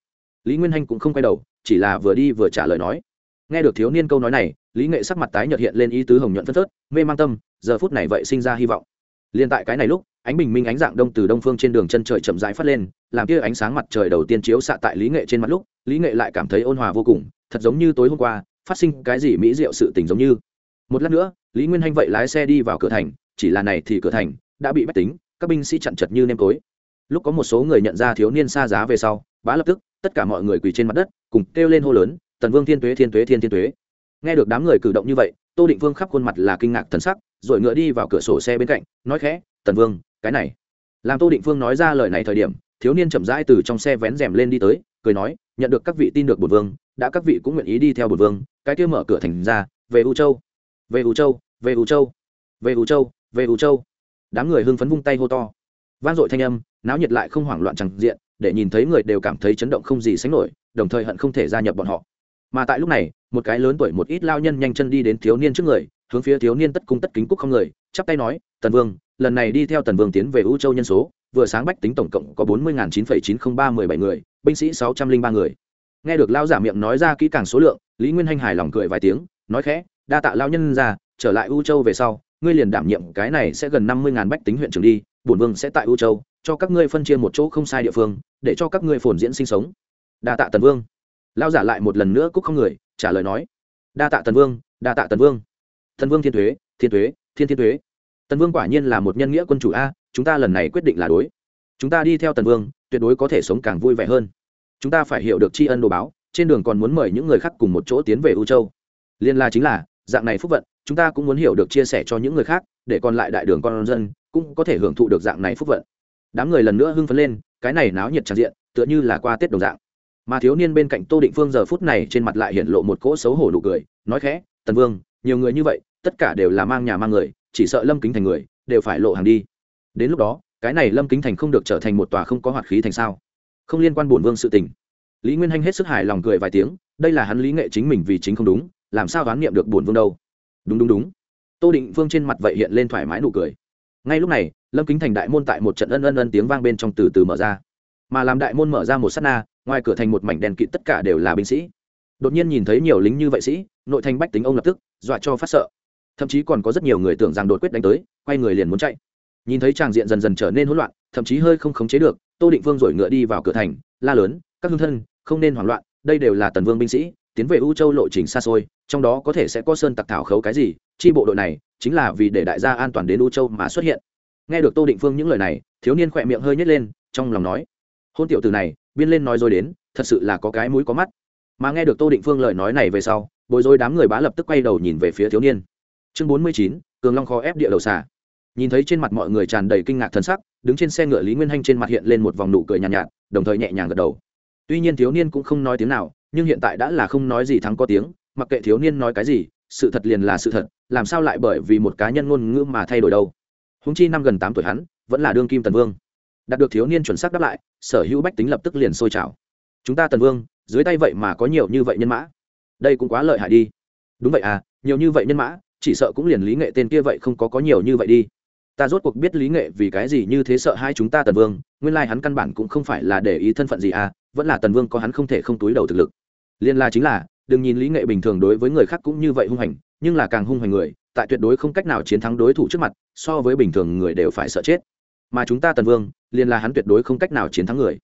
Speaker 1: Lý nguyên hanh cũng không quay đầu, chỉ là vừa đi vừa trả lời nói. Nghe được thiếu niên câu nói này, lý nghệ sắc mặt tái nhợt hiện lên ý tứ hồng nhuận phân phớt, mê mang tâm, giờ phút này vậy sinh ra hy vọng. Liên tại cái này lúc, ánh bình minh ánh dạng đông từ đông phương trên đường chân trời chậm rãi phát lên, làm kia ánh sáng mặt trời đầu tiên chiếu xạ tại lý nghệ trên mặt lúc, lý nghệ lại cảm thấy ôn hòa vô cùng, thật giống như tối hôm qua phát sinh cái gì mỹ diệu sự tình giống như. Một lát nữa, lý nguyên hanh vậy lái xe đi vào cửa thành, chỉ là này thì cửa thành đã bị bách tính, các binh sĩ chặn chật như nêm tối. Lúc có một số người nhận ra thiếu niên xa giá về sau, bá lập tức, tất cả mọi người quỳ trên mặt đất, cùng kêu lên hô lớn, tần vương thiên tuế thiên tuế, thiên thiên tuế. Nghe được đám người cử động như vậy, tô định vương khắp khuôn mặt là kinh ngạc thần sắc, rồi ngựa đi vào cửa sổ xe bên cạnh, nói khẽ, tần vương, cái này. Làm tô định vương nói ra lời này thời điểm, thiếu niên chậm rãi từ trong xe vén rèm lên đi tới, cười nói nhận được các vị tin được bổn vương, đã các vị cũng nguyện ý đi theo bổn vương, cái kia mở cửa thành ra, về u châu. Về u châu, về u châu. Về u châu, về u châu. Đám người hưng phấn vung tay hô to. Vang dội thanh âm, náo nhiệt lại không hoảng loạn chẳng diện, để nhìn thấy người đều cảm thấy chấn động không gì sánh nổi, đồng thời hận không thể gia nhập bọn họ. Mà tại lúc này, một cái lớn tuổi một ít lao nhân nhanh chân đi đến thiếu niên trước người, hướng phía thiếu niên tất cung tất kính cúc không người, chắp tay nói, tần vương, lần này đi theo tần vương tiến về u châu nhân số, vừa sáng bách tính tổng cộng có bốn mươi chín chín không ba mười bảy người binh sĩ sáu trăm linh ba người. Nghe được lao giả miệng nói ra kỹ càng số lượng, lý nguyên hanh hài lòng cười vài tiếng, nói khẽ, đa tạ lao nhân ra trở lại u châu về sau, ngươi liền đảm nhiệm cái này sẽ gần năm mươi ngàn bách tính huyện trường đi, bổn vương sẽ tại u châu, cho các ngươi phân chia một chỗ không sai địa phương, để cho các ngươi phồn diễn sinh sống. Đa tạ tần vương. Lao giả lại một lần nữa cúc không người, trả lời nói, đa tạ tần vương, đa tạ tần vương. Tần vương thiên thuế thiên thuế, thiên thiên thuế. Tần vương quả nhiên là một nhân nghĩa quân chủ a, chúng ta lần này quyết định là đối. Chúng ta đi theo tần vương, tuyệt đối có thể sống càng vui vẻ hơn chúng ta phải hiểu được tri ân đồ báo, trên đường còn muốn mời những người khác cùng một chỗ tiến về u châu. Liên la chính là, dạng này phúc vận, chúng ta cũng muốn hiểu được chia sẻ cho những người khác, để còn lại đại đường con dân cũng có thể hưởng thụ được dạng này phúc vận. Đám người lần nữa hưng phấn lên, cái này náo nhiệt tràn diện, tựa như là qua tết đồng dạng. Mà thiếu niên bên cạnh tô định phương giờ phút này trên mặt lại hiện lộ một cỗ xấu hổ nụ cười, nói khẽ, tần vương, nhiều người như vậy, tất cả đều là mang nhà mang người, chỉ sợ lâm kính thành người, đều phải lộ hàng đi. Đến lúc đó, cái này lâm kính thành không được trở thành một tòa không có hoạt khí thành sao? Không liên quan bổn vương sự tình. Lý nguyên hanh hết sức hài lòng cười vài tiếng, đây là hắn lý nghệ chính mình vì chính không đúng, làm sao đoán niệm được bổn vương đâu. Đúng đúng đúng. Tô định Vương trên mặt vậy hiện lên thoải mái nụ cười. Ngay lúc này, lâm kính thành đại môn tại một trận ân ân ân tiếng vang bên trong từ từ mở ra. Mà làm đại môn mở ra một s á t na, ngoài cửa thành một mảnh đèn kịt tất cả đều là binh sĩ. Đột nhiên nhìn thấy nhiều lính như vậy sĩ, nội thành bách tính ông lập tức, dọa cho phát sợ. Thậm chí còn có rất nhiều người tưởng rằng đột quyết đánh tới, quay người liền muốn chạy. Nhìn thấy tràng diện dần dần trở nên hỗn loạn, thậm chí hơi không khống chế được tô định vương rồi ngựa đi vào cửa thành, la lớn, các hương thân, không nên hoảng loạn, đây đều là tần vương binh sĩ, tiến về u châu lộ trình xa xôi, trong đó có thể sẽ có sơn tặc thảo khấu cái gì, chi bộ đội này chính là vì để đại gia an toàn đến u châu mà xuất hiện. Nghe được tô định phương những lời này, thiếu niên khỏe miệng hơi nhét lên, trong lòng nói, hôn tiểu từ này, biên lên nói rồi đến, thật sự là có cái mũi có mắt. Mà nghe được tô định phương lời nói này về sau, bối rối đám người bá lập tức quay đầu nhìn về phía thiếu niên. Chương bốn mươi chín, cường long kho ép địa đầu xà. Nhìn thấy trên mặt mọi người tràn đầy kinh ngạc thân sắc đứng trên xe ngựa lý nguyên hanh trên mặt hiện lên một vòng nụ cười nhàn nhạt, nhạt đồng thời nhẹ nhàng gật đầu. Tuy nhiên thiếu niên cũng không nói tiếng nào nhưng hiện tại đã là không nói gì thắng có tiếng mặc kệ thiếu niên nói cái gì sự thật liền là sự thật làm sao lại bởi vì một cá nhân ngôn ngữ mà thay đổi đâu. Húng chi năm gần tám tuổi hắn vẫn là đương kim tần vương. Đạt được thiếu niên chuẩn xác đáp lại sở hữu bách tính lập tức liền sôi trào. Chúng ta tần vương dưới tay vậy mà có nhiều như vậy nhân mã. Đây cũng quá lợi hại đi. Đúng vậy à nhiều như vậy nhân mã chỉ sợ cũng liền lý nghệ tên kia vậy không có có nhiều như vậy đi ta rốt cuộc biết lý nghệ vì cái gì như thế sợ hai chúng ta tần vương, nguyên lai hắn căn bản cũng không phải là để ý thân phận gì à vẫn là tần vương có hắn không thể không túi đầu thực lực. Liên la chính là, đừng nhìn lý nghệ bình thường đối với người khác cũng như vậy hung hành, nhưng là càng hung hành người, tại tuyệt đối không cách nào chiến thắng đối thủ trước mặt, so với bình thường người đều phải sợ chết. Mà chúng ta tần vương liên la hắn tuyệt đối không cách nào chiến thắng người.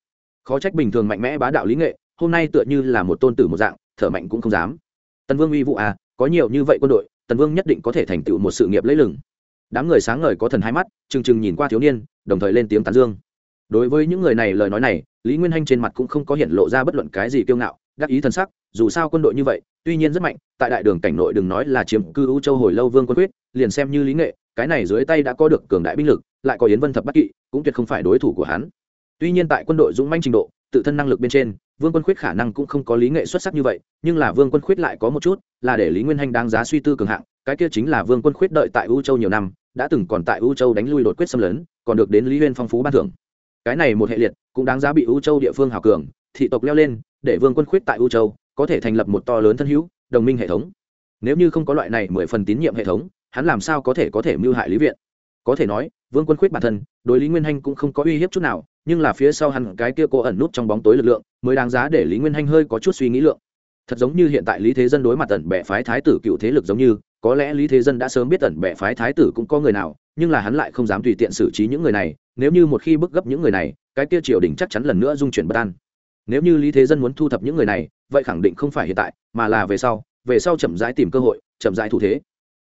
Speaker 1: Khó trách bình thường mạnh mẽ bá đạo lý nghệ, hôm nay tựa như là một tôn tử một dạng, thở mạnh cũng không dám. Tần vương uy vụ à có nhiều như vậy quân đội, tần vương nhất định có thể thành tựu một sự nghiệp lấy lừng đám người sáng ngời có thần hai mắt, trừng trừng nhìn qua thiếu niên, đồng thời lên tiếng tán dương. Đối với những người này lời nói này, lý nguyên hanh trên mặt cũng không có hiện lộ ra bất luận cái gì kiêu ngạo, đắc ý t sắc, dù sao quân đội như vậy, tuy nhiên rất mạnh, tại đại đường cảnh nội đừng nói là chiếm cư u châu hồi lâu vương quân quyết, liền xem như lý nghệ, cái này dưới tay đã có được cường đại binh lực, lại có yến vân thập bắc kỵ, cũng tuyệt không phải đối thủ của hắn. Tuy nhiên tại quân đội dũng manh trình độ, tự thân năng lực bên trên vương quân khuyết khả năng cũng không có lý nghệ xuất sắc như vậy, nhưng là vương quân khuyết lại có một chút, là để lý nguyên hanh đáng giá suy tư cường hạng, cái kia chính là vương quân khuyết đợi tại u châu nhiều năm, đã từng còn tại u châu đánh lui đột quyết xâm lấn, còn được đến lý huyên phong phú ban thưởng. Cái này một hệ liệt, cũng đáng giá bị u châu địa phương hào cường, thị tộc leo lên, để vương quân khuyết tại u châu, có thể thành lập một to lớn thân hữu, đồng minh hệ thống. Nếu như không có loại này mười phần tín nhiệm hệ thống, hắn làm sao có thể có thể mưu hại lý viện? Có thể nói vương quân khuyết bản thân, đối lý nguyên hanh cũng không có uy hiếp chút nào, nhưng là phía sau hẳn cái kia cô ẩn nút trong bóng tối lực lượng, mới đáng giá để lý nguyên hanh hơi có chút suy nghĩ lượng. Thật giống như hiện tại lý thế dân đối mặt tần bệ phái thái tử cựu thế lực giống như, có lẽ lý thế dân đã sớm biết tần bệ phái thái tử cũng có người nào, nhưng là hắn lại không dám tùy tiện xử trí những người này, nếu như một khi bức gấp những người này, cái kia triều đình chắc chắn lần nữa dung chuyển bất an. Nếu như lý thế dân muốn thu thập những người này, vậy khẳng định không phải hiện tại, mà là về sau về sau chậm rãi tìm cơ hội, chậm rãi thủ thế.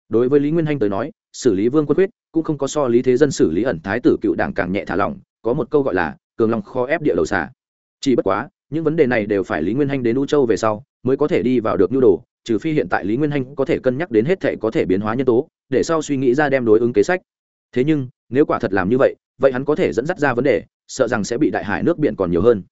Speaker 1: Đối với lý nguyên hanh tới nói xử lý vương quân quyết, cũng không có so lý thế dân xử lý ẩn thái tử cựu đảng càng nhẹ thả lỏng, có một câu gọi là, cường lòng kho ép địa đầu xả. Chỉ bất quá, những vấn đề này đều phải lý nguyên hanh đến u châu về sau, mới có thể đi vào được nhu đồ, trừ phi hiện tại lý nguyên hanh có thể cân nhắc đến hết thể có thể biến hóa nhân tố, để sau suy nghĩ ra đem đối ứng kế sách. Thế nhưng, nếu quả thật làm như vậy vậy hắn có thể dẫn dắt ra vấn đề, sợ rằng sẽ bị đại hải nước biển còn nhiều hơn.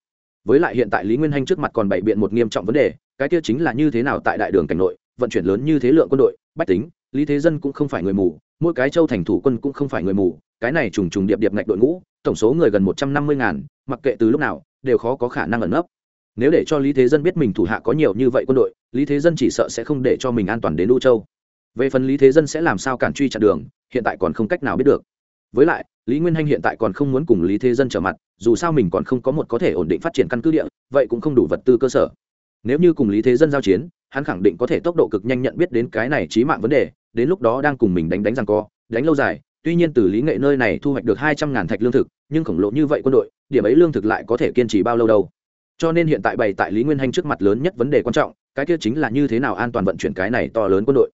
Speaker 1: Với lại hiện tại lý nguyên hanh trước mặt còn bày biện một nghiêm trọng vấn đề, cái kia chính là như thế nào tại đại đường cảnh nội, vận chuyển lớn như thế lượng quân đội, bách tính, lý thế dân cũng không phải người mù mỗi cái châu thành thủ quân cũng không phải người mù, cái này trùng trùng điệp điệp ngạch đội ngũ, tổng số người gần một trăm năm mươi ngàn, mặc kệ từ lúc nào, đều khó có khả năng ẩn nấp. Nếu để cho lý thế dân biết mình thủ hạ có nhiều như vậy quân đội, lý thế dân chỉ sợ sẽ không để cho mình an toàn đến đu châu. Về phần lý thế dân sẽ làm sao cản truy chặn đường, hiện tại còn không cách nào biết được. Với lại, lý nguyên hanh hiện tại còn không muốn cùng lý thế dân trở mặt, dù sao mình còn không có một có thể ổn định phát triển căn cứ địa, vậy cũng không đủ vật tư cơ sở. Nếu như cùng lý thế dân giao chiến, hắn khẳng định có thể tốc độ cực nhanh nhận biết đến cái này trí mạng vấn đề đến lúc đó đang cùng mình đánh đánh rằng co, đánh lâu dài, tuy nhiên từ lý nghệ nơi này thu hoạch được hai trăm ngàn thạch lương thực, nhưng khổng lồ như vậy quân đội, điểm ấy lương thực lại có thể kiên trì bao lâu đâu. Cho nên hiện tại bày tại lý nguyên hanh trước mặt lớn nhất vấn đề quan trọng, cái kia chính là như thế nào an toàn vận chuyển cái này to lớn quân đội.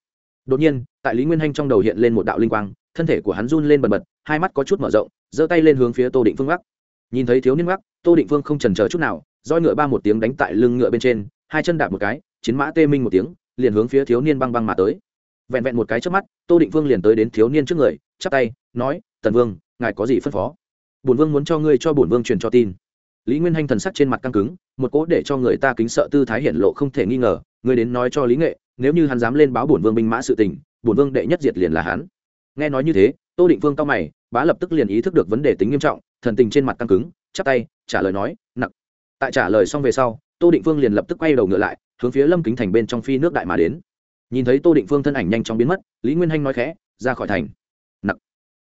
Speaker 1: Đột nhiên, tại lý nguyên hanh trong đầu hiện lên một đạo linh quang, thân thể của hắn run lên bần bật, hai mắt có chút mở rộng, giơ tay lên hướng phía tô định phương gác. Nhìn thấy thiếu niên gác, tô định phương không trần chờ chút nào, roi ngựa ba một tiếng đánh tại lưng ngựa bên trên, hai chân đạp một cái, chiến mã tê minh một tiếng, liền hướng phía thiếu niên băng băng mà tới vẹn vẹn một cái trước mắt, tô định vương liền tới đến thiếu niên trước người, chắp tay, nói, tần vương, ngài có gì phân phó? Bổn vương muốn cho ngươi cho bổn vương truyền cho tin. Lý nguyên hanh thần sắc trên mặt căng cứng, một cỗ để cho người ta kính sợ tư thái hiện lộ không thể nghi ngờ, ngươi đến nói cho lý nghệ, nếu như hắn dám lên báo bổn vương binh mã sự tình, bổn vương đệ nhất diệt liền là hắn. Nghe nói như thế, tô định vương cao mày, bá lập tức liền ý thức được vấn đề tính nghiêm trọng, thần tình trên mặt căng cứng, chắp tay, trả lời nói nặng tại trả lời xong về sau, tô định vương liền lập tức quay đầu ngựa lại, hướng phía lâm kính thành bên trong phi nước đại mà đến nhìn thấy tô định phương thân ảnh nhanh chóng biến mất, lý nguyên hanh nói khẽ, ra khỏi thành. Nặc.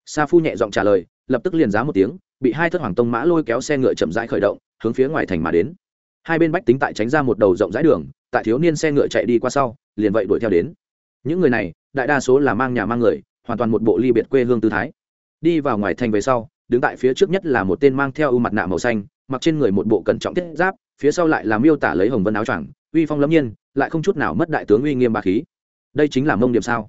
Speaker 1: Sa phu nhẹ giọng trả lời, lập tức liền giá một tiếng, bị hai thất hoàng tông mã lôi kéo xe ngựa chậm rãi khởi động, hướng phía ngoài thành mà đến. Hai bên bách tính tại tránh ra một đầu rộng rãi đường, tại thiếu niên xe ngựa chạy đi qua sau, liền vậy đuổi theo đến. Những người này, đại đa số là mang nhà mang người, hoàn toàn một bộ ly biệt quê hương tư thái. Đi vào ngoài thành về sau, đứng tại phía trước nhất là một tên mang theo ưu mặt nạ màu xanh, mặc trên người một bộ cẩn trọng thiết giáp, phía sau lại là miêu tả lấy hồng vân áo choàng, uy phong lâm nhiên, lại không chút nào mất đại tướng uy nghiêm ba khí đây chính là mông điểm sao?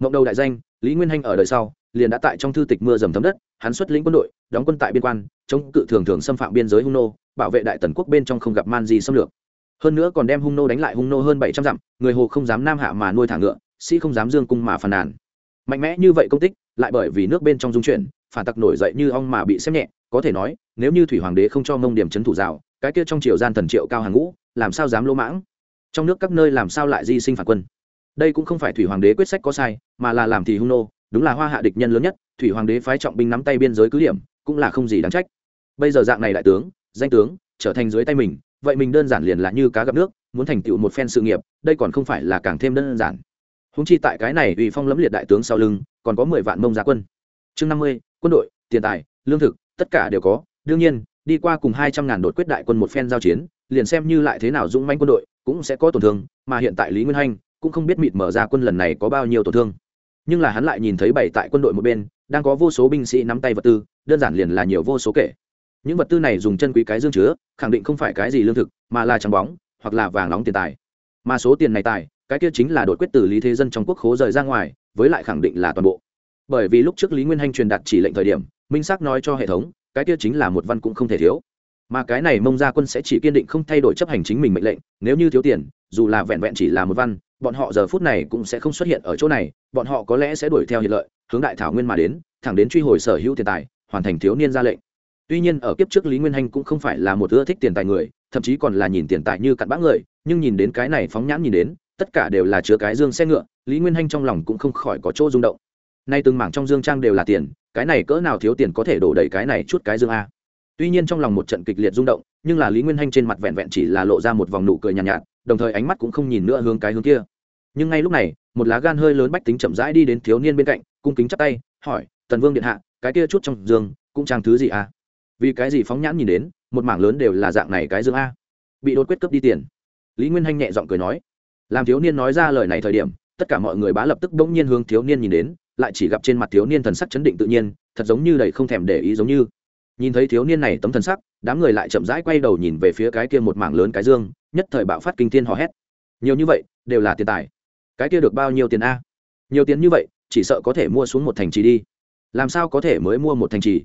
Speaker 1: Mộng đầu đại danh, lý nguyên hanh ở đời sau, liền đã tại trong thư tịch mưa dầm thấm đất, hắn xuất lĩnh quân đội, đóng quân tại biên quan, chống cự thường thường xâm phạm biên giới hung nô, bảo vệ đại tần quốc bên trong không gặp man gì xâm lược. Hơn nữa còn đem hung nô đánh lại hung nô hơn bảy trăm dặm, người hồ không dám nam hạ mà nuôi thả ngựa, sĩ không dám dương cung mà phàn nàn. Mạnh mẽ như vậy công tích, lại bởi vì nước bên trong dung chuyển, phản tặc nổi dậy như ong mà bị xem nhẹ, có thể nói, nếu như thủy hoàng đế không cho mông điểm chấn thủ rào, cái kia trong triều gian thần triệu cao hàng ngũ, làm sao dám lỗ mãng? Trong nước các nơi làm sao lại di sinh phản quân? Đây cũng không phải thủy hoàng đế quyết sách có sai, mà là làm thì hung nô, đúng là hoa hạ địch nhân lớn nhất, thủy hoàng đế phái trọng binh nắm tay biên giới cứ điểm, cũng là không gì đáng trách. Bây giờ dạng này đại tướng, danh tướng, trở thành dưới tay mình, vậy mình đơn giản liền là như cá gặp nước, muốn thành tựu một phen sự nghiệp, đây còn không phải là càng thêm đơn giản. Húng chi tại cái này ủy phong lẫm liệt đại tướng sau lưng, còn có mười vạn mông gia quân. Chương năm mươi, quân đội, tiền tài, lương thực, tất cả đều có. Đương nhiên, đi qua cùng hai trăm ngàn đột quyết đại quân một phen giao chiến, liền xem như lại thế nào dũng manh quân đội, cũng sẽ có tổn thương, mà hiện tại lý nguyên hanh cũng không biết mịt mở ra quân lần này có bao nhiêu tổn thương. Nhưng là hắn lại nhìn thấy bảy tại quân đội một bên, đang có vô số binh sĩ nắm tay vật tư, đơn giản liền là nhiều vô số kể. Những vật tư này dùng chân quý cái dương chứa, khẳng định không phải cái gì lương thực, mà là trắng bóng, hoặc là vàng nóng tiền tài. Mà số tiền này tài, cái kia chính là đột quyết từ lý thế dân trong quốc khố rời ra ngoài, với lại khẳng định là toàn bộ. Bởi vì lúc trước lý nguyên hanh truyền đạt chỉ lệnh thời điểm, minh xác nói cho hệ thống, cái kia chính là một văn cũng không thể thiếu. Mà cái này mông ra quân sẽ chỉ kiên định không thay đổi chấp hành chính mình mệnh lệnh, nếu như thiếu tiền, dù là vẹn vẹn chỉ là một văn bọn họ giờ phút này cũng sẽ không xuất hiện ở chỗ này, bọn họ có lẽ sẽ đuổi theo hiện lợi, hướng đại thảo nguyên mà đến, thẳng đến truy hồi sở hữu tiền tài, hoàn thành thiếu niên ra lệnh. Tuy nhiên ở kiếp trước lý nguyên hanh cũng không phải là một ưa thích tiền tài người, thậm chí còn là nhìn tiền tài như cặn bã người, nhưng nhìn đến cái này phóng nhãn nhìn đến, tất cả đều là chứa cái dương xe ngựa, lý nguyên hanh trong lòng cũng không khỏi có chỗ rung động. Nay từng mảng trong dương trang đều là tiền, cái này cỡ nào thiếu tiền có thể đổ đầy cái này chút cái dương a? Tuy nhiên trong lòng một trận kịch liệt rung động nhưng là lý nguyên hanh trên mặt vẹn vẹn chỉ là lộ ra một vòng nụ cười nhàn nhạt, nhạt đồng thời ánh mắt cũng không nhìn nữa hướng cái hướng kia. Nhưng ngay lúc này một lá gan hơi lớn bách tính chậm rãi đi đến thiếu niên bên cạnh cung kính chắp tay hỏi tần vương điện hạ cái kia chút trong giường cũng trang thứ gì à? Vì cái gì phóng nhãn nhìn đến một mảng lớn đều là dạng này cái dương a? Bị đột quyết cướp đi tiền. Lý nguyên hanh nhẹ giọng cười nói. Làm thiếu niên nói ra lời này thời điểm tất cả mọi người bá lập tức bỗng nhiên hướng thiếu niên nhìn đến lại chỉ gặp trên mặt thiếu niên thần sắc chấn định tự nhiên thật giống như đầy không thèm để ý giống như nhìn thấy thiếu niên này tấm thần sắc, đám người lại chậm rãi quay đầu nhìn về phía cái kia một mảng lớn cái dương, nhất thời bạo phát kinh thiên hò hét. Nhiều như vậy, đều là tiền tài. Cái kia được bao nhiêu tiền a? Nhiều tiền như vậy, chỉ sợ có thể mua xuống một thành trì đi. Làm sao có thể mới mua một thành trì?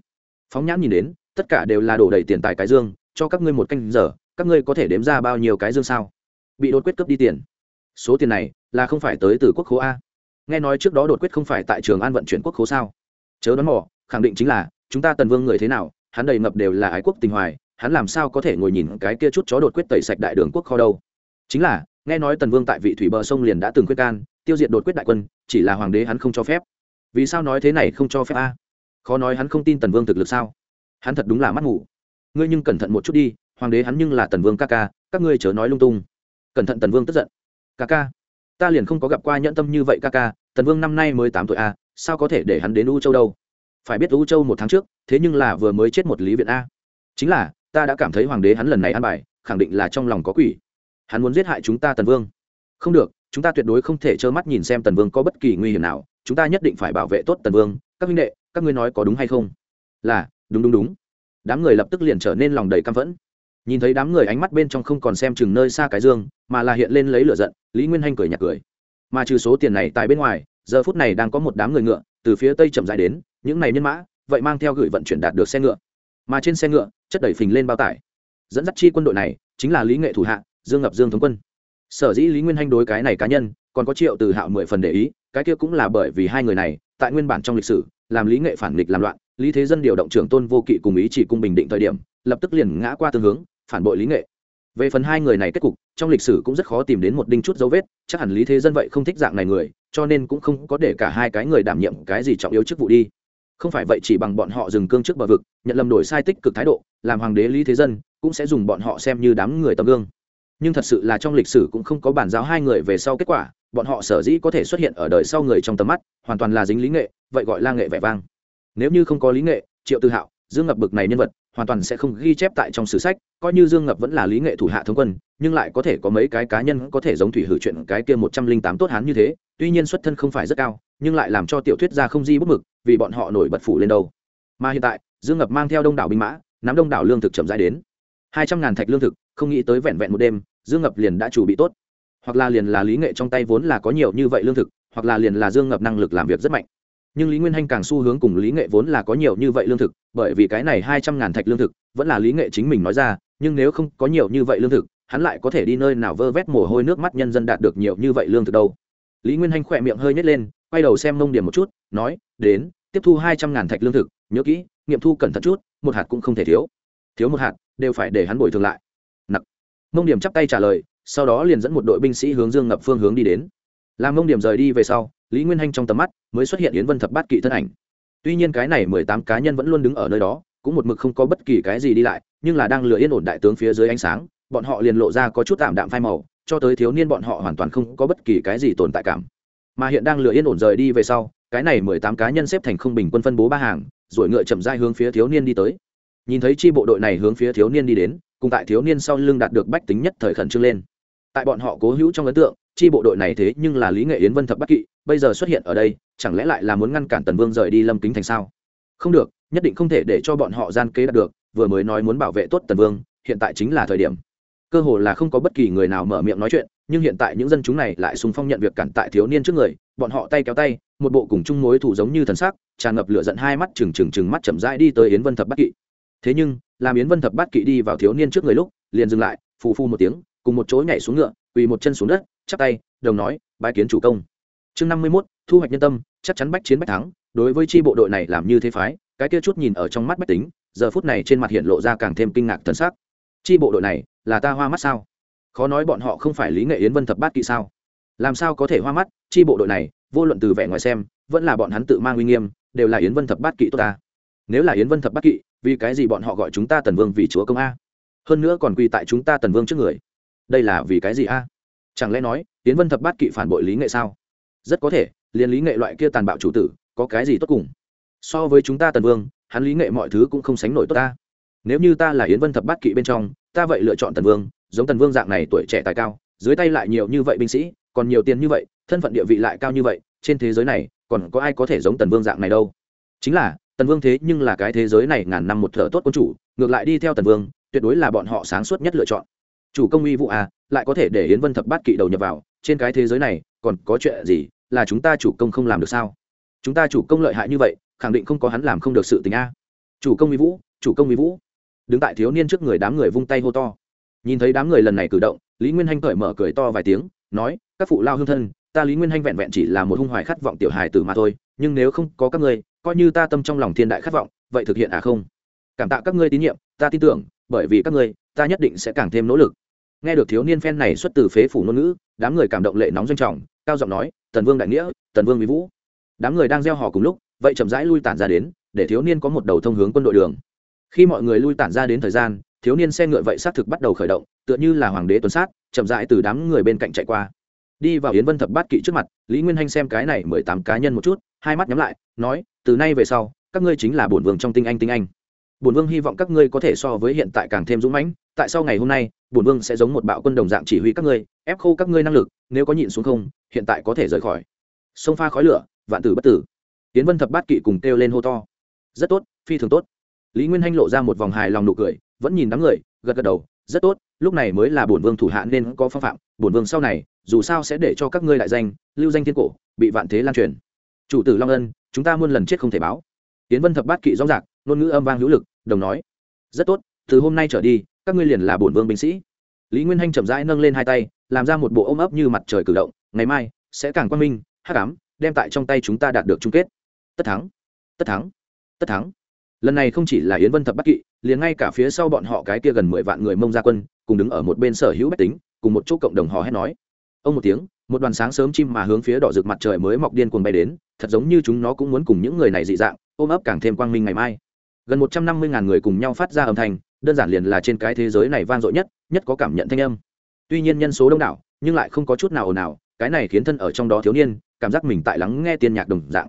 Speaker 1: Phóng nhãn nhìn đến, tất cả đều là đổ đầy tiền tài cái dương, cho các ngươi một canh giờ, các ngươi có thể đếm ra bao nhiêu cái dương sao? Bị đột quyết cướp đi tiền. Số tiền này, là không phải tới từ quốc khố a. Nghe nói trước đó đột quyết không phải tại trường an vận chuyển quốc khố sao? Chớ đoán mò, khẳng định chính là, chúng ta tần vương người thế nào hắn đầy ngập đều là ái quốc tình hoài, hắn làm sao có thể ngồi nhìn cái kia chút chó đột quyết tẩy sạch đại đường quốc kho đâu? Chính là, nghe nói tần vương tại vị thủy bờ sông liền đã từng quyết can, tiêu diệt đột quyết đại quân, chỉ là hoàng đế hắn không cho phép. Vì sao nói thế này không cho phép a? Khó nói hắn không tin tần vương thực lực sao? Hắn thật đúng là mắt ngủ. Ngươi nhưng cẩn thận một chút đi, hoàng đế hắn nhưng là tần vương ca ca, các ngươi chớ nói lung tung. Cẩn thận tần vương tức giận. Ca ca, ta liền không có gặp qua nhẫn tâm như vậy ca ca, tần vương năm nay mới tám tuổi a, sao có thể để hắn đến u châu đâu? Phải biết u châu một tháng trước, thế nhưng là vừa mới chết một lý viện a. Chính là, ta đã cảm thấy hoàng đế hắn lần này ăn bài, khẳng định là trong lòng có quỷ. Hắn muốn giết hại chúng ta tần vương. Không được, chúng ta tuyệt đối không thể trơ mắt nhìn xem tần vương có bất kỳ nguy hiểm nào, chúng ta nhất định phải bảo vệ tốt tần vương. Các minh đệ, các ngươi nói có đúng hay không? Là, đúng đúng đúng. Đám người lập tức liền trở nên lòng đầy căm phẫn. Nhìn thấy đám người ánh mắt bên trong không còn xem chừng nơi xa cái dương, mà là hiện lên lấy lửa giận, lý nguyên hanh cười nhạt cười. Mà trừ số tiền này tại bên ngoài, giờ phút này đang có một đám người ngựa, từ phía tây chậm dài đến những này nhân mã, vậy mang theo gửi vận chuyển đạt được xe ngựa. Mà trên xe ngựa, chất đẩy phình lên bao tải. Dẫn dắt chi quân đội này, chính là lý nghệ thủ hạ, dương ngập dương thống quân. Sở dĩ lý nguyên hanh đối cái này cá nhân, còn có triệu từ hạo mười phần để ý, cái kia cũng là bởi vì hai người này, tại nguyên bản trong lịch sử, làm lý nghệ phản nghịch làm loạn, lý thế dân điều động trưởng tôn vô kỵ cùng ý chỉ cung bình định thời điểm, lập tức liền ngã qua tương hướng, phản bội lý nghệ. Về phần hai người này kết cục, trong lịch sử cũng rất khó tìm đến một đinh chút dấu vết, chắc hẳn lý thế dân vậy không thích dạng này người, cho nên cũng không có để cả hai cái người đảm nhiệm cái gì trọng yếu chức vụ đi không phải vậy chỉ bằng bọn họ dừng cương trước bờ vực, nhận lầm đổi sai tích cực thái độ, làm hoàng đế lý thế dân cũng sẽ dùng bọn họ xem như đám người tấm gương. Nhưng thật sự là trong lịch sử cũng không có bản giáo hai người về sau kết quả, bọn họ sở dĩ có thể xuất hiện ở đời sau người trong tầm mắt, hoàn toàn là dính lý nghệ, vậy gọi là nghệ vẻ vang. Nếu như không có lý nghệ, triệu tư hạo, dương ngập bực này nhân vật, hoàn toàn sẽ không ghi chép tại trong sử sách, coi như dương ngập vẫn là lý nghệ thủ hạ thống quân, nhưng lại có thể có mấy cái cá nhân có thể giống thủy hử chuyện cái kia một trăm linh tám tốt hán như thế, tuy nhiên xuất thân không phải rất cao nhưng lại làm cho tiểu thuyết gia không di bút mực, vì bọn họ nổi bật phủ lên đâu. Mà hiện tại, dương ngập mang theo đông đảo binh mã, nắm đông đảo lương thực chậm rãi đến. Hai trăm ngàn thạch lương thực, không nghĩ tới vẹn vẹn một đêm, dương ngập liền đã chủ bị tốt. Hoặc là liền là lý nghệ trong tay vốn là có nhiều như vậy lương thực, hoặc là liền là dương ngập năng lực làm việc rất mạnh. Nhưng lý nguyên hanh càng xu hướng cùng lý nghệ vốn là có nhiều như vậy lương thực, bởi vì cái này hai trăm ngàn thạch lương thực, vẫn là lý nghệ chính mình nói ra, nhưng nếu không có nhiều như vậy lương thực, hắn lại có thể đi nơi nào vơ vét mồ hôi nước mắt nhân dân đạt được nhiều như vậy lương thực đâu. Lý nguyên hanh khỏe miệng hơi nhét lên quay đầu xem nông điểm một chút, nói, đến, tiếp thu hai trăm ngàn thạch lương thực, nhớ kỹ, nghiệm thu cẩn thận chút, một hạt cũng không thể thiếu. Thiếu một hạt, đều phải để hắn bồi thường lại. Nặc. Nông điểm chắp tay trả lời, sau đó liền dẫn một đội binh sĩ hướng dương ngập phương hướng đi đến. Làm nông điểm rời đi về sau, lý nguyên hanh trong tầm mắt mới xuất hiện yến vân thập bát kỵ thân ảnh. Tuy nhiên cái này mười tám cá nhân vẫn luôn đứng ở nơi đó, cũng một mực không có bất kỳ cái gì đi lại, nhưng là đang lừa yên ổn đại tướng phía dưới ánh sáng, bọn họ liền lộ ra có chút tạm đạm phai màu, cho tới thiếu niên bọn họ hoàn toàn không có bất kỳ cái gì tồn tại cảm mà hiện đang lựa yên ổn rời đi về sau, cái này mười tám cá nhân xếp thành không bình quân phân bố ba hàng, rồi ngựa chậm dai hướng phía thiếu niên đi tới. Nhìn thấy chi bộ đội này hướng phía thiếu niên đi đến, cùng tại thiếu niên sau lưng đạt được bách tính nhất thời khẩn trương lên. Tại bọn họ cố hữu trong ấn tượng, chi bộ đội này thế nhưng là lý nghệ yến vân thập bắc kỵ, bây giờ xuất hiện ở đây, chẳng lẽ lại là muốn ngăn cản tần vương rời đi lâm kính thành sao? Không được, nhất định không thể để cho bọn họ gian kế đạt được, vừa mới nói muốn bảo vệ tốt tần vương, hiện tại chính là thời điểm cơ hồ là không có bất kỳ người nào mở miệng nói chuyện, nhưng hiện tại những dân chúng này lại sung phong nhận việc cản tại thiếu niên trước người, bọn họ tay kéo tay, một bộ cùng chung mối thủ giống như thần sắc, tràn ngập lửa giận hai mắt trừng trừng trừng mắt chậm rãi đi tới yến vân thập bát kỵ. Thế nhưng, làm yến vân thập bát kỵ đi vào thiếu niên trước người lúc, liền dừng lại, phù phu một tiếng, cùng một chỗ nhảy xuống ngựa, quỳ một chân xuống đất, chắp tay, đồng nói, bái kiến chủ công. Chương năm mươi mốt, thu hoạch nhân tâm, chắc chắn bách chiến bách thắng, đối với tri bộ đội này làm như thế phái, cái kia chút nhìn ở trong mắt bách tính, giờ phút này trên mặt hiện lộ ra càng thêm kinh ngạc thần sắc. Tri bộ đội này là ta hoa mắt sao? Khó nói bọn họ không phải lý nghệ yến vân thập bát kỵ sao? Làm sao có thể hoa mắt? Chi bộ đội này, vô luận từ vẻ ngoài xem, vẫn là bọn hắn tự mang uy nghiêm, đều là yến vân thập bát kỵ tốt ta. Nếu là yến vân thập bát kỵ, vì cái gì bọn họ gọi chúng ta tần vương vì chúa công a? Hơn nữa còn quy tại chúng ta tần vương trước người. Đây là vì cái gì a? Chẳng lẽ nói, yến vân thập bát kỵ phản bội lý nghệ sao? Rất có thể, liền lý nghệ loại kia tàn bạo chủ tử, có cái gì tốt cùng? So với chúng ta tần vương, hắn lý nghệ mọi thứ cũng không sánh nổi tốt ta nếu như ta là yến vân thập bát kỵ bên trong, ta vậy lựa chọn tần vương, giống tần vương dạng này tuổi trẻ tài cao, dưới tay lại nhiều như vậy binh sĩ, còn nhiều tiền như vậy, thân phận địa vị lại cao như vậy, trên thế giới này, còn có ai có thể giống tần vương dạng này đâu? Chính là, tần vương thế nhưng là cái thế giới này ngàn năm một thợ tốt quân chủ, ngược lại đi theo tần vương, tuyệt đối là bọn họ sáng suốt nhất lựa chọn. Chủ công uy vụ à lại có thể để yến vân thập bát kỵ đầu nhập vào, trên cái thế giới này, còn có chuyện gì, là chúng ta chủ công không làm được sao? Chúng ta chủ công lợi hại như vậy, khẳng định không có hắn làm không được sự tình a. Chủ công uy vũ, chủ công uy vũ đứng tại thiếu niên trước người đám người vung tay hô to. Nhìn thấy đám người lần này cử động, lý nguyên hanh cởi mở cười to vài tiếng, nói, các phụ lao hương thân, ta lý nguyên hanh vẹn vẹn chỉ là một hung hoài khát vọng tiểu hài tử mà thôi, nhưng nếu không có các ngươi, coi như ta tâm trong lòng thiên đại khát vọng, vậy thực hiện à không? Cảm tạ các ngươi tín nhiệm, ta tin tưởng, bởi vì các ngươi, ta nhất định sẽ càng thêm nỗ lực. Nghe được thiếu niên phen này xuất từ phế phủ ngôn ngữ, đám người cảm động lệ nóng doanh trọng, cao giọng nói, tần vương đại nghĩa, tần vương mỹ vũ. Đám người đang gieo hò cùng lúc, vậy chậm rãi lui tản ra đến, để thiếu niên có một đầu thông hướng quân đội đường khi mọi người lui tản ra đến thời gian, thiếu niên xe ngựa vậy xác thực bắt đầu khởi động, tựa như là hoàng đế tuần sát, chậm rãi từ đám người bên cạnh chạy qua. Đi vào yến vân thập bát kỵ trước mặt, lý nguyên hanh xem cái này mười tám cá nhân một chút, hai mắt nhắm lại, nói, từ nay về sau, các ngươi chính là bổn vương trong tinh anh tinh anh. Bổn vương hy vọng các ngươi có thể so với hiện tại càng thêm dũng mãnh, tại sau ngày hôm nay, bổn vương sẽ giống một bạo quân đồng dạng chỉ huy các ngươi, ép khô các ngươi năng lực, nếu có nhịn xuống không, hiện tại có thể rời khỏi. Sông pha khói lửa, vạn tử bất tử. Yến vân thập bát kỵ cùng kêu lên hô to. Rất tốt, phi thường tốt lý nguyên hanh lộ ra một vòng hài lòng nụ cười, vẫn nhìn đám người, gật gật đầu, rất tốt, lúc này mới là bổn vương thủ hạ nên có phong phạm, bổn vương sau này, dù sao sẽ để cho các ngươi đại danh, lưu danh thiên cổ, bị vạn thế lan truyền. Chủ tử long ân, chúng ta muôn lần chết không thể báo. Tiến vân thập bát kỵ rõ rạc ngôn ngữ âm vang hữu lực, đồng nói, rất tốt, từ hôm nay trở đi, các ngươi liền là bổn vương binh sĩ. Lý nguyên hanh chậm rãi nâng lên hai tay, làm ra một bộ ôm ấp như mặt trời cử động, ngày mai, sẽ càng quan minh, hắc ám, đem tại trong tay chúng ta đạt được chung kết. Tất thắng tất thắng tất thắng lần này không chỉ là yến vân thập bắc kỵ, liền ngay cả phía sau bọn họ cái kia gần mười vạn người mông gia quân, cùng đứng ở một bên sở hữu bách tính, cùng một chỗ cộng đồng hò hét nói. Ông một tiếng, một đoàn sáng sớm chim mà hướng phía đỏ rực mặt trời mới mọc điên cuồng bay đến, thật giống như chúng nó cũng muốn cùng những người này dị dạng, ôm ấp càng thêm quang minh ngày mai. Gần một trăm năm mươi ngàn người cùng nhau phát ra âm thanh, đơn giản liền là trên cái thế giới này vang dội nhất nhất có cảm nhận thanh âm. Tuy nhiên nhân số đông đảo, nhưng lại không có chút nào ồn ào, cái này khiến thân ở trong đó thiếu niên, cảm giác mình tại lắng nghe tiên nhạc đồng dạng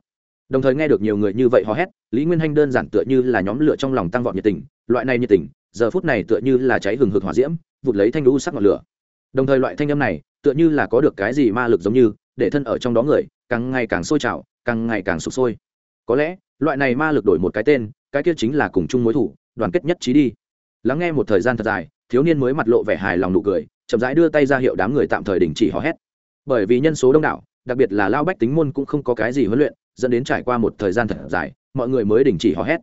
Speaker 1: đồng thời nghe được nhiều người như vậy hò hét, lý nguyên hanh đơn giản tựa như là nhóm lửa trong lòng tăng vọt nhiệt tình, loại này nhiệt tình, giờ phút này tựa như là cháy hừng hực hỏa diễm, vụt lấy thanh lũ sắc ngọn lửa. Đồng thời loại thanh âm này, tựa như là có được cái gì ma lực giống như, để thân ở trong đó người, càng ngày càng sôi trào, càng ngày càng sụp sôi. Có lẽ, loại này ma lực đổi một cái tên, cái kia chính là cùng chung mối thủ, đoàn kết nhất trí đi. Lắng nghe một thời gian thật dài, thiếu niên mới mặt lộ vẻ hài lòng nụ cười, chậm rãi đưa tay ra hiệu đám người tạm thời đình chỉ hò hét. Bởi vì nhân số đông đảo đặc biệt là lao bách tính môn cũng không có cái gì huấn luyện, dẫn đến trải qua một thời gian thật dài, mọi người mới đình chỉ hò hét.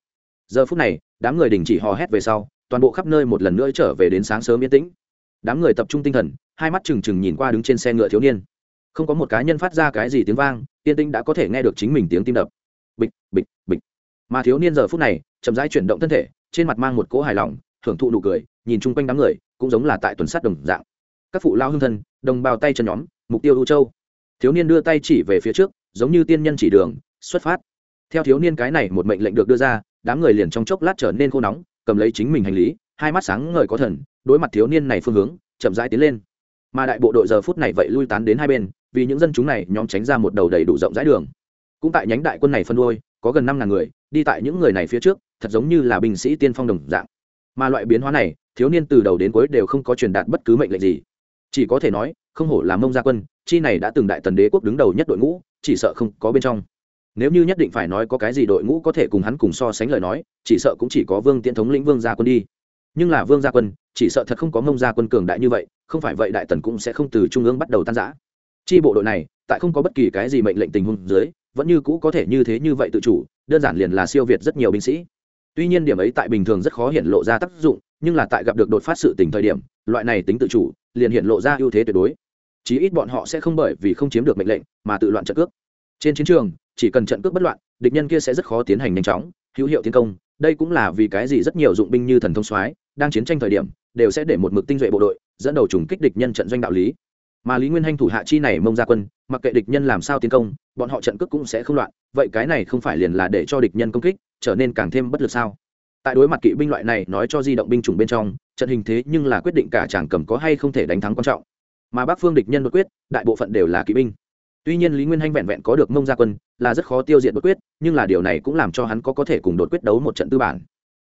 Speaker 1: Giờ phút này, đám người đình chỉ hò hét về sau, toàn bộ khắp nơi một lần nữa trở về đến sáng sớm yên tĩnh. Đám người tập trung tinh thần, hai mắt trừng trừng nhìn qua đứng trên xe ngựa thiếu niên. Không có một cá nhân phát ra cái gì tiếng vang, yên tĩnh đã có thể nghe được chính mình tiếng tim đập. Bịch bịch bịch. Mà thiếu niên giờ phút này, chậm rãi chuyển động thân thể, trên mặt mang một cỗ hài lòng, hưởng thụ nụ cười, nhìn chung quanh đám người, cũng giống là tại tuần sát đồng dạng. Các phụ lao hương thân, đồng bào tay chân nhóm, mục tiêu ưu châu thiếu niên đưa tay chỉ về phía trước, giống như tiên nhân chỉ đường, xuất phát. Theo thiếu niên cái này một mệnh lệnh được đưa ra, đám người liền trong chốc lát trở nên khô nóng, cầm lấy chính mình hành lý, hai mắt sáng ngời có thần, đối mặt thiếu niên này phương hướng, chậm rãi tiến lên. Mà đại bộ đội giờ phút này vậy lui tán đến hai bên, vì những dân chúng này nhóm tránh ra một đầu đầy đủ rộng rãi đường. Cũng tại nhánh đại quân này phân đôi, có gần năm ngàn người, đi tại những người này phía trước, thật giống như là binh sĩ tiên phong đồng dạng. Mà loại biến hóa này, thiếu niên từ đầu đến cuối đều không có truyền đạt bất cứ mệnh lệnh gì. Chỉ có thể nói, không hổ là mông gia quân chi này đã từng đại tần đế quốc đứng đầu nhất đội ngũ, chỉ sợ không có bên trong. Nếu như nhất định phải nói có cái gì đội ngũ có thể cùng hắn cùng so sánh lời nói, chỉ sợ cũng chỉ có vương tiễn thống lĩnh vương gia quân đi. Nhưng là vương gia quân, chỉ sợ thật không có mông gia quân cường đại như vậy, không phải vậy đại tần cũng sẽ không từ trung ương bắt đầu tan giã chi bộ đội này, tại không có bất kỳ cái gì mệnh lệnh tình huống dưới, vẫn như cũ có thể như thế như vậy tự chủ, đơn giản liền là siêu việt rất nhiều binh sĩ. Tuy nhiên điểm ấy tại bình thường rất khó hiện lộ ra tác dụng, nhưng là tại gặp được đột phát sự tình thời điểm, loại này tính tự chủ, liền hiện lộ ra ưu thế tuyệt đối chí ít bọn họ sẽ không bởi vì không chiếm được mệnh lệnh mà tự loạn trận cước. Trên chiến trường, chỉ cần trận cước bất loạn, địch nhân kia sẽ rất khó tiến hành nhanh chóng. Hữu hiệu tiến công, đây cũng là vì cái gì rất nhiều dụng binh như thần thông soái đang chiến tranh thời điểm đều sẽ để một mực tinh duệ bộ đội dẫn đầu trùng kích địch nhân trận doanh đạo lý. Mà lý nguyên hanh thủ hạ chi này mông ra quân, mặc kệ địch nhân làm sao tiến công, bọn họ trận cước cũng sẽ không loạn. Vậy cái này không phải liền là để cho địch nhân công kích, trở nên càng thêm bất lực sao? Tại đối mặt kỵ binh loại này nói cho di động binh chủng bên trong, trận hình thế nhưng là quyết định cả chàng cầm có hay không thể đánh thắng quan trọng mà bắc phương địch nhân đột quyết, đại bộ phận đều là kỵ binh. Tuy nhiên lý nguyên hanh vẹn vẹn có được mông gia quân là rất khó tiêu diệt đột quyết, nhưng là điều này cũng làm cho hắn có có thể cùng đột quyết đấu một trận tư bản.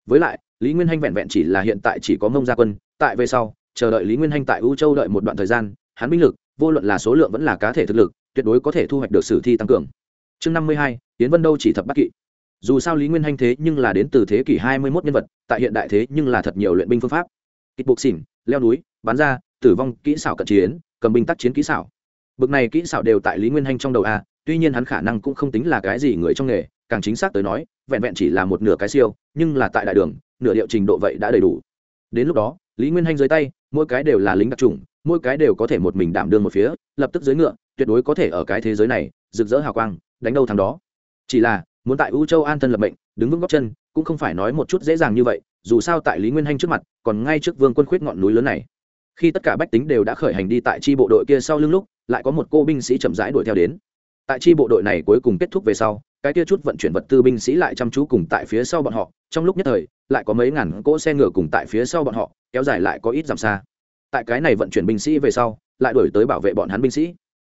Speaker 1: Với lại, lý nguyên hanh vẹn vẹn chỉ là hiện tại chỉ có mông gia quân, tại về sau, chờ đợi lý nguyên hanh tại u châu đợi một đoạn thời gian, hắn binh lực, vô luận là số lượng vẫn là cá thể thực lực, tuyệt đối có thể thu hoạch được sử thi tăng cường. Chương năm mươi hai tiến vân đâu chỉ thập bắc kỵ. Dù sao lý nguyên hanh thế nhưng là đến từ thế kỷ hai mươi mốt nhân vật, tại hiện đại thế nhưng là thật nhiều luyện binh phương pháp. Kịch buộc xỉn, leo núi bán ra tử vong kỹ xảo cận chiến, cầm binh tác chiến kỹ xảo. Bực này kỹ xảo đều tại lý nguyên hanh trong đầu a, tuy nhiên hắn khả năng cũng không tính là cái gì người trong nghề, càng chính xác tới nói, vẹn vẹn chỉ là một nửa cái siêu, nhưng là tại đại đường, nửa điệu trình độ vậy đã đầy đủ. Đến lúc đó, lý nguyên hanh dưới tay, mỗi cái đều là lính đặc trùng mỗi cái đều có thể một mình đảm đương một phía, lập tức dưới ngựa, tuyệt đối có thể ở cái thế giới này, rực rỡ hào quang, đánh đâu thằng đó. Chỉ là, muốn tại u châu an thân lập mệnh, đứng vững góc chân, cũng không phải nói một chút dễ dàng như vậy, dù sao tại lý nguyên hanh trước mặt, còn ngay trước vương quân khuyết ngọn núi lớn này khi tất cả bách tính đều đã khởi hành đi tại tri bộ đội kia sau lưng lúc, lại có một cô binh sĩ chậm rãi đuổi theo đến. Tại tri bộ đội này cuối cùng kết thúc về sau, cái kia chút vận chuyển vật tư binh sĩ lại chăm chú cùng tại phía sau bọn họ. Trong lúc nhất thời, lại có mấy ngàn cỗ xe ngựa cùng tại phía sau bọn họ, kéo dài lại có ít giảm xa. Tại cái này vận chuyển binh sĩ về sau, lại đổi tới bảo vệ bọn hắn binh sĩ.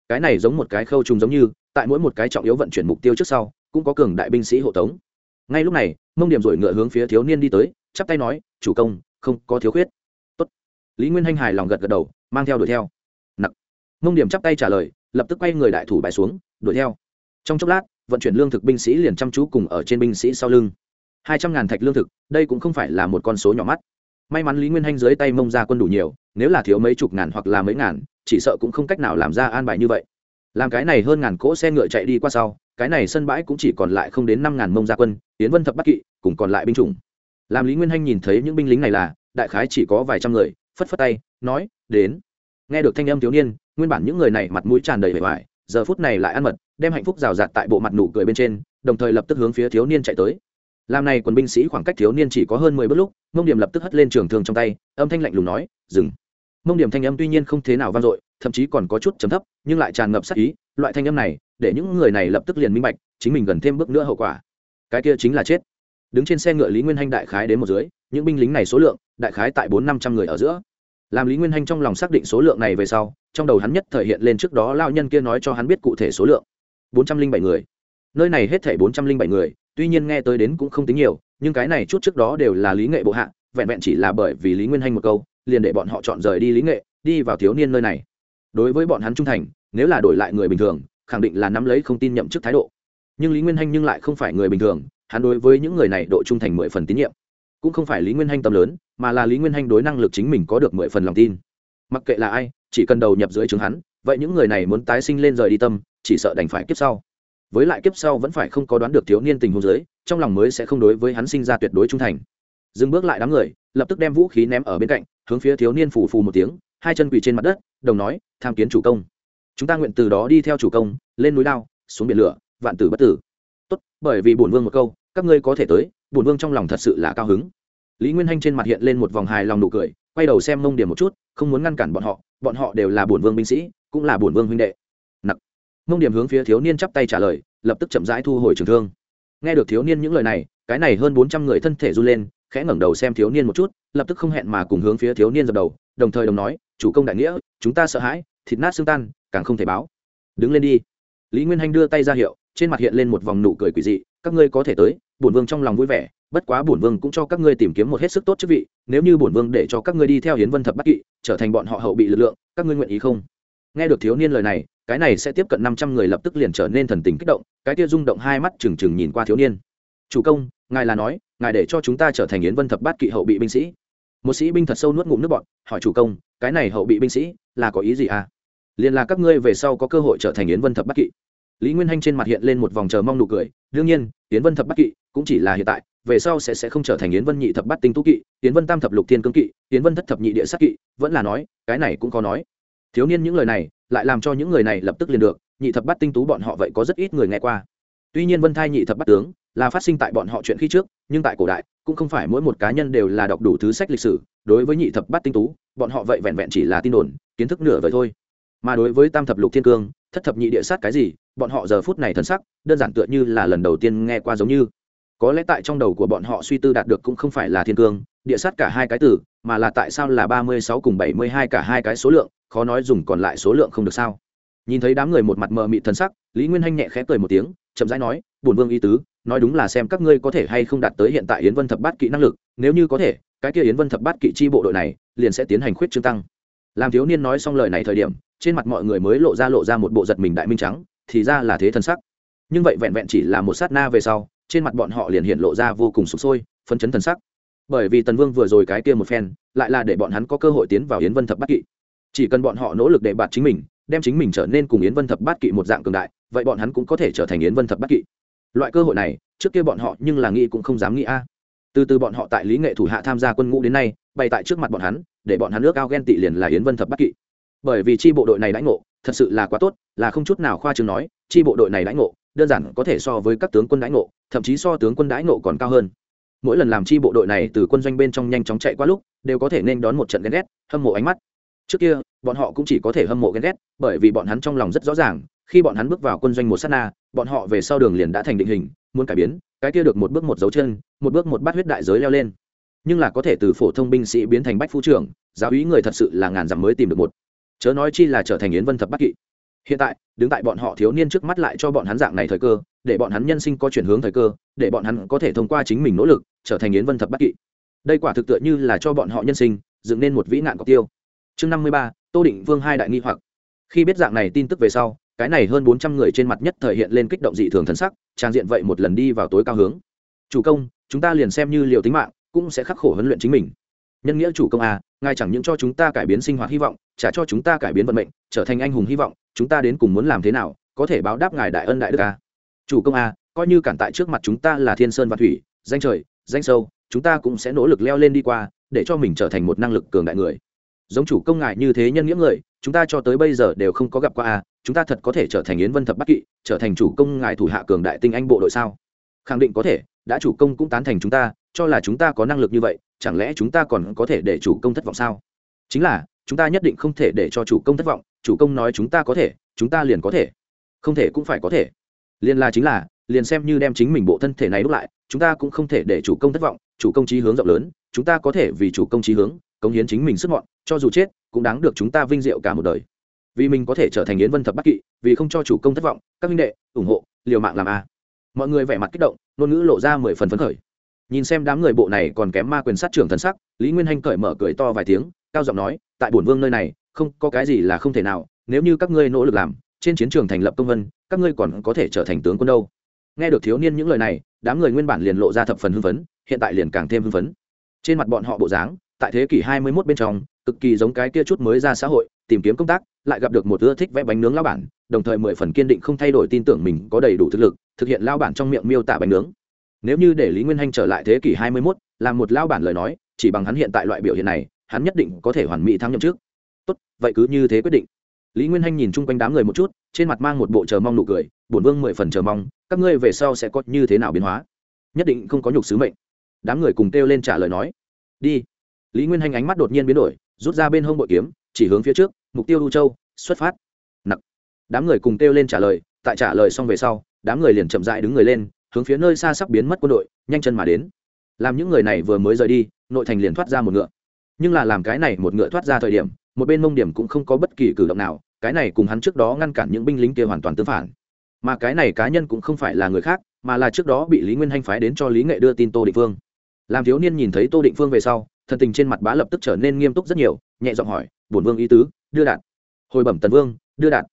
Speaker 1: Cái này giống một cái khâu trùng giống như, tại mỗi một cái trọng yếu vận chuyển mục tiêu trước sau, cũng có cường đại binh sĩ hộ tống. Ngay lúc này, mông điểm rồi ngựa hướng phía thiếu niên đi tới, chắp tay nói, chủ công, không có thiếu khuyết lý nguyên hanh hài lòng gật gật đầu, mang theo đuổi theo. Nặc. Mông điểm chắp tay trả lời, lập tức quay người đại thủ bài xuống, đuổi theo. Trong chốc lát, vận chuyển lương thực binh sĩ liền chăm chú cùng ở trên binh sĩ sau lưng. Hai trăm ngàn thạch lương thực, đây cũng không phải là một con số nhỏ mắt. May mắn lý nguyên hanh dưới tay mông ra quân đủ nhiều, nếu là thiếu mấy chục ngàn hoặc là mấy ngàn, chỉ sợ cũng không cách nào làm ra an bài như vậy. Làm cái này hơn ngàn cỗ xe ngựa chạy đi qua sau, cái này sân bãi cũng chỉ còn lại không đến năm ngàn mông gia quân tiến vân thập bắc kỵ, cùng còn lại binh chủng. Làm lý nguyên hanh nhìn thấy những binh lính này là, đại khái chỉ có vài trăm người phất phất tay, nói, đến. Nghe được thanh âm thiếu niên, nguyên bản những người này mặt mũi tràn đầy vẻ vải, giờ phút này lại ăn mật, đem hạnh phúc rào rạt tại bộ mặt nụ cười bên trên, đồng thời lập tức hướng phía thiếu niên chạy tới. Làm này quân binh sĩ khoảng cách thiếu niên chỉ có hơn mười bước lúc, mông điểm lập tức hất lên trường thương trong tay, âm thanh lạnh lùng nói, dừng. Mông điểm thanh âm tuy nhiên không thế nào vang dội, thậm chí còn có chút chấm thấp, nhưng lại tràn ngập sắc ý, loại thanh âm này, để những người này lập tức liền minh bạch, chính mình gần thêm bước nữa hậu quả. Cái kia chính là chết. Đứng trên xe ngựa lý nguyên hanh đại khái đến một dưới, những binh lính này số lượng đại khái tại bốn năm trăm người ở giữa. Làm lý nguyên hanh trong lòng xác định số lượng này về sau, trong đầu hắn nhất thể hiện lên trước đó lao nhân kia nói cho hắn biết cụ thể số lượng. Bốn trăm linh bảy người. Nơi này hết thể bốn trăm linh bảy người, tuy nhiên nghe tới đến cũng không tính nhiều, nhưng cái này chút trước đó đều là lý nghệ bộ hạ, vẹn vẹn chỉ là bởi vì lý nguyên hanh một câu, liền để bọn họ chọn rời đi lý nghệ, đi vào thiếu niên nơi này. Đối với bọn hắn trung thành, nếu là đổi lại người bình thường, khẳng định là nắm lấy không tin nhậm chức thái độ. Nhưng lý nguyên hanh nhưng lại không phải người bình thường, hắn đối với những người này độ trung thành mười phần tín nhiệm cũng không phải lý nguyên hanh tâm lớn, mà là lý nguyên hanh đối năng lực chính mình có được mười phần lòng tin. Mặc kệ là ai, chỉ cần đầu nhập dưới trường hắn, vậy những người này muốn tái sinh lên rời đi tâm, chỉ sợ đành phải kiếp sau. Với lại kiếp sau vẫn phải không có đoán được thiếu niên tình huống giới trong lòng mới sẽ không đối với hắn sinh ra tuyệt đối trung thành. Dừng bước lại đám người, lập tức đem vũ khí ném ở bên cạnh, hướng phía thiếu niên phù phù một tiếng, hai chân quỳ trên mặt đất, đồng nói, tham kiến chủ công. Chúng ta nguyện từ đó đi theo chủ công, lên núi lao xuống biển lửa, vạn tử bất tử. Tốt, bởi vì bổn vương một câu, các ngươi có thể tới bổn vương trong lòng thật sự là cao hứng. Lý nguyên hanh trên mặt hiện lên một vòng hài lòng nụ cười, quay đầu xem mông điểm một chút, không muốn ngăn cản bọn họ bọn họ đều là bổn vương binh sĩ, cũng là bổn vương huynh đệ. Nặc. Mông điểm hướng phía thiếu niên chắp tay trả lời, lập tức chậm rãi thu hồi trường thương. Nghe được thiếu niên những lời này, cái này hơn bốn trăm người thân thể run lên, khẽ ngẩng đầu xem thiếu niên một chút, lập tức không hẹn mà cùng hướng phía thiếu niên dập đầu, đồng thời đồng nói, chủ công đại nghĩa, chúng ta sợ hãi, thịt nát xương tan, càng không thể báo. Đứng lên đi. Lý nguyên hanh đưa tay ra hiệu trên mặt hiện lên một vòng nụ cười quỷ dị, các ngươi có thể tới, bổn vương trong lòng vui vẻ, bất quá bổn vương cũng cho các ngươi tìm kiếm một hết sức tốt chức vị, nếu như bổn vương để cho các ngươi đi theo hiến vân thập bắc kỵ, trở thành bọn họ hậu bị lực lượng, các ngươi nguyện ý không? Nghe được thiếu niên lời này, cái này sẽ tiếp cận năm trăm người lập tức liền trở nên thần tình kích động, cái kia rung động hai mắt trừng trừng nhìn qua thiếu niên. Chủ công, ngài là nói, ngài để cho chúng ta trở thành yến vân thập bát kỵ hậu bị binh sĩ. Một sĩ binh thật sâu nuốt ngụm nước bọn hỏi chủ công, cái này hậu bị binh sĩ là có ý gì à? Liền là các ngươi về sau có cơ hội trở thành yến vân thập bát kỵ lý nguyên hanh trên mặt hiện lên một vòng chờ mong nụ cười, đương nhiên, yến vân thập bát kỵ cũng chỉ là hiện tại, về sau sẽ sẽ không trở thành yến vân nhị thập bát tinh tú kỵ, yến vân tam thập lục thiên cương kỵ, yến vân thất thập nhị địa sắc kỵ, vẫn là nói, cái này cũng có nói. Thiếu niên những lời này lại làm cho những người này lập tức liền được, nhị thập bát tinh tú bọn họ vậy có rất ít người nghe qua. Tuy nhiên vân thai nhị thập bát tướng là phát sinh tại bọn họ chuyện khi trước, nhưng tại cổ đại, cũng không phải mỗi một cá nhân đều là đọc đủ thứ sách lịch sử, đối với nhị thập bát tinh tú, bọn họ vậy vẹn vẹn chỉ là tin đồn, kiến thức nửa vời thôi. Mà đối với tam thập lục thiên cương, thất thập nhị địa sát cái gì bọn họ giờ phút này thân sắc, đơn giản tựa như là lần đầu tiên nghe qua giống như. Có lẽ tại trong đầu của bọn họ suy tư đạt được cũng không phải là thiên cương, địa sát cả hai cái từ mà là tại sao là ba mươi sáu cùng bảy mươi hai cả hai cái số lượng, khó nói dùng còn lại số lượng không được sao. Nhìn thấy đám người một mặt mờ mị thân sắc, lý nguyên hanh nhẹ khẽ cười một tiếng, chậm rãi nói, bổn vương y tứ, nói đúng là xem các ngươi có thể hay không đạt tới hiện tại yến vân thập bát kỵ năng lực, nếu như có thể, cái kia yến vân thập bát kỵ chi bộ đội này liền sẽ tiến hành khuyết trương tăng. Làm thiếu niên nói xong lời này thời điểm, trên mặt mọi người mới lộ ra lộ ra một bộ giật mình đại minh trắng thì ra là thế thân sắc. Nhưng vậy vẹn vẹn chỉ là một sát na về sau, trên mặt bọn họ liền hiện lộ ra vô cùng sụp sôi, phấn chấn thần sắc. Bởi vì tần vương vừa rồi cái kia một phen, lại là để bọn hắn có cơ hội tiến vào yến vân thập bát kỵ. Chỉ cần bọn họ nỗ lực để bạt chính mình, đem chính mình trở nên cùng yến vân thập bát kỵ một dạng cường đại, vậy bọn hắn cũng có thể trở thành yến vân thập bát kỵ. Loại cơ hội này, trước kia bọn họ nhưng là nghĩ cũng không dám nghĩ a. Từ từ bọn họ tại lý nghệ thủ hạ tham gia quân ngũ đến nay, bày tại trước mặt bọn hắn, để bọn hắn nước ao ghen tị liền là yến vân thập bát kỵ. Bởi vì chi bộ đội này đãi ngộ thật sự là quá tốt, là không chút nào khoa trương nói, chi bộ đội này đãi ngộ, đơn giản có thể so với các tướng quân đãi ngộ, thậm chí so tướng quân đãi ngộ còn cao hơn. Mỗi lần làm chi bộ đội này từ quân doanh bên trong nhanh chóng chạy qua lúc, đều có thể nên đón một trận ghen ghét, hâm mộ ánh mắt. Trước kia, bọn họ cũng chỉ có thể hâm mộ ghen ghét, bởi vì bọn hắn trong lòng rất rõ ràng, khi bọn hắn bước vào quân doanh một sát na, bọn họ về sau đường liền đã thành định hình, muốn cải biến, cái kia được một bước một dấu chân, một bước một bát huyết đại giới leo lên. Nhưng là có thể từ phổ thông binh sĩ biến thành bách phu trưởng, giáo úy người thật sự là ngàn dặm mới tìm được một chớ nói chi là trở thành yến vân thập bắc kỵ. Hiện tại, đứng tại bọn họ thiếu niên trước mắt lại cho bọn hắn dạng này thời cơ, để bọn hắn nhân sinh có chuyển hướng thời cơ, để bọn hắn có thể thông qua chính mình nỗ lực, trở thành yến vân thập bắc kỵ. Đây quả thực tựa như là cho bọn họ nhân sinh, dựng nên một vĩ nạn cọc tiêu. Chương năm mươi ba, tô định vương hai đại nghi hoặc. Khi biết dạng này tin tức về sau, cái này hơn bốn trăm người trên mặt nhất thời hiện lên kích động dị thường thân sắc, trang diện vậy một lần đi vào tối cao hướng. Chủ công, chúng ta liền xem như liều tính mạng, cũng sẽ khắc khổ huấn luyện chính mình nhân nghĩa chủ công à ngài chẳng những cho chúng ta cải biến sinh hoạt hy vọng trả cho chúng ta cải biến vận mệnh, trở thành anh hùng hy vọng, chúng ta đến cùng muốn làm thế nào, có thể báo đáp ngài đại ân đại đức à. chủ công à coi như cản tại trước mặt chúng ta là thiên sơn và thủy, danh trời, danh sâu, chúng ta cũng sẽ nỗ lực leo lên đi qua, để cho mình trở thành một năng lực cường đại người giống chủ công ngài như thế nhân nghĩa người, chúng ta cho tới bây giờ đều không có gặp qua à chúng ta thật có thể trở thành yến vân thập bắc kỵ, trở thành chủ công ngài thủ hạ cường đại tinh anh bộ đội sao khẳng định có thể, đã chủ công cũng tán thành chúng ta, cho là chúng ta có năng lực như vậy chẳng lẽ chúng ta còn có thể để chủ công thất vọng sao? Chính là, chúng ta nhất định không thể để cho chủ công thất vọng, chủ công nói chúng ta có thể, chúng ta liền có thể. Không thể cũng phải có thể. Liền là chính là, liền xem như đem chính mình bộ thân thể này đúc lại, chúng ta cũng không thể để chủ công thất vọng, chủ công trí hướng rộng lớn, chúng ta có thể vì chủ công trí hướng, cống hiến chính mình sức mọn, cho dù chết, cũng đáng được chúng ta vinh diệu cả một đời. Vì mình có thể trở thành yến vân thập bắc kỵ, vì không cho chủ công thất vọng, các minh đệ, ủng hộ, liều mạng làm a. Mọi người vẻ mặt kích động, ngôn ngữ lộ ra mười phần phấn khởi nhìn xem đám người bộ này còn kém ma quyền sát trưởng thần sắc, lý nguyên hanh cởi mở cười to vài tiếng, cao giọng nói, tại bổn vương nơi này, không, có cái gì là không thể nào, nếu như các ngươi nỗ lực làm, trên chiến trường thành lập công vân, các ngươi còn có thể trở thành tướng quân đâu. Nghe được thiếu niên những lời này, đám người nguyên bản liền lộ ra thập phần hưng phấn, hiện tại liền càng thêm hưng phấn. Trên mặt bọn họ bộ dáng, tại thế kỷ hai mươi 21 bên trong, cực kỳ giống cái kia chút mới ra xã hội, tìm kiếm công tác, lại gặp được một ưa thích vẽ bánh nướng lao bản, đồng thời mười phần kiên định không thay đổi tin tưởng mình có đầy đủ thực lực, thực hiện lao bản trong miệng miêu tả bánh nướng nếu như để lý nguyên hanh trở lại thế kỷ hai mươi mốt, làm một lao bản lời nói, chỉ bằng hắn hiện tại loại biểu hiện này, hắn nhất định có thể hoàn mỹ thắng nhậm trước tốt, vậy cứ như thế quyết định. Lý nguyên hanh nhìn chung quanh đám người một chút, trên mặt mang một bộ chờ mong nụ cười, bổn vương mười phần chờ mong, các ngươi về sau sẽ có như thế nào biến hóa? Nhất định không có nhục sứ mệnh. Đám người cùng kêu lên trả lời nói. Đi. Lý nguyên hanh ánh mắt đột nhiên biến đổi, rút ra bên hông bội kiếm, chỉ hướng phía trước, mục tiêu lưu châu, xuất phát. Nặc đám người cùng kêu lên trả lời, tại trả lời xong về sau, đám người liền chậm dại đứng người lên hướng phía nơi xa sắp biến mất quân đội, nhanh chân mà đến làm những người này vừa mới rời đi, nội thành liền thoát ra một ngựa nhưng là làm cái này một ngựa thoát ra thời điểm, một bên mông điểm cũng không có bất kỳ cử động nào, cái này cùng hắn trước đó ngăn cản những binh lính kia hoàn toàn tương phản mà cái này cá nhân cũng không phải là người khác, mà là trước đó bị lý nguyên hanh phái đến cho lý nghệ đưa tin tô định phương làm thiếu niên nhìn thấy tô định phương về sau thần tình trên mặt bá lập tức trở nên nghiêm túc rất nhiều, nhẹ giọng hỏi, bổn vương ý tứ, đưa đạn. hồi bẩm tần vương, đưa đạn.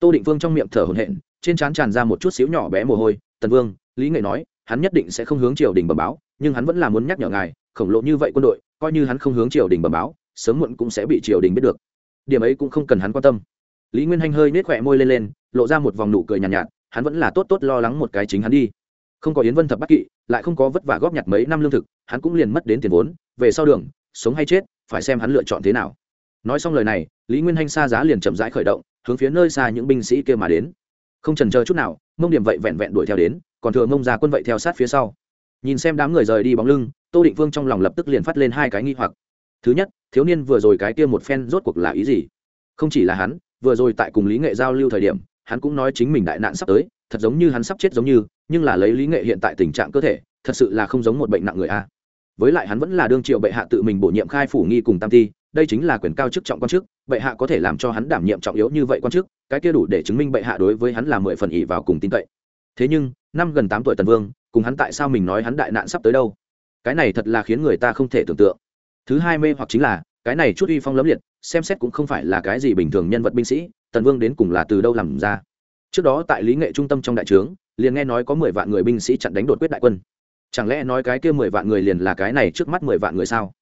Speaker 1: tô định phương trong miệng thở hổn hển, trên trán tràn ra một chút xíu nhỏ bé mồ hôi, tần vương lý nghệ nói hắn nhất định sẽ không hướng triều đình bẩm báo nhưng hắn vẫn là muốn nhắc nhở ngài khổng lồ như vậy quân đội coi như hắn không hướng triều đình bẩm báo sớm muộn cũng sẽ bị triều đình biết được. Điểm ấy cũng không cần hắn quan tâm. Lý nguyên hanh hơi nết khỏe môi lên lên lộ ra một vòng nụ cười nhàn nhạt, nhạt hắn vẫn là tốt tốt lo lắng một cái chính hắn đi. Không có yến vân thập bắc kỵ lại không có vất vả góp nhặt mấy năm lương thực hắn cũng liền mất đến tiền vốn về sau đường sống hay chết phải xem hắn lựa chọn thế nào. Nói xong lời này lý nguyên hanh xa giá liền chậm rãi khởi động hướng phía nơi xa những binh sĩ kia mà đến. Không trần chờ chút nào mông điểm vậy vẹn vẹn đuổi theo đến còn thừa mông ra quân vậy theo sát phía sau. Nhìn xem đám người rời đi bóng lưng, tô định vương trong lòng lập tức liền phát lên hai cái nghi hoặc. Thứ nhất, thiếu niên vừa rồi cái kia một phen rốt cuộc là ý gì? Không chỉ là hắn, vừa rồi tại cùng lý nghệ giao lưu thời điểm, hắn cũng nói chính mình đại nạn sắp tới, thật giống như hắn sắp chết giống như, nhưng là lấy lý nghệ hiện tại tình trạng cơ thể, thật sự là không giống một bệnh nặng người a. Với lại hắn vẫn là đương triệu bệ hạ tự mình bổ nhiệm khai phủ nghi cùng tam ti đây chính là quyền cao chức trọng quan chức, bệ hạ có thể làm cho hắn đảm nhiệm trọng yếu như vậy quan chức, cái kia đủ để chứng minh bệ hạ đối với hắn là mười phần ỷ vào cùng tin cậy thế nhưng, năm gần tám tuổi tần vương, cùng hắn tại sao mình nói hắn đại nạn sắp tới đâu? Cái này thật là khiến người ta không thể tưởng tượng. Thứ hai mê hoặc chính là, cái này chút uy phong lấm liệt, xem xét cũng không phải là cái gì bình thường nhân vật binh sĩ, tần vương đến cùng là từ đâu làm ra? Trước đó tại lý nghệ trung tâm trong đại trướng, liền nghe nói có mười vạn người binh sĩ chặn đánh đột quyết đại quân. Chẳng lẽ nói cái kia mười vạn người liền là cái này trước mắt mười vạn người sao?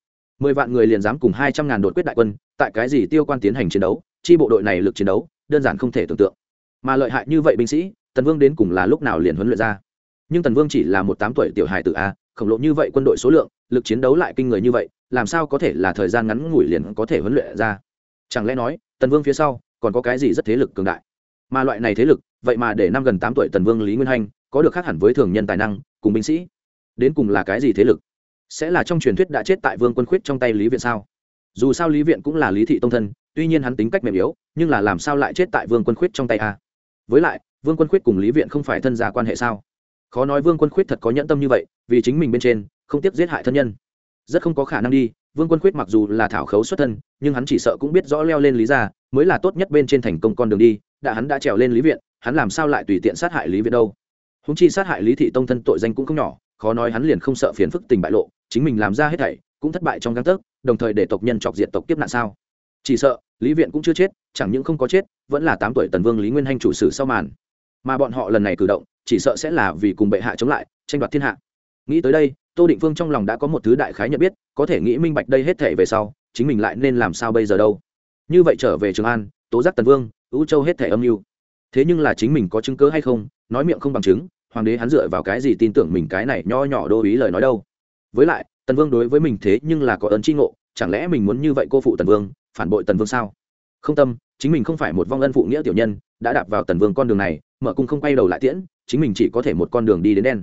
Speaker 1: Mười vạn người liền dám cùng hai trăm ngàn đột quyết đại quân, tại cái gì tiêu quan tiến hành chiến đấu, chi bộ đội này lực chiến đấu, đơn giản không thể tưởng tượng. Mà lợi hại như vậy binh sĩ tần vương đến cùng là lúc nào liền huấn luyện ra? Nhưng tần vương chỉ là một tám tuổi tiểu hài tử a, khổng lồ như vậy quân đội số lượng, lực chiến đấu lại kinh người như vậy, làm sao có thể là thời gian ngắn ngủi liền có thể huấn luyện ra? Chẳng lẽ nói, tần vương phía sau còn có cái gì rất thế lực cường đại? Mà loại này thế lực, vậy mà để năm gần tám tuổi tần vương lý nguyên hanh có được khác hẳn với thường nhân tài năng, cùng binh sĩ. Đến cùng là cái gì thế lực? Sẽ là trong truyền thuyết đã chết tại vương quân khuyết trong tay lý viện sao? Dù sao lý viện cũng là lý thị tông thân, tuy nhiên hắn tính cách mềm yếu, nhưng là làm sao lại chết tại vương quân khuyết trong tay a? Với lại vương quân khuyết cùng lý viện không phải thân gia quan hệ sao? Khó nói vương quân khuyết thật có nhẫn tâm như vậy, vì chính mình bên trên, không tiếp giết hại thân nhân. Rất không có khả năng đi, vương quân khuyết mặc dù là thảo khấu xuất thân, nhưng hắn chỉ sợ cũng biết rõ leo lên lý ra mới là tốt nhất bên trên thành công con đường đi, đã hắn đã trèo lên lý viện, hắn làm sao lại tùy tiện sát hại lý viện đâu? Húng chi sát hại lý thị tông thân tội danh cũng không nhỏ, khó nói hắn liền không sợ phiền phức tình bại lộ, chính mình làm ra hết thảy, cũng thất bại trong găng tấc, đồng thời để tộc nhân chọc diện tộc kiếp nạn sao? Chỉ sợ, lý viện cũng chưa chết, chẳng những không có chết, vẫn là tám tuổi tần vương lý nguyên hanh chủ sử sau màn mà bọn họ lần này cử động, chỉ sợ sẽ là vì cùng bệ hạ chống lại, tranh đoạt thiên hạ. Nghĩ tới đây, tô định phương trong lòng đã có một thứ đại khái nhận biết, có thể nghĩ minh bạch đây hết thể về sau, chính mình lại nên làm sao bây giờ đâu. Như vậy trở về trường an, tố giác tần vương ưu châu hết thể âm mưu. Thế nhưng là chính mình có chứng cớ hay không, nói miệng không bằng chứng, hoàng đế hắn dựa vào cái gì tin tưởng mình cái này nho nhỏ đô ý lời nói đâu. Với lại, tần vương đối với mình thế nhưng là có ơn tri ngộ, chẳng lẽ mình muốn như vậy cô phụ tần vương, phản bội tần vương sao? Không tâm chính mình không phải một vong ân phụ nghĩa tiểu nhân, đã đạp vào tần vương con đường này, mở cung không quay đầu lại tiễn, chính mình chỉ có thể một con đường đi đến đen.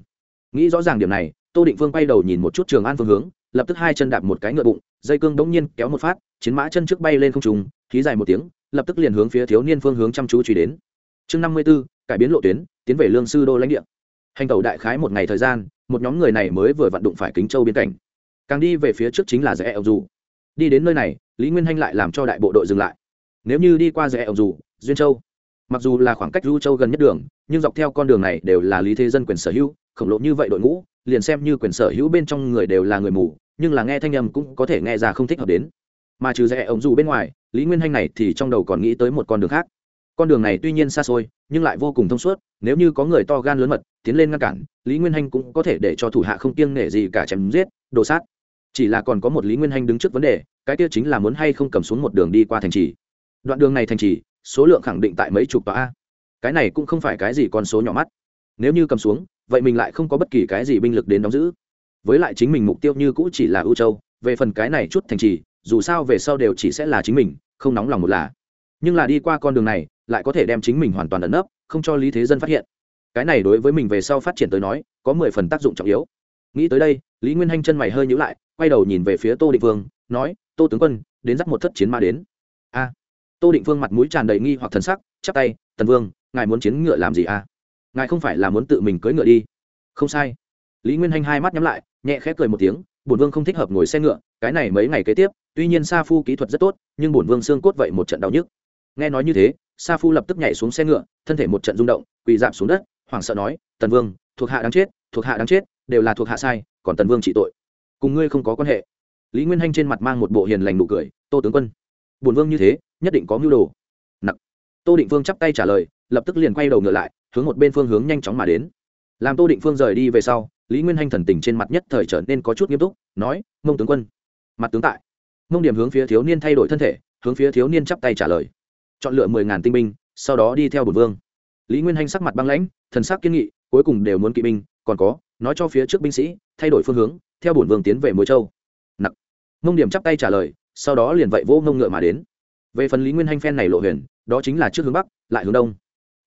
Speaker 1: Nghĩ rõ ràng điểm này, tô định vương quay đầu nhìn một chút trường an phương hướng, lập tức hai chân đạp một cái ngựa bụng, dây cương đống nhiên kéo một phát, chiến mã chân trước bay lên không trùng khí dài một tiếng, lập tức liền hướng phía thiếu niên phương hướng chăm chú truy đến. Chương năm mươi b ố cải biến lộ tuyến, tiến về lương sư đô lãnh địa. Hành tàu đại khái một ngày thời gian, một nhóm người này mới vừa vận đụng phải kính châu biên cảnh. Càng đi về phía trước chính là rẽ eo dù đi đến nơi này, lý nguyên hanh lại làm cho đại bộ đội dừng lại nếu như đi qua rẽ eo dù, duyên châu, mặc dù là khoảng cách du châu gần nhất đường, nhưng dọc theo con đường này đều là lý thế dân quyền sở hữu, khổng lồ như vậy đội ngũ, liền xem như quyền sở hữu bên trong người đều là người mù, nhưng là nghe thanh âm cũng có thể nghe ra không thích hợp đến. Mà trừ rẽ ống dù bên ngoài, lý nguyên hanh này thì trong đầu còn nghĩ tới một con đường khác. Con đường này tuy nhiên xa xôi, nhưng lại vô cùng thông suốt, nếu như có người to gan lớn mật, tiến lên ngăn cản, lý nguyên hanh cũng có thể để cho thủ hạ không kiêng nể gì cả chém giết, đồ sát. Chỉ là còn có một lý nguyên hanh đứng trước vấn đề, cái kia chính là muốn hay không cầm xuống một đường đi qua thành trì đoạn đường này thành trì, số lượng khẳng định tại mấy chục tòa a. Cái này cũng không phải cái gì con số nhỏ mắt. Nếu như cầm xuống, vậy mình lại không có bất kỳ cái gì binh lực đến đóng giữ. Với lại chính mình mục tiêu như cũ chỉ là ưu châu, về phần cái này chút thành trì, dù sao về sau đều chỉ sẽ là chính mình, không nóng lòng một là. Nhưng là đi qua con đường này, lại có thể đem chính mình hoàn toàn ẩn nấp, không cho lý thế dân phát hiện. Cái này đối với mình về sau phát triển tới nói, có mười phần tác dụng trọng yếu. Nghĩ tới đây, lý nguyên hanh chân mày hơi nhữ lại, quay đầu nhìn về phía tô định vương, nói, tô tướng quân, đến dắt một thất chiến ma đến. A tô định vương mặt mũi tràn đầy nghi hoặc thần sắc, chắp tay, tần vương, ngài muốn chiến ngựa làm gì à? ngài không phải là muốn tự mình cưỡi ngựa đi. Không sai. Lý nguyên hanh hai mắt nhắm lại, nhẹ khẽ cười một tiếng, bổn vương không thích hợp ngồi xe ngựa, cái này mấy ngày kế tiếp, tuy nhiên sa phu kỹ thuật rất tốt, nhưng bổn vương xương cốt vậy một trận đau nhức. Nghe nói như thế, sa phu lập tức nhảy xuống xe ngựa, thân thể một trận rung động, quỳ dạp xuống đất, hoảng sợ nói, tần vương, thuộc hạ đáng chết, thuộc hạ đáng chết, đều là thuộc hạ sai, còn tần vương trị tội. Cùng ngươi không có quan hệ. Lý nguyên hanh trên mặt mang một bộ hiền lành nụ cười, tô tướng quân. Bổn vương như thế nhất định có mưu đồ. Nặc. Tô định phương chắp tay trả lời, lập tức liền quay đầu ngựa lại, hướng một bên phương hướng nhanh chóng mà đến. Làm tô định phương rời đi về sau, lý nguyên hanh thần tình trên mặt nhất thời trở nên có chút nghiêm túc, nói, mông tướng quân. Mặt tướng tại. Mông điểm hướng phía thiếu niên thay đổi thân thể, hướng phía thiếu niên chắp tay trả lời. Chọn lựa mười ngàn tinh binh, sau đó đi theo bổn vương. Lý nguyên hanh sắc mặt băng lãnh, thần sắc kiên nghị, cuối cùng đều muốn kỵ binh, còn có, nói cho phía trước binh sĩ, thay đổi phương hướng, theo bổn vương tiến về mùa châu. Nặc. Mông điểm chắp tay trả lời, sau đó liền vậy vỗ mông ngựa mà đến về phần lý nguyên hanh phen này lộ huyền, đó chính là trước hướng bắc, lại hướng đông.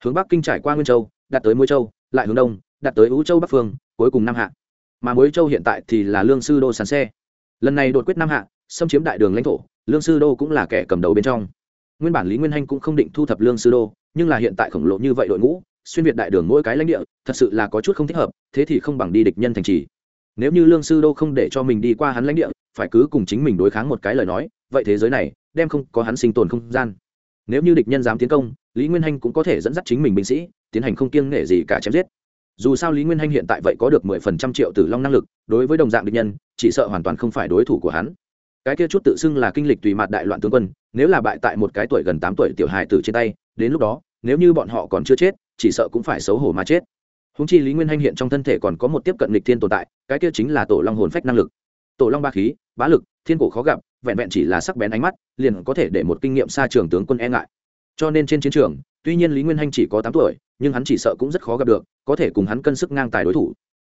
Speaker 1: Hướng bắc kinh trải qua nguyên châu, đạt tới mũi châu, lại hướng đông, đạt tới ú châu bắc phương, cuối cùng nam hạ. Mà mũi châu hiện tại thì là lương sư đô sàn xe. Lần này đột quyết nam hạ, xâm chiếm đại đường lãnh thổ, lương sư đô cũng là kẻ cầm đầu bên trong. Nguyên bản lý nguyên hanh cũng không định thu thập lương sư đô, nhưng là hiện tại khổng lộ như vậy đội ngũ, xuyên việt đại đường mỗi cái lãnh địa, thật sự là có chút không thích hợp, thế thì không bằng đi địch nhân thành trì. Nếu như lương sư đô không để cho mình đi qua hắn lãnh địa, phải cứ cùng chính mình đối kháng một cái lời nói, vậy thế giới này đem không có hắn sinh tồn không gian. Nếu như địch nhân dám tiến công, lý nguyên hanh cũng có thể dẫn dắt chính mình binh sĩ, tiến hành không kiêng nghệ gì cả chém giết. Dù sao lý nguyên hanh hiện tại vậy có được mười phần trăm triệu tử long năng lực, đối với đồng dạng địch nhân, chỉ sợ hoàn toàn không phải đối thủ của hắn. Cái kia chút tự xưng là kinh lịch tùy mặt đại loạn tướng quân, nếu là bại tại một cái tuổi gần tám tuổi tiểu hài tử trên tay, đến lúc đó, nếu như bọn họ còn chưa chết, chỉ sợ cũng phải xấu hổ mà chết. Húng chi lý nguyên hanh hiện trong thân thể còn có một tiếp cận lịch thiên tồn tại, cái kia chính là tổ long hồn phách năng lực. Tổ long ba khí, bá lực, thiên cổ khó gặp vẹn vẹn chỉ là sắc bén ánh mắt, liền có thể để một kinh nghiệm xa trường tướng quân e ngại. Cho nên trên chiến trường, tuy nhiên lý nguyên hanh chỉ có tám tuổi, nhưng hắn chỉ sợ cũng rất khó gặp được, có thể cùng hắn cân sức ngang tài đối thủ.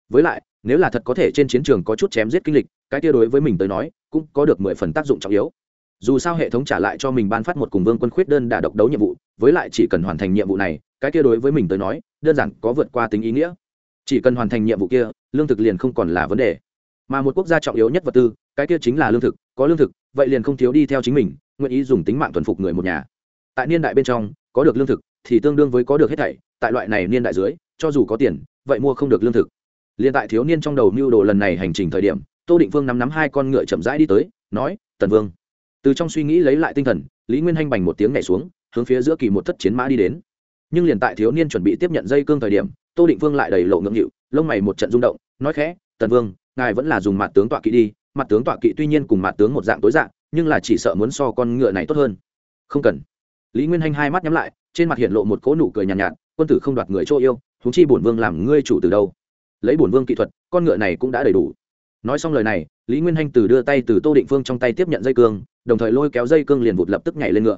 Speaker 1: Với lại, nếu là thật có thể trên chiến trường có chút chém giết kinh lịch, cái kia đối với mình tới nói, cũng có được mười phần tác dụng trọng yếu. Dù sao hệ thống trả lại cho mình ban phát một cùng vương quân khuyết đơn đà độc đấu nhiệm vụ, với lại chỉ cần hoàn thành nhiệm vụ này, cái kia đối với mình tới nói, đơn giản có vượt qua tính ý nghĩa. Chỉ cần hoàn thành nhiệm vụ kia, lương thực liền không còn là vấn đề. Mà một quốc gia trọng yếu nhất vật tư cái kia chính là lương thực, có lương thực, vậy liền không thiếu đi theo chính mình, nguyện ý dùng tính mạng thuần phục người một nhà. Tại niên đại bên trong, có được lương thực thì tương đương với có được hết thảy, tại loại này niên đại dưới, cho dù có tiền, vậy mua không được lương thực. Liền tại thiếu niên trong đầu mưu đồ lần này hành trình thời điểm, tô định vương nắm nắm hai con ngựa chậm rãi đi tới, nói, tần vương. Từ trong suy nghĩ lấy lại tinh thần, lý nguyên hanh bành một tiếng nhảy xuống, hướng phía giữa kỳ một thất chiến mã đi đến. Nhưng liền tại thiếu niên chuẩn bị tiếp nhận dây cương thời điểm, tô định vương lại đầy lộ ngưỡng nghịu, lông mày một trận rung động, nói khẽ, tần vương, ngài vẫn là dùng mặt tướng tọa kỵ đi mặt tướng tọa kỵ tuy nhiên cùng mặt tướng một dạng tối dạng nhưng là chỉ sợ muốn so con ngựa này tốt hơn. Không cần. Lý nguyên hanh hai mắt nhắm lại trên mặt hiện lộ một cỗ nụ cười nhàn nhạt, nhạt quân tử không đoạt người chỗ yêu húng chi bổn vương làm ngươi chủ từ đâu. Lấy bổn vương kỹ thuật con ngựa này cũng đã đầy đủ. Nói xong lời này lý nguyên hanh từ đưa tay từ tô định phương trong tay tiếp nhận dây cương đồng thời lôi kéo dây cương liền vụt lập tức nhảy lên ngựa.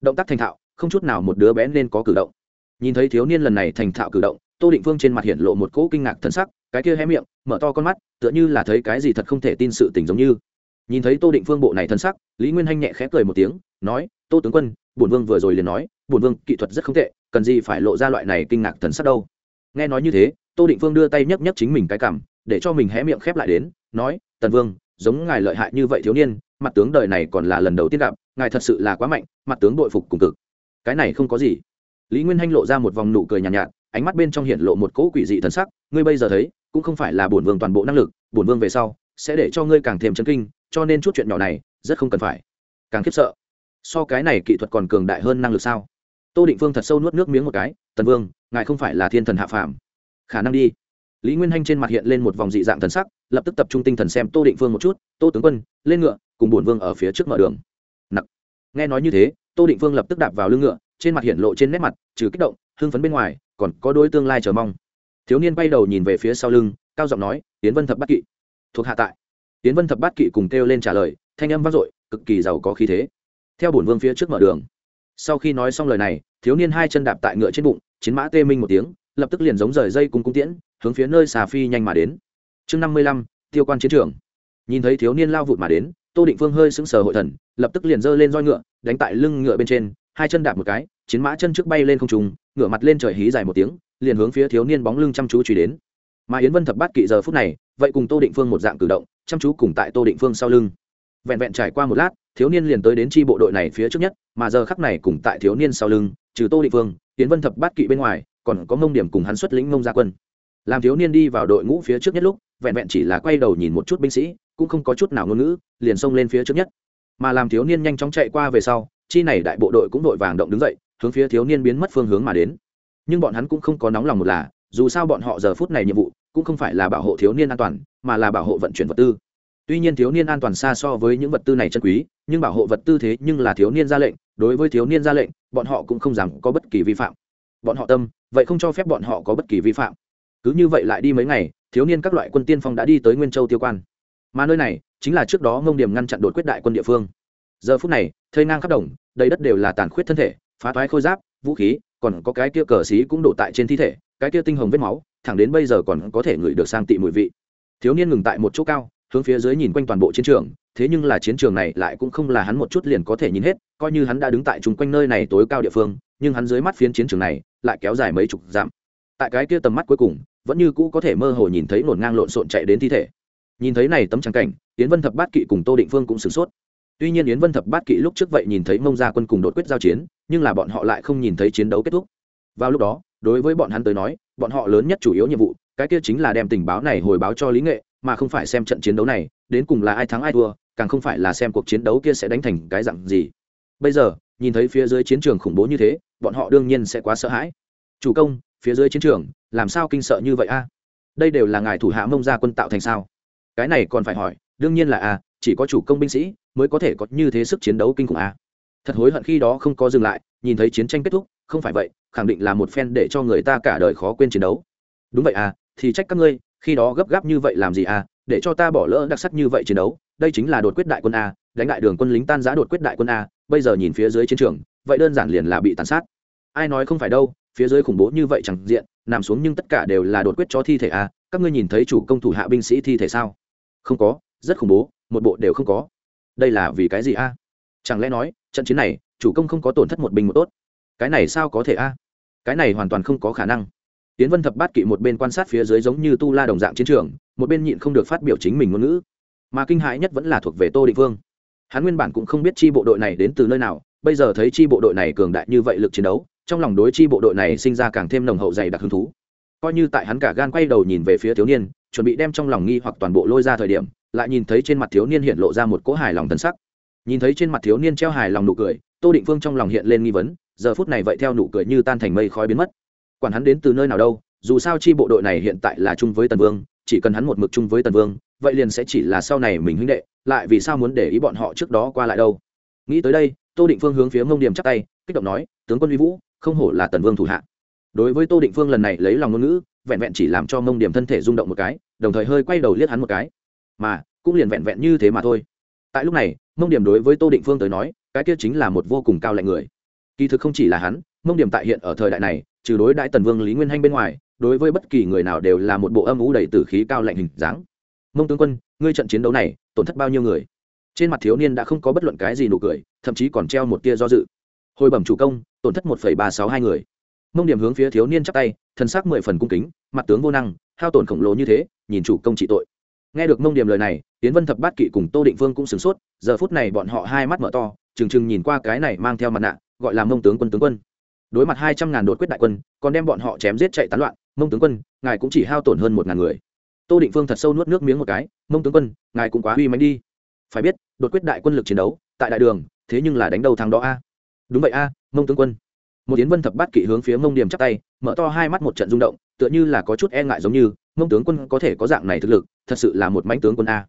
Speaker 1: Động tác thành thạo không chút nào một đứa bé nên có cử động. Nhìn thấy thiếu niên lần này thành thạo cử động tô định phương trên mặt hiện lộ một cỗ kinh ngạc thân sắc cái kia hé miệng mở to con mắt tựa như là thấy cái gì thật không thể tin sự tình giống như. Nhìn thấy tô định phương bộ này thân sắc lý nguyên hanh nhẹ khẽ cười một tiếng nói tô tướng quân bổn vương vừa rồi liền nói bổn vương kỹ thuật rất không tệ cần gì phải lộ ra loại này kinh ngạc thần sắc đâu. Nghe nói như thế tô định phương đưa tay nhấc nhấc chính mình cái cảm để cho mình hé miệng khép lại đến nói tần vương giống ngài lợi hại như vậy thiếu niên mặt tướng đời này còn là lần đầu tiên gặp ngài thật sự là quá mạnh mặt tướng đội phục cùng cực. Cái này không có gì. Lý nguyên hanh lộ ra một vòng nụ cười nhàn nhạt, nhạt ánh mắt bên trong hiện lộ một cỗ quỷ dị thần sắc ngươi bây giờ thấy cũng không phải là bổn vương toàn bộ năng lực, bổn vương về sau sẽ để cho ngươi càng thêm chấn kinh, cho nên chút chuyện nhỏ này rất không cần phải. Càng khiếp sợ. So cái này kỹ thuật còn cường đại hơn năng lực sao? Tô định phương thật sâu nuốt nước miếng một cái, tần vương, ngài không phải là thiên thần hạ phàm. Khả năng đi. Lý nguyên hanh trên mặt hiện lên một vòng dị dạng thần sắc, lập tức tập trung tinh thần xem tô định phương một chút, tô tướng quân, lên ngựa, cùng bổn vương ở phía trước mở đường. Nặc. Nghe nói như thế, tô định phương lập tức đạp vào lưng ngựa, trên mặt hiện lộ trên nét mặt, trừ kích động, hưng phấn bên ngoài, còn có đôi tương lai chờ mong thiếu niên bay đầu nhìn về phía sau lưng, cao giọng nói, tiến vân thập bát kỵ. Thuộc hạ tại. Tiến vân thập bát kỵ cùng kêu lên trả lời, thanh âm vang dội, cực kỳ giàu có khí thế. Theo bổn vương phía trước mở đường. Sau khi nói xong lời này, thiếu niên hai chân đạp tại ngựa trên bụng, chiến mã tê minh một tiếng, lập tức liền giống rời dây cùng cung tiễn, hướng phía nơi xà phi nhanh mà đến. Chương năm mươi lăm, tiêu quan chiến trường. Nhìn thấy thiếu niên lao vụt mà đến, tô định phương hơi sững sờ hội thần, lập tức liền giơ lên roi ngựa, đánh tại lưng ngựa bên trên, hai chân đạp một cái, chiến mã chân trước bay lên không trùng ngựa mặt lên trời hí dài một tiếng liền hướng phía thiếu niên bóng lưng chăm chú truy đến. Mà yến vân thập bát kỵ giờ phút này, vậy cùng tô định phương một dạng cử động, chăm chú cùng tại tô định phương sau lưng. Vẹn vẹn trải qua một lát, thiếu niên liền tới đến chi bộ đội này phía trước nhất, mà giờ khắc này cùng tại thiếu niên sau lưng, trừ tô định phương, yến vân thập bát kỵ bên ngoài, còn có mông điểm cùng hắn xuất lĩnh mông gia quân. Làm thiếu niên đi vào đội ngũ phía trước nhất lúc, vẹn vẹn chỉ là quay đầu nhìn một chút binh sĩ, cũng không có chút nào ngôn ngữ, liền xông lên phía trước nhất. Mà làm thiếu niên nhanh chóng chạy qua về sau, chi này đại bộ đội cũng đội vàng động đứng dậy, hướng phía thiếu niên biến mất phương hướng mà đến nhưng bọn hắn cũng không có nóng lòng một là, dù sao bọn họ giờ phút này nhiệm vụ cũng không phải là bảo hộ thiếu niên an toàn, mà là bảo hộ vận chuyển vật tư. Tuy nhiên thiếu niên an toàn xa so với những vật tư này chân quý, nhưng bảo hộ vật tư thế nhưng là thiếu niên ra lệnh, đối với thiếu niên ra lệnh, bọn họ cũng không dám có bất kỳ vi phạm. Bọn họ tâm, vậy không cho phép bọn họ có bất kỳ vi phạm. Cứ như vậy lại đi mấy ngày, thiếu niên các loại quân tiên phong đã đi tới nguyên châu tiêu quan. Mà nơi này chính là trước đó ngông điểm ngăn chặn đột quyết đại quân địa phương. Giờ phút này, thây ngang khắp đồng, đầy đất đều là tàn khuyết thân thể, phá toái khôi giáp, vũ khí còn có cái kia cờ xí cũng đổ tại trên thi thể, cái kia tinh hồng vết máu, thẳng đến bây giờ còn có thể ngửi được sang tị mùi vị. Thiếu niên ngừng tại một chỗ cao, hướng phía dưới nhìn quanh toàn bộ chiến trường, thế nhưng là chiến trường này lại cũng không là hắn một chút liền có thể nhìn hết, coi như hắn đã đứng tại chung quanh nơi này tối cao địa phương, nhưng hắn dưới mắt phiến chiến trường này lại kéo dài mấy chục dặm. Tại cái kia tầm mắt cuối cùng, vẫn như cũ có thể mơ hồ nhìn thấy nổn ngang lộn xộn chạy đến thi thể. Nhìn thấy này tấm trắng cảnh tiến vân thập bát kỵ cùng tô định phương cũng sửng sốt tuy nhiên yến vân thập bát kỵ lúc trước vậy nhìn thấy mông gia quân cùng đột quyết giao chiến, nhưng là bọn họ lại không nhìn thấy chiến đấu kết thúc. Vào lúc đó, đối với bọn hắn tới nói, bọn họ lớn nhất chủ yếu nhiệm vụ, cái kia chính là đem tình báo này hồi báo cho lý nghệ, mà không phải xem trận chiến đấu này, đến cùng là ai thắng ai thua, càng không phải là xem cuộc chiến đấu kia sẽ đánh thành cái dặn gì. Bây giờ, nhìn thấy phía dưới chiến trường khủng bố như thế, bọn họ đương nhiên sẽ quá sợ hãi. Chủ công, phía dưới chiến trường, làm sao kinh sợ như vậy a? Đây đều là ngài thủ hạ mông gia quân tạo thành sao? Cái này còn phải hỏi, đương nhiên là a, chỉ có chủ công binh sĩ mới có thể có như thế sức chiến đấu kinh khủng a thật hối hận khi đó không có dừng lại, nhìn thấy chiến tranh kết thúc, không phải vậy, khẳng định là một phen để cho người ta cả đời khó quên chiến đấu. Đúng vậy à thì trách các ngươi, khi đó gấp gáp như vậy làm gì à để cho ta bỏ lỡ đặc sắc như vậy chiến đấu, đây chính là đột quyết đại quân a đánh đại đường quân lính tan giã đột quyết đại quân a bây giờ nhìn phía dưới chiến trường, vậy đơn giản liền là bị tàn sát. Ai nói không phải đâu, phía dưới khủng bố như vậy chẳng diện, nằm xuống nhưng tất cả đều là đột quyết cho thi thể à các ngươi nhìn thấy chủ công thủ hạ binh sĩ thi thể sao? Không có, rất khủng bố, một bộ đều không có đây là vì cái gì a? Chẳng lẽ nói, trận chiến này, chủ công không có tổn thất một binh một tốt? Cái này sao có thể a? Cái này hoàn toàn không có khả năng. Tiến vân thập bát kỵ một bên quan sát phía dưới giống như tu la đồng dạng chiến trường, một bên nhịn không được phát biểu chính mình ngôn ngữ. Mà kinh hãi nhất vẫn là thuộc về tô định vương. Hắn nguyên bản cũng không biết chi bộ đội này đến từ nơi nào, bây giờ thấy chi bộ đội này cường đại như vậy lực chiến đấu, trong lòng đối chi bộ đội này sinh ra càng thêm nồng hậu dày đặc hứng thú. Coi như tại hắn cả gan quay đầu nhìn về phía thiếu niên, chuẩn bị đem trong lòng nghi hoặc toàn bộ lôi ra thời điểm lại nhìn thấy trên mặt thiếu niên hiện lộ ra một cỗ hài lòng thân sắc. Nhìn thấy trên mặt thiếu niên treo hài lòng nụ cười, tô định phương trong lòng hiện lên nghi vấn, giờ phút này vậy theo nụ cười như tan thành mây khói biến mất. Quản hắn đến từ nơi nào đâu, dù sao chi bộ đội này hiện tại là chung với tần vương, chỉ cần hắn một mực chung với tần vương, vậy liền sẽ chỉ là sau này mình huynh đệ, lại vì sao muốn để ý bọn họ trước đó qua lại đâu. Nghĩ tới đây, tô định phương hướng phía mông điểm chắc tay, kích động nói, tướng quân uy vũ, không hổ là tần vương thủ hạ. Đối với tô định phương lần này lấy lòng ngôn ngữ, vẹn vẹn chỉ làm cho mông điểm thân thể rung động một cái, đồng thời hơi quay đầu liếc hắn một cái mà cũng liền vẹn vẹn như thế mà thôi. Tại lúc này, mông điểm đối với tô định phương tới nói, cái kia chính là một vô cùng cao lạnh người. Kỳ thực không chỉ là hắn, mông điểm tại hiện ở thời đại này, trừ đối đại tần vương lý nguyên hanh bên ngoài, đối với bất kỳ người nào đều là một bộ âm ủ đầy tử khí cao lạnh hình dáng. Mông tướng quân, ngươi trận chiến đấu này, tổn thất bao nhiêu người? Trên mặt thiếu niên đã không có bất luận cái gì nụ cười, thậm chí còn treo một tia do dự. Hồi bẩm chủ công, tổn thất một ba sáu hai người. Mông điểm hướng phía thiếu niên chắp tay thân xác mười phần cung kính, mặt tướng vô năng, hao tổn khổng lồ như thế, nhìn chủ công trị tội nghe được mông điểm lời này, tiến vân thập bát kỵ cùng tô định vương cũng sửng sốt, giờ phút này bọn họ hai mắt mở to, trừng trừng nhìn qua cái này mang theo mặt nạ, gọi là mông tướng quân tướng quân. Đối mặt hai trăm ngàn đột quyết đại quân, còn đem bọn họ chém giết chạy tán loạn, mông tướng quân, ngài cũng chỉ hao tổn hơn một ngàn người. Tô định vương thật sâu nuốt nước miếng một cái, mông tướng quân, ngài cũng quá uy mánh đi. Phải biết, đột quyết đại quân lực chiến đấu, tại đại đường, thế nhưng là đánh đầu thằng đó a. Đúng vậy a, mông tướng quân. Một tiến vân thập bát kỵ hướng phía mông điểm chắp tay, mở to hai mắt một trận rung động, tựa như là có chút e ngại giống như, mông tướng quân có thể có dạng này thực lực thật sự là một mãnh tướng quân a.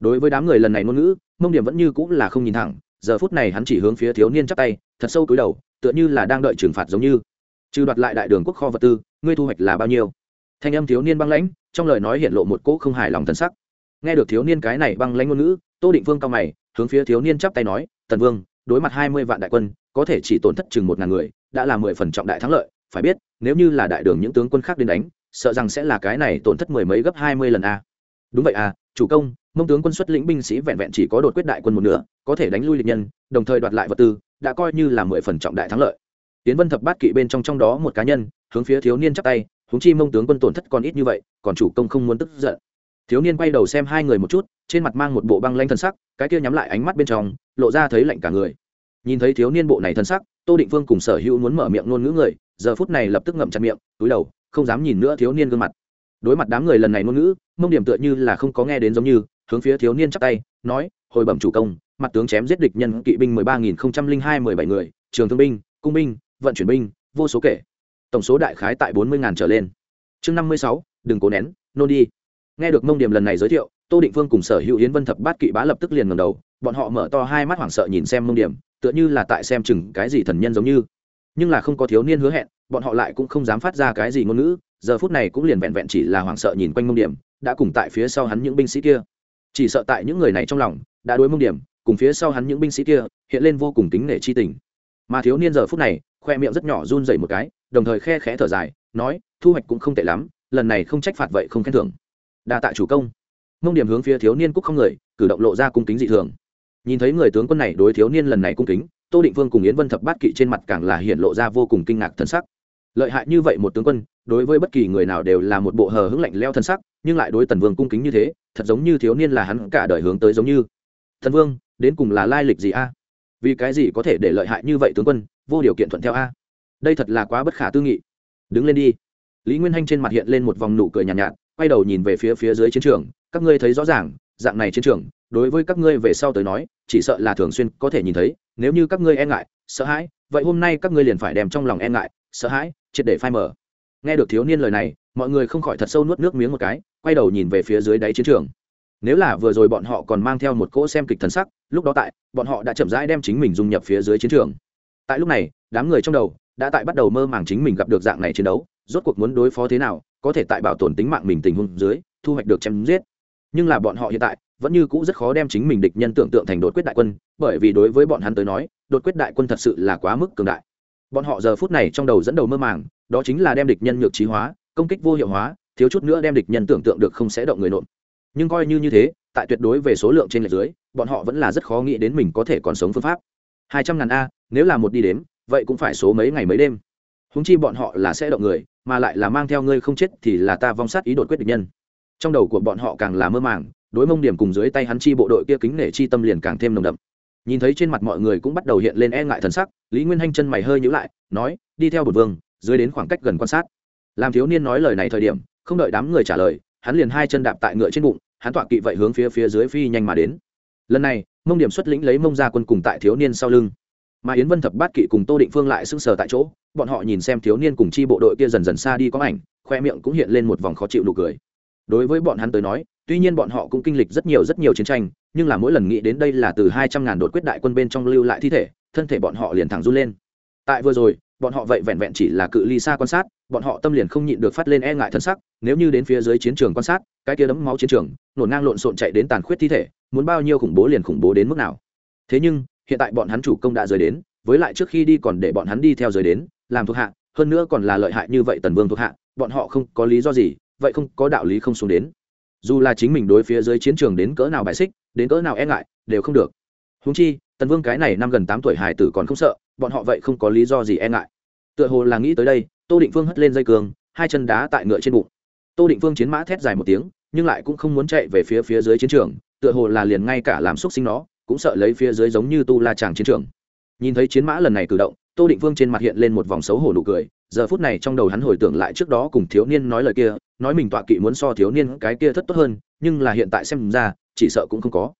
Speaker 1: Đối với đám người lần này ngôn ngữ, mông điểm vẫn như cũng là không nhìn thẳng, giờ phút này hắn chỉ hướng phía thiếu niên chắp tay, thật sâu cúi đầu, tựa như là đang đợi trừng phạt giống như. Trừ đoạt lại đại đường quốc kho vật tư, ngươi thu hoạch là bao nhiêu? Thanh âm thiếu niên băng lãnh, trong lời nói hiện lộ một cỗ không hài lòng thân sắc. Nghe được thiếu niên cái này băng lãnh ngôn ngữ, tô định vương cao mày, hướng phía thiếu niên chắp tay nói, tần vương, đối mặt hai mươi vạn đại quân, có thể chỉ tổn thất chừng một ngàn người, đã là mười phần trọng đại thắng lợi, phải biết, nếu như là đại đường những tướng quân khác đến đánh, sợ rằng sẽ là cái này tổn thất mười mấy gấp hai mươi lần a đúng vậy à chủ công, mông tướng quân xuất lĩnh binh sĩ vẹn vẹn chỉ có đột quyết đại quân một nửa, có thể đánh lui địch nhân, đồng thời đoạt lại vật tư, đã coi như là mười phần trọng đại thắng lợi. Tiến vân thập bát kỵ bên trong trong đó một cá nhân, hướng phía thiếu niên chắp tay, huống chi mông tướng quân tổn thất còn ít như vậy, còn chủ công không muốn tức giận. Thiếu niên quay đầu xem hai người một chút, trên mặt mang một bộ băng lanh thân sắc, cái kia nhắm lại ánh mắt bên trong, lộ ra thấy lạnh cả người. Nhìn thấy thiếu niên bộ này thân sắc, tô định vương cùng sở hữu muốn mở miệng ngôn ngữ người, giờ phút này lập tức ngậm chặt miệng, túi đầu, không dám nhìn nữa thiếu niên gương mặt đối mặt đám người lần này ngôn ngữ, mông điểm tựa như là không có nghe đến giống như, hướng phía thiếu niên chắp tay, nói, hồi bẩm chủ công, mặt tướng chém giết địch nhân kỵ binh mười ba nghìn không trăm linh hai mười bảy người, trường thương binh, cung binh, vận chuyển binh, vô số kể. Tổng số đại khái tại bốn mươi ngàn trở lên. Chương năm mươi sáu, đừng cố nén, nôn đi. Nghe được mông điểm lần này giới thiệu, tô định phương cùng sở hữu yến vân thập bát kỵ bá lập tức liền ngầm đầu, bọn họ mở to hai mắt hoảng sợ nhìn xem mông điểm, tựa như là tại xem chừng cái gì thần nhân giống như. Nhưng là không có thiếu niên hứa hẹn, bọn họ lại cũng không dám phát ra cái gì ngôn ngữ giờ phút này cũng liền vẹn vẹn chỉ là hoảng sợ nhìn quanh mông điểm, đã cùng tại phía sau hắn những binh sĩ kia. Chỉ sợ tại những người này trong lòng, đã đối mông điểm, cùng phía sau hắn những binh sĩ kia, hiện lên vô cùng kính nể chi tình. Mà thiếu niên giờ phút này, khoe miệng rất nhỏ run dày một cái, đồng thời khe khẽ thở dài, nói, thu hoạch cũng không tệ lắm, lần này không trách phạt vậy không khen thưởng. Đa tạ chủ công. Mông điểm hướng phía thiếu niên cúc không người, cử động lộ ra cung kính dị thường. Nhìn thấy người tướng quân này đối thiếu niên lần này cung kính, tô định vương cùng yến vân thập bát kỵ trên mặt càng là hiện lộ ra vô cùng kinh ngạc thân sắc lợi hại như vậy một tướng quân đối với bất kỳ người nào đều là một bộ hờ hững lạnh leo thân sắc nhưng lại đối tần vương cung kính như thế thật giống như thiếu niên là hắn cả đời hướng tới giống như. Thần vương đến cùng là lai lịch gì a? Vì cái gì có thể để lợi hại như vậy tướng quân vô điều kiện thuận theo a? Đây thật là quá bất khả tư nghị. Đứng lên đi. Lý nguyên hanh trên mặt hiện lên một vòng nụ cười nhàn nhạt, nhạt quay đầu nhìn về phía phía dưới chiến trường các ngươi thấy rõ ràng dạng này chiến trường đối với các ngươi về sau tới nói chỉ sợ là thường xuyên có thể nhìn thấy nếu như các ngươi e ngại sợ hãi vậy hôm nay các ngươi liền phải đem trong lòng e ngại sợ hãi, triệt để phai mở nghe được thiếu niên lời này, mọi người không khỏi thật sâu nuốt nước miếng một cái, quay đầu nhìn về phía dưới đáy chiến trường. Nếu là vừa rồi bọn họ còn mang theo một cỗ xem kịch thần sắc, lúc đó tại, bọn họ đã chậm rãi đem chính mình dung nhập phía dưới chiến trường. Tại lúc này, đám người trong đầu đã tại bắt đầu mơ màng chính mình gặp được dạng này chiến đấu, rốt cuộc muốn đối phó thế nào, có thể tại bảo tồn tính mạng mình tình huống dưới, thu hoạch được chém giết. Nhưng là bọn họ hiện tại vẫn như cũ rất khó đem chính mình địch nhân tưởng tượng thành đột quyết đại quân, bởi vì đối với bọn hắn tới nói, đột quyết đại quân thật sự là quá mức cường đại bọn họ giờ phút này trong đầu dẫn đầu mơ màng, đó chính là đem địch nhân nhược trí hóa, công kích vô hiệu hóa, thiếu chút nữa đem địch nhân tưởng tượng được không sẽ động người nộm. Nhưng coi như như thế, tại tuyệt đối về số lượng trên lệch dưới, bọn họ vẫn là rất khó nghĩ đến mình có thể còn sống phương pháp. Hai trăm ngàn a, nếu là một đi đếm, vậy cũng phải số mấy ngày mấy đêm. Húng chi bọn họ là sẽ động người, mà lại là mang theo ngươi không chết thì là ta vong sát ý đột quyết địch nhân. Trong đầu của bọn họ càng là mơ màng, đối mông điểm cùng dưới tay hắn chi bộ đội kia kính nể chi tâm liền càng thêm nồng đậm nhìn thấy trên mặt mọi người cũng bắt đầu hiện lên e ngại thần sắc, lý nguyên hanh chân mày hơi nhữ lại, nói, đi theo bột vương, dưới đến khoảng cách gần quan sát. Làm thiếu niên nói lời này thời điểm, không đợi đám người trả lời, hắn liền hai chân đạp tại ngựa trên bụng, hắn tọa kỵ vậy hướng phía phía dưới phi nhanh mà đến. Lần này, mông điểm xuất lĩnh lấy mông ra quân cùng tại thiếu niên sau lưng. Mà yến vân thập bát kỵ cùng tô định phương lại sưng sờ tại chỗ, bọn họ nhìn xem thiếu niên cùng chi bộ đội kia dần dần xa đi có ảnh, khoe miệng cũng hiện lên một vòng khó chịu nụ cười. Đối với bọn hắn tới nói tuy nhiên bọn họ cũng kinh lịch rất nhiều rất nhiều chiến tranh, nhưng là mỗi lần nghĩ đến đây là từ hai trăm ngàn đột quyết đại quân bên trong lưu lại thi thể, thân thể bọn họ liền thẳng run lên. Tại vừa rồi, bọn họ vậy vẹn vẹn chỉ là cự ly xa quan sát, bọn họ tâm liền không nhịn được phát lên e ngại thân sắc, nếu như đến phía dưới chiến trường quan sát, cái kia đấm máu chiến trường, nổn ngang lộn xộn chạy đến tàn khuyết thi thể, muốn bao nhiêu khủng bố liền khủng bố đến mức nào. Thế nhưng, hiện tại bọn hắn chủ công đã rời đến, với lại trước khi đi còn để bọn hắn đi theo rời đến, làm thuộc hạ, hơn nữa còn là lợi hại như vậy tần vương thuộc hạ, bọn họ không có lý do gì, vậy không có đạo lý không xuống đến dù là chính mình đối phía dưới chiến trường đến cỡ nào bài xích, đến cỡ nào e ngại, đều không được. Húng chi, tần vương cái này năm gần tám tuổi hải tử còn không sợ, bọn họ vậy không có lý do gì e ngại. Tựa hồ là nghĩ tới đây, tô định phương hất lên dây cường, hai chân đá tại ngựa trên bụng. Tô định phương chiến mã thét dài một tiếng, nhưng lại cũng không muốn chạy về phía phía dưới chiến trường, tựa hồ là liền ngay cả làm xúc sinh nó, cũng sợ lấy phía dưới giống như tu la tràng chiến trường. Nhìn thấy chiến mã lần này cử động, tô định phương trên mặt hiện lên một vòng xấu hổ nụ cười giờ phút này trong đầu hắn hồi tưởng lại trước đó cùng thiếu niên nói lời kia, nói mình tọa kỵ muốn so thiếu niên cái kia thất tốt hơn, nhưng là hiện tại xem ra, chỉ sợ cũng không có.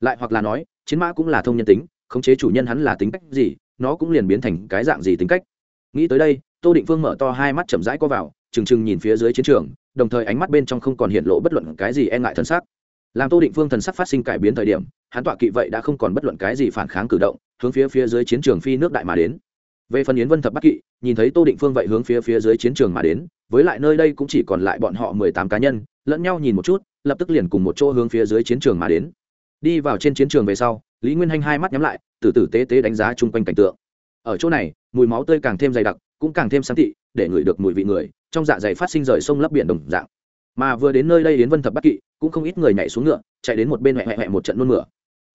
Speaker 1: Lại hoặc là nói, chiến mã cũng là thông nhân tính, khống chế chủ nhân hắn là tính cách gì, nó cũng liền biến thành cái dạng gì tính cách. Nghĩ tới đây, tô định phương mở to hai mắt chậm rãi co vào, trừng trừng nhìn phía dưới chiến trường, đồng thời ánh mắt bên trong không còn hiện lộ bất luận cái gì e ngại thân xác làm tô định phương thần sắc phát sinh cải biến thời điểm, hắn tọa kỵ vậy đã không còn bất luận cái gì phản kháng cử động, hướng phía phía dưới chiến trường phi nước đại mà đến về phần yến vân thập bắc kỵ, nhìn thấy tô định phương vậy hướng phía phía dưới chiến trường mà đến, với lại nơi đây cũng chỉ còn lại bọn họ mười tám cá nhân, lẫn nhau nhìn một chút, lập tức liền cùng một chỗ hướng phía dưới chiến trường mà đến. Đi vào trên chiến trường về sau, lý nguyên hanh hai mắt nhắm lại, từ từ tế tế đánh giá chung quanh cảnh tượng. Ở chỗ này, mùi máu tươi càng thêm dày đặc, cũng càng thêm sáng thị, để ngửi được mùi vị người, trong dạ dày phát sinh rời sông lấp biển đồng dạng. Mà vừa đến nơi đây yến vân thập bắc kỵ, cũng không ít người nhảy xuống ngựa, chạy đến một bên huệ huệ một trận nôn mửa.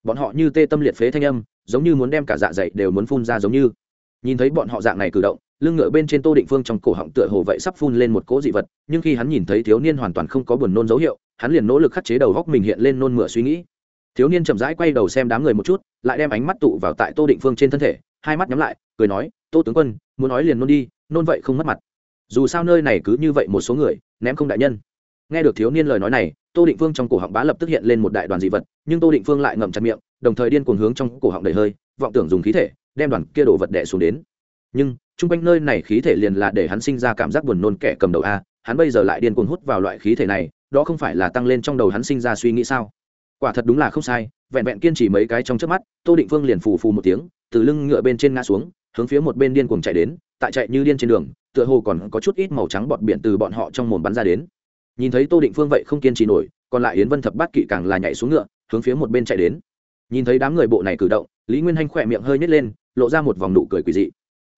Speaker 1: Bọn họ như tê tâm liệt phế thanh âm, giống như muốn đem cả dạ dày đều muốn phun ra giống như nhìn thấy bọn họ dạng này cử động, lưng ngựa bên trên tô định phương trong cổ họng tựa hồ vậy sắp phun lên một cỗ dị vật, nhưng khi hắn nhìn thấy thiếu niên hoàn toàn không có buồn nôn dấu hiệu, hắn liền nỗ lực khắc chế đầu góc mình hiện lên nôn mửa suy nghĩ. Thiếu niên chậm rãi quay đầu xem đám người một chút, lại đem ánh mắt tụ vào tại tô định phương trên thân thể, hai mắt nhắm lại, cười nói, tô tướng quân, muốn nói liền nôn đi, nôn vậy không mất mặt. Dù sao nơi này cứ như vậy một số người, ném không đại nhân. Nghe được thiếu niên lời nói này, tô định phương trong cổ họng bá lập tức hiện lên một đại đoàn dị vật, nhưng tô định phương lại ngậm chặt miệng, đồng thời điên cuồng hướng trong cổ họng đầy hơi, vọng tưởng dùng khí thể đem đoàn kia đổ vật đẻ xuống đến. Nhưng, chung quanh nơi này khí thể liền là để hắn sinh ra cảm giác buồn nôn kẻ cầm đầu a, hắn bây giờ lại điên cuồng hút vào loại khí thể này, đó không phải là tăng lên trong đầu hắn sinh ra suy nghĩ sao? Quả thật đúng là không sai, vẹn vẹn kiên trì mấy cái trong trước mắt, tô định phương liền phù phù một tiếng, từ lưng ngựa bên trên ngã xuống, hướng phía một bên điên cuồng chạy đến, tại chạy như điên trên đường, tựa hồ còn có chút ít màu trắng bọt biển từ bọn họ trong mồm bắn ra đến. Nhìn thấy tô định phương vậy không kiên trì nổi, còn lại yến vân thập bát kỵ càng là nhảy xuống ngựa, hướng phía một bên chạy đến. Nhìn thấy đám người bộ này cử động, lý nguyên hanh khỏe miệng hơi nhét lên lộ ra một vòng nụ cười quỳ dị.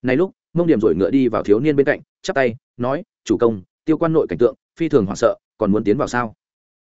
Speaker 1: Này lúc, mông điểm rồi ngựa đi vào thiếu niên bên cạnh, chắp tay, nói, chủ công, tiêu quan nội cảnh tượng, phi thường hoảng sợ, còn muốn tiến vào sao?